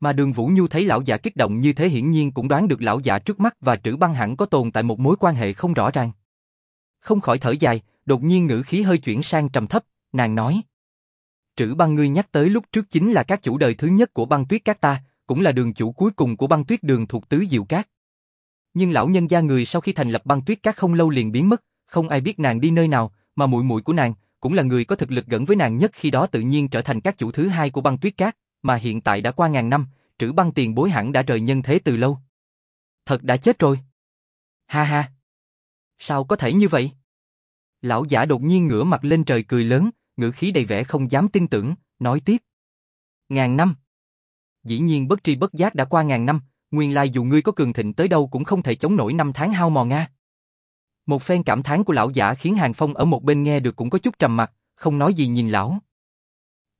Mà đường Vũ Nhu thấy lão giả kích động như thế hiển nhiên cũng đoán được lão giả trước mắt và trữ băng hẳn có tồn tại một mối quan hệ không rõ ràng. Không khỏi thở dài, đột nhiên ngữ khí hơi chuyển sang trầm thấp, nàng nói. Trữ băng ngươi nhắc tới lúc trước chính là các chủ đời thứ nhất của băng tuyết các ta, cũng là đường chủ cuối cùng của băng tuyết đường thuộc tứ diệu cát. Nhưng lão nhân gia người sau khi thành lập băng tuyết các không lâu liền biến mất, không ai biết nàng đi nơi nào, mà muội muội của nàng cũng là người có thực lực gần với nàng nhất khi đó tự nhiên trở thành các chủ thứ hai của băng tuyết cát, mà hiện tại đã qua ngàn năm, trữ băng tiền bối hẳn đã rời nhân thế từ lâu. Thật đã chết rồi. Ha ha. Sao có thể như vậy? Lão giả đột nhiên ngửa mặt lên trời cười lớn, ngữ khí đầy vẻ không dám tin tưởng, nói tiếp. Ngàn năm. Dĩ nhiên bất tri bất giác đã qua ngàn năm, nguyên lai dù ngươi có cường thịnh tới đâu cũng không thể chống nổi năm tháng hao mòn nga. Một phen cảm thán của lão giả khiến Hàng Phong ở một bên nghe được cũng có chút trầm mặt, không nói gì nhìn lão.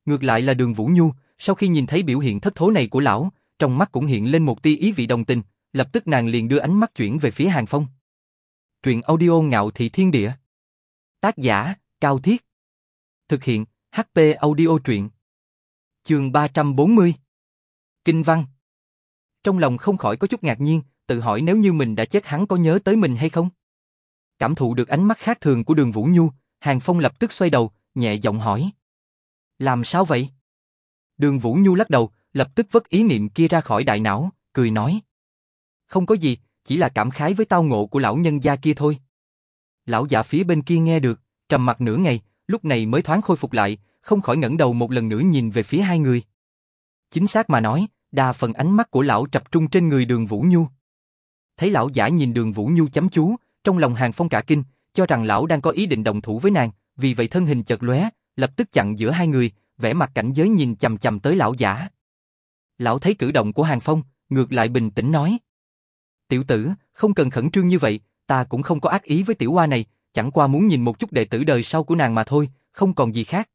Ngược lại là đường Vũ Nhu, sau khi nhìn thấy biểu hiện thất thố này của lão, trong mắt cũng hiện lên một tia ý vị đồng tình, lập tức nàng liền đưa ánh mắt chuyển về phía Hàng Phong. Truyện audio ngạo thị thiên địa. Tác giả, Cao Thiết. Thực hiện, HP audio truyện. Trường 340. Kinh văn. Trong lòng không khỏi có chút ngạc nhiên, tự hỏi nếu như mình đã chết hắn có nhớ tới mình hay không? Cảm thụ được ánh mắt khác thường của đường Vũ Nhu, Hàng Phong lập tức xoay đầu, nhẹ giọng hỏi. Làm sao vậy? Đường Vũ Nhu lắc đầu, lập tức vứt ý niệm kia ra khỏi đại não, cười nói. Không có gì, chỉ là cảm khái với tao ngộ của lão nhân gia kia thôi. Lão giả phía bên kia nghe được, trầm mặt nửa ngày, lúc này mới thoáng khôi phục lại, không khỏi ngẩng đầu một lần nữa nhìn về phía hai người. Chính xác mà nói, đa phần ánh mắt của lão tập trung trên người đường Vũ Nhu. Thấy lão giả nhìn đường Vũ Nhu chấm chú, trong lòng hàng phong cả kinh, cho rằng lão đang có ý định đồng thủ với nàng, vì vậy thân hình chợt lóe, lập tức chặn giữa hai người, vẻ mặt cảnh giới nhìn chầm chầm tới lão giả. Lão thấy cử động của hàng phong, ngược lại bình tĩnh nói. Tiểu tử, không cần khẩn trương như vậy, ta cũng không có ác ý với tiểu hoa này, chẳng qua muốn nhìn một chút đệ tử đời sau của nàng mà thôi, không còn gì khác.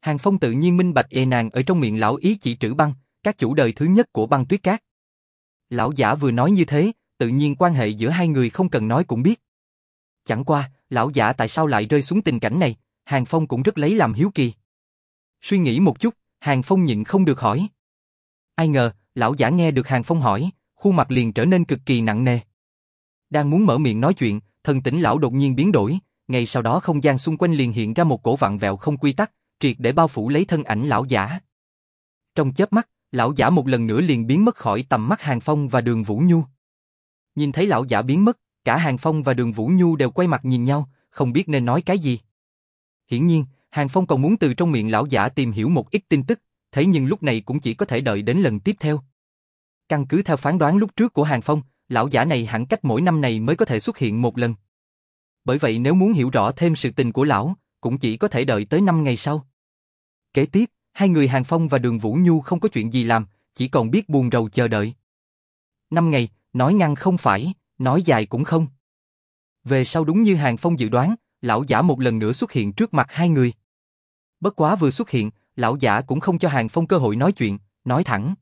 Hàng Phong tự nhiên minh bạch ê nàng ở trong miệng lão ý chỉ trữ băng, các chủ đời thứ nhất của băng tuyết cát. Lão giả vừa nói như thế, tự nhiên quan hệ giữa hai người không cần nói cũng biết. Chẳng qua, lão giả tại sao lại rơi xuống tình cảnh này, Hàng Phong cũng rất lấy làm hiếu kỳ. Suy nghĩ một chút, Hàng Phong nhịn không được hỏi. Ai ngờ, lão giả nghe được Hàng Phong hỏi, khuôn mặt liền trở nên cực kỳ nặng nề. Đang muốn mở miệng nói chuyện, thần tỉnh lão đột nhiên biến đổi, ngay sau đó không gian xung quanh liền hiện ra một cổ vặn vẹo không quy tắc, triệt để bao phủ lấy thân ảnh lão giả. Trong chớp mắt, lão giả một lần nữa liền biến mất khỏi tầm mắt Hàng Phong và Đường Vũ Nhu. Nhìn thấy lão giả biến mất, cả Hàng Phong và Đường Vũ Nhu đều quay mặt nhìn nhau, không biết nên nói cái gì. Hiển nhiên, Hàng Phong còn muốn từ trong miệng lão giả tìm hiểu một ít tin tức, thế nhưng lúc này cũng chỉ có thể đợi đến lần tiếp theo. Căn cứ theo phán đoán lúc trước của Hàng Phong, lão giả này hẳn cách mỗi năm này mới có thể xuất hiện một lần. Bởi vậy nếu muốn hiểu rõ thêm sự tình của lão, cũng chỉ có thể đợi tới năm ngày sau. Kế tiếp, hai người Hàng Phong và Đường Vũ Nhu không có chuyện gì làm, chỉ còn biết buồn rầu chờ đợi. Năm ngày, nói ngăn không phải, nói dài cũng không. Về sau đúng như Hàng Phong dự đoán, lão giả một lần nữa xuất hiện trước mặt hai người. Bất quá vừa xuất hiện, lão giả cũng không cho Hàng Phong cơ hội nói chuyện, nói thẳng.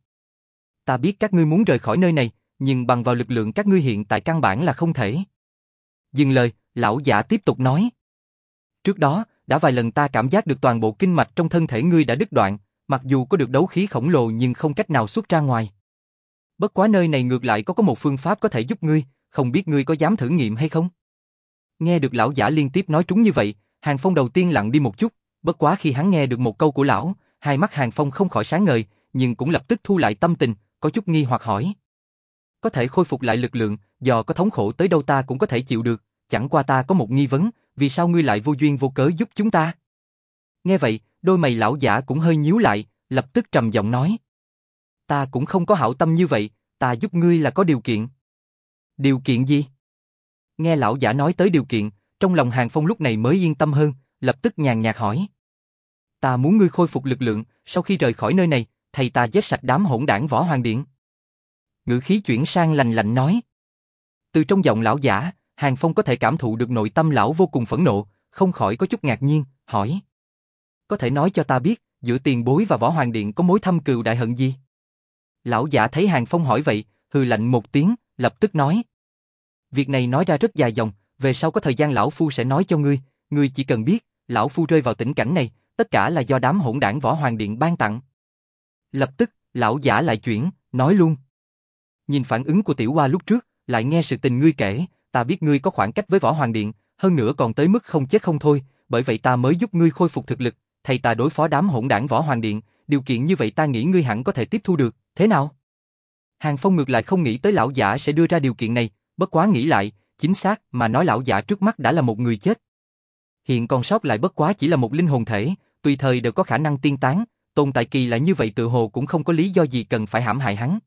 Ta biết các ngươi muốn rời khỏi nơi này, nhưng bằng vào lực lượng các ngươi hiện tại căn bản là không thể. Dừng lời, lão giả tiếp tục nói. Trước đó, đã vài lần ta cảm giác được toàn bộ kinh mạch trong thân thể ngươi đã đứt đoạn, mặc dù có được đấu khí khổng lồ nhưng không cách nào xuất ra ngoài. Bất quá nơi này ngược lại có có một phương pháp có thể giúp ngươi, không biết ngươi có dám thử nghiệm hay không? Nghe được lão giả liên tiếp nói trúng như vậy, Hàng Phong đầu tiên lặng đi một chút, bất quá khi hắn nghe được một câu của lão, hai mắt Hàng Phong không khỏi sáng ngời, nhưng cũng lập tức thu lại tâm tình, có chút nghi hoặc hỏi. Có thể khôi phục lại lực lượng, do có thống khổ tới đâu ta cũng có thể chịu được, chẳng qua ta có một nghi vấn, vì sao ngươi lại vô duyên vô cớ giúp chúng ta? Nghe vậy, đôi mày lão giả cũng hơi nhíu lại, lập tức trầm giọng nói. Ta cũng không có hảo tâm như vậy, ta giúp ngươi là có điều kiện. Điều kiện gì? Nghe lão giả nói tới điều kiện, trong lòng Hàng Phong lúc này mới yên tâm hơn, lập tức nhàn nhạt hỏi. Ta muốn ngươi khôi phục lực lượng, sau khi rời khỏi nơi này, thầy ta giết sạch đám hỗn đảng võ hoàng điện. Ngữ khí chuyển sang lành lạnh nói. Từ trong giọng lão giả, Hàng Phong có thể cảm thụ được nội tâm lão vô cùng phẫn nộ, không khỏi có chút ngạc nhiên, hỏi. Có thể nói cho ta biết, giữa tiền bối và võ hoàng điện có mối thâm cừu đại hận gì? Lão giả thấy Hàng Phong hỏi vậy, hừ lạnh một tiếng, lập tức nói. Việc này nói ra rất dài dòng, về sau có thời gian lão phu sẽ nói cho ngươi, ngươi chỉ cần biết, lão phu rơi vào tình cảnh này, tất cả là do đám hỗn đảng võ hoàng điện ban tặng. Lập tức, lão giả lại chuyển, nói luôn. Nhìn phản ứng của tiểu hoa lúc trước, lại nghe sự tình ngươi kể, ta biết ngươi có khoảng cách với võ hoàng điện, hơn nữa còn tới mức không chết không thôi, bởi vậy ta mới giúp ngươi khôi phục thực lực, thầy ta đối phó đám hỗn đảng võ hoàng điện, điều kiện như vậy ta nghĩ ngươi hẳn có thể tiếp thu được, thế nào? Hàng Phong ngược lại không nghĩ tới lão giả sẽ đưa ra điều kiện này, bất quá nghĩ lại, chính xác mà nói lão giả trước mắt đã là một người chết. Hiện còn sót lại bất quá chỉ là một linh hồn thể, tùy thời đều có khả năng tiên tán, tồn tại kỳ lại như vậy tự hồ cũng không có lý do gì cần phải hãm hại hắn.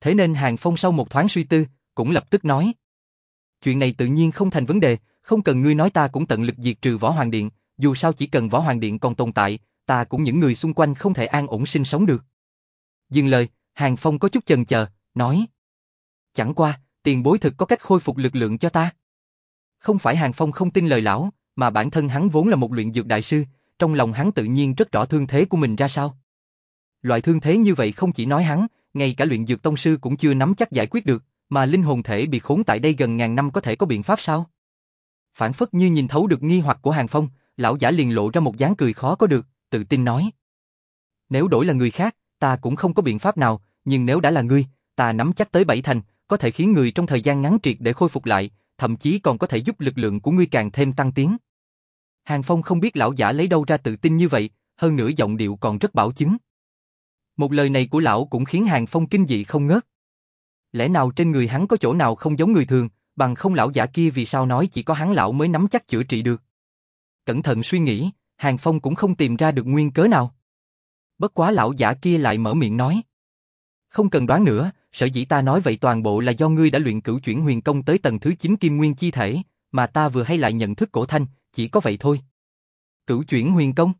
Thế nên Hàng Phong sau một thoáng suy tư, cũng lập tức nói. Chuyện này tự nhiên không thành vấn đề, không cần ngươi nói ta cũng tận lực diệt trừ Võ Hoàng Điện, dù sao chỉ cần Võ Hoàng Điện còn tồn tại, ta cũng những người xung quanh không thể an ổn sinh sống được. Dừng lời, Hàng Phong có chút chần chờ, nói. Chẳng qua, tiền bối thực có cách khôi phục lực lượng cho ta. Không phải Hàng Phong không tin lời lão, mà bản thân hắn vốn là một luyện dược đại sư, trong lòng hắn tự nhiên rất rõ thương thế của mình ra sao. Loại thương thế như vậy không chỉ nói hắn, ngay cả luyện dược tông sư cũng chưa nắm chắc giải quyết được, mà linh hồn thể bị khốn tại đây gần ngàn năm có thể có biện pháp sao? Phản phất như nhìn thấu được nghi hoặc của Hàng Phong, lão giả liền lộ ra một dáng cười khó có được, tự tin nói. Nếu đổi là người khác, ta cũng không có biện pháp nào, nhưng nếu đã là ngươi, ta nắm chắc tới bảy thành, có thể khiến người trong thời gian ngắn triệt để khôi phục lại, thậm chí còn có thể giúp lực lượng của ngươi càng thêm tăng tiến. Hàng Phong không biết lão giả lấy đâu ra tự tin như vậy, hơn nữa giọng điệu còn rất bảo chứng. Một lời này của lão cũng khiến Hàng Phong kinh dị không ngớt. Lẽ nào trên người hắn có chỗ nào không giống người thường, bằng không lão giả kia vì sao nói chỉ có hắn lão mới nắm chắc chữa trị được. Cẩn thận suy nghĩ, Hàng Phong cũng không tìm ra được nguyên cớ nào. Bất quá lão giả kia lại mở miệng nói. Không cần đoán nữa, sở dĩ ta nói vậy toàn bộ là do ngươi đã luyện cửu chuyển huyền công tới tầng thứ 9 kim nguyên chi thể, mà ta vừa hay lại nhận thức cổ thanh, chỉ có vậy thôi. Cửu chuyển huyền công.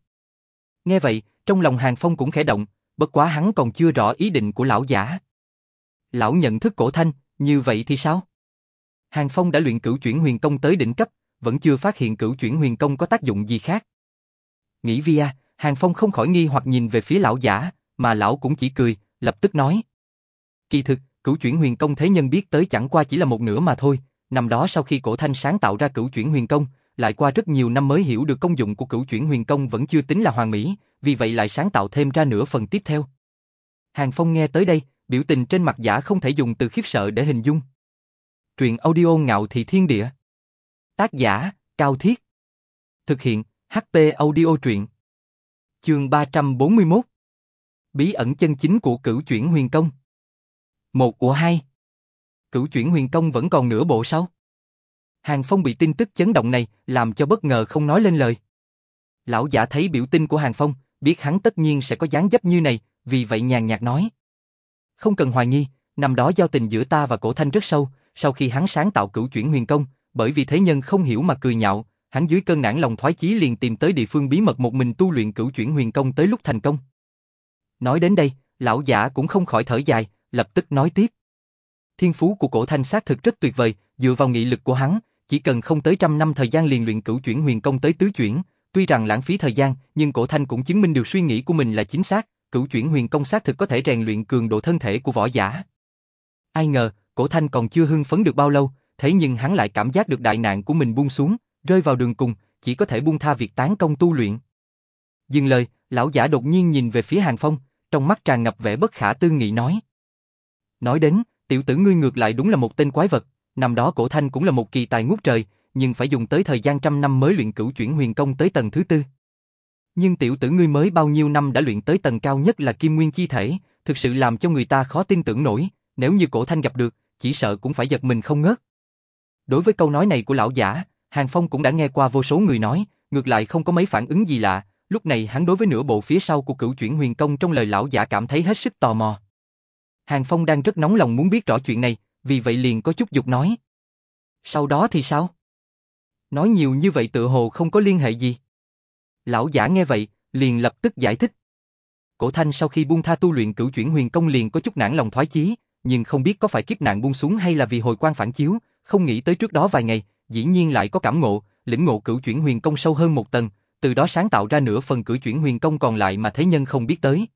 Nghe vậy, trong lòng Hàng Phong cũng khẽ động, bất quá hắn còn chưa rõ ý định của lão giả. Lão nhận thức cổ thanh, như vậy thì sao? Hàng Phong đã luyện cửu chuyển huyền công tới đỉnh cấp, vẫn chưa phát hiện cửu chuyển huyền công có tác dụng gì khác. Nghĩ via, Hàng Phong không khỏi nghi hoặc nhìn về phía lão giả, mà lão cũng chỉ cười, lập tức nói. Kỳ thực, cửu chuyển huyền công thế nhân biết tới chẳng qua chỉ là một nửa mà thôi, năm đó sau khi cổ thanh sáng tạo ra cửu chuyển huyền công, lại qua rất nhiều năm mới hiểu được công dụng của cửu chuyển huyền công vẫn chưa tính là hoàn mỹ, vì vậy lại sáng tạo thêm ra nửa phần tiếp theo. Hàng Phong nghe tới đây, biểu tình trên mặt giả không thể dùng từ khiếp sợ để hình dung. Truyện audio ngạo thị thiên địa. Tác giả, Cao Thiết. Thực hiện, HP audio truyện. Chương 341. Bí ẩn chân chính của cửu chuyển huyền công. Một của hai. Cửu chuyển huyền công vẫn còn nửa bộ sau. Hàng Phong bị tin tức chấn động này làm cho bất ngờ không nói lên lời. Lão giả thấy biểu tin của Hàng Phong, biết hắn tất nhiên sẽ có dáng dấp như này, vì vậy nhàn nhạt nói. Không cần hoài nghi, năm đó giao tình giữa ta và cổ thanh rất sâu, sau khi hắn sáng tạo cửu chuyển huyền công, bởi vì thế nhân không hiểu mà cười nhạo, hắn dưới cơn nản lòng thoái chí liền tìm tới địa phương bí mật một mình tu luyện cửu chuyển huyền công tới lúc thành công. Nói đến đây, lão giả cũng không khỏi thở dài, lập tức nói tiếp. Thiên phú của cổ thanh xác thực rất tuyệt vời, dựa vào nghị lực của hắn, chỉ cần không tới trăm năm thời gian liền luyện cửu chuyển huyền công tới tứ chuyển, tuy rằng lãng phí thời gian, nhưng cổ thanh cũng chứng minh điều suy nghĩ của mình là chính xác, cửu chuyển huyền công xác thực có thể rèn luyện cường độ thân thể của võ giả. Ai ngờ, cổ thanh còn chưa hưng phấn được bao lâu, thế nhưng hắn lại cảm giác được đại nạn của mình buông xuống, rơi vào đường cùng, chỉ có thể buông tha việc tán công tu luyện. Dừng lời, lão giả đột nhiên nhìn về phía Hàng Phong, trong mắt tràn ngập vẻ bất khả tư nghị nói. Nói đến, tiểu tử ngươi ngược lại đúng là một tên quái vật, năm đó cổ thanh cũng là một kỳ tài ngút trời, nhưng phải dùng tới thời gian trăm năm mới luyện cửu chuyển huyền công tới tầng thứ tư. Nhưng tiểu tử ngươi mới bao nhiêu năm đã luyện tới tầng cao nhất là kim nguyên chi thể, thực sự làm cho người ta khó tin tưởng nổi, nếu như cổ thanh gặp được, chỉ sợ cũng phải giật mình không ngớt. Đối với câu nói này của lão giả, Hàng Phong cũng đã nghe qua vô số người nói, ngược lại không có mấy phản ứng gì lạ, lúc này hắn đối với nửa bộ phía sau của cửu chuyển huyền công trong lời lão giả cảm thấy hết sức tò mò. Hàng Phong đang rất nóng lòng muốn biết rõ chuyện này, vì vậy liền có chút dục nói. Sau đó thì sao? Nói nhiều như vậy tự hồ không có liên hệ gì. Lão giả nghe vậy, liền lập tức giải thích. Cổ thanh sau khi buông tha tu luyện cửu chuyển huyền công liền có chút nản lòng thoái chí, nhưng không biết có phải kiếp nạn buông xuống hay là vì hồi quan phản chiếu, không nghĩ tới trước đó vài ngày, dĩ nhiên lại có cảm ngộ, lĩnh ngộ cửu chuyển huyền công sâu hơn một tầng, từ đó sáng tạo ra nửa phần cửu chuyển huyền công còn lại mà thế nhân không biết tới.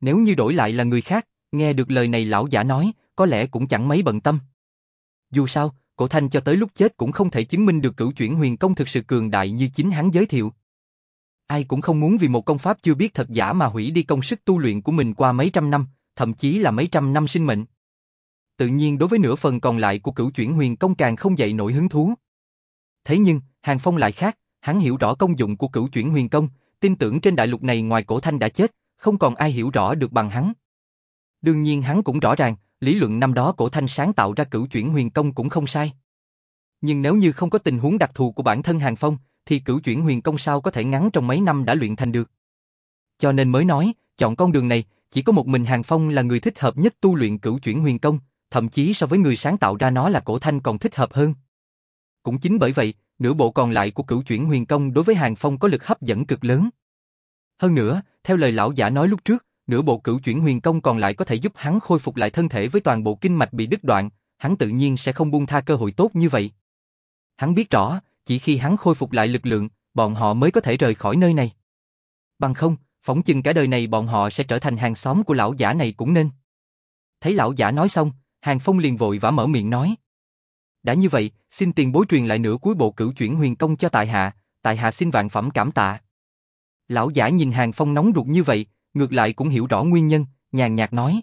Nếu như đổi lại là người khác, nghe được lời này lão giả nói, có lẽ cũng chẳng mấy bận tâm. Dù sao, cổ thanh cho tới lúc chết cũng không thể chứng minh được cửu chuyển huyền công thực sự cường đại như chính hắn giới thiệu. Ai cũng không muốn vì một công pháp chưa biết thật giả mà hủy đi công sức tu luyện của mình qua mấy trăm năm, thậm chí là mấy trăm năm sinh mệnh. Tự nhiên đối với nửa phần còn lại của cửu chuyển huyền công càng không dậy nổi hứng thú. Thế nhưng, Hàng Phong lại khác, hắn hiểu rõ công dụng của cửu chuyển huyền công, tin tưởng trên đại lục này ngoài cổ thanh đã chết, không còn ai hiểu rõ được bằng hắn. Đương nhiên hắn cũng rõ ràng, lý luận năm đó cổ thanh sáng tạo ra cửu chuyển huyền công cũng không sai. Nhưng nếu như không có tình huống đặc thù của bản thân Hàng Phong, thì cửu chuyển huyền công sao có thể ngắn trong mấy năm đã luyện thành được. Cho nên mới nói, chọn con đường này, chỉ có một mình Hàng Phong là người thích hợp nhất tu luyện cửu chuyển huyền công, thậm chí so với người sáng tạo ra nó là cổ thanh còn thích hợp hơn. Cũng chính bởi vậy, nửa bộ còn lại của cửu chuyển huyền công đối với Hàng Phong có lực hấp dẫn cực lớn. Hơn nữa, theo lời lão giả nói lúc trước, nửa bộ cửu chuyển huyền công còn lại có thể giúp hắn khôi phục lại thân thể với toàn bộ kinh mạch bị đứt đoạn, hắn tự nhiên sẽ không buông tha cơ hội tốt như vậy. Hắn biết rõ, chỉ khi hắn khôi phục lại lực lượng, bọn họ mới có thể rời khỏi nơi này. Bằng không, phỏng chừng cả đời này bọn họ sẽ trở thành hàng xóm của lão giả này cũng nên. Thấy lão giả nói xong, Hàng Phong liền vội vã mở miệng nói. Đã như vậy, xin tiền bối truyền lại nửa cuối bộ cửu chuyển huyền công cho tại hạ, tại hạ xin vạn phẩm cảm tạ. Lão giả nhìn Hàng Phong nóng ruột như vậy, ngược lại cũng hiểu rõ nguyên nhân, nhàn nhạt nói.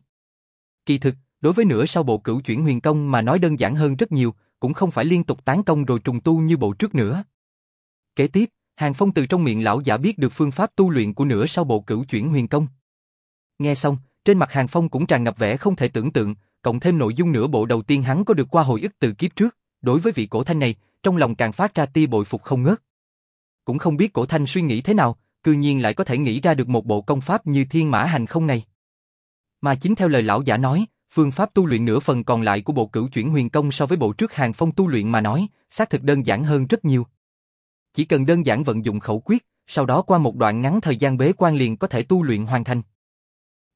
Kỳ thực, đối với nửa sau bộ cửu chuyển huyền công mà nói đơn giản hơn rất nhiều, cũng không phải liên tục tán công rồi trùng tu như bộ trước nữa. Kế tiếp, Hàng Phong từ trong miệng lão giả biết được phương pháp tu luyện của nửa sau bộ cửu chuyển huyền công. Nghe xong, trên mặt Hàng Phong cũng tràn ngập vẻ không thể tưởng tượng, cộng thêm nội dung nửa bộ đầu tiên hắn có được qua hồi ức từ kiếp trước, đối với vị cổ thanh này, trong lòng càng phát ra tia bội phục không ngớt. Cũng không biết cổ thanh suy nghĩ thế nào, cư nhiên lại có thể nghĩ ra được một bộ công pháp như thiên mã hành không này. Mà chính theo lời lão giả nói, phương pháp tu luyện nửa phần còn lại của bộ cửu chuyển huyền công so với bộ trước hàng phong tu luyện mà nói, xác thực đơn giản hơn rất nhiều. Chỉ cần đơn giản vận dụng khẩu quyết, sau đó qua một đoạn ngắn thời gian bế quan liền có thể tu luyện hoàn thành.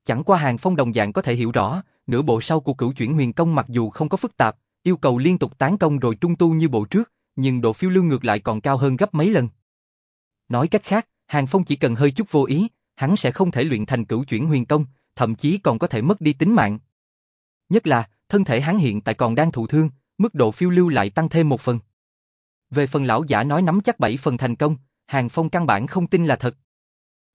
Chẳng qua hàng phong đồng dạng có thể hiểu rõ, nửa bộ sau của cửu chuyển huyền công mặc dù không có phức tạp, yêu cầu liên tục tán công rồi trung tu như bộ trước, nhưng độ phiêu lưu ngược lại còn cao hơn gấp mấy lần. Nói cách khác, Hàng Phong chỉ cần hơi chút vô ý, hắn sẽ không thể luyện thành cửu chuyển huyền công, thậm chí còn có thể mất đi tính mạng. Nhất là, thân thể hắn hiện tại còn đang thụ thương, mức độ phiêu lưu lại tăng thêm một phần. Về phần lão giả nói nắm chắc bảy phần thành công, Hàng Phong căn bản không tin là thật.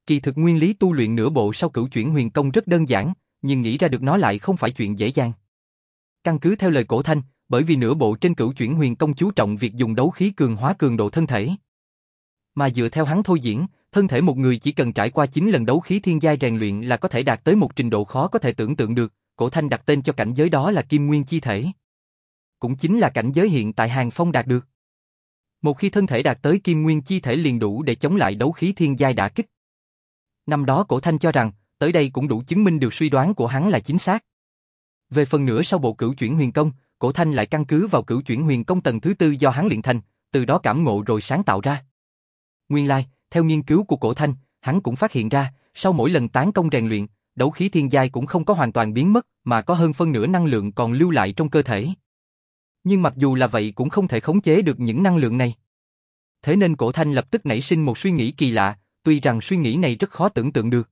Kỳ thực nguyên lý tu luyện nửa bộ sau cửu chuyển huyền công rất đơn giản, nhưng nghĩ ra được nó lại không phải chuyện dễ dàng. Căn cứ theo lời cổ thanh, bởi vì nửa bộ trên cửu chuyển huyền công chú trọng việc dùng đấu khí cường hóa cường độ thân thể. Mà dựa theo hắn thôi diễn, thân thể một người chỉ cần trải qua 9 lần đấu khí thiên giai rèn luyện là có thể đạt tới một trình độ khó có thể tưởng tượng được, cổ thanh đặt tên cho cảnh giới đó là kim nguyên chi thể. Cũng chính là cảnh giới hiện tại Hàng Phong đạt được. Một khi thân thể đạt tới kim nguyên chi thể liền đủ để chống lại đấu khí thiên giai đã kích. Năm đó cổ thanh cho rằng, tới đây cũng đủ chứng minh được suy đoán của hắn là chính xác. Về phần nữa sau bộ cửu chuyển huyền công, cổ thanh lại căn cứ vào cửu chuyển huyền công tầng thứ tư do hắn luyện thành, từ đó cảm ngộ rồi sáng tạo ra. Nguyên lai, theo nghiên cứu của cổ thanh, hắn cũng phát hiện ra, sau mỗi lần tán công rèn luyện, đấu khí thiên giai cũng không có hoàn toàn biến mất, mà có hơn phân nửa năng lượng còn lưu lại trong cơ thể. Nhưng mặc dù là vậy cũng không thể khống chế được những năng lượng này. Thế nên cổ thanh lập tức nảy sinh một suy nghĩ kỳ lạ, tuy rằng suy nghĩ này rất khó tưởng tượng được.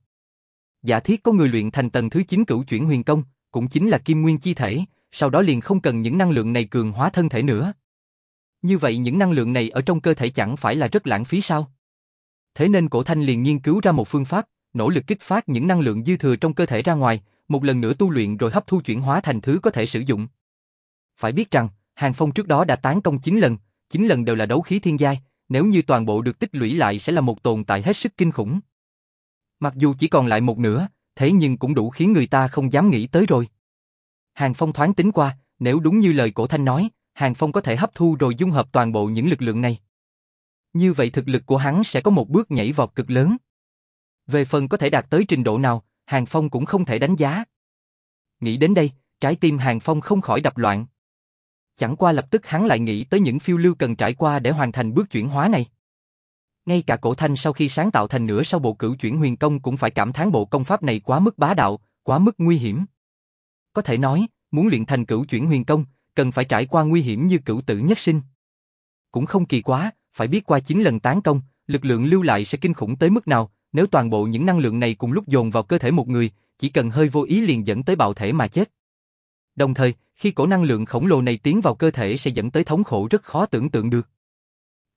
Giả thiết có người luyện thành tầng thứ 9 cửu chuyển huyền công, cũng chính là kim nguyên chi thể, sau đó liền không cần những năng lượng này cường hóa thân thể nữa. Như vậy những năng lượng này ở trong cơ thể chẳng phải là rất lãng phí sao? Thế nên cổ thanh liền nghiên cứu ra một phương pháp, nỗ lực kích phát những năng lượng dư thừa trong cơ thể ra ngoài, một lần nữa tu luyện rồi hấp thu chuyển hóa thành thứ có thể sử dụng. Phải biết rằng, Hàng Phong trước đó đã tán công 9 lần, 9 lần đều là đấu khí thiên giai, nếu như toàn bộ được tích lũy lại sẽ là một tồn tại hết sức kinh khủng. Mặc dù chỉ còn lại một nửa, thế nhưng cũng đủ khiến người ta không dám nghĩ tới rồi. Hàng Phong thoáng tính qua, nếu đúng như lời cổ thanh nói, Hàng Phong có thể hấp thu rồi dung hợp toàn bộ những lực lượng này. Như vậy thực lực của hắn sẽ có một bước nhảy vọt cực lớn. Về phần có thể đạt tới trình độ nào, Hàng Phong cũng không thể đánh giá. Nghĩ đến đây, trái tim Hàng Phong không khỏi đập loạn. Chẳng qua lập tức hắn lại nghĩ tới những phiêu lưu cần trải qua để hoàn thành bước chuyển hóa này. Ngay cả cổ thanh sau khi sáng tạo thành nửa sau bộ cửu chuyển huyền công cũng phải cảm thán bộ công pháp này quá mức bá đạo, quá mức nguy hiểm. Có thể nói, muốn luyện thành cửu chuyển huyền công, cần phải trải qua nguy hiểm như cửu tử nhất sinh. Cũng không kỳ quá, phải biết qua 9 lần tán công, lực lượng lưu lại sẽ kinh khủng tới mức nào, nếu toàn bộ những năng lượng này cùng lúc dồn vào cơ thể một người, chỉ cần hơi vô ý liền dẫn tới bạo thể mà chết. Đồng thời, khi cổ năng lượng khổng lồ này tiến vào cơ thể sẽ dẫn tới thống khổ rất khó tưởng tượng được.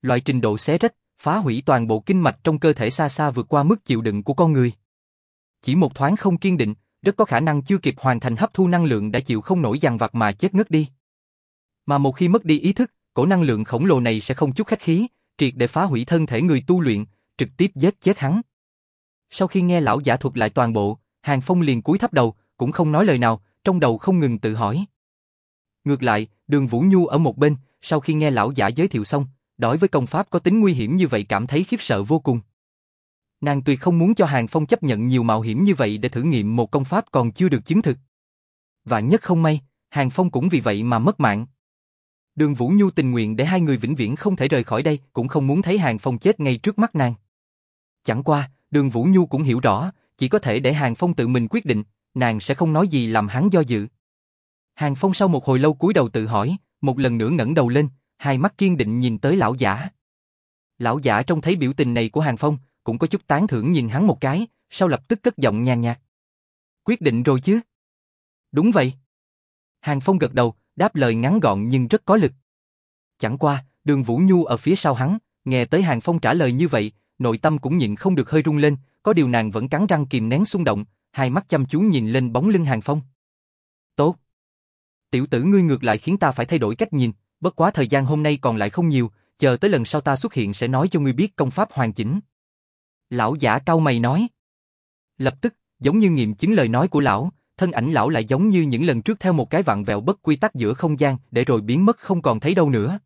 Loại trình độ xé rách, phá hủy toàn bộ kinh mạch trong cơ thể xa xa vượt qua mức chịu đựng của con người. Chỉ một thoáng không kiên định, rất có khả năng chưa kịp hoàn thành hấp thu năng lượng đã chịu không nổi dằn vặt mà chết ngất đi. Mà một khi mất đi ý thức, cổ năng lượng khổng lồ này sẽ không chút khách khí, triệt để phá hủy thân thể người tu luyện, trực tiếp giết chết hắn. Sau khi nghe lão giả thuật lại toàn bộ, Hàng Phong liền cúi thấp đầu, cũng không nói lời nào, trong đầu không ngừng tự hỏi. Ngược lại, đường Vũ Nhu ở một bên, sau khi nghe lão giả giới thiệu xong, đối với công pháp có tính nguy hiểm như vậy cảm thấy khiếp sợ vô cùng. Nàng tuyệt không muốn cho Hàng Phong chấp nhận nhiều mạo hiểm như vậy để thử nghiệm một công pháp còn chưa được chứng thực. Và nhất không may, Hàng Phong cũng vì vậy mà mất mạng. Đường Vũ Nhu tình nguyện để hai người vĩnh viễn không thể rời khỏi đây, cũng không muốn thấy Hàng Phong chết ngay trước mắt nàng. Chẳng qua, đường Vũ Nhu cũng hiểu rõ, chỉ có thể để Hàng Phong tự mình quyết định, nàng sẽ không nói gì làm hắn do dự. Hàng Phong sau một hồi lâu cúi đầu tự hỏi, một lần nữa ngẩng đầu lên, hai mắt kiên định nhìn tới lão giả. Lão giả trông thấy biểu tình này của Hàng Phong, cũng có chút tán thưởng nhìn hắn một cái, sau lập tức cất giọng nhàn nhạt. Quyết định rồi chứ? Đúng vậy. Hàng Phong gật đầu, đáp lời ngắn gọn nhưng rất có lực. Chẳng qua, đường Vũ Nhu ở phía sau hắn, nghe tới Hàng Phong trả lời như vậy, nội tâm cũng nhịn không được hơi rung lên, có điều nàng vẫn cắn răng kìm nén xung động, hai mắt chăm chú nhìn lên bóng lưng Hàng Phong. Tốt. Tiểu tử ngươi ngược lại khiến ta phải thay đổi cách nhìn, bất quá thời gian hôm nay còn lại không nhiều, chờ tới lần sau ta xuất hiện sẽ nói cho ngươi biết công pháp hoàn chỉnh. Lão giả cao mày nói. Lập tức, giống như nghiệm chứng lời nói của lão, thân ảnh lão lại giống như những lần trước theo một cái vặn vẹo bất quy tắc giữa không gian để rồi biến mất không còn thấy đâu nữa.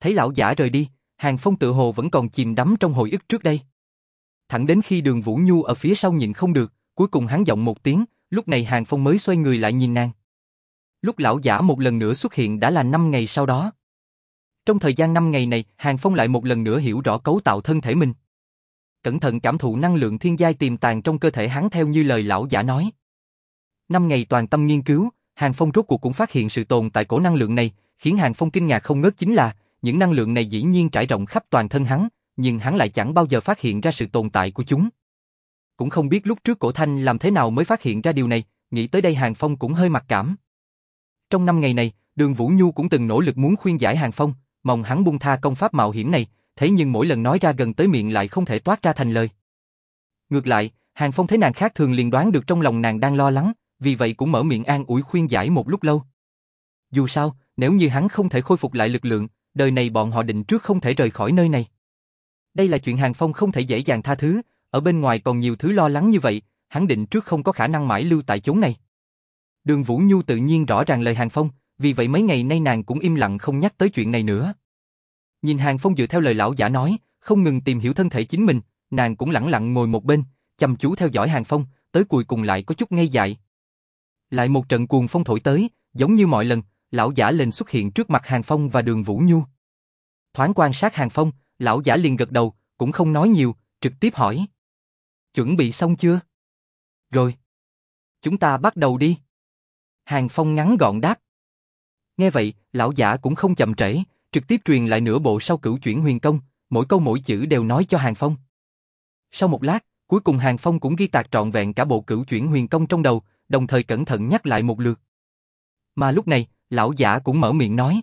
Thấy lão giả rời đi, Hàng Phong tự hồ vẫn còn chìm đắm trong hồi ức trước đây. Thẳng đến khi đường Vũ Nhu ở phía sau nhìn không được, cuối cùng hắn giọng một tiếng, lúc này Hàng Phong mới xoay người lại nhìn nàng. Lúc lão giả một lần nữa xuất hiện đã là 5 ngày sau đó. Trong thời gian 5 ngày này, Hàng Phong lại một lần nữa hiểu rõ cấu tạo thân thể mình. Cẩn thận cảm thụ năng lượng thiên giai tiềm tàng trong cơ thể hắn theo như lời lão giả nói năm ngày toàn tâm nghiên cứu, Hàng Phong rốt cuộc cũng phát hiện sự tồn tại cổ năng lượng này, khiến Hàng Phong kinh ngạc không ngớt chính là, những năng lượng này dĩ nhiên trải rộng khắp toàn thân hắn, nhưng hắn lại chẳng bao giờ phát hiện ra sự tồn tại của chúng. Cũng không biết lúc trước cổ thanh làm thế nào mới phát hiện ra điều này, nghĩ tới đây Hàng Phong cũng hơi mặc cảm. Trong năm ngày này, đường Vũ Nhu cũng từng nỗ lực muốn khuyên giải Hàng Phong, mong hắn buông tha công pháp mạo hiểm này, thế nhưng mỗi lần nói ra gần tới miệng lại không thể toát ra thành lời. Ngược lại, Hàng Phong thấy nàng khác thường liền đoán được trong lòng nàng đang lo lắng, vì vậy cũng mở miệng an ủi khuyên giải một lúc lâu. Dù sao, nếu như hắn không thể khôi phục lại lực lượng, đời này bọn họ định trước không thể rời khỏi nơi này. Đây là chuyện Hàng Phong không thể dễ dàng tha thứ, ở bên ngoài còn nhiều thứ lo lắng như vậy, hắn định trước không có khả năng mãi lưu tại chốn này. Đường Vũ Nhu tự nhiên rõ ràng lời Hàng Phong, vì vậy mấy ngày nay nàng cũng im lặng không nhắc tới chuyện này nữa. Nhìn Hàng Phong dựa theo lời lão giả nói, không ngừng tìm hiểu thân thể chính mình, nàng cũng lặng lặng ngồi một bên, chăm chú theo dõi Hàng Phong, tới cuối cùng lại có chút ngây dại. Lại một trận cuồng phong thổi tới, giống như mọi lần, lão giả lên xuất hiện trước mặt Hàng Phong và đường Vũ Nhu. Thoáng quan sát Hàng Phong, lão giả liền gật đầu, cũng không nói nhiều, trực tiếp hỏi. Chuẩn bị xong chưa? Rồi. Chúng ta bắt đầu đi. Hàng Phong ngắn gọn đáp. Nghe vậy, lão giả cũng không chậm trễ, trực tiếp truyền lại nửa bộ sau cửu chuyển huyền công, mỗi câu mỗi chữ đều nói cho Hàng Phong. Sau một lát, cuối cùng Hàng Phong cũng ghi tạc trọn vẹn cả bộ cửu chuyển huyền công trong đầu, đồng thời cẩn thận nhắc lại một lượt. Mà lúc này, lão giả cũng mở miệng nói.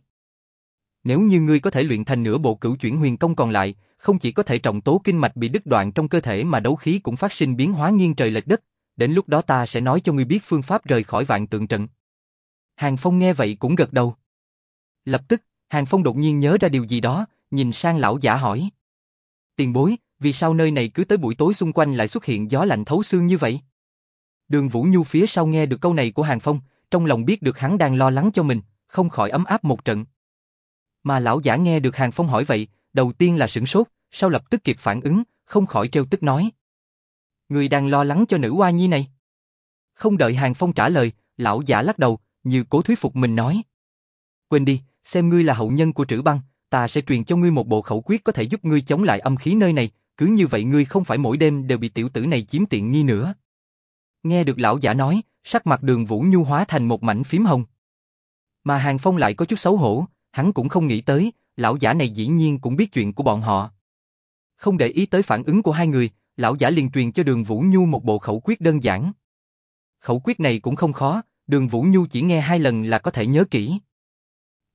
Nếu như ngươi có thể luyện thành nửa bộ cửu chuyển huyền công còn lại, không chỉ có thể trọng tố kinh mạch bị đứt đoạn trong cơ thể mà đấu khí cũng phát sinh biến hóa nghiêng trời lệch đất, đến lúc đó ta sẽ nói cho ngươi biết phương pháp rời khỏi vạn tượng trận. Hàng Phong nghe vậy cũng gật đầu. Lập tức, Hàng Phong đột nhiên nhớ ra điều gì đó, nhìn sang lão giả hỏi. Tiền bối, vì sao nơi này cứ tới buổi tối xung quanh lại xuất hiện gió lạnh thấu xương như vậy? Đường Vũ Nhu phía sau nghe được câu này của Hàng Phong, trong lòng biết được hắn đang lo lắng cho mình, không khỏi ấm áp một trận. Mà lão giả nghe được Hàng Phong hỏi vậy, đầu tiên là sửng sốt, sau lập tức kịp phản ứng, không khỏi treo tức nói. Người đang lo lắng cho nữ hoa nhi này. Không đợi Hàng Phong trả lời, lão giả lắc đầu, như cố thuyết phục mình nói. Quên đi, xem ngươi là hậu nhân của trữ băng, ta sẽ truyền cho ngươi một bộ khẩu quyết có thể giúp ngươi chống lại âm khí nơi này, cứ như vậy ngươi không phải mỗi đêm đều bị tiểu tử này chiếm tiện nghi nữa. Nghe được lão giả nói, sắc mặt đường Vũ Nhu hóa thành một mảnh phím hồng. Mà Hàng Phong lại có chút xấu hổ, hắn cũng không nghĩ tới, lão giả này dĩ nhiên cũng biết chuyện của bọn họ. Không để ý tới phản ứng của hai người, lão giả liền truyền cho đường Vũ Nhu một bộ khẩu quyết đơn giản. Khẩu quyết này cũng không khó, đường Vũ Nhu chỉ nghe hai lần là có thể nhớ kỹ.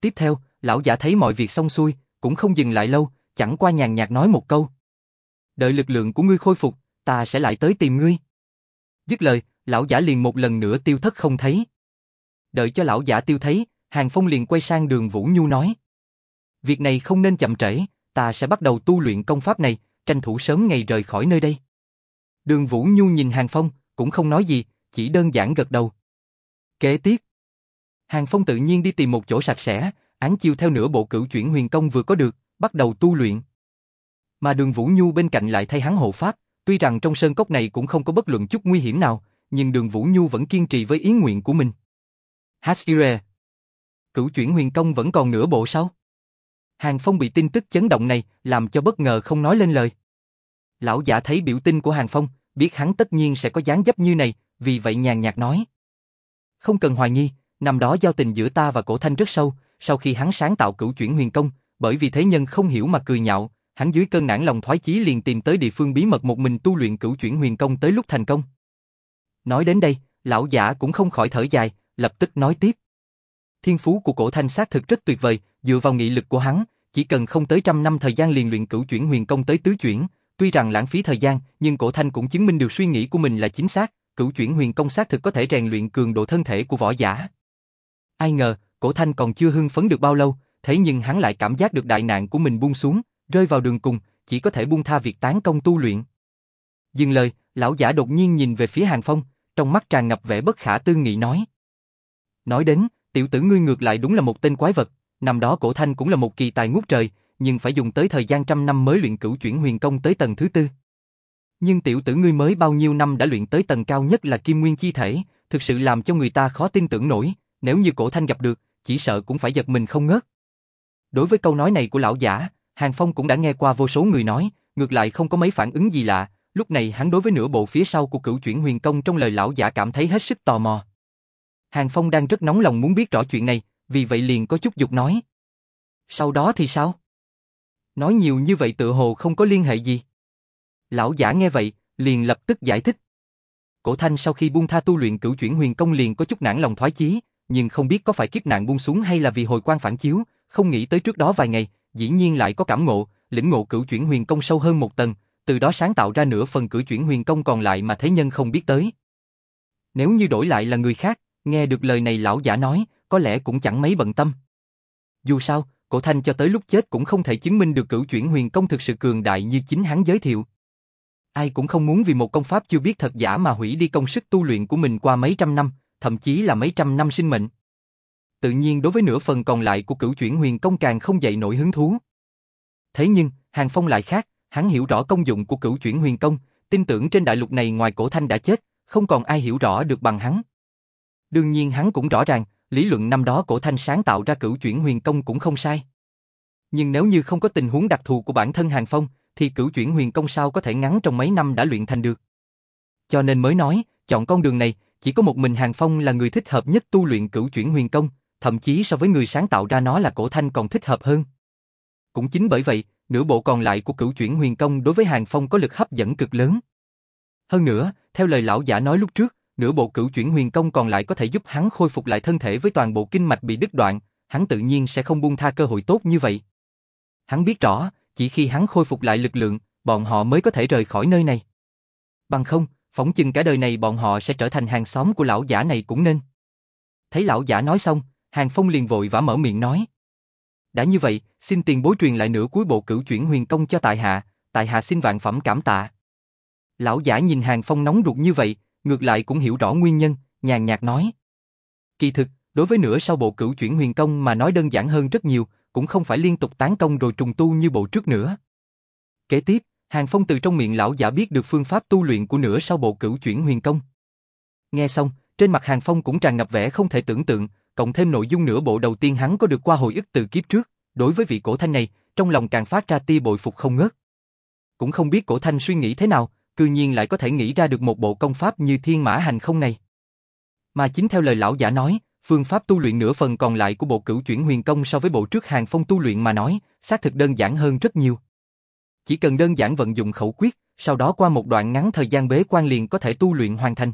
Tiếp theo, lão giả thấy mọi việc xong xuôi, cũng không dừng lại lâu, chẳng qua nhàn nhạt nói một câu. Đợi lực lượng của ngươi khôi phục, ta sẽ lại tới tìm ngươi. Dứt lời, lão giả liền một lần nữa tiêu thất không thấy. Đợi cho lão giả tiêu thấy, Hàng Phong liền quay sang đường Vũ Nhu nói. Việc này không nên chậm trễ, ta sẽ bắt đầu tu luyện công pháp này, tranh thủ sớm ngày rời khỏi nơi đây. Đường Vũ Nhu nhìn Hàng Phong, cũng không nói gì, chỉ đơn giản gật đầu. Kế tiếp, Hàng Phong tự nhiên đi tìm một chỗ sạch sẽ, án chiêu theo nửa bộ cửu chuyển huyền công vừa có được, bắt đầu tu luyện. Mà đường Vũ Nhu bên cạnh lại thay hắn hộ pháp, tuy rằng trong sơn cốc này cũng không có bất luận chút nguy hiểm nào, nhưng đường Vũ Nhu vẫn kiên trì với ý nguyện của mình. Hashire Cửu chuyển huyền công vẫn còn nửa bộ sao? Hàng Phong bị tin tức chấn động này, làm cho bất ngờ không nói lên lời. Lão giả thấy biểu tin của Hàng Phong, biết hắn tất nhiên sẽ có dáng dấp như này, vì vậy nhàn nhạt nói. Không cần hoài nghi, năm đó giao tình giữa ta và cổ thanh rất sâu, sau khi hắn sáng tạo cửu chuyển huyền công, bởi vì thế nhân không hiểu mà cười nhạo, hắn dưới cơn nản lòng thoái chí liền tìm tới địa phương bí mật một mình tu luyện cửu chuyển huyền công tới lúc thành công. Nói đến đây, lão giả cũng không khỏi thở dài, lập tức nói tiếp. Thiên phú của cổ thanh xác thực rất tuyệt vời, dựa vào nghị lực của hắn, chỉ cần không tới trăm năm thời gian liền luyện cửu chuyển huyền công tới tứ chuyển, tuy rằng lãng phí thời gian, nhưng cổ thanh cũng chứng minh điều suy nghĩ của mình là chính xác, cửu chuyển huyền công xác thực có thể rèn luyện cường độ thân thể của võ giả. Ai ngờ, cổ thanh còn chưa hưng phấn được bao lâu, thế nhưng hắn lại cảm giác được đại nạn của mình buông xuống, rơi vào đường cùng, chỉ có thể buông tha việc tán công tu luyện. Dừng lời, lão giả đột nhiên nhìn về phía Hàng Phong, trong mắt tràn ngập vẻ bất khả tư nghị nói. Nói đến, tiểu tử ngươi ngược lại đúng là một tên quái vật, năm đó cổ thanh cũng là một kỳ tài ngút trời, nhưng phải dùng tới thời gian trăm năm mới luyện cửu chuyển huyền công tới tầng thứ tư. Nhưng tiểu tử ngươi mới bao nhiêu năm đã luyện tới tầng cao nhất là kim nguyên chi thể, thực sự làm cho người ta khó tin tưởng nổi, nếu như cổ thanh gặp được, chỉ sợ cũng phải giật mình không ngớt. Đối với câu nói này của lão giả, Hàng Phong cũng đã nghe qua vô số người nói, ngược lại không có mấy phản ứng gì lạ, lúc này hắn đối với nửa bộ phía sau của cửu chuyển huyền công trong lời lão giả cảm thấy hết sức tò mò. Hàng Phong đang rất nóng lòng muốn biết rõ chuyện này, vì vậy liền có chút dục nói. Sau đó thì sao? Nói nhiều như vậy tự hồ không có liên hệ gì. Lão giả nghe vậy, liền lập tức giải thích. Cổ thanh sau khi buông tha tu luyện cửu chuyển huyền công liền có chút nản lòng thoái chí, nhưng không biết có phải kiếp nạn buông xuống hay là vì hồi quan phản chiếu, không nghĩ tới trước đó vài ngày, dĩ nhiên lại có cảm ngộ, lĩnh ngộ cửu chuyển huyền công sâu hơn một tầng, từ đó sáng tạo ra nửa phần cửu chuyển huyền công còn lại mà thế nhân không biết tới. Nếu như đổi lại là người khác, nghe được lời này lão giả nói, có lẽ cũng chẳng mấy bận tâm. Dù sao, cổ thanh cho tới lúc chết cũng không thể chứng minh được cửu chuyển huyền công thực sự cường đại như chính hắn giới thiệu. Ai cũng không muốn vì một công pháp chưa biết thật giả mà hủy đi công sức tu luyện của mình qua mấy trăm năm, thậm chí là mấy trăm năm sinh mệnh. Tự nhiên đối với nửa phần còn lại của cửu chuyển huyền công càng không dậy nổi hứng thú. Thế nhưng, Hàng Phong lại khác, hắn hiểu rõ công dụng của cửu chuyển huyền công, tin tưởng trên đại lục này ngoài cổ thanh đã chết, không còn ai hiểu rõ được bằng hắn. Đương nhiên hắn cũng rõ ràng, lý luận năm đó cổ thanh sáng tạo ra cửu chuyển huyền công cũng không sai. Nhưng nếu như không có tình huống đặc thù của bản thân Hàng Phong, thì cửu chuyển huyền công sao có thể ngắn trong mấy năm đã luyện thành được. Cho nên mới nói, chọn con đường này, chỉ có một mình Hàng Phong là người thích hợp nhất tu luyện cửu chuyển huyền công, thậm chí so với người sáng tạo ra nó là cổ thanh còn thích hợp hơn. Cũng chính bởi vậy, nửa bộ còn lại của cửu chuyển huyền công đối với Hàng Phong có lực hấp dẫn cực lớn. Hơn nữa, theo lời lão giả nói lúc trước, nửa bộ cửu chuyển huyền công còn lại có thể giúp hắn khôi phục lại thân thể với toàn bộ kinh mạch bị đứt đoạn, hắn tự nhiên sẽ không buông tha cơ hội tốt như vậy. Hắn biết rõ, chỉ khi hắn khôi phục lại lực lượng, bọn họ mới có thể rời khỏi nơi này. Bằng không, phỏng chừng cả đời này bọn họ sẽ trở thành hàng xóm của lão giả này cũng nên. Thấy lão giả nói xong, Hàng Phong liền vội vã mở miệng nói. Đã như vậy, xin tiền bối truyền lại nửa cuối bộ cửu chuyển huyền công cho tại hạ, tại hạ xin vạn phẩm cảm tạ. Lão giả nhìn Hàng Phong nóng ruột như vậy, ngược lại cũng hiểu rõ nguyên nhân, nhàn nhạt nói. Kỳ thực, đối với nửa sau bộ cửu chuyển huyền công mà nói đơn giản hơn rất nhiều, cũng không phải liên tục tán công rồi trùng tu như bộ trước nữa. Kế tiếp, Hàng Phong từ trong miệng lão giả biết được phương pháp tu luyện của nửa sau bộ cửu chuyển huyền công. Nghe xong, trên mặt Hàng Phong cũng tràn ngập vẻ không thể tưởng tượng, cộng thêm nội dung nửa bộ đầu tiên hắn có được qua hồi ức từ kiếp trước, đối với vị cổ thanh này, trong lòng càng phát ra tia bội phục không ngớt. Cũng không biết cổ thanh suy nghĩ thế nào, cư nhiên lại có thể nghĩ ra được một bộ công pháp như thiên mã hành không này. Mà chính theo lời lão giả nói, phương pháp tu luyện nửa phần còn lại của bộ cửu chuyển huyền công so với bộ trước hàng phong tu luyện mà nói, xác thực đơn giản hơn rất nhiều. Chỉ cần đơn giản vận dụng khẩu quyết, sau đó qua một đoạn ngắn thời gian bế quan liền có thể tu luyện hoàn thành.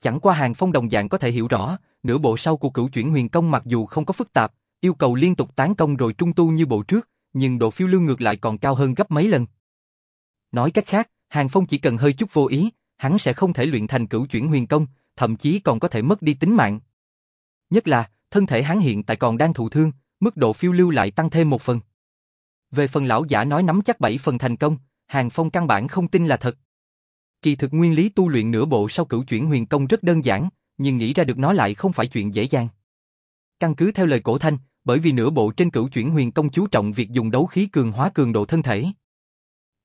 Chẳng qua hàng phong đồng dạng có thể hiểu rõ, nửa bộ sau của cửu chuyển huyền công mặc dù không có phức tạp, yêu cầu liên tục tán công rồi trung tu như bộ trước, nhưng độ phiêu lưu ngược lại còn cao hơn gấp mấy lần. Nói cách khác, Hàng Phong chỉ cần hơi chút vô ý, hắn sẽ không thể luyện thành cửu chuyển huyền công, thậm chí còn có thể mất đi tính mạng. Nhất là, thân thể hắn hiện tại còn đang thụ thương, mức độ phiêu lưu lại tăng thêm một phần. Về phần lão giả nói nắm chắc bảy phần thành công, Hàng Phong căn bản không tin là thật. Kỳ thực nguyên lý tu luyện nửa bộ sau cửu chuyển huyền công rất đơn giản, nhưng nghĩ ra được nó lại không phải chuyện dễ dàng. Căn cứ theo lời cổ thanh, bởi vì nửa bộ trên cửu chuyển huyền công chú trọng việc dùng đấu khí cường hóa cường độ thân thể.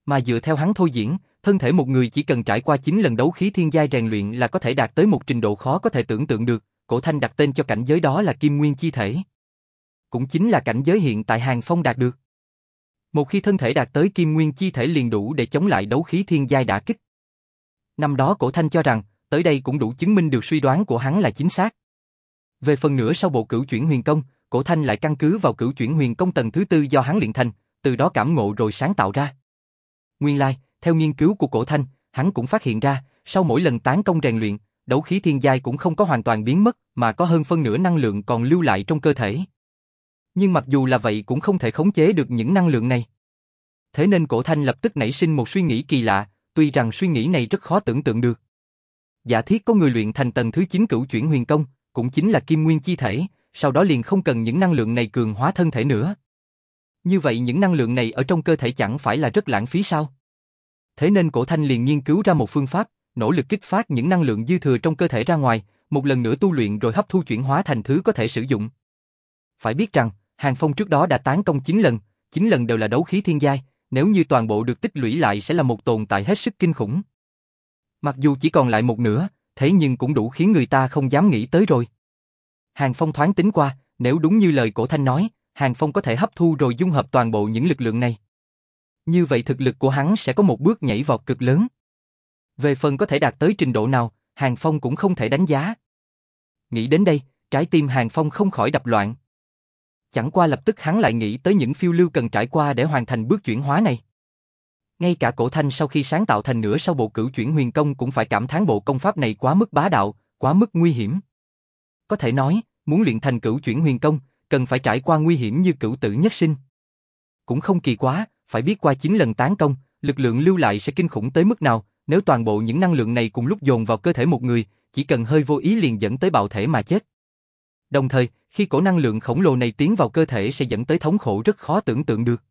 Mà dựa theo hắn thôi diễn, thân thể một người chỉ cần trải qua 9 lần đấu khí thiên giai rèn luyện là có thể đạt tới một trình độ khó có thể tưởng tượng được, cổ thanh đặt tên cho cảnh giới đó là kim nguyên chi thể. Cũng chính là cảnh giới hiện tại Hàng Phong đạt được. Một khi thân thể đạt tới kim nguyên chi thể liền đủ để chống lại đấu khí thiên giai đã kích. Năm đó cổ thanh cho rằng, tới đây cũng đủ chứng minh được suy đoán của hắn là chính xác. Về phần nữa sau bộ cửu chuyển huyền công, cổ thanh lại căn cứ vào cửu chuyển huyền công tầng thứ tư do hắn luyện thành, từ đó cảm ngộ rồi sáng tạo ra. Nguyên lai, theo nghiên cứu của cổ thanh, hắn cũng phát hiện ra, sau mỗi lần tán công rèn luyện, đấu khí thiên giai cũng không có hoàn toàn biến mất, mà có hơn phân nửa năng lượng còn lưu lại trong cơ thể. Nhưng mặc dù là vậy cũng không thể khống chế được những năng lượng này. Thế nên cổ thanh lập tức nảy sinh một suy nghĩ kỳ lạ, tuy rằng suy nghĩ này rất khó tưởng tượng được. Giả thiết có người luyện thành tầng thứ 9 cửu chuyển huyền công, cũng chính là kim nguyên chi thể, sau đó liền không cần những năng lượng này cường hóa thân thể nữa. Như vậy những năng lượng này ở trong cơ thể chẳng phải là rất lãng phí sao? Thế nên cổ thanh liền nghiên cứu ra một phương pháp, nỗ lực kích phát những năng lượng dư thừa trong cơ thể ra ngoài, một lần nữa tu luyện rồi hấp thu chuyển hóa thành thứ có thể sử dụng. Phải biết rằng, Hàng Phong trước đó đã tán công 9 lần, 9 lần đều là đấu khí thiên giai, nếu như toàn bộ được tích lũy lại sẽ là một tồn tại hết sức kinh khủng. Mặc dù chỉ còn lại một nửa, thế nhưng cũng đủ khiến người ta không dám nghĩ tới rồi. Hàng Phong thoáng tính qua, nếu đúng như lời cổ thanh nói, Hàng Phong có thể hấp thu rồi dung hợp toàn bộ những lực lượng này. Như vậy thực lực của hắn sẽ có một bước nhảy vọt cực lớn. Về phần có thể đạt tới trình độ nào, Hàng Phong cũng không thể đánh giá. Nghĩ đến đây, trái tim Hàng Phong không khỏi đập loạn. Chẳng qua lập tức hắn lại nghĩ tới những phiêu lưu cần trải qua để hoàn thành bước chuyển hóa này. Ngay cả cổ thanh sau khi sáng tạo thành nửa sau bộ cửu chuyển huyền công cũng phải cảm thán bộ công pháp này quá mức bá đạo, quá mức nguy hiểm. Có thể nói, muốn luyện thành cửu chuyển huyền công, cần phải trải qua nguy hiểm như cửu tử nhất sinh. Cũng không kỳ quá, phải biết qua 9 lần tán công, lực lượng lưu lại sẽ kinh khủng tới mức nào, nếu toàn bộ những năng lượng này cùng lúc dồn vào cơ thể một người, chỉ cần hơi vô ý liền dẫn tới bạo thể mà chết. Đồng thời, khi cổ năng lượng khổng lồ này tiến vào cơ thể sẽ dẫn tới thống khổ rất khó tưởng tượng được.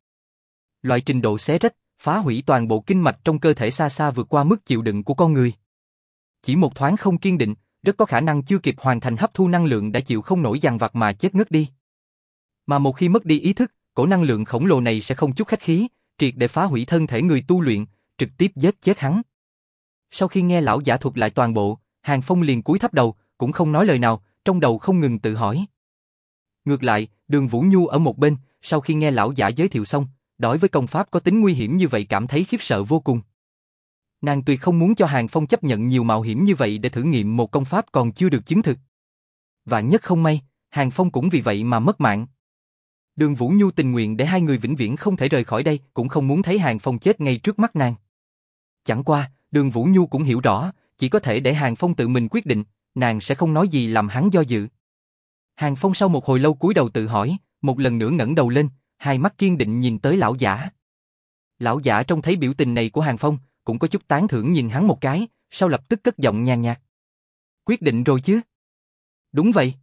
Loại trình độ xé rách, phá hủy toàn bộ kinh mạch trong cơ thể xa xa vượt qua mức chịu đựng của con người. Chỉ một thoáng không kiên định, rất có khả năng chưa kịp hoàn thành hấp thu năng lượng đã chịu không nổi dằn vặt mà chết ngất đi. Mà một khi mất đi ý thức, cổ năng lượng khổng lồ này sẽ không chút khách khí, triệt để phá hủy thân thể người tu luyện, trực tiếp giết chết hắn. Sau khi nghe lão giả thuật lại toàn bộ, Hàng Phong liền cúi thấp đầu, cũng không nói lời nào, trong đầu không ngừng tự hỏi. Ngược lại, đường Vũ Nhu ở một bên, sau khi nghe lão giả giới thiệu xong, đối với công pháp có tính nguy hiểm như vậy cảm thấy khiếp sợ vô cùng. Nàng tuyệt không muốn cho Hàng Phong chấp nhận nhiều mạo hiểm như vậy để thử nghiệm một công pháp còn chưa được chứng thực. Và nhất không may, Hàng Phong cũng vì vậy mà mất mạng. Đường Vũ Nhu tình nguyện để hai người vĩnh viễn không thể rời khỏi đây, cũng không muốn thấy Hàng Phong chết ngay trước mắt nàng. Chẳng qua, đường Vũ Nhu cũng hiểu rõ, chỉ có thể để Hàng Phong tự mình quyết định, nàng sẽ không nói gì làm hắn do dự. Hàng Phong sau một hồi lâu cúi đầu tự hỏi, một lần nữa ngẩng đầu lên, hai mắt kiên định nhìn tới lão giả. Lão giả trông thấy biểu tình này của Hàng Phong, cũng có chút tán thưởng nhìn hắn một cái, sau lập tức cất giọng nhàn nhạt. Quyết định rồi chứ? Đúng vậy.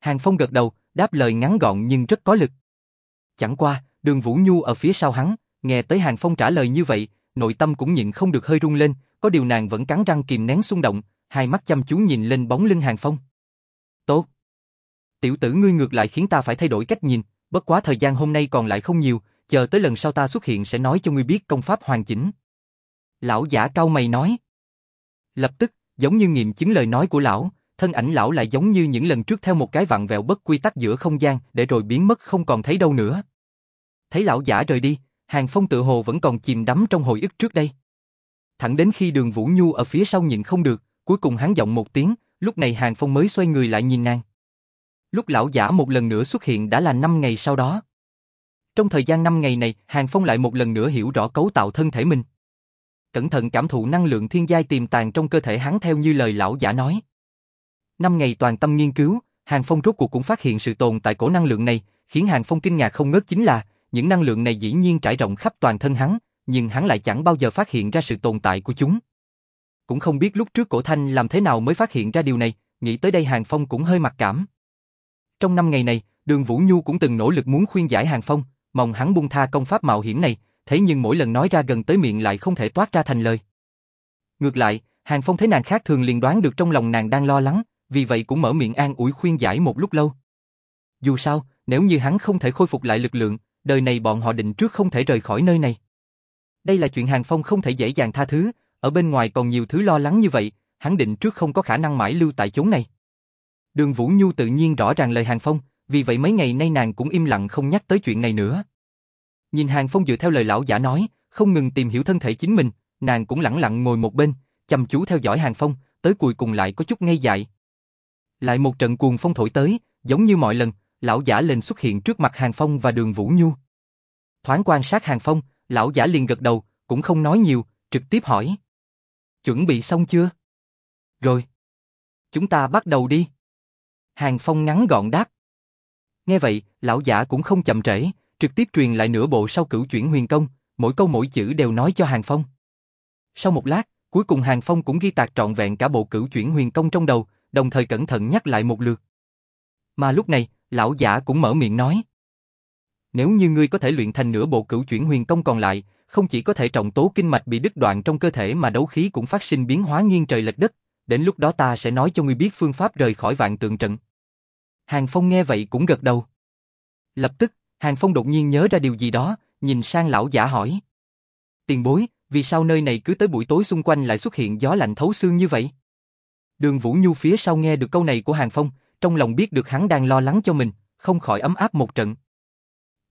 Hàng Phong gật đầu, đáp lời ngắn gọn nhưng rất có lực. Chẳng qua, đường Vũ Nhu ở phía sau hắn, nghe tới Hàng Phong trả lời như vậy, nội tâm cũng nhịn không được hơi rung lên, có điều nàng vẫn cắn răng kìm nén xung động, hai mắt chăm chú nhìn lên bóng lưng Hàng Phong. Tốt. Tiểu tử ngươi ngược lại khiến ta phải thay đổi cách nhìn, bất quá thời gian hôm nay còn lại không nhiều, chờ tới lần sau ta xuất hiện sẽ nói cho ngươi biết công pháp hoàn chỉnh. Lão giả cao mày nói. Lập tức, giống như nghiệm chứng lời nói của lão, thân ảnh lão lại giống như những lần trước theo một cái vặn vẹo bất quy tắc giữa không gian để rồi biến mất không còn thấy đâu nữa. Thấy lão giả rời đi, Hàng Phong tự hồ vẫn còn chìm đắm trong hồi ức trước đây. Thẳng đến khi đường Vũ Nhu ở phía sau nhìn không được, cuối cùng hắn giọng một tiếng, lúc này Hàng Phong mới xoay người lại nhìn nàng. Lúc lão giả một lần nữa xuất hiện đã là 5 ngày sau đó. Trong thời gian 5 ngày này, Hàng Phong lại một lần nữa hiểu rõ cấu tạo thân thể mình. Cẩn thận cảm thụ năng lượng thiên giai tiềm tàng trong cơ thể hắn theo như lời lão giả nói. 5 ngày toàn tâm nghiên cứu, Hàng Phong rốt cuộc cũng phát hiện sự tồn tại cổ năng lượng này, khiến Hàng Phong kinh ngạc không ngớt chính là, những năng lượng này dĩ nhiên trải rộng khắp toàn thân hắn, nhưng hắn lại chẳng bao giờ phát hiện ra sự tồn tại của chúng. Cũng không biết lúc trước cổ thanh làm thế nào mới phát hiện ra điều này, nghĩ tới đây Hàng Phong cũng hơi mặc cảm. Trong năm ngày này, đường Vũ Nhu cũng từng nỗ lực muốn khuyên giải Hàng Phong, mong hắn buông tha công pháp mạo hiểm này, thế nhưng mỗi lần nói ra gần tới miệng lại không thể toát ra thành lời. Ngược lại, Hàng Phong thấy nàng khác thường liền đoán được trong lòng nàng đang lo lắng, vì vậy cũng mở miệng an ủi khuyên giải một lúc lâu. Dù sao, nếu như hắn không thể khôi phục lại lực lượng, đời này bọn họ định trước không thể rời khỏi nơi này. Đây là chuyện Hàng Phong không thể dễ dàng tha thứ, ở bên ngoài còn nhiều thứ lo lắng như vậy, hắn định trước không có khả năng mãi lưu tại chốn này. Đường Vũ Nhu tự nhiên rõ ràng lời Hàng Phong, vì vậy mấy ngày nay nàng cũng im lặng không nhắc tới chuyện này nữa. Nhìn Hàng Phong dựa theo lời lão giả nói, không ngừng tìm hiểu thân thể chính mình, nàng cũng lặng lặng ngồi một bên, chăm chú theo dõi Hàng Phong, tới cuối cùng lại có chút ngây dại. Lại một trận cuồng phong thổi tới, giống như mọi lần, lão giả lên xuất hiện trước mặt Hàng Phong và đường Vũ Nhu. Thoáng quan sát Hàng Phong, lão giả liền gật đầu, cũng không nói nhiều, trực tiếp hỏi. Chuẩn bị xong chưa? Rồi. Chúng ta bắt đầu đi. Hàng Phong ngắn gọn đáp. Nghe vậy, lão giả cũng không chậm trễ, trực tiếp truyền lại nửa bộ sau cửu chuyển huyền công, mỗi câu mỗi chữ đều nói cho Hàng Phong. Sau một lát, cuối cùng Hàng Phong cũng ghi tạc trọn vẹn cả bộ cửu chuyển huyền công trong đầu, đồng thời cẩn thận nhắc lại một lượt. Mà lúc này, lão giả cũng mở miệng nói. Nếu như ngươi có thể luyện thành nửa bộ cửu chuyển huyền công còn lại, không chỉ có thể trọng tố kinh mạch bị đứt đoạn trong cơ thể mà đấu khí cũng phát sinh biến hóa nghiêng trời lệch đất, đến lúc đó ta sẽ nói cho ngươi biết phương pháp rời khỏi vạn tượng trận. Hàng Phong nghe vậy cũng gật đầu. Lập tức, Hàng Phong đột nhiên nhớ ra điều gì đó, nhìn sang lão giả hỏi. Tiền bối, vì sao nơi này cứ tới buổi tối xung quanh lại xuất hiện gió lạnh thấu xương như vậy? Đường Vũ Nhu phía sau nghe được câu này của Hàng Phong, trong lòng biết được hắn đang lo lắng cho mình, không khỏi ấm áp một trận.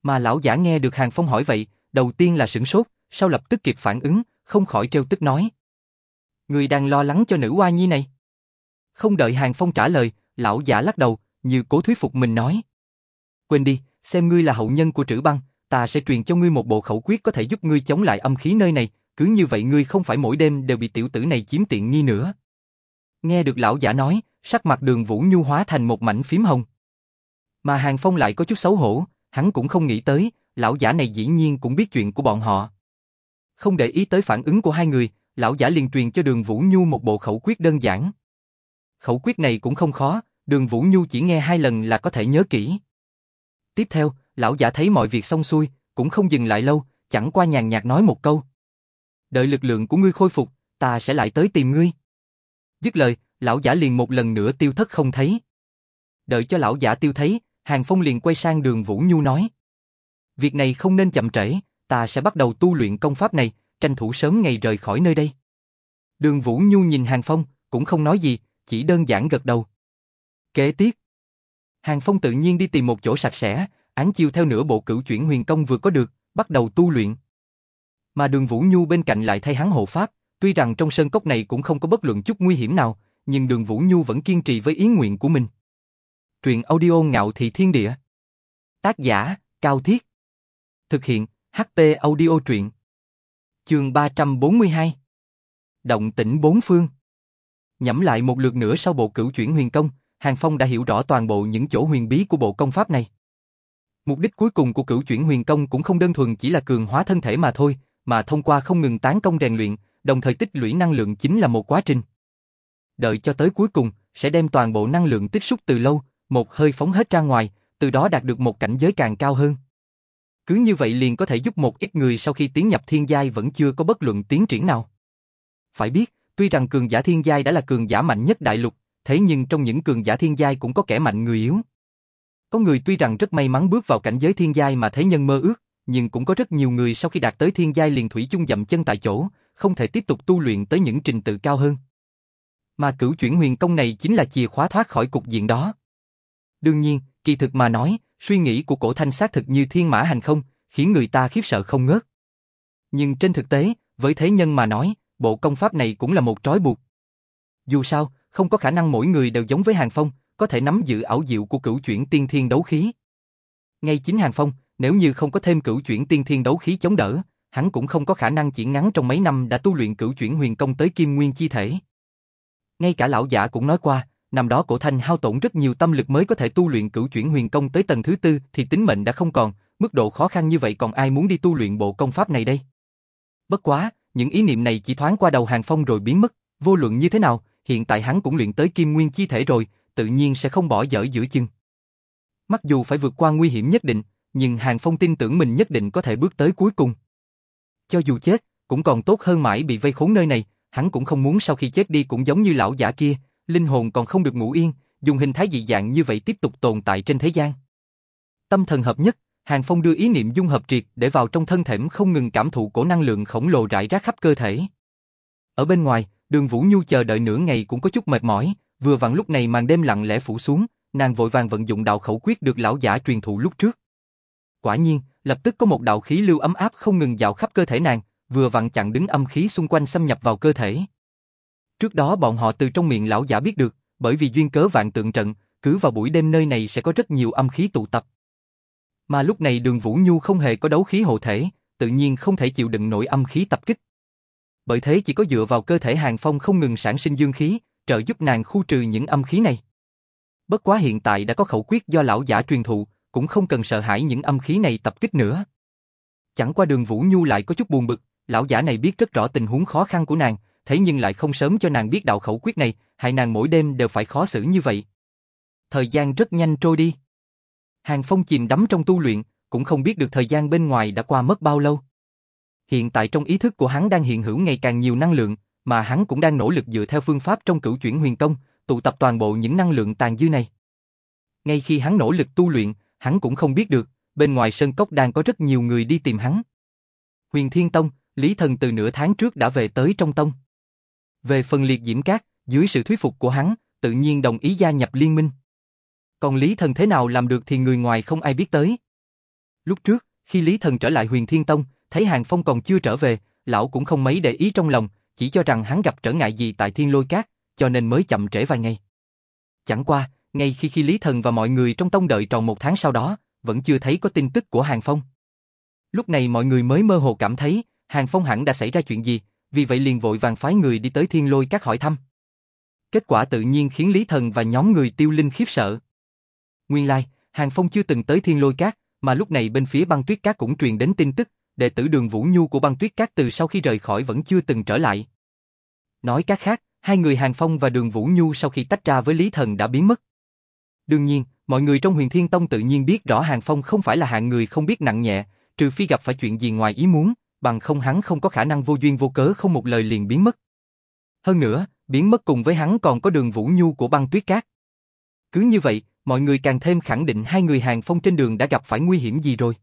Mà lão giả nghe được Hàng Phong hỏi vậy, đầu tiên là sửng sốt, sau lập tức kịp phản ứng, không khỏi treo tức nói. Người đang lo lắng cho nữ oa nhi này. Không đợi Hàng Phong trả lời, lão giả lắc đầu, như cố thuyết phục mình nói. Quên đi, xem ngươi là hậu nhân của trữ băng, ta sẽ truyền cho ngươi một bộ khẩu quyết có thể giúp ngươi chống lại âm khí nơi này, cứ như vậy ngươi không phải mỗi đêm đều bị tiểu tử này chiếm tiện nghi nữa. Nghe được lão giả nói, sắc mặt đường Vũ Nhu hóa thành một mảnh phím hồng. Mà Hàng Phong lại có chút xấu hổ, hắn cũng không nghĩ tới, lão giả này dĩ nhiên cũng biết chuyện của bọn họ. Không để ý tới phản ứng của hai người, lão giả liền truyền cho đường Vũ Nhu một bộ khẩu quyết đơn giản. Khẩu quyết này cũng không khó, đường Vũ Nhu chỉ nghe hai lần là có thể nhớ kỹ. Tiếp theo, lão giả thấy mọi việc xong xuôi, cũng không dừng lại lâu, chẳng qua nhàn nhạt nói một câu. Đợi lực lượng của ngươi khôi phục, ta sẽ lại tới tìm ngươi. Dứt lời, lão giả liền một lần nữa tiêu thất không thấy. Đợi cho lão giả tiêu thấy, Hàng Phong liền quay sang đường Vũ Nhu nói. Việc này không nên chậm trễ, ta sẽ bắt đầu tu luyện công pháp này, tranh thủ sớm ngày rời khỏi nơi đây. Đường Vũ Nhu nhìn Hàng Phong, cũng không nói gì, chỉ đơn giản gật đầu. Kế tiếp, Hàng Phong tự nhiên đi tìm một chỗ sạch sẽ, án chiêu theo nửa bộ cửu chuyển huyền công vừa có được, bắt đầu tu luyện. Mà đường Vũ Nhu bên cạnh lại thay hắn hộ pháp, tuy rằng trong sơn cốc này cũng không có bất luận chút nguy hiểm nào, nhưng đường Vũ Nhu vẫn kiên trì với ý nguyện của mình. Truyện audio ngạo thị thiên địa. Tác giả, Cao Thiết. Thực hiện, ht audio truyện. Chương 342. Động tĩnh bốn phương. Nhẩm lại một lượt nữa sau bộ cửu chuyển huyền công, Hàng Phong đã hiểu rõ toàn bộ những chỗ huyền bí của bộ công pháp này. Mục đích cuối cùng của cửu chuyển huyền công cũng không đơn thuần chỉ là cường hóa thân thể mà thôi, mà thông qua không ngừng tán công rèn luyện, đồng thời tích lũy năng lượng chính là một quá trình. Đợi cho tới cuối cùng, sẽ đem toàn bộ năng lượng tích xúc từ lâu, một hơi phóng hết ra ngoài, từ đó đạt được một cảnh giới càng cao hơn. Cứ như vậy liền có thể giúp một ít người sau khi tiến nhập thiên giai vẫn chưa có bất luận tiến triển nào. phải biết, tuy rằng cường giả thiên giai đã là cường giả mạnh nhất đại lục, thế nhưng trong những cường giả thiên giai cũng có kẻ mạnh người yếu. Có người tuy rằng rất may mắn bước vào cảnh giới thiên giai mà thế nhân mơ ước, nhưng cũng có rất nhiều người sau khi đạt tới thiên giai liền thủy chung dậm chân tại chỗ, không thể tiếp tục tu luyện tới những trình tự cao hơn. Mà cửu chuyển huyền công này chính là chìa khóa thoát khỏi cục diện đó. Đương nhiên, kỳ thực mà nói, suy nghĩ của cổ thanh xác thực như thiên mã hành không, khiến người ta khiếp sợ không ngớt. Nhưng trên thực tế, với thế nhân mà nói, bộ công pháp này cũng là một trói buộc. Dù sao, không có khả năng mỗi người đều giống với Hàng Phong, có thể nắm giữ ảo diệu của cửu chuyển tiên thiên đấu khí. Ngay chính Hàng Phong, nếu như không có thêm cửu chuyển tiên thiên đấu khí chống đỡ, hắn cũng không có khả năng chỉ ngắn trong mấy năm đã tu luyện cửu chuyển huyền công tới kim nguyên chi thể. Ngay cả lão giả cũng nói qua, năm đó cổ thanh hao tổn rất nhiều tâm lực mới có thể tu luyện cửu chuyển huyền công tới tầng thứ tư thì tính mệnh đã không còn, mức độ khó khăn như vậy còn ai muốn đi tu luyện bộ công pháp này đây? Bất quá, những ý niệm này chỉ thoáng qua đầu Hàng Phong rồi biến mất, vô luận như thế nào, hiện tại hắn cũng luyện tới kim nguyên chi thể rồi, tự nhiên sẽ không bỏ dở giữa chừng. Mặc dù phải vượt qua nguy hiểm nhất định, nhưng Hàng Phong tin tưởng mình nhất định có thể bước tới cuối cùng. Cho dù chết, cũng còn tốt hơn mãi bị vây khốn nơi này, hắn cũng không muốn sau khi chết đi cũng giống như lão giả kia, linh hồn còn không được ngủ yên, dùng hình thái dị dạng như vậy tiếp tục tồn tại trên thế gian. Tâm thần hợp nhất, Hàng Phong đưa ý niệm dung hợp triệt để vào trong thân thể không ngừng cảm thụ cổ năng lượng khổng lồ rải rác khắp cơ thể. Ở bên ngoài, đường Vũ Nhu chờ đợi nửa ngày cũng có chút mệt mỏi, vừa vặn lúc này màn đêm lặng lẽ phủ xuống, nàng vội vàng vận dụng đạo khẩu quyết được lão giả truyền thụ lúc trước. Quả nhiên, lập tức có một đạo khí lưu ấm áp không ngừng dạo khắp cơ thể nàng, vừa vặn chặn đứng âm khí xung quanh xâm nhập vào cơ thể. Trước đó bọn họ từ trong miệng lão giả biết được, bởi vì duyên cớ vạn tượng trận, cứ vào buổi đêm nơi này sẽ có rất nhiều âm khí tụ tập. Mà lúc này đường Vũ Nhu không hề có đấu khí hộ thể, tự nhiên không thể chịu đựng nổi âm khí tập kích. Bởi thế chỉ có dựa vào cơ thể hàng phong không ngừng sản sinh dương khí, trợ giúp nàng khu trừ những âm khí này. Bất quá hiện tại đã có khẩu quyết do lão giả truyền thụ, cũng không cần sợ hãi những âm khí này tập kích nữa. Chẳng qua đường Vũ Nhu lại có chút buồn bực, lão giả này biết rất rõ tình huống khó khăn của nàng, thế nhưng lại không sớm cho nàng biết đạo khẩu quyết này, hại nàng mỗi đêm đều phải khó xử như vậy. Thời gian rất nhanh trôi đi. Hàng Phong chìm đắm trong tu luyện, cũng không biết được thời gian bên ngoài đã qua mất bao lâu. Hiện tại trong ý thức của hắn đang hiện hữu ngày càng nhiều năng lượng, mà hắn cũng đang nỗ lực dựa theo phương pháp trong cửu chuyển huyền công, tụ tập toàn bộ những năng lượng tàn dư này. Ngay khi hắn nỗ lực tu luyện, hắn cũng không biết được, bên ngoài sân cốc đang có rất nhiều người đi tìm hắn. Huyền Thiên Tông, Lý Thần từ nửa tháng trước đã về tới trong tông. Về phần liệt diễm cát, dưới sự thuyết phục của hắn, tự nhiên đồng ý gia nhập liên minh. Còn Lý Thần thế nào làm được thì người ngoài không ai biết tới. Lúc trước, khi Lý Thần trở lại huyền Thiên Tông, thấy Hàng Phong còn chưa trở về, lão cũng không mấy để ý trong lòng, chỉ cho rằng hắn gặp trở ngại gì tại thiên lôi cát, cho nên mới chậm trễ vài ngày. Chẳng qua, ngay khi khi Lý Thần và mọi người trong tông đợi tròn một tháng sau đó, vẫn chưa thấy có tin tức của Hàng Phong. Lúc này mọi người mới mơ hồ cảm thấy, Hàng Phong hẳn đã xảy ra chuyện gì, vì vậy liền vội vàng phái người đi tới thiên lôi các hỏi thăm. Kết quả tự nhiên khiến Lý Thần và nhóm người tiêu linh khiếp sợ. Nguyên lai, like, Hàng Phong chưa từng tới thiên lôi các, mà lúc này bên phía băng tuyết các cũng truyền đến tin tức, đệ tử đường Vũ Nhu của băng tuyết các từ sau khi rời khỏi vẫn chưa từng trở lại. Nói các khác, hai người Hàng Phong và đường Vũ Nhu sau khi tách ra với Lý Thần đã biến mất. Đương nhiên, mọi người trong huyền thiên tông tự nhiên biết rõ Hàng Phong không phải là hạng người không biết nặng nhẹ, trừ phi gặp phải chuyện gì ngoài ý muốn, bằng không hắn không có khả năng vô duyên vô cớ không một lời liền biến mất. Hơn nữa, biến mất cùng với hắn còn có đường Vũ Nhu của băng tuyết cát. Cứ như vậy, mọi người càng thêm khẳng định hai người Hàng Phong trên đường đã gặp phải nguy hiểm gì rồi.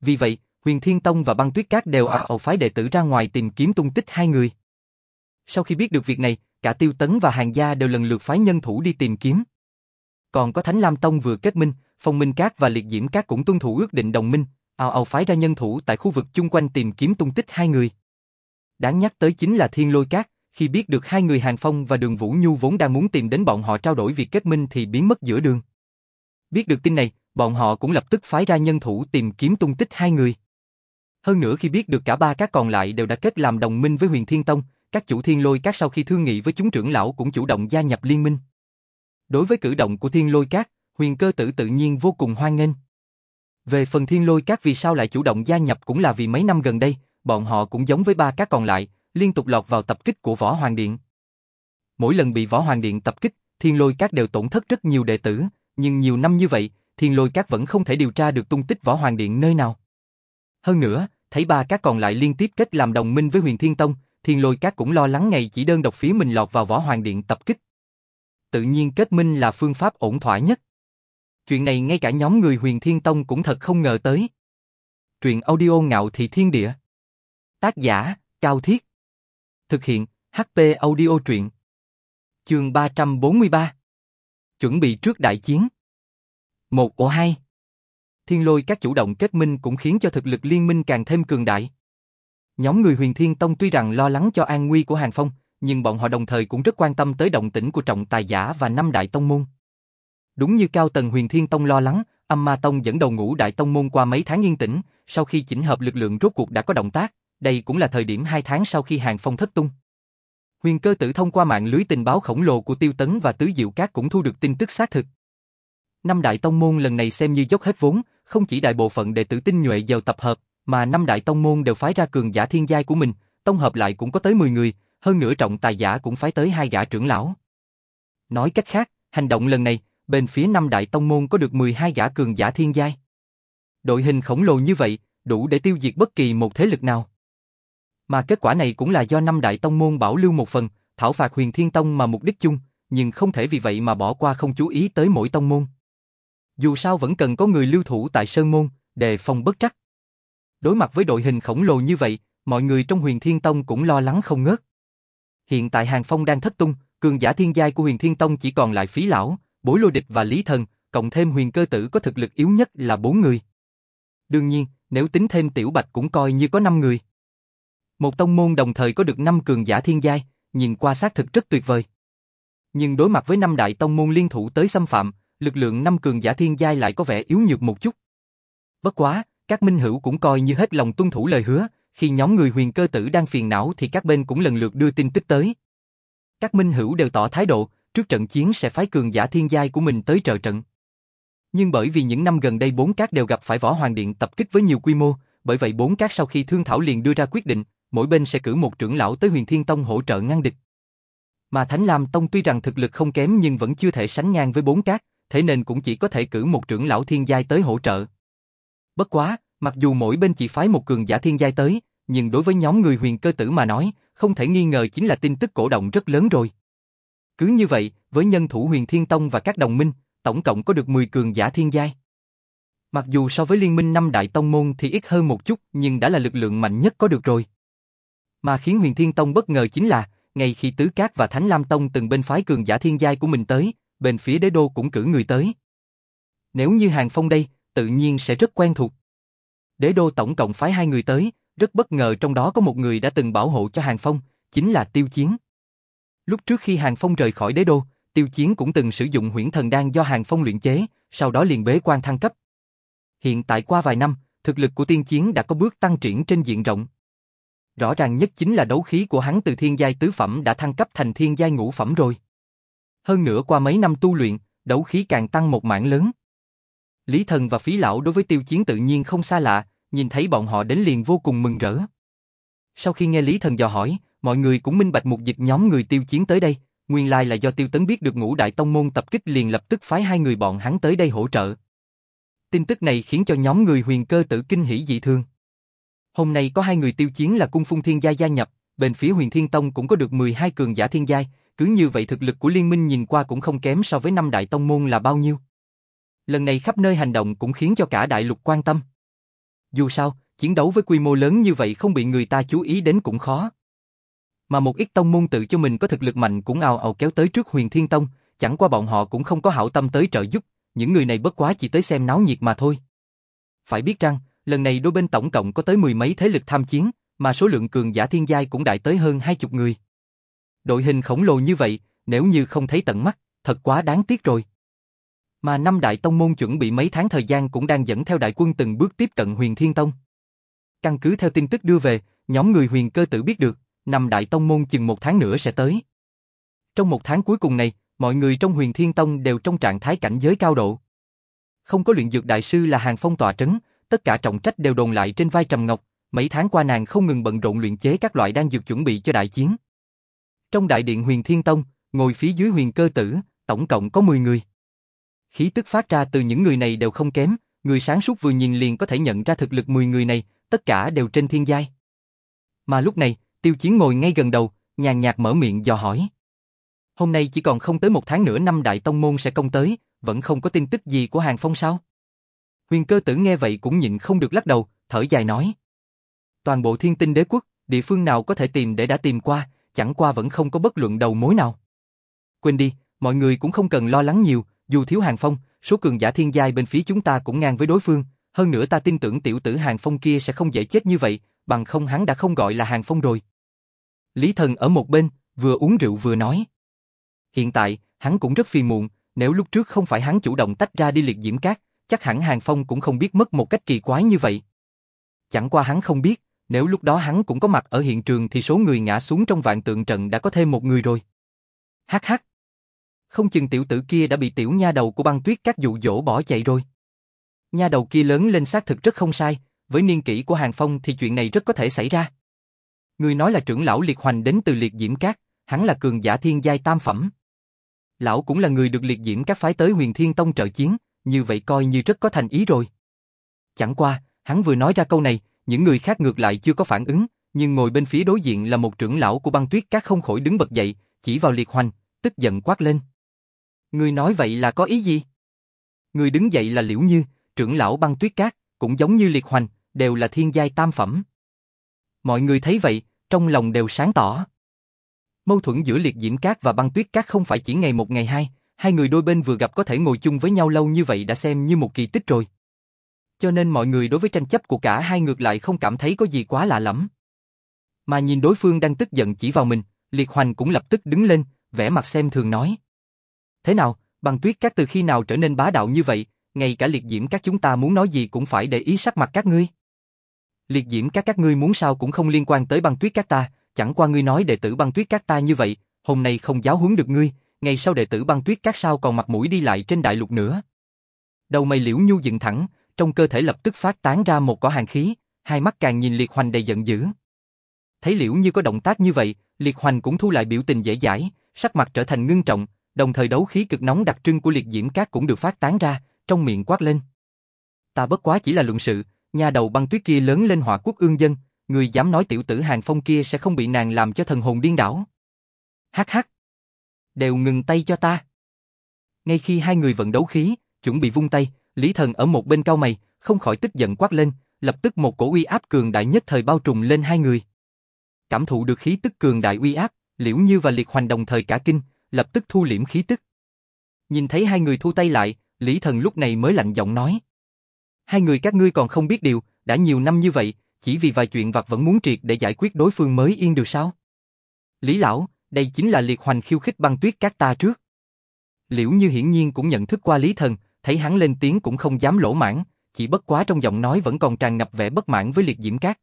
Vì vậy, Huyền Thiên Tông và băng tuyết cát đều ập ẩu phái đệ tử ra ngoài tìm kiếm tung tích hai người. Sau khi biết được việc này, cả Tiêu Tấn và Hàng Gia đều lần lượt phái nhân thủ đi tìm kiếm. Còn có Thánh Lam Tông vừa kết minh, Phong Minh Cát và Liệt Diễm Cát cũng tuân thủ ước định đồng minh, ào ào phái ra nhân thủ tại khu vực chung quanh tìm kiếm tung tích hai người. Đáng nhắc tới chính là Thiên Lôi Cát, khi biết được hai người Hàng Phong và Đường Vũ Nhu vốn đang muốn tìm đến bọn họ trao đổi việc kết minh thì biến mất giữa đường. Biết được tin này, bọn họ cũng lập tức phái ra nhân thủ tìm kiếm tung tích hai người. Hơn nữa khi biết được cả ba các còn lại đều đã kết làm đồng minh với Huyền Thiên Tông, các chủ Thiên Lôi Các sau khi thương nghị với chúng trưởng lão cũng chủ động gia nhập liên minh. Đối với cử động của Thiên Lôi Các, Huyền Cơ Tử tự nhiên vô cùng hoan nghênh. Về phần Thiên Lôi Các vì sao lại chủ động gia nhập cũng là vì mấy năm gần đây, bọn họ cũng giống với ba các còn lại, liên tục lọt vào tập kích của Võ Hoàng Điện. Mỗi lần bị Võ Hoàng Điện tập kích, Thiên Lôi Các đều tổn thất rất nhiều đệ tử, nhưng nhiều năm như vậy, Thiên Lôi Các vẫn không thể điều tra được tung tích Võ Hoàng Điện nơi nào. Hơn nữa, thấy ba các còn lại liên tiếp kết làm đồng minh với Huyền Thiên Tông, Thiên Lôi Các cũng lo lắng ngày chỉ đơn độc phía mình lọt vào Võ Hoàng Điện tập kích. Tự nhiên kết minh là phương pháp ổn thỏa nhất. Chuyện này ngay cả nhóm người huyền Thiên Tông cũng thật không ngờ tới. Truyện audio ngạo thị thiên địa. Tác giả, Cao Thiết. Thực hiện, HP audio truyện. Chương 343. Chuẩn bị trước đại chiến. Một ổ hai. Thiên lôi các chủ động kết minh cũng khiến cho thực lực liên minh càng thêm cường đại. Nhóm người huyền thiên tông tuy rằng lo lắng cho an nguy của Hàng Phong, nhưng bọn họ đồng thời cũng rất quan tâm tới động tĩnh của trọng tài giả và năm đại tông môn. Đúng như cao tầng huyền thiên tông lo lắng, âm ma tông dẫn đầu ngũ đại tông môn qua mấy tháng yên tĩnh, sau khi chỉnh hợp lực lượng rốt cuộc đã có động tác, đây cũng là thời điểm hai tháng sau khi Hàng Phong thất tung. Huyền cơ tử thông qua mạng lưới tình báo khổng lồ của Tiêu Tấn và Tứ Diệu Cát cũng thu được tin tức xác thực. Năm đại tông môn lần này xem như dốc hết vốn, không chỉ đại bộ phận đệ tử tinh nhuệ giàu tập hợp, mà năm đại tông môn đều phái ra cường giả thiên giai của mình, tông hợp lại cũng có tới 10 người, hơn nữa trọng tài giả cũng phái tới hai gã trưởng lão. Nói cách khác, hành động lần này, bên phía năm đại tông môn có được 12 gã cường giả thiên giai. Đội hình khổng lồ như vậy, đủ để tiêu diệt bất kỳ một thế lực nào. Mà kết quả này cũng là do năm đại tông môn bảo lưu một phần, thảo phạt huyền thiên tông mà mục đích chung, nhưng không thể vì vậy mà bỏ qua không chú ý tới mỗi tông môn. Dù sao vẫn cần có người lưu thủ tại Sơn Môn, đề phòng bất trắc. Đối mặt với đội hình khổng lồ như vậy, mọi người trong huyền thiên tông cũng lo lắng không ngớt. Hiện tại Hàng Phong đang thất tung, cường giả thiên giai của huyền thiên tông chỉ còn lại phí lão, bối lô địch và lý thần, cộng thêm huyền cơ tử có thực lực yếu nhất là bốn người. Đương nhiên, nếu tính thêm tiểu bạch cũng coi như có năm người. Một tông môn đồng thời có được năm cường giả thiên giai, nhìn qua xác thực rất tuyệt vời. Nhưng đối mặt với năm đại tông môn liên thủ tới xâm phạm, lực lượng năm cường giả thiên giai lại có vẻ yếu nhược một chút. Bất quá, các minh hữu cũng coi như hết lòng tuân thủ lời hứa, khi nhóm người huyền cơ tử đang phiền não thì các bên cũng lần lượt đưa tin tức tới. Các minh hữu đều tỏ thái độ, trước trận chiến sẽ phái cường giả thiên giai của mình tới trợ trận. Nhưng bởi vì những năm gần đây bốn cát đều gặp phải võ hoàng điện tập kích với nhiều quy mô, bởi vậy bốn cát sau khi thương thảo liền đưa ra quyết định, mỗi bên sẽ cử một trưởng lão tới huyền thiên tông hỗ trợ ngăn địch. Mà Thánh Lam Tông tuy rằng thực lực không kém nhưng vẫn chưa thể sánh ngang với bốn cát, thế nên cũng chỉ có thể cử một trưởng lão thiên giai tới hỗ trợ. Bất quá, mặc dù mỗi bên chỉ phái một cường giả thiên giai tới, nhưng đối với nhóm người huyền cơ tử mà nói, không thể nghi ngờ chính là tin tức cổ động rất lớn rồi. Cứ như vậy, với nhân thủ huyền thiên tông và các đồng minh, tổng cộng có được 10 cường giả thiên giai. Mặc dù so với liên minh năm đại tông môn thì ít hơn một chút nhưng đã là lực lượng mạnh nhất có được rồi. Mà khiến huyền thiên tông bất ngờ chính là, ngay khi Tứ Cát và Thánh Lam Tông từng bên phái cường giả thiên giai của mình tới, bên phía đế đô cũng cử người tới. Nếu như Hàng Phong đây, tự nhiên sẽ rất quen thuộc. Đế đô tổng cộng phái hai người tới, rất bất ngờ trong đó có một người đã từng bảo hộ cho Hàng Phong, chính là Tiêu Chiến. Lúc trước khi Hàng Phong rời khỏi đế đô, Tiêu Chiến cũng từng sử dụng huyễn thần đan do Hàng Phong luyện chế, sau đó liền bế quan thăng cấp. Hiện tại qua vài năm, thực lực của tiên chiến đã có bước tăng triển trên diện rộng. Rõ ràng nhất chính là đấu khí của hắn từ thiên giai tứ phẩm đã thăng cấp thành thiên giai ngũ phẩm rồi. Hơn nữa qua mấy năm tu luyện, đấu khí càng tăng một mảng lớn. Lý Thần và Phí Lão đối với tiêu chiến tự nhiên không xa lạ, nhìn thấy bọn họ đến liền vô cùng mừng rỡ. Sau khi nghe Lý Thần dò hỏi, mọi người cũng minh bạch một dịch nhóm người tiêu chiến tới đây, nguyên lai là do tiêu tấn biết được ngũ đại tông môn tập kích liền lập tức phái hai người bọn hắn tới đây hỗ trợ. Tin tức này khiến cho nhóm người huyền cơ tử kinh hỉ dị thương. Hôm nay có hai người tiêu chiến là cung phung thiên gia gia nhập, bên phía huyền thiên tông cũng có được 12 cường giả thiên giai, cứ như vậy thực lực của liên minh nhìn qua cũng không kém so với năm đại tông môn là bao nhiêu. Lần này khắp nơi hành động cũng khiến cho cả đại lục quan tâm. Dù sao, chiến đấu với quy mô lớn như vậy không bị người ta chú ý đến cũng khó. Mà một ít tông môn tự cho mình có thực lực mạnh cũng ào ào kéo tới trước huyền thiên tông, chẳng qua bọn họ cũng không có hảo tâm tới trợ giúp, những người này bất quá chỉ tới xem náo nhiệt mà thôi. Phải biết rằng, lần này đôi bên tổng cộng có tới mười mấy thế lực tham chiến, mà số lượng cường giả thiên giai cũng đại tới hơn hai chục người. Đội hình khổng lồ như vậy, nếu như không thấy tận mắt, thật quá đáng tiếc rồi. Mà năm đại tông môn chuẩn bị mấy tháng thời gian cũng đang dẫn theo đại quân từng bước tiếp cận huyền thiên tông. Căn cứ theo tin tức đưa về, nhóm người huyền cơ tử biết được, năm đại tông môn chừng một tháng nữa sẽ tới. Trong một tháng cuối cùng này, mọi người trong huyền thiên tông đều trong trạng thái cảnh giới cao độ. Không có luyện dược đại sư là hàng phong tòa trấn, tất cả trọng trách đều đồn lại trên vai Trầm Ngọc, mấy tháng qua nàng không ngừng bận rộn luyện chế các loại đan dược chuẩn bị cho đại chiến. Trong đại điện huyền thiên tông, ngồi phía dưới huyền cơ tử, tổng cộng có 10 người. Khí tức phát ra từ những người này đều không kém, người sáng suốt vừa nhìn liền có thể nhận ra thực lực 10 người này, tất cả đều trên thiên giai. Mà lúc này, Tiêu Chiến ngồi ngay gần đầu, nhàn nhạt mở miệng dò hỏi. Hôm nay chỉ còn không tới một tháng nữa năm đại tông môn sẽ công tới, vẫn không có tin tức gì của Hàng Phong sao? Huyền cơ tử nghe vậy cũng nhịn không được lắc đầu, thở dài nói. Toàn bộ thiên tinh đế quốc, địa phương nào có thể tìm để đã tìm qua, chẳng qua vẫn không có bất luận đầu mối nào. Quên đi, mọi người cũng không cần lo lắng nhiều, dù thiếu Hàng Phong, số cường giả thiên giai bên phía chúng ta cũng ngang với đối phương, hơn nữa ta tin tưởng tiểu tử Hàng Phong kia sẽ không dễ chết như vậy, bằng không hắn đã không gọi là Hàng Phong rồi. Lý Thần ở một bên, vừa uống rượu vừa nói. Hiện tại, hắn cũng rất phiền muộn, nếu lúc trước không phải hắn chủ động tách ra đi liệt diễm cát, chắc hẳn Hàng Phong cũng không biết mất một cách kỳ quái như vậy. Chẳng qua hắn không biết, nếu lúc đó hắn cũng có mặt ở hiện trường thì số người ngã xuống trong vạn tượng trận đã có thêm một người rồi. Hắc hắc. Không chừng tiểu tử kia đã bị tiểu nha đầu của băng tuyết các dụ dỗ bỏ chạy rồi. Nha đầu kia lớn lên xác thực rất không sai, với niên kỷ của Hàng Phong thì chuyện này rất có thể xảy ra. Người nói là trưởng lão liệt hoành đến từ liệt diễm cát, hắn là cường giả thiên giai tam phẩm. Lão cũng là người được liệt diễm các phái tới huyền thiên tông trợ chiến, như vậy coi như rất có thành ý rồi. Chẳng qua, hắn vừa nói ra câu này, những người khác ngược lại chưa có phản ứng, nhưng ngồi bên phía đối diện là một trưởng lão của băng tuyết các không khỏi đứng bật dậy, chỉ vào liệt hoành, tức giận quát lên. Người nói vậy là có ý gì? Người đứng dậy là Liễu Như, trưởng lão băng tuyết cát, cũng giống như liệt hoành, đều là thiên giai tam phẩm. Mọi người thấy vậy, trong lòng đều sáng tỏ. Mâu thuẫn giữa liệt diễm cát và băng tuyết cát không phải chỉ ngày một ngày hai, hai người đôi bên vừa gặp có thể ngồi chung với nhau lâu như vậy đã xem như một kỳ tích rồi. Cho nên mọi người đối với tranh chấp của cả hai ngược lại không cảm thấy có gì quá lạ lắm. Mà nhìn đối phương đang tức giận chỉ vào mình, liệt hoành cũng lập tức đứng lên, vẻ mặt xem thường nói. Thế nào, băng tuyết cát từ khi nào trở nên bá đạo như vậy, ngay cả liệt diễm các chúng ta muốn nói gì cũng phải để ý sắc mặt các ngươi. Liệt diễm các các ngươi muốn sao cũng không liên quan tới băng tuyết các ta, chẳng qua ngươi nói đệ tử băng tuyết các ta như vậy, hôm nay không giáo huấn được ngươi, ngày sau đệ tử băng tuyết các sao còn mặt mũi đi lại trên đại lục nữa. Đầu mày liễu nhu dựng thẳng, trong cơ thể lập tức phát tán ra một cỏ hàng khí, hai mắt càng nhìn liệt hoành đầy giận dữ. Thấy liễu như có động tác như vậy, liệt hoành cũng thu lại biểu tình dễ dãi, sắc mặt trở thành ngưng trọng, đồng thời đấu khí cực nóng đặc trưng của liệt diễm cát cũng được phát tán ra, trong miệng quát lên. Ta bất quá chỉ là luận sự, nhà đầu băng tuyết kia lớn lên hỏa quốc ương dân, người dám nói tiểu tử hàng phong kia sẽ không bị nàng làm cho thần hồn điên đảo. Hắc hắc. Đều ngừng tay cho ta. Ngay khi hai người vận đấu khí, chuẩn bị vung tay, Lý Thần ở một bên cao mày, không khỏi tức giận quát lên, lập tức một cổ uy áp cường đại nhất thời bao trùm lên hai người. Cảm thụ được khí tức cường đại uy áp, Liễu Như và Liệt Hoành đồng thời cả kinh, lập tức thu liễm khí tức. Nhìn thấy hai người thu tay lại, Lý Thần lúc này mới lạnh giọng nói. Hai người các ngươi còn không biết điều, đã nhiều năm như vậy, chỉ vì vài chuyện vặt vẫn muốn triệt để giải quyết đối phương mới yên được sao? Lý Lão, đây chính là liệt hoành khiêu khích băng tuyết các ta trước. Liễu Như hiển nhiên cũng nhận thức qua Lý Thần, thấy hắn lên tiếng cũng không dám lỗ mãn, chỉ bất quá trong giọng nói vẫn còn tràn ngập vẻ bất mãn với liệt diễm cát.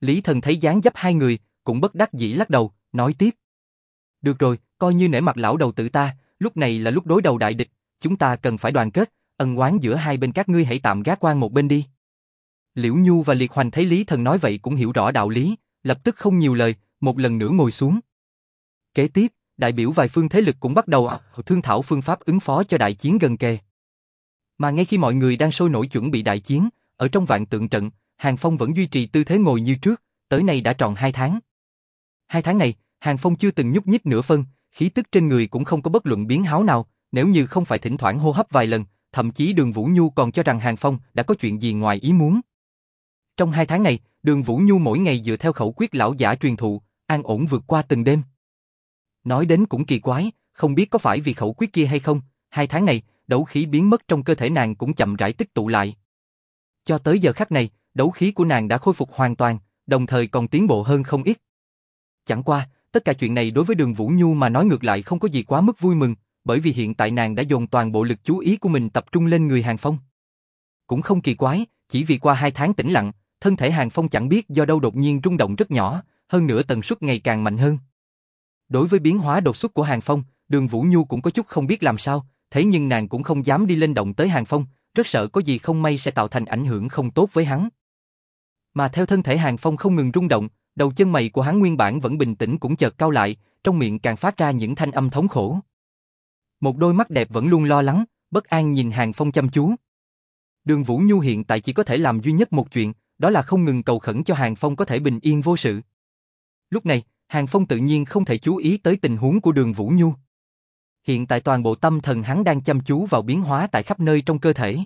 Lý Thần thấy dáng dấp hai người, cũng bất đắc dĩ lắc đầu, nói tiếp. Được rồi, coi như nể mặt lão đầu tử ta, lúc này là lúc đối đầu đại địch, chúng ta cần phải đoàn kết, ân oán giữa hai bên các ngươi hãy tạm gác quan một bên đi. Liễu Nhu và Liệt Hoành thấy Lý Thần nói vậy cũng hiểu rõ đạo lý, lập tức không nhiều lời, một lần nữa ngồi xuống. Kế tiếp, đại biểu vài phương thế lực cũng bắt đầu thương thảo phương pháp ứng phó cho đại chiến gần kề. Mà ngay khi mọi người đang sôi nổi chuẩn bị đại chiến, ở trong vạn tượng trận, Hàng Phong vẫn duy trì tư thế ngồi như trước, tới nay đã tròn hai tháng. Hai tháng này, Hàng Phong chưa từng nhúc nhích nửa phân, khí tức trên người cũng không có bất luận biến háo nào, nếu như không phải thỉnh thoảng hô hấp vài lần, thậm chí đường Vũ Nhu còn cho rằng Hàng Phong đã có chuyện gì ngoài ý muốn. Trong hai tháng này, đường Vũ Nhu mỗi ngày dựa theo khẩu quyết lão giả truyền thụ, an ổn vượt qua từng đêm. Nói đến cũng kỳ quái, không biết có phải vì khẩu quyết kia hay không, hai tháng này, đấu khí biến mất trong cơ thể nàng cũng chậm rãi tích tụ lại. Cho tới giờ khắc này, đấu khí của nàng đã khôi phục hoàn toàn, đồng thời còn tiến bộ hơn không ít. Chẳng qua, tất cả chuyện này đối với đường Vũ Nhu mà nói ngược lại không có gì quá mức vui mừng, bởi vì hiện tại nàng đã dồn toàn bộ lực chú ý của mình tập trung lên người Hàng Phong. Cũng không kỳ quái, chỉ vì qua hai tháng tĩnh lặng, thân thể Hàng Phong chẳng biết do đâu đột nhiên rung động rất nhỏ, hơn nữa tần suất ngày càng mạnh hơn. Đối với biến hóa đột xuất của Hàng Phong, đường Vũ Nhu cũng có chút không biết làm sao, thế nhưng nàng cũng không dám đi lên động tới Hàng Phong, rất sợ có gì không may sẽ tạo thành ảnh hưởng không tốt với hắn. Mà theo thân thể Hàng Phong không ngừng rung động, đầu chân mày của hắn nguyên bản vẫn bình tĩnh cũng chợt cao lại, trong miệng càng phát ra những thanh âm thống khổ. Một đôi mắt đẹp vẫn luôn lo lắng, bất an nhìn Hàng Phong chăm chú. Đường Vũ Nhu hiện tại chỉ có thể làm duy nhất một chuyện, đó là không ngừng cầu khẩn cho Hàng Phong có thể bình yên vô sự. Lúc này, Hàng Phong tự nhiên không thể chú ý tới tình huống của đường Vũ Nhu. Hiện tại toàn bộ tâm thần hắn đang chăm chú vào biến hóa tại khắp nơi trong cơ thể.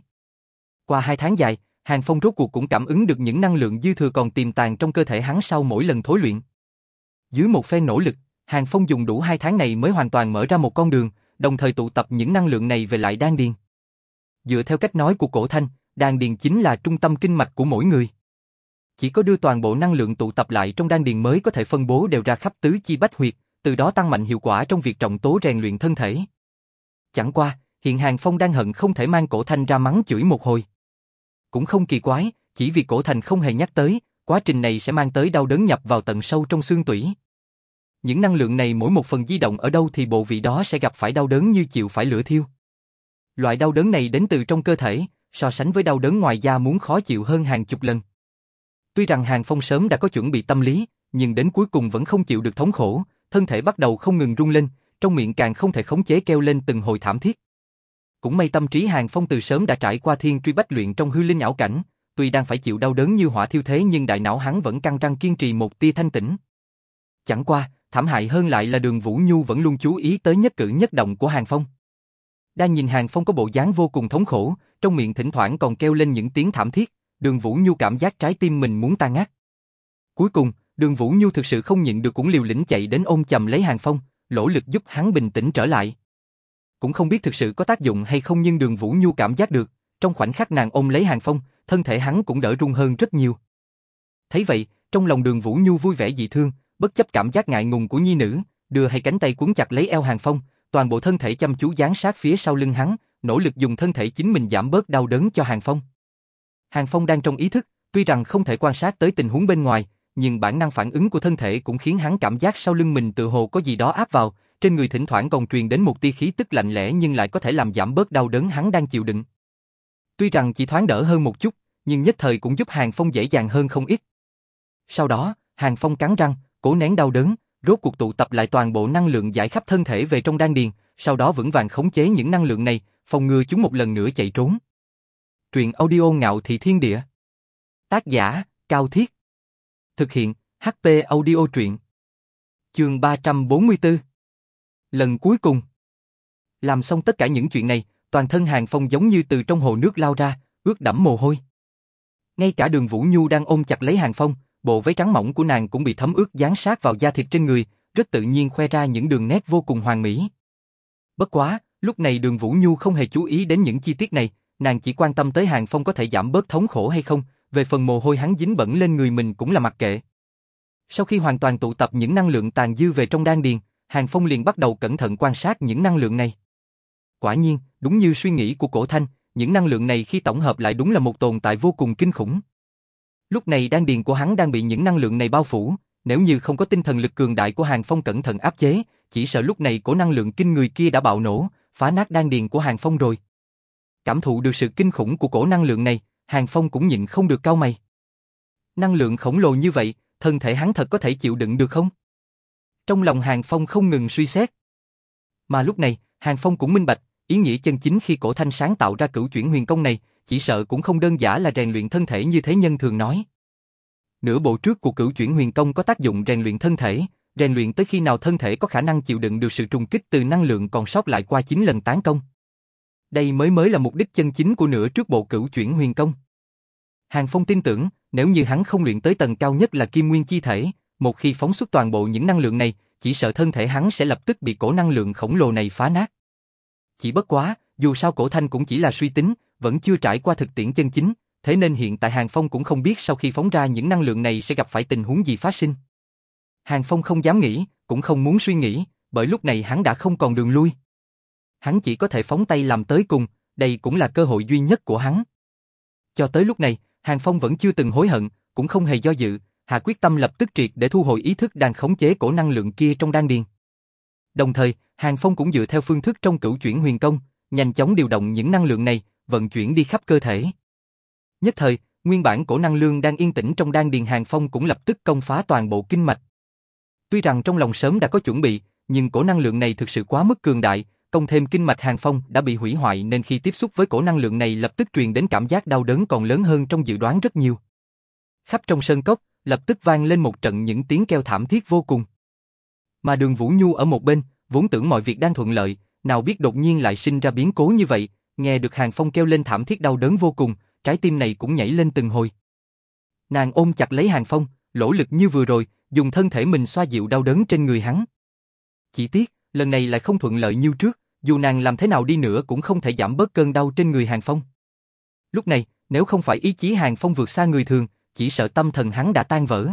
Qua hai tháng dài, Hàng Phong rốt cuộc cũng cảm ứng được những năng lượng dư thừa còn tiềm tàng trong cơ thể hắn sau mỗi lần thối luyện. Dưới một phen nỗ lực, Hàng Phong dùng đủ hai tháng này mới hoàn toàn mở ra một con đường, đồng thời tụ tập những năng lượng này về lại đan điền. Dựa theo cách nói của cổ thanh, đan điền chính là trung tâm kinh mạch của mỗi người. Chỉ có đưa toàn bộ năng lượng tụ tập lại trong đan điền mới có thể phân bố đều ra khắp tứ chi bách huyệt, từ đó tăng mạnh hiệu quả trong việc trọng tố rèn luyện thân thể. Chẳng qua, hiện Hàng Phong đang hận không thể mang cổ thanh ra mắng chửi một hồi. Cũng không kỳ quái, chỉ vì cổ thành không hề nhắc tới, quá trình này sẽ mang tới đau đớn nhập vào tận sâu trong xương tủy. Những năng lượng này mỗi một phần di động ở đâu thì bộ vị đó sẽ gặp phải đau đớn như chịu phải lửa thiêu. Loại đau đớn này đến từ trong cơ thể, so sánh với đau đớn ngoài da muốn khó chịu hơn hàng chục lần. Tuy rằng Hàng Phong sớm đã có chuẩn bị tâm lý, nhưng đến cuối cùng vẫn không chịu được thống khổ, thân thể bắt đầu không ngừng rung lên, trong miệng càng không thể khống chế kêu lên từng hồi thảm thiết. Cũng may tâm trí Hàng Phong từ sớm đã trải qua thiên truy bách luyện trong hư linh ảo cảnh, tuy đang phải chịu đau đớn như hỏa thiêu thế nhưng đại não hắn vẫn căng răng kiên trì một tia thanh tĩnh. Chẳng qua, thảm hại hơn lại là đường Vũ Nhu vẫn luôn chú ý tới nhất cử nhất động của Hàng Phong. Đang nhìn Hàng Phong có bộ dáng vô cùng thống khổ, trong miệng thỉnh thoảng còn kêu lên những tiếng thảm thiết, đường Vũ Nhu cảm giác trái tim mình muốn tan nát. Cuối cùng, đường Vũ Nhu thực sự không nhịn được cũng liều lĩnh chạy đến ôm chầm lấy Hàng Phong, lỗ lực giúp hắn bình tĩnh trở lại. Cũng không biết thực sự có tác dụng hay không nhưng đường Vũ Nhu cảm giác được, trong khoảnh khắc nàng ôm lấy Hàng Phong, thân thể hắn cũng đỡ run hơn rất nhiều. Thấy vậy, trong lòng đường Vũ Nhu vui vẻ dị thương, bất chấp cảm giác ngại ngùng của nhi nữ, đưa hai cánh tay cuốn chặt lấy eo Hàng Phong, toàn bộ thân thể chăm chú dán sát phía sau lưng hắn, nỗ lực dùng thân thể chính mình giảm bớt đau đớn cho Hàng Phong. Hàng Phong đang trong ý thức, tuy rằng không thể quan sát tới tình huống bên ngoài, nhưng bản năng phản ứng của thân thể cũng khiến hắn cảm giác sau lưng mình tự hồ có gì đó áp vào, trên người thỉnh thoảng còn truyền đến một tia khí tức lạnh lẽ nhưng lại có thể làm giảm bớt đau đớn hắn đang chịu đựng. Tuy rằng chỉ thoáng đỡ hơn một chút, nhưng nhất thời cũng giúp Hàng Phong dễ dàng hơn không ít. Sau đó, Hàng Phong cắn răng, cố nén đau đớn, rốt cuộc tụ tập lại toàn bộ năng lượng giải khắp thân thể về trong đan điền, sau đó vững vàng khống chế những năng lượng này, phòng ngừa chúng một lần nữa chạy trốn. Truyện audio ngạo thị thiên địa. Tác giả, Cao Thiết. Thực hiện, HP audio truyện. Chương 344 Lần cuối cùng. Làm xong tất cả những chuyện này, toàn thân Hàng Phong giống như từ trong hồ nước lao ra, ướt đẫm mồ hôi. Ngay cả đường Vũ Nhu đang ôm chặt lấy Hàng Phong, bộ váy trắng mỏng của nàng cũng bị thấm ướt dán sát vào da thịt trên người, rất tự nhiên khoe ra những đường nét vô cùng hoàn mỹ. Bất quá, lúc này đường Vũ Nhu không hề chú ý đến những chi tiết này, nàng chỉ quan tâm tới Hàng Phong có thể giảm bớt thống khổ hay không, về phần mồ hôi hắn dính bẩn lên người mình cũng là mặc kệ. Sau khi hoàn toàn tụ tập những năng lượng tàn dư về trong đan điền, Hàng Phong liền bắt đầu cẩn thận quan sát những năng lượng này. Quả nhiên, đúng như suy nghĩ của cổ thanh, những năng lượng này khi tổng hợp lại đúng là một tồn tại vô cùng kinh khủng. Lúc này đan điền của hắn đang bị những năng lượng này bao phủ, nếu như không có tinh thần lực cường đại của Hàng Phong cẩn thận áp chế, chỉ sợ lúc này cổ năng lượng kinh người kia đã bạo nổ, phá nát đan điền của Hàng Phong rồi. Cảm thụ được sự kinh khủng của cổ năng lượng này, Hàng Phong cũng nhịn không được cau mày. Năng lượng khổng lồ như vậy, thân thể hắn thật có thể chịu đựng được không? Trong lòng Hàng Phong không ngừng suy xét. Mà lúc này, Hàng Phong cũng minh bạch, ý nghĩa chân chính khi cổ thanh sáng tạo ra cửu chuyển huyền công này, chỉ sợ cũng không đơn giản là rèn luyện thân thể như thế nhân thường nói. Nửa bộ trước của cửu chuyển huyền công có tác dụng rèn luyện thân thể, rèn luyện tới khi nào thân thể có khả năng chịu đựng được sự trùng kích từ năng lượng còn sót lại qua 9 lần tán công. Đây mới mới là mục đích chân chính của nửa trước bộ cửu chuyển huyền công. Hàng Phong tin tưởng, nếu như hắn không luyện tới tầng cao nhất là kim nguyên chi thể, một khi phóng xuất toàn bộ những năng lượng này, chỉ sợ thân thể hắn sẽ lập tức bị cổ năng lượng khổng lồ này phá nát. Chỉ bất quá, dù sao cổ thanh cũng chỉ là suy tính, vẫn chưa trải qua thực tiễn chân chính, thế nên hiện tại Hàng Phong cũng không biết sau khi phóng ra những năng lượng này sẽ gặp phải tình huống gì phát sinh. Hàng Phong không dám nghĩ, cũng không muốn suy nghĩ, bởi lúc này hắn đã không còn đường lui. Hắn chỉ có thể phóng tay làm tới cùng, đây cũng là cơ hội duy nhất của hắn. Cho tới lúc này, Hàng Phong vẫn chưa từng hối hận, cũng không hề do dự, hạ quyết tâm lập tức triệt để thu hồi ý thức đang khống chế cổ năng lượng kia trong đan điền. Đồng thời, Hàng Phong cũng dựa theo phương thức trong cửu chuyển huyền công, nhanh chóng điều động những năng lượng này, vận chuyển đi khắp cơ thể. Nhất thời, nguyên bản cổ năng lượng đang yên tĩnh trong đan điền Hàng Phong cũng lập tức công phá toàn bộ kinh mạch. Tuy rằng trong lòng sớm đã có chuẩn bị, nhưng cổ năng lượng này thực sự quá mức cường đại, công thêm kinh mạch Hàng Phong đã bị hủy hoại nên khi tiếp xúc với cổ năng lượng này lập tức truyền đến cảm giác đau đớn còn lớn hơn trong dự đoán rất nhiều. Khắp trong sơn cốc, lập tức vang lên một trận những tiếng kêu thảm thiết vô cùng. Mà đường Vũ Nhu ở một bên, vốn tưởng mọi việc đang thuận lợi, nào biết đột nhiên lại sinh ra biến cố như vậy, nghe được Hàng Phong kêu lên thảm thiết đau đớn vô cùng, trái tim này cũng nhảy lên từng hồi. Nàng ôm chặt lấy Hàng Phong, lỗ lực như vừa rồi, dùng thân thể mình xoa dịu đau đớn trên người hắn. Chỉ tiếc, lần này lại không thuận lợi như trước, dù nàng làm thế nào đi nữa cũng không thể giảm bớt cơn đau trên người Hàng Phong. Lúc này, nếu không phải ý chí Hàng Phong vượt xa người thường, chỉ sợ tâm thần hắn đã tan vỡ.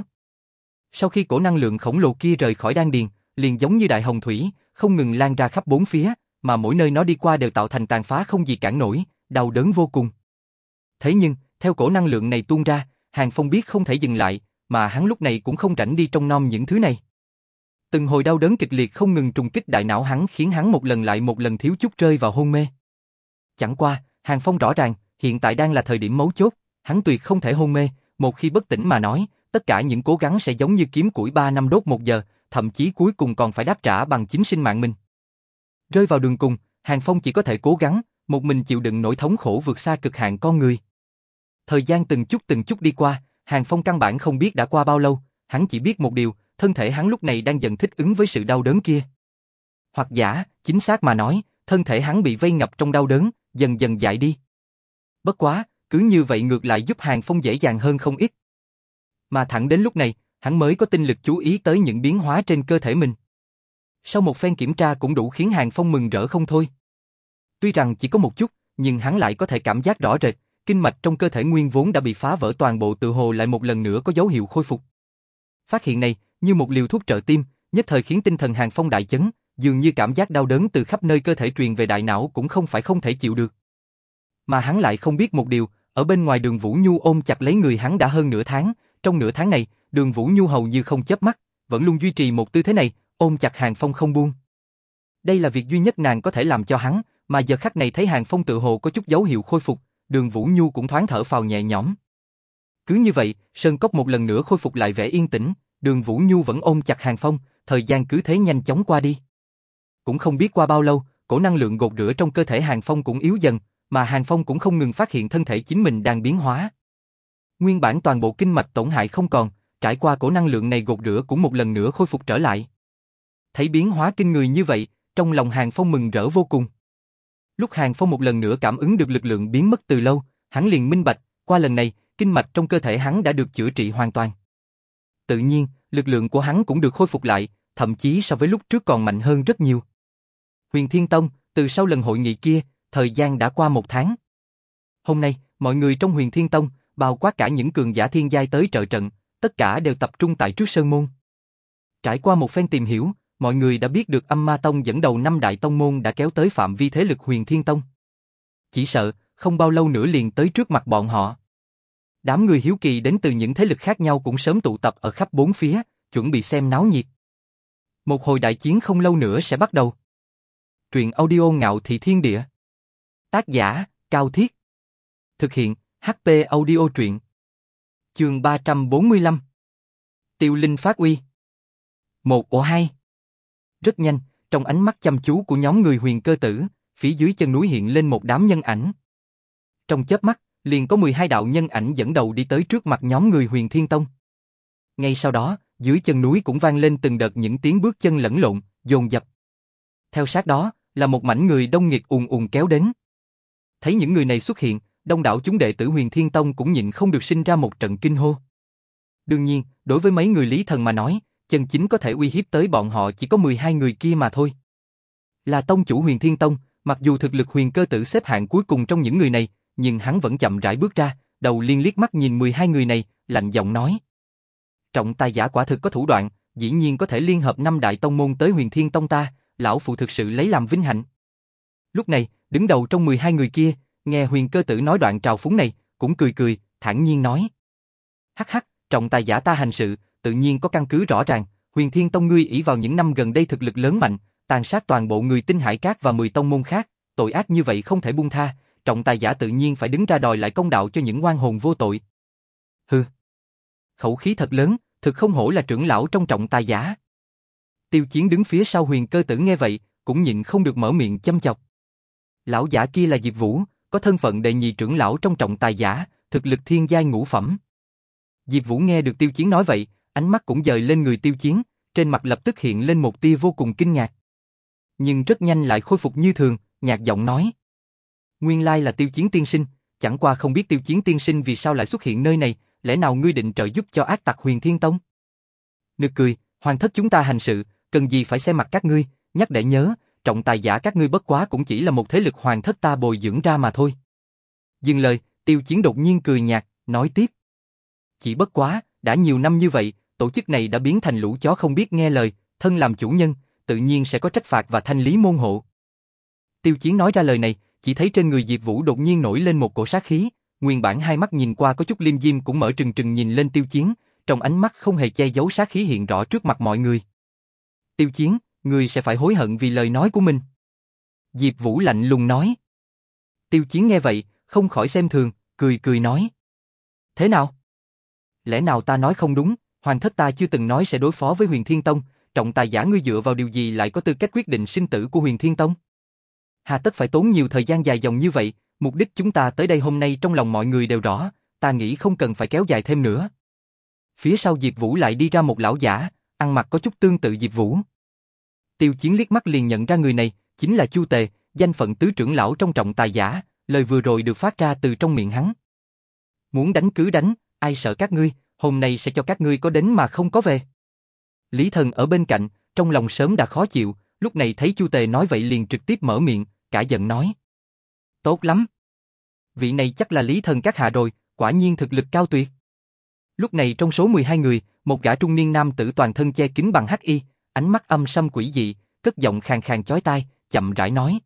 Sau khi cổ năng lượng khổng lồ kia rời khỏi đan điền, liền giống như đại hồng thủy, không ngừng lan ra khắp bốn phía, mà mỗi nơi nó đi qua đều tạo thành tàn phá không gì cản nổi, đau đớn vô cùng. Thế nhưng, theo cổ năng lượng này tuôn ra, Hàng Phong biết không thể dừng lại, mà hắn lúc này cũng không rảnh đi trong nom những thứ này. Từng hồi đau đớn kịch liệt không ngừng trùng kích đại não hắn khiến hắn một lần lại một lần thiếu chút rơi vào hôn mê. Chẳng qua, Hàng Phong rõ ràng, hiện tại đang là thời điểm mấu chốt, hắn tuyệt không thể hôn mê, một khi bất tỉnh mà nói, tất cả những cố gắng sẽ giống như kiếm củi 3 năm đốt một giờ, thậm chí cuối cùng còn phải đáp trả bằng chính sinh mạng mình. Rơi vào đường cùng, Hàng Phong chỉ có thể cố gắng, một mình chịu đựng nỗi thống khổ vượt xa cực hạn con người. Thời gian từng chút từng chút đi qua, Hàng Phong căn bản không biết đã qua bao lâu, hắn chỉ biết một điều, thân thể hắn lúc này đang dần thích ứng với sự đau đớn kia. Hoặc giả, chính xác mà nói, thân thể hắn bị vây ngập trong đau đớn, dần dần dại đi. Bất quá, cứ như vậy ngược lại giúp Hàng Phong dễ dàng hơn không ít. Mà thẳng đến lúc này, hắn mới có tinh lực chú ý tới những biến hóa trên cơ thể mình. Sau một phen kiểm tra cũng đủ khiến Hàng Phong mừng rỡ không thôi. Tuy rằng chỉ có một chút, nhưng hắn lại có thể cảm giác rõ rệt, kinh mạch trong cơ thể nguyên vốn đã bị phá vỡ toàn bộ tự hồ lại một lần nữa có dấu hiệu khôi phục. Phát hiện này, như một liều thuốc trợ tim, nhất thời khiến tinh thần Hàng Phong đại chấn, dường như cảm giác đau đớn từ khắp nơi cơ thể truyền về đại não cũng không phải không thể chịu được. Mà hắn lại không biết một điều, ở bên ngoài đường Vũ Nhu ôm chặt lấy người hắn đã hơn nửa tháng, trong nửa tháng này, đường Vũ Nhu hầu như không chớp mắt, vẫn luôn duy trì một tư thế này, ôm chặt Hàng Phong không buông. Đây là việc duy nhất nàng có thể làm cho hắn, mà giờ khắc này thấy Hàng Phong tự hồ có chút dấu hiệu khôi phục, đường Vũ Nhu cũng thoáng thở phào nhẹ nhõm. Cứ như vậy, Sơn Cốc một lần nữa khôi phục lại vẻ yên tĩnh, đường Vũ Nhu vẫn ôm chặt Hàng Phong, thời gian cứ thế nhanh chóng qua đi. Cũng không biết qua bao lâu, cổ năng lượng gột rửa trong cơ thể Hàng Phong cũng yếu dần, mà Hàng Phong cũng không ngừng phát hiện thân thể chính mình đang biến hóa. Nguyên bản toàn bộ kinh mạch tổn hại không còn, trải qua cổ năng lượng này gột rửa cũng một lần nữa khôi phục trở lại. Thấy biến hóa kinh người như vậy, trong lòng Hàng Phong mừng rỡ vô cùng. Lúc Hàng Phong một lần nữa cảm ứng được lực lượng biến mất từ lâu, hắn liền minh bạch, qua lần này, kinh mạch trong cơ thể hắn đã được chữa trị hoàn toàn. Tự nhiên, lực lượng của hắn cũng được khôi phục lại, thậm chí so với lúc trước còn mạnh hơn rất nhiều. Huyền Thiên Tông, từ sau lần hội nghị kia, thời gian đã qua một tháng. Hôm nay, mọi người trong Huyền Thiên Tông, bao quát cả những cường giả thiên giai tới trợ trận, tất cả đều tập trung tại trước sơn môn. Trải qua một phen tìm hiểu, mọi người đã biết được âm ma tông dẫn đầu năm đại tông môn đã kéo tới phạm vi thế lực huyền thiên tông. Chỉ sợ, không bao lâu nữa liền tới trước mặt bọn họ. Đám người hiếu kỳ đến từ những thế lực khác nhau cũng sớm tụ tập ở khắp bốn phía, chuẩn bị xem náo nhiệt. Một hồi đại chiến không lâu nữa sẽ bắt đầu. Truyện audio ngạo thị thiên địa. Tác giả, Cao Thiết. Thực hiện, HP audio truyện. Chương 345. Tiêu Linh phát uy. Một ổ hai. Rất nhanh, trong ánh mắt chăm chú của nhóm người huyền cơ tử, phía dưới chân núi hiện lên một đám nhân ảnh. Trong chớp mắt, liền có 12 đạo nhân ảnh dẫn đầu đi tới trước mặt nhóm người huyền thiên tông. Ngay sau đó, dưới chân núi cũng vang lên từng đợt những tiếng bước chân lẫn lộn, dồn dập. Theo sát đó, là một mảnh người đông nghịt ùn ùn kéo đến. Thấy những người này xuất hiện, đông đảo chúng đệ tử huyền thiên tông cũng nhịn không được sinh ra một trận kinh hô. Đương nhiên, đối với mấy người lý thần mà nói, chân chính có thể uy hiếp tới bọn họ chỉ có 12 người kia mà thôi. Là tông chủ huyền thiên tông, mặc dù thực lực huyền cơ tử xếp hạng cuối cùng trong những người này, nhưng hắn vẫn chậm rãi bước ra, đầu liên liếc mắt nhìn 12 người này, lạnh giọng nói. Trọng tài giả quả thực có thủ đoạn, dĩ nhiên có thể liên hợp năm đại tông môn tới huyền thiên tông ta, lão phụ thực sự lấy làm vinh hạnh. Lúc này, đứng đầu trong 12 người kia, nghe huyền cơ tử nói đoạn trào phúng này, cũng cười cười, thản nhiên nói. Hắc hắc, trọng tài giả ta hành sự, tự nhiên có căn cứ rõ ràng, huyền thiên tông ngươi ỷ vào những năm gần đây thực lực lớn mạnh, tàn sát toàn bộ người tinh hải cát và 10 tông môn khác, tội ác như vậy không thể buông tha, trọng tài giả tự nhiên phải đứng ra đòi lại công đạo cho những oan hồn vô tội. Hừ. Khẩu khí thật lớn, thực không hổ là trưởng lão trong trọng tài giả. Tiêu Chiến đứng phía sau huyền cơ tử nghe vậy, cũng nhịn không được mở miệng châm chọc. Lão giả kia là Diệp Vũ, có thân phận đệ nhị trưởng lão trong trọng tài giả, thực lực thiên giai ngũ phẩm. Diệp Vũ nghe được Tiêu Chiến nói vậy, ánh mắt cũng dời lên người Tiêu Chiến, trên mặt lập tức hiện lên một tia vô cùng kinh ngạc. Nhưng rất nhanh lại khôi phục như thường, nhạt giọng nói. Nguyên lai là Tiêu Chiến tiên sinh, chẳng qua không biết Tiêu Chiến tiên sinh vì sao lại xuất hiện nơi này, lẽ nào ngươi định trợ giúp cho ác tặc Huyền Thiên Tông? Nực cười, hoàng thất chúng ta hành sự, cần gì phải xem mặt các ngươi, nhắc để nhớ, trọng tài giả các ngươi bất quá cũng chỉ là một thế lực hoàng thất ta bồi dưỡng ra mà thôi. Dừng lời, tiêu chiến đột nhiên cười nhạt, nói tiếp. Chỉ bất quá, đã nhiều năm như vậy, tổ chức này đã biến thành lũ chó không biết nghe lời, thân làm chủ nhân, tự nhiên sẽ có trách phạt và thanh lý môn hộ. Tiêu chiến nói ra lời này, chỉ thấy trên người Diệp Vũ đột nhiên nổi lên một cổ sát khí, nguyên bản hai mắt nhìn qua có chút liêm diêm cũng mở trừng trừng nhìn lên tiêu chiến, trong ánh mắt không hề che giấu sát khí hiện rõ trước mặt mọi người. Tiêu chiến, ngươi sẽ phải hối hận vì lời nói của mình. Diệp Vũ lạnh lùng nói. Tiêu chiến nghe vậy, không khỏi xem thường, cười cười nói. Thế nào? Lẽ nào ta nói không đúng, hoàng thất ta chưa từng nói sẽ đối phó với huyền thiên tông, trọng tài giả ngươi dựa vào điều gì lại có tư cách quyết định sinh tử của huyền thiên tông? Hà tất phải tốn nhiều thời gian dài dòng như vậy, mục đích chúng ta tới đây hôm nay trong lòng mọi người đều rõ, ta nghĩ không cần phải kéo dài thêm nữa. Phía sau Diệp Vũ lại đi ra một lão giả, ăn mặc có chút tương tự Diệp Vũ. Tiêu Chiến liếc mắt liền nhận ra người này, chính là Chu Tề, danh phận tứ trưởng lão trong trọng tài giả, lời vừa rồi được phát ra từ trong miệng hắn. Muốn đánh cứ đánh, ai sợ các ngươi, hôm nay sẽ cho các ngươi có đến mà không có về. Lý Thần ở bên cạnh, trong lòng sớm đã khó chịu, lúc này thấy Chu Tề nói vậy liền trực tiếp mở miệng, cả giận nói. Tốt lắm. Vị này chắc là Lý Thần các hạ rồi, quả nhiên thực lực cao tuyệt. Lúc này trong số 12 người, một gã trung niên nam tử toàn thân che kín bằng hắc y, ánh mắt âm sâm quỷ dị, cất giọng khàn khàn chói tai, chậm rãi nói.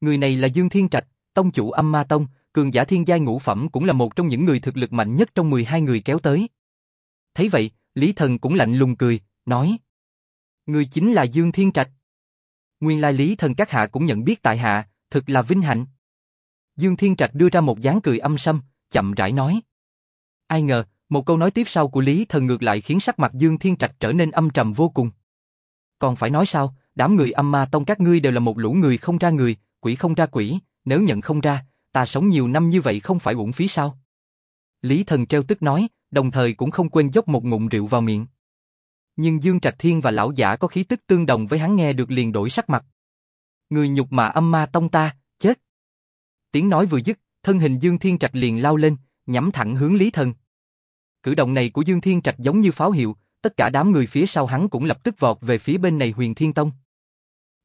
Người này là Dương Thiên Trạch, tông chủ âm ma tông, cường giả thiên giai ngũ phẩm cũng là một trong những người thực lực mạnh nhất trong 12 người kéo tới. Thấy vậy, Lý Thần cũng lạnh lùng cười, nói. Người chính là Dương Thiên Trạch. Nguyên lai Lý Thần các hạ cũng nhận biết tại hạ, thực là vinh hạnh. Dương Thiên Trạch đưa ra một dáng cười âm sâm, chậm rãi nói. Ai ngờ, một câu nói tiếp sau của Lý Thần ngược lại khiến sắc mặt Dương Thiên Trạch trở nên âm trầm vô cùng. Còn phải nói sao, đám người âm ma tông các ngươi đều là một lũ người không ra người, quỷ không ra quỷ, nếu nhận không ra, ta sống nhiều năm như vậy không phải uổng phí sao? Lý Thần treo tức nói, đồng thời cũng không quên dốc một ngụm rượu vào miệng. Nhưng Dương Trạch Thiên và lão giả có khí tức tương đồng với hắn nghe được liền đổi sắc mặt. Người nhục mà âm ma tông ta, chết. Tiếng nói vừa dứt, thân hình Dương Thiên Trạch liền lao lên, nhắm thẳng hướng Lý Thần. Cử động này của Dương Thiên Trạch giống như pháo hiệu, tất cả đám người phía sau hắn cũng lập tức vọt về phía bên này Huyền Thiên Tông.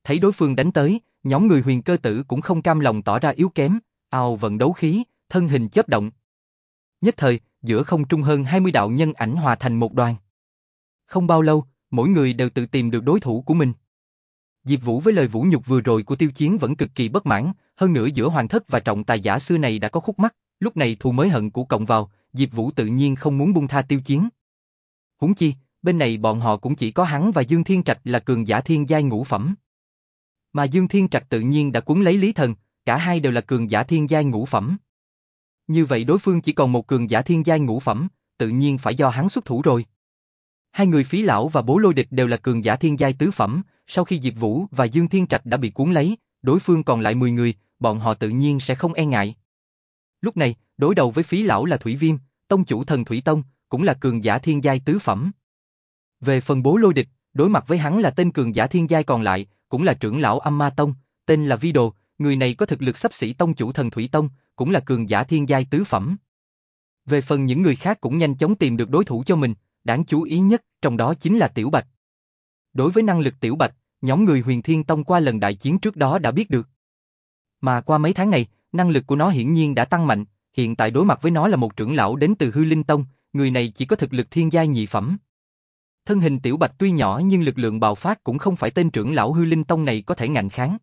Thấy đối phương đánh tới, nhóm người Huyền Cơ Tử cũng không cam lòng tỏ ra yếu kém, ao vận đấu khí, thân hình chớp động. Nhất thời, giữa không trung hơn 20 đạo nhân ảnh hòa thành một đoàn. Không bao lâu, mỗi người đều tự tìm được đối thủ của mình. Diệp Vũ với lời vũ nhục vừa rồi của tiêu chiến vẫn cực kỳ bất mãn, hơn nữa giữa hoàng thất và trọng tài giả xưa này đã có khúc mắc, lúc này thù mới hận của cộng vào, Diệp Vũ tự nhiên không muốn buông tha tiêu chiến. Huống chi, bên này bọn họ cũng chỉ có hắn và Dương Thiên Trạch là cường giả thiên giai ngũ phẩm. Mà Dương Thiên Trạch tự nhiên đã cuốn lấy Lý Thần, cả hai đều là cường giả thiên giai ngũ phẩm. Như vậy đối phương chỉ còn một cường giả thiên giai ngũ phẩm, tự nhiên phải do hắn xuất thủ rồi. Hai người phí lão và bố lôi địch đều là cường giả thiên giai tứ phẩm, sau khi Diệp Vũ và Dương Thiên Trạch đã bị cuốn lấy, đối phương còn lại 10 người, bọn họ tự nhiên sẽ không e ngại. Lúc này, đối đầu với phí lão là Thủy Viêm, tông chủ thần Thủy Tông, cũng là cường giả thiên giai tứ phẩm. Về phần bố lôi địch, đối mặt với hắn là tên cường giả thiên giai còn lại, cũng là trưởng lão âm ma tông, tên là Vi Đồ, người này có thực lực sắp xỉ tông chủ thần Thủy Tông, cũng là cường giả thiên giai tứ phẩm. Về phần những người khác cũng nhanh chóng tìm được đối thủ cho mình, đáng chú ý nhất trong đó chính là Tiểu Bạch. Đối với năng lực Tiểu Bạch, nhóm người huyền thiên tông qua lần đại chiến trước đó đã biết được. Mà qua mấy tháng này, năng lực của nó hiển nhiên đã tăng mạnh, hiện tại đối mặt với nó là một trưởng lão đến từ hư linh tông, người này chỉ có thực lực thiên giai nhị phẩm. Thân hình Tiểu Bạch tuy nhỏ nhưng lực lượng bạo phát cũng không phải tên trưởng lão hư linh tông này có thể ngạnh kháng.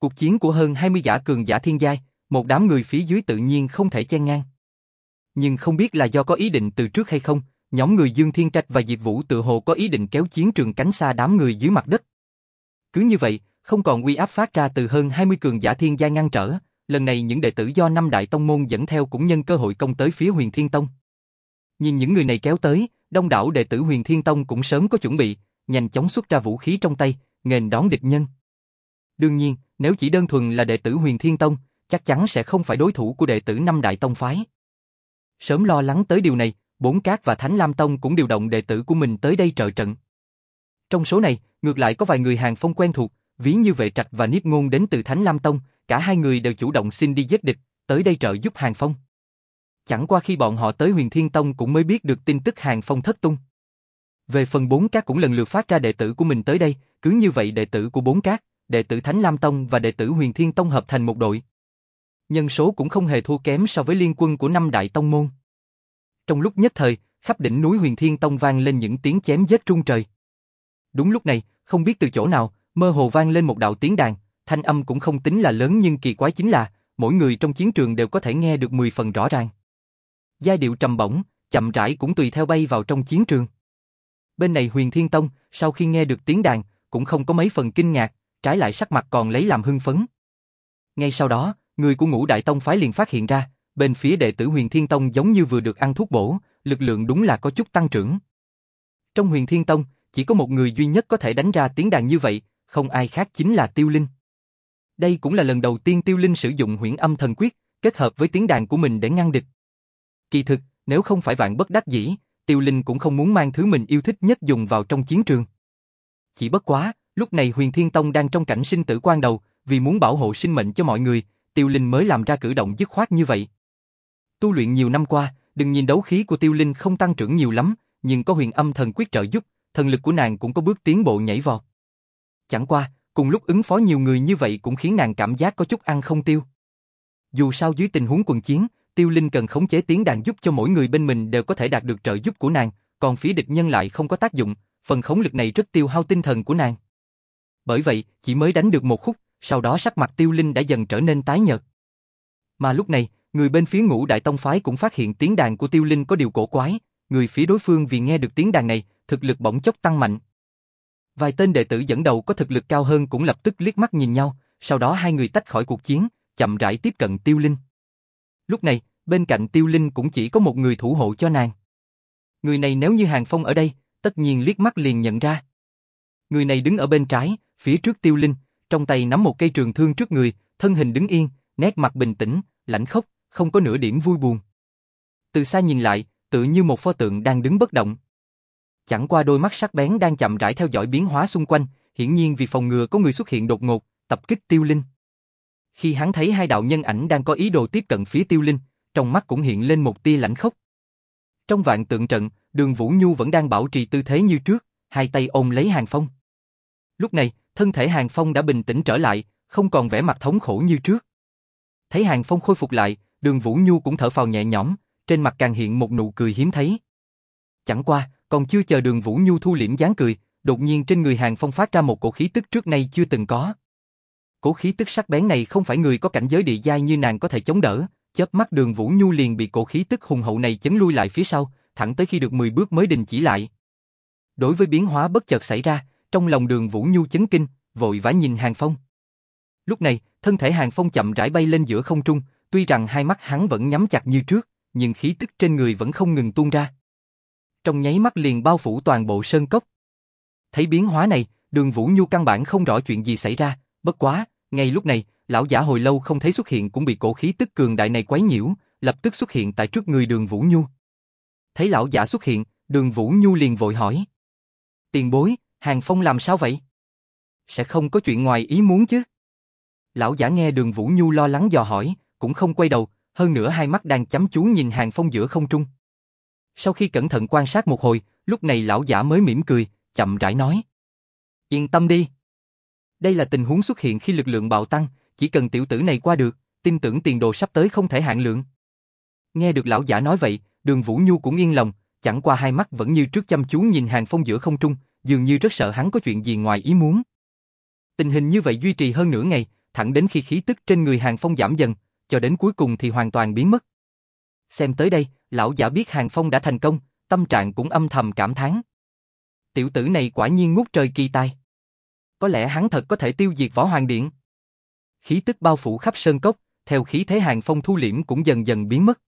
Cuộc chiến của hơn 20 giả cường giả thiên giai, một đám người phía dưới tự nhiên không thể chen ngang. Nhưng không biết là do có ý định từ trước hay không, nhóm người Dương Thiên Trạch và Diệp Vũ tự hồ có ý định kéo chiến trường cánh xa đám người dưới mặt đất. Cứ như vậy, không còn uy áp phát ra từ hơn 20 cường giả thiên giai ngăn trở, lần này những đệ tử do năm đại tông môn dẫn theo cũng nhân cơ hội công tới phía Huyền Thiên Tông. Nhìn những người này kéo tới, đông đảo đệ tử Huyền Thiên Tông cũng sớm có chuẩn bị, nhanh chóng xuất ra vũ khí trong tay, nghênh đón địch nhân. Đương nhiên, nếu chỉ đơn thuần là đệ tử Huyền Thiên Tông, chắc chắn sẽ không phải đối thủ của đệ tử năm đại tông phái. Sớm lo lắng tới điều này, Bốn Cát và Thánh Lam Tông cũng điều động đệ tử của mình tới đây trợ trận. Trong số này, ngược lại có vài người hàng phong quen thuộc, ví như vệ trạch và Niếp Ngôn đến từ Thánh Lam Tông, cả hai người đều chủ động xin đi giết địch, tới đây trợ giúp hàng phong. Chẳng qua khi bọn họ tới huyền Thiên Tông cũng mới biết được tin tức hàng phong thất tung. Về phần bốn cát cũng lần lượt phát ra đệ tử của mình tới đây, cứ như vậy đệ tử của bốn cát, đệ tử Thánh Lam Tông và đệ tử Huyền Thiên Tông hợp thành một đội. Nhân số cũng không hề thua kém so với liên quân của năm đại tông môn. Trong lúc nhất thời, khắp đỉnh núi Huyền Thiên Tông vang lên những tiếng chém giết trung trời. Đúng lúc này, không biết từ chỗ nào, mơ hồ vang lên một đạo tiếng đàn, thanh âm cũng không tính là lớn nhưng kỳ quái chính là, mỗi người trong chiến trường đều có thể nghe được 10 phần rõ ràng. Giai điệu trầm bổng, chậm rãi cũng tùy theo bay vào trong chiến trường. Bên này Huyền Thiên Tông, sau khi nghe được tiếng đàn, cũng không có mấy phần kinh ngạc, trái lại sắc mặt còn lấy làm hưng phấn. Ngay sau đó, người của ngũ đại tông phái liền phát hiện ra, bên phía đệ tử Huyền Thiên Tông giống như vừa được ăn thuốc bổ, lực lượng đúng là có chút tăng trưởng. Trong Huyền Thiên Tông, chỉ có một người duy nhất có thể đánh ra tiếng đàn như vậy, không ai khác chính là Tiêu Linh. Đây cũng là lần đầu tiên Tiêu Linh sử dụng huyễn âm thần quyết, kết hợp với tiếng đàn của mình để ngăn địch. Kỳ thực, nếu không phải vạn bất đắc dĩ, Tiêu Linh cũng không muốn mang thứ mình yêu thích nhất dùng vào trong chiến trường. Chỉ bất quá, lúc này Huyền Thiên Tông đang trong cảnh sinh tử quan đầu, vì muốn bảo hộ sinh mệnh cho mọi người, Tiêu Linh mới làm ra cử động dứt khoát như vậy. Tu luyện nhiều năm qua, đừng nhìn đấu khí của Tiêu Linh không tăng trưởng nhiều lắm, nhưng có huyền âm thần quyết trợ giúp, thần lực của nàng cũng có bước tiến bộ nhảy vọt. Chẳng qua, cùng lúc ứng phó nhiều người như vậy cũng khiến nàng cảm giác có chút ăn không tiêu. Dù sao dưới tình huống quần chiến, Tiêu Linh cần khống chế tiếng đàn giúp cho mỗi người bên mình đều có thể đạt được trợ giúp của nàng, còn phía địch nhân lại không có tác dụng, phần khống lực này rất tiêu hao tinh thần của nàng. Bởi vậy, chỉ mới đánh được một khúc, sau đó sắc mặt Tiêu Linh đã dần trở nên tái nhợt. Mà lúc này, người bên phía ngũ đại tông phái cũng phát hiện tiếng đàn của Tiêu Linh có điều cổ quái, người phía đối phương vì nghe được tiếng đàn này, thực lực bỗng chốc tăng mạnh. Vài tên đệ tử dẫn đầu có thực lực cao hơn cũng lập tức liếc mắt nhìn nhau, sau đó hai người tách khỏi cuộc chiến, chậm rãi tiếp cận Tiêu Linh. Lúc này, bên cạnh Tiêu Linh cũng chỉ có một người thủ hộ cho nàng. Người này nếu như Hàng Phong ở đây, tất nhiên liếc mắt liền nhận ra. Người này đứng ở bên trái, phía trước Tiêu Linh, trong tay nắm một cây trường thương trước người, thân hình đứng yên, nét mặt bình tĩnh, lạnh khốc, không có nửa điểm vui buồn. Từ xa nhìn lại, tự như một pho tượng đang đứng bất động. Chẳng qua đôi mắt sắc bén đang chậm rãi theo dõi biến hóa xung quanh, hiển nhiên vì phòng ngừa có người xuất hiện đột ngột, tập kích Tiêu Linh. Khi hắn thấy hai đạo nhân ảnh đang có ý đồ tiếp cận phía Tiêu Linh, trong mắt cũng hiện lên một tia lạnh khốc. Trong vạn tượng trận, đường Vũ Nhu vẫn đang bảo trì tư thế như trước, hai tay ôm lấy Hàng Phong. Lúc này, thân thể Hàng Phong đã bình tĩnh trở lại, không còn vẻ mặt thống khổ như trước. Thấy Hàng Phong khôi phục lại, đường Vũ Nhu cũng thở phào nhẹ nhõm, trên mặt càng hiện một nụ cười hiếm thấy. Chẳng qua, còn chưa chờ đường Vũ Nhu thu liễm dáng cười, đột nhiên trên người Hàng Phong phát ra một cổ khí tức trước nay chưa từng có. Cổ khí tức sắc bén này không phải người có cảnh giới địa giai như nàng có thể chống đỡ, chớp mắt đường Vũ Nhu liền bị cổ khí tức hùng hậu này chấn lui lại phía sau, thẳng tới khi được 10 bước mới đình chỉ lại. Đối với biến hóa bất chợt xảy ra, trong lòng đường Vũ Nhu chấn kinh, vội vã nhìn Hàng Phong. Lúc này, thân thể Hàng Phong chậm rãi bay lên giữa không trung, tuy rằng hai mắt hắn vẫn nhắm chặt như trước, nhưng khí tức trên người vẫn không ngừng tuôn ra. Trong nháy mắt liền bao phủ toàn bộ sơn cốc. Thấy biến hóa này, đường Vũ Nhu căn bản không rõ chuyện gì xảy ra, bất quá, ngay lúc này, lão giả hồi lâu không thấy xuất hiện cũng bị cổ khí tức cường đại này quấy nhiễu, lập tức xuất hiện tại trước người đường Vũ Nhu. Thấy lão giả xuất hiện, đường Vũ Nhu liền vội hỏi. Tiền bối, Hàng Phong làm sao vậy? Sẽ không có chuyện ngoài ý muốn chứ? Lão giả nghe đường Vũ Nhu lo lắng dò hỏi, cũng không quay đầu, hơn nữa hai mắt đang chăm chú nhìn Hàng Phong giữa không trung. Sau khi cẩn thận quan sát một hồi, lúc này lão giả mới mỉm cười, chậm rãi nói. Yên tâm đi. Đây là tình huống xuất hiện khi lực lượng bạo tăng, chỉ cần tiểu tử này qua được, tin tưởng tiền đồ sắp tới không thể hạn lượng. Nghe được lão giả nói vậy, đường Vũ Nhu cũng yên lòng, chẳng qua hai mắt vẫn như trước chăm chú nhìn Hàng Phong giữa không trung, dường như rất sợ hắn có chuyện gì ngoài ý muốn. Tình hình như vậy duy trì hơn nửa ngày, thẳng đến khi khí tức trên người Hàng Phong giảm dần, cho đến cuối cùng thì hoàn toàn biến mất. Xem tới đây, lão giả biết Hàng Phong đã thành công, tâm trạng cũng âm thầm cảm thán. Tiểu tử này quả nhiên ngút trời kỳ tài. Có lẽ hắn thật có thể tiêu diệt võ hoàng điện. Khí tức bao phủ khắp sơn cốc, theo khí thế Hàng Phong thu liễm cũng dần dần biến mất.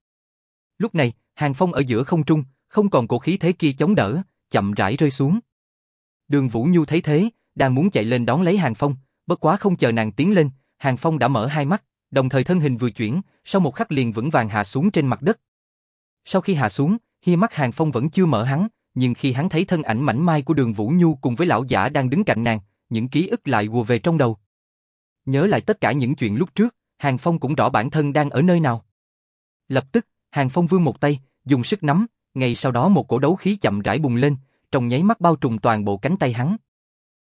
Lúc này, Hàng Phong ở giữa không trung, không còn cổ khí thế kia chống đỡ, chậm rãi rơi xuống. Đường Vũ Nhu thấy thế, đang muốn chạy lên đón lấy Hàng Phong, bất quá không chờ nàng tiến lên, Hàng Phong đã mở hai mắt, đồng thời thân hình vừa chuyển, sau một khắc liền vững vàng hạ xuống trên mặt đất. Sau khi hạ xuống, hi mắt Hàng Phong vẫn chưa mở hắn, nhưng khi hắn thấy thân ảnh mảnh mai của đường Vũ Nhu cùng với lão giả đang đứng cạnh nàng, những ký ức lại ùa về trong đầu. Nhớ lại tất cả những chuyện lúc trước, Hàng Phong cũng rõ bản thân đang ở nơi nào. Lập tức, Hàng Phong vươn một tay, dùng sức nắm, ngay sau đó một cổ đấu khí chậm rãi bùng lên, trong nháy mắt bao trùm toàn bộ cánh tay hắn.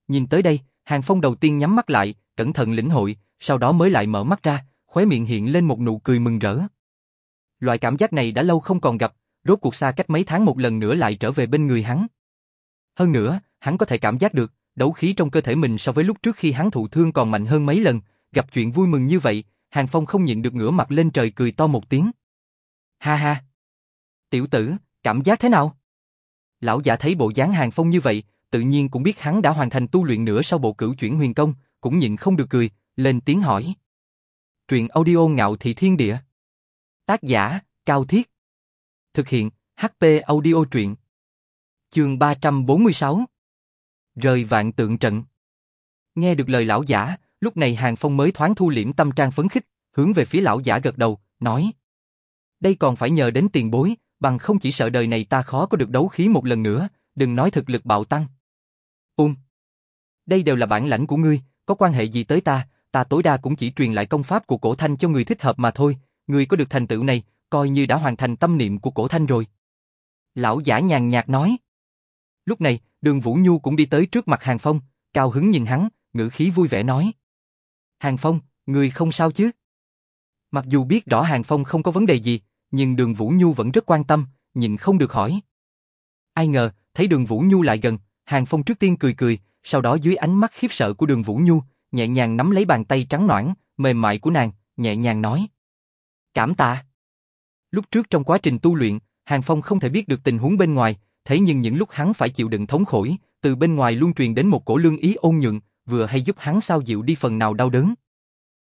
Nhìn tới đây, Hàng Phong đầu tiên nhắm mắt lại, cẩn thận lĩnh hội, sau đó mới lại mở mắt ra, khóe miệng hiện lên một nụ cười mừng rỡ. Loại cảm giác này đã lâu không còn gặp, rốt cuộc xa cách mấy tháng một lần nữa lại trở về bên người hắn. Hơn nữa, hắn có thể cảm giác được, đấu khí trong cơ thể mình so với lúc trước khi hắn thụ thương còn mạnh hơn mấy lần, gặp chuyện vui mừng như vậy, Hàng Phong không nhịn được ngửa mặt lên trời cười to một tiếng. Ha ha! Tiểu tử, cảm giác thế nào? Lão giả thấy bộ dáng Hàng Phong như vậy, tự nhiên cũng biết hắn đã hoàn thành tu luyện nữa sau bộ cửu chuyển huyền công, cũng nhịn không được cười, lên tiếng hỏi. Truyện audio ngạo thị thiên địa. Tác giả, Cao Thiết. Thực hiện, HP audio truyện. Chương 346. Rời vạn tượng trận. Nghe được lời lão giả, lúc này Hàng Phong mới thoáng thu liễm tâm trang phấn khích, hướng về phía lão giả gật đầu, nói. Đây còn phải nhờ đến tiền bối, bằng không chỉ sợ đời này ta khó có được đấu khí một lần nữa, đừng nói thực lực bạo tăng. Ung. Đây đều là bản lãnh của ngươi, có quan hệ gì tới ta, ta tối đa cũng chỉ truyền lại công pháp của cổ thanh cho người thích hợp mà thôi, ngươi có được thành tựu này, coi như đã hoàn thành tâm niệm của cổ thanh rồi. Lão giả nhàn nhạt nói. Lúc này, đường Vũ Nhu cũng đi tới trước mặt Hàng Phong, cao hứng nhìn hắn, ngữ khí vui vẻ nói. Hàng Phong, người không sao chứ? Mặc dù biết rõ Hàng Phong không có vấn đề gì, nhưng đường Vũ Nhu vẫn rất quan tâm, nhìn không được hỏi. Ai ngờ, thấy đường Vũ Nhu lại gần, Hàng Phong trước tiên cười cười, sau đó dưới ánh mắt khiếp sợ của đường Vũ Nhu, nhẹ nhàng nắm lấy bàn tay trắng nõn, mềm mại của nàng, nhẹ nhàng nói. Cảm tạ. Lúc trước trong quá trình tu luyện, Hàng Phong không thể biết được tình huống bên ngoài, thế nhưng những lúc hắn phải chịu đựng thống khổ, từ bên ngoài luôn truyền đến một cổ lương ý ôn nhuận, vừa hay giúp hắn sao dịu đi phần nào đau đớn.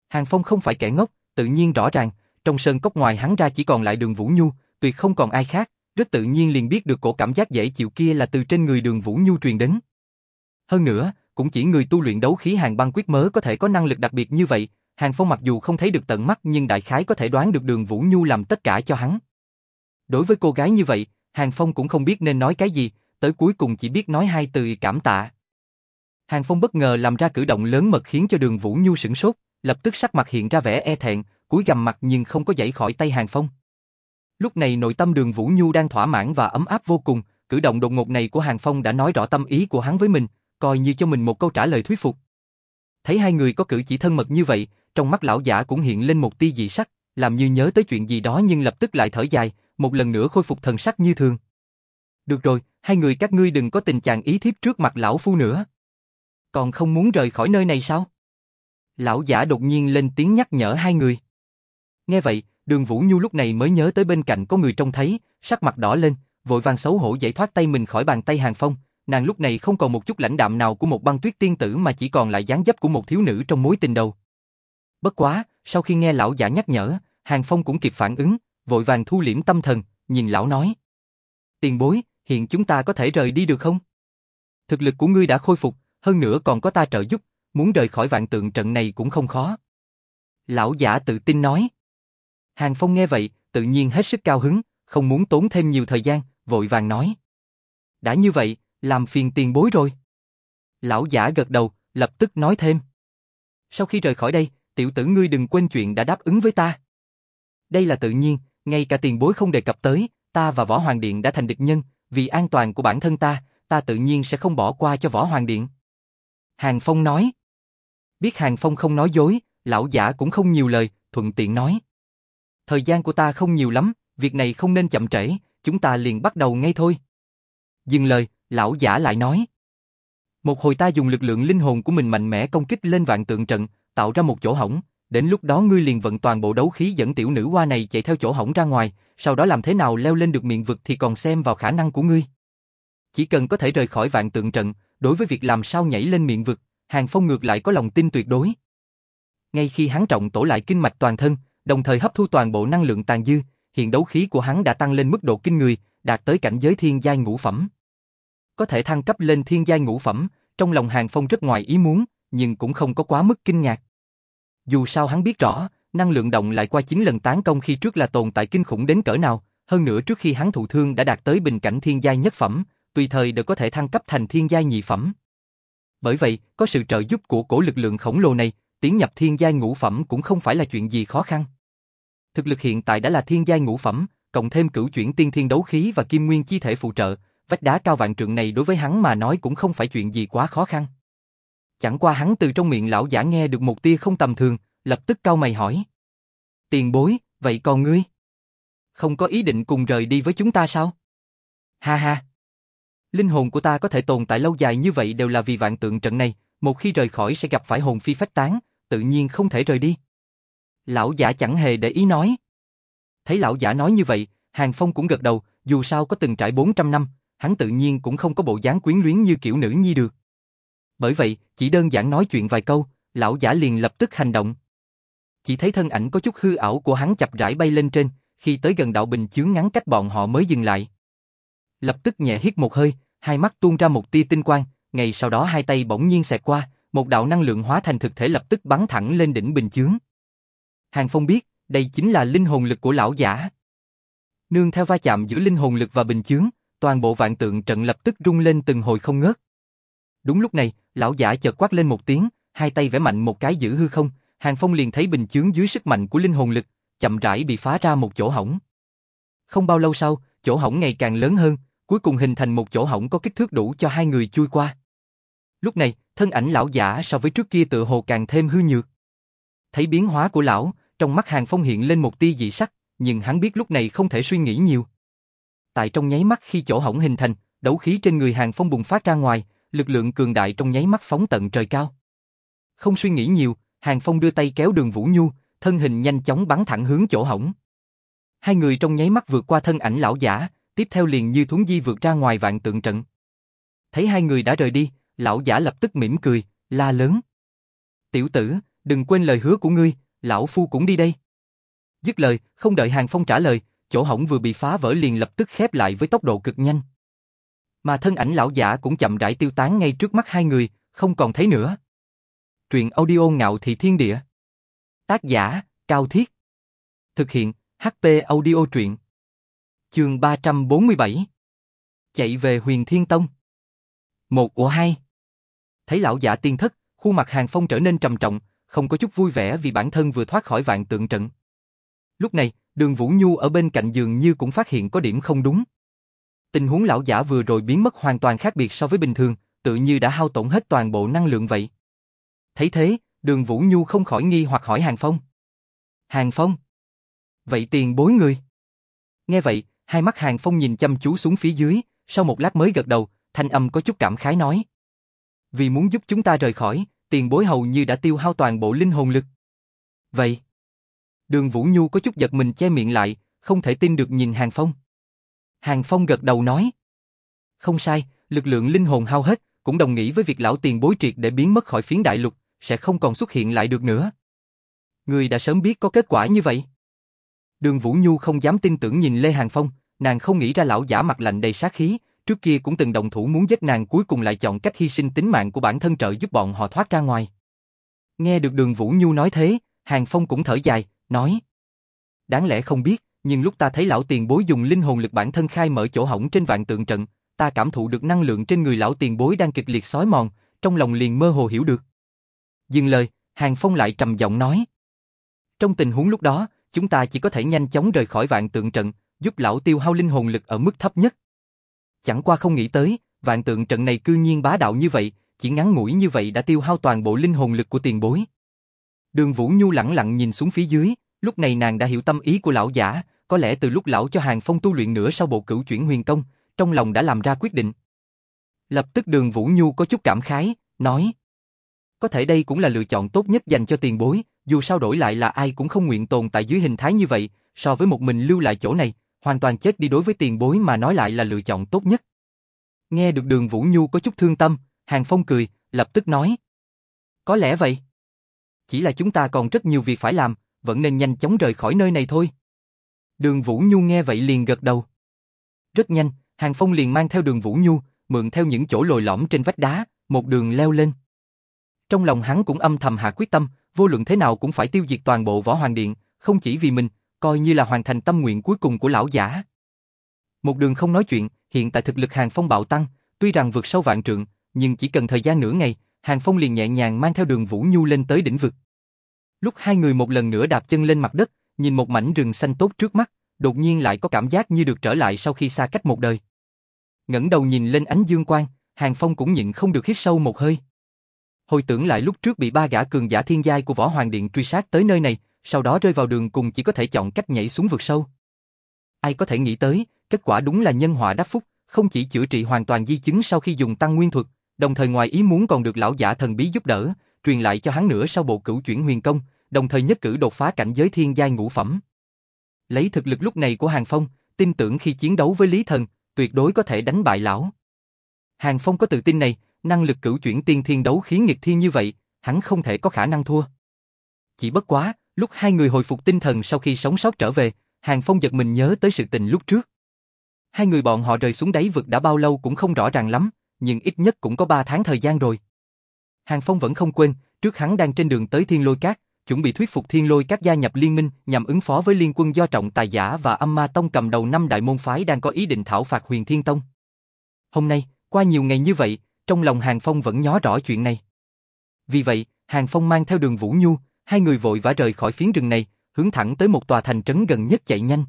Hàng Phong không phải kẻ ngốc, tự nhiên rõ ràng, trong sơn cốc ngoài hắn ra chỉ còn lại đường Vũ Nhu, tuyệt không còn ai khác, rất tự nhiên liền biết được cổ cảm giác dễ chịu kia là từ trên người đường Vũ Nhu truyền đến. Hơn nữa, cũng chỉ người tu luyện đấu khí hàng băng quyết mớ có thể có năng lực đặc biệt như vậy, Hàng Phong mặc dù không thấy được tận mắt nhưng đại khái có thể đoán được đường Vũ Nhu làm tất cả cho hắn. Đối với cô gái như vậy, Hàng Phong cũng không biết nên nói cái gì, tới cuối cùng chỉ biết nói hai từ cảm tạ. Hàng Phong bất ngờ làm ra cử động lớn mật khiến cho đường Vũ Nhu sửng sốt, lập tức sắc mặt hiện ra vẻ e thẹn, cúi gầm mặt nhưng không có dậy khỏi tay Hàng Phong. Lúc này nội tâm đường Vũ Nhu đang thỏa mãn và ấm áp vô cùng, cử động đột ngột này của Hàng Phong đã nói rõ tâm ý của hắn với mình, coi như cho mình một câu trả lời thuyết phục. Thấy hai người có cử chỉ thân mật như vậy, trong mắt lão giả cũng hiện lên một tia dị sắc, làm như nhớ tới chuyện gì đó nhưng lập tức lại thở dài, một lần nữa khôi phục thần sắc như thường. Được rồi, hai người các ngươi đừng có tình trạng ý thiếp trước mặt lão phu nữa. Còn không muốn rời khỏi nơi này sao? Lão giả đột nhiên lên tiếng nhắc nhở hai người. Nghe vậy, đường Vũ Nhu lúc này mới nhớ tới bên cạnh có người trông thấy, sắc mặt đỏ lên, vội vàng xấu hổ giải thoát tay mình khỏi bàn tay Hàng Phong. Nàng lúc này không còn một chút lãnh đạm nào của một băng tuyết tiên tử mà chỉ còn lại dáng dấp của một thiếu nữ trong mối tình đầu. Bất quá, sau khi nghe lão giả nhắc nhở, Hàng Phong cũng kịp phản ứng, vội vàng thu liễm tâm thần, nhìn lão nói. Tiền bối, hiện chúng ta có thể rời đi được không? Thực lực của ngươi đã khôi phục, hơn nữa còn có ta trợ giúp, muốn rời khỏi vạn tượng trận này cũng không khó. Lão giả tự tin nói. Hàng Phong nghe vậy, tự nhiên hết sức cao hứng, không muốn tốn thêm nhiều thời gian, vội vàng nói. Đã như vậy, làm phiền tiền bối rồi. Lão giả gật đầu, lập tức nói thêm. Sau khi rời khỏi đây, tiểu tử ngươi đừng quên chuyện đã đáp ứng với ta. Đây là tự nhiên, ngay cả tiền bối không đề cập tới, ta và Võ Hoàng Điện đã thành địch nhân, vì an toàn của bản thân ta, ta tự nhiên sẽ không bỏ qua cho Võ Hoàng Điện. Hàng Phong nói. Biết Hàng Phong không nói dối, lão giả cũng không nhiều lời, thuận tiện nói. Thời gian của ta không nhiều lắm, việc này không nên chậm trễ, chúng ta liền bắt đầu ngay thôi. Dừng lời, lão giả lại nói. Một hồi ta dùng lực lượng linh hồn của mình mạnh mẽ công kích lên vạn tượng trận, tạo ra một chỗ hỏng, đến lúc đó ngươi liền vận toàn bộ đấu khí dẫn tiểu nữ hoa này chạy theo chỗ hỏng ra ngoài, sau đó làm thế nào leo lên được miệng vực thì còn xem vào khả năng của ngươi. Chỉ cần có thể rời khỏi vạn tượng trận, đối với việc làm sao nhảy lên miệng vực, Hàng Phong ngược lại có lòng tin tuyệt đối. Ngay khi hắn trọng tổ lại kinh mạch toàn thân, đồng thời hấp thu toàn bộ năng lượng tàn dư, hiện đấu khí của hắn đã tăng lên mức độ kinh người, đạt tới cảnh giới thiên giai ngũ phẩm. Có thể thăng cấp lên thiên giai ngũ phẩm, trong lòng Hàng Phong rất ngoài ý muốn, nhưng cũng không có quá mức kinh ngạc. Dù sao hắn biết rõ, năng lượng động lại qua 9 lần tán công khi trước là tồn tại kinh khủng đến cỡ nào, hơn nữa trước khi hắn thụ thương đã đạt tới bình cảnh thiên giai nhất phẩm, tùy thời đều có thể thăng cấp thành thiên giai nhị phẩm. Bởi vậy, có sự trợ giúp của cổ lực lượng khổng lồ này, tiến nhập thiên giai ngũ phẩm cũng không phải là chuyện gì khó khăn. Thực lực hiện tại đã là thiên giai ngũ phẩm, cộng thêm cửu chuyển tiên thiên đấu khí và kim nguyên chi thể phụ trợ, vách đá cao vạn trượng này đối với hắn mà nói cũng không phải chuyện gì quá khó khăn. Chẳng qua hắn từ trong miệng lão giả nghe được một tia không tầm thường, lập tức cau mày hỏi. Tiền bối, vậy còn ngươi? Không có ý định cùng rời đi với chúng ta sao? Ha ha! Linh hồn của ta có thể tồn tại lâu dài như vậy đều là vì vạn tượng trận này, một khi rời khỏi sẽ gặp phải hồn phi phách tán, tự nhiên không thể rời đi. Lão giả chẳng hề để ý nói. Thấy lão giả nói như vậy, Hàng Phong cũng gật đầu, dù sao có từng trải 400 năm, hắn tự nhiên cũng không có bộ dáng quyến luyến như kiểu nữ nhi được. Bởi vậy, chỉ đơn giản nói chuyện vài câu, lão giả liền lập tức hành động. Chỉ thấy thân ảnh có chút hư ảo của hắn chập rãi bay lên trên, khi tới gần đạo bình chướng ngắn cách bọn họ mới dừng lại. Lập tức nhẹ hít một hơi, hai mắt tuôn ra một tia tinh quang, Ngay sau đó hai tay bỗng nhiên xẹt qua, một đạo năng lượng hóa thành thực thể lập tức bắn thẳng lên đỉnh bình chướng. Hàng Phong biết, đây chính là linh hồn lực của lão giả. Nương theo va chạm giữa linh hồn lực và bình chướng, toàn bộ vạn tượng trận lập tức rung lên từng hồi không ngớt. Đúng lúc này, lão giả chợt quát lên một tiếng, hai tay vẽ mạnh một cái giữ hư không, Hàng Phong liền thấy bình chướng dưới sức mạnh của linh hồn lực, chậm rãi bị phá ra một chỗ hổng. Không bao lâu sau, chỗ hổng ngày càng lớn hơn, cuối cùng hình thành một chỗ hổng có kích thước đủ cho hai người chui qua. Lúc này, thân ảnh lão giả so với trước kia tự hồ càng thêm hư nhược. Thấy biến hóa của lão, trong mắt Hàng Phong hiện lên một tia dị sắc, nhưng hắn biết lúc này không thể suy nghĩ nhiều. Tại trong nháy mắt khi chỗ hổng hình thành, đấu khí trên người Hàng Phong bùng phát ra ngoài, lực lượng cường đại trong nháy mắt phóng tận trời cao. Không suy nghĩ nhiều, Hàng Phong đưa tay kéo đường Vũ Nhu, thân hình nhanh chóng bắn thẳng hướng chỗ hổng. Hai người trong nháy mắt vượt qua thân ảnh lão giả, tiếp theo liền như thuấn di vượt ra ngoài vạn tượng trận. Thấy hai người đã rời đi, lão giả lập tức mỉm cười, la lớn. Tiểu tử, đừng quên lời hứa của ngươi, lão phu cũng đi đây. Dứt lời, không đợi Hàng Phong trả lời, chỗ hổng vừa bị phá vỡ liền lập tức khép lại với tốc độ cực nhanh. Mà thân ảnh lão giả cũng chậm rãi tiêu tán ngay trước mắt hai người, không còn thấy nữa. Truyện audio ngạo thị thiên địa. Tác giả, Cao Thiết. Thực hiện, HP audio truyện. Chương 347. Chạy về huyền thiên tông. Một của hai. Thấy lão giả tiên thất, khuôn mặt hàng phong trở nên trầm trọng, không có chút vui vẻ vì bản thân vừa thoát khỏi vạn tượng trận. Lúc này, đường Vũ Nhu ở bên cạnh giường như cũng phát hiện có điểm không đúng. Tình huống lão giả vừa rồi biến mất hoàn toàn khác biệt so với bình thường, tự như đã hao tổn hết toàn bộ năng lượng vậy. Thấy thế, đường Vũ Nhu không khỏi nghi hoặc hỏi Hàng Phong. Hàng Phong? Vậy tiền bối người? Nghe vậy, hai mắt Hàng Phong nhìn chăm chú xuống phía dưới, sau một lát mới gật đầu, thanh âm có chút cảm khái nói. Vì muốn giúp chúng ta rời khỏi, tiền bối hầu như đã tiêu hao toàn bộ linh hồn lực. Vậy? Đường Vũ Nhu có chút giật mình che miệng lại, không thể tin được nhìn Hàng Phong. Hàng Phong gật đầu nói. Không sai, lực lượng linh hồn hao hết, cũng đồng nghĩ với việc lão tiền bối triệt để biến mất khỏi phiến đại lục, sẽ không còn xuất hiện lại được nữa. Người đã sớm biết có kết quả như vậy. Đường Vũ Nhu không dám tin tưởng nhìn Lê Hàng Phong, nàng không nghĩ ra lão giả mặt lạnh đầy sát khí, trước kia cũng từng đồng thủ muốn giết nàng cuối cùng lại chọn cách hy sinh tính mạng của bản thân trợ giúp bọn họ thoát ra ngoài. Nghe được đường Vũ Nhu nói thế, Hàng Phong cũng thở dài, nói. Đáng lẽ không biết, nhưng lúc ta thấy lão tiền bối dùng linh hồn lực bản thân khai mở chỗ hỏng trên vạn tượng trận, ta cảm thụ được năng lượng trên người lão tiền bối đang kịch liệt sói mòn, trong lòng liền mơ hồ hiểu được. Dừng lời, Hàng Phong lại trầm giọng nói. Trong tình huống lúc đó, chúng ta chỉ có thể nhanh chóng rời khỏi vạn tượng trận, giúp lão tiêu hao linh hồn lực ở mức thấp nhất. Chẳng qua không nghĩ tới, vạn tượng trận này cư nhiên bá đạo như vậy, chỉ ngắn ngủi như vậy đã tiêu hao toàn bộ linh hồn lực của tiền bối. Đường Vũ Nhu lặng lặng nhìn xuống phía dưới, lúc này nàng đã hiểu tâm ý của lão giả, có lẽ từ lúc lão cho Hàng Phong tu luyện nữa sau bộ cửu chuyển huyền công, trong lòng đã làm ra quyết định. Lập tức đường Vũ Nhu có chút cảm khái, nói Có thể đây cũng là lựa chọn tốt nhất dành cho tiền bối, dù sao đổi lại là ai cũng không nguyện tồn tại dưới hình thái như vậy, so với một mình lưu lại chỗ này, hoàn toàn chết đi đối với tiền bối mà nói lại là lựa chọn tốt nhất. Nghe được đường Vũ Nhu có chút thương tâm, Hàng Phong cười, lập tức nói. Có lẽ vậy. Chỉ là chúng ta còn rất nhiều việc phải làm, vẫn nên nhanh chóng rời khỏi nơi này thôi. Đường Vũ Nhu nghe vậy liền gật đầu. Rất nhanh, Hàng Phong liền mang theo đường Vũ Nhu, mượn theo những chỗ lồi lõm trên vách đá, một đường leo lên. Trong lòng hắn cũng âm thầm hạ quyết tâm, vô luận thế nào cũng phải tiêu diệt toàn bộ võ hoàng điện, không chỉ vì mình, coi như là hoàn thành tâm nguyện cuối cùng của lão giả. Một đường không nói chuyện, hiện tại thực lực Hàng Phong bạo tăng, tuy rằng vượt sâu vạn trượng, nhưng chỉ cần thời gian nửa ngày, Hàng Phong liền nhẹ nhàng mang theo đường Vũ Nhu lên tới đỉnh vực. Lúc hai người một lần nữa đạp chân lên mặt đất, nhìn một mảnh rừng xanh tốt trước mắt, đột nhiên lại có cảm giác như được trở lại sau khi xa cách một đời. ngẩng đầu nhìn lên ánh dương quang, Hàng Phong cũng nhịn không được hít sâu một hơi. Hồi tưởng lại lúc trước bị ba gã cường giả thiên giai của Võ Hoàng Điện truy sát tới nơi này, sau đó rơi vào đường cùng chỉ có thể chọn cách nhảy xuống vực sâu. Ai có thể nghĩ tới, kết quả đúng là nhân họa đắc phúc, không chỉ chữa trị hoàn toàn di chứng sau khi dùng tăng nguyên thuật, đồng thời ngoài ý muốn còn được lão giả thần bí giúp đỡ, truyền lại cho hắn nữa sau bộ cửu chuyển huyền công, đồng thời nhất cử đột phá cảnh giới thiên giai ngũ phẩm. Lấy thực lực lúc này của Hàng Phong, tin tưởng khi chiến đấu với Lý Thần, tuyệt đối có thể đánh bại lão. Hàng Phong có tự tin này, năng lực cửu chuyển tiên thiên đấu khí nghịch thiên như vậy, hắn không thể có khả năng thua. Chỉ bất quá, lúc hai người hồi phục tinh thần sau khi sống sót trở về, Hàng Phong giật mình nhớ tới sự tình lúc trước. Hai người bọn họ rời xuống đáy vực đã bao lâu cũng không rõ ràng lắm, nhưng ít nhất cũng có ba tháng thời gian rồi. Hàng Phong vẫn không quên, trước hắn đang trên đường tới Thiên Lôi Cát, chuẩn bị thuyết phục Thiên Lôi Cát gia nhập liên minh nhằm ứng phó với liên quân do trọng tài giả và âm ma tông cầm đầu năm đại môn phái đang có ý định thảo phạt huyền Thiên Tông. Hôm nay, qua nhiều ngày như vậy, trong lòng Hàng Phong vẫn nhớ rõ chuyện này. Vì vậy, Hàng Phong mang theo đường Vũ Nhu, hai người vội vã rời khỏi phiến rừng này, hướng thẳng tới một tòa thành trấn gần nhất chạy nhanh.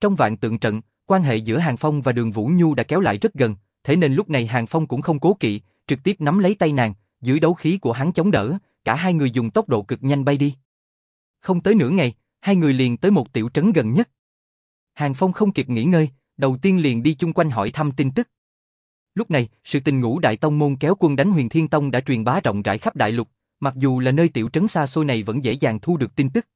Trong vạn tượng trận, quan hệ giữa Hàng Phong và đường Vũ Nhu đã kéo lại rất gần, thế nên lúc này Hàng Phong cũng không cố kỵ, trực tiếp nắm lấy tay nàng, giữ đấu khí của hắn chống đỡ, cả hai người dùng tốc độ cực nhanh bay đi. Không tới nửa ngày, hai người liền tới một tiểu trấn gần nhất. Hàng Phong không kịp nghỉ ngơi, đầu tiên liền đi chung quanh hỏi thăm tin tức. Lúc này, sự tình ngũ đại tông môn kéo quân đánh huyền thiên tông đã truyền bá rộng rãi khắp đại lục, mặc dù là nơi tiểu trấn xa xôi này vẫn dễ dàng thu được tin tức.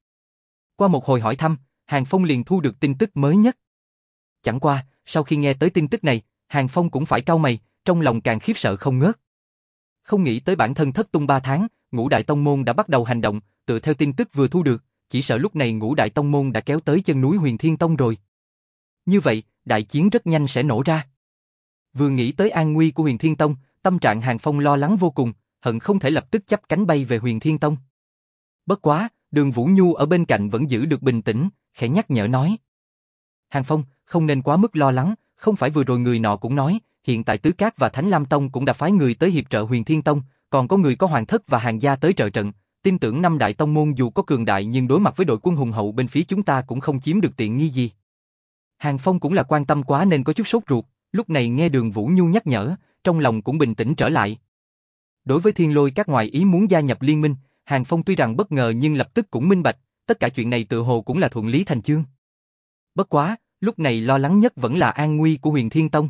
Qua một hồi hỏi thăm, Hàng Phong liền thu được tin tức mới nhất. Chẳng qua, sau khi nghe tới tin tức này, Hàng Phong cũng phải cau mày, trong lòng càng khiếp sợ không ngớt. Không nghĩ tới bản thân thất tung ba tháng, ngũ đại tông môn đã bắt đầu hành động, tựa theo tin tức vừa thu được, chỉ sợ lúc này ngũ đại tông môn đã kéo tới chân núi huyền thiên tông rồi. Như vậy, đại chiến rất nhanh sẽ nổ ra. Vừa nghĩ tới an nguy của huyền thiên tông, tâm trạng Hàng Phong lo lắng vô cùng, hận không thể lập tức chấp cánh bay về huyền thiên tông. Bất quá, đường Vũ Nhu ở bên cạnh vẫn giữ được bình tĩnh, khẽ nhắc nhở nói. Hàng Phong, không nên quá mức lo lắng, không phải vừa rồi người nọ cũng nói, hiện tại Tứ Cát và Thánh Lam Tông cũng đã phái người tới hiệp trợ huyền thiên tông, còn có người có hoàng thất và hàng gia tới trợ trận, tin tưởng năm đại tông môn dù có cường đại nhưng đối mặt với đội quân hùng hậu bên phía chúng ta cũng không chiếm được tiện nghi gì. Hàng Phong cũng là quan tâm quá nên có chút sốt ruột, lúc này nghe đường Vũ Nhu nhắc nhở, trong lòng cũng bình tĩnh trở lại. Đối với thiên lôi các ngoại ý muốn gia nhập liên minh, Hàng Phong tuy rằng bất ngờ nhưng lập tức cũng minh bạch, tất cả chuyện này tự hồ cũng là thuận lý thành chương. Bất quá, lúc này lo lắng nhất vẫn là an nguy của huyền thiên tông.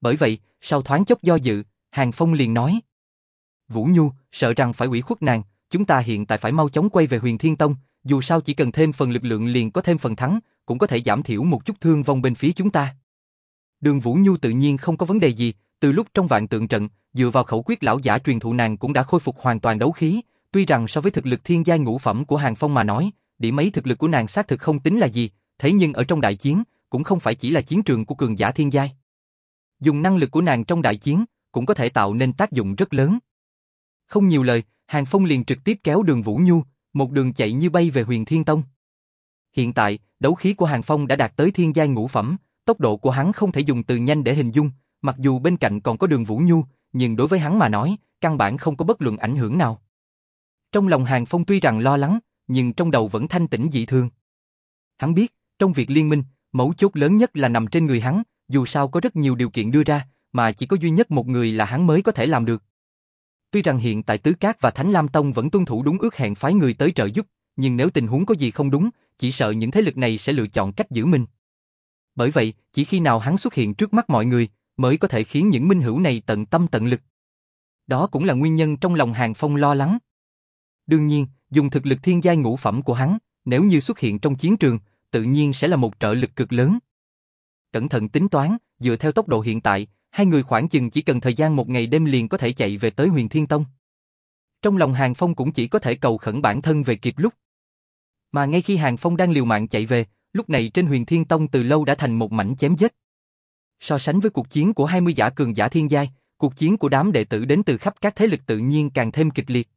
Bởi vậy, sau thoáng chốc do dự, Hàng Phong liền nói. Vũ Nhu, sợ rằng phải ủy khuất nàng, chúng ta hiện tại phải mau chóng quay về huyền thiên tông, dù sao chỉ cần thêm phần lực lượng liền có thêm phần thắng, cũng có thể giảm thiểu một chút thương vong bên phía chúng ta. Đường Vũ Nhu tự nhiên không có vấn đề gì, từ lúc trong vạn tượng trận, dựa vào khẩu quyết lão giả truyền thụ nàng cũng đã khôi phục hoàn toàn đấu khí, tuy rằng so với thực lực thiên giai ngũ phẩm của Hàng Phong mà nói, điểm mấy thực lực của nàng xác thực không tính là gì, thế nhưng ở trong đại chiến, cũng không phải chỉ là chiến trường của cường giả thiên giai. Dùng năng lực của nàng trong đại chiến, cũng có thể tạo nên tác dụng rất lớn. Không nhiều lời, Hàng Phong liền trực tiếp kéo đường Vũ Nhu, một đường chạy như bay về huyền Thiên Tông. Hiện tại, đấu khí của Hàng Phong đã đạt tới thiên giai ngũ phẩm, tốc độ của hắn không thể dùng từ nhanh để hình dung, mặc dù bên cạnh còn có đường Vũ Nhu, nhưng đối với hắn mà nói, căn bản không có bất luận ảnh hưởng nào. Trong lòng Hàng Phong tuy rằng lo lắng, nhưng trong đầu vẫn thanh tĩnh dị thường. Hắn biết, trong việc liên minh, mấu chốt lớn nhất là nằm trên người hắn, dù sao có rất nhiều điều kiện đưa ra, mà chỉ có duy nhất một người là hắn mới có thể làm được. Tuy rằng hiện tại Tứ Cát và Thánh Lam Tông vẫn tuân thủ đúng ước hẹn phái người tới trợ giúp, nhưng nếu tình huống có gì không đúng, chỉ sợ những thế lực này sẽ lựa chọn cách giữ mình. Bởi vậy, chỉ khi nào hắn xuất hiện trước mắt mọi người, mới có thể khiến những minh hữu này tận tâm tận lực. Đó cũng là nguyên nhân trong lòng Hàng Phong lo lắng. Đương nhiên, dùng thực lực thiên giai ngũ phẩm của hắn, nếu như xuất hiện trong chiến trường, tự nhiên sẽ là một trợ lực cực lớn. Cẩn thận tính toán, dựa theo tốc độ hiện tại, hai người khoảng chừng chỉ cần thời gian một ngày đêm liền có thể chạy về tới huyền Thiên Tông. Trong lòng Hàng Phong cũng chỉ có thể cầu khẩn bản thân về kịp lúc. Mà ngay khi Hàng Phong đang liều mạng chạy về, lúc này trên huyền Thiên Tông từ lâu đã thành một mảnh chém giết. So sánh với cuộc chiến của 20 giả cường giả thiên giai, cuộc chiến của đám đệ tử đến từ khắp các thế lực tự nhiên càng thêm kịch liệt.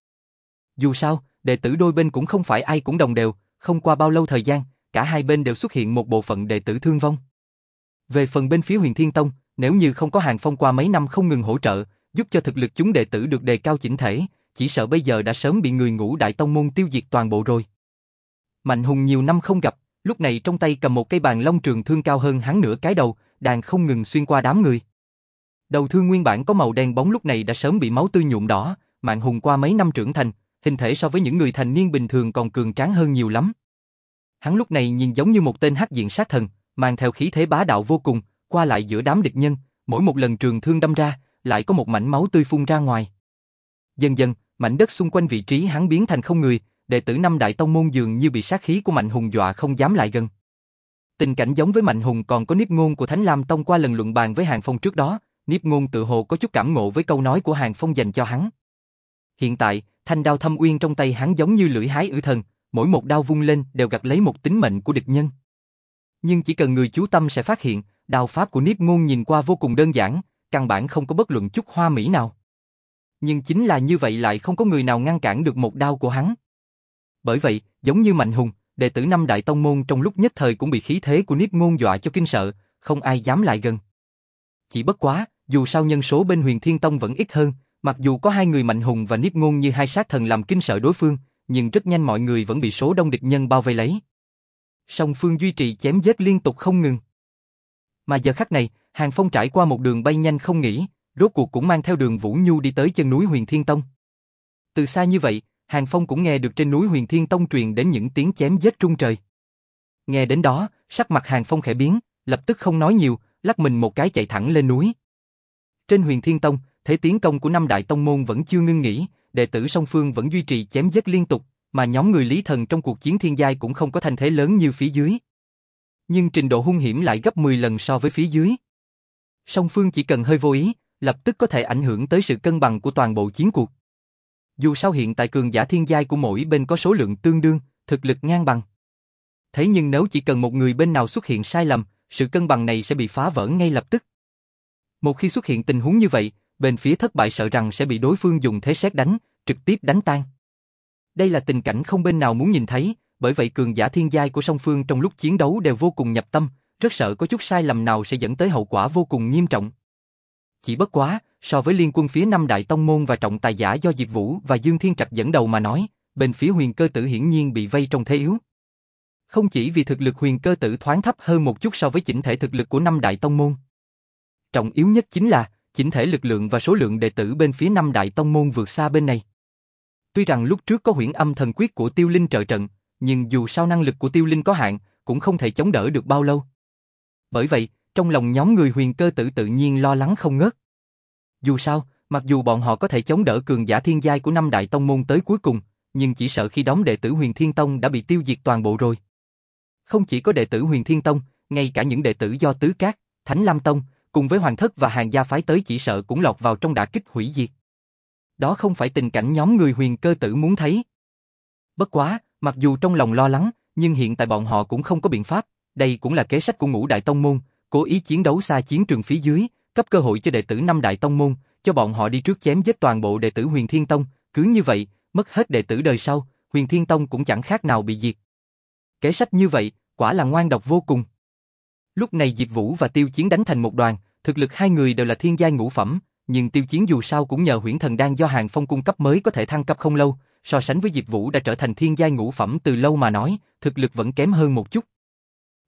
Dù sao, đệ tử đôi bên cũng không phải ai cũng đồng đều, không qua bao lâu thời gian, cả hai bên đều xuất hiện một bộ phận đệ tử thương vong. Về phần bên phía huyền thiên tông, nếu như không có hàng phong qua mấy năm không ngừng hỗ trợ, giúp cho thực lực chúng đệ tử được đề cao chỉnh thể, chỉ sợ bây giờ đã sớm bị người ngũ đại tông môn tiêu diệt toàn bộ rồi. Mạnh hùng nhiều năm không gặp, lúc này trong tay cầm một cây bàn long trường thương cao hơn hắn nửa cái đầu, đàn không ngừng xuyên qua đám người. Đầu thương nguyên bản có màu đen bóng lúc này đã sớm bị máu tươi nhuộm đỏ, Mạng Hùng qua mấy năm trưởng thành, hình thể so với những người thành niên bình thường còn cường tráng hơn nhiều lắm. Hắn lúc này nhìn giống như một tên hắc diện sát thần, mang theo khí thế bá đạo vô cùng, qua lại giữa đám địch nhân, mỗi một lần trường thương đâm ra, lại có một mảnh máu tươi phun ra ngoài. Dần dần, mảnh đất xung quanh vị trí hắn biến thành không người, đệ tử năm đại tông môn dường như bị sát khí của Mạnh Hùng dọa không dám lại gần. Tình cảnh giống với Mạnh Hùng còn có niếp ngôn của Thánh Lam Tông qua lần luận bàn với Hàng Phong trước đó, niếp ngôn tự hồ có chút cảm ngộ với câu nói của Hàng Phong dành cho hắn. Hiện tại, thanh đao thâm uyên trong tay hắn giống như lưỡi hái ử thần, mỗi một đao vung lên đều gặt lấy một tính mệnh của địch nhân. Nhưng chỉ cần người chú tâm sẽ phát hiện, đao pháp của Niếp Ngôn nhìn qua vô cùng đơn giản, căn bản không có bất luận chút hoa mỹ nào. Nhưng chính là như vậy lại không có người nào ngăn cản được một đao của hắn. Bởi vậy, giống như Mạnh Hùng, đệ tử năm đại tông môn trong lúc nhất thời cũng bị khí thế của Niếp Ngôn dọa cho kinh sợ, không ai dám lại gần. Chỉ bất quá, dù sao nhân số bên Huyền Thiên Tông vẫn ít hơn, mặc dù có hai người Mạnh Hùng và Niếp Ngôn như hai sát thần làm kinh sợ đối phương, nhưng rất nhanh mọi người vẫn bị số đông địch nhân bao vây lấy. Song phương duy trì chém giết liên tục không ngừng. Mà giờ khắc này, Hàng Phong trải qua một đường bay nhanh không nghỉ, rốt cuộc cũng mang theo đường Vũ Nhu đi tới chân núi Huyền Thiên Tông. Từ xa như vậy, Hàng Phong cũng nghe được trên núi Huyền Thiên Tông truyền đến những tiếng chém giết trung trời. Nghe đến đó, sắc mặt Hàng Phong khẽ biến, lập tức không nói nhiều, lắc mình một cái chạy thẳng lên núi. Trên Huyền Thiên Tông, thế tiến công của năm đại tông môn vẫn chưa ngưng nghỉ, đệ tử song phương vẫn duy trì chém giết liên tục, mà nhóm người Lý Thần trong cuộc chiến thiên giai cũng không có thành thế lớn như phía dưới. Nhưng trình độ hung hiểm lại gấp 10 lần so với phía dưới. Song phương chỉ cần hơi vô ý, lập tức có thể ảnh hưởng tới sự cân bằng của toàn bộ chiến cuộc. Dù sao hiện tại cường giả thiên giai của mỗi bên có số lượng tương đương, thực lực ngang bằng. Thế nhưng nếu chỉ cần một người bên nào xuất hiện sai lầm, sự cân bằng này sẽ bị phá vỡ ngay lập tức. Một khi xuất hiện tình huống như vậy, bên phía thất bại sợ rằng sẽ bị đối phương dùng thế xét đánh, trực tiếp đánh tan. Đây là tình cảnh không bên nào muốn nhìn thấy, bởi vậy cường giả thiên giai của song phương trong lúc chiến đấu đều vô cùng nhập tâm, rất sợ có chút sai lầm nào sẽ dẫn tới hậu quả vô cùng nghiêm trọng. Chỉ bất quá, so với liên quân phía năm đại tông môn và trọng tài giả do Diệp Vũ và Dương Thiên Trạch dẫn đầu mà nói, bên phía huyền cơ tử hiển nhiên bị vây trong thế yếu. Không chỉ vì thực lực huyền cơ tử thoáng thấp hơn một chút so với chỉnh thể thực lực của năm đại tông môn. Trọng yếu nhất chính là, chỉnh thể lực lượng và số lượng đệ tử bên phía năm đại tông môn vượt xa bên này. Tuy rằng lúc trước có huyễn âm thần quyết của tiêu linh trợ trận, nhưng dù sao năng lực của tiêu linh có hạn, cũng không thể chống đỡ được bao lâu. Bởi vậy, trong lòng nhóm người huyền cơ tử tự nhiên lo lắng không ngớt. Dù sao, mặc dù bọn họ có thể chống đỡ cường giả thiên giai của năm đại tông môn tới cuối cùng, nhưng chỉ sợ khi đóng đệ tử huyền thiên tông đã bị tiêu diệt toàn bộ rồi. Không chỉ có đệ tử huyền thiên tông, ngay cả những đệ tử do tứ cát, thánh lam tông, cùng với hoàng thất và hàng gia phái tới chỉ sợ cũng lọt vào trong đả kích hủy diệt. Đó không phải tình cảnh nhóm người huyền cơ tử muốn thấy. Bất quá, mặc dù trong lòng lo lắng, nhưng hiện tại bọn họ cũng không có biện pháp, đây cũng là kế sách của ngũ đại tông môn, cố ý chiến đấu xa chiến trường phía dưới, cấp cơ hội cho đệ tử năm đại tông môn, cho bọn họ đi trước chém giết toàn bộ đệ tử huyền thiên tông, cứ như vậy, mất hết đệ tử đời sau, huyền thiên tông cũng chẳng khác nào bị diệt. Kế sách như vậy, quả là ngoan độc vô cùng. Lúc này Diệp Vũ và Tiêu Chiến đánh thành một đoàn, thực lực hai người đều là thiên giai ngũ phẩm, nhưng Tiêu Chiến dù sao cũng nhờ huyễn thần đan do Hàng Phong cung cấp mới có thể thăng cấp không lâu, so sánh với Diệp Vũ đã trở thành thiên giai ngũ phẩm từ lâu mà nói, thực lực vẫn kém hơn một chút.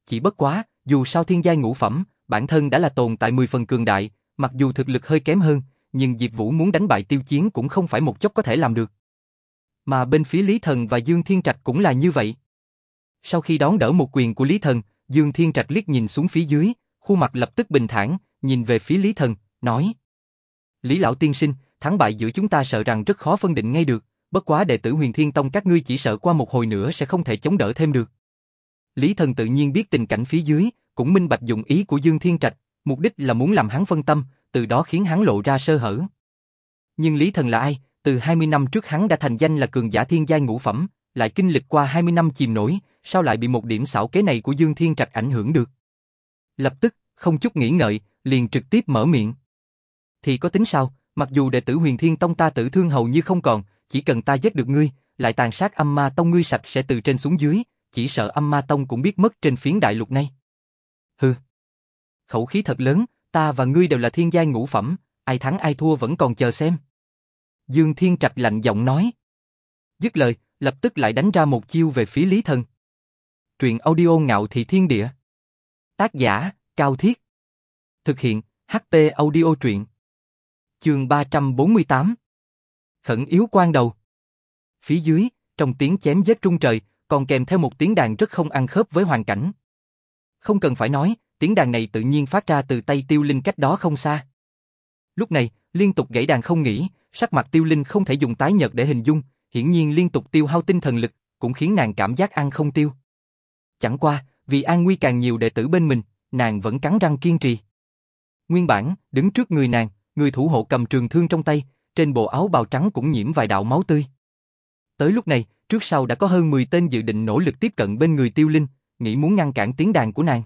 Chỉ bất quá, dù sao thiên giai ngũ phẩm, bản thân đã là tồn tại 10 phần cường đại, mặc dù thực lực hơi kém hơn, nhưng Diệp Vũ muốn đánh bại Tiêu Chiến cũng không phải một chốc có thể làm được. Mà bên phía Lý Thần và Dương Thiên Trạch cũng là như vậy. Sau khi đón đỡ một quyền của Lý Thần, Dương Thiên Trạch liếc nhìn xuống phía dưới, khuôn mặt lập tức bình thản, nhìn về phía Lý Thần, nói Lý Lão Tiên Sinh, thắng bại giữa chúng ta sợ rằng rất khó phân định ngay được, bất quá đệ tử huyền thiên tông các ngươi chỉ sợ qua một hồi nữa sẽ không thể chống đỡ thêm được. Lý Thần tự nhiên biết tình cảnh phía dưới, cũng minh bạch dụng ý của Dương Thiên Trạch, mục đích là muốn làm hắn phân tâm, từ đó khiến hắn lộ ra sơ hở. Nhưng Lý Thần là ai? Từ 20 năm trước hắn đã thành danh là cường giả thiên giai ngũ phẩm, lại kinh lịch qua 20 năm chìm nổi, sao lại bị một điểm xảo kế này của Dương Thiên Trạch ảnh hưởng được? Lập tức, không chút nghĩ ngợi, liền trực tiếp mở miệng. Thì có tính sao, mặc dù đệ tử huyền thiên tông ta tử thương hầu như không còn, chỉ cần ta giết được ngươi, lại tàn sát âm ma tông ngươi sạch sẽ từ trên xuống dưới, chỉ sợ âm ma tông cũng biết mất trên phiến đại lục này. Hừ. khẩu khí thật lớn, ta và ngươi đều là thiên giai ngũ phẩm, ai thắng ai thua vẫn còn chờ xem. Dương Thiên Trạch lạnh giọng nói. Dứt lời, lập tức lại đánh ra một chiêu về phía Lý Thần. Truyện audio ngạo thị thiên địa. Tác giả, Cao Thiết. Thực hiện, ht audio truyện. Chương 348. Khẩn yếu quan đầu. Phía dưới, trong tiếng chém giết trung trời, còn kèm theo một tiếng đàn rất không ăn khớp với hoàn cảnh. Không cần phải nói, tiếng đàn này tự nhiên phát ra từ tay tiêu linh cách đó không xa. Lúc này, liên tục gãy đàn không nghỉ, sắc mặt tiêu linh không thể dùng tái nhợt để hình dung, hiển nhiên liên tục tiêu hao tinh thần lực, cũng khiến nàng cảm giác ăn không tiêu. Chẳng qua, vì an nguy càng nhiều đệ tử bên mình, nàng vẫn cắn răng kiên trì. Nguyên bản, đứng trước người nàng, người thủ hộ cầm trường thương trong tay, trên bộ áo bào trắng cũng nhiễm vài đạo máu tươi. Tới lúc này, trước sau đã có hơn 10 tên dự định nỗ lực tiếp cận bên người tiêu linh, nghĩ muốn ngăn cản tiếng đàn của nàng.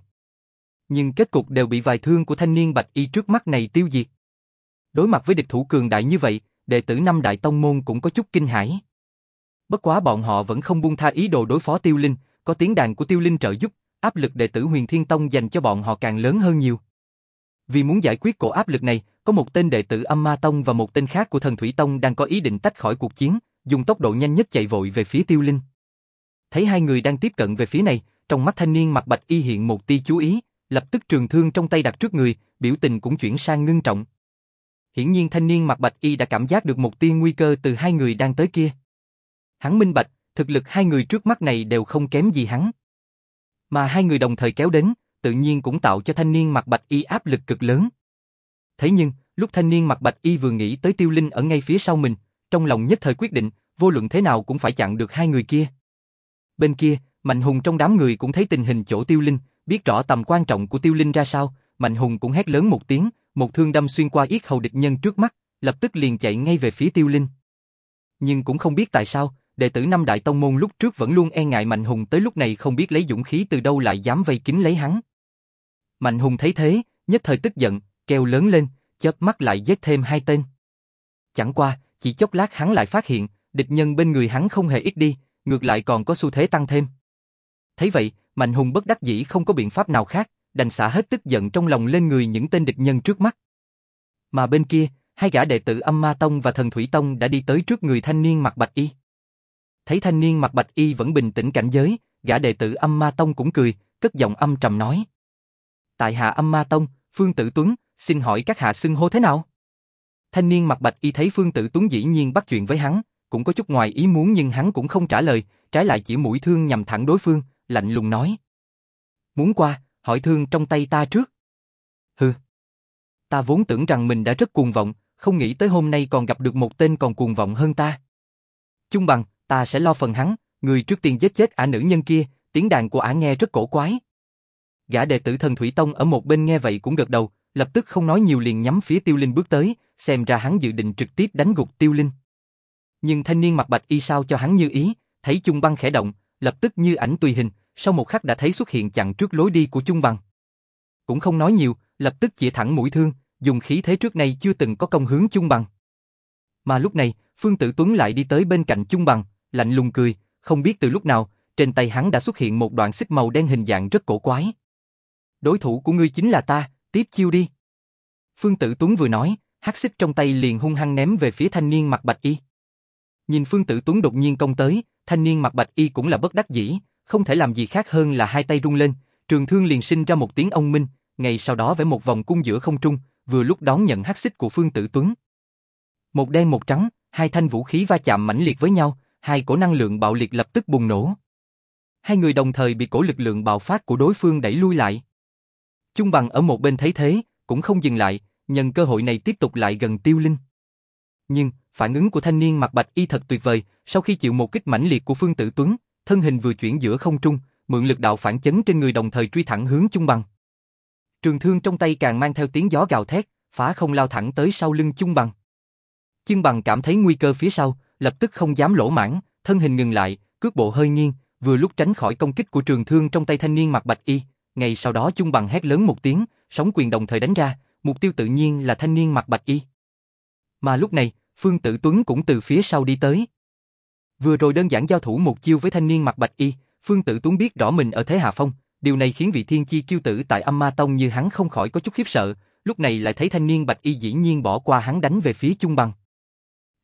Nhưng kết cục đều bị vài thương của thanh niên bạch y trước mắt này tiêu diệt. Đối mặt với địch thủ cường đại như vậy, đệ tử năm đại tông môn cũng có chút kinh hãi. Bất quá bọn họ vẫn không buông tha ý đồ đối phó tiêu linh, có tiếng đàn của tiêu linh trợ giúp, áp lực đệ tử huyền thiên tông dành cho bọn họ càng lớn hơn nhiều. Vì muốn giải quyết cổ áp lực này, có một tên đệ tử âm ma tông và một tên khác của thần thủy tông đang có ý định tách khỏi cuộc chiến, dùng tốc độ nhanh nhất chạy vội về phía tiêu linh. Thấy hai người đang tiếp cận về phía này, trong mắt thanh niên mặt bạch y hiện một tia chú ý, lập tức trường thương trong tay đặt trước người, biểu tình cũng chuyển sang ngưng trọng. Hiển nhiên thanh niên mặt bạch y đã cảm giác được một tia nguy cơ từ hai người đang tới kia. Hắn minh bạch, thực lực hai người trước mắt này đều không kém gì hắn. Mà hai người đồng thời kéo đến, tự nhiên cũng tạo cho thanh niên mặt bạch y áp lực cực lớn. Thế nhưng, lúc thanh niên mặt bạch y vừa nghĩ tới tiêu linh ở ngay phía sau mình, trong lòng nhất thời quyết định, vô luận thế nào cũng phải chặn được hai người kia. Bên kia, Mạnh Hùng trong đám người cũng thấy tình hình chỗ tiêu linh, biết rõ tầm quan trọng của tiêu linh ra sao, Mạnh Hùng cũng hét lớn một tiếng, một thương đâm xuyên qua yết hầu địch nhân trước mắt, lập tức liền chạy ngay về phía tiêu linh. Nhưng cũng không biết tại sao, đệ tử năm đại tông môn lúc trước vẫn luôn e ngại Mạnh Hùng tới lúc này không biết lấy dũng khí từ đâu lại dám vây kín lấy hắn. Mạnh Hùng thấy thế, nhất thời tức giận, kêu lớn lên, chớp mắt lại giết thêm hai tên. Chẳng qua, chỉ chốc lát hắn lại phát hiện, địch nhân bên người hắn không hề ít đi, ngược lại còn có xu thế tăng thêm. Thấy vậy, Mạnh Hùng bất đắc dĩ không có biện pháp nào khác, đành xả hết tức giận trong lòng lên người những tên địch nhân trước mắt. Mà bên kia, hai gã đệ tử Âm Ma Tông và Thần Thủy Tông đã đi tới trước người thanh niên mặc bạch y. Thấy thanh niên mặc bạch y vẫn bình tĩnh cảnh giới, gã đệ tử Âm Ma Tông cũng cười, cất giọng âm trầm nói: "Tại hạ Âm Ma Tông, Phương Tử Tuấn, xin hỏi các hạ xưng hô thế nào?" Thanh niên mặc bạch y thấy Phương Tử Tuấn dĩ nhiên bắt chuyện với hắn, cũng có chút ngoài ý muốn nhưng hắn cũng không trả lời, trái lại chỉ mũi thương nhằm thẳng đối phương, lạnh lùng nói: "Muốn qua, hỏi thương trong tay ta trước." "Hừ." Ta vốn tưởng rằng mình đã rất cuồng vọng, không nghĩ tới hôm nay còn gặp được một tên còn cuồng vọng hơn ta. Chung bằng, ta sẽ lo phần hắn, người trước tiên giết chết ả nữ nhân kia, tiếng đàn của ả nghe rất cổ quái. Gã đệ tử thần Thủy Tông ở một bên nghe vậy cũng gật đầu, lập tức không nói nhiều liền nhắm phía Tiêu Linh bước tới, xem ra hắn dự định trực tiếp đánh gục Tiêu Linh. Nhưng thanh niên mặc bạch y sao cho hắn như ý, thấy Chung Băng khẽ động, lập tức như ảnh tùy hình, sau một khắc đã thấy xuất hiện chặn trước lối đi của Chung Băng. Cũng không nói nhiều, lập tức chỉ thẳng mũi thương, dùng khí thế trước nay chưa từng có công hướng Chung Băng. Mà lúc này, Phương Tử Tuấn lại đi tới bên cạnh Chung Băng, lạnh lùng cười, không biết từ lúc nào, trên tay hắn đã xuất hiện một đoạn xích màu đen hình dạng rất cổ quái. Đối thủ của ngươi chính là ta, tiếp chiêu đi. Phương Tử Tuấn vừa nói, hắc xích trong tay liền hung hăng ném về phía thanh niên mặc bạch y. Nhìn Phương Tử Tuấn đột nhiên công tới, thanh niên mặc bạch y cũng là bất đắc dĩ, không thể làm gì khác hơn là hai tay rung lên, trường thương liền sinh ra một tiếng ông minh, ngay sau đó vẽ một vòng cung giữa không trung, vừa lúc đón nhận hắc xích của Phương Tử Tuấn. Một đen một trắng, hai thanh vũ khí va chạm mãnh liệt với nhau, hai cổ năng lượng bạo liệt lập tức bùng nổ. Hai người đồng thời bị cổ lực lượng bạo phát của đối phương đẩy lui lại. Chung bằng ở một bên thấy thế, cũng không dừng lại, nhân cơ hội này tiếp tục lại gần tiêu linh. Nhưng, phản ứng của thanh niên mặc bạch y thật tuyệt vời, sau khi chịu một kích mãnh liệt của Phương Tử Tuấn, thân hình vừa chuyển giữa không trung, mượn lực đạo phản chấn trên người đồng thời truy thẳng hướng Chung Bằng. Trường thương trong tay càng mang theo tiếng gió gào thét, phá không lao thẳng tới sau lưng Chung Bằng. Chung Bằng cảm thấy nguy cơ phía sau, lập tức không dám lỗ mãn, thân hình ngừng lại, cước bộ hơi nghiêng, vừa lúc tránh khỏi công kích của trường thương trong tay thanh niên mặc bạch y, ngay sau đó Chung Bằng hét lớn một tiếng, sóng quyền đồng thời đánh ra, mục tiêu tự nhiên là thanh niên mặc bạch y. Mà lúc này, Phương Tử Tuấn cũng từ phía sau đi tới. Vừa rồi đơn giản giao thủ một chiêu với thanh niên mặc bạch y, Phương Tử Tuấn biết rõ mình ở thế hạ phong, điều này khiến vị thiên chi kiêu tử tại âm ma tông như hắn không khỏi có chút khiếp sợ, lúc này lại thấy thanh niên bạch y dĩ nhiên bỏ qua hắn đánh về phía chung bằng.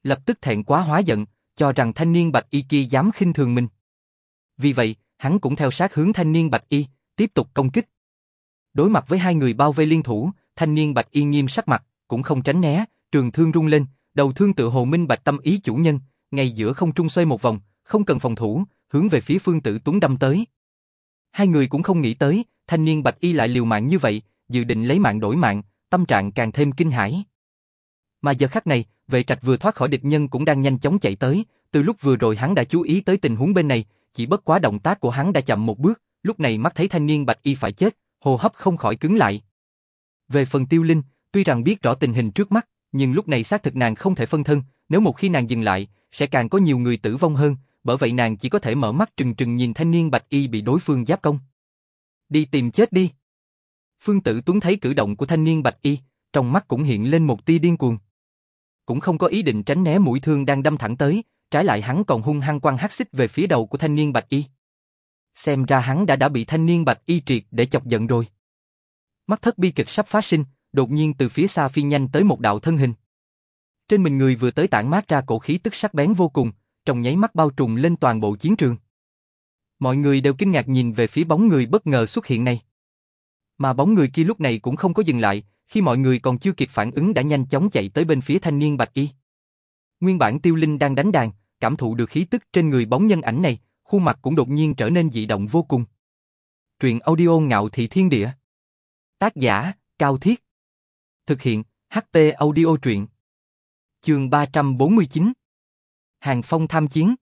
Lập tức thẹn quá hóa giận, cho rằng thanh niên bạch y kia dám khinh thường mình. Vì vậy, hắn cũng theo sát hướng thanh niên bạch y, tiếp tục công kích. Đối mặt với hai người bao vây liên thủ, thanh niên bạch y nghiêm sắc mặt, cũng không tránh né, trường thương rung lên, đầu thương tự hồ minh bạch tâm ý chủ nhân, ngay giữa không trung xoay một vòng, không cần phòng thủ, hướng về phía phương tử tuấn đâm tới. Hai người cũng không nghĩ tới, thanh niên bạch y lại liều mạng như vậy, dự định lấy mạng đổi mạng, tâm trạng càng thêm kinh hãi. Mà giờ khắc này, vệ trạch vừa thoát khỏi địch nhân cũng đang nhanh chóng chạy tới, từ lúc vừa rồi hắn đã chú ý tới tình huống bên này, chỉ bất quá động tác của hắn đã chậm một bước, lúc này mắt thấy thanh niên bạch y phải chết, hô hấp không khỏi cứng lại. Về phần tiêu linh, tuy rằng biết rõ tình hình trước mắt, nhưng lúc này xác thực nàng không thể phân thân, nếu một khi nàng dừng lại, sẽ càng có nhiều người tử vong hơn, bởi vậy nàng chỉ có thể mở mắt trừng trừng nhìn thanh niên bạch y bị đối phương giáp công. Đi tìm chết đi. Phương Tử Tuấn thấy cử động của thanh niên bạch y, trong mắt cũng hiện lên một tia điên cuồng. Cũng không có ý định tránh né mũi thương đang đâm thẳng tới, trái lại hắn còn hung hăng quăng hắc xích về phía đầu của thanh niên bạch y. Xem ra hắn đã đã bị thanh niên bạch y triệt để chọc giận rồi. Mắt thất bi kịch sắp phát sinh, đột nhiên từ phía xa phi nhanh tới một đạo thân hình. Trên mình người vừa tới tản mát ra cổ khí tức sắc bén vô cùng, trong nháy mắt bao trùm lên toàn bộ chiến trường. Mọi người đều kinh ngạc nhìn về phía bóng người bất ngờ xuất hiện này. Mà bóng người kia lúc này cũng không có dừng lại, khi mọi người còn chưa kịp phản ứng đã nhanh chóng chạy tới bên phía thanh niên bạch y. Nguyên bản tiêu linh đang đánh đàn, cảm thụ được khí tức trên người bóng nhân ảnh này, khuôn mặt cũng đột nhiên trở nên dị động vô cùng. Truyện audio ngạo thị thiên địa. Tác giả, Cao Thiết. Thực hiện, HT audio truyện. Trường 349. Hàng phong tham chiến.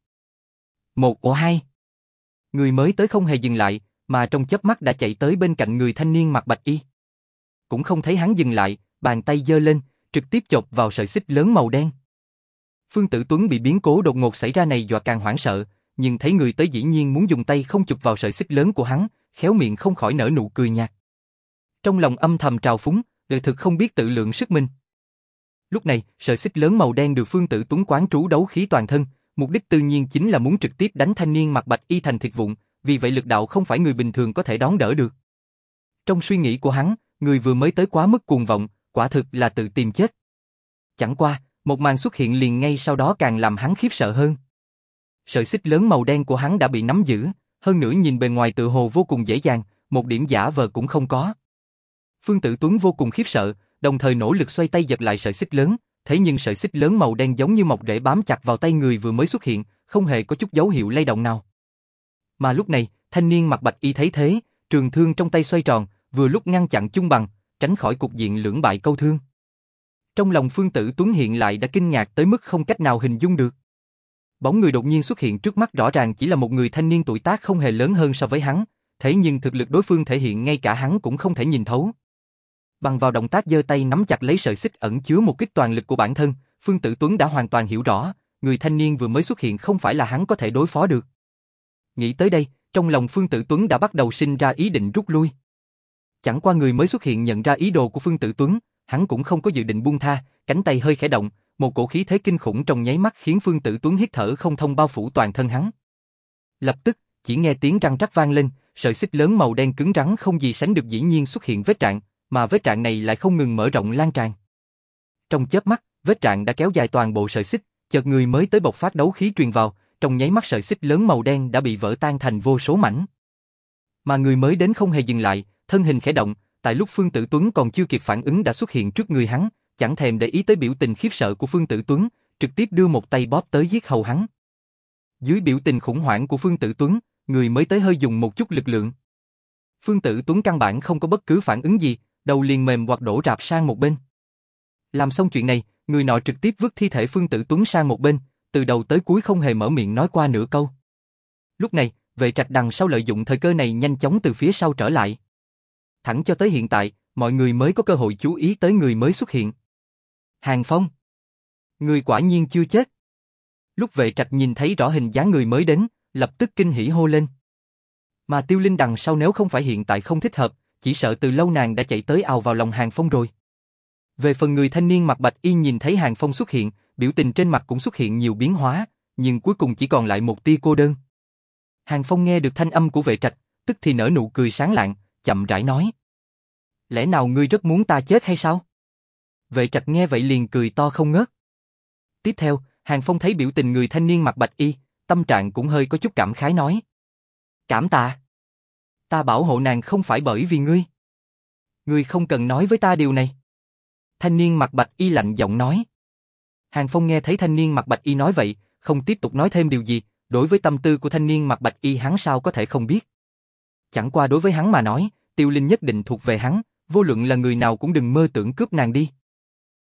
Một ổ hai. Người mới tới không hề dừng lại, mà trong chớp mắt đã chạy tới bên cạnh người thanh niên mặc bạch y. Cũng không thấy hắn dừng lại, bàn tay giơ lên, trực tiếp chộp vào sợi xích lớn màu đen. Phương Tử Tuấn bị biến cố đột ngột xảy ra này dọa càng hoảng sợ, nhưng thấy người tới dĩ nhiên muốn dùng tay không chụp vào sợi xích lớn của hắn, khéo miệng không khỏi nở nụ cười nhạt. Trong lòng âm thầm trào phúng, đời thực không biết tự lượng sức mình. Lúc này, sợi xích lớn màu đen được Phương Tử Tuấn quán trú đấu khí toàn thân, mục đích tự nhiên chính là muốn trực tiếp đánh thanh niên mặc bạch y thành thịt vụn, vì vậy lực đạo không phải người bình thường có thể đón đỡ được. Trong suy nghĩ của hắn, người vừa mới tới quá mức cuồng vọng, quả thực là tự tìm chết. Chẳng qua, một màn xuất hiện liền ngay sau đó càng làm hắn khiếp sợ hơn. Sợi xích lớn màu đen của hắn đã bị nắm giữ, hơn nữa nhìn bề ngoài tự hồ vô cùng dễ dàng, một điểm giả vờ cũng không có. Phương Tử Tuấn vô cùng khiếp sợ, đồng thời nỗ lực xoay tay giật lại sợi xích lớn, thế nhưng sợi xích lớn màu đen giống như mọc rễ bám chặt vào tay người vừa mới xuất hiện, không hề có chút dấu hiệu lay động nào. Mà lúc này, thanh niên mặc bạch y thấy thế, trường thương trong tay xoay tròn, vừa lúc ngăn chặn chung bằng, tránh khỏi cục diện lưỡng bại câu thương. Trong lòng Phương Tử Tuấn hiện lại đã kinh ngạc tới mức không cách nào hình dung được. Bóng người đột nhiên xuất hiện trước mắt rõ ràng chỉ là một người thanh niên tuổi tác không hề lớn hơn so với hắn, thế nhưng thực lực đối phương thể hiện ngay cả hắn cũng không thể nhìn thấu. Bằng vào động tác giơ tay nắm chặt lấy sợi xích ẩn chứa một kích toàn lực của bản thân, Phương Tử Tuấn đã hoàn toàn hiểu rõ, người thanh niên vừa mới xuất hiện không phải là hắn có thể đối phó được. Nghĩ tới đây, trong lòng Phương Tử Tuấn đã bắt đầu sinh ra ý định rút lui. Chẳng qua người mới xuất hiện nhận ra ý đồ của Phương Tử Tuấn, hắn cũng không có dự định buông tha, cánh tay hơi khẽ động, một cổ khí thế kinh khủng trong nháy mắt khiến Phương Tử Tuấn hít thở không thông bao phủ toàn thân hắn. Lập tức, chỉ nghe tiếng răng rắc vang lên, sợi xích lớn màu đen cứng rắn không gì sánh được dĩ nhiên xuất hiện vết trạng, mà vết trạng này lại không ngừng mở rộng lan tràn. Trong chớp mắt, vết trạng đã kéo dài toàn bộ sợi xích, chợt người mới tới bộc phát đấu khí truyền vào, trong nháy mắt sợi xích lớn màu đen đã bị vỡ tan thành vô số mảnh. Mà người mới đến không hề dừng lại, thân hình khẽ động, tại lúc Phương Tử Tuấn còn chưa kịp phản ứng đã xuất hiện trước người hắn, chẳng thèm để ý tới biểu tình khiếp sợ của Phương Tử Tuấn, trực tiếp đưa một tay bóp tới giết hầu hắn. Dưới biểu tình khủng hoảng của Phương Tử Tuấn, người mới tới hơi dùng một chút lực lượng. Phương Tử Tuấn căn bản không có bất cứ phản ứng gì, đầu liền mềm hoặc đổ rạp sang một bên. Làm xong chuyện này, người nọ trực tiếp vứt thi thể Phương Tử Tuấn sang một bên, từ đầu tới cuối không hề mở miệng nói qua nửa câu. Lúc này, vệ trạch đằng sau lợi dụng thời cơ này nhanh chóng từ phía sau trở lại. Thẳng cho tới hiện tại, mọi người mới có cơ hội chú ý tới người mới xuất hiện. Hàng Phong. Người quả nhiên chưa chết. Lúc vệ trạch nhìn thấy rõ hình dáng người mới đến, lập tức kinh hỉ hô lên. Mà tiêu linh đằng sau nếu không phải hiện tại không thích hợp, chỉ sợ từ lâu nàng đã chạy tới ào vào lòng Hàng Phong rồi. Về phần người thanh niên mặc bạch y nhìn thấy Hàng Phong xuất hiện, biểu tình trên mặt cũng xuất hiện nhiều biến hóa, nhưng cuối cùng chỉ còn lại một tia cô đơn. Hàng Phong nghe được thanh âm của vệ trạch, tức thì nở nụ cười sáng lạng, chậm rãi nói. Lẽ nào ngươi rất muốn ta chết hay sao? Vệ trạch nghe vậy liền cười to không ngớt. Tiếp theo, Hàng Phong thấy biểu tình người thanh niên mặc bạch y, tâm trạng cũng hơi có chút cảm khái nói. Cảm tạ. Ta bảo hộ nàng không phải bởi vì ngươi. Ngươi không cần nói với ta điều này. Thanh niên mặc bạch y lạnh giọng nói. Hàng Phong nghe thấy thanh niên mặc bạch y nói vậy, không tiếp tục nói thêm điều gì, đối với tâm tư của thanh niên mặc bạch y hắn sao có thể không biết. Chẳng qua đối với hắn mà nói, tiêu linh nhất định thuộc về hắn, vô luận là người nào cũng đừng mơ tưởng cướp nàng đi.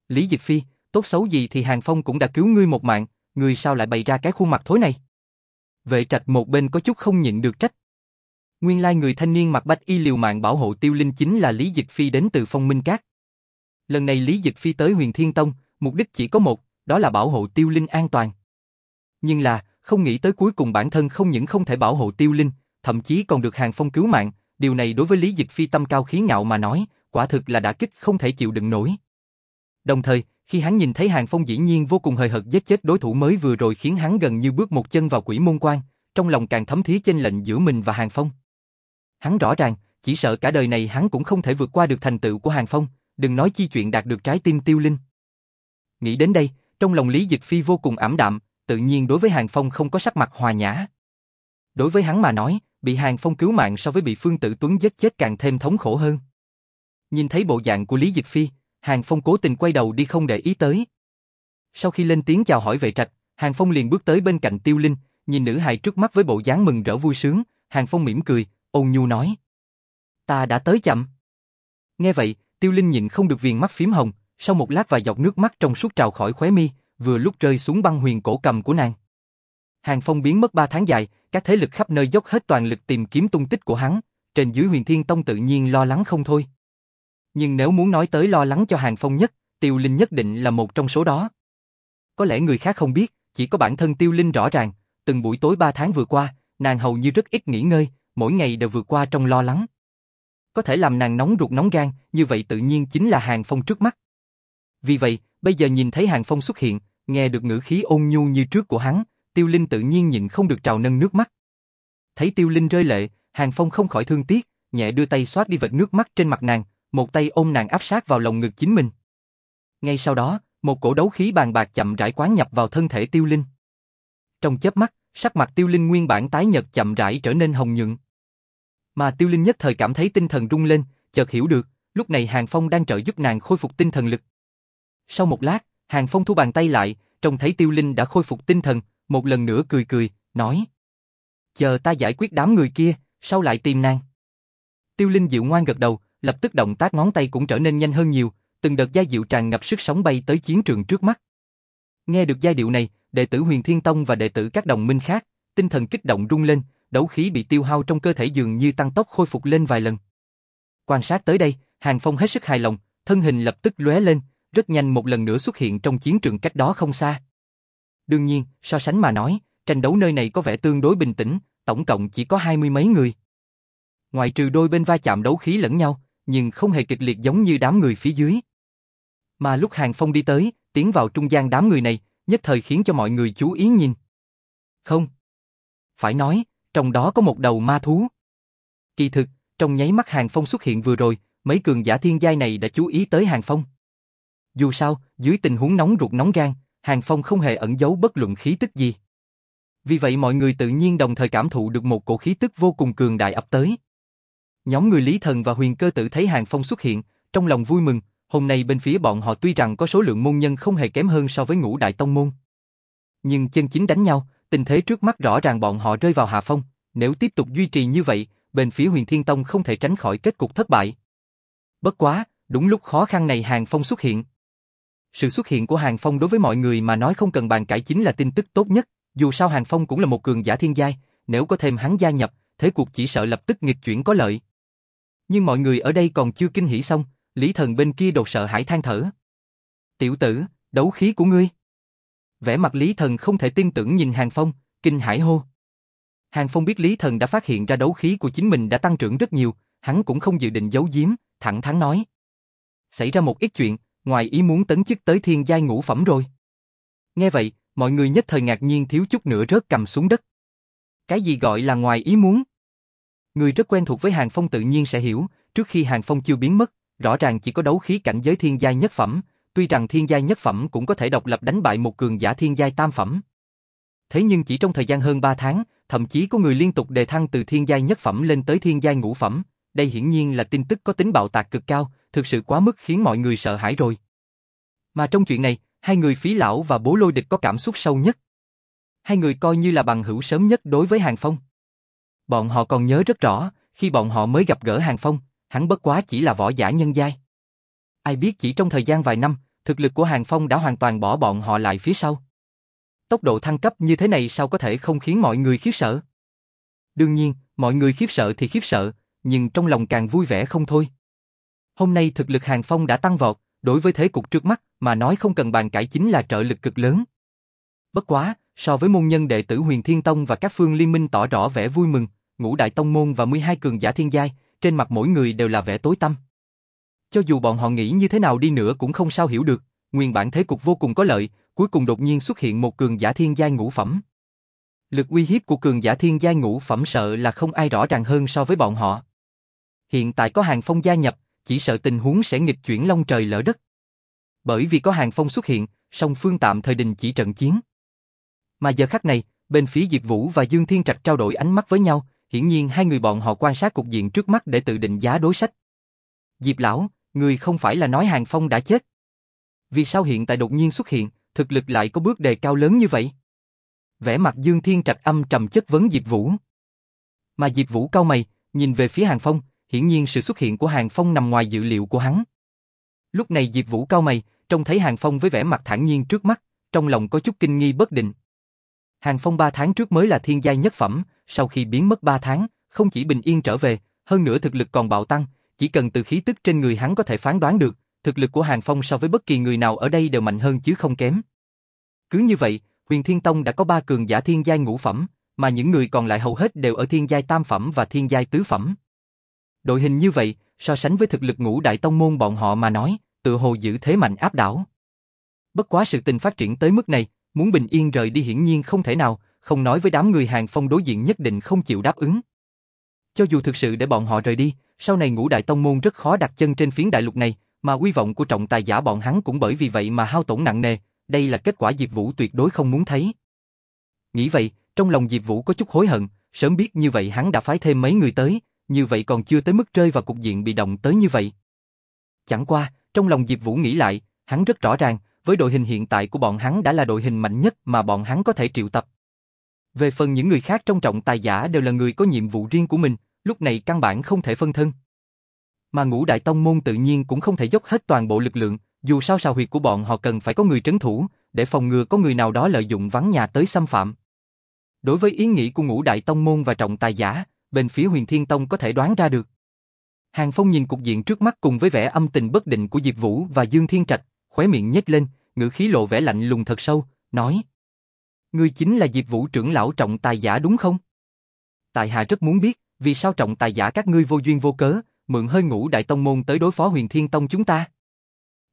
Lý Dịch Phi, tốt xấu gì thì Hàng Phong cũng đã cứu ngươi một mạng, ngươi sao lại bày ra cái khuôn mặt thối này? Vệ trạch một bên có chút không nhịn được trách. Nguyên lai người thanh niên mặc bách y liều mạng bảo hộ tiêu linh chính là Lý Dịch Phi đến từ phong minh cát. Lần này Lý Dịch Phi tới huyền Thiên Tông, mục đích chỉ có một, đó là bảo hộ tiêu linh an toàn. Nhưng là, không nghĩ tới cuối cùng bản thân không những không thể bảo hộ tiêu linh, thậm chí còn được hàng phong cứu mạng, điều này đối với Lý Dịch Phi tâm cao khí ngạo mà nói, quả thực là đã kích không thể chịu đựng nổi. Đồng thời, khi hắn nhìn thấy Hàng Phong dĩ nhiên vô cùng hời hợt giết chết đối thủ mới vừa rồi khiến hắn gần như bước một chân vào quỷ môn quan, trong lòng càng thấm thía chênh lệnh giữa mình và Hàng Phong. Hắn rõ ràng, chỉ sợ cả đời này hắn cũng không thể vượt qua được thành tựu của Hàng Phong, đừng nói chi chuyện đạt được trái tim tiêu linh. Nghĩ đến đây, trong lòng Lý Dịch Phi vô cùng ảm đạm, tự nhiên đối với Hàng Phong không có sắc mặt hòa nhã. Đối với hắn mà nói, bị Hàng Phong cứu mạng so với bị Phương Tử Tuấn giết chết càng thêm thống khổ hơn. Nhìn thấy bộ dạng của Lý Dịch Phi, Hàng Phong cố tình quay đầu đi không để ý tới. Sau khi lên tiếng chào hỏi vệ trạch, Hàng Phong liền bước tới bên cạnh Tiêu Linh, nhìn nữ hài trước mắt với bộ dáng mừng rỡ vui sướng, Hàng Phong mỉm cười, ôn nhu nói. Ta đã tới chậm. Nghe vậy, Tiêu Linh nhịn không được viền mắt phím hồng, sau một lát vài giọt nước mắt trong suốt trào khỏi khóe mi, vừa lúc rơi xuống băng huyền cổ cầm của nàng. Hàng Phong biến mất ba tháng dài, các thế lực khắp nơi dốc hết toàn lực tìm kiếm tung tích của hắn, trên dưới huyền thiên tông tự nhiên lo lắng không thôi. Nhưng nếu muốn nói tới lo lắng cho Hàng Phong nhất, Tiêu Linh nhất định là một trong số đó. Có lẽ người khác không biết, chỉ có bản thân Tiêu Linh rõ ràng, từng buổi tối ba tháng vừa qua, nàng hầu như rất ít nghỉ ngơi, mỗi ngày đều vượt qua trong lo lắng. Có thể làm nàng nóng ruột nóng gan, như vậy tự nhiên chính là Hàng Phong trước mắt. Vì vậy, bây giờ nhìn thấy Hàng Phong xuất hiện, nghe được ngữ khí ôn nhu như trước của hắn, Tiêu Linh tự nhiên nhịn không được trào nâng nước mắt. Thấy Tiêu Linh rơi lệ, Hàng Phong không khỏi thương tiếc, nhẹ đưa tay xoát đi vệt nước mắt trên mặt nàng, một tay ôm nàng áp sát vào lồng ngực chính mình. Ngay sau đó, một cổ đấu khí bàn bạc chậm rãi quán nhập vào thân thể Tiêu Linh. Trong chớp mắt, sắc mặt Tiêu Linh nguyên bản tái nhợt chậm rãi trở nên hồng nhuận. Mà Tiêu Linh nhất thời cảm thấy tinh thần rung lên, chợt hiểu được, lúc này Hàng Phong đang trợ giúp nàng khôi phục tinh thần lực. Sau một lát, Hàng Phong thu bàn tay lại, trông thấy Tiêu Linh đã khôi phục tinh thần, một lần nữa cười cười, nói: "Chờ ta giải quyết đám người kia, sau lại tìm nàng." Tiêu Linh dịu ngoan gật đầu, lập tức động tác ngón tay cũng trở nên nhanh hơn nhiều, từng đợt giai diệu tràn ngập sức sống bay tới chiến trường trước mắt. Nghe được giai điệu này, đệ tử Huyền Thiên Tông và đệ tử các đồng minh khác, tinh thần kích động rung lên, đấu khí bị tiêu hao trong cơ thể dường như tăng tốc khôi phục lên vài lần. Quan sát tới đây, Hàng Phong hết sức hài lòng, thân hình lập tức lóe lên, rất nhanh một lần nữa xuất hiện trong chiến trường cách đó không xa. Đương nhiên, so sánh mà nói, tranh đấu nơi này có vẻ tương đối bình tĩnh, tổng cộng chỉ có hai mươi mấy người. Ngoài trừ đôi bên va chạm đấu khí lẫn nhau, nhưng không hề kịch liệt giống như đám người phía dưới. Mà lúc Hàng Phong đi tới, tiến vào trung gian đám người này, nhất thời khiến cho mọi người chú ý nhìn. Không. Phải nói, trong đó có một đầu ma thú. Kỳ thực, trong nháy mắt Hàng Phong xuất hiện vừa rồi, mấy cường giả thiên giai này đã chú ý tới Hàng Phong. Dù sao, dưới tình huống nóng ruột nóng gan, Hàng Phong không hề ẩn giấu bất luận khí tức gì. Vì vậy mọi người tự nhiên đồng thời cảm thụ được một cổ khí tức vô cùng cường đại ập tới. Nhóm người Lý Thần và Huyền Cơ Tử thấy Hàng Phong xuất hiện, trong lòng vui mừng, hôm nay bên phía bọn họ tuy rằng có số lượng môn nhân không hề kém hơn so với ngũ đại tông môn. Nhưng chân chính đánh nhau, tình thế trước mắt rõ ràng bọn họ rơi vào hạ phong, nếu tiếp tục duy trì như vậy, bên phía Huyền Thiên Tông không thể tránh khỏi kết cục thất bại. Bất quá, đúng lúc khó khăn này Hàng Phong xuất hiện. Sự xuất hiện của Hàng Phong đối với mọi người mà nói không cần bàn cãi chính là tin tức tốt nhất, dù sao Hàng Phong cũng là một cường giả thiên giai, nếu có thêm hắn gia nhập, thế cuộc chỉ sợ lập tức nghịch chuyển có lợi. Nhưng mọi người ở đây còn chưa kinh hỉ xong, Lý Thần bên kia đột sợ hãi than thở. Tiểu tử, đấu khí của ngươi. Vẻ mặt Lý Thần không thể tin tưởng nhìn Hàng Phong, kinh hãi hô. Hàng Phong biết Lý Thần đã phát hiện ra đấu khí của chính mình đã tăng trưởng rất nhiều, hắn cũng không dự định giấu giếm, thẳng thắn nói. Xảy ra một ít chuyện, ngoài ý muốn tấn chức tới thiên giai ngũ phẩm rồi. Nghe vậy, mọi người nhất thời ngạc nhiên thiếu chút nữa rớt cầm xuống đất. Cái gì gọi là ngoài ý muốn? Người rất quen thuộc với Hàng Phong tự nhiên sẽ hiểu, trước khi Hàng Phong chưa biến mất, rõ ràng chỉ có đấu khí cảnh giới thiên giai nhất phẩm, tuy rằng thiên giai nhất phẩm cũng có thể độc lập đánh bại một cường giả thiên giai tam phẩm. Thế nhưng chỉ trong thời gian hơn 3 tháng, thậm chí có người liên tục đề thăng từ thiên giai nhất phẩm lên tới thiên giai ngũ phẩm, đây hiển nhiên là tin tức có tính bạo tạc cực cao, thực sự quá mức khiến mọi người sợ hãi rồi. Mà trong chuyện này, hai người phí lão và bố lôi địch có cảm xúc sâu nhất. Hai người coi như là bằng hữu sớm nhất đối với Hàng Phong. Bọn họ còn nhớ rất rõ, khi bọn họ mới gặp gỡ Hàng Phong, hắn bất quá chỉ là võ giả nhân giai. Ai biết chỉ trong thời gian vài năm, thực lực của Hàng Phong đã hoàn toàn bỏ bọn họ lại phía sau. Tốc độ thăng cấp như thế này sao có thể không khiến mọi người khiếp sợ? Đương nhiên, mọi người khiếp sợ thì khiếp sợ, nhưng trong lòng càng vui vẻ không thôi. Hôm nay thực lực Hàng Phong đã tăng vọt, đối với thế cục trước mắt mà nói không cần bàn cãi chính là trợ lực cực lớn. Bất quá, so với môn nhân đệ tử Huyền Thiên Tông và các phương liên minh tỏ rõ vẻ vui mừng, ngũ đại tông môn và 12 cường giả thiên giai, trên mặt mỗi người đều là vẻ tối tăm. Cho dù bọn họ nghĩ như thế nào đi nữa cũng không sao hiểu được, nguyên bản thế cục vô cùng có lợi, cuối cùng đột nhiên xuất hiện một cường giả thiên giai ngũ phẩm. Lực uy hiếp của cường giả thiên giai ngũ phẩm sợ là không ai rõ ràng hơn so với bọn họ. Hiện tại có hàng phong gia nhập, chỉ sợ tình huống sẽ nghịch chuyển long trời lỡ đất. Bởi vì có hàng phong xuất hiện, song phương tạm thời đình chỉ trận chiến. Mà giờ khắc này, bên phía Diệp Vũ và Dương Thiên Trạch trao đổi ánh mắt với nhau, hiển nhiên hai người bọn họ quan sát cục diện trước mắt để tự định giá đối sách. Diệp lão, người không phải là nói Hàng Phong đã chết. Vì sao hiện tại đột nhiên xuất hiện, thực lực lại có bước đề cao lớn như vậy? Vẻ mặt Dương Thiên Trạch âm trầm chất vấn Diệp Vũ. Mà Diệp Vũ cau mày, nhìn về phía Hàng Phong, hiển nhiên sự xuất hiện của Hàng Phong nằm ngoài dự liệu của hắn. Lúc này Diệp Vũ cau mày, trông thấy Hàng Phong với vẻ mặt thản nhiên trước mắt, trong lòng có chút kinh nghi bất định. Hàng Phong ba tháng trước mới là thiên giai nhất phẩm, sau khi biến mất ba tháng, không chỉ bình yên trở về, hơn nữa thực lực còn bạo tăng, chỉ cần từ khí tức trên người hắn có thể phán đoán được, thực lực của Hàng Phong so với bất kỳ người nào ở đây đều mạnh hơn chứ không kém. Cứ như vậy, Huyền Thiên Tông đã có ba cường giả thiên giai ngũ phẩm, mà những người còn lại hầu hết đều ở thiên giai tam phẩm và thiên giai tứ phẩm. Đội hình như vậy, so sánh với thực lực ngũ đại tông môn bọn họ mà nói, tự hồ giữ thế mạnh áp đảo. Bất quá sự tình phát triển tới mức này, muốn bình yên rời đi hiển nhiên không thể nào, không nói với đám người hàng phong đối diện nhất định không chịu đáp ứng. Cho dù thực sự để bọn họ rời đi, sau này ngũ đại tông môn rất khó đặt chân trên phiến đại lục này, mà uy vọng của trọng tài giả bọn hắn cũng bởi vì vậy mà hao tổn nặng nề, đây là kết quả Diệp Vũ tuyệt đối không muốn thấy. Nghĩ vậy, trong lòng Diệp Vũ có chút hối hận, sớm biết như vậy hắn đã phái thêm mấy người tới, như vậy còn chưa tới mức rơi vào cục diện bị động tới như vậy. Chẳng qua, trong lòng Diệp Vũ nghĩ lại, hắn rất rõ ràng, với đội hình hiện tại của bọn hắn đã là đội hình mạnh nhất mà bọn hắn có thể triệu tập. Về phần những người khác trong trọng tài giả đều là người có nhiệm vụ riêng của mình, lúc này căn bản không thể phân thân. Mà ngũ đại tông môn tự nhiên cũng không thể dốc hết toàn bộ lực lượng, dù sao sao huyệt của bọn họ cần phải có người trấn thủ, để phòng ngừa có người nào đó lợi dụng vắng nhà tới xâm phạm. Đối với ý nghĩ của ngũ đại tông môn và trọng tài giả, bên phía huyền thiên tông có thể đoán ra được. Hàng Phong nhìn cục diện trước mắt cùng với vẻ âm tình bất định của Diệp Vũ và Dương Thiên Trạch, khóe miệng nhếch lên, ngữ khí lộ vẻ lạnh lùng thật sâu, nói Ngươi chính là Diệp Vũ trưởng lão trọng tài giả đúng không? Tại hạ rất muốn biết, vì sao trọng tài giả các ngươi vô duyên vô cớ, mượn hơi ngũ đại tông môn tới đối phó huyền thiên tông chúng ta?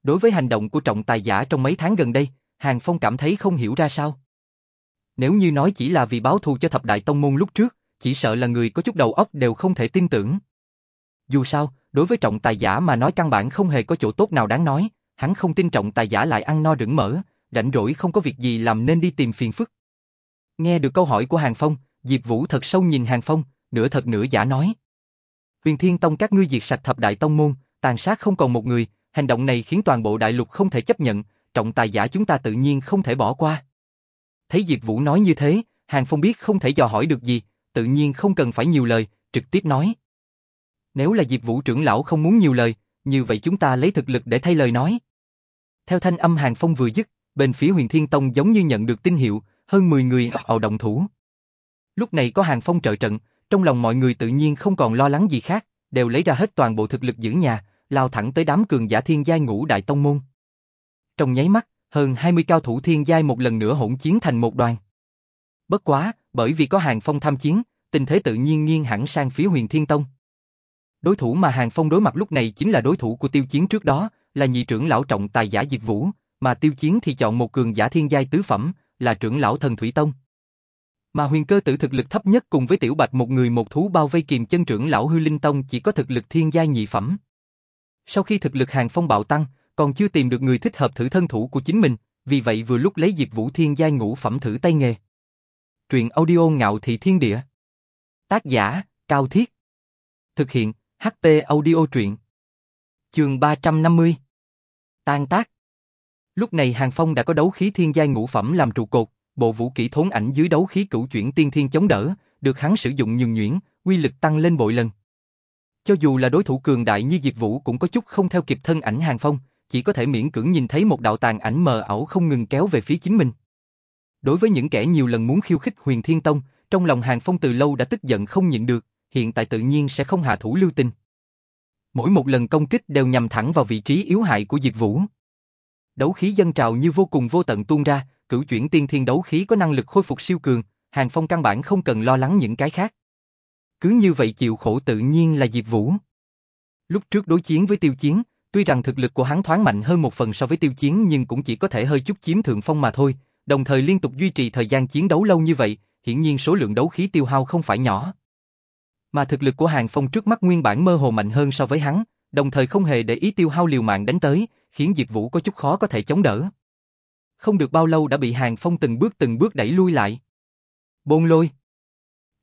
Đối với hành động của trọng tài giả trong mấy tháng gần đây, Hàng Phong cảm thấy không hiểu ra sao. Nếu như nói chỉ là vì báo thù cho thập đại tông môn lúc trước, chỉ sợ là người có chút đầu óc đều không thể tin tưởng. Dù sao, đối với trọng tài giả mà nói căn bản không hề có chỗ tốt nào đáng nói, hắn không tin trọng tài giả lại ăn no rửng mỡ, rảnh rỗi không có việc gì làm nên đi tìm phiền phức. Nghe được câu hỏi của Hàng Phong, Diệp Vũ thật sâu nhìn Hàng Phong, nửa thật nửa giả nói. Huyền Thiên Tông các ngươi diệt sạch thập đại tông môn, tàn sát không còn một người, hành động này khiến toàn bộ đại lục không thể chấp nhận, trọng tài giả chúng ta tự nhiên không thể bỏ qua. Thấy Diệp Vũ nói như thế, Hàng Phong biết không thể dò hỏi được gì, tự nhiên không cần phải nhiều lời, trực tiếp nói. Nếu là Diệp Vũ trưởng lão không muốn nhiều lời, như vậy chúng ta lấy thực lực để thay lời nói. Theo thanh âm Hàng Phong vừa dứt, bên phía Huyền Thiên Tông giống như nhận được tín hiệu, hơn 10 người ào động thủ. Lúc này có Hàng Phong trợ trận, trong lòng mọi người tự nhiên không còn lo lắng gì khác, đều lấy ra hết toàn bộ thực lực giữ nhà, lao thẳng tới đám cường giả thiên giai ngũ đại tông môn. Trong nháy mắt, hơn 20 cao thủ thiên giai một lần nữa hỗn chiến thành một đoàn. Bất quá, bởi vì có Hàng Phong tham chiến, tình thế tự nhiên nghiêng hẳn sang phía Huyền Thiên Tông. Đối thủ mà Hàng Phong đối mặt lúc này chính là đối thủ của tiêu chiến trước đó, là nhị trưởng lão trọng tài giả Diệp Vũ, mà tiêu chiến thì chọn một cường giả thiên giai tứ phẩm, là trưởng lão thần Thủy Tông. Mà huyền cơ tử thực lực thấp nhất cùng với tiểu bạch một người một thú bao vây kìm chân trưởng lão hư linh tông chỉ có thực lực thiên giai nhị phẩm. Sau khi thực lực hàng phong bạo tăng, còn chưa tìm được người thích hợp thử thân thủ của chính mình, vì vậy vừa lúc lấy Diệp Vũ Thiên giai ngũ phẩm thử tay nghề. Truyện audio ngạo thị thiên địa. Tác giả, Cao Thiết. Thực hiện, HP audio truyện. Trường 350. Tan tác. Lúc này Hàng Phong đã có đấu khí thiên giai ngũ phẩm làm trụ cột, bộ vũ kỹ thốn ảnh dưới đấu khí cửu chuyển tiên thiên chống đỡ, được hắn sử dụng nhường nhuyễn, uy lực tăng lên bội lần. Cho dù là đối thủ cường đại như Diệp Vũ cũng có chút không theo kịp thân ảnh Hàng Phong, chỉ có thể miễn cưỡng nhìn thấy một đạo tàn ảnh mờ ảo không ngừng kéo về phía chính mình. Đối với những kẻ nhiều lần muốn khiêu khích Huyền Thiên Tông, trong lòng Hàng Phong từ lâu đã tức giận không nhịn được, hiện tại tự nhiên sẽ không hạ thủ lưu tình. Mỗi một lần công kích đều nhằm thẳng vào vị trí yếu hại của Diệp Vũ. Đấu khí dân trào như vô cùng vô tận tuôn ra, cửu chuyển tiên thiên đấu khí có năng lực khôi phục siêu cường, Hàng Phong căn bản không cần lo lắng những cái khác. Cứ như vậy chịu khổ tự nhiên là Diệp Vũ. Lúc trước đối chiến với tiêu chiến, tuy rằng thực lực của hắn thoáng mạnh hơn một phần so với tiêu chiến nhưng cũng chỉ có thể hơi chút chiếm thượng phong mà thôi, đồng thời liên tục duy trì thời gian chiến đấu lâu như vậy, hiển nhiên số lượng đấu khí tiêu hao không phải nhỏ. Mà thực lực của Hàng Phong trước mắt nguyên bản mơ hồ mạnh hơn so với hắn, đồng thời không hề để ý tiêu hao liều mạng đánh tới, khiến Diệp Vũ có chút khó có thể chống đỡ. Không được bao lâu đã bị Hàng Phong từng bước từng bước đẩy lui lại. Bôn lôi.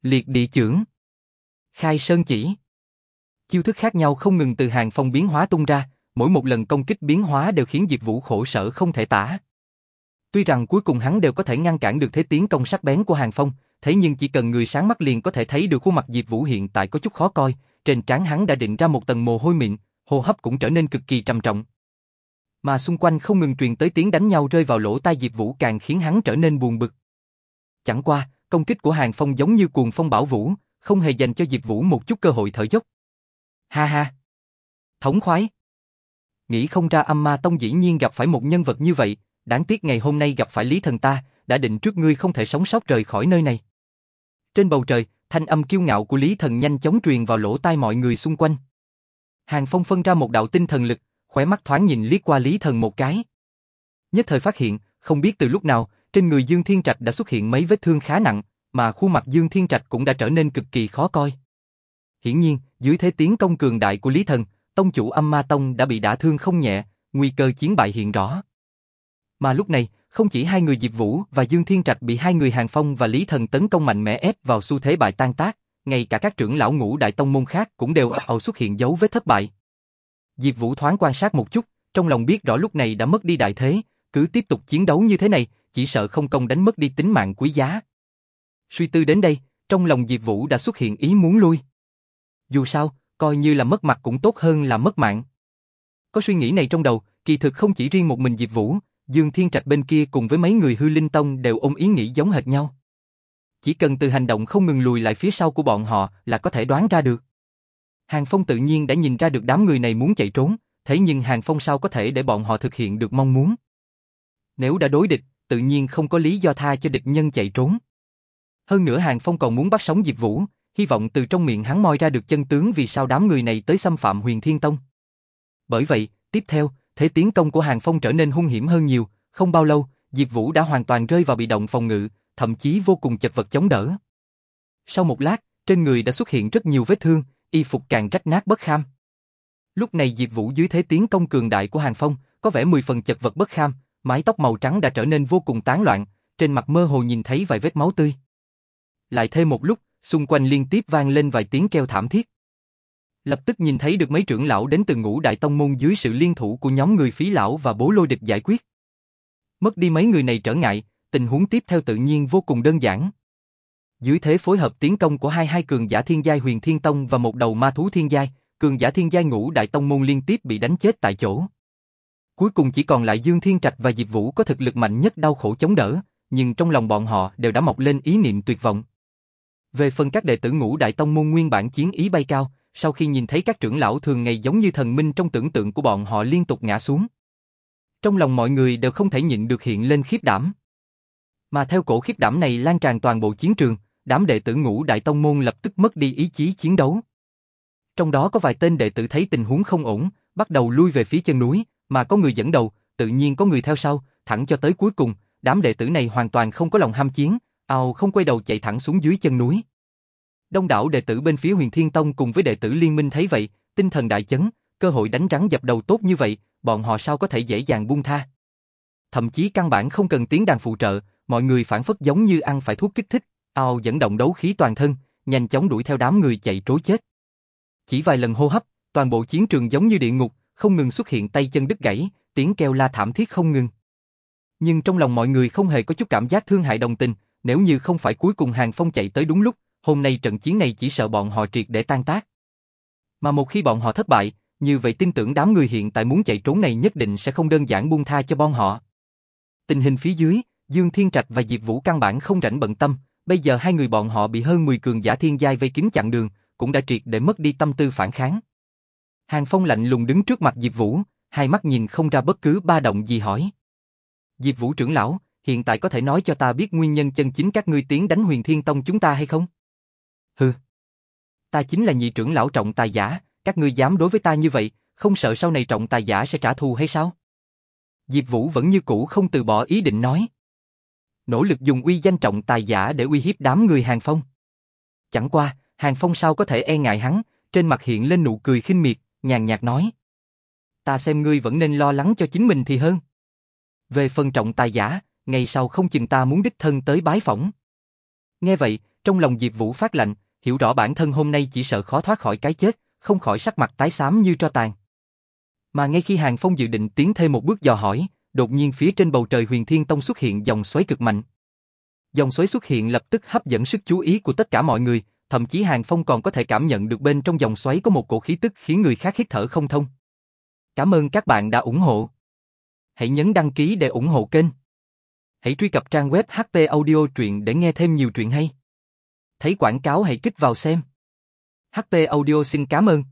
Liệt địa trưởng. Khai sơn chỉ. Chiêu thức khác nhau không ngừng từ Hàng Phong biến hóa tung ra, mỗi một lần công kích biến hóa đều khiến Diệp Vũ khổ sở không thể tả. Tuy rằng cuối cùng hắn đều có thể ngăn cản được thế tiến công sắc bén của Hàng Phong, thế nhưng chỉ cần người sáng mắt liền có thể thấy được khuôn mặt Diệp Vũ hiện tại có chút khó coi, trên trán hắn đã định ra một tầng mồ hôi mịn, hô hấp cũng trở nên cực kỳ trầm trọng. Mà xung quanh không ngừng truyền tới tiếng đánh nhau rơi vào lỗ tai Diệp Vũ càng khiến hắn trở nên buồn bực. Chẳng qua, công kích của Hàng Phong giống như cuồng phong bảo vũ, không hề dành cho Diệp Vũ một chút cơ hội thở dốc. Ha ha! Thống khoái! Nghĩ không ra âm ma tông dĩ nhiên gặp phải một nhân vật như vậy, đáng tiếc ngày hôm nay gặp phải Lý Thần ta, đã định trước ngươi không thể sống sót rời khỏi nơi này. Trên bầu trời, thanh âm kiêu ngạo của Lý Thần nhanh chóng truyền vào lỗ tai mọi người xung quanh. Hàng Phong phân ra một đạo tinh thần lực, khóe mắt thoáng nhìn liếc qua Lý Thần một cái. Nhất thời phát hiện, không biết từ lúc nào, trên người Dương Thiên Trạch đã xuất hiện mấy vết thương khá nặng, mà khuôn mặt Dương Thiên Trạch cũng đã trở nên cực kỳ khó coi. Hiển nhiên, dưới thế tiến công cường đại của Lý Thần, tông chủ âm ma tông đã bị đả thương không nhẹ, nguy cơ chiến bại hiện rõ. Mà lúc này, không chỉ hai người Diệp Vũ và Dương Thiên Trạch bị hai người Hàng Phong và Lý Thần tấn công mạnh mẽ ép vào xu thế bại tan tác, ngay cả các trưởng lão ngũ đại tông môn khác cũng đều ào xuất hiện dấu vết thất bại. Diệp Vũ thoáng quan sát một chút, trong lòng biết rõ lúc này đã mất đi đại thế, cứ tiếp tục chiến đấu như thế này, chỉ sợ không công đánh mất đi tính mạng quý giá. Suy tư đến đây, trong lòng Diệp Vũ đã xuất hiện ý muốn lui. Dù sao, coi như là mất mặt cũng tốt hơn là mất mạng. Có suy nghĩ này trong đầu, kỳ thực không chỉ riêng một mình Diệp Vũ, Dương Thiên Trạch bên kia cùng với mấy người hư linh tông đều ôm ý nghĩ giống hệt nhau. Chỉ cần từ hành động không ngừng lùi lại phía sau của bọn họ là có thể đoán ra được. Hàng Phong tự nhiên đã nhìn ra được đám người này muốn chạy trốn, thế nhưng Hàng Phong sao có thể để bọn họ thực hiện được mong muốn. Nếu đã đối địch, tự nhiên không có lý do tha cho địch nhân chạy trốn. Hơn nữa Hàng Phong còn muốn bắt sống Diệp Vũ, hy vọng từ trong miệng hắn moi ra được chân tướng vì sao đám người này tới xâm phạm huyền thiên tông. Bởi vậy, tiếp theo, thế tiến công của Hàng Phong trở nên hung hiểm hơn nhiều, không bao lâu, Diệp Vũ đã hoàn toàn rơi vào bị động phòng ngự, thậm chí vô cùng chật vật chống đỡ. Sau một lát, trên người đã xuất hiện rất nhiều vết thương, y phục càng rách nát bất kham. Lúc này Diệp Vũ dưới thế tiến công cường đại của Hàng Phong, có vẻ mười phần chật vật bất kham, mái tóc màu trắng đã trở nên vô cùng tán loạn, trên mặt mơ hồ nhìn thấy vài vết máu tươi. Lại thêm một lúc, xung quanh liên tiếp vang lên vài tiếng kêu thảm thiết. Lập tức nhìn thấy được mấy trưởng lão đến từ ngũ đại tông môn dưới sự liên thủ của nhóm người phí lão và bố lôi địch giải quyết. Mất đi mấy người này trở ngại, tình huống tiếp theo tự nhiên vô cùng đơn giản. Dưới thế phối hợp tiến công của hai hai cường giả thiên giai huyền thiên tông và một đầu ma thú thiên giai, cường giả thiên giai ngũ đại tông môn liên tiếp bị đánh chết tại chỗ. Cuối cùng chỉ còn lại Dương Thiên Trạch và Diệp Vũ có thực lực mạnh nhất đau khổ chống đỡ, nhưng trong lòng bọn họ đều đã mọc lên ý niệm tuyệt vọng. Về phần các đệ tử ngũ đại tông môn nguyên bản chiến ý bay cao, sau khi nhìn thấy các trưởng lão thường ngày giống như thần minh trong tưởng tượng của bọn họ liên tục ngã xuống. Trong lòng mọi người đều không thể nhịn được hiện lên khiếp đảm. Mà theo cổ khiếp đảm này lan tràn toàn bộ chiến trường, đám đệ tử ngũ đại tông môn lập tức mất đi ý chí chiến đấu. Trong đó có vài tên đệ tử thấy tình huống không ổn, bắt đầu lui về phía chân núi, mà có người dẫn đầu, tự nhiên có người theo sau, thẳng cho tới cuối cùng, đám đệ tử này hoàn toàn không có lòng ham chiến, ào không quay đầu chạy thẳng xuống dưới chân núi. Đông đảo đệ tử bên phía huyền thiên tông cùng với đệ tử liên minh thấy vậy, tinh thần đại chấn, cơ hội đánh rắn dập đầu tốt như vậy, bọn họ sao có thể dễ dàng buông tha. Thậm chí căn bản không cần tiếng đàn phụ trợ, mọi người phản phất giống như ăn phải thuốc kích thích, ao dẫn động đấu khí toàn thân, nhanh chóng đuổi theo đám người chạy trối chết. Chỉ vài lần hô hấp, toàn bộ chiến trường giống như địa ngục, không ngừng xuất hiện tay chân đứt gãy, tiếng kêu la thảm thiết không ngừng. Nhưng trong lòng mọi người không hề có chút cảm giác thương hại đồng tình, nếu như không phải cuối cùng Hàng Phong chạy tới đúng lúc, hôm nay trận chiến này chỉ sợ bọn họ triệt để tan tác. Mà một khi bọn họ thất bại, như vậy tin tưởng đám người hiện tại muốn chạy trốn này nhất định sẽ không đơn giản buông tha cho bọn họ. Tình hình phía dưới, Dương Thiên Trạch và Diệp Vũ căn bản không rảnh bận tâm, bây giờ hai người bọn họ bị hơn 10 cường giả thiên giai vây kín chặn đường, cũng đã triệt để mất đi tâm tư phản kháng. Hàng Phong lạnh lùng đứng trước mặt Diệp Vũ, hai mắt nhìn không ra bất cứ ba động gì hỏi. Diệp Vũ trưởng lão, hiện tại có thể nói cho ta biết nguyên nhân chân chính các ngươi tiến đánh huyền thiên tông chúng ta hay không? Hừ. Ta chính là nhị trưởng lão trọng tài giả, các ngươi dám đối với ta như vậy, không sợ sau này trọng tài giả sẽ trả thù hay sao? Diệp Vũ vẫn như cũ không từ bỏ ý định nói. Nỗ lực dùng uy danh trọng tài giả để uy hiếp đám người Hàng Phong. Chẳng qua, Hàng Phong sao có thể e ngại hắn, trên mặt hiện lên nụ cười khinh miệt, nhàn nhạt nói. Ta xem ngươi vẫn nên lo lắng cho chính mình thì hơn. Về phần trọng tài giả, ngày sau không chừng ta muốn đích thân tới bái phỏng. Nghe vậy, trong lòng Diệp Vũ phát lạnh, hiểu rõ bản thân hôm nay chỉ sợ khó thoát khỏi cái chết, không khỏi sắc mặt tái xám như tro tàn. Mà ngay khi Hàng Phong dự định tiến thêm một bước dò hỏi, đột nhiên phía trên bầu trời Huyền Thiên Tông xuất hiện dòng xoáy cực mạnh. Dòng xoáy xuất hiện lập tức hấp dẫn sức chú ý của tất cả mọi người, thậm chí Hàng Phong còn có thể cảm nhận được bên trong dòng xoáy có một cổ khí tức khiến người khác hít thở không thông. Cảm ơn các bạn đã ủng hộ. Hãy nhấn đăng ký để ủng hộ kênh. Hãy truy cập trang web HP Audio truyện để nghe thêm nhiều truyện hay. Thấy quảng cáo hãy kích vào xem. HP Audio xin cảm ơn.